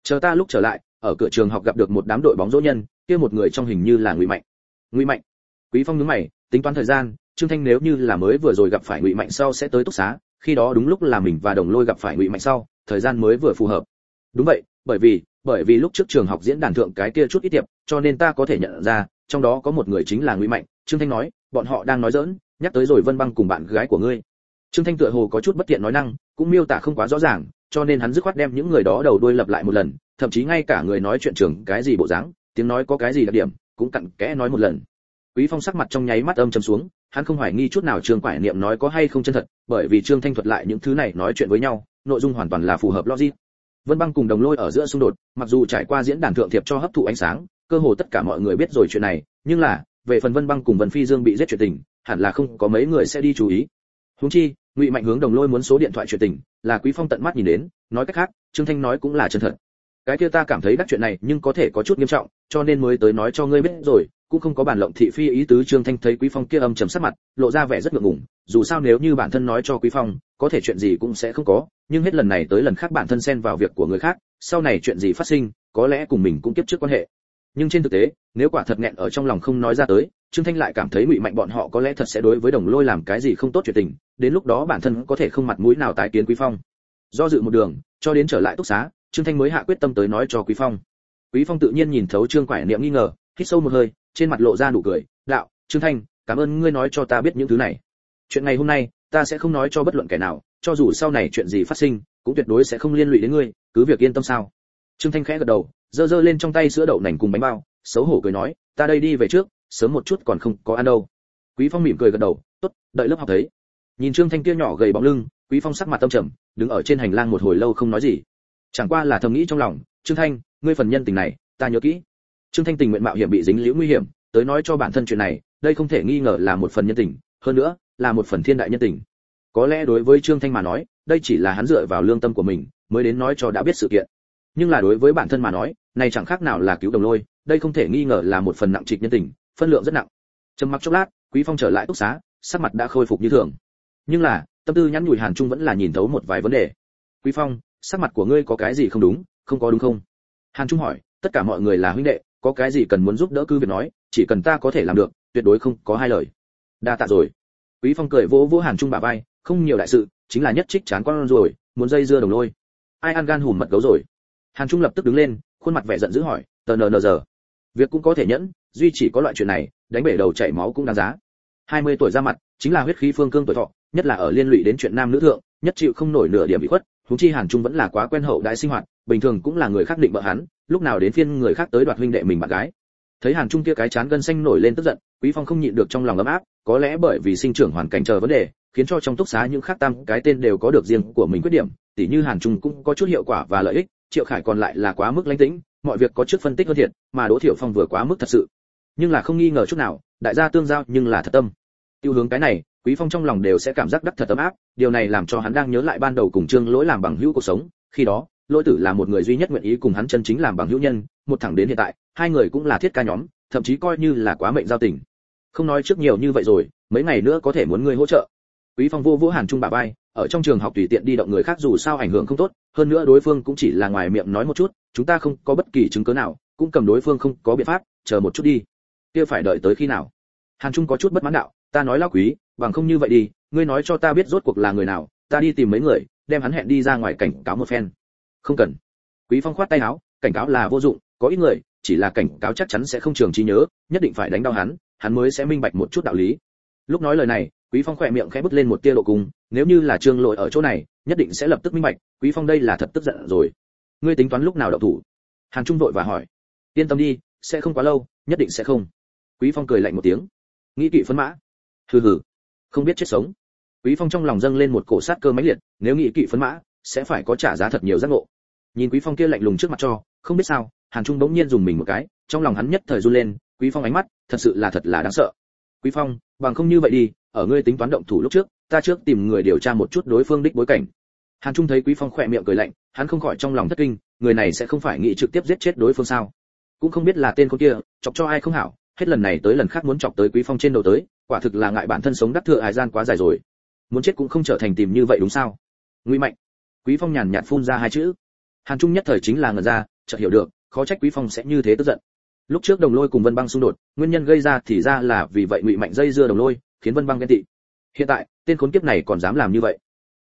Chờ ta lúc trở lại, ở cửa trường học gặp được một đám đội bóng dỗ nhân kia một người trong hình như là ngụy mạnh. Ngụy mạnh. Quý phong nhướng mày, tính toán thời gian, trương thanh nếu như là mới vừa rồi gặp phải ngụy mạnh sau sẽ tới túc xá, khi đó đúng lúc là mình và đồng lôi gặp phải ngụy mạnh sau, thời gian mới vừa phù hợp. Đúng vậy, bởi vì bởi vì lúc trước trường học diễn đàn thượng cái kia chút ít tiệp, cho nên ta có thể nhận ra, trong đó có một người chính là ngụy mạnh. Trương thanh nói, bọn họ đang nói dỡn nhắc tới rồi vân băng cùng bạn gái của ngươi. Trương thanh tựa hồ có chút bất tiện nói năng, cũng miêu tả không quá rõ ràng, cho nên hắn dứt khoát đem những người đó đầu đuôi lập lại một lần, thậm chí ngay cả người nói chuyện trường cái gì bộ dáng tiếng nói có cái gì đặc điểm, cũng cặn kẽ nói một lần. Quý phong sắc mặt trong nháy mắt âm trầm xuống, hắn không hoài nghi chút nào trương quải niệm nói có hay không chân thật, bởi vì trương thanh thuật lại những thứ này nói chuyện với nhau, nội dung hoàn toàn là phù hợp logic. Vân băng cùng đồng lôi ở giữa xung đột, mặc dù trải qua diễn đàn thượng thiệp cho hấp thụ ánh sáng, cơ hồ tất cả mọi người biết rồi chuyện này, nhưng là, về phần vân băng cùng vân phi dương bị giết chuyện tình, hẳn là không có mấy người sẽ đi chú ý. Huống chi, ngụy mạnh hướng đồng lôi muốn số điện thoại chuyện tình, là quý phong tận mắt nhìn đến, nói cách khác, trương thanh nói cũng là chân thật. Cái kia ta cảm thấy đắc chuyện này, nhưng có thể có chút nghiêm trọng cho nên mới tới nói cho ngươi biết rồi, cũng không có bản lộng thị phi ý tứ trương thanh thấy quý phong kia âm trầm sắc mặt, lộ ra vẻ rất ngượng ngùng, dù sao nếu như bản thân nói cho quý phong, có thể chuyện gì cũng sẽ không có, nhưng hết lần này tới lần khác bản thân xen vào việc của người khác, sau này chuyện gì phát sinh, có lẽ cùng mình cũng kiếp trước quan hệ. Nhưng trên thực tế, nếu quả thật nghẹn ở trong lòng không nói ra tới, trương thanh lại cảm thấy ngụy mạnh bọn họ có lẽ thật sẽ đối với đồng lôi làm cái gì không tốt chuyện tình, đến lúc đó bản thân có thể không mặt mũi nào tái kiến quý phong. Do dự một đường, cho đến trở lại túc xá, trương thanh mới hạ quyết tâm tới nói cho quý phong quý phong tự nhiên nhìn thấu trương quải niệm nghi ngờ, hít sâu một hơi, trên mặt lộ ra nụ cười, đạo, trương thanh, cảm ơn ngươi nói cho ta biết những thứ này. Chuyện ngày hôm nay, ta sẽ không nói cho bất luận kẻ nào, cho dù sau này chuyện gì phát sinh, cũng tuyệt đối sẽ không liên lụy đến ngươi, cứ việc yên tâm sao? Trương thanh khẽ gật đầu, giơ giơ lên trong tay sữa đậu nành cùng bánh bao, xấu hổ cười nói, ta đây đi về trước, sớm một chút còn không có ăn đâu. Quý phong mỉm cười gật đầu, tốt, đợi lớp học thấy. Nhìn trương thanh kia nhỏ gầy bóng lưng, quý phong sắc mặt tâm trầm, đứng ở trên hành lang một hồi lâu không nói gì. Chẳng qua là thầm nghĩ trong lòng, trương thanh ngươi phần nhân tình này, ta nhớ kỹ. Trương thanh tình nguyện mạo hiểm bị dính liễu nguy hiểm, tới nói cho bản thân chuyện này, đây không thể nghi ngờ là một phần nhân tình, hơn nữa, là một phần thiên đại nhân tình. Có lẽ đối với trương thanh mà nói, đây chỉ là hắn dựa vào lương tâm của mình, mới đến nói cho đã biết sự kiện. Nhưng là đối với bản thân mà nói, này chẳng khác nào là cứu đồng lôi, đây không thể nghi ngờ là một phần nặng trịch nhân tình, phân lượng rất nặng. Trầm mặc chốc lát, quý phong trở lại túc xá, sắc mặt đã khôi phục như thường. Nhưng là, tâm tư nhắn nhủi hàn trung vẫn là nhìn thấu một vài vấn đề. Quý phong, sắc mặt của ngươi có cái gì không đúng, không có đúng không? Hàn trung hỏi, tất cả mọi người là huynh đệ, có cái gì cần muốn giúp đỡ cứ việc nói, chỉ cần ta có thể làm được, tuyệt đối không có hai lời. Đa tạ rồi. Quý phong cười vỗ vỗ hàn trung bả vai, không nhiều đại sự, chính là nhất trích chán con rồi, muốn dây dưa đồng lôi. Ai ăn gan hùm mật gấu rồi? Hàn trung lập tức đứng lên, khuôn mặt vẻ giận dữ hỏi, tờ nờ nờ giờ? Việc cũng có thể nhẫn, duy chỉ có loại chuyện này, đánh bể đầu chảy máu cũng đáng giá. 20 tuổi ra mặt, chính là huyết khí phương cương tuổi thọ, nhất là ở liên lụy đến chuyện nam nữ thượng, nhất chịu không nổi nửa điểm bị khuất, huống chi hàn trung vẫn là quá quen hậu đại sinh hoạt bình thường cũng là người khác định bợ hắn, lúc nào đến phiên người khác tới đoạt huynh đệ mình bạn gái. Thấy hàn trung kia cái chán gân xanh nổi lên tức giận, quý phong không nhịn được trong lòng ấm áp, có lẽ bởi vì sinh trưởng hoàn cảnh chờ vấn đề, khiến cho trong túc xá những khác tam cái tên đều có được riêng của mình quyết điểm, tỉ như hàn trung cũng có chút hiệu quả và lợi ích, triệu khải còn lại là quá mức lãnh tĩnh, mọi việc có trước phân tích hơn thiệt, mà đỗ thiểu phong vừa quá mức thật sự. Nhưng là không nghi ngờ chút nào, đại gia tương giao nhưng là thật tâm. Tiêu hướng cái này, quý phong trong lòng đều sẽ cảm giác đắc thật ấm áp, điều này làm cho hắn đang nhớ lại ban đầu cùng trương lỗi làm bằng hữu cuộc sống, khi đó lỗi tử là một người duy nhất nguyện ý cùng hắn chân chính làm bằng hữu nhân, một thẳng đến hiện tại, hai người cũng là thiết ca nhóm, thậm chí coi như là quá mệnh giao tình. Không nói trước nhiều như vậy rồi, mấy ngày nữa có thể muốn ngươi hỗ trợ. Quý phong vô vũ hàn trung bà bay ở trong trường học tùy tiện đi động người khác dù sao ảnh hưởng không tốt, hơn nữa đối phương cũng chỉ là ngoài miệng nói một chút, chúng ta không có bất kỳ chứng cứ nào, cũng cầm đối phương không có biện pháp, chờ một chút đi. Kia phải đợi tới khi nào? Hàn trung có chút bất mãn đạo, ta nói lão quý, bằng không như vậy đi, ngươi nói cho ta biết rốt cuộc là người nào, ta đi tìm mấy người, đem hắn hẹn đi ra ngoài cảnh cáo một phen không cần. Quý phong khoát tay áo, cảnh cáo là vô dụng, có ít người, chỉ là cảnh cáo chắc chắn sẽ không trường trí nhớ, nhất định phải đánh đau hắn hắn mới sẽ minh bạch một chút đạo lý. Lúc nói lời này, quý phong khỏe miệng khẽ bứt lên một tia độ cung, nếu như là trương lội ở chỗ này, nhất định sẽ lập tức minh bạch, quý phong đây là thật tức giận rồi. Ngươi tính toán lúc nào động thủ? Hàn trung vội và hỏi. Yên tâm đi, sẽ không quá lâu, nhất định sẽ không. Quý phong cười lạnh một tiếng. Nghĩ kỵ phấn mã. Hừ hừ. Không biết chết sống. Quý phong trong lòng dâng lên một cổ sát cơ mãnh liệt, nếu nghĩ kỵ phấn mã sẽ phải có trả giá thật nhiều giác ngộ. Nhìn quý phong kia lạnh lùng trước mặt cho, không biết sao, hàn trung bỗng nhiên dùng mình một cái, trong lòng hắn nhất thời run lên, quý phong ánh mắt, thật sự là thật là đáng sợ. Quý phong, bằng không như vậy đi, ở ngươi tính toán động thủ lúc trước, ta trước tìm người điều tra một chút đối phương đích bối cảnh. Hàn trung thấy quý phong khỏe miệng cười lạnh, hắn không khỏi trong lòng thất kinh, người này sẽ không phải nghĩ trực tiếp giết chết đối phương sao? Cũng không biết là tên con kia, chọc cho ai không hảo, hết lần này tới lần khác muốn chọc tới quý phong trên đầu tới, quả thực là ngại bản thân sống đắc thừa ai gian quá dài rồi. Muốn chết cũng không trở thành tìm như vậy đúng sao? Nguy mạnh quý phong nhàn nhạt phun ra hai chữ. Hàn trung nhất thời chính là ngẩn ra, chợt hiểu được, khó trách quý phong sẽ như thế tức giận. Lúc trước đồng lôi cùng vân băng xung đột, nguyên nhân gây ra thì ra là vì vậy ngụy mạnh dây dưa đồng lôi, khiến vân băng ghen tị. Hiện tại, tên khốn kiếp này còn dám làm như vậy.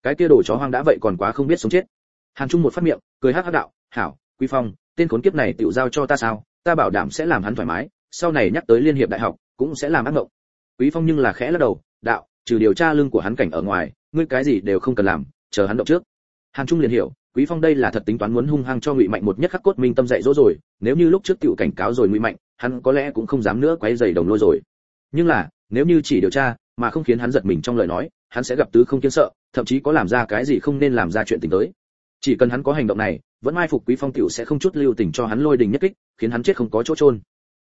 Cái kia đồ chó hoang đã vậy còn quá không biết sống chết. Hàn trung một phát miệng, cười hắc hắc đạo, hảo, quý phong, tên khốn kiếp này tự giao cho ta sao? Ta bảo đảm sẽ làm hắn thoải mái, sau này nhắc tới liên hiệp đại học, cũng sẽ làm ác mộng. Quý phong nhưng là khẽ lắc đầu, đạo, trừ điều tra lưng của hắn cảnh ở ngoài, ngươi cái gì đều không cần làm, chờ hắn động trước hàn trung liền hiểu, quý phong đây là thật tính toán muốn hung hăng cho ngụy mạnh một nhất khắc cốt minh tâm dạy dỗ rồi, nếu như lúc trước tiểu cảnh cáo rồi ngụy mạnh, hắn có lẽ cũng không dám nữa quấy giày đồng lôi rồi. Nhưng là, nếu như chỉ điều tra, mà không khiến hắn giật mình trong lời nói, hắn sẽ gặp tứ không kiên sợ, thậm chí có làm ra cái gì không nên làm ra chuyện tình tới. Chỉ cần hắn có hành động này, vẫn mai phục quý phong tiểu sẽ không chút lưu tình cho hắn lôi đình nhất kích, khiến hắn chết không có chỗ trôn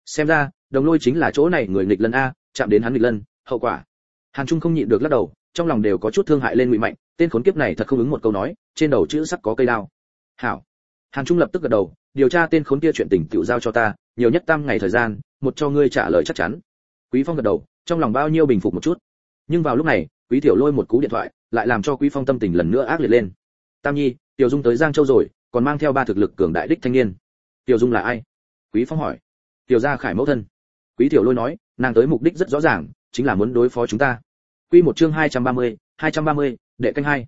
xem ra, đồng lôi chính là chỗ này người nghịch lân a, chạm đến hắn nghịch lân, hậu quả. Hàn trung không nhịn được lắc đầu trong lòng đều có chút thương hại lên ngụy mạnh, tên khốn kiếp này thật không ứng một câu nói, trên đầu chữ sắc có cây đao. Hảo. Hàn trung lập tức gật đầu, điều tra tên khốn kia chuyện tình tiểu giao cho ta, nhiều nhất tam ngày thời gian, một cho ngươi trả lời chắc chắn. Quý phong gật đầu, trong lòng bao nhiêu bình phục một chút. Nhưng vào lúc này, quý tiểu lôi một cú điện thoại, lại làm cho quý phong tâm tình lần nữa ác liệt lên. Tam nhi, tiểu dung tới giang châu rồi, còn mang theo ba thực lực cường đại đích thanh niên. Tiểu dung là ai? Quý phong hỏi. Tiểu gia khải mẫu thân. Quý tiểu lôi nói, nàng tới mục đích rất rõ ràng, chính là muốn đối phó chúng ta quy một chương 230, 230, đệ canh hai.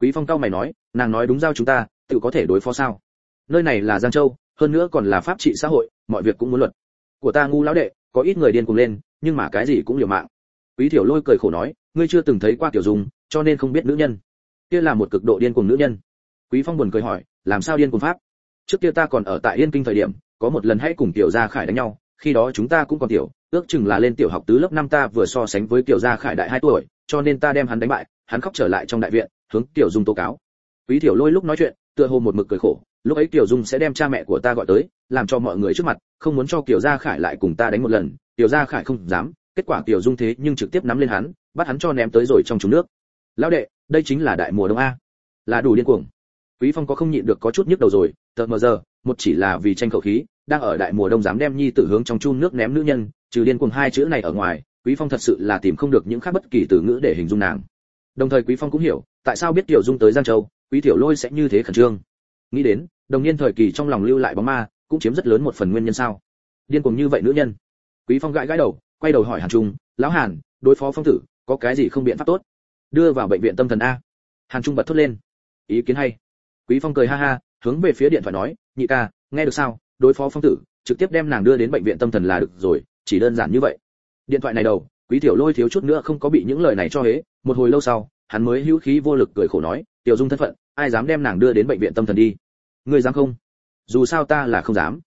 Quý phong cao mày nói nàng nói đúng giao chúng ta tự có thể đối phó sao? Nơi này là giang châu hơn nữa còn là pháp trị xã hội mọi việc cũng muốn luật. Của ta ngu lão đệ có ít người điên cuồng lên nhưng mà cái gì cũng liều mạng. Quý tiểu lôi cười khổ nói ngươi chưa từng thấy qua tiểu dung cho nên không biết nữ nhân. Kia là một cực độ điên cuồng nữ nhân. Quý phong buồn cười hỏi làm sao điên cuồng pháp? Trước kia ta còn ở tại yên kinh thời điểm có một lần hãy cùng tiểu gia khải đánh nhau khi đó chúng ta cũng còn tiểu, ước chừng là lên tiểu học tứ lớp năm ta vừa so sánh với tiểu gia khải đại hai tuổi, cho nên ta đem hắn đánh bại, hắn khóc trở lại trong đại viện, hướng tiểu dung tố cáo. Quý tiểu lôi lúc nói chuyện, tựa hồ một mực cười khổ, lúc ấy tiểu dung sẽ đem cha mẹ của ta gọi tới, làm cho mọi người trước mặt, không muốn cho tiểu gia khải lại cùng ta đánh một lần tiểu gia khải không dám, kết quả tiểu dung thế nhưng trực tiếp nắm lên hắn, bắt hắn cho ném tới rồi trong trúng nước. Lão đệ, đây chính là đại mùa đông a. Là đủ điên cuồng. Quý phong có không nhịn được có chút nhức đầu rồi tờ mờ giờ một chỉ là vì tranh khẩu khí, đang ở đại mùa đông dám đem nhi tử hướng trong chun nước ném nữ nhân, trừ điên cuồng hai chữ này ở ngoài, quý phong thật sự là tìm không được những khác bất kỳ từ ngữ để hình dung nàng. Đồng thời quý phong cũng hiểu, tại sao biết tiểu dung tới giang châu, quý tiểu lôi sẽ như thế khẩn trương. Nghĩ đến, đồng niên thời kỳ trong lòng lưu lại bóng ma, cũng chiếm rất lớn một phần nguyên nhân sao. Điên cuồng như vậy nữ nhân. Quý phong gãi gãi đầu, quay đầu hỏi hàn trung, lão hàn, đối phó phong tử, có cái gì không biện pháp tốt? Đưa vào bệnh viện tâm thần a. Hàn trung bật thốt lên, ý kiến hay. Quý phong cười ha ha hướng về phía điện thoại nói, nhị ca, nghe được sao? Đối phó phong tử, trực tiếp đem nàng đưa đến bệnh viện tâm thần là được rồi, chỉ đơn giản như vậy. Điện thoại này đầu, quý tiểu lôi thiếu chút nữa không có bị những lời này cho hế. Một hồi lâu sau, hắn mới hữu khí vô lực cười khổ nói, tiểu dung thân phận, ai dám đem nàng đưa đến bệnh viện tâm thần đi? Ngươi dám không? Dù sao ta là không dám.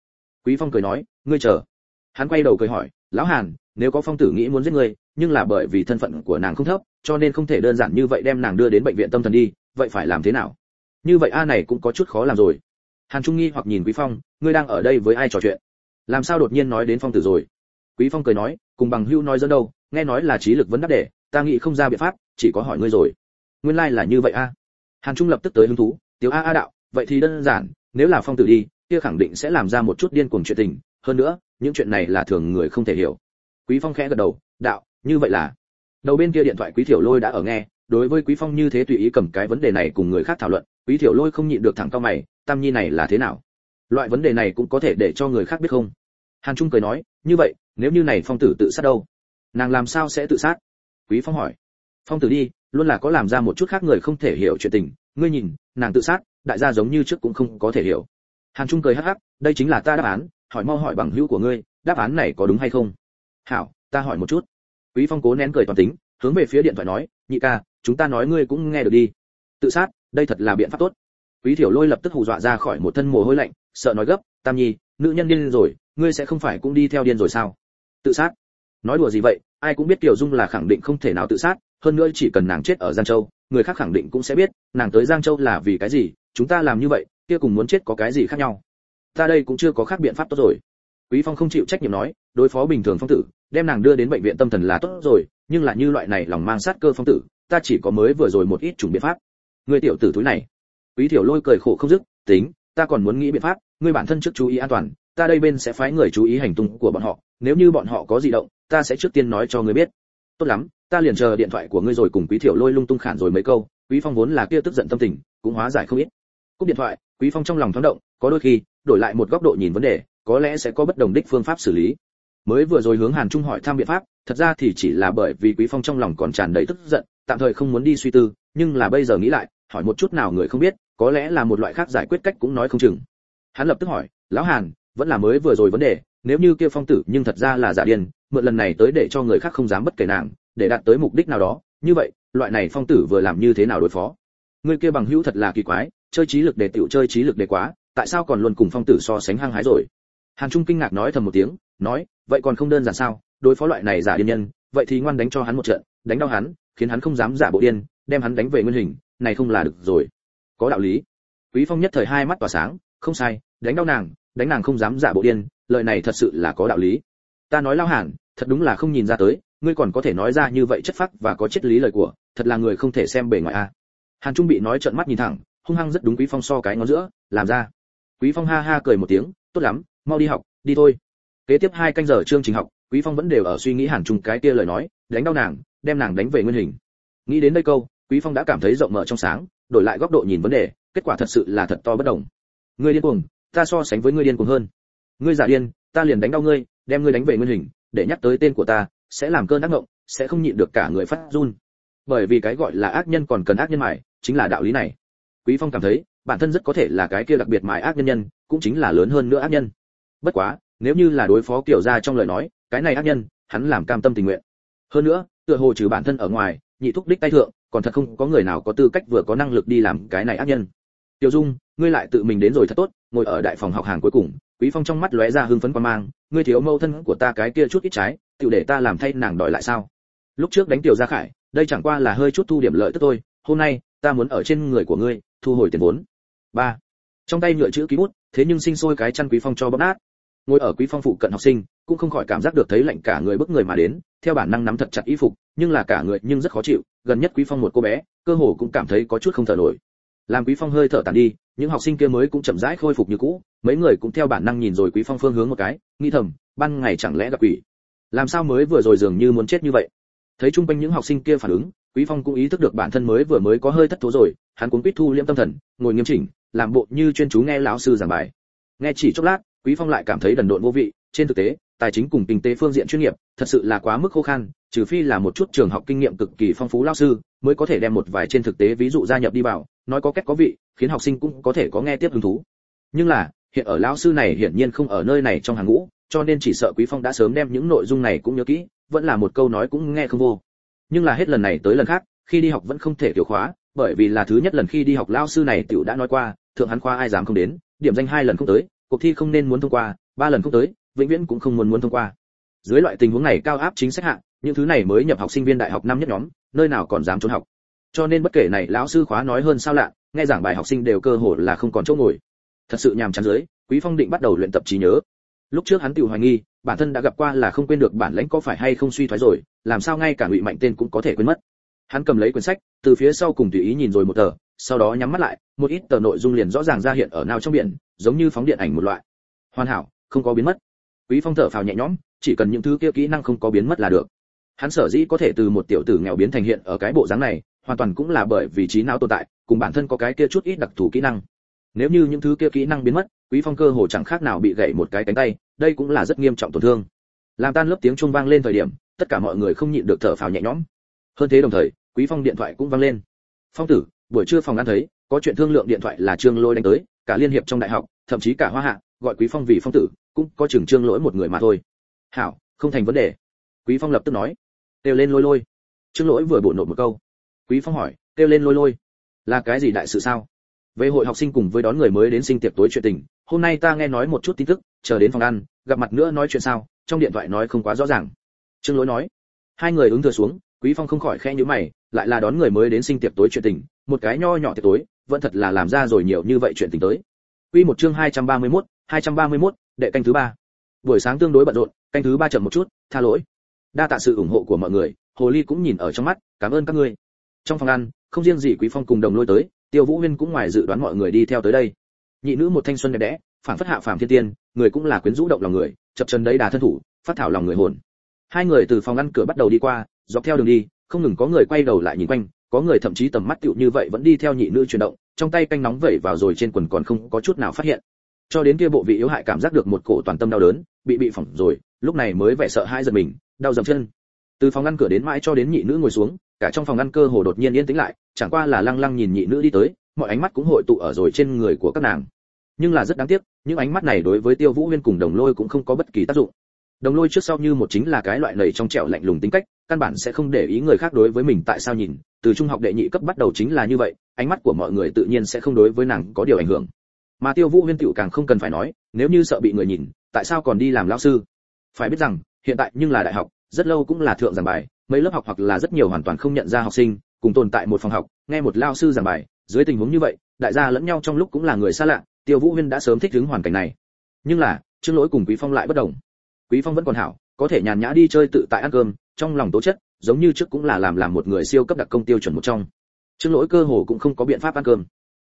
Quý phong cười nói, ngươi chờ. Hắn quay đầu cười hỏi, lão hàn, nếu có phong tử nghĩ muốn giết ngươi, nhưng là bởi vì thân phận của nàng không thấp, cho nên không thể đơn giản như vậy đem nàng đưa đến bệnh viện tâm thần đi, vậy phải làm thế nào? Như vậy a này cũng có chút khó làm rồi. Hàn trung nghi hoặc nhìn quý phong, ngươi đang ở đây với ai trò chuyện? Làm sao đột nhiên nói đến phong tử rồi? Quý phong cười nói, cùng bằng hưu nói dẫn đâu, nghe nói là trí lực vấn đáp để ta nghĩ không ra biện pháp, chỉ có hỏi ngươi rồi. Nguyên lai like là như vậy a. Hàn trung lập tức tới hứng thú, tiểu a a đạo, vậy thì đơn giản, nếu là phong tử đi, kia khẳng định sẽ làm ra một chút điên cuồng chuyện tình. Hơn nữa, những chuyện này là thường người không thể hiểu. Quý phong khẽ gật đầu, đạo, như vậy là. Đầu bên kia điện thoại quý thiểu lôi đã ở nghe, đối với quý phong như thế tùy ý cầm cái vấn đề này cùng người khác thảo luận quý thiểu lôi không nhịn được thẳng cao mày, tam nhi này là thế nào? Loại vấn đề này cũng có thể để cho người khác biết không? Hàn trung cười nói, như vậy, nếu như này phong tử tự sát đâu? Nàng làm sao sẽ tự sát? Quý phong hỏi. Phong tử đi, luôn là có làm ra một chút khác người không thể hiểu chuyện tình. Ngươi nhìn, nàng tự sát, đại gia giống như trước cũng không có thể hiểu. Hàn trung cười hắc hắc, đây chính là ta đáp án, hỏi mau hỏi bằng hữu của ngươi, đáp án này có đúng hay không? Hảo, ta hỏi một chút. Quý phong cố nén cười toàn tính, hướng về phía điện thoại nói, nhị ca, chúng ta nói ngươi cũng nghe được đi. Tự sát đây thật là biện pháp tốt. Quý thiểu lôi lập tức hù dọa ra khỏi một thân mồ hôi lạnh, sợ nói gấp, tam nhi, nữ nhân điên rồi, ngươi sẽ không phải cũng đi theo điên rồi sao? Tự sát. Nói đùa gì vậy, ai cũng biết tiểu dung là khẳng định không thể nào tự sát, hơn nữa chỉ cần nàng chết ở giang châu, người khác khẳng định cũng sẽ biết, nàng tới giang châu là vì cái gì, chúng ta làm như vậy, kia cùng muốn chết có cái gì khác nhau? Ta đây cũng chưa có khác biện pháp tốt rồi. Quý phong không chịu trách nhiệm nói, đối phó bình thường phong tử, đem nàng đưa đến bệnh viện tâm thần là tốt rồi, nhưng là như loại này lòng mang sát cơ phong tử, ta chỉ có mới vừa rồi một ít chủng biện pháp người tiểu tử túi này. Quý tiểu lôi cười khổ không dứt, tính, ta còn muốn nghĩ biện pháp, ngươi bản thân trước chú ý an toàn, ta đây bên sẽ phái người chú ý hành tung của bọn họ, nếu như bọn họ có gì động, ta sẽ trước tiên nói cho ngươi biết. Tốt lắm, ta liền chờ điện thoại của ngươi rồi cùng quý tiểu lôi lung tung khản rồi mấy câu, quý phong vốn là kia tức giận tâm tình, cũng hóa giải không ít. Cúp điện thoại, quý phong trong lòng thoáng động, có đôi khi, đổi lại một góc độ nhìn vấn đề, có lẽ sẽ có bất đồng đích phương pháp xử lý. Mới vừa rồi hướng hàn trung hỏi thăm biện pháp, thật ra thì chỉ là bởi vì quý phong trong lòng còn tràn đầy tức giận, tạm thời không muốn đi suy tư, nhưng là bây giờ nghĩ lại hỏi một chút nào người không biết, có lẽ là một loại khác giải quyết cách cũng nói không chừng. Hắn lập tức hỏi, lão hàn, vẫn là mới vừa rồi vấn đề, nếu như kia phong tử nhưng thật ra là giả điên, mượn lần này tới để cho người khác không dám bất kể nàng, để đạt tới mục đích nào đó, như vậy, loại này phong tử vừa làm như thế nào đối phó? Người kia bằng hữu thật là kỳ quái, chơi trí lực để tiểu chơi trí lực để quá, tại sao còn luôn cùng phong tử so sánh hăng hái rồi? Hàn trung kinh ngạc nói thầm một tiếng, nói, vậy còn không đơn giản sao, đối phó loại này giả điên nhân, vậy thì ngoan đánh cho hắn một trận, đánh đau hắn, khiến hắn không dám giả bộ điên, đem hắn đánh về nguyên hình này không là được rồi. Có đạo lý. Quý phong nhất thời hai mắt tỏa sáng, không sai, đánh đau nàng, đánh nàng không dám giả bộ điên, lời này thật sự là có đạo lý. Ta nói lao hàn, thật đúng là không nhìn ra tới, ngươi còn có thể nói ra như vậy chất phác và có triết lý lời của, thật là người không thể xem bề ngoài a. Hàn trung bị nói trợn mắt nhìn thẳng, hung hăng rất đúng quý phong so cái ngón giữa, làm ra. Quý phong ha ha cười một tiếng, tốt lắm, mau đi học, đi thôi. Kế tiếp hai canh giờ chương trình học, quý phong vẫn đều ở suy nghĩ hàn trung cái kia lời nói, đánh đau nàng, đem nàng đánh về nguyên hình. Nghĩ đến đây câu quý phong đã cảm thấy rộng mở trong sáng, đổi lại góc độ nhìn vấn đề, kết quả thật sự là thật to bất đồng. Ngươi điên cuồng, ta so sánh với ngươi điên cuồng hơn. Ngươi giả điên, ta liền đánh đau ngươi, đem ngươi đánh về nguyên hình, để nhắc tới tên của ta, sẽ làm cơn ác ngộng, sẽ không nhịn được cả người phát run. Bởi vì cái gọi là ác nhân còn cần ác nhân mài chính là đạo lý này. Quý phong cảm thấy, bản thân rất có thể là cái kia đặc biệt mài ác nhân nhân, cũng chính là lớn hơn nữa ác nhân. Bất quá, nếu như là đối phó kiểu ra trong lời nói, cái này ác nhân, hắn làm cam tâm tình nguyện. Hơn nữa, tựa hồ trừ bản thân ở ngoài, nhị thúc đích tay thượng còn thật không có người nào có tư cách vừa có năng lực đi làm cái này ác nhân. Tiêu dung, ngươi lại tự mình đến rồi thật tốt, ngồi ở đại phòng học hàng cuối cùng, quý phong trong mắt lóe ra hưng phấn quan mang, ngươi thiếu mâu thân của ta cái kia chút ít trái, tiểu để ta làm thay nàng đòi lại sao? Lúc trước đánh tiểu gia khải, đây chẳng qua là hơi chút thu điểm lợi tức thôi, hôm nay, ta muốn ở trên người của ngươi, thu hồi tiền vốn. Ba. Trong tay nhựa chữ ký bút, thế nhưng sinh sôi cái chăn quý phong cho bóp nát. Ngồi ở quý phong phụ cận học sinh, cũng không khỏi cảm giác được thấy lạnh cả người bức người mà đến, theo bản năng nắm thật chặt y phục nhưng là cả người nhưng rất khó chịu, gần nhất quý phong một cô bé, cơ hồ cũng cảm thấy có chút không thở nổi. Làm quý phong hơi thở tàn đi, những học sinh kia mới cũng chậm rãi khôi phục như cũ, mấy người cũng theo bản năng nhìn rồi quý phong phương hướng một cái nghi thầm, ban ngày chẳng lẽ gặp quỷ? Làm sao mới vừa rồi dường như muốn chết như vậy? Thấy chung quanh những học sinh kia phản ứng, quý phong cũng ý thức được bản thân mới vừa mới có hơi thất thố rồi, hắn cũng quýt thu liễm tâm thần, ngồi nghiêm chỉnh, làm bộ như chuyên chú nghe lão sư giảng bài. Nghe chỉ chốc lát, quý phong lại cảm thấy đần độn vô vị, trên thực tế tài chính cùng kinh tế phương diện chuyên nghiệp, thật sự là quá mức khó khăn trừ phi là một chút trường học kinh nghiệm cực kỳ phong phú lao sư, mới có thể đem một vài trên thực tế ví dụ gia nhập đi vào, nói có cách có vị, khiến học sinh cũng có thể có nghe tiếp hứng thú. Nhưng là, hiện ở lão sư này hiển nhiên không ở nơi này trong hàng ngũ, cho nên chỉ sợ quý phong đã sớm đem những nội dung này cũng nhớ kỹ, vẫn là một câu nói cũng nghe không vô. Nhưng là hết lần này tới lần khác, khi đi học vẫn không thể tiểu khóa, bởi vì là thứ nhất lần khi đi học lão sư này tiểu đã nói qua, thượng hắn khoa ai dám không đến, điểm danh hai lần không tới, cuộc thi không nên muốn thông qua, ba lần không tới vĩnh viễn cũng không muốn muốn thông qua. Dưới loại tình huống này cao áp chính sách hạ, những thứ này mới nhập học sinh viên đại học năm nhất nhóm, nơi nào còn dám trốn học. Cho nên bất kể này lão sư khóa nói hơn sao lạ, nghe giảng bài học sinh đều cơ hồ là không còn chỗ ngồi. Thật sự nhàm chán dưới, quý phong định bắt đầu luyện tập trí nhớ. Lúc trước hắn tiểu hoài nghi, bản thân đã gặp qua là không quên được bản lãnh có phải hay không suy thoái rồi, làm sao ngay cả ngụy mạnh tên cũng có thể quên mất. Hắn cầm lấy quyển sách, từ phía sau cùng tùy ý nhìn rồi một tờ, sau đó nhắm mắt lại, một ít tờ nội dung liền rõ ràng ra hiện ở nào trong biển, giống như phóng điện ảnh một loại. Hoàn hảo, không có biến mất quý phong thở phào nhẹ nhõm, chỉ cần những thứ kia kỹ năng không có biến mất là được. Hắn sở dĩ có thể từ một tiểu tử nghèo biến thành hiện ở cái bộ dáng này, hoàn toàn cũng là bởi vì trí não tồn tại, cùng bản thân có cái kia chút ít đặc thù kỹ năng. Nếu như những thứ kia kỹ năng biến mất, quý phong cơ hồ chẳng khác nào bị gãy một cái cánh tay, đây cũng là rất nghiêm trọng tổn thương. Làm tan lớp tiếng chuông vang lên thời điểm, tất cả mọi người không nhịn được thở phào nhẹ nhõm. Hơn thế đồng thời, quý phong điện thoại cũng vang lên. Phong tử, buổi trưa phòng ăn thấy, có chuyện thương lượng điện thoại là trương lôi đánh tới, cả liên hiệp trong đại học, thậm chí cả hoa hạ, gọi quý phong vì phong tử cũng có chừng trương lỗi một người mà thôi. Hảo không thành vấn đề. Quý phong lập tức nói. Kêu lên lôi lôi. Trương lỗi vừa bổ nộp một câu. Quý phong hỏi kêu lên lôi lôi. Là cái gì đại sự sao? Về hội học sinh cùng với đón người mới đến sinh tiệc tối chuyện tình hôm nay ta nghe nói một chút tin tức chờ đến phòng ăn gặp mặt nữa nói chuyện sao trong điện thoại nói không quá rõ ràng. Trương lỗi nói. Hai người ứng thừa xuống quý phong không khỏi khe nhíu mày lại là đón người mới đến sinh tiệc tối chuyện tình một cái nho nhỏ tiệc tối vẫn thật là làm ra rồi nhiều như vậy chuyện tình tới. Quy một chương 231, 231, đệ canh thứ ba. Buổi sáng tương đối bận rộn canh thứ ba chậm một chút tha lỗi. Đa tạ sự ủng hộ của mọi người hồ ly cũng nhìn ở trong mắt cảm ơn các ngươi. Trong phòng ăn không riêng gì quý phong cùng đồng lôi tới tiêu vũ huyên cũng ngoài dự đoán mọi người đi theo tới đây. Nhị nữ một thanh xuân đẹp đẽ phản phất hạ phàm thiên tiên người cũng là quyến rũ động lòng người chập chân đấy đà thân thủ phát thảo lòng người hồn. Hai người từ phòng ăn cửa bắt đầu đi qua dọc theo đường đi không ngừng có người quay đầu lại nhìn quanh có người thậm chí tầm mắt tựu như vậy vẫn đi theo nhị nữ chuyển động trong tay canh nóng vẩy vào rồi trên quần còn không có chút nào phát hiện cho đến kia bộ vị yếu hại cảm giác được một cổ toàn tâm đau đớn, bị bị phỏng rồi, lúc này mới vẻ sợ hai giật mình, đau dầm chân. Từ phòng ngăn cửa đến mãi cho đến nhị nữ ngồi xuống, cả trong phòng ngăn cơ hồ đột nhiên yên tĩnh lại, chẳng qua là lăng lăng nhìn nhị nữ đi tới, mọi ánh mắt cũng hội tụ ở rồi trên người của các nàng. Nhưng là rất đáng tiếc, những ánh mắt này đối với tiêu vũ huyên cùng đồng lôi cũng không có bất kỳ tác dụng. Đồng lôi trước sau như một chính là cái loại lầy trong trẻo lạnh lùng tính cách, căn bản sẽ không để ý người khác đối với mình tại sao nhìn, từ trung học đệ nhị cấp bắt đầu chính là như vậy, ánh mắt của mọi người tự nhiên sẽ không đối với nàng có điều ảnh hưởng mà tiêu vũ huyên tựu càng không cần phải nói, nếu như sợ bị người nhìn, tại sao còn đi làm lão sư? Phải biết rằng, hiện tại nhưng là đại học, rất lâu cũng là thượng giảng bài, mấy lớp học hoặc là rất nhiều hoàn toàn không nhận ra học sinh, cùng tồn tại một phòng học, nghe một lao sư giảng bài, dưới tình huống như vậy, đại gia lẫn nhau trong lúc cũng là người xa lạ, tiêu vũ huyên đã sớm thích ứng hoàn cảnh này. Nhưng là trương lỗi cùng quý phong lại bất đồng. Quý phong vẫn còn hảo, có thể nhàn nhã đi chơi tự tại ăn cơm, trong lòng tố chất, giống như trước cũng là làm làm một người siêu cấp đặc công tiêu chuẩn một trong. Trương lỗi cơ hồ cũng không có biện pháp ăn cơm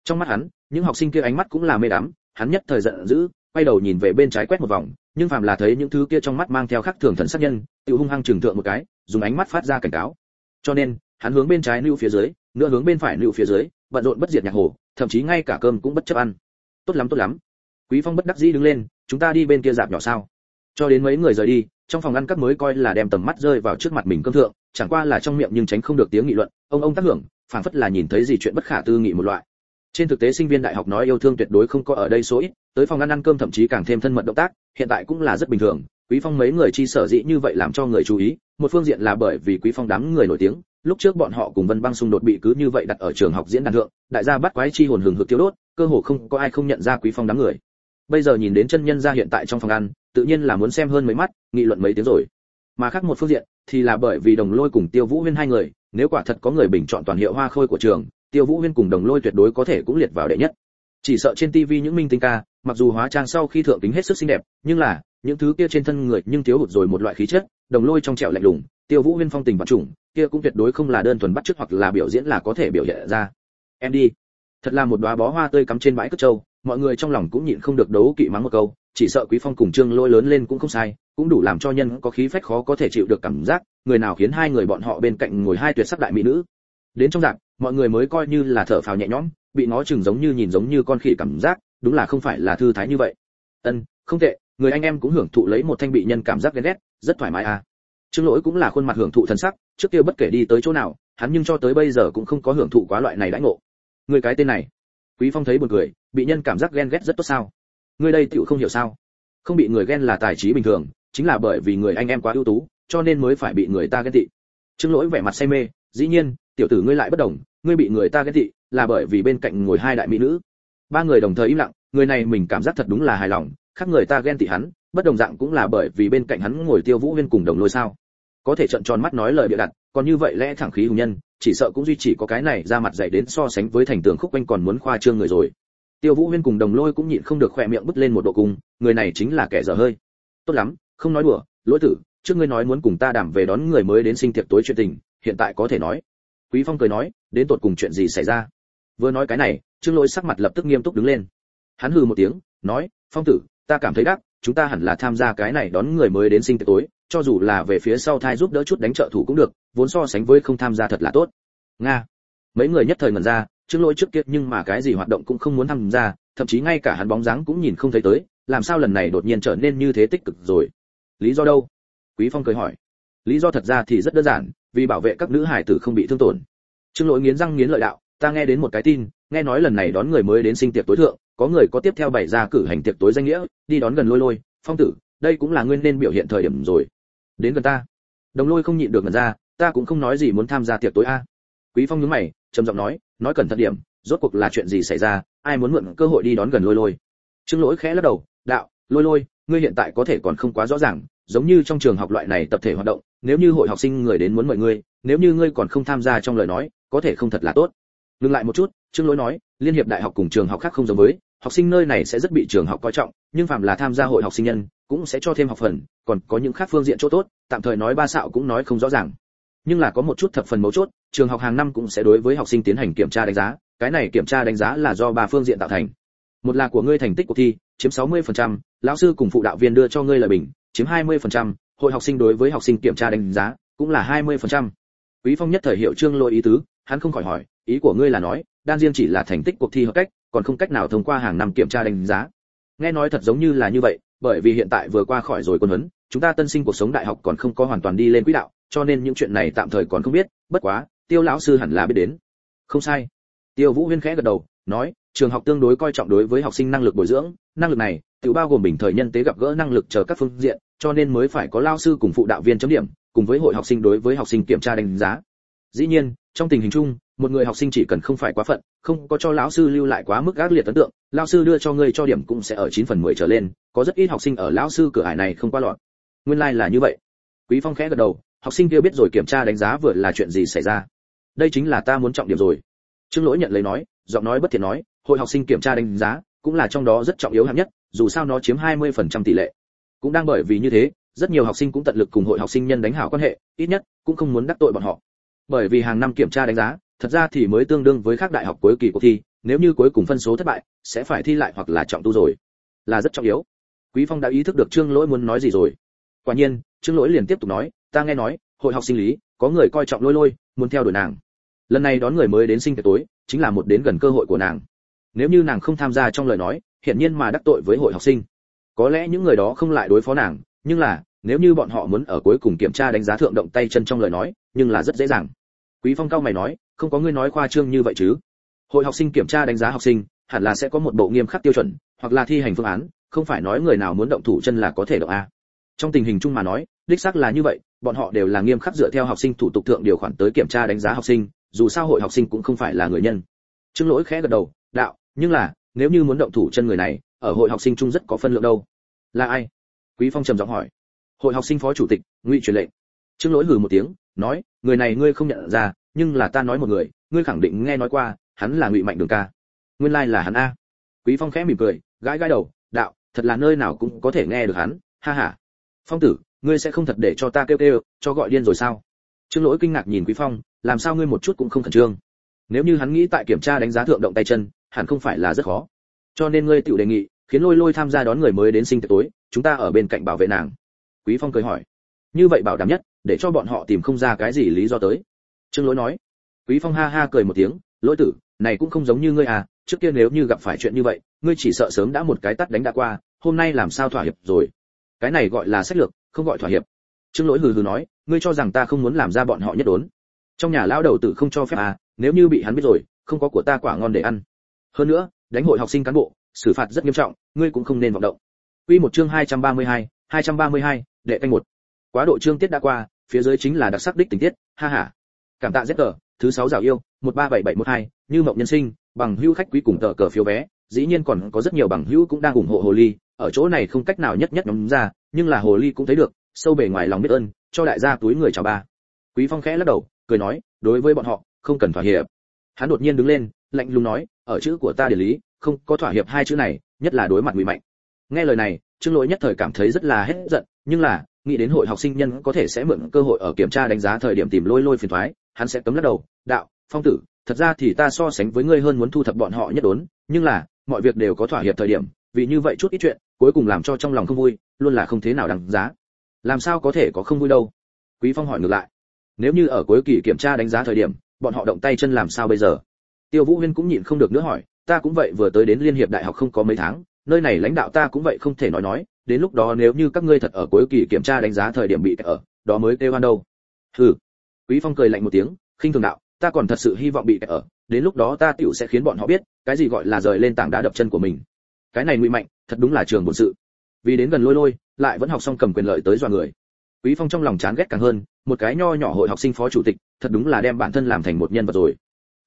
trong mắt hắn, những học sinh kia ánh mắt cũng là mê đắm, hắn nhất thời giận dữ, quay đầu nhìn về bên trái quét một vòng, nhưng phàm là thấy những thứ kia trong mắt mang theo khắc thường thần sát nhân tự hung hăng trừng thượng một cái, dùng ánh mắt phát ra cảnh cáo. Cho nên, hắn hướng bên trái lưu phía dưới, nửa hướng bên phải lưu phía dưới, bận rộn bất diệt nhạc hồ, thậm chí ngay cả cơm cũng bất chấp ăn. Tốt lắm tốt lắm. Quý phong bất đắc dĩ đứng lên, chúng ta đi bên kia dạp nhỏ sao? Cho đến mấy người rời đi, trong phòng ăn các mới coi là đem tầm mắt rơi vào trước mặt mình cơm thượng, chẳng qua là trong miệng nhưng tránh không được tiếng nghị luận. Ông ông tác hưởng, phảng phất là nhìn thấy gì chuyện bất khả tư nghị một loại trên thực tế sinh viên đại học nói yêu thương tuyệt đối không có ở đây số ít, tới phòng ăn ăn cơm thậm chí càng thêm thân mật động tác, hiện tại cũng là rất bình thường. Quý phong mấy người chi sở dĩ như vậy làm cho người chú ý, một phương diện là bởi vì quý phong đám người nổi tiếng, lúc trước bọn họ cùng vân băng xung đột bị cứ như vậy đặt ở trường học diễn đàn thượng, đại gia bắt quái chi hồn hừng hực tiêu đốt, cơ hồ không có ai không nhận ra quý phong đám người. Bây giờ nhìn đến chân nhân ra hiện tại trong phòng ăn, tự nhiên là muốn xem hơn mấy mắt, nghị luận mấy tiếng rồi. Mà khác một phương diện, thì là bởi vì đồng lôi cùng tiêu vũ huyên hai người, nếu quả thật có người bình chọn toàn hiệu hoa khôi của trường tiêu vũ huyên cùng đồng lôi tuyệt đối có thể cũng liệt vào đệ nhất. Chỉ sợ trên tivi những minh tinh ca, mặc dù hóa trang sau khi thượng tính hết sức xinh đẹp, nhưng là, những thứ kia trên thân người nhưng thiếu hụt rồi một loại khí chất, đồng lôi trong trẻo lạnh lùng, tiêu vũ huyên phong tình vật chủng kia cũng tuyệt đối không là đơn thuần bắt chước hoặc là biểu diễn là có thể biểu hiện ra. Em đi. Thật là một đóa bó hoa tươi cắm trên bãi cất trâu, mọi người trong lòng cũng nhịn không được đấu kỵ mắng một câu, chỉ sợ quý phong cùng trương lôi lớn lên cũng không sai, cũng đủ làm cho nhân có khí phách khó có thể chịu được cảm giác, người nào khiến hai người bọn họ bên cạnh ngồi hai tuyệt sắc đại mỹ nữ. Đến trong dạng mọi người mới coi như là thở phào nhẹ nhõm, bị nó chừng giống như nhìn giống như con khỉ cảm giác, đúng là không phải là thư thái như vậy. Ân, không tệ, người anh em cũng hưởng thụ lấy một thanh bị nhân cảm giác ghen ghét, rất thoải mái à. Trương lỗi cũng là khuôn mặt hưởng thụ thần sắc, trước kia bất kể đi tới chỗ nào, hắn nhưng cho tới bây giờ cũng không có hưởng thụ quá loại này đãi ngộ. Người cái tên này, quý phong thấy buồn cười, bị nhân cảm giác ghen ghét rất tốt sao? Người đây tựu không hiểu sao? Không bị người ghen là tài trí bình thường, chính là bởi vì người anh em quá ưu tú, cho nên mới phải bị người ta ghen tị. Trương lỗi vẻ mặt say mê, dĩ nhiên tiểu tử ngươi lại bất đồng, ngươi bị người ta ghen tị là bởi vì bên cạnh ngồi hai đại mỹ nữ. Ba người đồng thời im lặng, người này mình cảm giác thật đúng là hài lòng, khác người ta ghen tị hắn, bất đồng dạng cũng là bởi vì bên cạnh hắn ngồi tiêu vũ huyên cùng đồng lôi sao. Có thể trận tròn mắt nói lời bịa đặt, còn như vậy lẽ thẳng khí hùng nhân, chỉ sợ cũng duy chỉ có cái này ra mặt dày đến so sánh với thành tường khúc quanh còn muốn khoa trương người rồi. Tiêu vũ huyên cùng đồng lôi cũng nhịn không được khỏe miệng bứt lên một độ cung, người này chính là kẻ dở hơi. Tốt lắm, không nói đùa, lỗi tử, trước ngươi nói muốn cùng ta đảm về đón người mới đến sinh tiệc tối chuyện tình, hiện tại có thể nói quý phong cười nói, đến tột cùng chuyện gì xảy ra? Vừa nói cái này, trương lỗi sắc mặt lập tức nghiêm túc đứng lên. Hắn hừ một tiếng, nói, phong tử, ta cảm thấy đắc, chúng ta hẳn là tham gia cái này đón người mới đến sinh tiệc tối, cho dù là về phía sau thai giúp đỡ chút đánh trợ thủ cũng được, vốn so sánh với không tham gia thật là tốt. Nga. Mấy người nhất thời ngẩn ra, trương lỗi trước kia nhưng mà cái gì hoạt động cũng không muốn tham gia, thậm chí ngay cả hắn bóng dáng cũng nhìn không thấy tới, làm sao lần này đột nhiên trở nên như thế tích cực rồi? Lý do đâu? Quý phong cười hỏi lý do thật ra thì rất đơn giản, vì bảo vệ các nữ hải tử không bị thương tổn. Trương lỗi nghiến răng nghiến lợi đạo, ta nghe đến một cái tin, nghe nói lần này đón người mới đến sinh tiệc tối thượng, có người có tiếp theo bày ra cử hành tiệc tối danh nghĩa, đi đón gần lôi lôi. Phong tử, đây cũng là nguyên nên biểu hiện thời điểm rồi. Đến gần ta. Đồng lôi không nhịn được ngần ra, ta cũng không nói gì muốn tham gia tiệc tối a. Quý phong nhướng mày, trầm giọng nói nói cẩn thận điểm, rốt cuộc là chuyện gì xảy ra, ai muốn mượn cơ hội đi đón gần lôi lôi? Trương lỗi khẽ lắc đầu, đạo, lôi lôi, ngươi hiện tại có thể còn không quá rõ ràng, giống như trong trường học loại này tập thể hoạt động nếu như hội học sinh người đến muốn mời ngươi nếu như ngươi còn không tham gia trong lời nói có thể không thật là tốt. Ngừng lại một chút trương lỗi nói liên hiệp đại học cùng trường học khác không giống với học sinh nơi này sẽ rất bị trường học coi trọng nhưng phạm là tham gia hội học sinh nhân cũng sẽ cho thêm học phần còn có những khác phương diện chỗ tốt tạm thời nói ba xạo cũng nói không rõ ràng. Nhưng là có một chút thập phần mấu chốt trường học hàng năm cũng sẽ đối với học sinh tiến hành kiểm tra đánh giá cái này kiểm tra đánh giá là do ba phương diện tạo thành. Một là của ngươi thành tích cuộc thi chiếm 60%, lão sư cùng phụ đạo viên đưa cho ngươi lời bình chiếm 20%, hội học sinh đối với học sinh kiểm tra đánh giá cũng là 20%. quý phong nhất thời hiểu trương lôi ý tứ, hắn không khỏi hỏi, ý của ngươi là nói, đan riêng chỉ là thành tích cuộc thi hợp cách, còn không cách nào thông qua hàng năm kiểm tra đánh giá. Nghe nói thật giống như là như vậy, bởi vì hiện tại vừa qua khỏi rồi quân huấn, chúng ta tân sinh cuộc sống đại học còn không có hoàn toàn đi lên quỹ đạo, cho nên những chuyện này tạm thời còn không biết, bất quá, tiêu lão sư hẳn là biết đến. Không sai. Tiêu vũ huyên khẽ gật đầu, nói, trường học tương đối coi trọng đối với học sinh năng lực bồi dưỡng, năng lực này, tự bao gồm bình thời nhân tế gặp gỡ năng lực chờ các phương diện cho nên mới phải có lao sư cùng phụ đạo viên chấm điểm, cùng với hội học sinh đối với học sinh kiểm tra đánh giá. Dĩ nhiên, trong tình hình chung, một người học sinh chỉ cần không phải quá phận, không có cho lão sư lưu lại quá mức ác liệt ấn tượng, lão sư đưa cho ngươi cho điểm cũng sẽ ở 9 phần 10 trở lên, có rất ít học sinh ở lão sư cửa ải này không qua lọt nguyên lai like là như vậy. Quý phong khẽ gật đầu, học sinh kia biết rồi kiểm tra đánh giá vừa là chuyện gì xảy ra. Đây chính là ta muốn trọng điểm rồi. Trương lỗi nhận lấy nói, giọng nói bất thiện nói, hội học sinh kiểm tra đánh giá cũng là trong đó rất trọng yếu hạng nhất, dù sao nó chiếm 20% tỷ lệ cũng đang bởi vì như thế, rất nhiều học sinh cũng tận lực cùng hội học sinh nhân đánh hảo quan hệ, ít nhất, cũng không muốn đắc tội bọn họ. Bởi vì hàng năm kiểm tra đánh giá, thật ra thì mới tương đương với các đại học cuối kỳ cuộc thi, nếu như cuối cùng phân số thất bại, sẽ phải thi lại hoặc là trọng tu rồi. Là rất trọng yếu. Quý phong đã ý thức được trương lỗi muốn nói gì rồi. Quả nhiên, trương lỗi liền tiếp tục nói, ta nghe nói, hội học sinh lý, có người coi trọng lôi lôi, muốn theo đuổi nàng. Lần này đón người mới đến sinh tiệc tối, chính là một đến gần cơ hội của nàng. Nếu như nàng không tham gia trong lời nói, hiển nhiên mà đắc tội với hội học sinh có lẽ những người đó không lại đối phó nàng, nhưng là, nếu như bọn họ muốn ở cuối cùng kiểm tra đánh giá thượng động tay chân trong lời nói, nhưng là rất dễ dàng. Quý phong cao mày nói, không có ngươi nói khoa trương như vậy chứ. Hội học sinh kiểm tra đánh giá học sinh, hẳn là sẽ có một bộ nghiêm khắc tiêu chuẩn, hoặc là thi hành phương án, không phải nói người nào muốn động thủ chân là có thể động a. Trong tình hình chung mà nói, đích xác là như vậy, bọn họ đều là nghiêm khắc dựa theo học sinh thủ tục thượng điều khoản tới kiểm tra đánh giá học sinh, dù sao hội học sinh cũng không phải là người nhân. Trương lỗi khẽ gật đầu, đạo, nhưng là, nếu như muốn động thủ chân người này ở hội học sinh chung rất có phân lượng đâu. Là ai? Quý phong trầm giọng hỏi. Hội học sinh phó chủ tịch, ngụy truyền lệnh. Trương lỗi hừ một tiếng, nói, người này ngươi không nhận ra, nhưng là ta nói một người, ngươi khẳng định nghe nói qua, hắn là ngụy mạnh đường ca. Nguyên lai là hắn a. Quý phong khẽ mỉm cười, gãi gãi đầu, đạo, thật là nơi nào cũng có thể nghe được hắn, ha ha. Phong tử, ngươi sẽ không thật để cho ta kêu kêu, cho gọi điên rồi sao? Trương lỗi kinh ngạc nhìn quý phong, làm sao ngươi một chút cũng không khẩn trương? Nếu như hắn nghĩ tại kiểm tra đánh giá thượng động tay chân, hẳn không phải là rất khó. Cho nên ngươi tự đề nghị khiến lôi lôi tham gia đón người mới đến sinh tiệc tối, chúng ta ở bên cạnh bảo vệ nàng. Quý phong cười hỏi. Như vậy bảo đảm nhất, để cho bọn họ tìm không ra cái gì lý do tới. Trương lỗi nói. Quý phong ha ha cười một tiếng. Lỗi tử, này cũng không giống như ngươi à trước kia nếu như gặp phải chuyện như vậy, ngươi chỉ sợ sớm đã một cái tắt đánh đã qua, hôm nay làm sao thỏa hiệp rồi? Cái này gọi là sách lược, không gọi thỏa hiệp. Trương lỗi hừ hừ nói. Ngươi cho rằng ta không muốn làm ra bọn họ nhất đốn. Trong nhà lão đầu tử không cho phép à nếu như bị hắn biết rồi, không có của ta quả ngon để ăn. Hơn nữa, đánh hội học sinh cán bộ xử phạt rất nghiêm trọng ngươi cũng không nên vọng động Quy một chương 232, 232, đệ canh một. Quá độ chương tiết đã qua, phía dưới chính là đặc sắc đích tình tiết, ha ha. Cảm tạ rất cỡ. thứ 6 rào yêu, 137712, như mộng nhân sinh, bằng hữu khách quý cùng tờ cờ phiếu vé, dĩ nhiên còn có rất nhiều bằng hữu cũng đang ủng hộ hồ ly, ở chỗ này không cách nào nhất nhất nhóm ra, nhưng là hồ ly cũng thấy được, sâu bề ngoài lòng biết ơn, cho đại gia túi người chào ba. Quý Phong khẽ lắc đầu, cười nói, đối với bọn họ, không cần thỏa hiệp. Hắn đột nhiên đứng lên, lạnh lùng nói, ở chữ của ta địa lý, không có thỏa hiệp hai chữ này, nhất là đối mặt nguy mạnh. Nghe lời này, Trương Lỗi nhất thời cảm thấy rất là hết giận, nhưng là, nghĩ đến hội học sinh nhân có thể sẽ mượn cơ hội ở kiểm tra đánh giá thời điểm tìm lôi lôi phiền thoái hắn sẽ cấm lắc đầu, đạo, phong tử, thật ra thì ta so sánh với ngươi hơn muốn thu thập bọn họ nhất đốn, nhưng là, mọi việc đều có thỏa hiệp thời điểm, vì như vậy chút ít chuyện, cuối cùng làm cho trong lòng không vui, luôn là không thế nào đáng giá. Làm sao có thể có không vui đâu? Quý Phong hỏi ngược lại. Nếu như ở cuối kỳ kiểm tra đánh giá thời điểm, bọn họ động tay chân làm sao bây giờ? Tiêu Vũ Huyên cũng nhịn không được nữa hỏi, ta cũng vậy vừa tới đến Liên hiệp đại học không có mấy tháng, nơi này lãnh đạo ta cũng vậy không thể nói nói, đến lúc đó nếu như các ngươi thật ở cuối kỳ kiểm tra đánh giá thời điểm bị ở, đó mới kêu oan đâu. Hừ. Quý Phong cười lạnh một tiếng, khinh thường đạo, ta còn thật sự hy vọng bị ở, đến lúc đó ta tiểu sẽ khiến bọn họ biết, cái gì gọi là rời lên tảng đá đập chân của mình. Cái này nguy mạnh, thật đúng là trường bổn sự. Vì đến gần lôi lôi, lại vẫn học xong cầm quyền lợi tới dọa người. Quý Phong trong lòng chán ghét càng hơn, một cái nho nhỏ hội học sinh phó chủ tịch, thật đúng là đem bản thân làm thành một nhân vật rồi.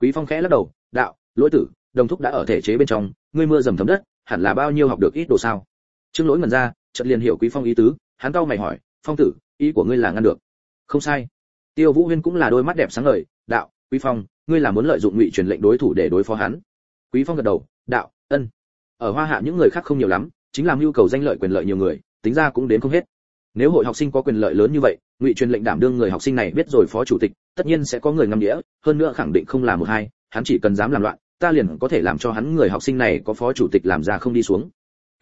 Quý Phong khẽ lắc đầu, đạo, lỗi tử, đồng thúc đã ở thể chế bên trong, ngươi mưa dầm thấm đất, hẳn là bao nhiêu học được ít đồ sao? Trương Lỗi ngẩn ra, chợt liền hiểu Quý Phong ý tứ, hắn cau mày hỏi, "Phong tử, ý của ngươi là ngăn được?" "Không sai." Tiêu Vũ Huyên cũng là đôi mắt đẹp sáng ngời, "Đạo, Quý Phong, ngươi là muốn lợi dụng ngụy truyền lệnh đối thủ để đối phó hắn?" Quý Phong gật đầu, "Đạo, ân." Ở Hoa Hạ những người khác không nhiều lắm, chính là nhu cầu danh lợi quyền lợi nhiều người, tính ra cũng đến không hết. Nếu hội học sinh có quyền lợi lớn như vậy, ngụy truyền lệnh đảm đương người học sinh này biết rồi phó chủ tịch, tất nhiên sẽ có người ngâm nghĩa, hơn nữa khẳng định không là một hai, hắn chỉ cần dám làm loạn, ta liền có thể làm cho hắn người học sinh này có phó chủ tịch làm ra không đi xuống.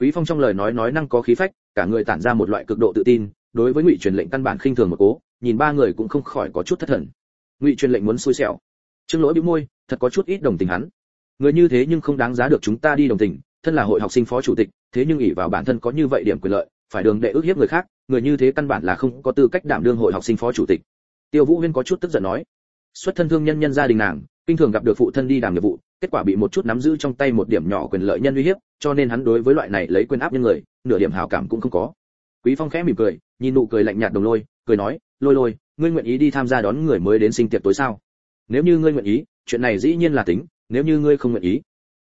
Quý Phong trong lời nói nói năng có khí phách, cả người tản ra một loại cực độ tự tin, đối với Ngụy Truyền lệnh căn bản khinh thường một cố, nhìn ba người cũng không khỏi có chút thất thần. Ngụy Truyền lệnh muốn xui xẻo. Trương Lỗi bĩu môi, thật có chút ít đồng tình hắn. Người như thế nhưng không đáng giá được chúng ta đi đồng tình, thân là hội học sinh phó chủ tịch, thế nhưng ỷ vào bản thân có như vậy điểm quyền lợi, phải đường đệ ước hiếp người khác, người như thế căn bản là không có tư cách đảm đương hội học sinh phó chủ tịch. Tiêu Vũ Huyên có chút tức giận nói, xuất thân thương nhân nhân gia đình nàng, kinh thường gặp được phụ thân đi làm nghiệp vụ, kết quả bị một chút nắm giữ trong tay một điểm nhỏ quyền lợi nhân uy hiếp, cho nên hắn đối với loại này lấy quyền áp nhân người, nửa điểm hảo cảm cũng không có. Quý Phong khẽ mỉm cười, nhìn nụ cười lạnh nhạt đồng lôi, cười nói, lôi lôi, ngươi nguyện ý đi tham gia đón người mới đến sinh tiệc tối sao? Nếu như ngươi nguyện ý, chuyện này dĩ nhiên là tính, nếu như ngươi không nguyện ý.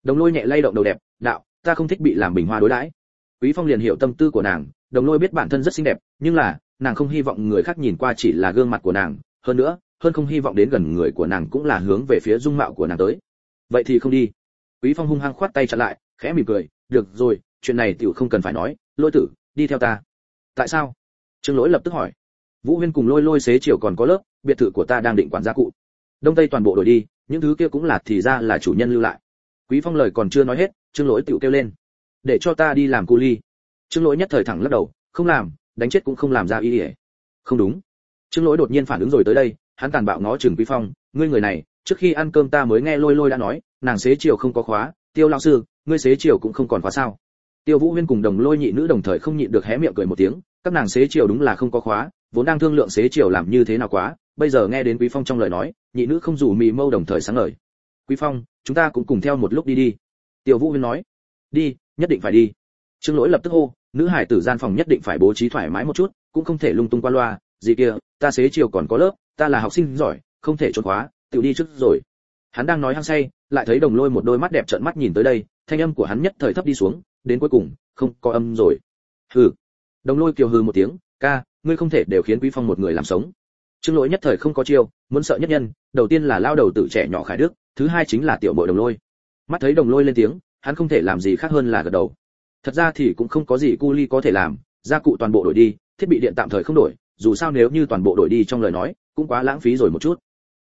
Đồng lôi nhẹ lay động đầu đẹp, đạo, ta không thích bị làm bình hoa đối đãi. Quý Phong liền hiểu tâm tư của nàng, đồng lôi biết bản thân rất xinh đẹp, nhưng là, nàng không hy vọng người khác nhìn qua chỉ là gương mặt của nàng, hơn nữa, hơn không hy vọng đến gần người của nàng cũng là hướng về phía dung mạo của nàng tới vậy thì không đi. Quý phong hung hăng khoát tay chặn lại, khẽ mỉm cười, được rồi, chuyện này tiểu không cần phải nói lôi tử, đi theo ta. Tại sao? Trương lỗi lập tức hỏi. Vũ huyên cùng lôi lôi xế chiều còn có lớp, biệt thự của ta đang định quản gia cụ. Đông tây toàn bộ đổi đi, những thứ kia cũng là thì ra là chủ nhân lưu lại. Quý phong lời còn chưa nói hết, trương lỗi tiểu kêu lên. Để cho ta đi làm cu ly. Trương lỗi nhất thời thẳng lắc đầu, không làm, đánh chết cũng không làm ra ý ỉa không đúng. Trương lỗi đột nhiên phản ứng rồi tới đây, hắn tàn bạo ngó chừng quý phong, ngươi người này trước khi ăn cơm ta mới nghe lôi lôi đã nói, nàng xế chiều không có khóa, tiêu lão sư, ngươi xế chiều cũng không còn khóa sao? Tiêu vũ huyên cùng đồng lôi nhị nữ đồng thời không nhịn được hé miệng cười một tiếng, các nàng xế chiều đúng là không có khóa, vốn đang thương lượng xế chiều làm như thế nào quá, bây giờ nghe đến quý phong trong lời nói, nhị nữ không dù mì mâu đồng thời sáng ngời. Quý phong, chúng ta cũng cùng theo một lúc đi đi. Tiêu vũ huyên nói, đi, nhất định phải đi. Trương lỗi lập tức hô, nữ hải tử gian phòng nhất định phải bố trí thoải mái một chút, cũng không thể lung tung qua loa, gì kia, ta xế chiều còn có lớp, ta là học sinh giỏi, không thể trốn khóa. Tiểu đi trước rồi. Hắn đang nói hăng say, lại thấy đồng lôi một đôi mắt đẹp trợn mắt nhìn tới đây, thanh âm của hắn nhất thời thấp đi xuống, đến cuối cùng, không có âm rồi. Hừ. Đồng lôi kiều hừ một tiếng, ca, ngươi không thể đều khiến quý phong một người làm sống. Trương lỗi nhất thời không có chiêu, muốn sợ nhất nhân, đầu tiên là lao đầu tử trẻ nhỏ khải đức, thứ hai chính là tiểu bội đồng lôi. Mắt thấy đồng lôi lên tiếng, hắn không thể làm gì khác hơn là gật đầu. Thật ra thì cũng không có gì cu ly có thể làm, gia cụ toàn bộ đổi đi, thiết bị điện tạm thời không đổi, dù sao nếu như toàn bộ đổi đi trong lời nói, cũng quá lãng phí rồi một chút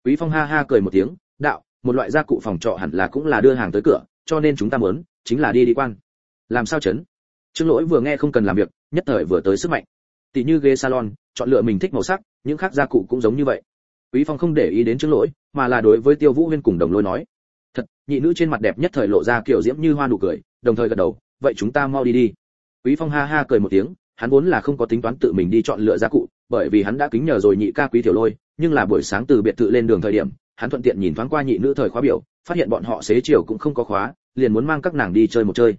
quý phong ha ha cười một tiếng, đạo, một loại gia cụ phòng trọ hẳn là cũng là đưa hàng tới cửa, cho nên chúng ta muốn, chính là đi đi quan. Làm sao chấn? Trương lỗi vừa nghe không cần làm việc, nhất thời vừa tới sức mạnh. Tỷ như ghế salon, chọn lựa mình thích màu sắc, những khác gia cụ cũng giống như vậy. Quý phong không để ý đến trương lỗi, mà là đối với tiêu vũ huyên cùng đồng lôi nói, thật, nhị nữ trên mặt đẹp nhất thời lộ ra kiểu diễm như hoa nụ cười, đồng thời gật đầu, vậy chúng ta mau đi đi. Quý phong ha ha cười một tiếng, hắn vốn là không có tính toán tự mình đi chọn lựa gia cụ bởi vì hắn đã kính nhờ rồi nhị ca quý tiểu lôi, nhưng là buổi sáng từ biệt thự lên đường thời điểm, hắn thuận tiện nhìn thoáng qua nhị nữ thời khóa biểu, phát hiện bọn họ xế chiều cũng không có khóa, liền muốn mang các nàng đi chơi một chơi.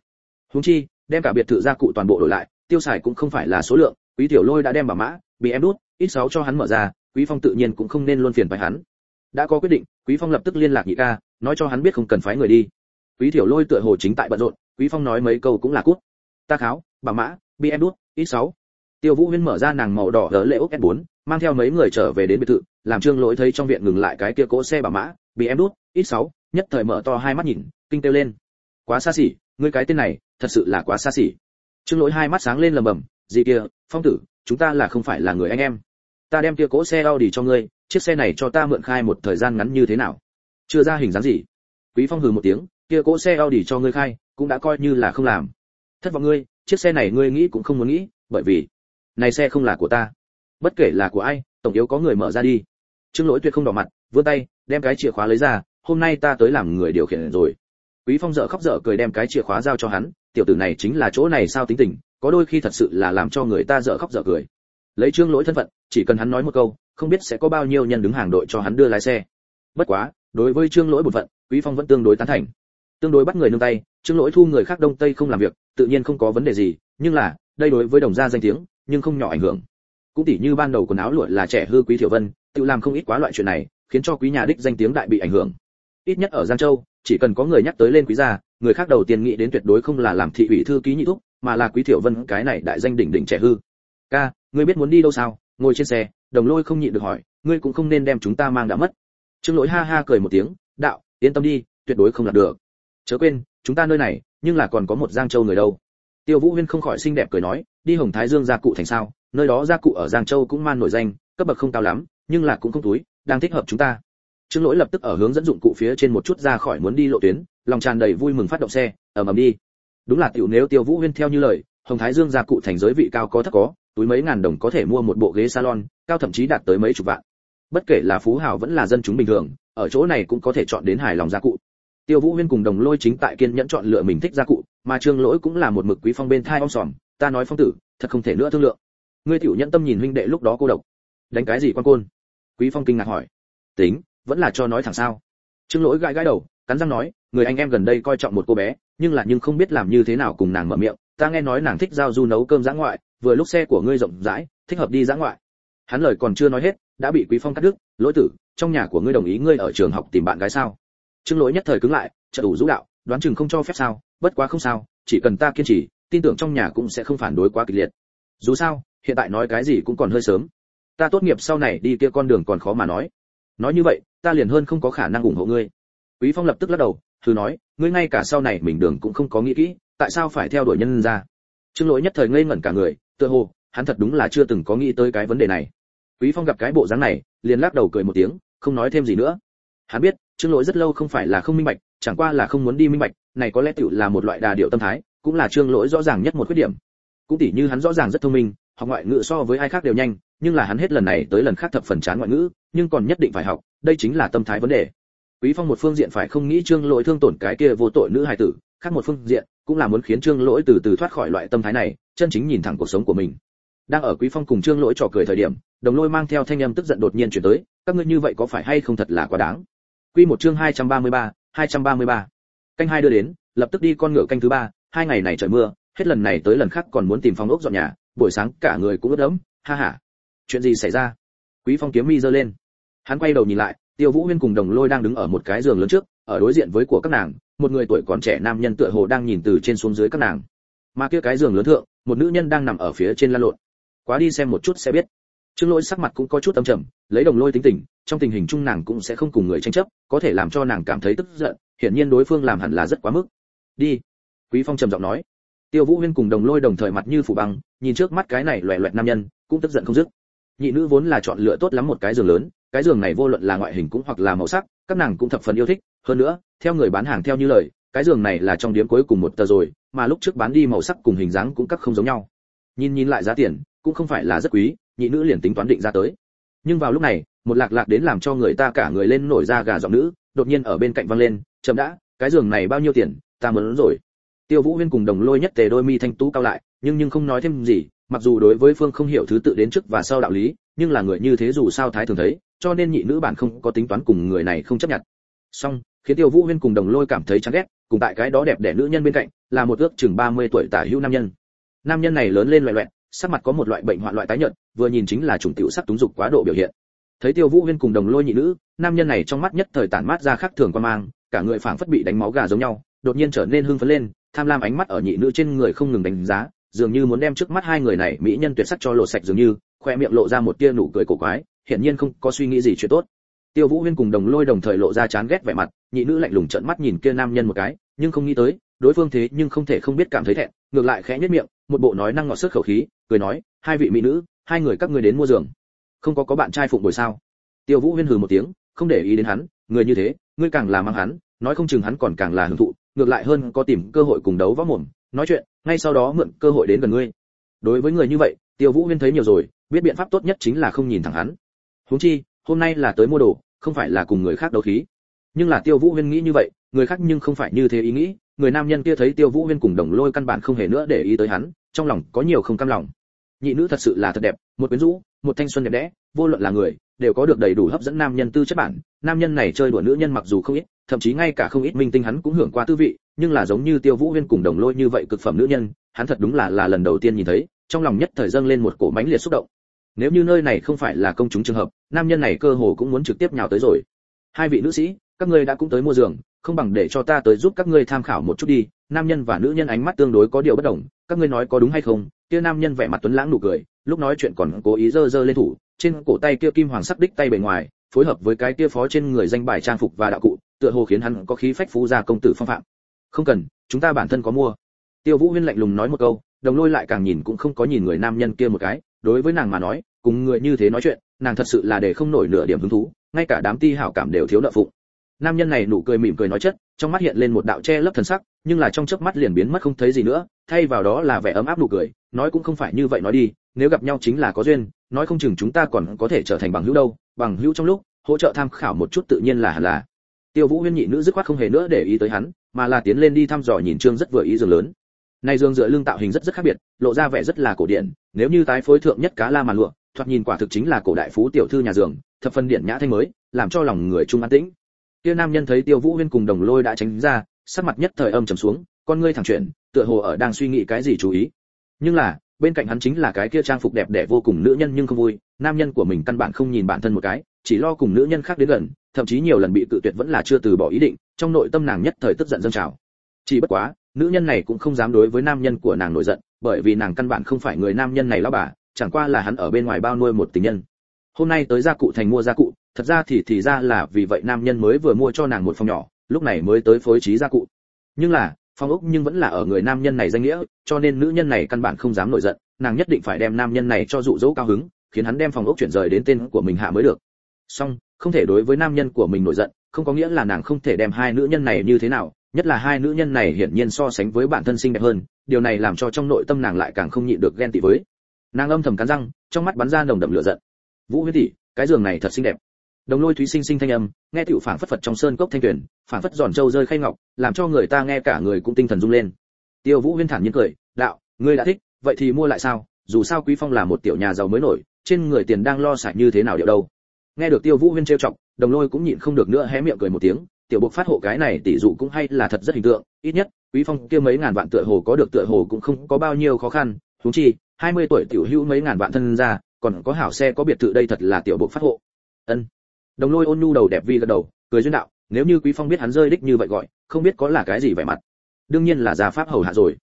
Húng chi, đem cả biệt thự gia cụ toàn bộ đổi lại, tiêu xài cũng không phải là số lượng, quý tiểu lôi đã đem bà mã, bị em đút, ít sáu cho hắn mở ra, quý phong tự nhiên cũng không nên luôn phiền phải hắn. Đã có quyết định, quý phong lập tức liên lạc nhị ca, nói cho hắn biết không cần phái người đi. Quý tiểu lôi tựa hồ chính tại bận rộn, quý phong nói mấy câu cũng là cút. Ta kháo, bà mã, bị em đút, ít sáu tiêu vũ huyên mở ra nàng màu đỏ ở lệ ốc s 4 mang theo mấy người trở về đến biệt thự, làm trương lỗi thấy trong viện ngừng lại cái kia cỗ xe bảo mã, bị em đút, ít sáu, nhất thời mở to hai mắt nhìn, kinh têu lên. Quá xa xỉ, ngươi cái tên này, thật sự là quá xa xỉ. Trương lỗi hai mắt sáng lên lầm bầm, gì kia, phong tử, chúng ta là không phải là người anh em. Ta đem kia cỗ xe Audi cho ngươi, chiếc xe này cho ta mượn khai một thời gian ngắn như thế nào? Chưa ra hình dáng gì? Quý phong hừ một tiếng, kia cỗ xe Audi cho ngươi khai, cũng đã coi như là không làm. Thất vọng ngươi, chiếc xe này ngươi nghĩ cũng không muốn nghĩ, bởi vì này xe không là của ta. Bất kể là của ai, tổng yếu có người mở ra đi. Trương lỗi tuyệt không đỏ mặt, vươn tay, đem cái chìa khóa lấy ra, hôm nay ta tới làm người điều khiển rồi. Quý phong dở khóc dở cười đem cái chìa khóa giao cho hắn, tiểu tử này chính là chỗ này sao tính tình, có đôi khi thật sự là làm cho người ta dở khóc dở cười. Lấy trương lỗi thân phận, chỉ cần hắn nói một câu, không biết sẽ có bao nhiêu nhân đứng hàng đội cho hắn đưa lái xe. Bất quá, đối với trương lỗi bổn phận, quý phong vẫn tương đối tán thành. Tương đối bắt người nương tay, trương lỗi thu người khác đông tây không làm việc, tự nhiên không có vấn đề gì, nhưng là, đây đối với đồng gia danh tiếng nhưng không nhỏ ảnh hưởng. Cũng tỉ như ban đầu quần áo lụa là trẻ hư quý thiểu vân, tự làm không ít quá loại chuyện này, khiến cho quý nhà đích danh tiếng đại bị ảnh hưởng. Ít nhất ở giang châu, chỉ cần có người nhắc tới lên quý gia, người khác đầu tiên nghĩ đến tuyệt đối không là làm thị ủy thư ký nhị thúc, mà là quý thiểu vân, cái này đại danh đỉnh đỉnh trẻ hư. Ca, ngươi biết muốn đi đâu sao? Ngồi trên xe, đồng lôi không nhịn được hỏi, ngươi cũng không nên đem chúng ta mang đã mất. Trương lỗi ha ha cười một tiếng, đạo, yên tâm đi, tuyệt đối không làm được. Chớ quên, chúng ta nơi này, nhưng là còn có một giang châu người đâu. Tiêu vũ huyên không khỏi xinh đẹp cười nói đi hồng thái dương gia cụ thành sao, nơi đó gia cụ ở giang châu cũng man nổi danh, cấp bậc không cao lắm, nhưng là cũng không túi, đang thích hợp chúng ta. Trương lỗi lập tức ở hướng dẫn dụng cụ phía trên một chút ra khỏi muốn đi lộ tuyến, lòng tràn đầy vui mừng phát động xe, ầm ầm đi. Đúng là tiểu nếu tiêu vũ huyên theo như lời, hồng thái dương gia cụ thành giới vị cao có thấp có, túi mấy ngàn đồng có thể mua một bộ ghế salon, cao thậm chí đạt tới mấy chục vạn. Bất kể là phú hào vẫn là dân chúng bình thường, ở chỗ này cũng có thể chọn đến hài lòng gia cụ. Tiêu vũ huyên cùng đồng lôi chính tại kiên nhẫn chọn lựa mình thích gia cụ, mà trương lỗi cũng là một mực quý phong bên thai om sòm ta nói phong tử, thật không thể nữa thương lượng. Ngươi tiểu nhẫn tâm nhìn huynh đệ lúc đó cô độc. Đánh cái gì quan côn? Quý phong kinh ngạc hỏi. Tính, vẫn là cho nói thẳng sao? Trương lỗi gãi gãi đầu, cắn răng nói, người anh em gần đây coi trọng một cô bé, nhưng là nhưng không biết làm như thế nào cùng nàng mở miệng. Ta nghe nói nàng thích giao du nấu cơm giã ngoại, vừa lúc xe của ngươi rộng rãi, thích hợp đi giã ngoại. Hắn lời còn chưa nói hết, đã bị quý phong cắt đứt. Lỗi tử, trong nhà của ngươi đồng ý ngươi ở trường học tìm bạn gái sao? Trương lỗi nhất thời cứng lại, trợ đủ rũ đạo, đoán chừng không cho phép sao, bất quá không sao, chỉ cần ta kiên trì tin tưởng trong nhà cũng sẽ không phản đối quá kịch liệt. Dù sao, hiện tại nói cái gì cũng còn hơi sớm. Ta tốt nghiệp sau này đi kia con đường còn khó mà nói. Nói như vậy, ta liền hơn không có khả năng ủng hộ ngươi. Quý phong lập tức lắc đầu, thử nói, ngươi ngay cả sau này mình đường cũng không có nghĩ kỹ, tại sao phải theo đuổi nhân ra? Trương lỗi nhất thời ngây ngẩn cả người, tựa hồ, hắn thật đúng là chưa từng có nghĩ tới cái vấn đề này. Quý phong gặp cái bộ dáng này, liền lắc đầu cười một tiếng, không nói thêm gì nữa. Hắn biết, trương lỗi rất lâu không phải là không minh bạch, chẳng qua là không muốn đi minh bạch, này có lẽ tựu là một loại đà điệu tâm thái cũng là trương lỗi rõ ràng nhất một khuyết điểm. Cũng tỉ như hắn rõ ràng rất thông minh học ngoại ngữ so với ai khác đều nhanh nhưng là hắn hết lần này tới lần khác thập phần chán ngoại ngữ nhưng còn nhất định phải học đây chính là tâm thái vấn đề. Quý phong một phương diện phải không nghĩ trương lỗi thương tổn cái kia vô tội nữ hài tử khác một phương diện cũng là muốn khiến trương lỗi từ từ thoát khỏi loại tâm thái này chân chính nhìn thẳng cuộc sống của mình. Đang ở quý phong cùng trương lỗi trò cười thời điểm đồng lôi mang theo thanh âm tức giận đột nhiên chuyển tới các ngươi như vậy có phải hay không thật là quá đáng? Quy một chương 233, 233. canh hai đưa đến lập tức đi con ngựa canh thứ ba hai ngày này trời mưa, hết lần này tới lần khác còn muốn tìm phòng ốc dọn nhà, buổi sáng cả người cũng ướt đẫm, ha ha. Chuyện gì xảy ra? Quý phong kiếm mi giơ lên. Hắn quay đầu nhìn lại, tiêu vũ huyên cùng đồng lôi đang đứng ở một cái giường lớn trước, ở đối diện với của các nàng, một người tuổi còn trẻ nam nhân tựa hồ đang nhìn từ trên xuống dưới các nàng. Mà kia cái giường lớn thượng, một nữ nhân đang nằm ở phía trên la lộn. Quá đi xem một chút sẽ biết. Trương lỗi sắc mặt cũng có chút âm trầm, lấy đồng lôi tính tình, trong tình hình chung nàng cũng sẽ không cùng người tranh chấp, có thể làm cho nàng cảm thấy tức giận, hiển nhiên đối phương làm hẳn là rất quá mức. Đi quý phong trầm giọng nói. Tiêu vũ huyên cùng đồng lôi đồng thời mặt như phủ băng, nhìn trước mắt cái này loẹ loẹt nam nhân, cũng tức giận không dứt. Nhị nữ vốn là chọn lựa tốt lắm một cái giường lớn, cái giường này vô luận là ngoại hình cũng hoặc là màu sắc, các nàng cũng thập phần yêu thích. Hơn nữa, theo người bán hàng theo như lời, cái giường này là trong điểm cuối cùng một tờ rồi, mà lúc trước bán đi màu sắc cùng hình dáng cũng các không giống nhau. Nhìn nhìn lại giá tiền, cũng không phải là rất quý, nhị nữ liền tính toán định ra tới. Nhưng vào lúc này, một lạc lạc đến làm cho người ta cả người lên nổi da gà giọng nữ, đột nhiên ở bên cạnh văng lên, chậm đã, cái giường này bao nhiêu tiền? Ta muốn rồi tiêu vũ huyên cùng đồng lôi nhất tề đôi mi thanh tú cao lại, nhưng nhưng không nói thêm gì, mặc dù đối với phương không hiểu thứ tự đến trước và sau đạo lý, nhưng là người như thế dù sao thái thường thấy, cho nên nhị nữ bản không có tính toán cùng người này không chấp nhận. Song, khiến tiêu vũ huyên cùng đồng lôi cảm thấy chán ghét, cùng tại cái đó đẹp đẽ nữ nhân bên cạnh, là một ước chừng 30 tuổi tả hữu nam nhân. Nam nhân này lớn lên loẹ loẹt, sắc mặt có một loại bệnh hoạn loại tái nhợt, vừa nhìn chính là chủng tiểu sắc túng dục quá độ biểu hiện. Thấy tiêu vũ huyên cùng đồng lôi nhị nữ, nam nhân này trong mắt nhất thời tản mát ra khác thường quan mang, cả người phảng phất bị đánh máu gà giống nhau, đột nhiên trở nên hưng phấn lên tham lam ánh mắt ở nhị nữ trên người không ngừng đánh giá, dường như muốn đem trước mắt hai người này mỹ nhân tuyệt sắc cho lộ sạch dường như, khoe miệng lộ ra một tia nụ cười cổ quái, hiển nhiên không có suy nghĩ gì chuyện tốt. Tiêu vũ huyên cùng đồng lôi đồng thời lộ ra chán ghét vẻ mặt, nhị nữ lạnh lùng trợn mắt nhìn kia nam nhân một cái, nhưng không nghĩ tới, đối phương thế nhưng không thể không biết cảm thấy thẹn, ngược lại khẽ nhếch miệng, một bộ nói năng ngọt sức khẩu khí, cười nói, hai vị mỹ nữ, hai người các ngươi đến mua giường. Không có có bạn trai phụng bồi sao? Tiêu vũ huyên hừ một tiếng, không để ý đến hắn, người như thế, ngươi càng là mang hắn, nói không chừng hắn còn càng là hưởng thụ ngược lại hơn có tìm cơ hội cùng đấu võ mồm, nói chuyện, ngay sau đó mượn cơ hội đến gần ngươi. Đối với người như vậy, tiêu vũ huyên thấy nhiều rồi, biết biện pháp tốt nhất chính là không nhìn thẳng hắn. Huống chi, hôm nay là tới mua đồ, không phải là cùng người khác đấu khí. Nhưng là tiêu vũ huyên nghĩ như vậy, người khác nhưng không phải như thế ý nghĩ, người nam nhân kia thấy tiêu vũ huyên cùng đồng lôi căn bản không hề nữa để ý tới hắn, trong lòng có nhiều không cam lòng. Nhị nữ thật sự là thật đẹp, một quyến rũ, một thanh xuân đẹp đẽ, vô luận là người, đều có được đầy đủ hấp dẫn nam nhân tư chất bản nam nhân này chơi đùa nữ nhân mặc dù không ít, thậm chí ngay cả không ít minh tinh hắn cũng hưởng qua tư vị, nhưng là giống như tiêu vũ huyên cùng đồng lôi như vậy cực phẩm nữ nhân, hắn thật đúng là là lần đầu tiên nhìn thấy, trong lòng nhất thời dâng lên một cổ mãnh liệt xúc động. Nếu như nơi này không phải là công chúng trường hợp, nam nhân này cơ hồ cũng muốn trực tiếp nhào tới rồi. Hai vị nữ sĩ, các ngươi đã cũng tới mua giường, không bằng để cho ta tới giúp các ngươi tham khảo một chút đi, nam nhân và nữ nhân ánh mắt tương đối có điều bất đồng, các ngươi nói có đúng hay không? Kia nam nhân vẻ mặt tuấn lãng nụ cười, lúc nói chuyện còn cố ý giơ giơ lên thủ, trên cổ tay kia kim hoàng sắc đích tay bề ngoài phối hợp với cái kia phó trên người danh bài trang phục và đạo cụ, tựa hồ khiến hắn có khí phách phú gia công tử phong phạm. Không cần, chúng ta bản thân có mua. Tiêu vũ huyên lạnh lùng nói một câu, đồng lôi lại càng nhìn cũng không có nhìn người nam nhân kia một cái. Đối với nàng mà nói, cùng người như thế nói chuyện, nàng thật sự là để không nổi nửa điểm hứng thú, ngay cả đám ti hảo cảm đều thiếu nợ phụng. Nam nhân này nụ cười mỉm cười nói chất, trong mắt hiện lên một đạo che lấp thần sắc, nhưng là trong chớp mắt liền biến mất không thấy gì nữa, thay vào đó là vẻ ấm áp nụ cười, nói cũng không phải như vậy nói đi, nếu gặp nhau chính là có duyên, nói không chừng chúng ta còn có thể trở thành bằng hữu đâu bằng hữu trong lúc, hỗ trợ tham khảo một chút tự nhiên là hẳn là. Tiêu vũ huyên nhị nữ dứt khoát không hề nữa để ý tới hắn, mà là tiến lên đi thăm dò nhìn trương rất vừa ý giường lớn. Này giường dựa lưng tạo hình rất rất khác biệt, lộ ra vẻ rất là cổ điển, nếu như tái phối thượng nhất cá la mà lụa, thoạt nhìn quả thực chính là cổ đại phú tiểu thư nhà giường, thập phân điển nhã thanh mới, làm cho lòng người trung an tĩnh. Kia nam nhân thấy tiêu vũ huyên cùng đồng lôi đã tránh ra, sắc mặt nhất thời âm trầm xuống, con ngươi thẳng chuyển, tựa hồ ở đang suy nghĩ cái gì chú ý. Nhưng là, bên cạnh hắn chính là cái kia trang phục đẹp đẽ vô cùng nữ nhân nhưng không vui nam nhân của mình căn bản không nhìn bản thân một cái, chỉ lo cùng nữ nhân khác đến gần, thậm chí nhiều lần bị cự tuyệt vẫn là chưa từ bỏ ý định, trong nội tâm nàng nhất thời tức giận dâng trào. Chỉ bất quá, nữ nhân này cũng không dám đối với nam nhân của nàng nổi giận, bởi vì nàng căn bản không phải người nam nhân này lão bà, chẳng qua là hắn ở bên ngoài bao nuôi một tình nhân. Hôm nay tới gia cụ thành mua gia cụ, thật ra thì thì ra là vì vậy nam nhân mới vừa mua cho nàng một phòng nhỏ, lúc này mới tới phối trí gia cụ. Nhưng là, phòng ốc nhưng vẫn là ở người nam nhân này danh nghĩa, cho nên nữ nhân này căn bản không dám nổi giận, nàng nhất định phải đem nam nhân này cho dụ dỗ cao hứng khiến hắn đem phòng ốc chuyển rời đến tên của mình hạ mới được. Song không thể đối với nam nhân của mình nổi giận, không có nghĩa là nàng không thể đem hai nữ nhân này như thế nào, nhất là hai nữ nhân này hiển nhiên so sánh với bản thân xinh đẹp hơn, điều này làm cho trong nội tâm nàng lại càng không nhịn được ghen tị với. Nàng âm thầm cắn răng, trong mắt bắn ra nồng đậm lửa giận. Vũ huyết tỷ, cái giường này thật xinh đẹp. Đồng lôi thúy sinh sinh thanh âm, nghe tiểu phảng phất phật trong sơn cốc thanh tuyển, phảng phất giòn trâu rơi khay ngọc, làm cho người ta nghe cả người cũng tinh thần rung lên. Tiêu vũ huyên thản nhiên cười, đạo, ngươi đã thích, vậy thì mua lại sao? Dù sao quý phong là một tiểu nhà giàu mới nổi trên người tiền đang lo xài như thế nào điệu đâu. Nghe được tiêu vũ huyên trêu chọc, đồng lôi cũng nhịn không được nữa hé miệng cười một tiếng, tiểu buộc phát hộ cái này tỷ dụ cũng hay là thật rất hình tượng, ít nhất, quý phong kia mấy ngàn vạn tựa hồ có được tựa hồ cũng không có bao nhiêu khó khăn, huống chi 20 tuổi tiểu hữu mấy ngàn vạn thân ra, còn có hảo xe có biệt thự đây thật là tiểu buộc phát hộ. Ân. Đồng lôi ôn nhu đầu đẹp vi gật đầu, cười duyên đạo, nếu như quý phong biết hắn rơi đích như vậy gọi, không biết có là cái gì vẻ mặt. Đương nhiên là gia pháp hầu hạ rồi.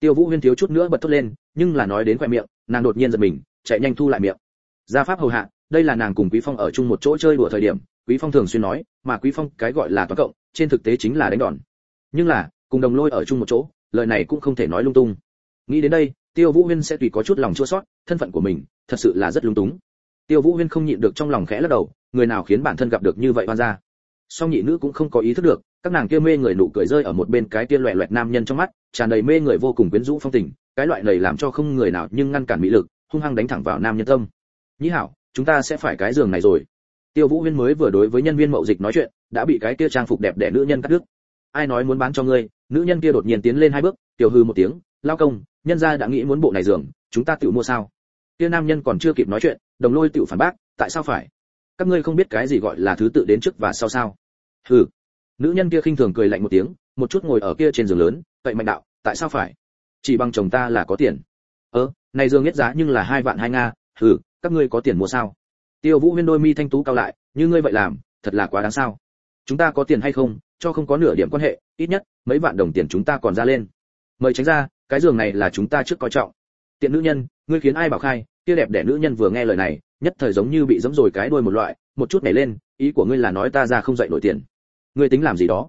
Tiêu vũ huyên thiếu chút nữa bật thốt lên, nhưng là nói đến khoe miệng, nàng đột nhiên giật mình, chạy nhanh thu lại miệng gia pháp hầu hạ, đây là nàng cùng quý phong ở chung một chỗ chơi đùa thời điểm, quý phong thường xuyên nói, mà quý phong cái gọi là toán cộng, trên thực tế chính là đánh đòn. Nhưng là, cùng đồng lôi ở chung một chỗ, lời này cũng không thể nói lung tung. Nghĩ đến đây, tiêu vũ huyên sẽ tùy có chút lòng chua sót, thân phận của mình, thật sự là rất lung túng. Tiêu vũ huyên không nhịn được trong lòng khẽ lắc đầu, người nào khiến bản thân gặp được như vậy oan ra? song nhị nữ cũng không có ý thức được, các nàng kia mê người nụ cười rơi ở một bên cái kia loẹ loẹt nam nhân trong mắt, tràn đầy mê người vô cùng quyến rũ phong tình, cái loại này làm cho không người nào nhưng ngăn cản mỹ lực, hung hăng đánh thẳng vào nam nhân tâm nhĩ hảo, chúng ta sẽ phải cái giường này rồi. Tiêu vũ huyên mới vừa đối với nhân viên mậu dịch nói chuyện, đã bị cái kia trang phục đẹp đẽ nữ nhân cắt đứt. Ai nói muốn bán cho ngươi, nữ nhân kia đột nhiên tiến lên hai bước, tiểu hư một tiếng, lao công, nhân gia đã nghĩ muốn bộ này giường, chúng ta tự mua sao? Kia nam nhân còn chưa kịp nói chuyện, đồng lôi tự phản bác, tại sao phải? Các ngươi không biết cái gì gọi là thứ tự đến trước và sau sao? Hừ. Nữ nhân kia khinh thường cười lạnh một tiếng, một chút ngồi ở kia trên giường lớn, vậy mạnh đạo, tại sao phải? Chỉ bằng chồng ta là có tiền. Ơ, này giường nhất giá nhưng là hai vạn hai nga, hừ các ngươi có tiền mua sao? Tiêu vũ huyên đôi mi thanh tú cao lại, như ngươi vậy làm, thật là quá đáng sao? Chúng ta có tiền hay không, cho không có nửa điểm quan hệ, ít nhất, mấy vạn đồng tiền chúng ta còn ra lên. Mời tránh ra, cái giường này là chúng ta trước coi trọng. Tiện nữ nhân, ngươi khiến ai bảo khai, kia đẹp đẽ nữ nhân vừa nghe lời này, nhất thời giống như bị giẫm rồi cái đuôi một loại, một chút nhảy lên, ý của ngươi là nói ta ra không dậy nổi tiền. Ngươi tính làm gì đó?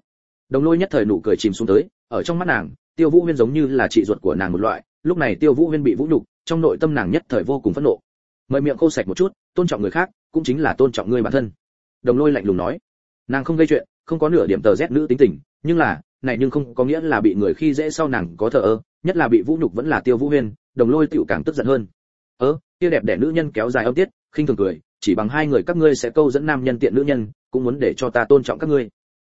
Đồng lôi nhất thời nụ cười chìm xuống tới, ở trong mắt nàng, tiêu vũ huyên giống như là chị ruột của nàng một loại, lúc này tiêu vũ huyên bị vũ nhục, trong nội tâm nàng nhất thời vô cùng phẫn nộ mời miệng khô sạch một chút, tôn trọng người khác, cũng chính là tôn trọng ngươi bản thân. Đồng lôi lạnh lùng nói. Nàng không gây chuyện, không có nửa điểm tờ rét nữ tính tình, nhưng là, này nhưng không có nghĩa là bị người khi dễ sau nàng có thờ ơ, nhất là bị vũ nhục vẫn là tiêu vũ huyên, đồng lôi tựu càng tức giận hơn. Ơ, kia đẹp đẽ nữ nhân kéo dài âm tiết, khinh thường cười, chỉ bằng hai người các ngươi sẽ câu dẫn nam nhân tiện nữ nhân, cũng muốn để cho ta tôn trọng các ngươi.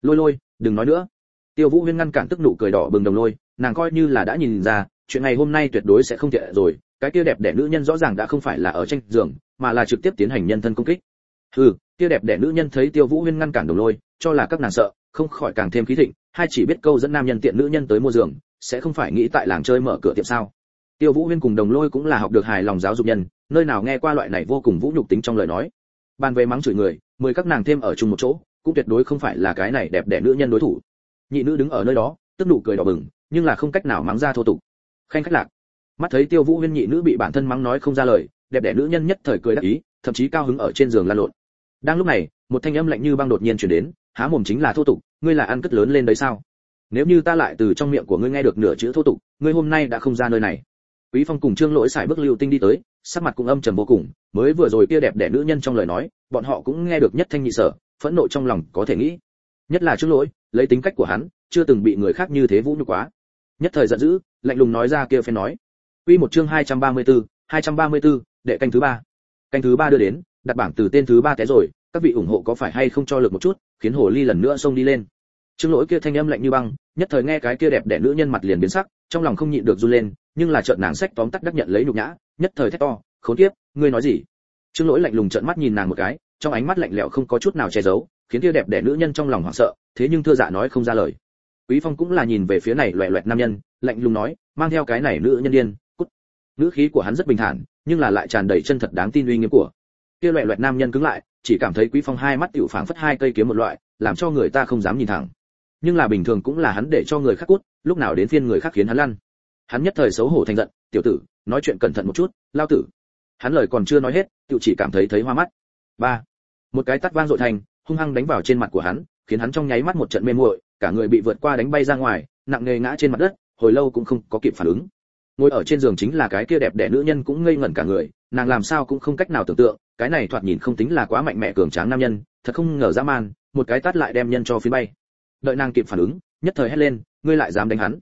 Lôi lôi, đừng nói nữa. Tiêu vũ huyên ngăn cản tức nụ cười đỏ bừng đồng lôi, nàng coi như là đã nhìn ra, chuyện này hôm nay tuyệt đối sẽ không tệ rồi cái kia đẹp đẽ nữ nhân rõ ràng đã không phải là ở tranh giường, mà là trực tiếp tiến hành nhân thân công kích. Hừ, kia đẹp đẽ nữ nhân thấy tiêu vũ huyên ngăn cản đồng lôi, cho là các nàng sợ, không khỏi càng thêm khí thịnh, hai chỉ biết câu dẫn nam nhân tiện nữ nhân tới mua giường, sẽ không phải nghĩ tại làng chơi mở cửa tiệm sao? Tiêu vũ huyên cùng đồng lôi cũng là học được hài lòng giáo dục nhân, nơi nào nghe qua loại này vô cùng vũ nhục tính trong lời nói. Bàn về mắng chửi người mười các nàng thêm ở chung một chỗ, cũng tuyệt đối không phải là cái này đẹp đẽ nữ nhân đối thủ. Nhị nữ đứng ở nơi đó, tức nụ cười đỏ bừng, nhưng là không cách nào mắng ra thô tục. Khanh khách lạc mắt thấy tiêu vũ huyên nhị nữ bị bản thân mắng nói không ra lời, đẹp đẽ nữ nhân nhất thời cười đắc ý, thậm chí cao hứng ở trên giường lan lộn. Đang lúc này, một thanh âm lạnh như băng đột nhiên truyền đến, há mồm chính là thô tục, ngươi là ăn cất lớn lên đấy sao? Nếu như ta lại từ trong miệng của ngươi nghe được nửa chữ thô tục, ngươi hôm nay đã không ra nơi này. Quý phong cùng trương lỗi xài bước lưu tinh đi tới, sắc mặt cũng âm trầm vô cùng, mới vừa rồi kia đẹp đẽ nữ nhân trong lời nói, bọn họ cũng nghe được nhất thanh nhị sở, phẫn nộ trong lòng có thể nghĩ. Nhất là trương lỗi, lấy tính cách của hắn, chưa từng bị người khác như thế vũ nhục quá. Nhất thời giận dữ, lạnh lùng nói ra kia phen nói. Quy một chương 234, 234, đệ canh thứ ba. Canh thứ ba đưa đến, đặt bảng từ tên thứ ba té rồi, các vị ủng hộ có phải hay không cho lực một chút, khiến hồ ly lần nữa xông đi lên. Trương Lỗi kia thanh âm lạnh như băng, nhất thời nghe cái kia đẹp đẽ nữ nhân mặt liền biến sắc, trong lòng không nhịn được run lên, nhưng là chợt nàng sách tóm tắt đắc nhận lấy nhục nhã, nhất thời thét to, khốn kiếp, ngươi nói gì? Trương Lỗi lạnh lùng trợn mắt nhìn nàng một cái, trong ánh mắt lạnh lẽo không có chút nào che giấu, khiến kia đẹp đẽ nữ nhân trong lòng hoảng sợ, thế nhưng thưa dạ nói không ra lời. Quý Phong cũng là nhìn về phía này loẹt loẹt nam nhân, lạnh lùng nói, mang theo cái này nữ nhân điên, Nữ khí của hắn rất bình thản, nhưng là lại tràn đầy chân thật đáng tin uy nghiêm của. Kia loại loẹt nam nhân cứng lại, chỉ cảm thấy Quý Phong hai mắt tiểu phảng phất hai cây kiếm một loại, làm cho người ta không dám nhìn thẳng. Nhưng là bình thường cũng là hắn để cho người khác cút, lúc nào đến phiên người khác khiến hắn lăn. Hắn nhất thời xấu hổ thành giận, "Tiểu tử, nói chuyện cẩn thận một chút, lao tử." Hắn lời còn chưa nói hết, tiểu chỉ cảm thấy thấy hoa mắt. Ba, Một cái tát vang dội thành, hung hăng đánh vào trên mặt của hắn, khiến hắn trong nháy mắt một trận mê muội, cả người bị vượt qua đánh bay ra ngoài, nặng nề ngã trên mặt đất, hồi lâu cũng không có kịp phản ứng. Ngồi ở trên giường chính là cái kia đẹp đẽ nữ nhân cũng ngây ngẩn cả người, nàng làm sao cũng không cách nào tưởng tượng, cái này thoạt nhìn không tính là quá mạnh mẽ cường tráng nam nhân, thật không ngờ dã man, một cái tát lại đem nhân cho phía bay. Đợi nàng kịp phản ứng, nhất thời hét lên, ngươi lại dám đánh hắn?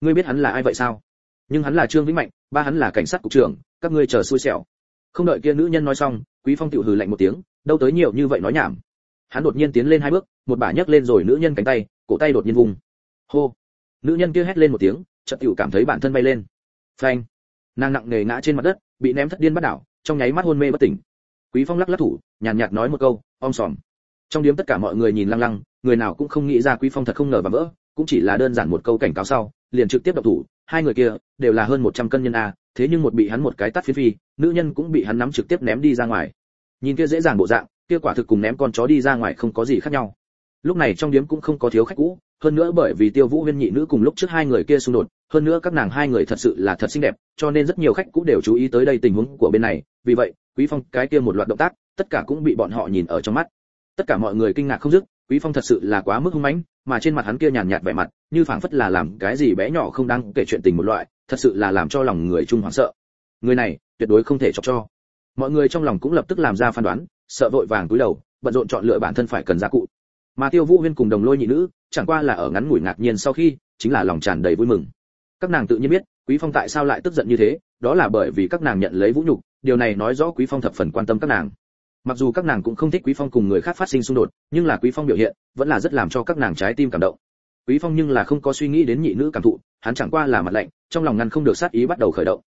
Ngươi biết hắn là ai vậy sao? Nhưng hắn là Trương Vĩnh Mạnh, ba hắn là cảnh sát cục trưởng, các ngươi chờ xui xẻo. Không đợi kia nữ nhân nói xong, Quý Phong tiểu hừ lạnh một tiếng, đâu tới nhiều như vậy nói nhảm. Hắn đột nhiên tiến lên hai bước, một bà nhấc lên rồi nữ nhân cánh tay, cổ tay đột nhiên vùng. Hô! Nữ nhân kia hét lên một tiếng, chợt tiểu cảm thấy bản thân bay lên. Phanh! Nàng nặng nề ngã trên mặt đất, bị ném thất điên bắt đảo, trong nháy mắt hôn mê bất tỉnh. Quý Phong lắc lắc thủ, nhàn nhạt nói một câu, om sòm. Trong điếm tất cả mọi người nhìn lăng lăng, người nào cũng không nghĩ ra Quý Phong thật không ngờ và vỡ, cũng chỉ là đơn giản một câu cảnh cáo sau, liền trực tiếp động thủ, hai người kia đều là hơn 100 cân nhân a, thế nhưng một bị hắn một cái tát phiến phi, nữ nhân cũng bị hắn nắm trực tiếp ném đi ra ngoài. Nhìn kia dễ dàng bộ dạng, kia quả thực cùng ném con chó đi ra ngoài không có gì khác nhau. Lúc này trong điếm cũng không có thiếu khách cũ, hơn nữa bởi vì Tiêu Vũ Huyên nhị nữ cùng lúc trước hai người kia xung đột, hơn nữa các nàng hai người thật sự là thật xinh đẹp, cho nên rất nhiều khách cũng đều chú ý tới đây tình huống của bên này, vì vậy, Quý Phong cái kia một loạt động tác, tất cả cũng bị bọn họ nhìn ở trong mắt. Tất cả mọi người kinh ngạc không dứt, Quý Phong thật sự là quá mức hung mãnh, mà trên mặt hắn kia nhàn nhạt vẻ mặt, như phảng phất là làm cái gì bé nhỏ không đáng kể chuyện tình một loại, thật sự là làm cho lòng người chung hoảng sợ. Người này, tuyệt đối không thể chọc cho. Mọi người trong lòng cũng lập tức làm ra phán đoán, sợ vội vàng cúi đầu, bận rộn chọn lựa bản thân phải cần gia cụ. Mà Tiêu Vũ Huyên cùng Đồng Lôi nhị nữ, chẳng qua là ở ngắn ngủi ngạc nhiên sau khi, chính là lòng tràn đầy vui mừng. Các nàng tự nhiên biết, Quý Phong tại sao lại tức giận như thế, đó là bởi vì các nàng nhận lấy vũ nhục, điều này nói rõ Quý Phong thập phần quan tâm các nàng. Mặc dù các nàng cũng không thích quý phong cùng người khác phát sinh xung đột nhưng là quý phong biểu hiện vẫn là rất làm cho các nàng trái tim cảm động. Quý phong nhưng là không có suy nghĩ đến nhị nữ cảm thụ hắn chẳng qua là mặt lạnh trong lòng ngăn không được sát ý bắt đầu khởi động.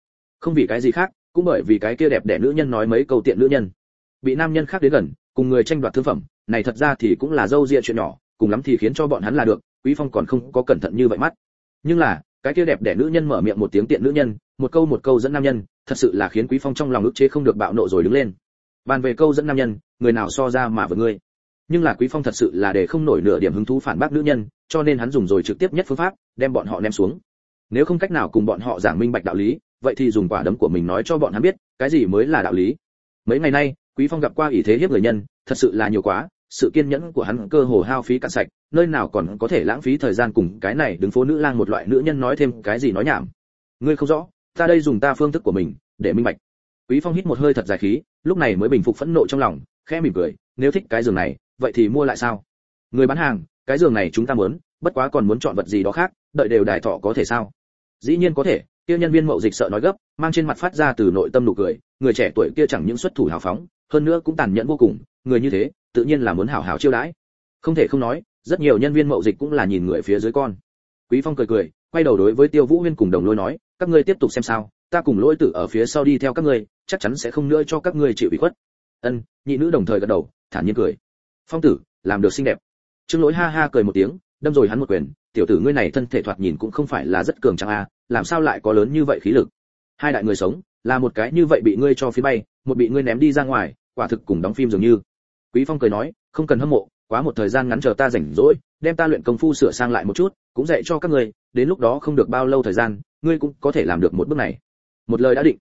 Không vì cái gì khác cũng bởi vì cái kia đẹp đẽ nữ nhân nói mấy câu tiện nữ nhân. Bị nam nhân khác đến gần cùng người tranh đoạt thương phẩm này thật ra thì cũng là dâu ria chuyện nhỏ, cùng lắm thì khiến cho bọn hắn là được, quý phong còn không có cẩn thận như vậy mắt. Nhưng là, cái kia đẹp đẽ nữ nhân mở miệng một tiếng tiện nữ nhân, một câu một câu dẫn nam nhân, thật sự là khiến quý phong trong lòng ức chế không được bạo nộ rồi đứng lên. Bàn về câu dẫn nam nhân, người nào so ra mà với ngươi? Nhưng là quý phong thật sự là để không nổi nửa điểm hứng thú phản bác nữ nhân, cho nên hắn dùng rồi trực tiếp nhất phương pháp, đem bọn họ ném xuống. Nếu không cách nào cùng bọn họ giảng minh bạch đạo lý, vậy thì dùng quả đấm của mình nói cho bọn hắn biết, cái gì mới là đạo lý. Mấy ngày nay, quý phong gặp qua ủy thế hiếp người nhân thật sự là nhiều quá, sự kiên nhẫn của hắn cơ hồ hao phí cạn sạch, nơi nào còn có thể lãng phí thời gian cùng cái này đứng phố nữ lang một loại nữ nhân nói thêm cái gì nói nhảm. Ngươi không rõ, ta đây dùng ta phương thức của mình, để minh bạch. Quý phong hít một hơi thật dài khí, lúc này mới bình phục phẫn nộ trong lòng, khẽ mỉm cười, nếu thích cái giường này, vậy thì mua lại sao? Người bán hàng, cái giường này chúng ta muốn, bất quá còn muốn chọn vật gì đó khác, đợi đều đài thọ có thể sao? Dĩ nhiên có thể. Kia nhân viên mậu dịch sợ nói gấp, mang trên mặt phát ra từ nội tâm nụ cười, người trẻ tuổi kia chẳng những xuất thủ hào phóng, hơn nữa cũng tàn nhẫn vô cùng người như thế, tự nhiên là muốn hảo hảo chiêu đãi. Không thể không nói, rất nhiều nhân viên mậu dịch cũng là nhìn người phía dưới con. Quý phong cười cười, quay đầu đối với tiêu vũ huyên cùng đồng lôi nói, các ngươi tiếp tục xem sao, ta cùng lỗi tử ở phía sau đi theo các ngươi, chắc chắn sẽ không nữa cho các ngươi chịu ủy khuất. Ân, nhị nữ đồng thời gật đầu, thản nhiên cười. Phong tử, làm được xinh đẹp. Trương lỗi ha ha cười một tiếng, đâm rồi hắn một quyền, tiểu tử ngươi này thân thể thoạt nhìn cũng không phải là rất cường tráng a làm sao lại có lớn như vậy khí lực? Hai đại người sống, là một cái như vậy bị ngươi cho phía bay, một bị ngươi ném đi ra ngoài, quả thực cùng đóng phim dường như quý phong cười nói, không cần hâm mộ, quá một thời gian ngắn chờ ta rảnh rỗi, đem ta luyện công phu sửa sang lại một chút, cũng dạy cho các ngươi, đến lúc đó không được bao lâu thời gian, ngươi cũng có thể làm được một bước này. Một lời đã định.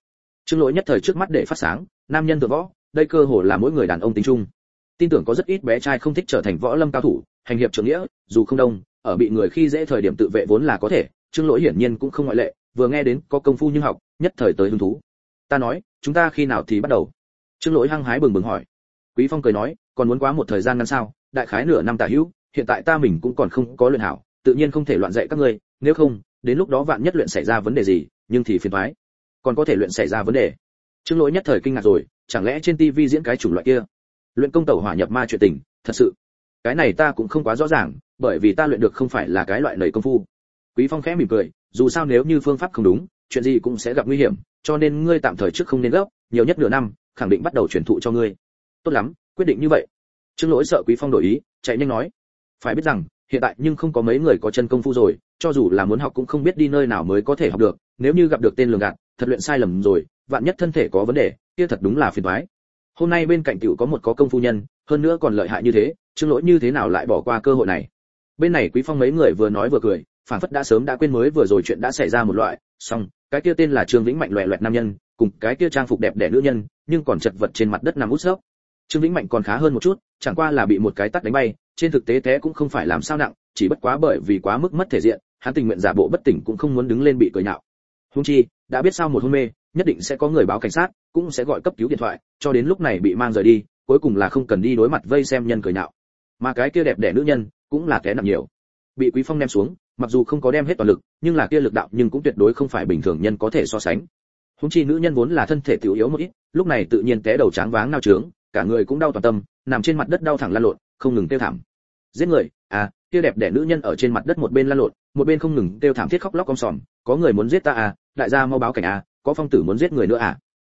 Trương lỗi nhất thời trước mắt để phát sáng, nam nhân tự võ, đây cơ hồ là mỗi người đàn ông tính chung. Tin tưởng có rất ít bé trai không thích trở thành võ lâm cao thủ, hành hiệp trưởng nghĩa, dù không đông, ở bị người khi dễ thời điểm tự vệ vốn là có thể, trương lỗi hiển nhiên cũng không ngoại lệ, vừa nghe đến có công phu nhưng học, nhất thời tới hứng thú. Ta nói, chúng ta khi nào thì bắt đầu? Trương lỗi hăng hái bừng bừng hỏi. Quý phong cười nói còn muốn quá một thời gian ngắn sao? Đại khái nửa năm tả hữu, hiện tại ta mình cũng còn không có luyện hảo, tự nhiên không thể loạn dạy các ngươi, nếu không, đến lúc đó vạn nhất luyện xảy ra vấn đề gì, nhưng thì phiền thoái còn có thể luyện xảy ra vấn đề. Trương lỗi nhất thời kinh ngạc rồi, chẳng lẽ trên tivi diễn cái chủng loại kia? Luyện công tẩu hỏa nhập ma chuyện tình, thật sự. Cái này ta cũng không quá rõ ràng, bởi vì ta luyện được không phải là cái loại nầy công phu. Quý phong khẽ mỉm cười, dù sao nếu như phương pháp không đúng, chuyện gì cũng sẽ gặp nguy hiểm, cho nên ngươi tạm thời trước không nên gấp, nhiều nhất nửa năm, khẳng định bắt đầu truyền thụ cho ngươi. Tốt lắm quyết định như vậy. Trương lỗi sợ quý phong đổi ý, chạy nhanh nói. Phải biết rằng, hiện tại nhưng không có mấy người có chân công phu rồi, cho dù là muốn học cũng không biết đi nơi nào mới có thể học được. Nếu như gặp được tên lường gạt, thật luyện sai lầm rồi, vạn nhất thân thể có vấn đề, kia thật đúng là phiền toái. Hôm nay bên cạnh tiểu có một có công phu nhân, hơn nữa còn lợi hại như thế, trương lỗi như thế nào lại bỏ qua cơ hội này? Bên này quý phong mấy người vừa nói vừa cười phản phất đã sớm đã quên mới vừa rồi chuyện đã xảy ra một loại. Xong, cái kia tên là trương vĩnh mạnh loẹ loẹt nam nhân, cùng cái kia trang phục đẹp đẽ nữ nhân, nhưng còn chật vật trên mặt đất nằm út sốc trương vĩnh mạnh còn khá hơn một chút, chẳng qua là bị một cái tắt đánh bay, trên thực tế té cũng không phải làm sao nặng, chỉ bất quá bởi vì quá mức mất thể diện, hắn tình nguyện giả bộ bất tỉnh cũng không muốn đứng lên bị cười nhạo. Hung chi, đã biết sao một hôn mê, nhất định sẽ có người báo cảnh sát, cũng sẽ gọi cấp cứu điện thoại, cho đến lúc này bị mang rời đi, cuối cùng là không cần đi đối mặt vây xem nhân cười nhạo. Mà cái kia đẹp đẽ nữ nhân, cũng là té nặng nhiều. Bị quý phong đem xuống, mặc dù không có đem hết toàn lực, nhưng là kia lực đạo nhưng cũng tuyệt đối không phải bình thường nhân có thể so sánh. Húng chi nữ nhân vốn là thân thể tiểu yếu một ít, lúc này tự nhiên té đầu tráng váng nao trướng cả người cũng đau toàn tâm, nằm trên mặt đất đau thẳng lăn lộn, không ngừng tiêu thảm. Giết người à kia đẹp đẽ nữ nhân ở trên mặt đất một bên lăn lộn, một bên không ngừng tiêu thảm thiết khóc lóc con sòm, có người muốn giết ta à đại gia mau báo cảnh à có phong tử muốn giết người nữa à.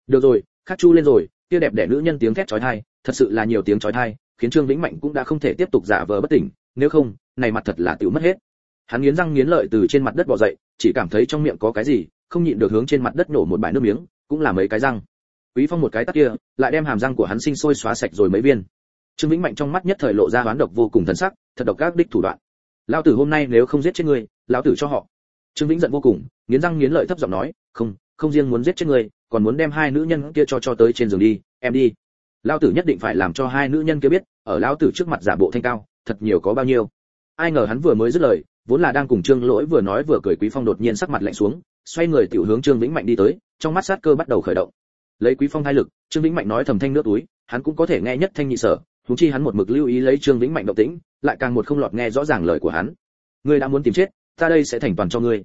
Được rồi khát chu lên rồi, kia đẹp đẽ nữ nhân tiếng thét chói tai, thật sự là nhiều tiếng chói tai, khiến trương vĩnh mạnh cũng đã không thể tiếp tục giả vờ bất tỉnh, nếu không, này mặt thật là tiểu mất hết. Hắn nghiến răng nghiến lợi từ trên mặt đất bò dậy, chỉ cảm thấy trong miệng có cái gì, không nhịn được hướng trên mặt đất nổ một bãi nước miếng, cũng là mấy cái răng quý phong một cái tắt kia, lại đem hàm răng của hắn sinh sôi xóa sạch rồi mấy viên. Trương vĩnh mạnh trong mắt nhất thời lộ ra hoán độc vô cùng thần sắc, thật độc các đích thủ đoạn. Lão tử hôm nay nếu không giết chết ngươi, lão tử cho họ. Trương vĩnh giận vô cùng, nghiến răng nghiến lợi thấp giọng nói, không không riêng muốn giết chết ngươi, còn muốn đem hai nữ nhân kia cho cho tới trên giường đi, em đi. Lão tử nhất định phải làm cho hai nữ nhân kia biết, ở lão tử trước mặt giả bộ thanh cao, thật nhiều có bao nhiêu. Ai ngờ hắn vừa mới dứt lời, vốn là đang cùng trương lỗi vừa nói vừa cười, quý phong đột nhiên sắc mặt lạnh xuống, xoay người tiểu hướng trương vĩnh mạnh đi tới, trong mắt sát cơ bắt đầu khởi động lấy quý phong hai lực, trương vĩnh mạnh nói thầm thanh nước túi, hắn cũng có thể nghe nhất thanh nhị sở thú chi hắn một mực lưu ý lấy trương vĩnh mạnh động tĩnh, lại càng một không lọt nghe rõ ràng lời của hắn. Ngươi đã muốn tìm chết, ta đây sẽ thành toàn cho ngươi.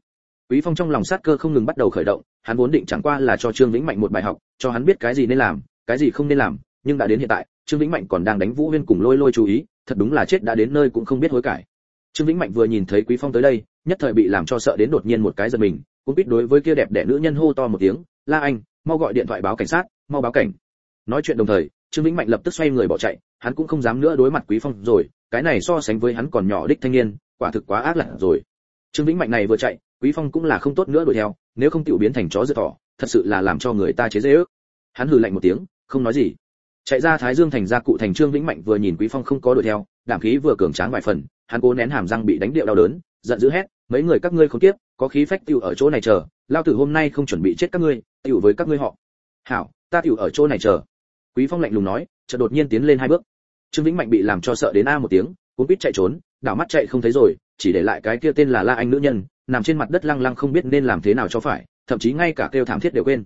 Quý phong trong lòng sát cơ không ngừng bắt đầu khởi động, hắn vốn định chẳng qua là cho trương vĩnh mạnh một bài học, cho hắn biết cái gì nên làm, cái gì không nên làm, nhưng đã đến hiện tại, trương vĩnh mạnh còn đang đánh vũ huyên cùng lôi lôi chú ý, thật đúng là chết đã đến nơi cũng không biết hối cải. Trương vĩnh mạnh vừa nhìn thấy quý phong tới đây, nhất thời bị làm cho sợ đến đột nhiên một cái giật mình, cũng biết đối với kia đẹp đẽ nữ nhân hô to một tiếng, la anh mau gọi điện thoại báo cảnh sát, mau báo cảnh. Nói chuyện đồng thời, trương vĩnh mạnh lập tức xoay người bỏ chạy, hắn cũng không dám nữa đối mặt quý phong rồi, cái này so sánh với hắn còn nhỏ đích thanh niên, quả thực quá ác lặn rồi. Trương vĩnh mạnh này vừa chạy, quý phong cũng là không tốt nữa đuổi theo, nếu không tiểu biến thành chó dựa thỏ, thật sự là làm cho người ta chế dễ ước. Hắn hừ lạnh một tiếng, không nói gì. Chạy ra thái dương thành ra cụ thành trương vĩnh mạnh vừa nhìn quý phong không có đuổi theo, đảm khí vừa cường tráng vài phần, hắn cố nén hàm răng bị đánh điệu đau đớn, giận dữ hét, mấy người các ngươi không tiếp, có khí phách tiêu ở chỗ này chờ, lao tử hôm nay không chuẩn bị chết các ngươi tiểu với các ngươi họ. Hảo ta tiểu ở chỗ này chờ. Quý phong lạnh lùng nói chợt đột nhiên tiến lên hai bước. Trương vĩnh mạnh bị làm cho sợ đến a một tiếng cuốn quýt chạy trốn đảo mắt chạy không thấy rồi chỉ để lại cái kia tên là la anh nữ nhân nằm trên mặt đất lăng lăng không biết nên làm thế nào cho phải thậm chí ngay cả kêu thảm thiết đều quên.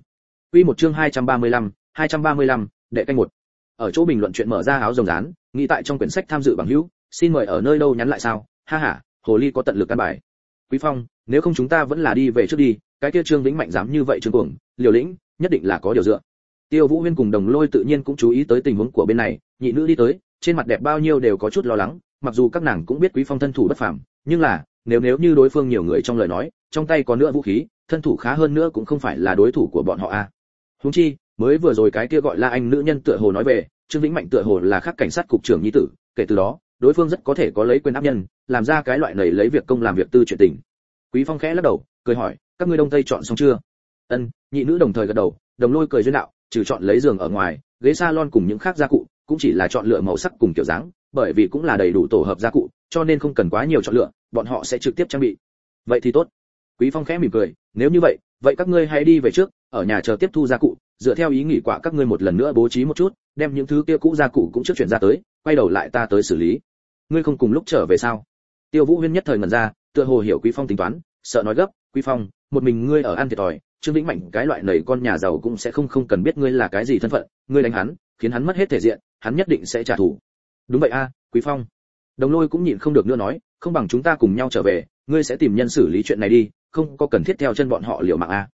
Quy một chương 235, 235, đệ canh một. Ở chỗ bình luận chuyện mở ra áo rồng rán nghĩ tại trong quyển sách tham dự bằng hữu xin mời ở nơi đâu nhắn lại sao? Ha ha hồ ly có tận lực căn bài. Quý phong nếu không chúng ta vẫn là đi về trước đi cái kia trương vĩnh mạnh dám như vậy trương cuồng, liều lĩnh, nhất định là có điều dựa tiêu vũ huyên cùng đồng lôi tự nhiên cũng chú ý tới tình huống của bên này, nhị nữ đi tới, trên mặt đẹp bao nhiêu đều có chút lo lắng, mặc dù các nàng cũng biết quý phong thân thủ bất phàm, nhưng là, nếu nếu như đối phương nhiều người trong lời nói, trong tay có nữa vũ khí, thân thủ khá hơn nữa cũng không phải là đối thủ của bọn họ a à. huống chi, mới vừa rồi cái kia gọi là anh nữ nhân tựa hồ nói về, trương vĩnh mạnh tựa hồ là khác cảnh sát cục trưởng nhi tử, kể từ đó, đối phương rất có thể có lấy quyền áp nhân, làm ra cái loại này lấy việc công làm việc tư chuyện tình quý phong khẽ lắc đầu cười hỏi, các ngươi đông tây chọn xong chưa? Ân, nhị nữ đồng thời gật đầu, đồng lôi cười duyên đạo, trừ chọn lấy giường ở ngoài, ghế salon cùng những khác gia cụ, cũng chỉ là chọn lựa màu sắc cùng kiểu dáng, bởi vì cũng là đầy đủ tổ hợp gia cụ, cho nên không cần quá nhiều chọn lựa, bọn họ sẽ trực tiếp trang bị. Vậy thì tốt. Quý phong khẽ mỉm cười, nếu như vậy vậy các ngươi hãy đi về trước, ở nhà chờ tiếp thu gia cụ, dựa theo ý nghĩ quả các ngươi một lần nữa bố trí một chút, đem những thứ kia cũ gia cụ cũng trước chuyển ra tới, quay đầu lại ta tới xử lý. Ngươi không cùng lúc trở về sao? Tiêu vũ huyên nhất thời ngẩn ra, tựa hồ hiểu quý phong tính toán, sợ nói gấp quý phong, một mình ngươi ở ăn thiệt thòi, trương vĩnh mạnh cái loại nầy con nhà giàu cũng sẽ không không cần biết ngươi là cái gì thân phận, ngươi đánh hắn, khiến hắn mất hết thể diện, hắn nhất định sẽ trả thù. Đúng vậy a quý phong. Đồng lôi cũng nhịn không được nữa nói, không bằng chúng ta cùng nhau trở về, ngươi sẽ tìm nhân xử lý chuyện này đi, không có cần thiết theo chân bọn họ liều mạng a.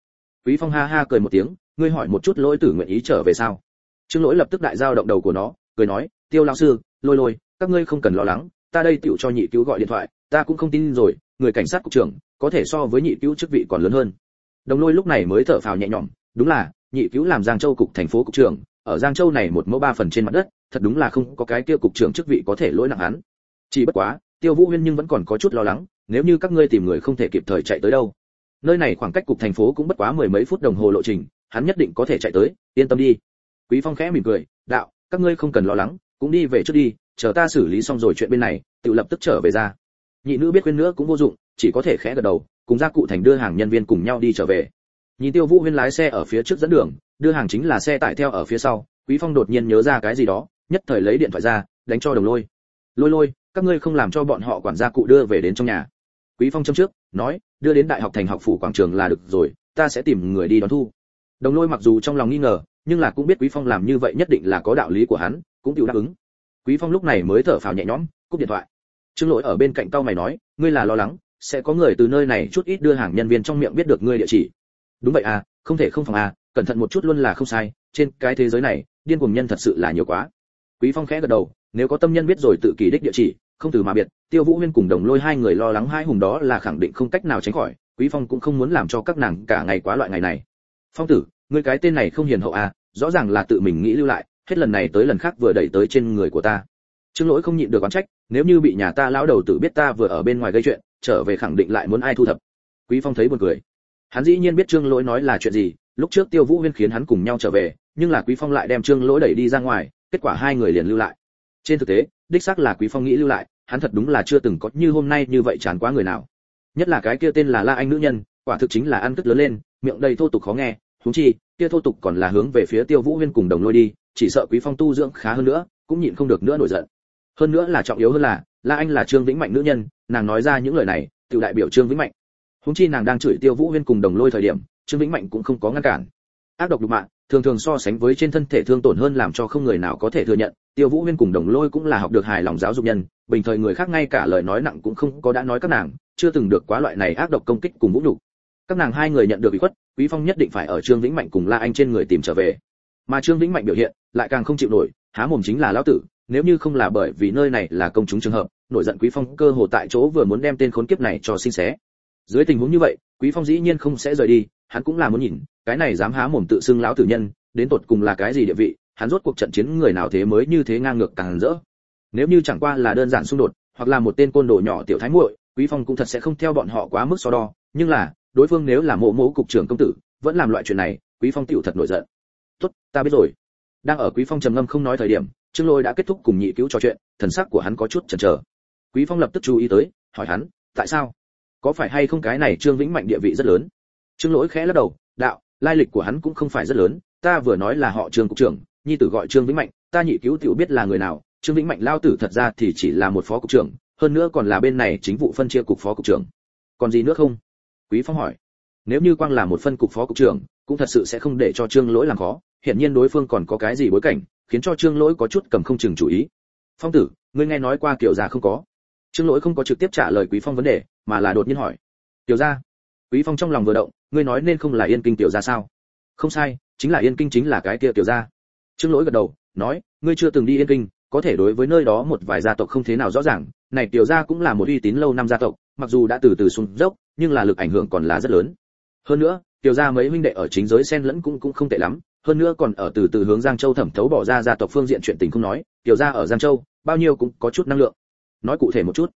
Quý phong ha ha cười một tiếng, ngươi hỏi một chút lỗi tử nguyện ý trở về sao? Trương lỗi lập tức đại giao động đầu của nó, cười nói, tiêu lão sư, lôi lôi, các ngươi không cần lo lắng, ta đây tiểu cho nhị cứu gọi điện thoại ta cũng không tin rồi, người cảnh sát cục trưởng có thể so với nhị cứu chức vị còn lớn hơn. Đồng lôi lúc này mới thở phào nhẹ nhõm, đúng là, nhị cứu làm giang châu cục thành phố cục trưởng, ở giang châu này một mẫu ba phần trên mặt đất, thật đúng là không có cái tiêu cục trưởng chức vị có thể lỗi nặng hắn. Chỉ bất quá, tiêu vũ huyên nhưng vẫn còn có chút lo lắng, nếu như các ngươi tìm người không thể kịp thời chạy tới đâu. Nơi này khoảng cách cục thành phố cũng bất quá mười mấy phút đồng hồ lộ trình, hắn nhất định có thể chạy tới, yên tâm đi. Quý phong khẽ mỉm cười, đạo, các ngươi không cần lo lắng, cũng đi về trước đi, chờ ta xử lý xong rồi chuyện bên này, tự lập tức trở về ra nhị nữ biết khuyên nữa cũng vô dụng, chỉ có thể khẽ gật đầu, cùng gia cụ thành đưa hàng nhân viên cùng nhau đi trở về. Nhìn tiêu vũ huyên lái xe ở phía trước dẫn đường, đưa hàng chính là xe tải theo ở phía sau, quý phong đột nhiên nhớ ra cái gì đó, nhất thời lấy điện thoại ra, đánh cho đồng lôi. Lôi lôi, các ngươi không làm cho bọn họ quản gia cụ đưa về đến trong nhà. Quý phong châm trước, nói, đưa đến đại học thành học phủ quảng trường là được rồi, ta sẽ tìm người đi đón thu. Đồng lôi mặc dù trong lòng nghi ngờ, nhưng là cũng biết quý phong làm như vậy nhất định là có đạo lý của hắn, cũng chịu đáp ứng. Quý phong lúc này mới thở phào nhẹ nhõm, cúp điện thoại trương lỗi ở bên cạnh tao mày nói, ngươi là lo lắng, sẽ có người từ nơi này chút ít đưa hàng nhân viên trong miệng biết được ngươi địa chỉ. Đúng vậy à không thể không phòng à cẩn thận một chút luôn là không sai, trên cái thế giới này, điên cuồng nhân thật sự là nhiều quá. Quý phong khẽ gật đầu, nếu có tâm nhân biết rồi tự kỳ đích địa chỉ, không từ mà biệt, tiêu vũ huyên cùng đồng lôi hai người lo lắng hai hùng đó là khẳng định không cách nào tránh khỏi, quý phong cũng không muốn làm cho các nàng cả ngày quá loại ngày này. Phong tử, ngươi cái tên này không hiền hậu à rõ ràng là tự mình nghĩ lưu lại, hết lần này tới lần khác vừa đẩy tới trên người của ta trương lỗi không nhịn được oán trách, nếu như bị nhà ta lão đầu tử biết ta vừa ở bên ngoài gây chuyện, trở về khẳng định lại muốn ai thu thập. Quý phong thấy buồn cười. Hắn dĩ nhiên biết trương lỗi nói là chuyện gì, lúc trước tiêu vũ huyên khiến hắn cùng nhau trở về, nhưng là quý phong lại đem trương lỗi đẩy đi ra ngoài, kết quả hai người liền lưu lại. Trên thực tế, đích xác là quý phong nghĩ lưu lại, hắn thật đúng là chưa từng có như hôm nay như vậy chán quá người nào. Nhất là cái kia tên là la anh nữ nhân, quả thực chính là ăn tức lớn lên, miệng đầy thô tục khó nghe, huống chi, kia thô tục còn là hướng về phía tiêu vũ huyên cùng đồng lôi đi, chỉ sợ quý phong tu dưỡng khá hơn nữa, cũng nhịn không được nữa nổi giận hơn nữa là trọng yếu hơn là, la anh là trương vĩnh mạnh nữ nhân, nàng nói ra những lời này, tự đại biểu trương vĩnh mạnh. Húng chi nàng đang chửi tiêu vũ huyên cùng đồng lôi thời điểm, trương vĩnh mạnh cũng không có ngăn cản. Ác độc đục mạng, thường thường so sánh với trên thân thể thương tổn hơn làm cho không người nào có thể thừa nhận, tiêu vũ huyên cùng đồng lôi cũng là học được hài lòng giáo dục nhân, bình thời người khác ngay cả lời nói nặng cũng không có đã nói các nàng, chưa từng được quá loại này ác độc công kích cùng vũ nhục. Các nàng hai người nhận được bị khuất, quý phong nhất định phải ở trương vĩnh mạnh cùng la anh trên người tìm trở về. Mà trương vĩnh mạnh biểu hiện, lại càng không chịu nổi, há mồm chính là lão tử nếu như không là bởi vì nơi này là công chúng trường hợp, nổi giận quý phong cơ hồ tại chỗ vừa muốn đem tên khốn kiếp này cho sinh xé. Dưới tình huống như vậy, quý phong dĩ nhiên không sẽ rời đi, hắn cũng là muốn nhìn, cái này dám há mồm tự xưng lão tử nhân, đến tột cùng là cái gì địa vị, hắn rốt cuộc trận chiến người nào thế mới như thế ngang ngược càng rỡ. Nếu như chẳng qua là đơn giản xung đột, hoặc là một tên côn đồ nhỏ tiểu thái muội, quý phong cũng thật sẽ không theo bọn họ quá mức so đo, nhưng là, đối phương nếu là mộ mộ cục trưởng công tử, vẫn làm loại chuyện này, quý phong tiểu thật nổi giận. Tốt, ta biết rồi. Đang ở quý phong trầm ngâm không nói thời điểm trương lôi đã kết thúc cùng nhị cứu trò chuyện, thần sắc của hắn có chút chần chờ. Quý phong lập tức chú ý tới, hỏi hắn, tại sao? Có phải hay không cái này trương vĩnh mạnh địa vị rất lớn? Trương lỗi khẽ lắc đầu, đạo, lai lịch của hắn cũng không phải rất lớn, ta vừa nói là họ trương cục trưởng, nhi tử gọi trương vĩnh mạnh, ta nhị cứu tiểu biết là người nào, trương vĩnh mạnh lao tử thật ra thì chỉ là một phó cục trưởng, hơn nữa còn là bên này chính vụ phân chia cục phó cục trưởng. Còn gì nữa không? Quý phong hỏi. Nếu như quang là một phân cục phó cục trưởng, cũng thật sự sẽ không để cho trương lỗi làm khó hiện nhiên đối phương còn có cái gì bối cảnh khiến cho trương lỗi có chút cầm không chừng chủ ý. Phong tử, ngươi nghe nói qua kiểu già không có? Trương lỗi không có trực tiếp trả lời quý phong vấn đề, mà là đột nhiên hỏi. Tiểu gia? Quý phong trong lòng vừa động, ngươi nói nên không là yên kinh tiểu gia sao? Không sai, chính là yên kinh chính là cái kia tiểu gia. Trương lỗi gật đầu, nói, ngươi chưa từng đi yên kinh, có thể đối với nơi đó một vài gia tộc không thế nào rõ ràng. Này tiểu gia cũng là một uy tín lâu năm gia tộc, mặc dù đã từ từ xuống dốc, nhưng là lực ảnh hưởng còn là rất lớn. Hơn nữa tiểu gia mấy huynh đệ ở chính giới xen lẫn cũng cũng không tệ lắm hơn nữa còn ở từ từ hướng giang châu thẩm thấu bỏ ra gia tộc phương diện chuyện tình không nói, tiểu gia ở giang châu, bao nhiêu cũng có chút năng lượng. Nói cụ thể một chút.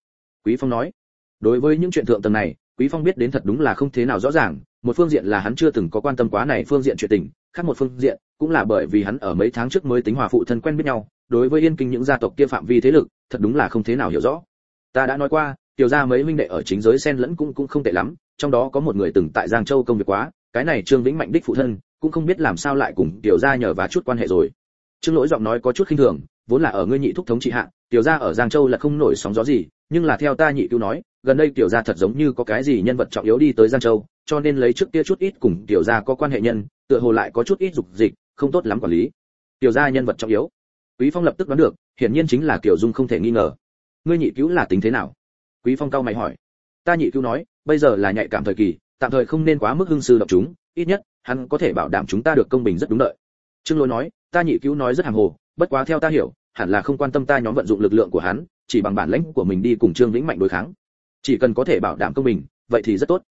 Quý phong nói, đối với những chuyện thượng tầng này, quý phong biết đến thật đúng là không thế nào rõ ràng, một phương diện là hắn chưa từng có quan tâm quá này phương diện chuyện tình, khác một phương diện cũng là bởi vì hắn ở mấy tháng trước mới tính hòa phụ thân quen biết nhau, đối với yên kinh những gia tộc kia phạm vi thế lực, thật đúng là không thế nào hiểu rõ. Ta đã nói qua, tiểu gia mấy huynh đệ ở chính giới xen lẫn cũng cũng không tệ lắm, trong đó có một người từng tại giang châu công việc quá, cái này trương vĩnh mạnh đích phụ thân cũng không biết làm sao lại cùng tiểu gia nhờ vá chút quan hệ rồi. Trương lỗi giọng nói có chút khinh thường, vốn là ở ngươi nhị thúc thống trị hạ, tiểu gia ở giang châu là không nổi sóng gió gì, nhưng là theo ta nhị cứu nói, gần đây tiểu gia thật giống như có cái gì nhân vật trọng yếu đi tới giang châu, cho nên lấy trước kia chút ít cùng tiểu gia có quan hệ nhân, tựa hồ lại có chút ít dục dịch, không tốt lắm quản lý. Tiểu gia nhân vật trọng yếu. Quý phong lập tức đoán được, hiển nhiên chính là tiểu dung không thể nghi ngờ. Ngươi nhị cứu là tính thế nào? Quý phong cao mày hỏi. Ta nhị cứu nói, bây giờ là nhạy cảm thời kỳ, tạm thời không nên quá mức hưng sư động chúng ít nhất, hắn có thể bảo đảm chúng ta được công bình rất đúng đợi. Trương lỗi nói, ta nhị cứu nói rất hàng hồ, bất quá theo ta hiểu, hẳn là không quan tâm ta nhóm vận dụng lực lượng của hắn, chỉ bằng bản lãnh của mình đi cùng trương vĩnh mạnh đối kháng. Chỉ cần có thể bảo đảm công bình, vậy thì rất tốt.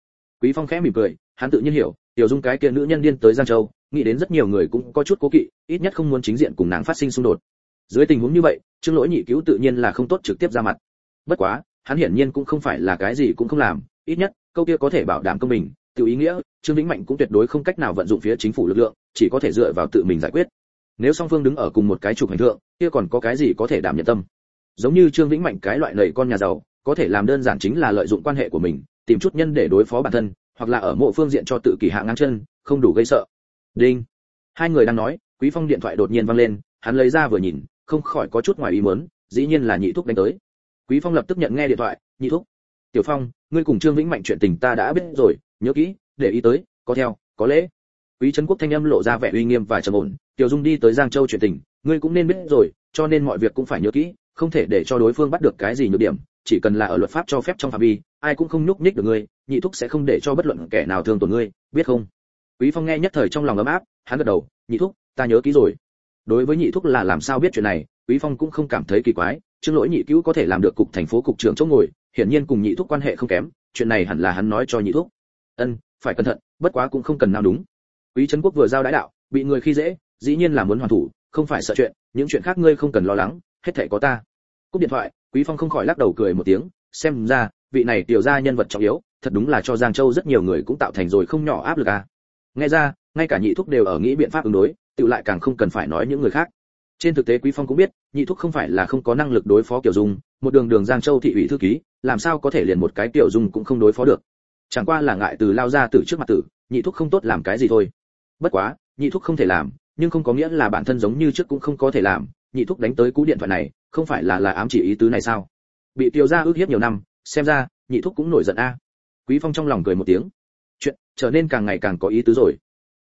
Quý phong khẽ mỉm cười, hắn tự nhiên hiểu, tiểu dung cái kia nữ nhân điên tới giang châu, nghĩ đến rất nhiều người cũng có chút cố kỵ, ít nhất không muốn chính diện cùng nàng phát sinh xung đột. Dưới tình huống như vậy, trương lỗi nhị cứu tự nhiên là không tốt trực tiếp ra mặt. Bất quá, hắn hiển nhiên cũng không phải là cái gì cũng không làm, ít nhất, câu kia có thể bảo đảm công bình tự ý nghĩa trương vĩnh mạnh cũng tuyệt đối không cách nào vận dụng phía chính phủ lực lượng, chỉ có thể dựa vào tự mình giải quyết. Nếu song phương đứng ở cùng một cái trục hành thượng, kia còn có cái gì có thể đảm nhận tâm? Giống như trương vĩnh mạnh cái loại lầy con nhà giàu, có thể làm đơn giản chính là lợi dụng quan hệ của mình, tìm chút nhân để đối phó bản thân, hoặc là ở mộ phương diện cho tự kỷ hạ ngang chân, không đủ gây sợ. Đinh. Hai người đang nói, quý phong điện thoại đột nhiên vang lên, hắn lấy ra vừa nhìn, không khỏi có chút ngoài ý muốn, dĩ nhiên là nhị thúc đánh tới. Quý phong lập tức nhận nghe điện thoại, nhị thúc, tiểu phong, ngươi cùng trương vĩnh mạnh chuyện tình ta đã biết rồi, nhớ kỹ để ý tới, có theo, có lễ. Quý trấn quốc thanh âm lộ ra vẻ uy nghiêm và trầm ổn, tiểu dung đi tới giang châu chuyện tình, ngươi cũng nên biết rồi, cho nên mọi việc cũng phải nhớ kỹ, không thể để cho đối phương bắt được cái gì nhược điểm, chỉ cần là ở luật pháp cho phép trong phạm vi, ai cũng không nhúc nhích được ngươi, nhị thúc sẽ không để cho bất luận kẻ nào thương tổn ngươi, biết không? Quý phong nghe nhất thời trong lòng ấm áp, hắn gật đầu, nhị thúc, ta nhớ kỹ rồi. Đối với nhị thúc là làm sao biết chuyện này, quý phong cũng không cảm thấy kỳ quái, trương lỗi nhị cứu có thể làm được cục thành phố cục trưởng chỗ ngồi, hiển nhiên cùng nhị thúc quan hệ không kém, chuyện này hẳn là hắn nói cho nhị thúc. Ân phải cẩn thận, bất quá cũng không cần nào đúng quý trấn quốc vừa giao đái đạo, bị người khi dễ, dĩ nhiên là muốn hoàn thủ, không phải sợ chuyện, những chuyện khác ngươi không cần lo lắng, hết thảy có ta. Cúp điện thoại, quý phong không khỏi lắc đầu cười một tiếng, xem ra, vị này tiểu gia nhân vật trọng yếu, thật đúng là cho giang châu rất nhiều người cũng tạo thành rồi không nhỏ áp lực à. Nghe ra, ngay cả nhị thúc đều ở nghĩ biện pháp ứng đối tự lại càng không cần phải nói những người khác. Trên thực tế quý phong cũng biết, nhị thúc không phải là không có năng lực đối phó kiểu dung, một đường đường giang châu thị ủy thư ký, làm sao có thể liền một cái tiểu dung cũng không đối phó được chẳng qua là ngại từ lao ra từ trước mặt tử, nhị thúc không tốt làm cái gì thôi. Bất quá, nhị thúc không thể làm, nhưng không có nghĩa là bản thân giống như trước cũng không có thể làm. Nhị thúc đánh tới cú điện thoại này, không phải là là ám chỉ ý tứ này sao? Bị tiêu gia ước hiếp nhiều năm, xem ra, nhị thúc cũng nổi giận a. Quý phong trong lòng cười một tiếng. Chuyện trở nên càng ngày càng có ý tứ rồi.